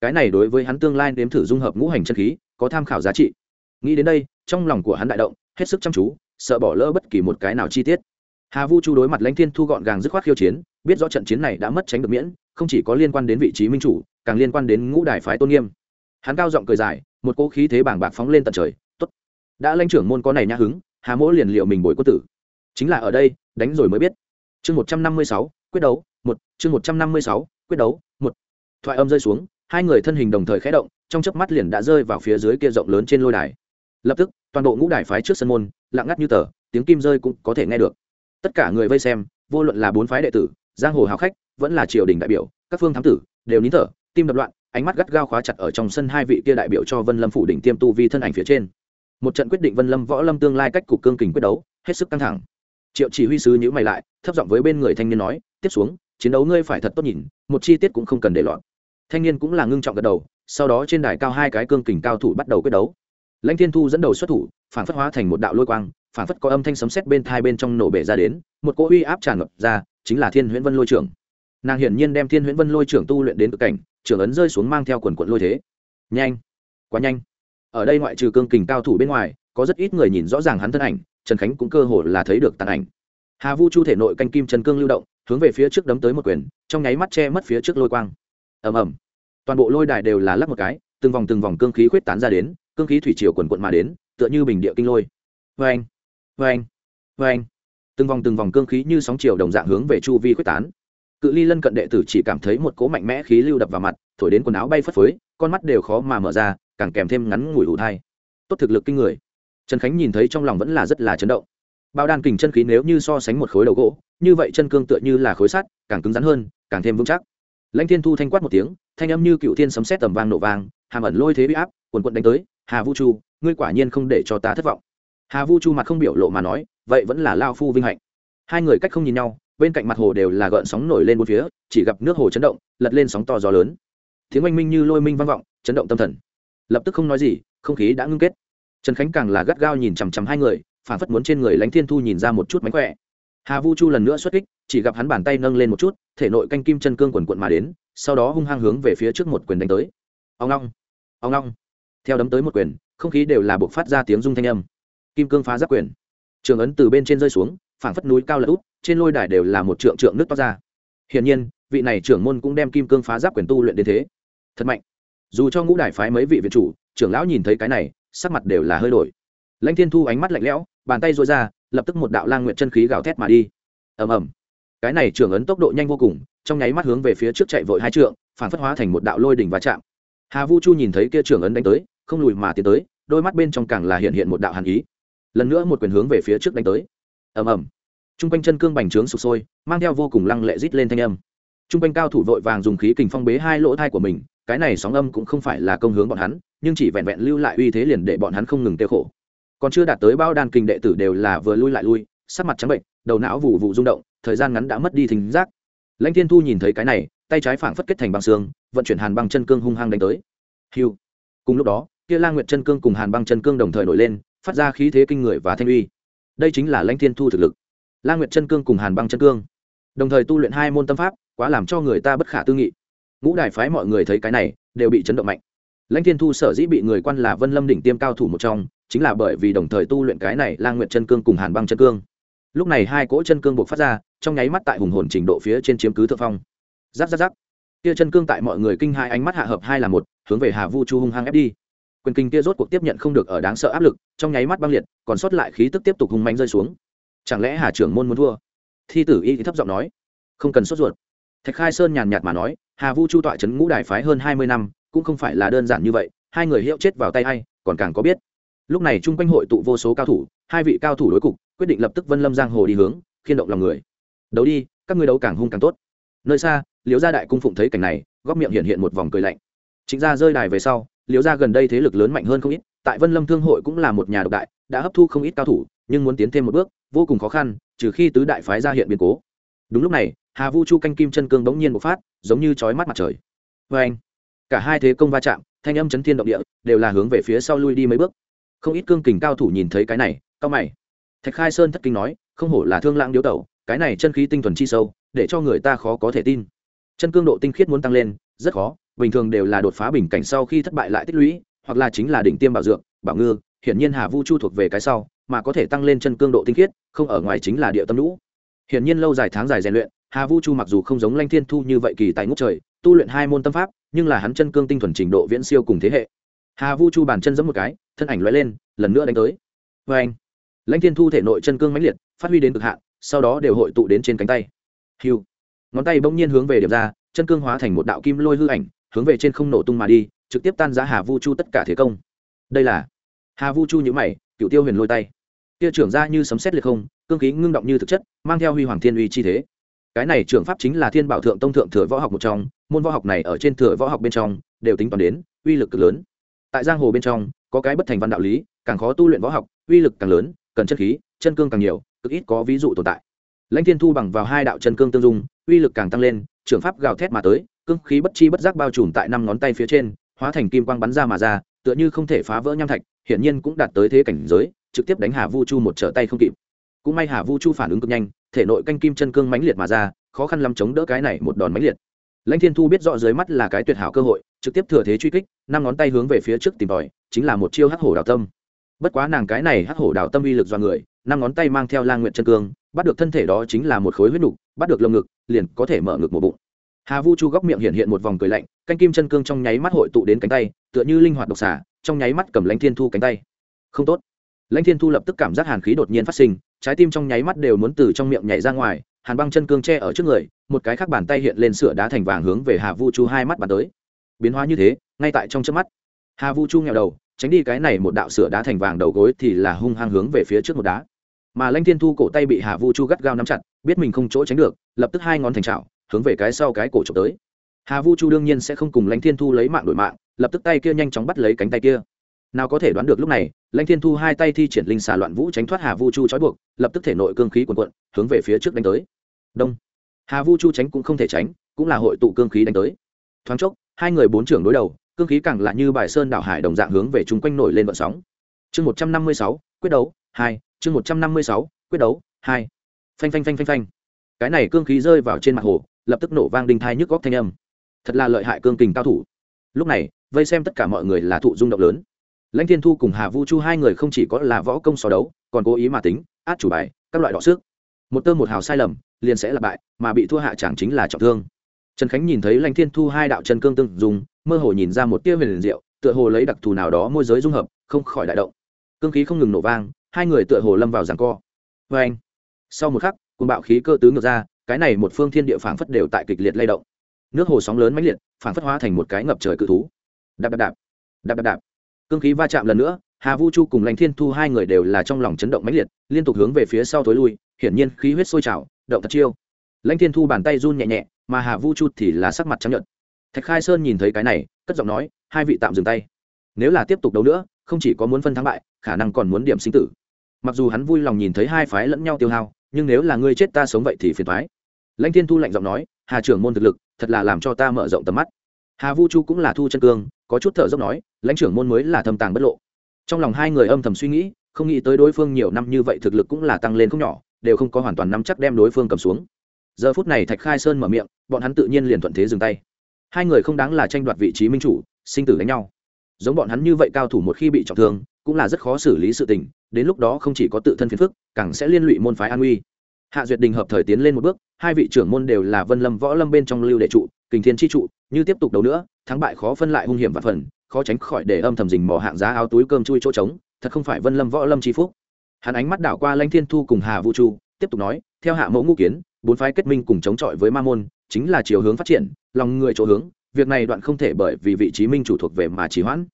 Cái này đối với hắn tương lai nếm thử dung hợp ngũ hành chân khí, có tham khảo giá trị. Nghĩ đến đây, trong lòng của hắn đại động, hết sức chăm chú, sợ bỏ lỡ bất kỳ một cái nào chi tiết. Hà vu chu đối mặt lãnh thiên thu gọn gàng dứt khoát khiêu chiến, biết rõ trận chiến này đã mất tránh được miễn không chỉ có liên quan đến vị trí minh chủ, càng liên quan đến ngũ đài phái tôn nghiêm. Hắn cao giọng cười dài, một cỗ khí thế bảng bạc phóng lên tận trời, tốt. Đã lãnh trưởng môn có này nhã hứng, hà mỗ liền liệu mình bồi quân tử. Chính là ở đây, đánh rồi mới biết. Chương một trăm năm mươi sáu, quyết đấu, một, chương một trăm năm mươi sáu, quyết đấu, một. Thoại âm rơi xuống, hai người thân hình đồng thời khé động, trong chớp mắt liền đã rơi vào phía dưới kia rộng lớn trên lôi đài. Lập tức, toàn bộ ngũ đài phái trước sân môn, lặng ngắt như tờ, tiếng kim rơi cũng có thể nghe được. Tất cả người vây xem, vô luận là bốn phái đệ tử, giang hồ hào khách vẫn là triều đình đại biểu, các phương thám tử đều nín thở, tim đập loạn, ánh mắt gắt gao khóa chặt ở trong sân hai vị kia đại biểu cho vân lâm phủ đỉnh tiêm tu vi thân ảnh phía trên. Một trận quyết định vân lâm võ lâm tương lai cách cục cương kình quyết đấu, hết sức căng thẳng. Triệu chỉ huy sứ nhữ mày lại, thấp giọng với bên người thanh niên nói, tiếp xuống, chiến đấu ngươi phải thật tốt nhìn, một chi tiết cũng không cần để loạn. Thanh niên cũng là ngưng trọng gật đầu, sau đó trên đài cao hai cái cương kình cao thủ bắt đầu quyết đấu. Lãnh thiên thu dẫn đầu xuất thủ, phản phất hóa thành một đạo lôi quang, phản phất có âm thanh sấm sét bên thai bên trong nổ bể ra đến, một cỗ uy áp tràn ngập ra, chính là thiên huyễn vân lôi trưởng nàng hiển nhiên đem thiên huyễn vân lôi trưởng tu luyện đến cực cảnh, trưởng ấn rơi xuống mang theo quần quận lôi thế. Nhanh! Quá nhanh! Ở đây ngoại trừ cương kình cao thủ bên ngoài, có rất ít người nhìn rõ ràng hắn thân ảnh, trần khánh cũng cơ hồ là thấy được tàn ảnh. Hà vu chu thể nội canh kim trần cương lưu động, hướng về phía trước đấm tới một quyền, trong nháy mắt che mất phía trước lôi quang. Ầm ầm. Toàn bộ lôi đài đều là lắc một cái, từng vòng từng vòng cương khí khuyết tán ra đến, cương khí thủy triều quần quận mà đến, tựa như bình địa kinh lôi. Vê anh vê anh vê anh từng vòng từng vòng cương khí như sóng chiều đồng dạng hướng về chu vi khuyết tán cự ly lân cận đệ tử chỉ cảm thấy một cỗ mạnh mẽ khí lưu đập vào mặt, thổi đến quần áo bay phất phới, con mắt đều khó mà mở ra, càng kèm thêm ngắn ngủi ủ thai. Tốt thực lực kinh người. Trần khánh nhìn thấy trong lòng vẫn là rất là chấn động. Bao đan kình chân khí nếu như so sánh một khối đầu gỗ, như vậy chân cương tựa như là khối sắt, càng cứng rắn hơn, càng thêm vững chắc. Lãnh thiên thu thanh quát một tiếng, thanh âm như cựu thiên sấm xét tầm vang nổ vang, hàm ẩn lôi thế bị áp quần quận đánh tới, hà vu chu, ngươi quả nhiên không để cho ta thất vọng. Hà vu chu mặt không biểu lộ mà nói, vậy vẫn là lao phu vinh hạnh. Hai người cách không nhìn nhau bên cạnh mặt hồ đều là gợn sóng nổi lên bốn phía, chỉ gặp nước hồ chấn động, lật lên sóng to gió lớn. Tiếng oanh minh như lôi minh vang vọng, chấn động tâm thần. Lập tức không nói gì, không khí đã ngưng kết. Trần khánh càng là gắt gao nhìn chằm chằm hai người phản phất muốn trên người lánh thiên thu nhìn ra một chút mánh khỏe. Hà vu chu lần nữa xuất kích, chỉ gặp hắn bàn tay nâng lên một chút, thể nội canh kim chân cương quần quận mà đến, sau đó hung hăng hướng về phía trước một quyền đánh tới. Ông long ông long theo đấm tới một quyền, không khí đều là buộc phát ra tiếng rung thanh âm. Kim cương phá giáp quyền. Trường ấn từ bên trên rơi xuống phảng phất núi cao lật út trên lôi đài đều là một trượng trượng nước toát ra. Hiển nhiên, vị này trưởng môn cũng đem kim cương phá giáp quyền tu luyện đến thế. Thật mạnh. Dù cho ngũ đài phái mấy vị viện chủ, trưởng lão nhìn thấy cái này, sắc mặt đều là hơi đổi. Lãnh thiên thu ánh mắt lạnh lẽo, bàn tay dội ra, lập tức một đạo lang nguyện chân khí gào thét mà đi. Ầm ầm. Cái này trưởng ấn tốc độ nhanh vô cùng, trong nháy mắt hướng về phía trước chạy vội hai trượng phản phất hóa thành một đạo lôi đỉnh va chạm. Hà vu chu nhìn thấy kia trưởng ấn đánh tới, không lùi mà tiến tới, đôi mắt bên trong càng là hiện hiện một đạo hàn ý. Lần nữa một quyền hướng về phía trước đánh tới ầm ầm. Chung quanh chân cương bành trướng sụp sôi, mang theo vô cùng lăng lệ rít lên thanh âm. Chung quanh cao thủ vội vàng dùng khí kình phong bế hai lỗ thai của mình, cái này sóng âm cũng không phải là công hướng bọn hắn, nhưng chỉ vẹn vẹn lưu lại uy thế liền để bọn hắn không ngừng tiêu khổ. Còn chưa đạt tới bao đan kinh đệ tử đều là vừa lui lại lui, sắc mặt trắng bệnh, đầu não vụ vụ rung động, thời gian ngắn đã mất đi thính giác. Lãnh thiên thu nhìn thấy cái này, tay trái phảng phất kết thành băng xương, vận chuyển hàn băng chân cương hung hăng đánh tới. Hiu. Cùng lúc đó, kia lang nguyệt chân cương cùng hàn băng chân cương đồng thời nổi lên, phát ra khí thế kinh người và thanh uy đây chính là lãnh thiên thu thực lực. Lang nguyệt chân cương cùng hàn băng chân cương. Đồng thời tu luyện hai môn tâm pháp, quá làm cho người ta bất khả tư nghị. Ngũ đại phái mọi người thấy cái này, đều bị chấn động mạnh. Lãnh thiên thu sở dĩ bị người quan là vân lâm đỉnh tiêm cao thủ một trong, chính là bởi vì đồng thời tu luyện cái này lang nguyệt chân cương cùng hàn băng chân cương. Lúc này hai cỗ chân cương buộc phát ra, trong nháy mắt tại hùng hồn trình độ phía trên chiếm cứ thượng phong. Giáp giáp giáp kia chân cương tại mọi người kinh hai ánh mắt hạ hợp hai là một, hướng về hà vu chu hung hăng ép đi quyền kinh kia rốt cuộc tiếp nhận không được ở đáng sợ áp lực, trong nháy mắt băng liệt, còn sót lại khí tức tiếp tục hung mạnh rơi xuống. Chẳng lẽ hà trưởng môn muốn thua? Thi tử y thì thấp giọng nói. Không cần sốt ruột. Thạch khai sơn nhàn nhạt mà nói, hà vu chu tọa trấn ngũ đài phái hơn hai mươi năm, cũng không phải là đơn giản như vậy, hai người hiệu chết vào tay hay còn càng có biết. Lúc này chung quanh hội tụ vô số cao thủ, hai vị cao thủ đối cục, quyết định lập tức vân lâm giang hồ đi hướng, khiên động lòng người. Đấu đi, các ngươi đấu càng hung càng tốt. Nơi xa, liễu gia đại cung phụng thấy cảnh này, góc miệng hiện hiện một vòng cười lạnh. Chính ra rơi đài về sau liễu gia gần đây thế lực lớn mạnh hơn không ít, tại vân lâm thương hội cũng là một nhà độc đại, đã hấp thu không ít cao thủ, nhưng muốn tiến thêm một bước, vô cùng khó khăn, trừ khi tứ đại phái ra hiện biến cố. Đúng lúc này, hà vu chu canh kim chân cương bỗng nhiên một phát, giống như chói mắt mặt trời. Vê anh cả hai thế công va chạm, thanh âm chấn thiên động địa, đều là hướng về phía sau lui đi mấy bước. Không ít cương kình cao thủ nhìn thấy cái này, cao mày. Thạch khai sơn thất kinh nói, không hổ là thương lãng điếu tẩu, cái này chân khí tinh thuần chi sâu, để cho người ta khó có thể tin. Chân cương độ tinh khiết muốn tăng lên, rất khó bình thường đều là đột phá bình cảnh sau khi thất bại lại tích lũy, hoặc là chính là đỉnh tiêm bảo dược, bảo ngư, hiển nhiên hà vu chu thuộc về cái sau, mà có thể tăng lên chân cương độ tinh khiết, không ở ngoài chính là địa tâm lũ. Hiển nhiên lâu dài tháng dài rèn luyện, hà vu chu mặc dù không giống lanh thiên thu như vậy kỳ tài ngút trời, tu luyện hai môn tâm pháp, nhưng là hắn chân cương tinh thuần trình độ viễn siêu cùng thế hệ. Hà vu chu bàn chân giẫm một cái, thân ảnh lóe lên, lần nữa đánh tới. Vê anh lãnh thiên thu thể nội chân cương mãnh liệt, phát huy đến cực hạn, sau đó đều hội tụ đến trên cánh tay. Hiu ngón tay bỗng nhiên hướng về điểm ra, chân cương hóa thành một đạo kim lôi hư ảnh hướng về trên không nổ tung mà đi, trực tiếp tan giá hà vu chu tất cả thế công. Đây là hà vu chu nhữ mày cựu tiêu huyền lôi tay. Kia trưởng ra như sấm xét liệt không, cương khí ngưng động như thực chất, mang theo huy hoàng thiên uy chi thế. Cái này trưởng pháp chính là thiên bảo thượng tông thượng thừa võ học một trong, môn võ học này ở trên thừa võ học bên trong, đều tính toán đến uy lực cực lớn. Tại giang hồ bên trong, có cái bất thành văn đạo lý, càng khó tu luyện võ học, uy lực càng lớn, cần chân khí, chân cương càng nhiều, cực ít có ví dụ tồn tại. Lãnh thiên thu bằng vào hai đạo chân cương tương dung, uy lực càng tăng lên, trưởng pháp gào thét mà tới cương khí bất chi bất giác bao trùm tại năm ngón tay phía trên, hóa thành kim quang bắn ra mà ra, tựa như không thể phá vỡ nham thạch, hiển nhiên cũng đạt tới thế cảnh giới, trực tiếp đánh hà vu chu một trở tay không kịp. Cũng may hà vu chu phản ứng cực nhanh, thể nội canh kim chân cương mãnh liệt mà ra, khó khăn lắm chống đỡ cái này một đòn mãnh liệt. Lãnh thiên thu biết rõ dưới mắt là cái tuyệt hảo cơ hội, trực tiếp thừa thế truy kích, năm ngón tay hướng về phía trước tìm tòi, chính là một chiêu hắc hổ đào tâm. Bất quá nàng cái này hắc hổ đào tâm uy lực do người, năm ngón tay mang theo lang nguyện chân cương, bắt được thân thể đó chính là một khối huyết nục, bắt được lồng ngực, liền có thể mở ngực một bụng hà vu chu góc miệng hiện hiện một vòng cười lạnh, canh kim chân cương trong nháy mắt hội tụ đến cánh tay, tựa như linh hoạt độc xả trong nháy mắt cầm lãnh thiên thu cánh tay. Không tốt. Lãnh thiên thu lập tức cảm giác hàn khí đột nhiên phát sinh, trái tim trong nháy mắt đều muốn từ trong miệng nhảy ra ngoài, hàn băng chân cương che ở trước người, một cái khác bàn tay hiện lên sửa đá thành vàng hướng về hà vu chu hai mắt bàn tới. Biến hóa như thế, ngay tại trong trước mắt, hà vu chu nghèo đầu, tránh đi cái này một đạo sửa đá thành vàng đầu gối thì là hung hăng hướng về phía trước một đá. Mà lanh thiên thu cổ tay bị hà vu chu gắt gao nắm chặt, biết mình không chỗ tránh được, lập tức hai ngón thành trào hướng về cái sau cái cổ trộm tới. Hà vu chu đương nhiên sẽ không cùng lãnh thiên thu lấy mạng đổi mạng, lập tức tay kia nhanh chóng bắt lấy cánh tay kia. Nào có thể đoán được lúc này, lãnh thiên thu hai tay thi triển linh xà loạn vũ tránh thoát hà vu chu trói buộc, lập tức thể nội cương khí quần quận hướng về phía trước đánh tới. Đông. Hà vu chu tránh cũng không thể tránh, cũng là hội tụ cương khí đánh tới. Thoáng chốc, hai người bốn trưởng đối đầu, cương khí càng là như bài sơn đảo hải đồng dạng hướng về chung quanh nổi lên vận sóng. Chương một trăm năm mươi sáu, quyết đấu, hai, chương một trăm năm mươi sáu, quyết đấu, hai. Phanh phanh phanh phanh phanh. Cái này cương khí rơi vào trên mặt hồ lập tức nổ vang đinh thai nhức góc thanh âm. Thật là lợi hại cương kình cao thủ. Lúc này, vây xem tất cả mọi người là thụ rung động lớn. Lãnh thiên thu cùng hà vu chu hai người không chỉ có là võ công so đấu, còn cố ý mà tính, át chủ bài, các loại đọ xước một tơ một hào sai lầm, liền sẽ là bại, mà bị thua hạ chẳng chính là trọng thương. Trần khánh nhìn thấy lãnh thiên thu hai đạo chân cương tương dùng mơ hồ nhìn ra một tia huyền liền diệu, tựa hồ lấy đặc thù nào đó môi giới dung hợp, không khỏi đại động. Cương khí không ngừng nổ vang, hai người tựa hồ lâm vào giằng co. Vê anh sau một khắc cùng bạo khí cơ tứ ngược ra cái này một phương thiên địa phảng phất đều tại kịch liệt lay động. Nước hồ sóng lớn mãnh liệt, phảng phất hóa thành một cái ngập trời cự thú. Đạp đạp đạp đạp đạp đạp. Cương khí va chạm lần nữa, hà vu chu cùng lãnh thiên thu hai người đều là trong lòng chấn động mãnh liệt, liên tục hướng về phía sau tối lui, hiển nhiên khí huyết sôi trào, động thật chiêu. Lãnh thiên thu bàn tay run nhẹ nhẹ, mà hà vu chu thì là sắc mặt trắng nhợt. Thạch khai sơn nhìn thấy cái này, cất giọng nói, hai vị tạm dừng tay. Nếu là tiếp tục đấu nữa, không chỉ có muốn phân thắng bại, khả năng còn muốn điểm sinh tử. Mặc dù hắn vui lòng nhìn thấy hai phái lẫn nhau tiêu hao nhưng nếu là ngươi chết ta sống vậy thì phiền thoái. Lãnh thiên thu lạnh giọng nói, hà trưởng môn thực lực, thật là làm cho ta mở rộng tầm mắt. Hà vu chu cũng là thu chân cương, có chút thở dốc nói, lãnh trưởng môn mới là thâm tàng bất lộ. Trong lòng hai người âm thầm suy nghĩ, không nghĩ tới đối phương nhiều năm như vậy thực lực cũng là tăng lên không nhỏ, đều không có hoàn toàn nắm chắc đem đối phương cầm xuống. Giờ phút này thạch khai sơn mở miệng, bọn hắn tự nhiên liền thuận thế dừng tay. Hai người không đáng là tranh đoạt vị trí minh chủ, sinh tử đánh nhau. Giống bọn hắn như vậy cao thủ một khi bị trọng thương, cũng là rất khó xử lý sự tình, đến lúc đó không chỉ có tự thân phiền phức, càng sẽ liên lụy môn phái an uy hạ duyệt đình hợp thời tiến lên một bước, hai vị trưởng môn đều là vân lâm võ lâm bên trong lưu đệ trụ, kình thiên tri trụ, như tiếp tục đấu nữa, thắng bại khó phân lại hung hiểm và phần, khó tránh khỏi để âm thầm dình mò hạng giá áo túi cơm chui chỗ trống, thật không phải vân lâm võ lâm tri phúc. Hắn ánh mắt đảo qua lanh thiên thu cùng hà vũ chu tiếp tục nói, theo hạ mẫu ngũ kiến, bốn phái kết minh cùng chống chọi với ma môn, chính là chiều hướng phát triển, lòng người chỗ hướng, việc này đoạn không thể bởi vì vị trí minh chủ thuộc về mà trì hoãn.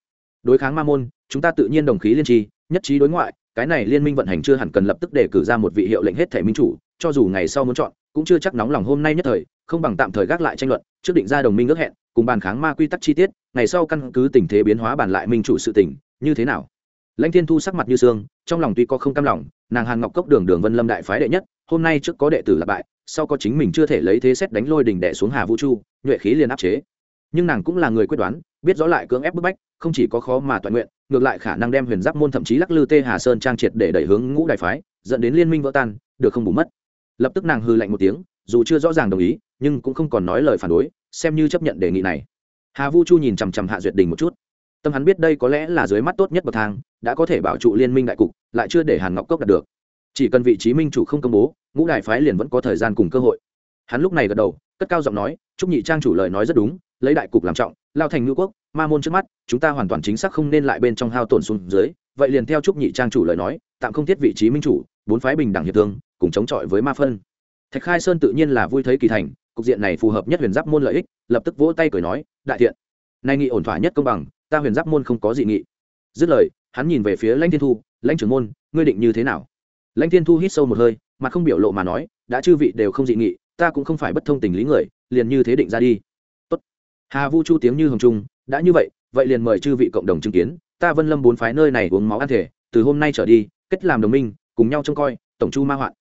Đối kháng ma môn, chúng ta tự nhiên đồng khí liên tri, nhất trí đối ngoại, cái này liên minh vận hành chưa hẳn cần lập tức đề cử ra một vị hiệu lệnh hết thể minh chủ cho dù ngày sau muốn chọn, cũng chưa chắc nóng lòng hôm nay nhất thời, không bằng tạm thời gác lại tranh luận, trước định ra đồng minh ước hẹn, cùng bàn kháng ma quy tắc chi tiết, ngày sau căn cứ tình thế biến hóa bàn lại minh chủ sự tỉnh như thế nào? Lãnh thiên thu sắc mặt như sương trong lòng tuy có không cam lòng, nàng hàn ngọc cốc đường đường vân lâm đại phái đệ nhất, hôm nay trước có đệ tử là bại, sau có chính mình chưa thể lấy thế xét đánh lôi đình đệ xuống hà vũ chu, nhuệ khí liền áp chế. Nhưng nàng cũng là người quyết đoán, biết rõ lại cưỡng ép bức bách, không chỉ có khó mà toàn nguyện, ngược lại khả năng đem huyền giáp môn thậm chí lắc lư tê hà sơn trang triệt để đẩy hướng ngũ đại phái, dẫn đến liên minh vỡ tan, được không bù mất lập tức nàng hư lạnh một tiếng, dù chưa rõ ràng đồng ý, nhưng cũng không còn nói lời phản đối, xem như chấp nhận đề nghị này. Hà vu chu nhìn chằm chằm hạ duyệt đình một chút. Tâm hắn biết đây có lẽ là dưới mắt tốt nhất bậc thang, đã có thể bảo trụ liên minh đại cục, lại chưa để hàn ngọc cốc đạt được. Chỉ cần vị trí minh chủ không công bố, ngũ đại phái liền vẫn có thời gian cùng cơ hội. Hắn lúc này gật đầu, cất cao giọng nói, chúc nhị trang chủ lời nói rất đúng, lấy đại cục làm trọng, lao thành ngữ quốc, ma môn trước mắt, chúng ta hoàn toàn chính xác không nên lại bên trong hao tổn xuống dưới, vậy liền theo chúc nhị trang chủ lời nói, tạm không thiết vị trí minh chủ, bốn phái bình đẳng hiệp thương cùng chống chọi với ma phân. Thạch khai sơn tự nhiên là vui thấy kỳ thành, cục diện này phù hợp nhất huyền giáp môn lợi ích, lập tức vỗ tay cười nói, đại thiện, nay nghị ổn thỏa nhất công bằng, ta huyền giáp môn không có dị nghị. Dứt lời, hắn nhìn về phía lãnh thiên thu, lãnh trưởng môn, ngươi định như thế nào? Lãnh thiên thu hít sâu một hơi mà không biểu lộ mà nói, đã chư vị đều không dị nghị, ta cũng không phải bất thông tình lý người, liền như thế định ra đi. Tốt. hà vu chu tiếng như hồng trung, đã như vậy vậy liền mời chư vị cộng đồng chứng kiến, ta vân lâm bốn phái nơi này uống máu ăn thể, từ hôm nay trở đi, kết làm đồng minh, cùng nhau trông coi, tổng chu ma hoạn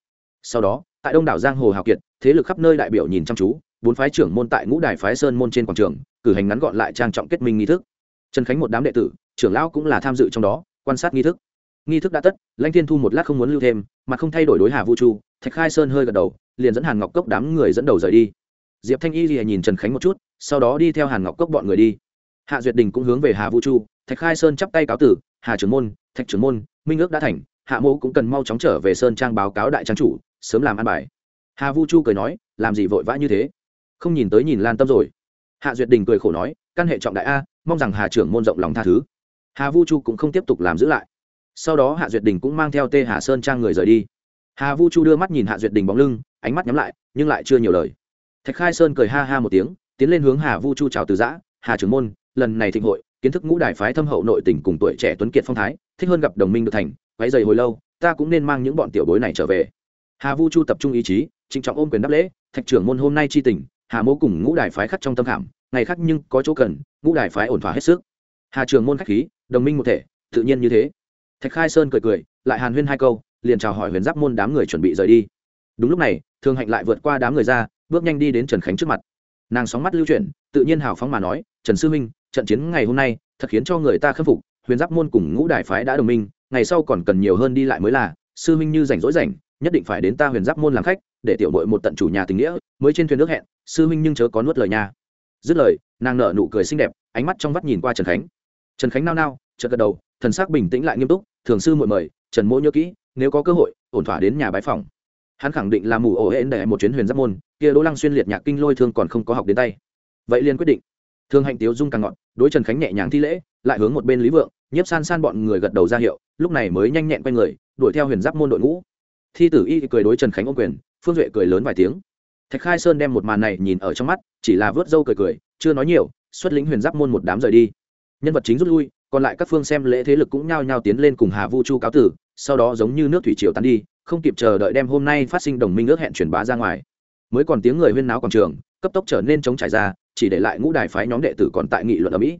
sau đó, tại đông đảo giang hồ hào kiệt, thế lực khắp nơi đại biểu nhìn chăm chú, bốn phái trưởng môn tại ngũ đài phái sơn môn trên quảng trường, cử hành ngắn gọn lại trang trọng kết minh nghi thức. Trần khánh một đám đệ tử, trưởng lão cũng là tham dự trong đó, quan sát nghi thức. Nghi thức đã tất, lãnh thiên thu một lát không muốn lưu thêm, mà không thay đổi đối hà vũ chu, thạch khai sơn hơi gật đầu, liền dẫn hàn ngọc cốc đám người dẫn đầu rời đi. Diệp thanh y lìa nhìn trần khánh một chút, sau đó đi theo hàn ngọc cốc bọn người đi. Hạ duyệt đình cũng hướng về hà vũ chu, thạch khai sơn chắp tay cáo tử, hà trưởng môn, thạch trưởng môn, minh ước đã thành, hạ mẫu cũng cần mau chóng trở về sơn trang báo cáo đại trang chủ sớm làm ăn bài. Hà vu chu cười nói, làm gì vội vã như thế? Không nhìn tới nhìn lan tâm rồi. Hạ duyệt đình cười khổ nói, căn hệ trọng đại a, mong rằng hà trưởng môn rộng lòng tha thứ. Hà vu chu cũng không tiếp tục làm giữ lại. Sau đó hạ duyệt đình cũng mang theo tê hà sơn trang người rời đi. Hà vu chu đưa mắt nhìn hạ duyệt đình bóng lưng, ánh mắt nhắm lại, nhưng lại chưa nhiều lời. Thạch khai sơn cười ha ha một tiếng, tiến lên hướng hà vu chu chào từ giã, hà trưởng môn, lần này thịnh hội, kiến thức ngũ đài phái thâm hậu nội tình cùng tuổi trẻ tuấn kiệt phong thái, thích hơn gặp đồng minh được thành váy dày hồi lâu, ta cũng nên mang những bọn tiểu bối này trở về hà vu chu tập trung ý chí, trịnh trọng ôm quyền đáp lễ, thạch trưởng môn hôm nay chi tình, hà mô cùng ngũ đại phái khắc trong tâm khảm, ngày khác nhưng có chỗ cần, ngũ đại phái ổn thỏa hết sức. Hà trường môn khách khí, đồng minh một thể, tự nhiên như thế. Thạch khai sơn cười cười, lại hàn huyên hai câu, liền chào hỏi huyền giáp môn đám người chuẩn bị rời đi. Đúng lúc này thương hạnh lại vượt qua đám người ra, bước nhanh đi đến trần khánh trước mặt. Nàng sóng mắt lưu chuyển, tự nhiên hào phóng mà nói, trần sư minh trận chiến ngày hôm nay, thật khiến cho người ta khâm phục, huyền giáp môn cùng ngũ đại phái đã đồng minh, ngày sau còn cần nhiều hơn đi lại mới là, sư minh như rảnh rỗi rảnh nhất định phải đến ta huyền giáp môn làm khách, để tiểu đội một tận chủ nhà tình nghĩa, mới trên thuyền nước hẹn, sư minh nhưng chớ có nuốt lời nha. Dứt lời, nàng nở nụ cười xinh đẹp, ánh mắt trong vắt nhìn qua trần khánh. Trần khánh nao nao, chợt gật đầu, thần sắc bình tĩnh lại nghiêm túc, thường sư muội mời, trần mỗ nhớ kỹ, nếu có cơ hội, ổn thỏa đến nhà bái phòng. Hắn khẳng định là mù ổ hễ để một chuyến huyền giáp môn, kia đỗ lăng xuyên liệt nhạc kinh lôi thương còn không có học đến tay. Vậy liền quyết định. Thương hạnh tiếu dung càng ngọn đối trần khánh nhẹ nhàng thi lễ, lại hướng một bên lý vượng, nhiếp san san bọn người gật đầu ra hiệu, lúc này mới nhanh nhẹn quay người, đuổi theo huyền giáp môn đội ngũ thi tử y cười đối trần khánh ô quyền, phương duệ cười lớn vài tiếng. Thạch khai sơn đem một màn này nhìn ở trong mắt, chỉ là vớt râu cười cười, chưa nói nhiều, xuất lĩnh huyền giáp môn một đám rời đi. Nhân vật chính rút lui, còn lại các phương xem lễ thế lực cũng nhao nhao tiến lên cùng hà vu chu cáo tử, sau đó giống như nước thủy triều tán đi, không kịp chờ đợi đem hôm nay phát sinh đồng minh ước hẹn truyền bá ra ngoài. Mới còn tiếng người huyên náo quảng trường, cấp tốc trở nên chống trải ra, chỉ để lại ngũ đài phái nhóm đệ tử còn tại nghị luận ở mỹ.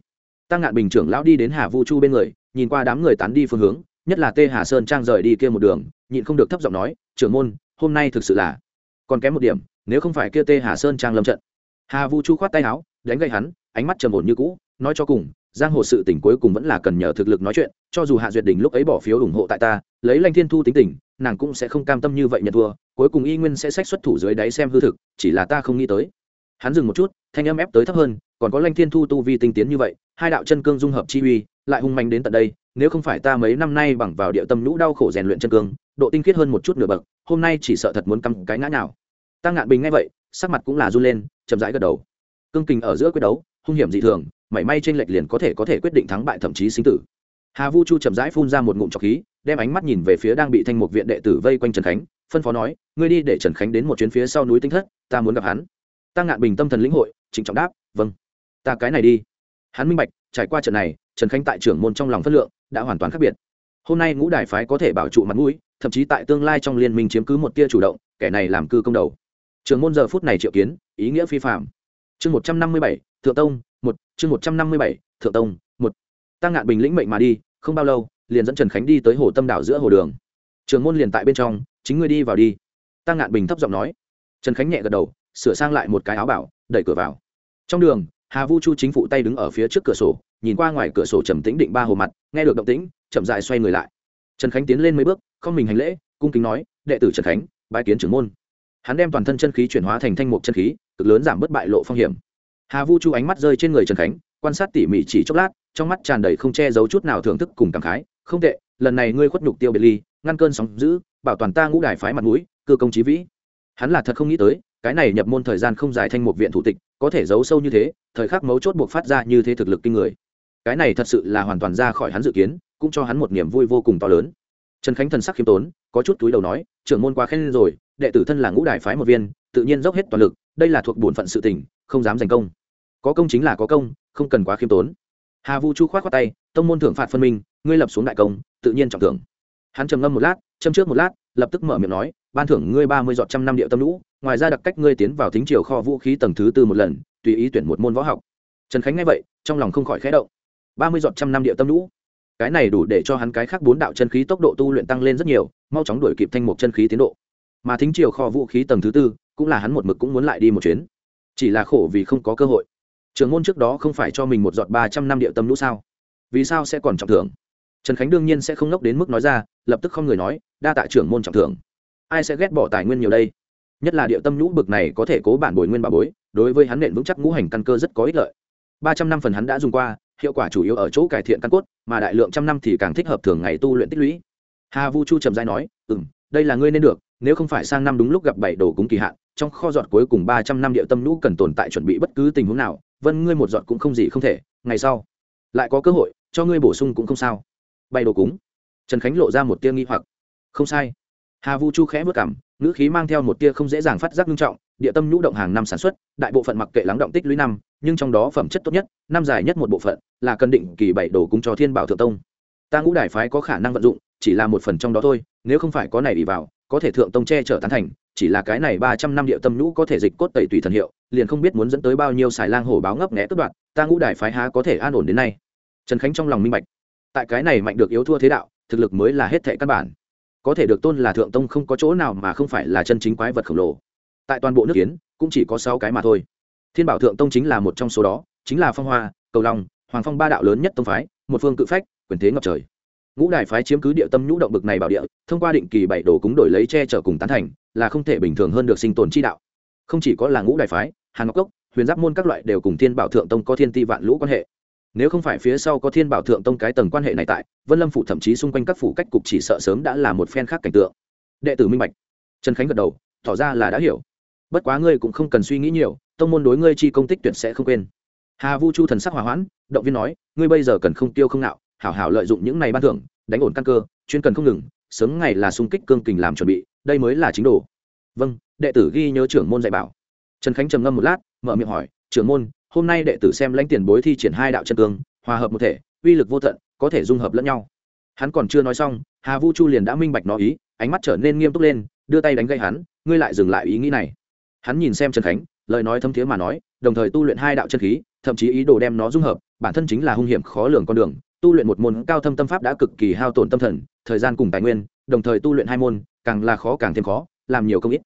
Tăng ngạn bình trưởng lão đi đến hà vu chu bên người, nhìn qua đám người tán đi phương hướng, nhất là tê hà sơn trang rời đi kia một đường nhịn không được thấp giọng nói, trưởng môn, hôm nay thực sự là còn kém một điểm, nếu không phải kia tê hà sơn trang lâm trận. Hà vu chu khoát tay áo, đánh gậy hắn, ánh mắt trầm ổn như cũ, nói cho cùng, giang hồ sự tỉnh cuối cùng vẫn là cần nhờ thực lực nói chuyện, cho dù hạ duyệt đình lúc ấy bỏ phiếu ủng hộ tại ta, lấy lanh thiên thu tính tình, nàng cũng sẽ không cam tâm như vậy nhận thua, cuối cùng y nguyên sẽ sách xuất thủ dưới đáy xem hư thực, chỉ là ta không nghĩ tới. Hắn dừng một chút, thanh âm ép tới thấp hơn, còn có lanh thiên thu tu vi tinh tiến như vậy, hai đạo chân cương dung hợp chi uy, lại hung manh đến tận đây nếu không phải ta mấy năm nay bằng vào địa tâm nhũ đau khổ rèn luyện chân cương, độ tinh khiết hơn một chút nửa bậc, hôm nay chỉ sợ thật muốn cắm cái ngã nào tăng ngạn bình ngay vậy, sắc mặt cũng là run lên, chậm rãi gật đầu. Cương kình ở giữa quyết đấu, hung hiểm dị thường, mảy may trên lệch liền có thể có thể quyết định thắng bại thậm chí sinh tử. Hà vu chu chậm rãi phun ra một ngụm trọc khí, đem ánh mắt nhìn về phía đang bị thanh mục viện đệ tử vây quanh trần khánh, phân phó nói, ngươi đi để trần khánh đến một chuyến phía sau núi tinh thất, ta muốn gặp hắn. Ta ngạn bình tâm thần lĩnh hội, trịnh trọng đáp vâng. Ta cái này đi. Hắn minh bạch, trải qua trận này, trần khánh tại trưởng môn trong lòng phất lượng đã hoàn toàn khác biệt. Hôm nay ngũ đại phái có thể bảo trụ mặt mũi, thậm chí tại tương lai trong liên minh chiếm cứ một tia chủ động, kẻ này làm cư công đầu. Trường môn giờ phút này triệu kiến, ý nghĩa phi phạm chương một trăm năm mươi bảy, thượng tông, một, chương một trăm năm mươi bảy, thượng tông, một. Tăng ngạn bình lĩnh mệnh mà đi, không bao lâu, liền dẫn trần khánh đi tới hồ tâm đảo giữa hồ đường. Trường môn liền tại bên trong, chính ngươi đi vào đi. Tăng ngạn bình thấp giọng nói. Trần khánh nhẹ gật đầu, sửa sang lại một cái áo bảo, đẩy cửa vào. Trong đường, hà vu chu chính phụ tay đứng ở phía trước cửa sổ nhìn qua ngoài cửa sổ trầm tĩnh định ba hồ mặt, nghe được động tĩnh, chậm dại xoay người lại. Trần khánh tiến lên mấy bước, không mình hành lễ, cung kính nói, đệ tử trần khánh, bái kiến trưởng môn. Hắn đem toàn thân chân khí chuyển hóa thành thanh mục chân khí, cực lớn giảm bớt bại lộ phong hiểm. Hà vu chu ánh mắt rơi trên người trần khánh, quan sát tỉ mỉ chỉ chốc lát, trong mắt tràn đầy không che giấu chút nào thưởng thức cùng cảm khái, không tệ, lần này ngươi khuất nhục tiêu biệt ly, ngăn cơn sóng giữ bảo toàn ta ngũ đài phái mặt mũi cơ công trí vĩ. Hắn là thật không nghĩ tới, cái này nhập môn thời gian không dài thanh một viện thủ tịch, có thể giấu sâu như thế, thời khắc mấu chốt buộc phát ra như thế thực lực kinh người cái này thật sự là hoàn toàn ra khỏi hắn dự kiến, cũng cho hắn một niềm vui vô cùng to lớn. Trần khánh thần sắc khiêm tốn, có chút túi đầu nói, trưởng môn quá khen rồi, đệ tử thân là ngũ đại phái một viên, tự nhiên dốc hết toàn lực, đây là thuộc bổn phận sự tình, không dám giành công. Có công chính là có công, không cần quá khiêm tốn. Hà vu chu khoát qua tay, tông môn thưởng phạt phân minh, ngươi lập xuống đại công, tự nhiên trọng thưởng. Hắn trầm ngâm một lát, châm trước một lát, lập tức mở miệng nói, ban thưởng ngươi ba mươi giọt trăm năm điệu tâm lũ, ngoài ra đặc cách ngươi tiến vào thính triều kho vũ khí tầng thứ tư một lần, tùy ý tuyển một môn võ học. Trần khánh nghe vậy, trong lòng không khỏi khẽ động ba mươi giọt trăm năm địa tâm lũ. Cái này đủ để cho hắn cái khác bốn đạo chân khí tốc độ tu luyện tăng lên rất nhiều, mau chóng đuổi kịp thanh mục chân khí tiến độ. Mà thính triều kho vũ khí tầng thứ tư, cũng là hắn một mực cũng muốn lại đi một chuyến. Chỉ là khổ vì không có cơ hội. Trường môn trước đó không phải cho mình một giọt ba trăm năm địa tâm lũ sao? Vì sao sẽ còn trọng thưởng? Trần khánh đương nhiên sẽ không ngốc đến mức nói ra, lập tức không người nói, đa tạ trưởng môn trọng thưởng. Ai sẽ ghét bỏ tài nguyên nhiều đây? Nhất là địa tâm nhũ bực này có thể cố bản bồi nguyên bà bối, đối với hắn nện vững chắc ngũ hành căn cơ rất có ích lợi. Ba trăm năm phần hắn đã dùng qua hiệu quả chủ yếu ở chỗ cải thiện căn cốt, mà đại lượng trăm năm thì càng thích hợp thường ngày tu luyện tích lũy. Hà vu chu trầm dai nói ừ m đây là ngươi nên được, nếu không phải sang năm đúng lúc gặp bảy đồ cúng kỳ hạn, trong kho giọt cuối cùng ba trăm năm địa tâm nũ cần tồn tại chuẩn bị bất cứ tình huống nào, vân ngươi một giọt cũng không gì không thể, ngày sau lại có cơ hội, cho ngươi bổ sung cũng không sao. Bày đồ cúng. Trần khánh lộ ra một tia nghi hoặc. Không sai. Hà vu chu khẽ vất cảm, ngữ khí mang theo một tia không dễ dàng phát giác nghiêm trọng địa tâm nhũ động hàng năm sản xuất, đại bộ phận mặc kệ lắng động tích lũy năm, nhưng trong đó phẩm chất tốt nhất, năm dài nhất một bộ phận, là cần định kỳ bảy đồ cúng cho thiên bảo thượng tông. Ta ngũ đài phái có khả năng vận dụng, chỉ là một phần trong đó thôi, nếu không phải có này đi vào, có thể thượng tông che chở tán thành, chỉ là cái này ba trăm năm địa tâm nhũ có thể dịch cốt tẩy tùy thần hiệu, liền không biết muốn dẫn tới bao nhiêu xài lang hổ báo ngấp nghẽ cất đoạn ta ngũ đài phái há có thể an ổn đến nay. Trần khánh trong lòng minh bạch. Tại cái này mạnh được yếu thua thế đạo, thực lực mới là hết thệ căn bản. Có thể được tôn là thượng tông không có chỗ nào mà không phải là chân chính quái vật khổng lồ tại toàn bộ nước kiến, cũng chỉ có sáu cái mà thôi. Thiên bảo thượng tông chính là một trong số đó, chính là phong hoa, cầu long, hoàng phong ba đạo lớn nhất tông phái, một phương cự phách, quyền thế ngập trời. Ngũ đại phái chiếm cứ địa tâm nhũ động bực này bảo địa, thông qua định kỳ bảy đồ cúng đổi lấy che chở cùng tán thành, là không thể bình thường hơn được sinh tồn chi đạo. Không chỉ có là ngũ đại phái, hàn ngọc cốc, huyền giáp môn các loại đều cùng thiên bảo thượng tông có thiên ti vạn lũ quan hệ. Nếu không phải phía sau có thiên bảo thượng tông cái tầng quan hệ này tại, vân lâm phủ thậm chí xung quanh các phủ cách cục chỉ sợ sớm đã là một phen khác cảnh tượng. Đệ tử minh bạch. Trần khánh gật đầu, tỏ ra là đã hiểu bất quá ngươi cũng không cần suy nghĩ nhiều, tông môn đối ngươi chi công tích tuyệt sẽ không quên. Hà vu chu thần sắc hòa hoãn, động viên nói, ngươi bây giờ cần không tiêu không nạo, hảo hảo lợi dụng những này ban thưởng, đánh ổn căn cơ, chuyên cần không ngừng, sớm ngày là xung kích cương kình làm chuẩn bị, đây mới là chính đồ. Vâng đệ tử ghi nhớ trưởng môn dạy bảo. Trần khánh trầm ngâm một lát, mở miệng hỏi, trưởng môn, hôm nay đệ tử xem lãnh tiền bối thi triển hai đạo chân cương, hòa hợp một thể, uy lực vô tận, có thể dung hợp lẫn nhau. Hắn còn chưa nói xong, hà vu chu liền đã minh bạch nó ý, ánh mắt trở nên nghiêm túc lên, đưa tay đánh gây hắn, ngươi lại dừng lại ý nghĩ này hắn nhìn xem trần khánh, lời nói thâm thiế mà nói, đồng thời tu luyện hai đạo chân khí, thậm chí ý đồ đem nó dung hợp, bản thân chính là hung hiểm khó lường con đường, tu luyện một môn cao thâm tâm pháp đã cực kỳ hao tổn tâm thần, thời gian cùng tài nguyên, đồng thời tu luyện hai môn, càng là khó càng thêm khó, làm nhiều công ít.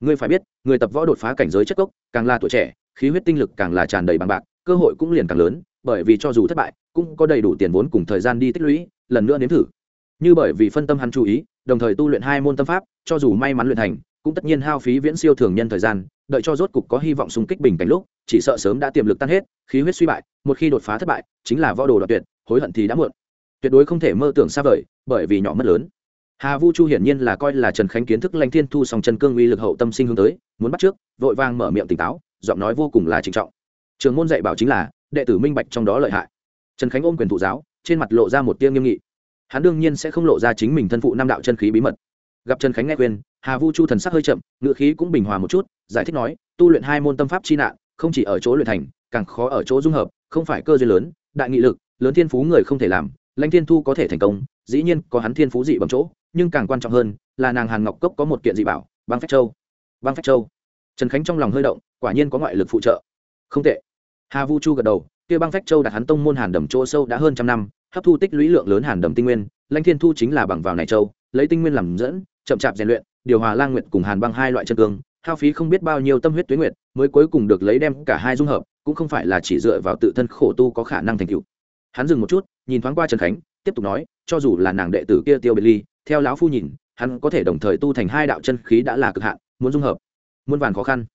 Ngươi phải biết, người tập võ đột phá cảnh giới chất gốc, càng là tuổi trẻ, khí huyết tinh lực càng là tràn đầy bằng bạc, cơ hội cũng liền càng lớn, bởi vì cho dù thất bại, cũng có đầy đủ tiền vốn cùng thời gian đi tích lũy, lần nữa nếm thử. Như bởi vì phân tâm hắn chú ý, đồng thời tu luyện hai môn tâm pháp, cho dù may mắn luyện thành cũng tất nhiên hao phí viễn siêu thường nhân thời gian, đợi cho rốt cục có hy vọng xung kích bình cảnh lúc, chỉ sợ sớm đã tiềm lực tan hết, khí huyết suy bại, một khi đột phá thất bại, chính là võ đồ đoạt tuyệt, hối hận thì đã muộn. Tuyệt đối không thể mơ tưởng xa vời, bởi vì nhỏ mất lớn. Hà vu chu hiển nhiên là coi là trần khánh kiến thức lanh thiên thu song chân cương uy lực hậu tâm sinh hướng tới, muốn bắt trước, vội vàng mở miệng tỉnh táo, giọng nói vô cùng là trịnh trọng. Trường môn dạy bảo chính là, đệ tử minh bạch trong đó lợi hại. Trần khánh ôm quyền thụ giáo, trên mặt lộ ra một tiêm nghiêm nghị. Hắn đương nhiên sẽ không lộ ra chính mình thân phụ nam đạo chân khí bí mật gặp trần khánh nghe khuyên, hà vu chu thần sắc hơi chậm ngựa khí cũng bình hòa một chút, giải thích nói, tu luyện hai môn tâm pháp chi nạn, không chỉ ở chỗ luyện thành, càng khó ở chỗ dung hợp, không phải cơ duyên lớn, đại nghị lực, lớn thiên phú người không thể làm, lãnh thiên thu có thể thành công, dĩ nhiên có hắn thiên phú dị bằng chỗ, nhưng càng quan trọng hơn, là nàng hàn ngọc cốc có một kiện dị bảo, băng phách châu. Băng phách châu. Trần khánh trong lòng hơi động, quả nhiên có ngoại lực phụ trợ. Không tệ. Hà vu chu gật đầu, kia băng phách châu đặt hắn tông môn hàn đầm chỗ sâu đã hơn trăm năm, hấp thu tích lũy lượng lớn hàn đầm tinh nguyên, lãnh thiên thu chính là bằng vào này châu, lấy tinh nguyên làm dẫn chậm chạp rèn luyện, điều hòa lang nguyện cùng hàn băng hai loại chân cương, hao phí không biết bao nhiêu tâm huyết tuyến nguyệt, mới cuối cùng được lấy đem cả hai dung hợp, cũng không phải là chỉ dựa vào tự thân khổ tu có khả năng thành tựu. Hắn dừng một chút, nhìn thoáng qua trần khánh, tiếp tục nói, cho dù là nàng đệ tử kia tiêu biệt ly, theo lão phu nhìn, hắn có thể đồng thời tu thành hai đạo chân khí đã là cực hạn, muốn dung hợp, muôn vàn khó khăn.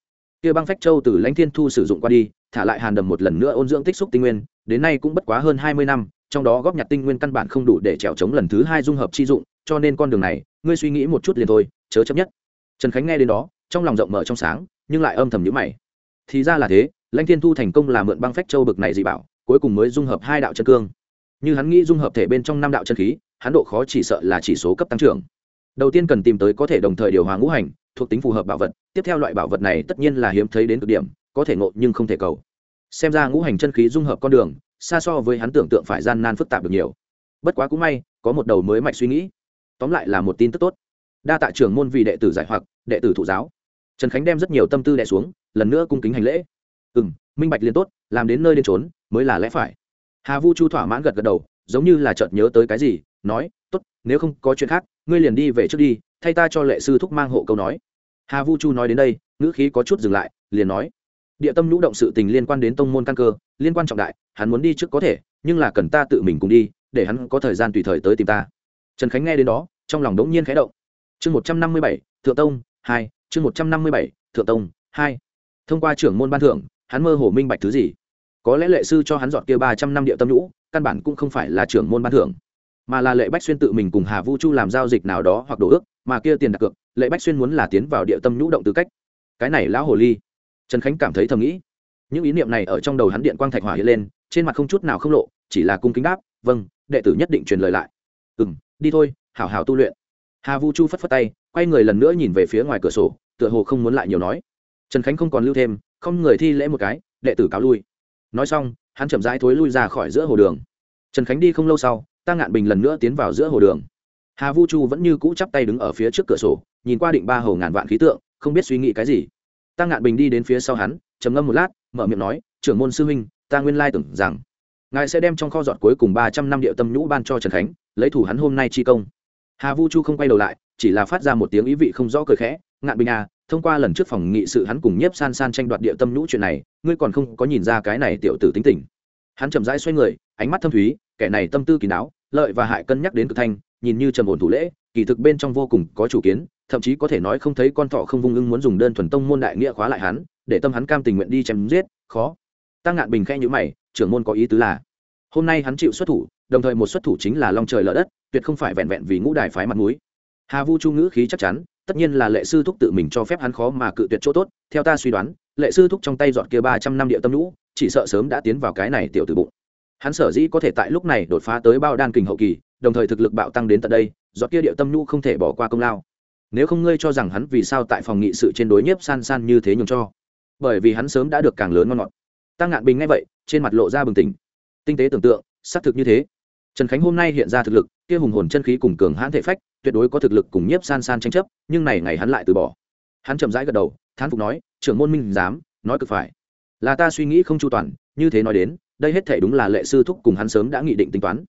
Kia băng phách châu từ lãnh thiên thu sử dụng qua đi, thả lại hàn đầm một lần nữa ôn dưỡng tích xúc tinh nguyên, đến nay cũng bất quá hơn hai mươi năm, trong đó góp nhặt tinh nguyên căn bản không đủ để trèo chống lần thứ hai dung hợp chi dụng, cho nên con đường này ngươi suy nghĩ một chút liền thôi, chớ chấp nhất. Trần khánh nghe đến đó, trong lòng rộng mở trong sáng, nhưng lại âm thầm nhữ mày. Thì ra là thế, lãnh thiên thu thành công là mượn băng phách châu bực này dị bảo, cuối cùng mới dung hợp hai đạo chân cương. Như hắn nghĩ dung hợp thể bên trong năm đạo chân khí, hắn độ khó chỉ sợ là chỉ số cấp tăng trưởng. Đầu tiên cần tìm tới có thể đồng thời điều hòa ngũ hành, thuộc tính phù hợp bảo vật, tiếp theo loại bảo vật này tất nhiên là hiếm thấy đến cực điểm, có thể ngộ nhưng không thể cầu. Xem ra ngũ hành chân khí dung hợp con đường, xa so với hắn tưởng tượng phải gian nan phức tạp được nhiều. Bất quá cũng may, có một đầu mới mạch suy nghĩ tóm lại là một tin tức tốt. Đa tạ trưởng môn vì đệ tử giải hoặc, đệ tử thụ giáo. Trần khánh đem rất nhiều tâm tư đẻ xuống, lần nữa cung kính hành lễ. Ừ m minh bạch liên tốt, làm đến nơi đến trốn mới là lẽ phải. Hà vu chu thỏa mãn gật gật đầu, giống như là chợt nhớ tới cái gì, nói t ố t nếu không có chuyện khác, ngươi liền đi về trước đi, thay ta cho lệ sư thúc mang hộ câu nói. Hà vu chu nói đến đây, ngữ khí có chút dừng lại, liền nói, địa tâm nhũ động sự tình liên quan đến tông môn căn cơ, liên quan trọng đại, hắn muốn đi trước có thể, nhưng là cần ta tự mình cùng đi, để hắn có thời gian tùy thời tới tìm ta trần khánh nghe đến đó, trong lòng đống nhiên khẽ động. Chương một trăm năm mươi bảy, thượng tông hai, chương một trăm năm mươi bảy, thượng tông hai. Thông qua trưởng môn ban thưởng, hắn mơ hồ minh bạch thứ gì. Có lẽ lệ sư cho hắn dọn kia ba trăm năm địa tâm nhũ, căn bản cũng không phải là trưởng môn ban thưởng, mà là lệ bách xuyên tự mình cùng hà vu chu làm giao dịch nào đó hoặc đổ ước, mà kia tiền đặt cược, lệ bách xuyên muốn là tiến vào địa tâm nhũ động tư cách. Cái này lão hồ ly. Trần khánh cảm thấy thầm nghĩ. Những ý niệm này ở trong đầu hắn điện quang thạch hỏa hiện lên, trên mặt không chút nào không lộ, chỉ là cung kính đáp vâng đệ tử nhất định truyền lời lại. Ừ m đi thôi, hảo hảo tu luyện. Hà vu chu phất phất tay, quay người lần nữa nhìn về phía ngoài cửa sổ, tựa hồ không muốn lại nhiều nói. Trần khánh không còn lưu thêm, không người thi lễ một cái, đệ tử cáo lui. Nói xong, hắn chậm rãi thối lui ra khỏi giữa hồ đường. Trần khánh đi không lâu sau ta ngạn bình lần nữa tiến vào giữa hồ đường. Hà vu chu vẫn như cũ chắp tay đứng ở phía trước cửa sổ, nhìn qua định ba hồ ngàn vạn khí tượng, không biết suy nghĩ cái gì. Ta ngạn bình đi đến phía sau hắn, trầm ngâm một lát, mở miệng nói, trưởng môn sư huynh, ta nguyên lai tưởng rằng ngài sẽ đem trong kho giọt cuối cùng ba trăm năm địa tâm nhũ ban cho trần khánh, lấy thủ hắn hôm nay chi công. Hà vu chu không quay đầu lại, chỉ là phát ra một tiếng ý vị không rõ cười khẽ, ngạn bình à thông qua lần trước phòng nghị sự hắn cùng nhiếp san san tranh đoạt địa tâm nhũ chuyện này, ngươi còn không có nhìn ra cái này tiểu tử tính tình. Hắn chậm rãi xoay người, ánh mắt thâm thúy, kẻ này tâm tư kỳ đáo lợi và hại cân nhắc đến cực thanh, nhìn như trầm ổn thủ lễ, kỳ thực bên trong vô cùng có chủ kiến, thậm chí có thể nói không thấy con thọ không vung ưng muốn dùng đơn thuần tông môn đại nghĩa khóa lại hắn, để tâm hắn cam tình nguyện đi chém giết, khó tăng ngạn bình khẽ nhữ mày, trưởng môn có ý tứ là, hôm nay hắn chịu xuất thủ, đồng thời một xuất thủ chính là long trời lở đất, tuyệt không phải vẹn vẹn vì ngũ đài phái mặt mũi. Hà vu chu ngữ khí chắc chắn, tất nhiên là lệ sư thúc tự mình cho phép hắn khó mà cự tuyệt chỗ tốt, theo ta suy đoán, lệ sư thúc trong tay dọn kia ba trăm năm địa tâm lũ, chỉ sợ sớm đã tiến vào cái này tiểu từ bụng. Hắn sở dĩ có thể tại lúc này đột phá tới bao đan kình hậu kỳ, đồng thời thực lực bạo tăng đến tận đây dọn kia địa tâm lũ không thể bỏ qua công lao. Nếu không ngươi cho rằng hắn vì sao tại phòng nghị sự trên đối nhiếp san san như thế nhường cho? Bởi vì hắn sớm đã được càng lớn ngon ngọt tăng ngạn bình ngay vậy, trên mặt lộ ra bừng tỉnh. Tinh tế tưởng tượng, xác thực như thế. Trần khánh hôm nay hiện ra thực lực, kia hùng hồn chân khí cùng cường hãn thể phách, tuyệt đối có thực lực cùng nhiếp san san tranh chấp, nhưng này ngày hắn lại từ bỏ. Hắn chậm rãi gật đầu, thán phục nói, trưởng môn minh dám nói cực phải. Là ta suy nghĩ không chu toàn, như thế nói đến, đây hết thể đúng là lệ sư thúc cùng hắn sớm đã nghị định tính toán.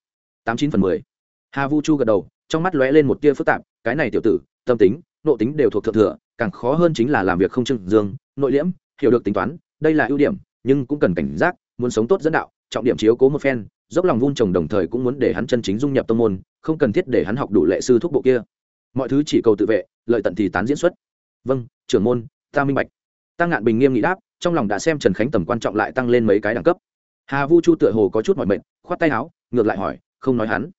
Tám chín phần mười. Hà vu chu gật đầu, trong mắt lóe lên một tia phức tạp, cái này tiểu tử, tâm tính nộ tính đều thuộc thượng thừa, càng khó hơn chính là làm việc không trưng dương, nội liễm, hiểu được tính toán, đây là ưu điểm nhưng cũng cần cảnh giác, muốn sống tốt dẫn đạo, trọng điểm chiếu cố một phen, dốc lòng vun trồng đồng thời cũng muốn để hắn chân chính dung nhập tông môn, không cần thiết để hắn học đủ lệ sư thuốc bộ kia. Mọi thứ chỉ cầu tự vệ, lợi tận thì tán diễn xuất. Vâng trưởng môn, ta minh bạch. Tăng ngạn bình nghiêm nghị đáp, trong lòng đã xem trần khánh tầm quan trọng lại tăng lên mấy cái đẳng cấp. Hà vu chu tựa hồ có chút mọi mệnh khoát tay áo, ngược lại hỏi, không nói hắn.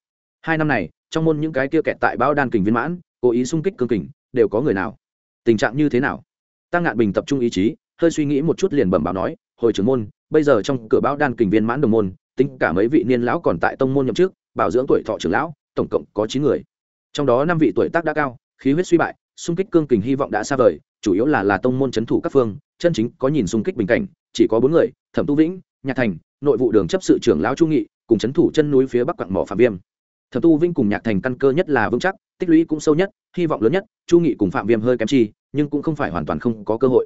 Hai năm này, trong môn những cái kia kẹt tại bão đan kình viên mãn, cố ý xung kích cương kình, đều có người nào? Tình trạng như thế nào? Tăng ngạn bình tập trung ý chí, hơi suy nghĩ một chút liền bẩm báo nói hồi trưởng môn, bây giờ trong cửa bão đan kình viên mãn đồng môn, tính cả mấy vị niên lão còn tại tông môn nhậm chức, bảo dưỡng tuổi thọ trưởng lão, tổng cộng có chín người. Trong đó năm vị tuổi tác đã cao, khí huyết suy bại, xung kích cương kình hy vọng đã xa vời, chủ yếu là là tông môn c h ấ n thủ các phương, chân chính có nhìn xung kích bình cảnh, chỉ có bốn người, thẩm tu vĩnh, nhạc thành, nội vụ đường chấp sự trưởng lão trung nghị, cùng c h ấ n thủ chân núi phía bắc quặng mỏ phạm viêm. Thẩm tu vĩnh cùng nhạc thành căn cơ nhất là vững chắc, tích lũy cũng sâu nhất, hy vọng lớn nhất, chu nghị cùng phạm viêm hơi kém chi, nhưng cũng không phải hoàn toàn không có cơ hội.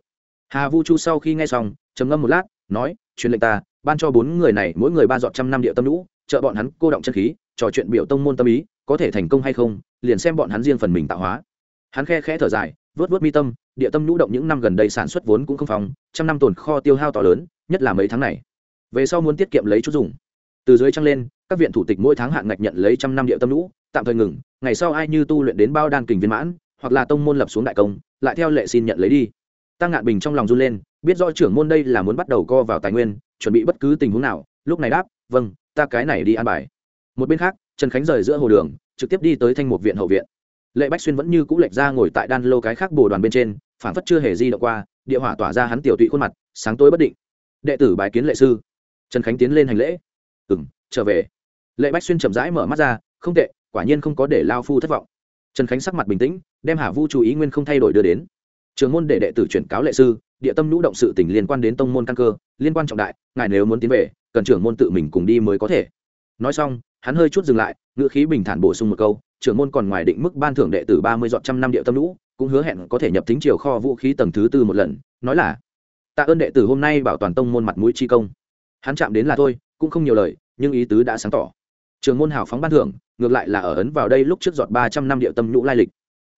Hà vu chu sau khi nghe xong trầm ngâm một lát, nói, truyền lệnh ta, ban cho bốn người này mỗi người ba dọn trăm năm địa tâm lũ trợ bọn hắn cô động chân khí, trò chuyện biểu tông môn tâm ý, có thể thành công hay không, liền xem bọn hắn riêng phần mình tạo hóa. Hắn khe khẽ thở dài, vớt vớt mi tâm, địa tâm nhũ động những năm gần đây sản xuất vốn cũng không phòng trăm năm tồn kho tiêu hao to lớn, nhất là mấy tháng này. Về sau muốn tiết kiệm lấy chút dùng. Từ dưới trăng lên, các viện thủ tịch mỗi tháng hạn ngạch nhận lấy trăm năm địa tâm nhũ, tạm thời ngừng, ngày sau ai như tu luyện đến bao đan kình viên mãn, hoặc là tông môn lập xuống đại công, lại theo lệ xin nhận lấy đi tăng ngạn bình trong lòng run lên, biết rõ trưởng môn đây là muốn bắt đầu co vào tài nguyên, chuẩn bị bất cứ tình huống nào, lúc này đáp vâng ta cái này đi an bài. Một bên khác, trần khánh rời giữa hồ đường, trực tiếp đi tới thanh mục viện hậu viện. Lệ bách xuyên vẫn như cũ lệch ra ngồi tại đan lô cái khác bồ đoàn bên trên phản phất chưa hề di động qua, địa hỏa tỏa ra hắn tiểu tụy khuôn mặt, sáng tối bất định. Đệ tử bái kiến lệ sư. Trần khánh tiến lên hành lễ. Ừ m trở về. Lệ bách xuyên chậm rãi mở mắt ra, không tệ, quả nhiên không có để lao phu thất vọng. Trần khánh sắc mặt bình tĩnh, đem hà vu chú ý nguyên không thay đổi đưa đến trường môn để đệ tử chuyển cáo lệ sư, địa tâm lũ động sự tình liên quan đến tông môn căn cơ, liên quan trọng đại, ngài nếu muốn tiến về, cần trưởng môn tự mình cùng đi mới có thể. Nói xong, hắn hơi chút dừng lại, ngữ khí bình thản bổ sung một câu, trưởng môn còn ngoài định mức ban thưởng đệ tử ba mươi dọn trăm năm địa tâm lũ cũng hứa hẹn có thể nhập tính chiều kho vũ khí tầng thứ tư một lần, nói là, tạ ơn đệ tử hôm nay bảo toàn tông môn mặt mũi chi công. Hắn chạm đến là thôi, cũng không nhiều lời, nhưng ý tứ đã sáng tỏ. Trường môn hào phóng ban thưởng, ngược lại là ở ấn vào đây lúc trước giọt ba trăm năm địa tâm nhũ lai lịch.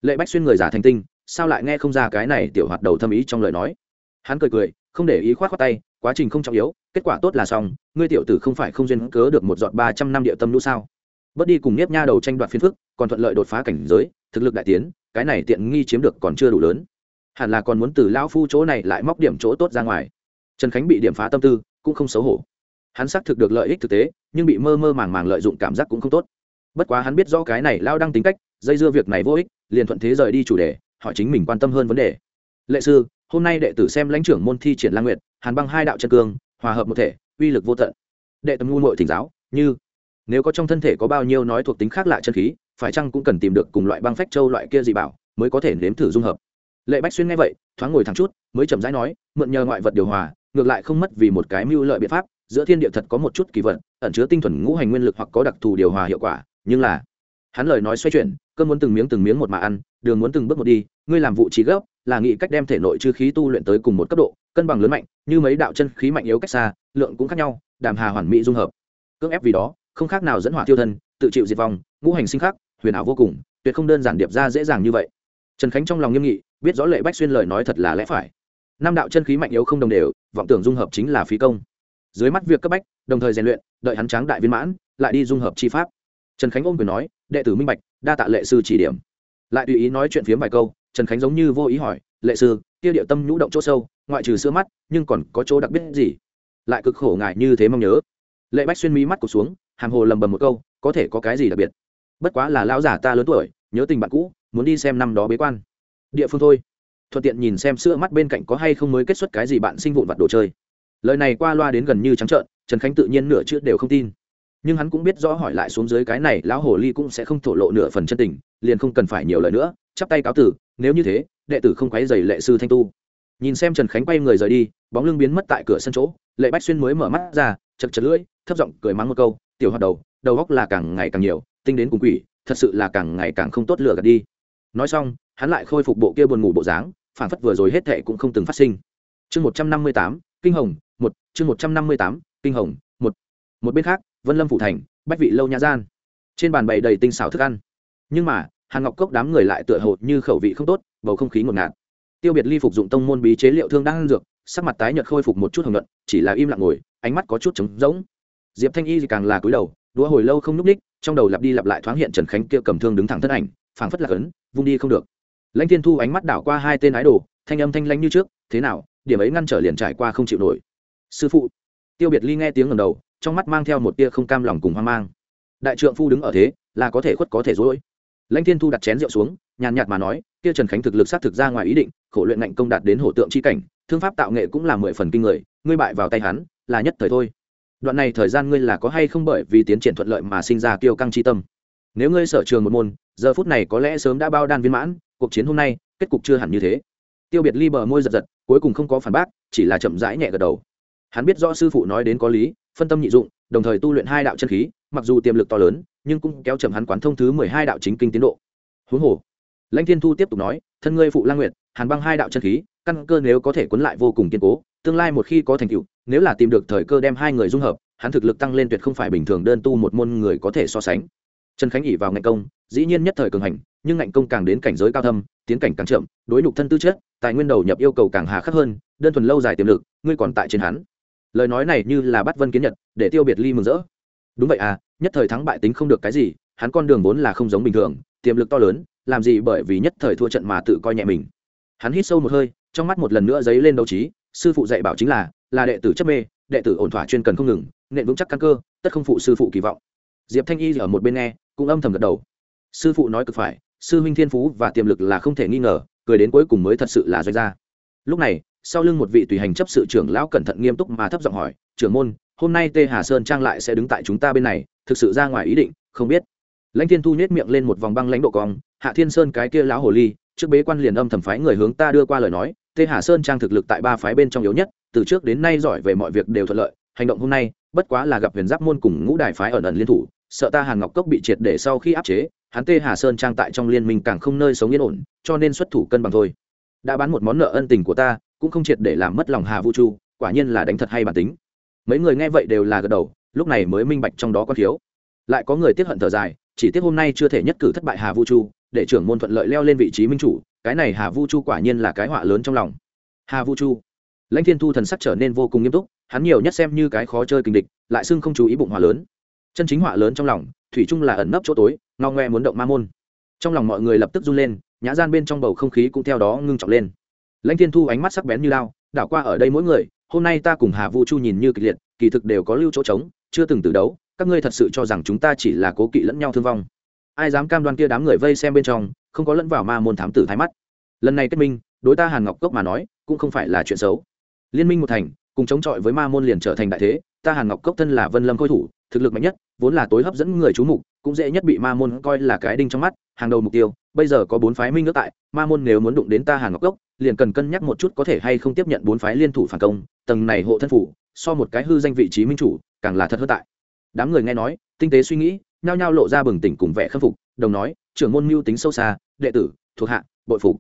Lệ bách xuyên người giả thành tinh sao lại nghe không ra cái này tiểu hoạt đầu thâm ý trong lời nói? Hắn cười cười, không để ý khoát khoát tay, quá trình không trọng yếu, kết quả tốt là xong, ngươi tiểu tử không phải không duyên cớ được một giọt ba trăm năm địa tâm nhũ sao? Bớt đi cùng nếp nha đầu tranh đoạt phiên phức, còn thuận lợi đột phá cảnh giới, thực lực đại tiến, cái này tiện nghi chiếm được còn chưa đủ lớn. Hẳn là còn muốn từ lão phu chỗ này lại móc điểm chỗ tốt ra ngoài. Trần khánh bị điểm phá tâm tư, cũng không xấu hổ. Hắn xác thực được lợi ích thực tế, nhưng bị mơ mơ màng màng lợi dụng cảm giác cũng không tốt. Bất quá hắn biết rõ cái này lao đang tính cách, dây dưa việc này vô ích, liền thuận thế rời đi chủ đề họ chính mình quan tâm hơn vấn đề. Lệ sư, hôm nay đệ tử xem lãnh trưởng môn thi triển lang nguyệt, hàn băng hai đạo chân cương, hòa hợp một thể, uy lực vô tận. Đệ tâm ngu mội thỉnh giáo, như, nếu có trong thân thể có bao nhiêu nói thuộc tính khác lạ chân khí, phải chăng cũng cần tìm được cùng loại băng phách châu loại kia gì bảo mới có thể nếm thử dung hợp? Lệ bách xuyên nghe vậy, thoáng ngồi thẳng chút, mới chậm rãi nói, mượn nhờ ngoại vật điều hòa, ngược lại không mất vì một cái mưu lợi biện pháp, giữa thiên địa thật có một chút kỳ vật, ẩn chứa tinh thuần ngũ hành nguyên lực hoặc có đặc thù điều hòa hiệu quả, nhưng là, hắn lời nói xoay chuyển, cơn muốn từng miếng từng miếng một mà ăn đường muốn từng bước một đi, ngươi làm vụ trí gấp là nghĩ cách đem thể nội chư khí tu luyện tới cùng một cấp độ, cân bằng lớn mạnh, như mấy đạo chân khí mạnh yếu cách xa, lượng cũng khác nhau, đàm hà hoàn mỹ dung hợp. Cưỡng ép vì đó, không khác nào dẫn hỏa tiêu thân, tự chịu diệt vong, ngũ hành sinh khắc, huyền ảo vô cùng, tuyệt không đơn giản điệp ra dễ dàng như vậy. Trần khánh trong lòng nghiêm nghị, biết rõ lệ bách xuyên lời nói thật là lẽ phải. Năm đạo chân khí mạnh yếu không đồng đều, vọng tưởng dung hợp chính là phí công. Dưới mắt việc cấp bách, đồng thời rèn luyện, đợi hắn tráng đại viên mãn, lại đi dung hợp chi pháp. Trần khánh ôm quyền nói, đệ tử minh bạch, đa tạ lệ sư chỉ điểm lại tùy ý nói chuyện phiếm vài câu, trần khánh giống như vô ý hỏi, lệ sư tiêu địa tâm nhũ động chỗ sâu, ngoại trừ sữa mắt, nhưng còn có chỗ đặc biệt gì? Lại cực khổ ngại như thế mong nhớ. Lệ bách xuyên mí mắt cụt xuống, hàm hồ lầm bầm một câu, có thể có cái gì đặc biệt? Bất quá là lão giả ta lớn tuổi, nhớ tình bạn cũ, muốn đi xem năm đó bế quan. Địa phương thôi. Thuận tiện nhìn xem sữa mắt bên cạnh có hay không mới kết xuất cái gì bạn sinh vụn vặt đồ chơi. Lời này qua loa đến gần như trắng trợn, trần khánh tự nhiên nửa chữ đều không tin nhưng hắn cũng biết rõ hỏi lại xuống dưới cái này, lão hồ ly cũng sẽ không thổ lộ nửa phần chân tình, liền không cần phải nhiều lời nữa, chắp tay cáo tử, nếu như thế, đệ tử không quấy dày lệ sư thanh tu. Nhìn xem trần khánh quay người rời đi, bóng lưng biến mất tại cửa sân chỗ, lệ bách xuyên mới mở mắt ra, chật chật lưỡi, thấp giọng cười mắng một câu, tiểu hoạt đầu đầu góc là càng ngày càng nhiều, tinh đến cùng quỷ, thật sự là càng ngày càng không tốt lựa gạt đi. Nói xong, hắn lại khôi phục bộ kia buồn ngủ bộ dáng phản phất vừa rồi hết thệ cũng không từng phát sinh. Chương một trăm năm mươi tám, kinh hồng, một, chương một trăm năm mươi tám, kinh hồng, một. Một bên khác vân lâm phủ thành, bách vị lâu nhã gian. Trên bàn bày đầy tinh xảo thức ăn. Nhưng mà, Hàn ngọc cốc đám người lại tựa hồ như khẩu vị không tốt, bầu không khí ngột ngạt. Tiêu biệt ly phục dụng tông môn bí chế liệu thương đang ăn dược, sắc mặt tái nhợt khôi phục một chút hồng luận chỉ là im lặng ngồi, ánh mắt có chút trống rỗng. Diệp thanh y thì càng là cúi đầu, đũa hồi lâu không n ú c ních trong đầu lặp đi lặp lại thoáng hiện trần khánh kia cầm thương đứng thẳng thân ảnh, phảng phất lạc ấn, vung đi không được. Lãnh thiên thu ánh mắt đảo qua hai tên ái đồ thanh âm thanh lanh như trước, thế nào, điểm ấy ngăn trở liền trải qua không chịu nổi. Sư phụ. Tiêu biệt ly nghe tiếng ngầm đầu trong mắt mang theo một tia không cam lòng cùng hoang mang. Đại trượng phu đứng ở thế, là có thể khuất có thể dối lãnh thiên thu đặt chén rượu xuống, nhàn nhạt mà nói, kia trần khánh thực lực xác thực ra ngoài ý định, khổ luyện ngạnh công đạt đến hổ tượng c h i cảnh, thương pháp tạo nghệ cũng là mười phần kinh người, ngươi bại vào tay hắn, là nhất thời thôi. Đoạn này thời gian ngươi là có hay không bởi vì tiến triển thuận lợi mà sinh ra kiêu căng chi tâm? Nếu ngươi sở trường một môn, giờ phút này có lẽ sớm đã bao đan viên mãn, cuộc chiến hôm nay, kết cục chưa hẳn như thế. Tiêu biệt ly bờ môi giật giật, cuối cùng không có phản bác, chỉ là chậm rãi nhẹ gật đầu. Hắn biết rõ sư phụ nói đến có lý phân tâm nhị dụng, đồng thời tu luyện hai đạo chân khí, mặc dù tiềm lực to lớn, nhưng cũng kéo chậm hắn quán thông thứ mười hai đạo chính kinh tiến độ. Huống hồ, lãnh thiên thu tiếp tục nói, thân ngươi phụ lang nguyệt, hàn băng hai đạo chân khí, căn cơ nếu có thể cuốn lại vô cùng kiên cố, tương lai một khi có thành tựu, nếu là tìm được thời cơ đem hai người dung hợp, hắn thực lực tăng lên tuyệt không phải bình thường đơn tu một môn người có thể so sánh. Trần khánh ỉ vào ngạnh công, dĩ nhiên nhất thời cường hành, nhưng ngạnh công càng đến cảnh giới cao thâm, tiến cảnh càng chậm, đối nhục thân tư chất, tài nguyên đầu nhập yêu cầu càng hà khắc hơn, đơn thuần lâu dài tiềm lực, ngươi còn tại trên hắn lời nói này như là bắt vân kiến nhật, để tiêu biệt ly mừng rỡ. Đúng vậy à nhất thời thắng bại tính không được cái gì, hắn con đường vốn là không giống bình thường, tiềm lực to lớn, làm gì bởi vì nhất thời thua trận mà tự coi nhẹ mình. Hắn hít sâu một hơi, trong mắt một lần nữa dấy lên đấu trí, sư phụ dạy bảo chính là là đệ tử chấp mê, đệ tử ổn thỏa chuyên cần không ngừng, nện vững chắc căn cơ, tất không phụ sư phụ kỳ vọng. Diệp thanh y ở một bên nghe, cũng âm thầm gật đầu. Sư phụ nói cực phải, sư huynh thiên phú và tiềm lực là không thể nghi ngờ, cười đến cuối cùng mới thật sự là doanh gia lúc này, sau lưng một vị tùy hành chấp sự trưởng lão cẩn thận nghiêm túc mà thấp giọng hỏi, trưởng môn, hôm nay tê hà sơn trang lại sẽ đứng tại chúng ta bên này, thực sự ra ngoài ý định, không biết. Lãnh thiên thu nhét miệng lên một vòng băng lãnh độ cong, hạ thiên sơn cái kia lão hồ ly, trước bế quan liền âm thầm phái người hướng ta đưa qua lời nói tê hà sơn trang thực lực tại ba phái bên trong yếu nhất, từ trước đến nay giỏi về mọi việc đều thuận lợi, hành động hôm nay, bất quá là gặp huyền giáp môn cùng ngũ đài phái ẩn ẩn liên thủ, sợ ta hàn ngọc cốc bị triệt để sau khi áp chế, hắn tê hà sơn trang tại trong liên minh càng không nơi sống yên ổn, cho nên xuất thủ cân bằng thôi đã bán một món nợ ân tình của ta, cũng không triệt để làm mất lòng hà vũ chu quả nhiên là đánh thật hay bản tính. Mấy người nghe vậy đều là gật đầu, lúc này mới minh bạch trong đó có thiếu. Lại có người tiếc hận thở dài, chỉ tiếc hôm nay chưa thể nhất cử thất bại hà vũ chu để trưởng môn thuận lợi leo lên vị trí minh chủ, cái này hà vũ chu quả nhiên là cái họa lớn trong lòng. Hà vũ chu lãnh thiên thu thần sắc trở nên vô cùng nghiêm túc, hắn nhiều nhất xem như cái khó chơi kinh địch, lại xưng không chú ý bụng họa lớn. Chân chính họa lớn trong lòng, thủy chung là ẩn nấp chỗ tối, ngao ngoe muốn động ma môn. Trong lòng mọi người lập tức run lên nhã gian bên trong bầu không khí cũng theo đó ngưng trọng lên. Lãnh thiên thu ánh mắt sắc bén như lao, đảo qua ở đây mỗi người, hôm nay ta cùng hà vu chu nhìn như kịch liệt, kỳ thực đều có lưu chỗ trống, chưa từng từ đấu, các ngươi thật sự cho rằng chúng ta chỉ là cố kỵ lẫn nhau thương vong. Ai dám cam đoan kia đám người vây xem bên trong, không có lẫn vào ma môn thám tử thái mắt. Lần này kết minh, đối ta hàn ngọc cốc mà nói, cũng không phải là chuyện xấu. Liên minh một thành, cùng chống chọi với ma môn liền trở thành đại thế, ta hàn ngọc cốc thân là vân lâm khôi thủ thực lực mạnh nhất, vốn là tối hấp dẫn người chú mục, cũng dễ nhất bị ma môn coi là cái đinh trong mắt, hàng đầu mục tiêu. Bây giờ có bốn phái minh nước tại, ma môn nếu muốn đụng đến ta hàn ngọc cốc, liền cần cân nhắc một chút có thể hay không tiếp nhận bốn phái liên thủ phản công. Tầng này hộ thân phủ, so một cái hư danh vị trí minh chủ, càng là thật hơn tại. Đám người nghe nói, tinh tế suy nghĩ, nhao nhao lộ ra bừng tỉnh cùng vẻ khâm phục, đồng nói, trưởng môn mưu tính sâu xa, đệ tử, thuộc hạ, bội phục.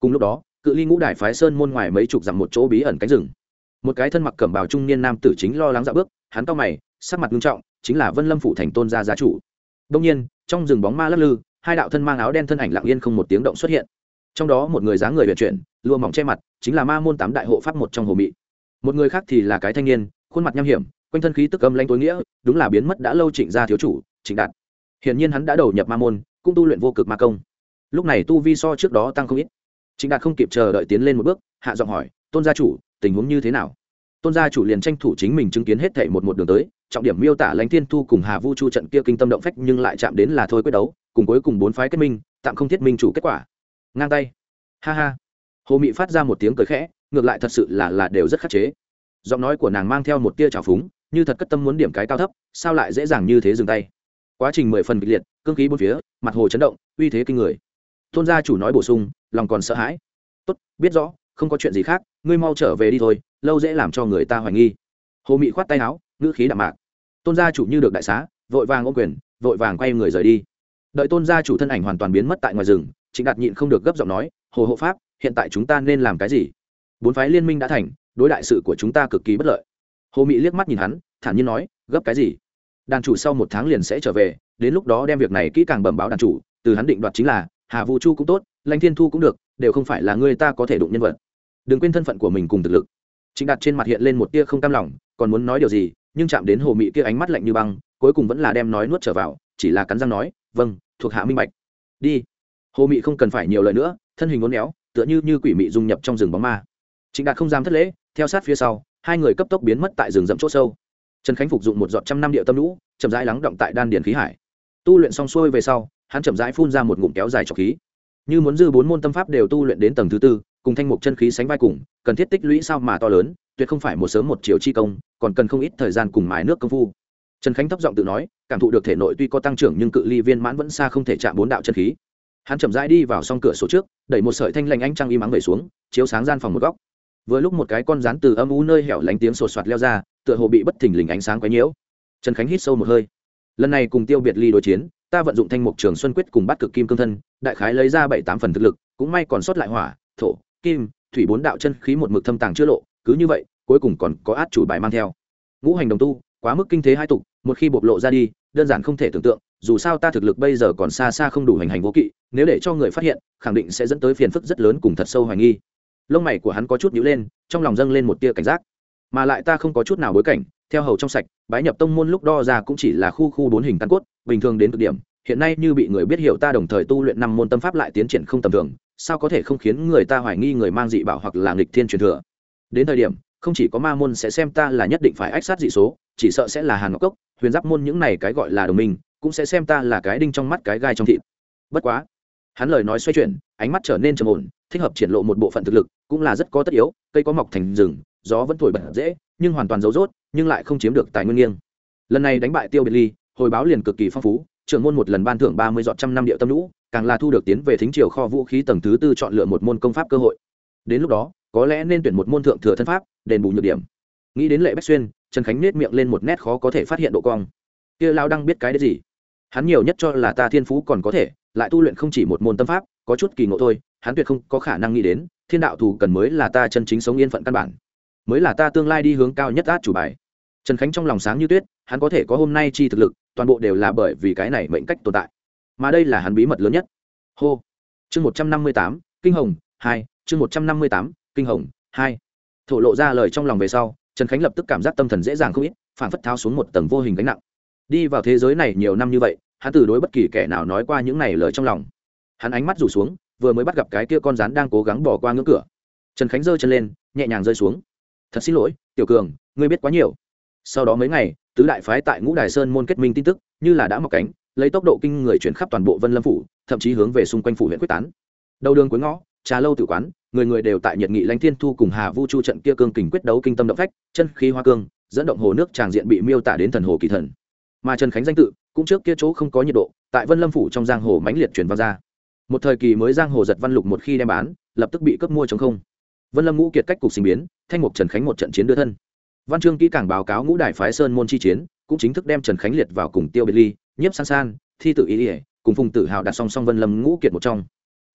Cùng lúc đó, cự ly ngũ đại phái sơn môn ngoài mấy chục dặm một chỗ bí ẩn cánh rừng. Một cái thân mặc cẩm bào trung niên nam tử chính lo lắng dạo bước, hắn cao mày, sắc mặt nghiêm trọng chính là vân lâm phủ thành tôn gia gia chủ. Đông nhiên, trong rừng bóng ma lắc lư, hai đạo thân mang áo đen thân ảnh lặng yên không một tiếng động xuất hiện. Trong đó một người dáng người vận chuyển lùa mỏng che mặt, chính là ma môn tám đại hộ pháp một trong hồ mị. Một người khác thì là cái thanh niên, khuôn mặt nham hiểm, quanh thân khí tức âm lanh tối nghĩa, đúng là biến mất đã lâu trịnh gia thiếu chủ, trịnh đạt. Hiển nhiên hắn đã đầu nhập ma môn, cũng tu luyện vô cực ma công. Lúc này tu vi so trước đó tăng không ít. Trịnh đạt không kịp chờ đợi tiến lên một bước, hạ giọng hỏi, tôn gia chủ, tình huống như thế nào? Tôn gia chủ liền tranh thủ chính mình chứng kiến hết thảy một một đường tới trọng điểm miêu tả lãnh thiên thu cùng hà vu chu trận kia kinh tâm động phách nhưng lại chạm đến là thôi quyết đấu, cùng cuối cùng bốn phái kết minh, tạm không thiết minh chủ kết quả. Ngang tay. Ha ha. Hồ mị phát ra một tiếng cười khẽ, ngược lại thật sự là là đều rất khắc chế. Giọng nói của nàng mang theo một tia trào phúng, như thật cất tâm muốn điểm cái cao thấp, sao lại dễ dàng như thế dừng tay? Quá trình mười phần kịch liệt, cương khí bốn phía, mặt hồ chấn động, uy thế kinh người. Tôn gia chủ nói bổ sung, lòng còn sợ hãi. Tốt, biết rõ, không có chuyện gì khác, ngươi mau trở về đi thôi, lâu dễ làm cho người ta hoài nghi. Hồ mị khoát tay áo, ngữ khí đạm mạc tôn gia chủ như được đại xá, vội vàng ôm quyền, vội vàng quay người rời đi. Đợi tôn gia chủ thân ảnh hoàn toàn biến mất tại ngoài rừng, trịnh đạt nhịn không được gấp giọng nói, hồ hộ pháp, hiện tại chúng ta nên làm cái gì? Bốn phái liên minh đã thành, đối đại sự của chúng ta cực kỳ bất lợi. Hồ mị liếc mắt nhìn hắn, thản nhiên nói, gấp cái gì? Đàn chủ sau một tháng liền sẽ trở về, đến lúc đó đem việc này kỹ càng bẩm báo đàn chủ, từ hắn định đoạt chính là, hà vũ chu cũng tốt, lãnh thiên thu cũng được, đều không phải là người ta có thể đụng nhân vật. Đừng quên thân phận của mình cùng thực lực. Trịnh đạt trên mặt hiện lên một tia không cam lòng, còn muốn nói điều gì? Nhưng chạm đến hồ mị kia ánh mắt lạnh như băng, cuối cùng vẫn là đem nói nuốt trở vào, chỉ là cắn răng nói vâng thuộc hạ minh bạch. Đi. Hồ mị không cần phải nhiều lời nữa, thân hình ngốn éo, tựa như như quỷ mị dung nhập trong rừng bóng ma. Trịnh đạt không dám thất lễ, theo sát phía sau, hai người cấp tốc biến mất tại rừng rậm chỗ sâu. Trần khánh phục dụng một giọt trăm năm điệu tâm lũ, chậm rãi lắng động tại đan điền khí hải. Tu luyện xong xuôi về sau, hắn chậm rãi phun ra một ngụm kéo dài trọc khí. Như muốn dư bốn môn tâm pháp đều tu luyện đến tầng thứ tư, cùng thanh mục chân khí sánh vai cùng, cần thiết tích lũy sao mà to lớn tuyệt không phải một sớm một chiều chi công, còn cần không ít thời gian cùng mài nước công phu. Trần khánh thấp giọng tự nói, cảm thụ được thể nội tuy có tăng trưởng nhưng cự ly viên mãn vẫn xa không thể chạm bốn đạo chân khí. Hắn chậm rãi đi vào s cửa sổ trước, đẩy một sợi thanh lanh ánh trăng im ắng về xuống, chiếu sáng gian phòng một góc. Vừa lúc một cái con rán từ âm u nơi hẻo lánh tiếng sột soạt leo ra, tựa hồ bị bất thình lình ánh sáng quấy nhiễu. Trần khánh hít sâu một hơi. Lần này cùng tiêu biệt ly đối chiến, ta vận dụng thanh mục trường xuân quyết cùng bắt cực kim cương thân, đại khái lấy ra bảy tám phần thực lực, cũng may còn sót lại hỏa, thổ, kim, thủy bốn đạo chân khí một mực thâm tàng chưa lộ cứ như vậy, cuối cùng còn có át chủ bài mang theo. Ngũ hành đồng tu, quá mức kinh thế hai tục, một khi bộc lộ ra đi, đơn giản không thể tưởng tượng, dù sao ta thực lực bây giờ còn xa xa không đủ hành hành vô kỵ, nếu để cho người phát hiện, khẳng định sẽ dẫn tới phiền phức rất lớn cùng thật sâu hoài nghi. Lông mày của hắn có chút nhíu lên, trong lòng dâng lên một tia cảnh giác. Mà lại ta không có chút nào bối cảnh, theo hầu trong sạch, bái nhập tông môn lúc đo ra cũng chỉ là khu khu bốn hình căn cốt, bình thường đến cực điểm, hiện nay như bị người biết hiểu ta đồng thời tu luyện năm môn tâm pháp lại tiến triển không tầm thường, sao có thể không khiến người ta hoài nghi người mang dị bảo hoặc là nghịch thiên truyền thừa? Đến thời điểm, không chỉ có ma môn sẽ xem ta là nhất định phải ách sát dị số, chỉ sợ sẽ là hàn ngọc cốc, huyền giáp môn những này cái gọi là đồng minh, cũng sẽ xem ta là cái đinh trong mắt cái gai trong thịt. Bất quá, hắn lời nói xoay chuyển, ánh mắt trở nên trầm ổn, thích hợp triển lộ một bộ phận thực lực, cũng là rất có tất yếu, cây có mọc thành rừng, gió vẫn thổi bật dễ, nhưng hoàn toàn giấu rốt, nhưng lại không chiếm được tài nguyên nghiêng. Lần này đánh bại tiêu biệt ly, hồi báo liền cực kỳ phong phú, trưởng môn một lần ban thưởng ba mươi dọn trăm năm điệu tâm lũ, càng là thu được tiến về thính triều kho vũ khí tầng thứ tư chọn lựa một môn công pháp cơ hội. Đến lúc đó có lẽ nên tuyển một môn thượng thừa thân pháp, đền bù nhược điểm. Nghĩ đến lệ bách xuyên, trần khánh nết miệng lên một nét khó có thể phát hiện độ cong. Kia lao đang biết cái đấy gì? Hắn nhiều nhất cho là ta thiên phú còn có thể, lại tu luyện không chỉ một môn tâm pháp, có chút kỳ ngộ thôi, hắn tuyệt không có khả năng nghĩ đến, thiên đạo thù cần mới là ta chân chính sống yên phận căn bản. Mới là ta tương lai đi hướng cao nhất át chủ bài. Trần khánh trong lòng sáng như tuyết, hắn có thể có hôm nay chi thực lực, toàn bộ đều là bởi vì cái này mệnh cách tồn tại. Mà đây là hắn bí mật lớn nhất. Hô. Chương một trăm năm mươi tám, kinh hồng, hai, chương một trăm năm mươi tám kinh hồng, hai. Thổ lộ ra lời trong lòng về sau, trần khánh lập tức cảm giác tâm thần dễ dàng không ít phản phất tháo xuống một tầng vô hình gánh nặng. Đi vào thế giới này nhiều năm như vậy, hắn từ đối bất kỳ kẻ nào nói qua những này lời trong lòng. Hắn ánh mắt rủ xuống, vừa mới bắt gặp cái kia con rắn đang cố gắng bỏ qua ngưỡng cửa. Trần khánh giơ chân lên, nhẹ nhàng rơi xuống. Thật xin lỗi, tiểu cường, ngươi biết quá nhiều. Sau đó mấy ngày, tứ đại phái tại ngũ đài sơn môn kết minh tin tức, như là đã mọc cánh, lấy tốc độ kinh người chuyển khắp toàn bộ vân lâm phủ, thậm chí hướng về xung quanh phủ huyện quyết tán. Đầu đường cuối ngõ trà lâu tử quán, người người đều tại nhiệt nghị lãnh thiên thu cùng hà vu chu trận kia cương kình quyết đấu kinh tâm động phách, chân khí hoa cương, dẫn động hồ nước tràng diện bị miêu tả đến thần hồ kỳ thần. Mà trần khánh danh tự, cũng trước kia chỗ không có nhiệt độ, tại vân lâm phủ trong giang hồ mãnh liệt truyền vào ra. Một thời kỳ mới giang hồ giật văn lục một khi đem bán, lập tức bị cướp mua chống không. Vân lâm ngũ kiệt cách cục sinh biến, thanh mục trần khánh một trận chiến đưa thân. Văn chương kỹ càng báo cáo ngũ đại phái sơn môn chi chiến, cũng chính thức đem trần khánh liệt vào cùng tiêu biệt ly, nhiếp san san, thi tự ý ỉa cùng phùng tử hào đặt song song vân lâm ngũ kiệt một trong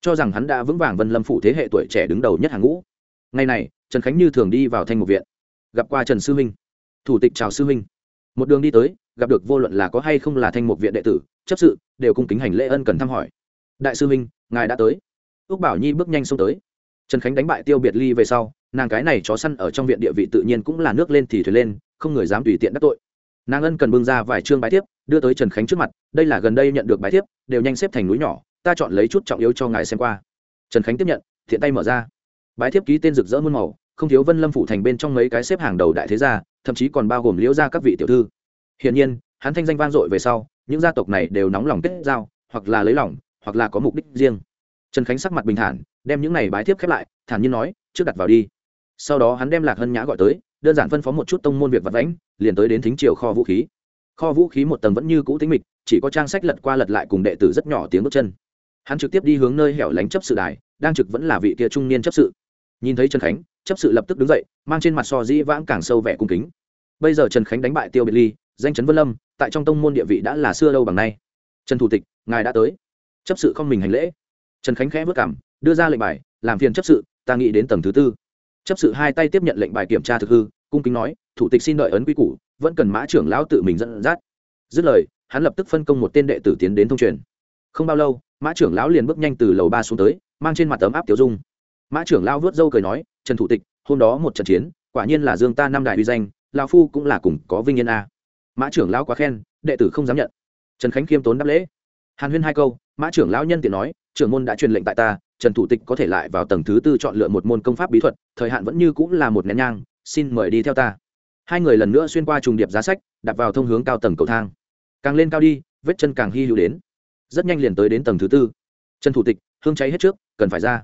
cho rằng hắn đã vững vàng vân lâm phủ thế hệ tuổi trẻ đứng đầu nhất hàng ngũ. Ngày này, trần khánh như thường đi vào thanh mục viện, gặp qua trần sư huynh thủ tịch chào sư huynh một đường đi tới, gặp được vô luận là có hay không là thanh mục viện đệ tử, chấp sự, đều cung kính hành lễ ân cần thăm hỏi. Đại sư huynh ngài đã tới. Ước bảo nhi bước nhanh xông tới. Trần khánh đánh bại tiêu biệt ly về sau, nàng cái này chó săn ở trong viện địa vị tự nhiên cũng là nước lên thì thuyền lên, không người dám tùy tiện đắc tội. Nàng ân cần bưng ra vài chương bài thiếp, đưa tới trần khánh trước mặt, đây là gần đây nhận được bài thiếp, đều nhanh xếp thành núi nhỏ ta chọn lấy chút trọng yếu cho ngài xem qua. Trần khánh tiếp nhận, thiện tay mở ra. Bái thiếp ký tên rực rỡ muôn màu, không thiếu vân lâm phủ thành bên trong mấy cái xếp hàng đầu đại thế gia, thậm chí còn bao gồm liễu ra các vị tiểu thư. Hiển nhiên, hắn thanh danh vang dội về sau, những gia tộc này đều nóng lòng kết giao, hoặc là lấy lòng, hoặc là có mục đích riêng. Trần khánh sắc mặt bình thản, đem những này bái thiếp khép lại, thản nhiên nói, trước đặt vào đi. Sau đó hắn đem lạc hân nhã gọi tới, đơn giản phân phó một chút tông môn việc vật vãnh, liền tới đến thính triều kho vũ khí. Kho vũ khí một tầng vẫn như cũ tính mịch, chỉ có trang sách lật qua lật lại cùng đệ tử rất nhỏ tiếng bước chân hắn trực tiếp đi hướng nơi hẻo lánh chấp sự đài, đang trực vẫn là vị kia trung niên chấp sự. Nhìn thấy trần khánh, chấp sự lập tức đứng dậy, mang trên mặt so dĩ vãng càng sâu vẻ cung kính. Bây giờ trần khánh đánh bại tiêu biệt ly, danh trấn vân lâm, tại trong tông môn địa vị đã là xưa lâu bằng nay. Trần thủ tịch, ngài đã tới. Chấp sự không mình hành lễ. Trần khánh khẽ vất cảm, đưa ra lệnh bài, làm phiền chấp sự, ta nghĩ đến tầng thứ tư. Chấp sự hai tay tiếp nhận lệnh bài kiểm tra thực hư, cung kính nói, thủ tịch xin đợi ấn quy củ, vẫn cần mã trưởng lão tự mình dẫn dắt. Dứt lời, hắn lập tức phân công một tên đệ tử tiến đến thông truyền không bao lâu, mã trưởng lão liền bước nhanh từ lầu ba xuống tới, mang trên mặt tấm áp tiểu dung. Mã trưởng lão vớt râu cười nói, trần thủ tịch, hôm đó một trận chiến, quả nhiên là dương ta năm đại uy danh, lão phu cũng là cùng có vinh yên a. Mã trưởng lão quá khen, đệ tử không dám nhận. Trần khánh khiêm tốn đáp lễ. Hàn huyên hai câu, mã trưởng lão nhân tiện nói, trưởng môn đã truyền lệnh tại ta, trần thủ tịch có thể lại vào tầng thứ tư chọn lựa một môn công pháp bí thuật, thời hạn vẫn như cũng là một nén nhang, xin mời đi theo ta. Hai người lần nữa xuyên qua trùng điệp giá sách đặt vào thông hướng cao tầng cầu thang. Càng lên cao đi, vết chân càng hy hữu đến rất nhanh liền tới đến tầng thứ tư. Trần thủ tịch, hương cháy hết trước, cần phải ra.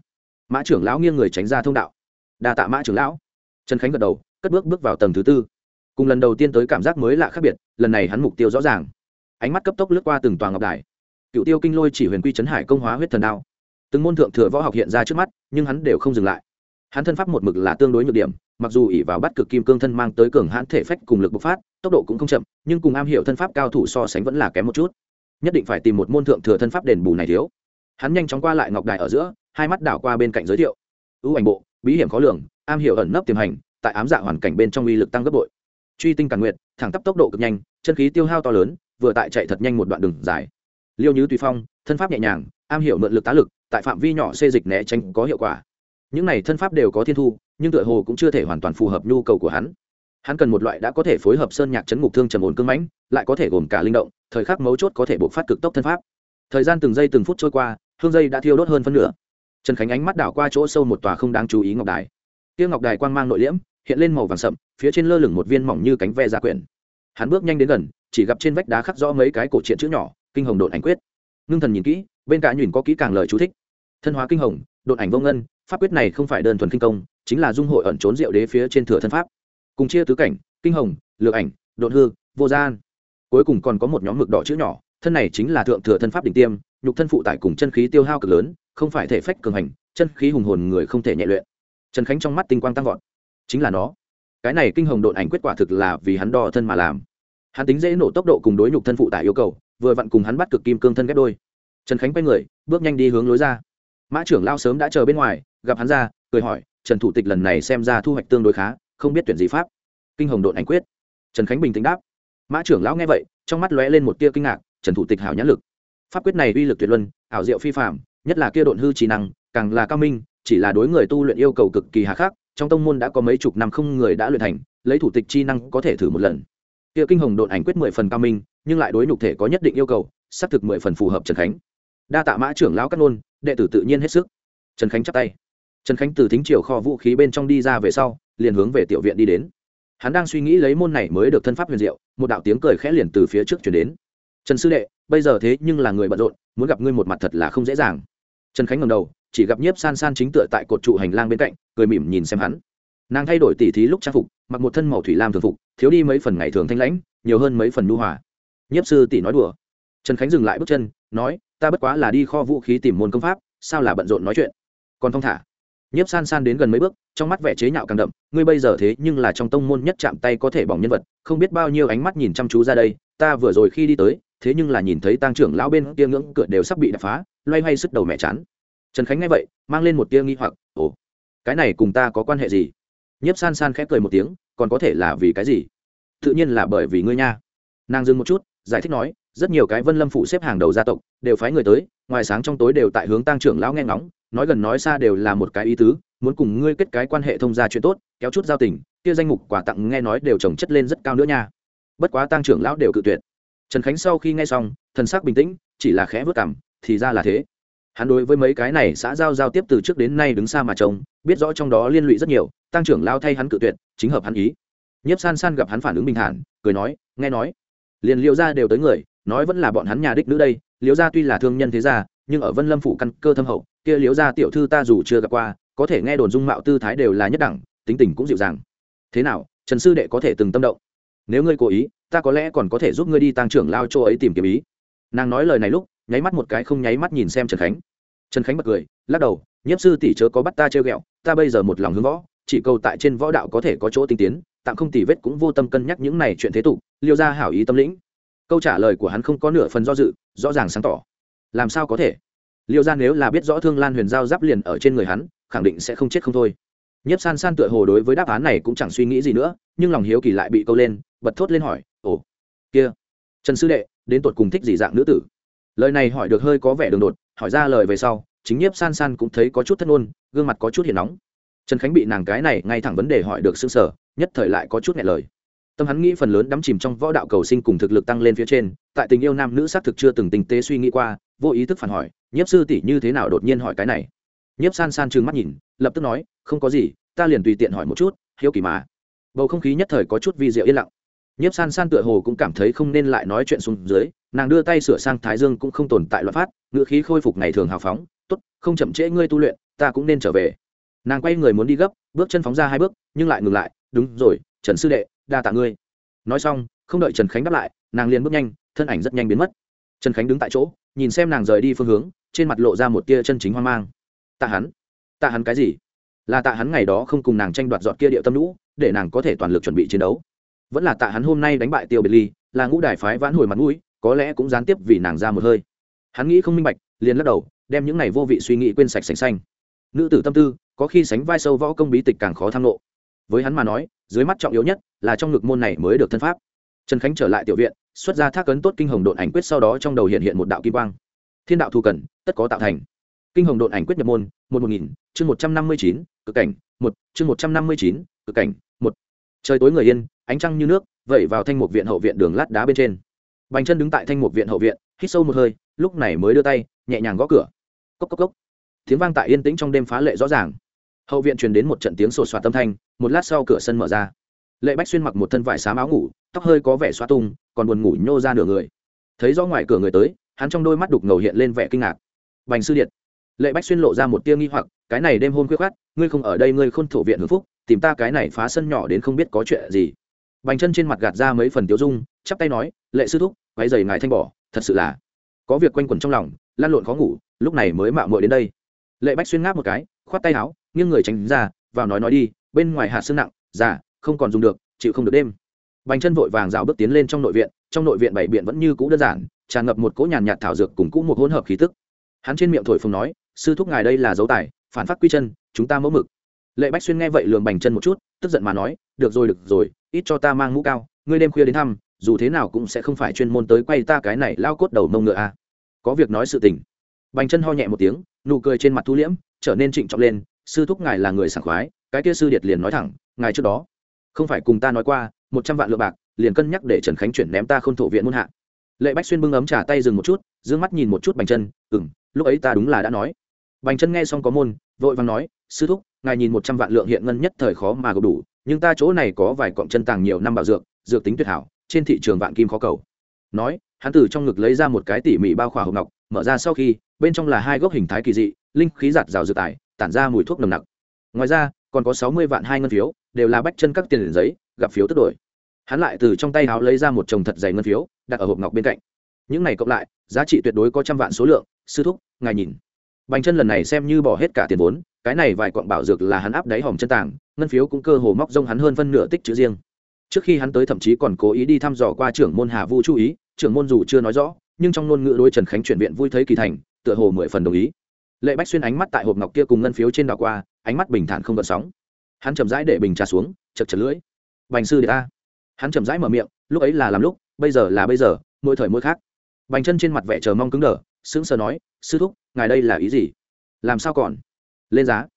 Mã trưởng lão nghiêng người tránh ra thông đạo. Đa tạ mã trưởng lão. Trần khánh gật đầu, cất bước bước vào tầng thứ tư. Cùng lần đầu tiên tới cảm giác mới lạ khác biệt, lần này hắn mục tiêu rõ ràng. Ánh mắt cấp tốc lướt qua từng toàn ngọc đài. Cựu tiêu kinh lôi chỉ huyền quy trấn hải công hóa huyết thần đao. Từng môn thượng thừa võ học hiện ra trước mắt, nhưng hắn đều không dừng lại. Hắn thân pháp một mực là tương đối nhược điểm, mặc dù ỉ vào bắt cực kim cương thân mang tới cường hãn thể phách cùng lực bộc phát, tốc độ cũng không chậm, nhưng cùng am hiểu thân pháp cao thủ so sánh vẫn là kém một chút nhất định phải tìm một môn thượng thừa thân pháp đền bù này thiếu. Hắn nhanh chóng qua lại ngọc đài ở giữa, hai mắt đảo qua bên cạnh giới thiệu. Ưu ảnh bộ, bí hiểm khó lường, am hiểu ẩn nấp tiềm hành, tại ám dạ hoàn cảnh bên trong uy lực tăng gấp bội. Truy tinh càn nguyện thẳng tắp tốc độ cực nhanh, chân khí tiêu hao to lớn, vừa tại chạy thật nhanh một đoạn đường dài. Liêu như tùy phong, thân pháp nhẹ nhàng, am hiểu mượn lực tá lực, tại phạm vi nhỏ xê dịch né tránh có hiệu quả. Những này thân pháp đều có thiên thu, nhưng tựa hồ cũng chưa thể hoàn toàn phù hợp nhu cầu của hắn hắn cần một loại đã có thể phối hợp sơn nhạc chấn ngục thương trầm ổn cương mãnh, lại có thể gồm cả linh động, thời khắc mấu chốt có thể bộc phát cực tốc thân pháp. Thời gian từng giây từng phút trôi qua, hương dây đã thiêu đốt hơn phân nửa. Trần khánh ánh mắt đảo qua chỗ sâu một tòa không đáng chú ý ngọc đài. Tiêu ngọc đài quang mang nội liễm, hiện lên màu vàng sậm, phía trên lơ lửng một viên mỏng như cánh ve gia quyển. Hắn bước nhanh đến gần, chỉ gặp trên vách đá khắc rõ mấy cái cổ truyện chữ nhỏ, kinh hồng đột ảnh quyết. Ngưng thần nhìn kỹ, bên cạnh nhìn có kỹ càng lời chú thích. Thân hóa kinh hồng, đột ảnh vô ngân, pháp quyết này không phải đơn thuần kinh công, chính là dung hội ẩn trốn diệu đế phía trên thừa thân pháp cùng chia tứ cảnh, kinh hồng, lược ảnh đột hư, vô gian. Cuối cùng còn có một nhóm mực đỏ chữ nhỏ, thân này chính là thượng thừa thân pháp đỉnh tiêm, nhục thân phụ tải cùng chân khí tiêu hao cực lớn, không phải thể phách cường hành, chân khí hùng hồn người không thể nhẹ luyện. Trần khánh trong mắt tinh quang tăng vọt. Chính là nó. Cái này kinh hồng độn ảnh kết quả thực là vì hắn đo thân mà làm. Hắn tính dễ nổ tốc độ cùng đối nhục thân phụ tải yêu cầu, vừa vặn cùng hắn bắt cực kim cương thân ghép đôi. Trần khánh quay người, bước nhanh đi hướng lối ra. Mã trưởng lao sớm đã chờ bên ngoài, gặp hắn ra, cười hỏi, trần thủ tịch lần này xem ra thu hoạch tương đối khá không biết tuyển gì pháp. Kinh hồng độn ảnh quyết. Trần khánh bình tĩnh đáp. Mã trưởng lão nghe vậy, trong mắt lóe lên một tia kinh ngạc, trần thủ tịch hảo nhãn lực. Pháp quyết này uy lực tuyệt luân, ảo diệu phi phạm nhất là kia độn hư trí năng, càng là cao minh, chỉ là đối người tu luyện yêu cầu cực kỳ hà khắc, trong tông môn đã có mấy chục năm không người đã luyện thành, lấy thủ tịch chi năng có thể thử một lần. Kia kinh hồng độn ảnh quyết mười phần cao minh, nhưng lại đối nhục thể có nhất định yêu cầu, xác thực mười phần phù hợp trần khánh. Đa tạ mã trưởng lão cắt nôn đệ tử tự nhiên hết sức. Trần khánh chắp tay trần khánh từ thính triều kho vũ khí bên trong đi ra về sau, liền hướng về tiểu viện đi đến. Hắn đang suy nghĩ lấy môn này mới được thân pháp huyền diệu, một đạo tiếng cười khẽ liền từ phía trước chuyển đến. Trần sư đệ, bây giờ thế nhưng là người bận rộn, muốn gặp ngươi một mặt thật là không dễ dàng. Trần khánh ngầm đầu, chỉ gặp nhiếp san san chính tựa tại cột trụ hành lang bên cạnh, cười mỉm nhìn xem hắn. Nàng thay đổi tỉ thí lúc trang phục, mặc một thân màu thủy lam thường phục, thiếu đi mấy phần ngày thường thanh lãnh, nhiều hơn mấy phần nu hòa. Nhiếp sư tỷ nói đùa. Trần khánh dừng lại bước chân, nói, ta bất quá là đi kho vũ khí tìm môn công pháp, sao là bận rộn nói chuyện? Còn thong thả nhiếp san san đến gần mấy bước, trong mắt vẻ chế nhạo càng đậm, ngươi bây giờ thế nhưng là trong tông môn nhất chạm tay có thể bỏng nhân vật, không biết bao nhiêu ánh mắt nhìn chăm chú ra đây, ta vừa rồi khi đi tới, thế nhưng là nhìn thấy tăng trưởng lão bên kia ngưỡng cửa đều sắp bị đập phá, loay hoay sức đầu mẹ chán. Trần khánh nghe vậy, mang lên một tia nghi hoặc, ồ, cái này cùng ta có quan hệ gì? Nhiếp san san khẽ cười một tiếng, còn có thể là vì cái gì? Tự nhiên là bởi vì ngươi nha. Nàng dừng một chút, giải thích nói rất nhiều cái vân lâm phụ xếp hàng đầu gia tộc đều phái người tới, ngoài sáng trong tối đều tại hướng tăng trưởng lão nghe ngóng, nói gần nói xa đều là một cái ý tứ, muốn cùng ngươi kết cái quan hệ thông gia chuyện tốt, kéo chút giao tình, kia danh mục quà tặng nghe nói đều trồng chất lên rất cao nữa nha. Bất quá tăng trưởng lão đều cự tuyệt. Trần khánh sau khi nghe xong, thần sắc bình tĩnh, chỉ là khẽ vớt cảm, thì ra là thế. Hắn đối với mấy cái này xã giao giao tiếp từ trước đến nay đứng xa mà trông, biết rõ trong đó liên lụy rất nhiều tăng trưởng lao thay hắn cự tuyệt, chính hợp hắn ý. Nhiếp san san gặp hắn phản ứng bình thản, cười nói, nghe nói, liền liệu ra đều tới người nói vẫn là bọn hắn nhà đích nữ đây, liễu gia tuy là thương nhân thế gia, nhưng ở vân lâm phủ căn cơ thâm hậu, kia liễu gia tiểu thư ta dù chưa gặp qua, có thể nghe đồn dung mạo tư thái đều là nhất đẳng, tính tình cũng dịu dàng. Thế nào, trần sư đệ có thể từng tâm động? Nếu ngươi cố ý, ta có lẽ còn có thể giúp ngươi đi tăng trưởng lao chỗ ấy tìm kiếm ý. Nàng nói lời này lúc, nháy mắt một cái không nháy mắt nhìn xem trần khánh. Trần khánh bật cười, lắc đầu, nhiếp sư tỷ chớ có bắt ta chơi ghẹo, ta bây giờ một lòng hướng võ, chỉ cầu tại trên võ đạo có thể có chỗ tinh tiến, tạm không tỉ vết cũng vô tâm cân nhắc những này chuyện thế tục, liêu ra hảo ý tâm lĩnh câu trả lời của hắn không có nửa phần do dự, rõ ràng sáng tỏ. Làm sao có thể? Liêu ra nếu là biết rõ thương lan huyền giao giáp liền ở trên người hắn, khẳng định sẽ không chết không thôi. Nhiếp san san tựa hồ đối với đáp án này cũng chẳng suy nghĩ gì nữa, nhưng lòng hiếu kỳ lại bị câu lên, bật thốt lên hỏi, ồ, kia, trần sư đệ, đến tột cùng thích gì dạng nữ tử? Lời này hỏi được hơi có vẻ đường đột, hỏi ra lời về sau, chính nhiếp san san cũng thấy có chút thất ôn gương mặt có chút hiền nóng. Trần khánh bị nàng cái này ngay thẳng vấn đề hỏi được s ư sở nhất thời lại có chút nghẹn lời tâm hắn nghĩ phần lớn đắm chìm trong võ đạo cầu sinh cùng thực lực tăng lên phía trên, tại tình yêu nam nữ xác thực chưa từng tinh tế suy nghĩ qua, vô ý thức phản hỏi, nhiếp sư tỷ như thế nào đột nhiên hỏi cái này? Nhiếp san san trừng mắt nhìn, lập tức nói, không có gì, ta liền tùy tiện hỏi một chút, hiếu kỳ mà. Bầu không khí nhất thời có chút vi diệu yên lặng. Nhiếp san san tựa hồ cũng cảm thấy không nên lại nói chuyện xuống dưới, nàng đưa tay sửa sang thái dương cũng không tồn tại loạn phát ngữ khí khôi phục ngày thường hào phóng, tốt, không chậm trễ ngươi tu luyện, ta cũng nên trở về. Nàng quay người muốn đi gấp, bước chân phóng ra hai bước, nhưng lại ngừng lại, đúng rồi, trần sư đệ đa tạ ngươi. Nói xong, không đợi trần khánh đáp lại, nàng liền bước nhanh, thân ảnh rất nhanh biến mất. Trần khánh đứng tại chỗ, nhìn xem nàng rời đi phương hướng, trên mặt lộ ra một tia chân chính hoang mang. Tạ hắn? Tạ hắn cái gì? Là tạ hắn ngày đó không cùng nàng tranh đoạt dọn kia điệu tâm lũ, để nàng có thể toàn lực chuẩn bị chiến đấu. Vẫn là tạ hắn hôm nay đánh bại tiêu biệt ly, là ngũ đài phái vãn hồi mặt mũi, có lẽ cũng gián tiếp vì nàng ra một hơi. Hắn nghĩ không minh bạch, liền lắc đầu, đem những này vô vị suy nghĩ quên sạch sành xanh nữ tử tâm tư, có khi sánh vai sâu võ công bí tịch càng khó tham lộ với hắn mà nói, dưới mắt trọng yếu nhất là trong ngực môn này mới được thân pháp. Trần khánh trở lại tiểu viện, xuất ra thác ấn tốt kinh hồng độn ảnh quyết sau đó trong đầu hiện hiện một đạo kim quang. Thiên đạo thù cần, tất có tạo thành. Kinh hồng độn ảnh quyết nhập môn, một một nghìn, chương một trăm năm mươi chín, cực cảnh, một, chương một trăm năm mươi chín, cực cảnh, một. Trời tối người yên, ánh trăng như nước, vẩy vào thanh mục viện hậu viện đường lát đá bên trên. Bành chân đứng tại thanh mục viện hậu viện, hít sâu một hơi, lúc này mới đưa tay, nhẹ nhàng gõ cửa. Cốc cốc cốc. Tiếng vang tại yên tĩnh trong đêm phá lệ rõ ràng hậu viện truyền đến một trận tiếng sột soạt tâm thanh, một lát sau cửa sân mở ra. Lệ bách xuyên mặc một thân vải xám áo ngủ, tóc hơi có vẻ xoa tung, còn buồn ngủ nhô ra nửa người. Thấy rõ ngoài cửa người tới, hắn trong đôi mắt đục ngầu hiện lên vẻ kinh ngạc. Bành sư điện lệ bách xuyên lộ ra một tia nghi hoặc, cái này đêm hôm khuya khát ngươi không ở đây ngươi khôn thổ viện hưng phúc, tìm ta cái này phá sân nhỏ đến không biết có chuyện gì. Bành chân trên mặt gạt ra mấy phần tiêu dung, chắp tay nói, lệ sư thúc váy giày ngài thanh bỏ, thật sự là có việc quanh quẩn trong lòng lan lộn khó ngủ, lúc này mới mạo muội đến đây. Lệ bách xuyên ngáp một cái khoát tay áo, nghiêng người tránh ra, vào nói nói đi, bên ngoài hạt sương nặng, già, không còn dùng được, chịu không được đêm. Bành chân vội vàng rào bước tiến lên trong nội viện, trong nội viện bảy biện vẫn như cũ đơn giản, tràn ngập một cỗ nhàn nhạt thảo dược cùng cũ một hỗn hợp khí tức. Hắn trên miệng thổi phồng nói, sư thúc ngài đây là dấu tài, phản phát quy chân, chúng ta mẫu mực. Lệ bách xuyên nghe vậy lường bành chân một chút, tức giận mà nói, được rồi được rồi, ít cho ta mang mũ cao, ngươi đêm khuya đến thăm, dù thế nào cũng sẽ không phải chuyên môn tới quay ta cái này lao cốt đầu nông ngựa a à. có việc nói sự tình. Bành chân ho nhẹ một tiếng, nụ cười trên mặt thu liễm trở nên trịnh trọng lên, sư thúc ngài là người sảng khoái, cái kia sư điệt liền nói thẳng, ngài trước đó không phải cùng ta nói qua, một trăm vạn lượng bạc, liền cân nhắc để trần khánh chuyển ném ta k h ô n thổ viện muôn hạ. Lệ bách xuyên bưng ấm trả tay dừng một chút d ư ơ n g mắt nhìn một chút bành chân ừ m lúc ấy ta đúng là đã nói. Bành chân nghe xong có môn, vội vàng nói, sư thúc, ngài nhìn một trăm vạn lượng hiện ngân nhất thời khó mà gộp đủ, nhưng ta chỗ này có vài cọng chân tàng nhiều năm bảo dược dược tính tuyệt hảo, trên thị trường vạn kim khó cầu. Nói, hắn từ trong ngực lấy ra một cái tỉ mỉ bao khỏa hộp ngọc, mở ra sau khi, bên trong là hai gốc hình thái kỳ dị linh khí giạt rào dược tài, tản ra mùi thuốc nồng nặc. Ngoài ra, còn có sáu mươi vạn hai ngân phiếu, đều là bách chân các tiền giấy, gặp phiếu tức đổi. Hắn lại từ trong tay áo lấy ra một chồng thật dày ngân phiếu, đặt ở hộp ngọc bên cạnh. Những này cộng lại, giá trị tuyệt đối có trăm vạn số lượng, sư thúc, ngài nhìn. Bành chân lần này xem như bỏ hết cả tiền vốn, cái này vài quặng bảo dược là hắn áp đáy hòm chân tàng, ngân phiếu cũng cơ hồ móc rông hắn hơn phân nửa tích chữ riêng. Trước khi hắn tới thậm chí còn cố ý đi thăm dò qua trưởng môn hà vu chú ý, trưởng môn dù chưa nói rõ, nhưng trong ngôn ngữ đối trần khánh chuyển viện vui thấy kỳ thành, tựa hồ mười phần đồng ý lệ bách xuyên ánh mắt tại hộp ngọc kia cùng ngân phiếu trên đảo qua, ánh mắt bình thản không gợn sóng. Hắn chậm rãi để bình trà xuống, chật chật lưỡi. Bành sư đệ ta. Hắn chậm rãi mở miệng, lúc ấy là làm lúc, bây giờ là bây giờ, mỗi thời mỗi khác. Bành chân trên mặt vẻ chờ mong cứng đờ, sững sờ nói, sư thúc, ngài đây là ý gì? Làm sao còn? Lên giá.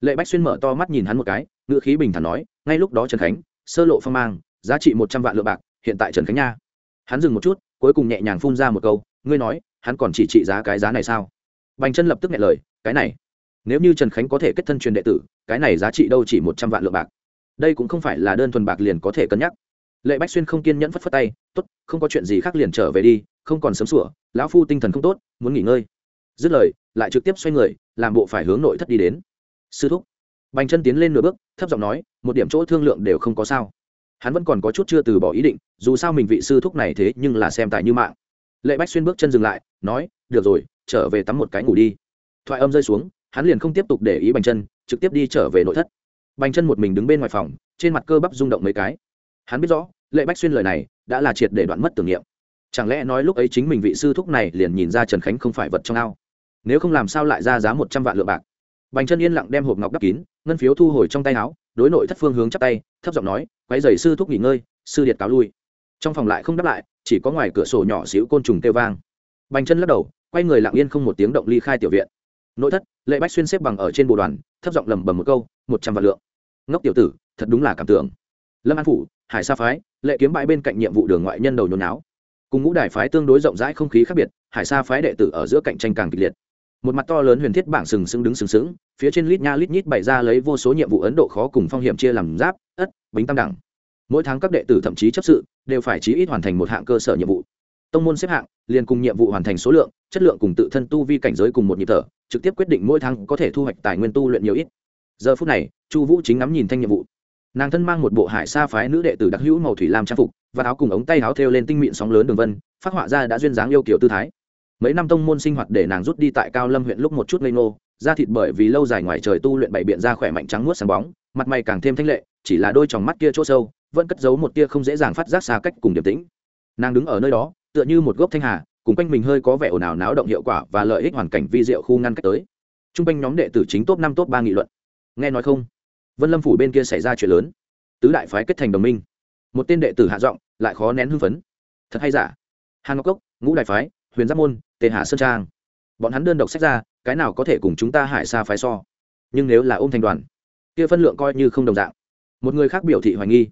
Lệ bách xuyên mở to mắt nhìn hắn một cái ngựa khí bình thản nói, ngay lúc đó trần khánh, sơ lộ phong mang, giá trị một trăm vạn lượng bạc, hiện tại trần khánh nha. Hắn dừng một chút, cuối cùng nhẹ nhàng phun ra một câu, ngươi nói, hắn còn chỉ trị giá cái giá này sao? Bành chân lập tức nghe lời, cái này, nếu như trần khánh có thể kết thân truyền đệ tử, cái này giá trị đâu chỉ một trăm vạn lượng bạc? Đây cũng không phải là đơn thuần bạc liền có thể cân nhắc. Lệ bách xuyên không kiên nhẫn phất phất tay t ố t không có chuyện gì khác liền trở về đi, không còn sớm sủa, lão phu tinh thần không tốt, muốn nghỉ ngơi. Dứt lời, lại trực tiếp xoay người, làm bộ phải hướng nội thất đi đến. Sư thúc. Bành chân tiến lên nửa bước, thấp giọng nói, một điểm chỗ thương lượng đều không có sao. Hắn vẫn còn có chút chưa từ bỏ ý định, dù sao mình vị sư thúc này thế nhưng là xem tài như mạng. Lệ bách xuyên bước chân dừng lại, nói, được rồi trở về tắm một cái ngủ đi. Thoại âm rơi xuống, hắn liền không tiếp tục để ý bành chân, trực tiếp đi trở về nội thất. Bành chân một mình đứng bên ngoài phòng, trên mặt cơ bắp rung động mấy cái. Hắn biết rõ, lệ bách xuyên lời này đã là triệt để đoạn mất tưởng niệm. Chẳng lẽ nói lúc ấy chính mình vị sư thúc này liền nhìn ra trần khánh không phải vật trong ao? Nếu không làm sao lại ra giá một trăm vạn lượng bạc? Bành chân yên lặng đem hộp ngọc đắp kín, ngân phiếu thu hồi trong tay áo, đối nội thất phương hướng chắp tay, thấp giọng nói quái dày sư thúc nghỉ ngơi, sư điệt cáo lui. Trong phòng lại không đáp lại, chỉ có ngoài cửa sổ nhỏ xíu côn trùng kêu vang. Bành chân lắc đầu quay người lặng yên không một tiếng động ly khai tiểu viện. Nội thất, lệ bách xuyên xếp bằng ở trên bộ đoàn, thấp giọng lầm bầm một câu, một trăm vạn lượng. Ngốc tiểu tử, thật đúng là cảm tưởng. Lâm an phủ, hải sa phái, lệ kiếm bãi bên cạnh nhiệm vụ đường ngoại nhân đầu nhốn náo cùng ngũ đài phái tương đối rộng rãi không khí khác biệt, hải sa phái đệ tử ở giữa cạnh tranh càng kịch liệt. Một mặt to lớn huyền thiết bảng sừng sững đứng sừng sững, phía trên lít nha lít nhít bày ra lấy vô số nhiệm vụ ấn độ khó cùng phong hiểm chia làm giáp, ất, bính tam đẳng. Mỗi tháng các đệ tử thậm chí chấp sự, đều phải chí ít hoàn thành một hạng cơ sở nhiệm vụ. Tông môn xếp hạng, liền cùng nhiệm vụ hoàn thành số lượng chất lượng cùng tự thân tu vi cảnh giới cùng một nhịp thở, trực tiếp quyết định mỗi tháng có thể thu hoạch tài nguyên tu luyện nhiều ít. Giờ phút này, chu vũ chính ngắm nhìn thanh nhiệm vụ. Nàng thân mang một bộ hải sa phái nữ đệ tử đặc hữu màu thủy lam trang phục, và áo cùng ống tay áo thêu lên tinh mịn sóng lớn đường vân, phát họa ra đã duyên dáng yêu kiểu tư thái. Mấy năm tông môn sinh hoạt để nàng rút đi tại cao lâm huyện lúc một chút lây nô da thịt bởi vì lâu dài ngoài trời tu luyện bảy biện ra khỏe mạnh trắng nuốt sáng bóng, mặt mày càng thêm thanh lệ, chỉ là đôi tròng mắt kia chỗ sâu, vẫn cất giấu một tia không dễ dàng phát giác xa cách cùng điềm tĩnh. Nàng đứng ở nơi đó, tựa như một gốc thanh hà cùng quanh mình hơi có vẻ ồn ào náo động hiệu quả và lợi ích hoàn cảnh vi diệu khu ngăn cách tới. T r u n g quanh nhóm đệ tử chính top năm, top ba nghị luận. Nghe nói không? Vân lâm phủ bên kia xảy ra chuyện lớn. Tứ đại phái kết thành đồng minh. Một tên đệ tử hạ giọng, lại khó nén hưng phấn. Thật hay giả? Hàn ngọc cốc, ngũ đại phái, huyền giáp môn, tề hạ sơn trang. Bọn hắn đơn độc sách ra, cái nào có thể cùng chúng ta hải xa phái so? Nhưng nếu là ôm thành đoàn, kia phân lượng coi như không đồng dạng. Một người khác biểu thị hoài nghi.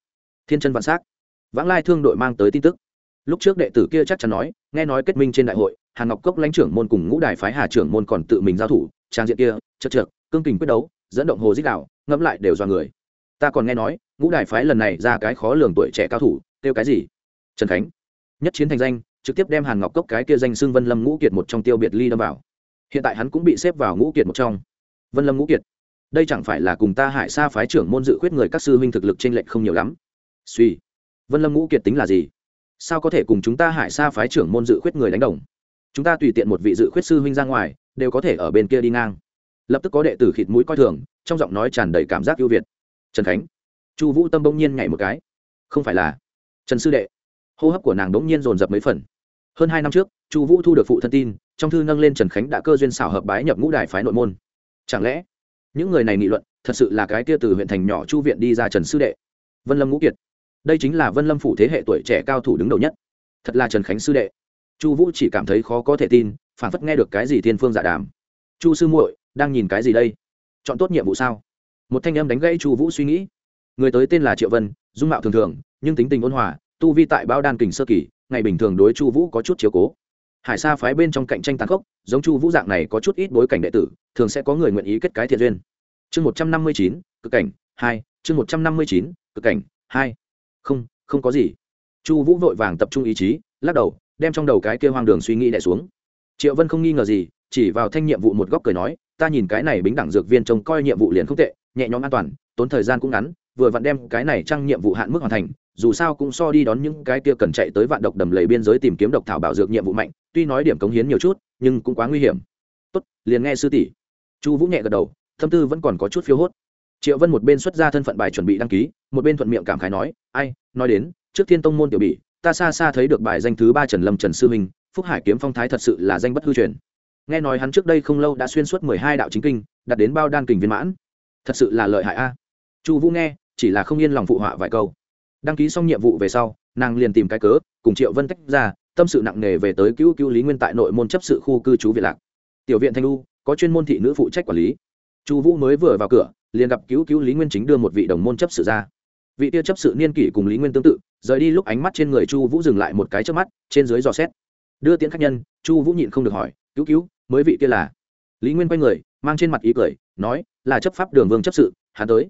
Thiên chân vạn s á c vãng lai thương đội mang tới tin tức lúc trước đệ tử kia chắc chắn nói, nghe nói kết minh trên đại hội hà ngọc cốc lãnh trưởng môn cùng ngũ đài phái hà trưởng môn còn tự mình giao thủ, trang diện kia, chật trượt cương kình quyết đấu, dẫn động hồ dích đạo, ngẫm lại đều do người. Ta còn nghe nói, ngũ đài phái lần này ra cái khó lường tuổi trẻ cao thủ tiêu cái gì? Trần khánh. Nhất chiến thành danh, trực tiếp đem hàn ngọc cốc cái kia danh xưng vân lâm ngũ kiệt một trong tiêu biệt ly đâm vào. Hiện tại hắn cũng bị xếp vào ngũ kiệt một trong. Vân lâm ngũ kiệt. Đây chẳng phải là cùng ta hải sa phái trưởng môn dự khuyết người các sư huynh thực lực t r ê n lệch không nhiều lắm. Suy. Vân lâm ngũ kiệt tính là gì? Sao có thể cùng chúng ta hải sa phái trưởng môn dự khuyết người đánh đồng? Chúng ta tùy tiện một vị dự khuyết sư huynh ra ngoài, đều có thể ở bên kia đi ngang. Lập tức có đệ tử khịt mũi coi thường, trong giọng nói tràn đầy cảm giác ưu việt. Trần khánh. Chu vũ tâm bỗng nhiên nhảy một cái. Không phải là. Trần sư đệ. Hô hấp của nàng bỗng nhiên dồn dập mấy phần. Hơn hai năm trước, chu vũ thu được phụ thân tin, trong thư nâng lên trần khánh đã cơ duyên xảo hợp bái nhập ngũ đài phái nội môn. Chẳng lẽ, những người này nghị luận thật sự là cái tia từ huyện thành nhỏ chu viện đi ra trần sư đệ? Vân lâm ngũ kiệt đây chính là vân lâm phủ thế hệ tuổi trẻ cao thủ đứng đầu nhất thật là trần khánh sư đệ chu vũ chỉ cảm thấy khó có thể tin phản phất nghe được cái gì thiên phương dạ đàm chu sư muội đang nhìn cái gì đây chọn tốt nhiệm vụ sao một thanh âm đánh gãy chu vũ suy nghĩ người tới tên là triệu vân dung mạo thường thường nhưng tính tình ôn hòa tu vi tại bao đan kình sơ kỳ ngày bình thường đối chu vũ có chút chiếu cố hải sa phái bên trong cạnh tranh tàn khốc giống chu vũ dạng này có chút ít bối cảnh đệ tử thường sẽ có người nguyện ý kết cái thiện duyên chương một trăm năm mươi chín cực cảnh hai chương một trăm năm mươi chín cực cảnh hai không không có gì. Chu vũ vội vàng tập trung ý chí, lắc đầu, đem trong đầu cái kia hoang đường suy nghĩ đ xuống. Triệu vân không nghi ngờ gì, chỉ vào thanh nhiệm vụ một góc cười nói, ta nhìn cái này bính đẳng dược viên trông coi nhiệm vụ liền không tệ, nhẹ nhõm an toàn, tốn thời gian cũng ngắn, vừa vặn đem cái này trăng nhiệm vụ hạn mức hoàn thành, dù sao cũng so đi đón những cái kia cần chạy tới vạn độc đầm lầy biên giới tìm kiếm độc thảo bảo dược nhiệm vụ mạnh, tuy nói điểm cống hiến nhiều chút, nhưng cũng quá nguy hiểm. Tốt, liền nghe sư tỷ. Chu vũ nhẹ gật đầu thâm tư vẫn còn có chút phiếu hốt triệu vân một bên xuất ra thân phận bài chuẩn bị đăng ký một bên thuận miệng cảm khái nói ai nói đến trước thiên tông môn tiểu bị ta xa xa thấy được bài danh thứ ba trần lâm trần sư minh phúc hải kiếm phong thái thật sự là danh bất hư truyền nghe nói hắn trước đây không lâu đã xuyên suốt mười hai đạo chính kinh đặt đến bao đan kình viên mãn thật sự là lợi hại a chu vũ nghe chỉ là không yên lòng phụ họa vài câu đăng ký xong nhiệm vụ về sau nàng liền tìm cái cớ cùng triệu vân tách ra tâm sự nặng nề về tới cứu cứu lý nguyên tại nội môn chấp sự khu cư trú việt lạc tiểu viện thanh lu có chuyên môn thị nữ phụ trách quản lý chu vũ mới vừa vào cửa liền gặp cứu cứu lý nguyên chính đưa một vị đồng môn chấp sự ra. Vị tia chấp sự niên kỷ cùng lý nguyên tương tự, rời đi lúc ánh mắt trên người chu vũ dừng lại một cái trước mắt, trên dưới dò xét. Đưa tiễn khách nhân, chu vũ nhịn không được hỏi, cứu cứu, mới vị kia là? Lý nguyên quay người, mang trên mặt ý cười, nói, là chấp pháp đường vương chấp sự, hắn tới.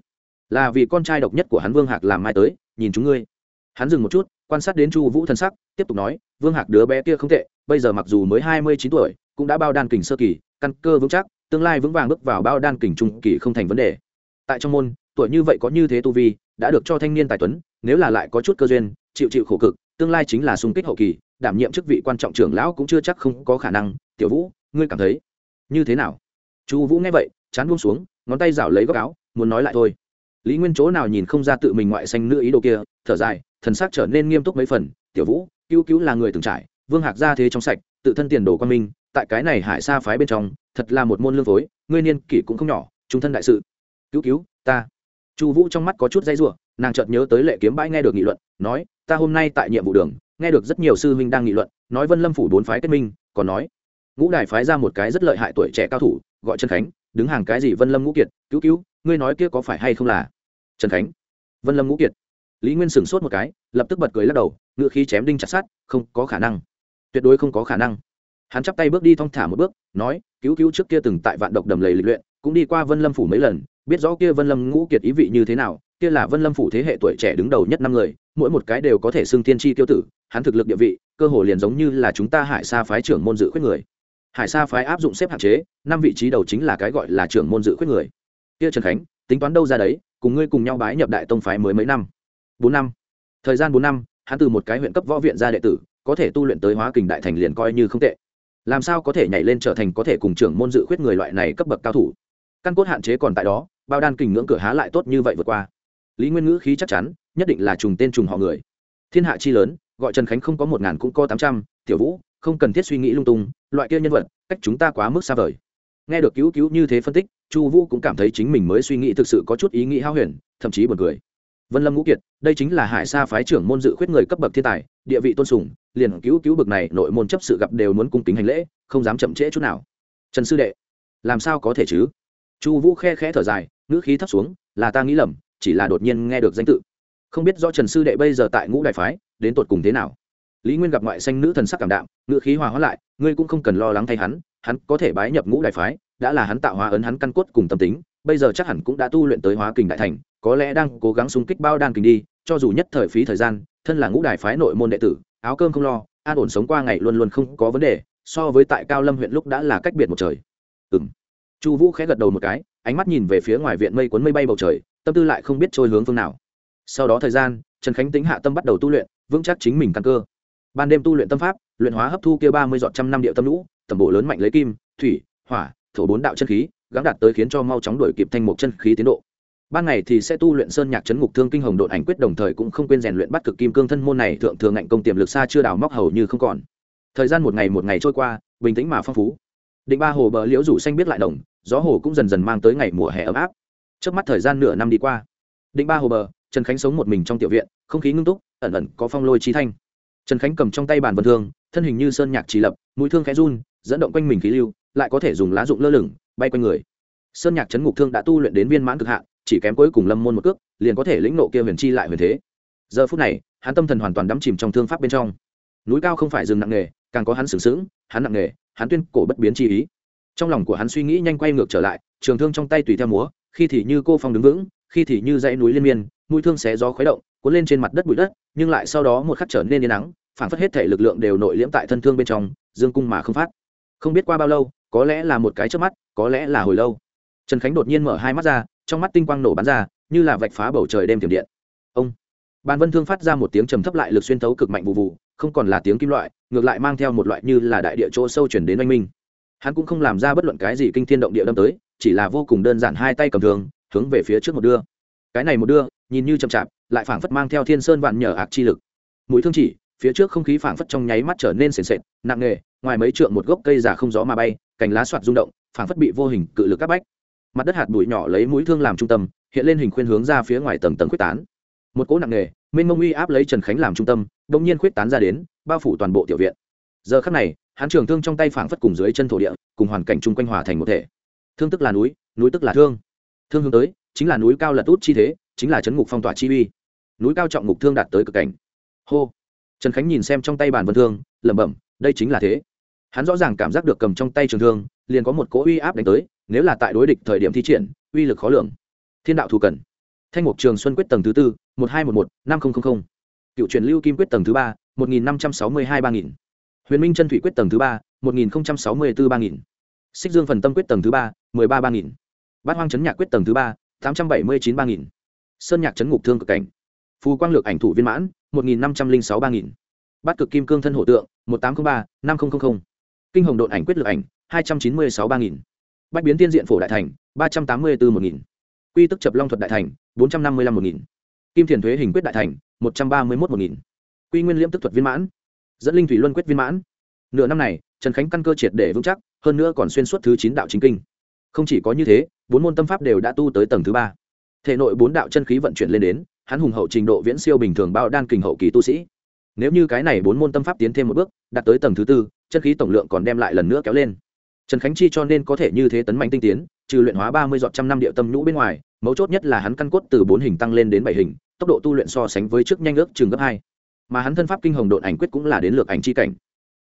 Là vì con trai độc nhất của hắn vương hạc làm mai tới, nhìn chúng ngươi. Hắn dừng một chút, quan sát đến chu vũ thân sắc, tiếp tục nói, vương hạc đứa bé kia không tệ, bây giờ mặc dù mới hai mươi chín tuổi, cũng đã bao đan kình sơ kỳ, căn cơ vững chắc, tương lai vững vàng bước vào bao đan kình trung kỳ không thành vấn đề tại trong môn, tuổi như vậy có như thế tu vi, đã được cho thanh niên tài tuấn, nếu là lại có chút cơ duyên, chịu chịu khổ cực, tương lai chính là xung kích hậu kỳ, đảm nhiệm chức vị quan trọng trưởng lão cũng chưa chắc không có khả năng. Tiểu vũ, ngươi cảm thấy như thế nào? Chu vũ nghe vậy, chán buông xuống, ngón tay rảo lấy góc áo, muốn nói lại thôi. Lý nguyên chỗ nào nhìn không ra tự mình ngoại xanh nữ ý đồ kia, thở dài, thần sắc trở nên nghiêm túc mấy phần. Tiểu vũ cứu cứu là người từng trải, vương hạc ra thế trong sạch, tự thân tiền đồ quan minh, tại cái này hải sa phái bên trong, thật là một môn lương phối, ngươi niên kỷ cũng không nhỏ, trung thân đại sự cứu cứu, ta. Chu vũ trong mắt có chút dây r u ộ nàng chợt nhớ tới lệ kiếm bãi nghe được nghị luận, nói, ta hôm nay tại nhiệm vụ đường, nghe được rất nhiều sư huynh đang nghị luận, nói vân lâm phủ bốn phái kết minh, còn nói, ngũ đài phái ra một cái rất lợi hại tuổi trẻ cao thủ, gọi trần khánh, đứng hàng cái gì vân lâm ngũ kiệt, cứu cứu, ngươi nói kia có phải hay không là? Trần khánh, vân lâm ngũ kiệt. Lý nguyên sửng sốt một cái, lập tức bật cười lắc đầu, ngựa khí chém đinh chặt sát không có khả năng, tuyệt đối không có khả năng. Hắn chắp tay bước đi thong thả một bước, nói, cứu cứu trước kia từng tại vạn độc đầm lầy lịch luyện, cũng đi qua vân lâm phủ mấy lần biết rõ kia vân lâm ngũ kiệt ý vị như thế nào, kia là vân lâm phủ thế hệ tuổi trẻ đứng đầu nhất năm người, mỗi một cái đều có thể xưng tiên tri tiêu tử, hắn thực lực địa vị, cơ hồ liền giống như là chúng ta hải sa phái trưởng môn dự khuyết người. Hải sa phái áp dụng xếp hạn chế, năm vị trí đầu chính là cái gọi là trưởng môn dự khuyết người. Kia trần khánh, tính toán đâu ra đấy, cùng ngươi cùng nhau bái nhập đại tông phái mới mấy năm? Bốn năm. Thời gian bốn năm, hắn từ một cái huyện cấp võ viện ra đệ tử, có thể tu luyện tới hóa kình đại thành liền coi như không tệ. Làm sao có thể nhảy lên trở thành có thể cùng trưởng môn dự khuyết người loại này cấp bậc cao thủ? Căn cốt hạn chế còn tại đó bao đan kình ngưỡng cửa há lại tốt như vậy vượt qua. Lý nguyên ngữ khí chắc chắn, nhất định là trùng tên trùng họ người. Thiên hạ chi lớn, gọi trần khánh không có một ngàn cũng có tám trăm, tiểu vũ, không cần thiết suy nghĩ lung tung, loại kia nhân vật, cách chúng ta quá mức xa vời. Nghe được cứu cứu như thế phân tích, chu vũ cũng cảm thấy chính mình mới suy nghĩ thực sự có chút ý nghĩ hao huyền, thậm chí buồn cười. Vân lâm ngũ kiệt, đây chính là hải sa phái trưởng môn dự khuyết người cấp bậc thiên tài, địa vị tôn sùng, liền cứu cứu bậc này nội môn chấp sự gặp đều muốn cung kính hành lễ, không dám chậm trễ chút nào. Trần sư đệ, làm sao có thể chứ? Chu vũ khe khẽ thở dài, ngữ khí thấp xuống, là ta nghĩ lầm, chỉ là đột nhiên nghe được danh tự. Không biết do trần sư đệ bây giờ tại ngũ đại phái, đến tột cùng thế nào? Lý nguyên gặp ngoại xanh nữ thần sắc cảm đạm, ngữ khí hòa hóa lại, ngươi cũng không cần lo lắng thay hắn hắn có thể bái nhập ngũ đại phái, đã là hắn tạo hóa ấn hắn căn cốt cùng tâm tính, bây giờ chắc hẳn cũng đã tu luyện tới hóa kình đại thành, có lẽ đang cố gắng xung kích bao đan kình đi, cho dù nhất thời phí thời gian, thân là ngũ đại phái nội môn đệ tử, áo cơm không lo, an ổn sống qua ngày luôn luôn không có vấn đề, so với tại cao lâm huyện lúc đã là cách biệt một trời. Ừ m chu vũ khẽ gật đầu một cái, ánh mắt nhìn về phía ngoài viện mây cuốn mây bay bầu trời, tâm tư lại không biết trôi hướng phương nào. Sau đó thời gian, trần khánh tính hạ tâm bắt đầu tu luyện, vững chắc chính mình căn cơ. Ban đêm tu luyện tâm pháp, luyện hóa hấp thu kia ba mươi dọn trăm năm điệu tâm lũ, tầm bộ lớn mạnh lấy kim, thủy, hỏa, thổ bốn đạo chân khí gắn đạt tới khiến cho mau chóng đổi kịp thanh mục chân khí tiến độ. Ban ngày thì sẽ tu luyện sơn nhạc chấn ngục thương kinh hồng độn ảnh quyết đồng thời cũng không quên rèn luyện bắt cực kim cương thân môn này thượng thường ngạnh công tiềm lực xa chưa đào móc hầu như không còn. Thời gian một ngày một ngày trôi qua, bình tĩnh mà phong phú định ba hồ bờ liễu rủ xanh biết lại đồng, gió hồ cũng dần dần mang tới ngày mùa hè ấm áp. Trước mắt thời gian nửa năm đi qua, định ba hồ bờ, trần khánh sống một mình trong tiểu viện, không khí ngưng túc ẩn ẩn có phong lôi trí thanh. Trần khánh cầm trong tay bàn vân thương, thân hình như sơn nhạc trì lập, mũi thương khẽ run, dẫn động quanh mình khí lưu, lại có thể dùng lá dụng lơ lửng, bay quanh người. Sơn nhạc chấn ngục thương đã tu luyện đến viên mãn cực hạn, chỉ kém cuối cùng lâm môn một cước, liền có thể lĩnh nộ kia huyền chi lại huyền thế. Giờ phút này, hắn tâm thần hoàn toàn đắm chìm trong thương pháp bên trong. Núi cao không phải rừng nặng nghề càng có hắn sừng sững, hắn nặng nghề hắn tuyên cổ bất biến chi ý. Trong lòng của hắn suy nghĩ nhanh quay ngược trở lại, trường thương trong tay tùy theo múa, khi thì như cô phong đứng vững, khi thì như dãy núi liên miên, mũi thương xé gió khuấy động, cuốn lên trên mặt đất bụi đất, nhưng lại sau đó một khắc trở nên yên nắng phản phất hết thể lực lượng đều nội liễm tại thân thương bên trong, dương cung mà không phát. Không biết qua bao lâu, có lẽ là một cái trước mắt, có lẽ là hồi lâu. Trần khánh đột nhiên mở hai mắt ra, trong mắt tinh quang nổ bắn ra, như là vạch phá bầu trời đêm tiềm điện. Ông. Bàn vân thương phát ra một tiếng trầm thấp lại lực xuyên thấu cực mạnh vụ vụ không còn là tiếng kim loại, ngược lại mang theo một loại như là đại địa chỗ sâu chuyển đến oanh minh. Hắn cũng không làm ra bất luận cái gì kinh thiên động địa đâm tới, chỉ là vô cùng đơn giản hai tay cầm thường hướng về phía trước một đưa. Cái này một đưa, nhìn như chậm chạp, lại phảng phất mang theo thiên sơn vạn nhờ ạc chi lực. Mũi thương chỉ, phía trước không khí phảng phất trong nháy mắt trở nên sền sệt, nặng nề, ngoài mấy trượng một gốc cây già không gió mà bay, cành lá soạt rung động, phảng phất bị vô hình cự lực các bách. Mặt đất hạt bụi nhỏ lấy mũi thương làm trung tâm, hiện lên hình khuyên hướng ra phía ngoài tầng tầng quyết tán. Một cỗ nặng nề mênh mông uy áp lấy trần khánh làm trung tâm đ nhiên quyết tán ra đến, bao phủ toàn bộ tiểu viện. Giờ khắc này, hắn trường thương trong tay phảng phất cùng dưới chân thổ địa, cùng hoàn cảnh chung quanh hòa thành một thể. Thương tức là núi núi tức là thương. Thương hướng tới, chính là núi cao lật út chi thế, chính là chấn ngục phong tỏa chi uy. Núi cao trọng ngục thương đạt tới cực cảnh. Hô! Trần khánh nhìn xem trong tay bàn vân thương, lẩm bẩm, đây chính là thế. Hắn rõ ràng cảm giác được cầm trong tay trường thương, liền có một cỗ uy áp đánh tới, nếu là tại đối địch thời điểm thi triển, uy lực khó lường. Thiên đạo thù cần. Thanh mục trường xuân quyết tầng thứ tư một hai một một, năm nghìn cựu truyền lưu kim quyết tầng thứ ba, một nghìn năm trăm sáu mươi hai ba nghìn. Huyền minh chân thủy quyết tầng thứ ba, một nghìn sáu mươi bốn ba nghìn. Xích dương phần tâm quyết tầng thứ ba, mười ba ba nghìn. Bát hoang chấn nhạc quyết tầng thứ ba, tám trăm bảy mươi chín ba nghìn. Sơn nhạc chấn ngục thương cực cảnh. Phù quang lược ảnh thủ viên mãn, một nghìn năm trăm linh sáu ba nghìn. Bát cực kim cương thân hổ tượng, một nghìn tám trăm linh ba, năm nghìn kinh hồng đội ảnh quyết lược ảnh, hai trăm chín mươi sáu ba nghìn. Bách biến tiên diện phổ đại thành, ba trăm tám mươi bốn một nghìn. Quy tức chập long thuật đại thành, bốn trăm năm mươi năm một nghìn kim thiền thuế hình quyết đại thành, một trăm ba mươi một một nghìn. Quy nguyên liễm tức thuật viên mãn. Dẫn linh thủy luân quyết viên mãn. Nửa năm này, trần khánh căn cơ triệt để vững chắc, hơn nữa còn xuyên suốt thứ chín đạo chính kinh. Không chỉ có như thế, bốn môn tâm pháp đều đã tu tới tầng thứ ba. Thể nội bốn đạo chân khí vận chuyển lên đến, hắn hùng hậu trình độ viễn siêu bình thường bao đan kình hậu kỳ tu sĩ. Nếu như cái này bốn môn tâm pháp tiến thêm một bước, đạt tới tầng thứ tư, chân khí tổng lượng còn đem lại lần nữa kéo lên. Trần khánh chi cho nên có thể như thế tấn mạnh tinh tiến, trừ luyện hóa ba mươi dọn trăm năm địa tâm nhũ bên ngoài, mấu chốt nhất là hắn căn cốt từ bốn hình tăng lên đến bảy hình tốc độ tu luyện so sánh với trước nhanh ước chừng gấp hai. Mà hắn thân pháp kinh hồng độn ảnh quyết cũng là đến lược ảnh chi cảnh.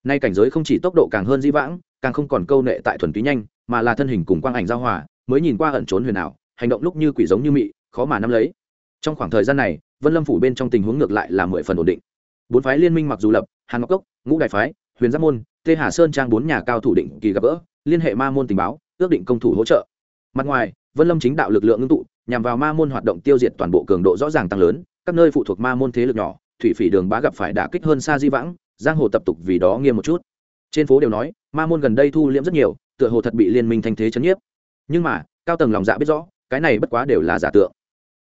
Nay cảnh giới không chỉ tốc độ càng hơn di vãng, càng không còn câu nệ tại thuần túy nhanh, mà là thân hình cùng quang ảnh giao hòa, mới nhìn qua ẩn trốn huyền ảo, hành động lúc như quỷ giống như mị, khó mà nắm lấy. Trong khoảng thời gian này, vân lâm phủ bên trong tình huống ngược lại là mười phần ổn định. Bốn phái liên minh mặc dù lập, hàn ngọc cốc, ngũ đại phái, huyền giáp môn, tê hà sơn trang bốn nhà cao thủ định kỳ gặp gỡ, liên hệ ma môn tình báo, ước định công thủ hỗ trợ. Mặt ngoài vân lâm chính đạo lực lượng ngưng tụ, nhằm vào ma môn hoạt động tiêu diệt toàn bộ cường độ rõ ràng tăng lớn, các nơi phụ thuộc ma môn thế lực nhỏ, thủy phỉ đường bá gặp phải đả kích hơn xa di vãng, giang hồ tập tục vì đó nghiêm một chút. Trên phố đều nói, ma môn gần đây thu liễm rất nhiều, tựa hồ thật bị liên minh thanh thế chấn nhiếp. Nhưng mà, cao tầng lòng dạ biết rõ, cái này bất quá đều là giả tượng.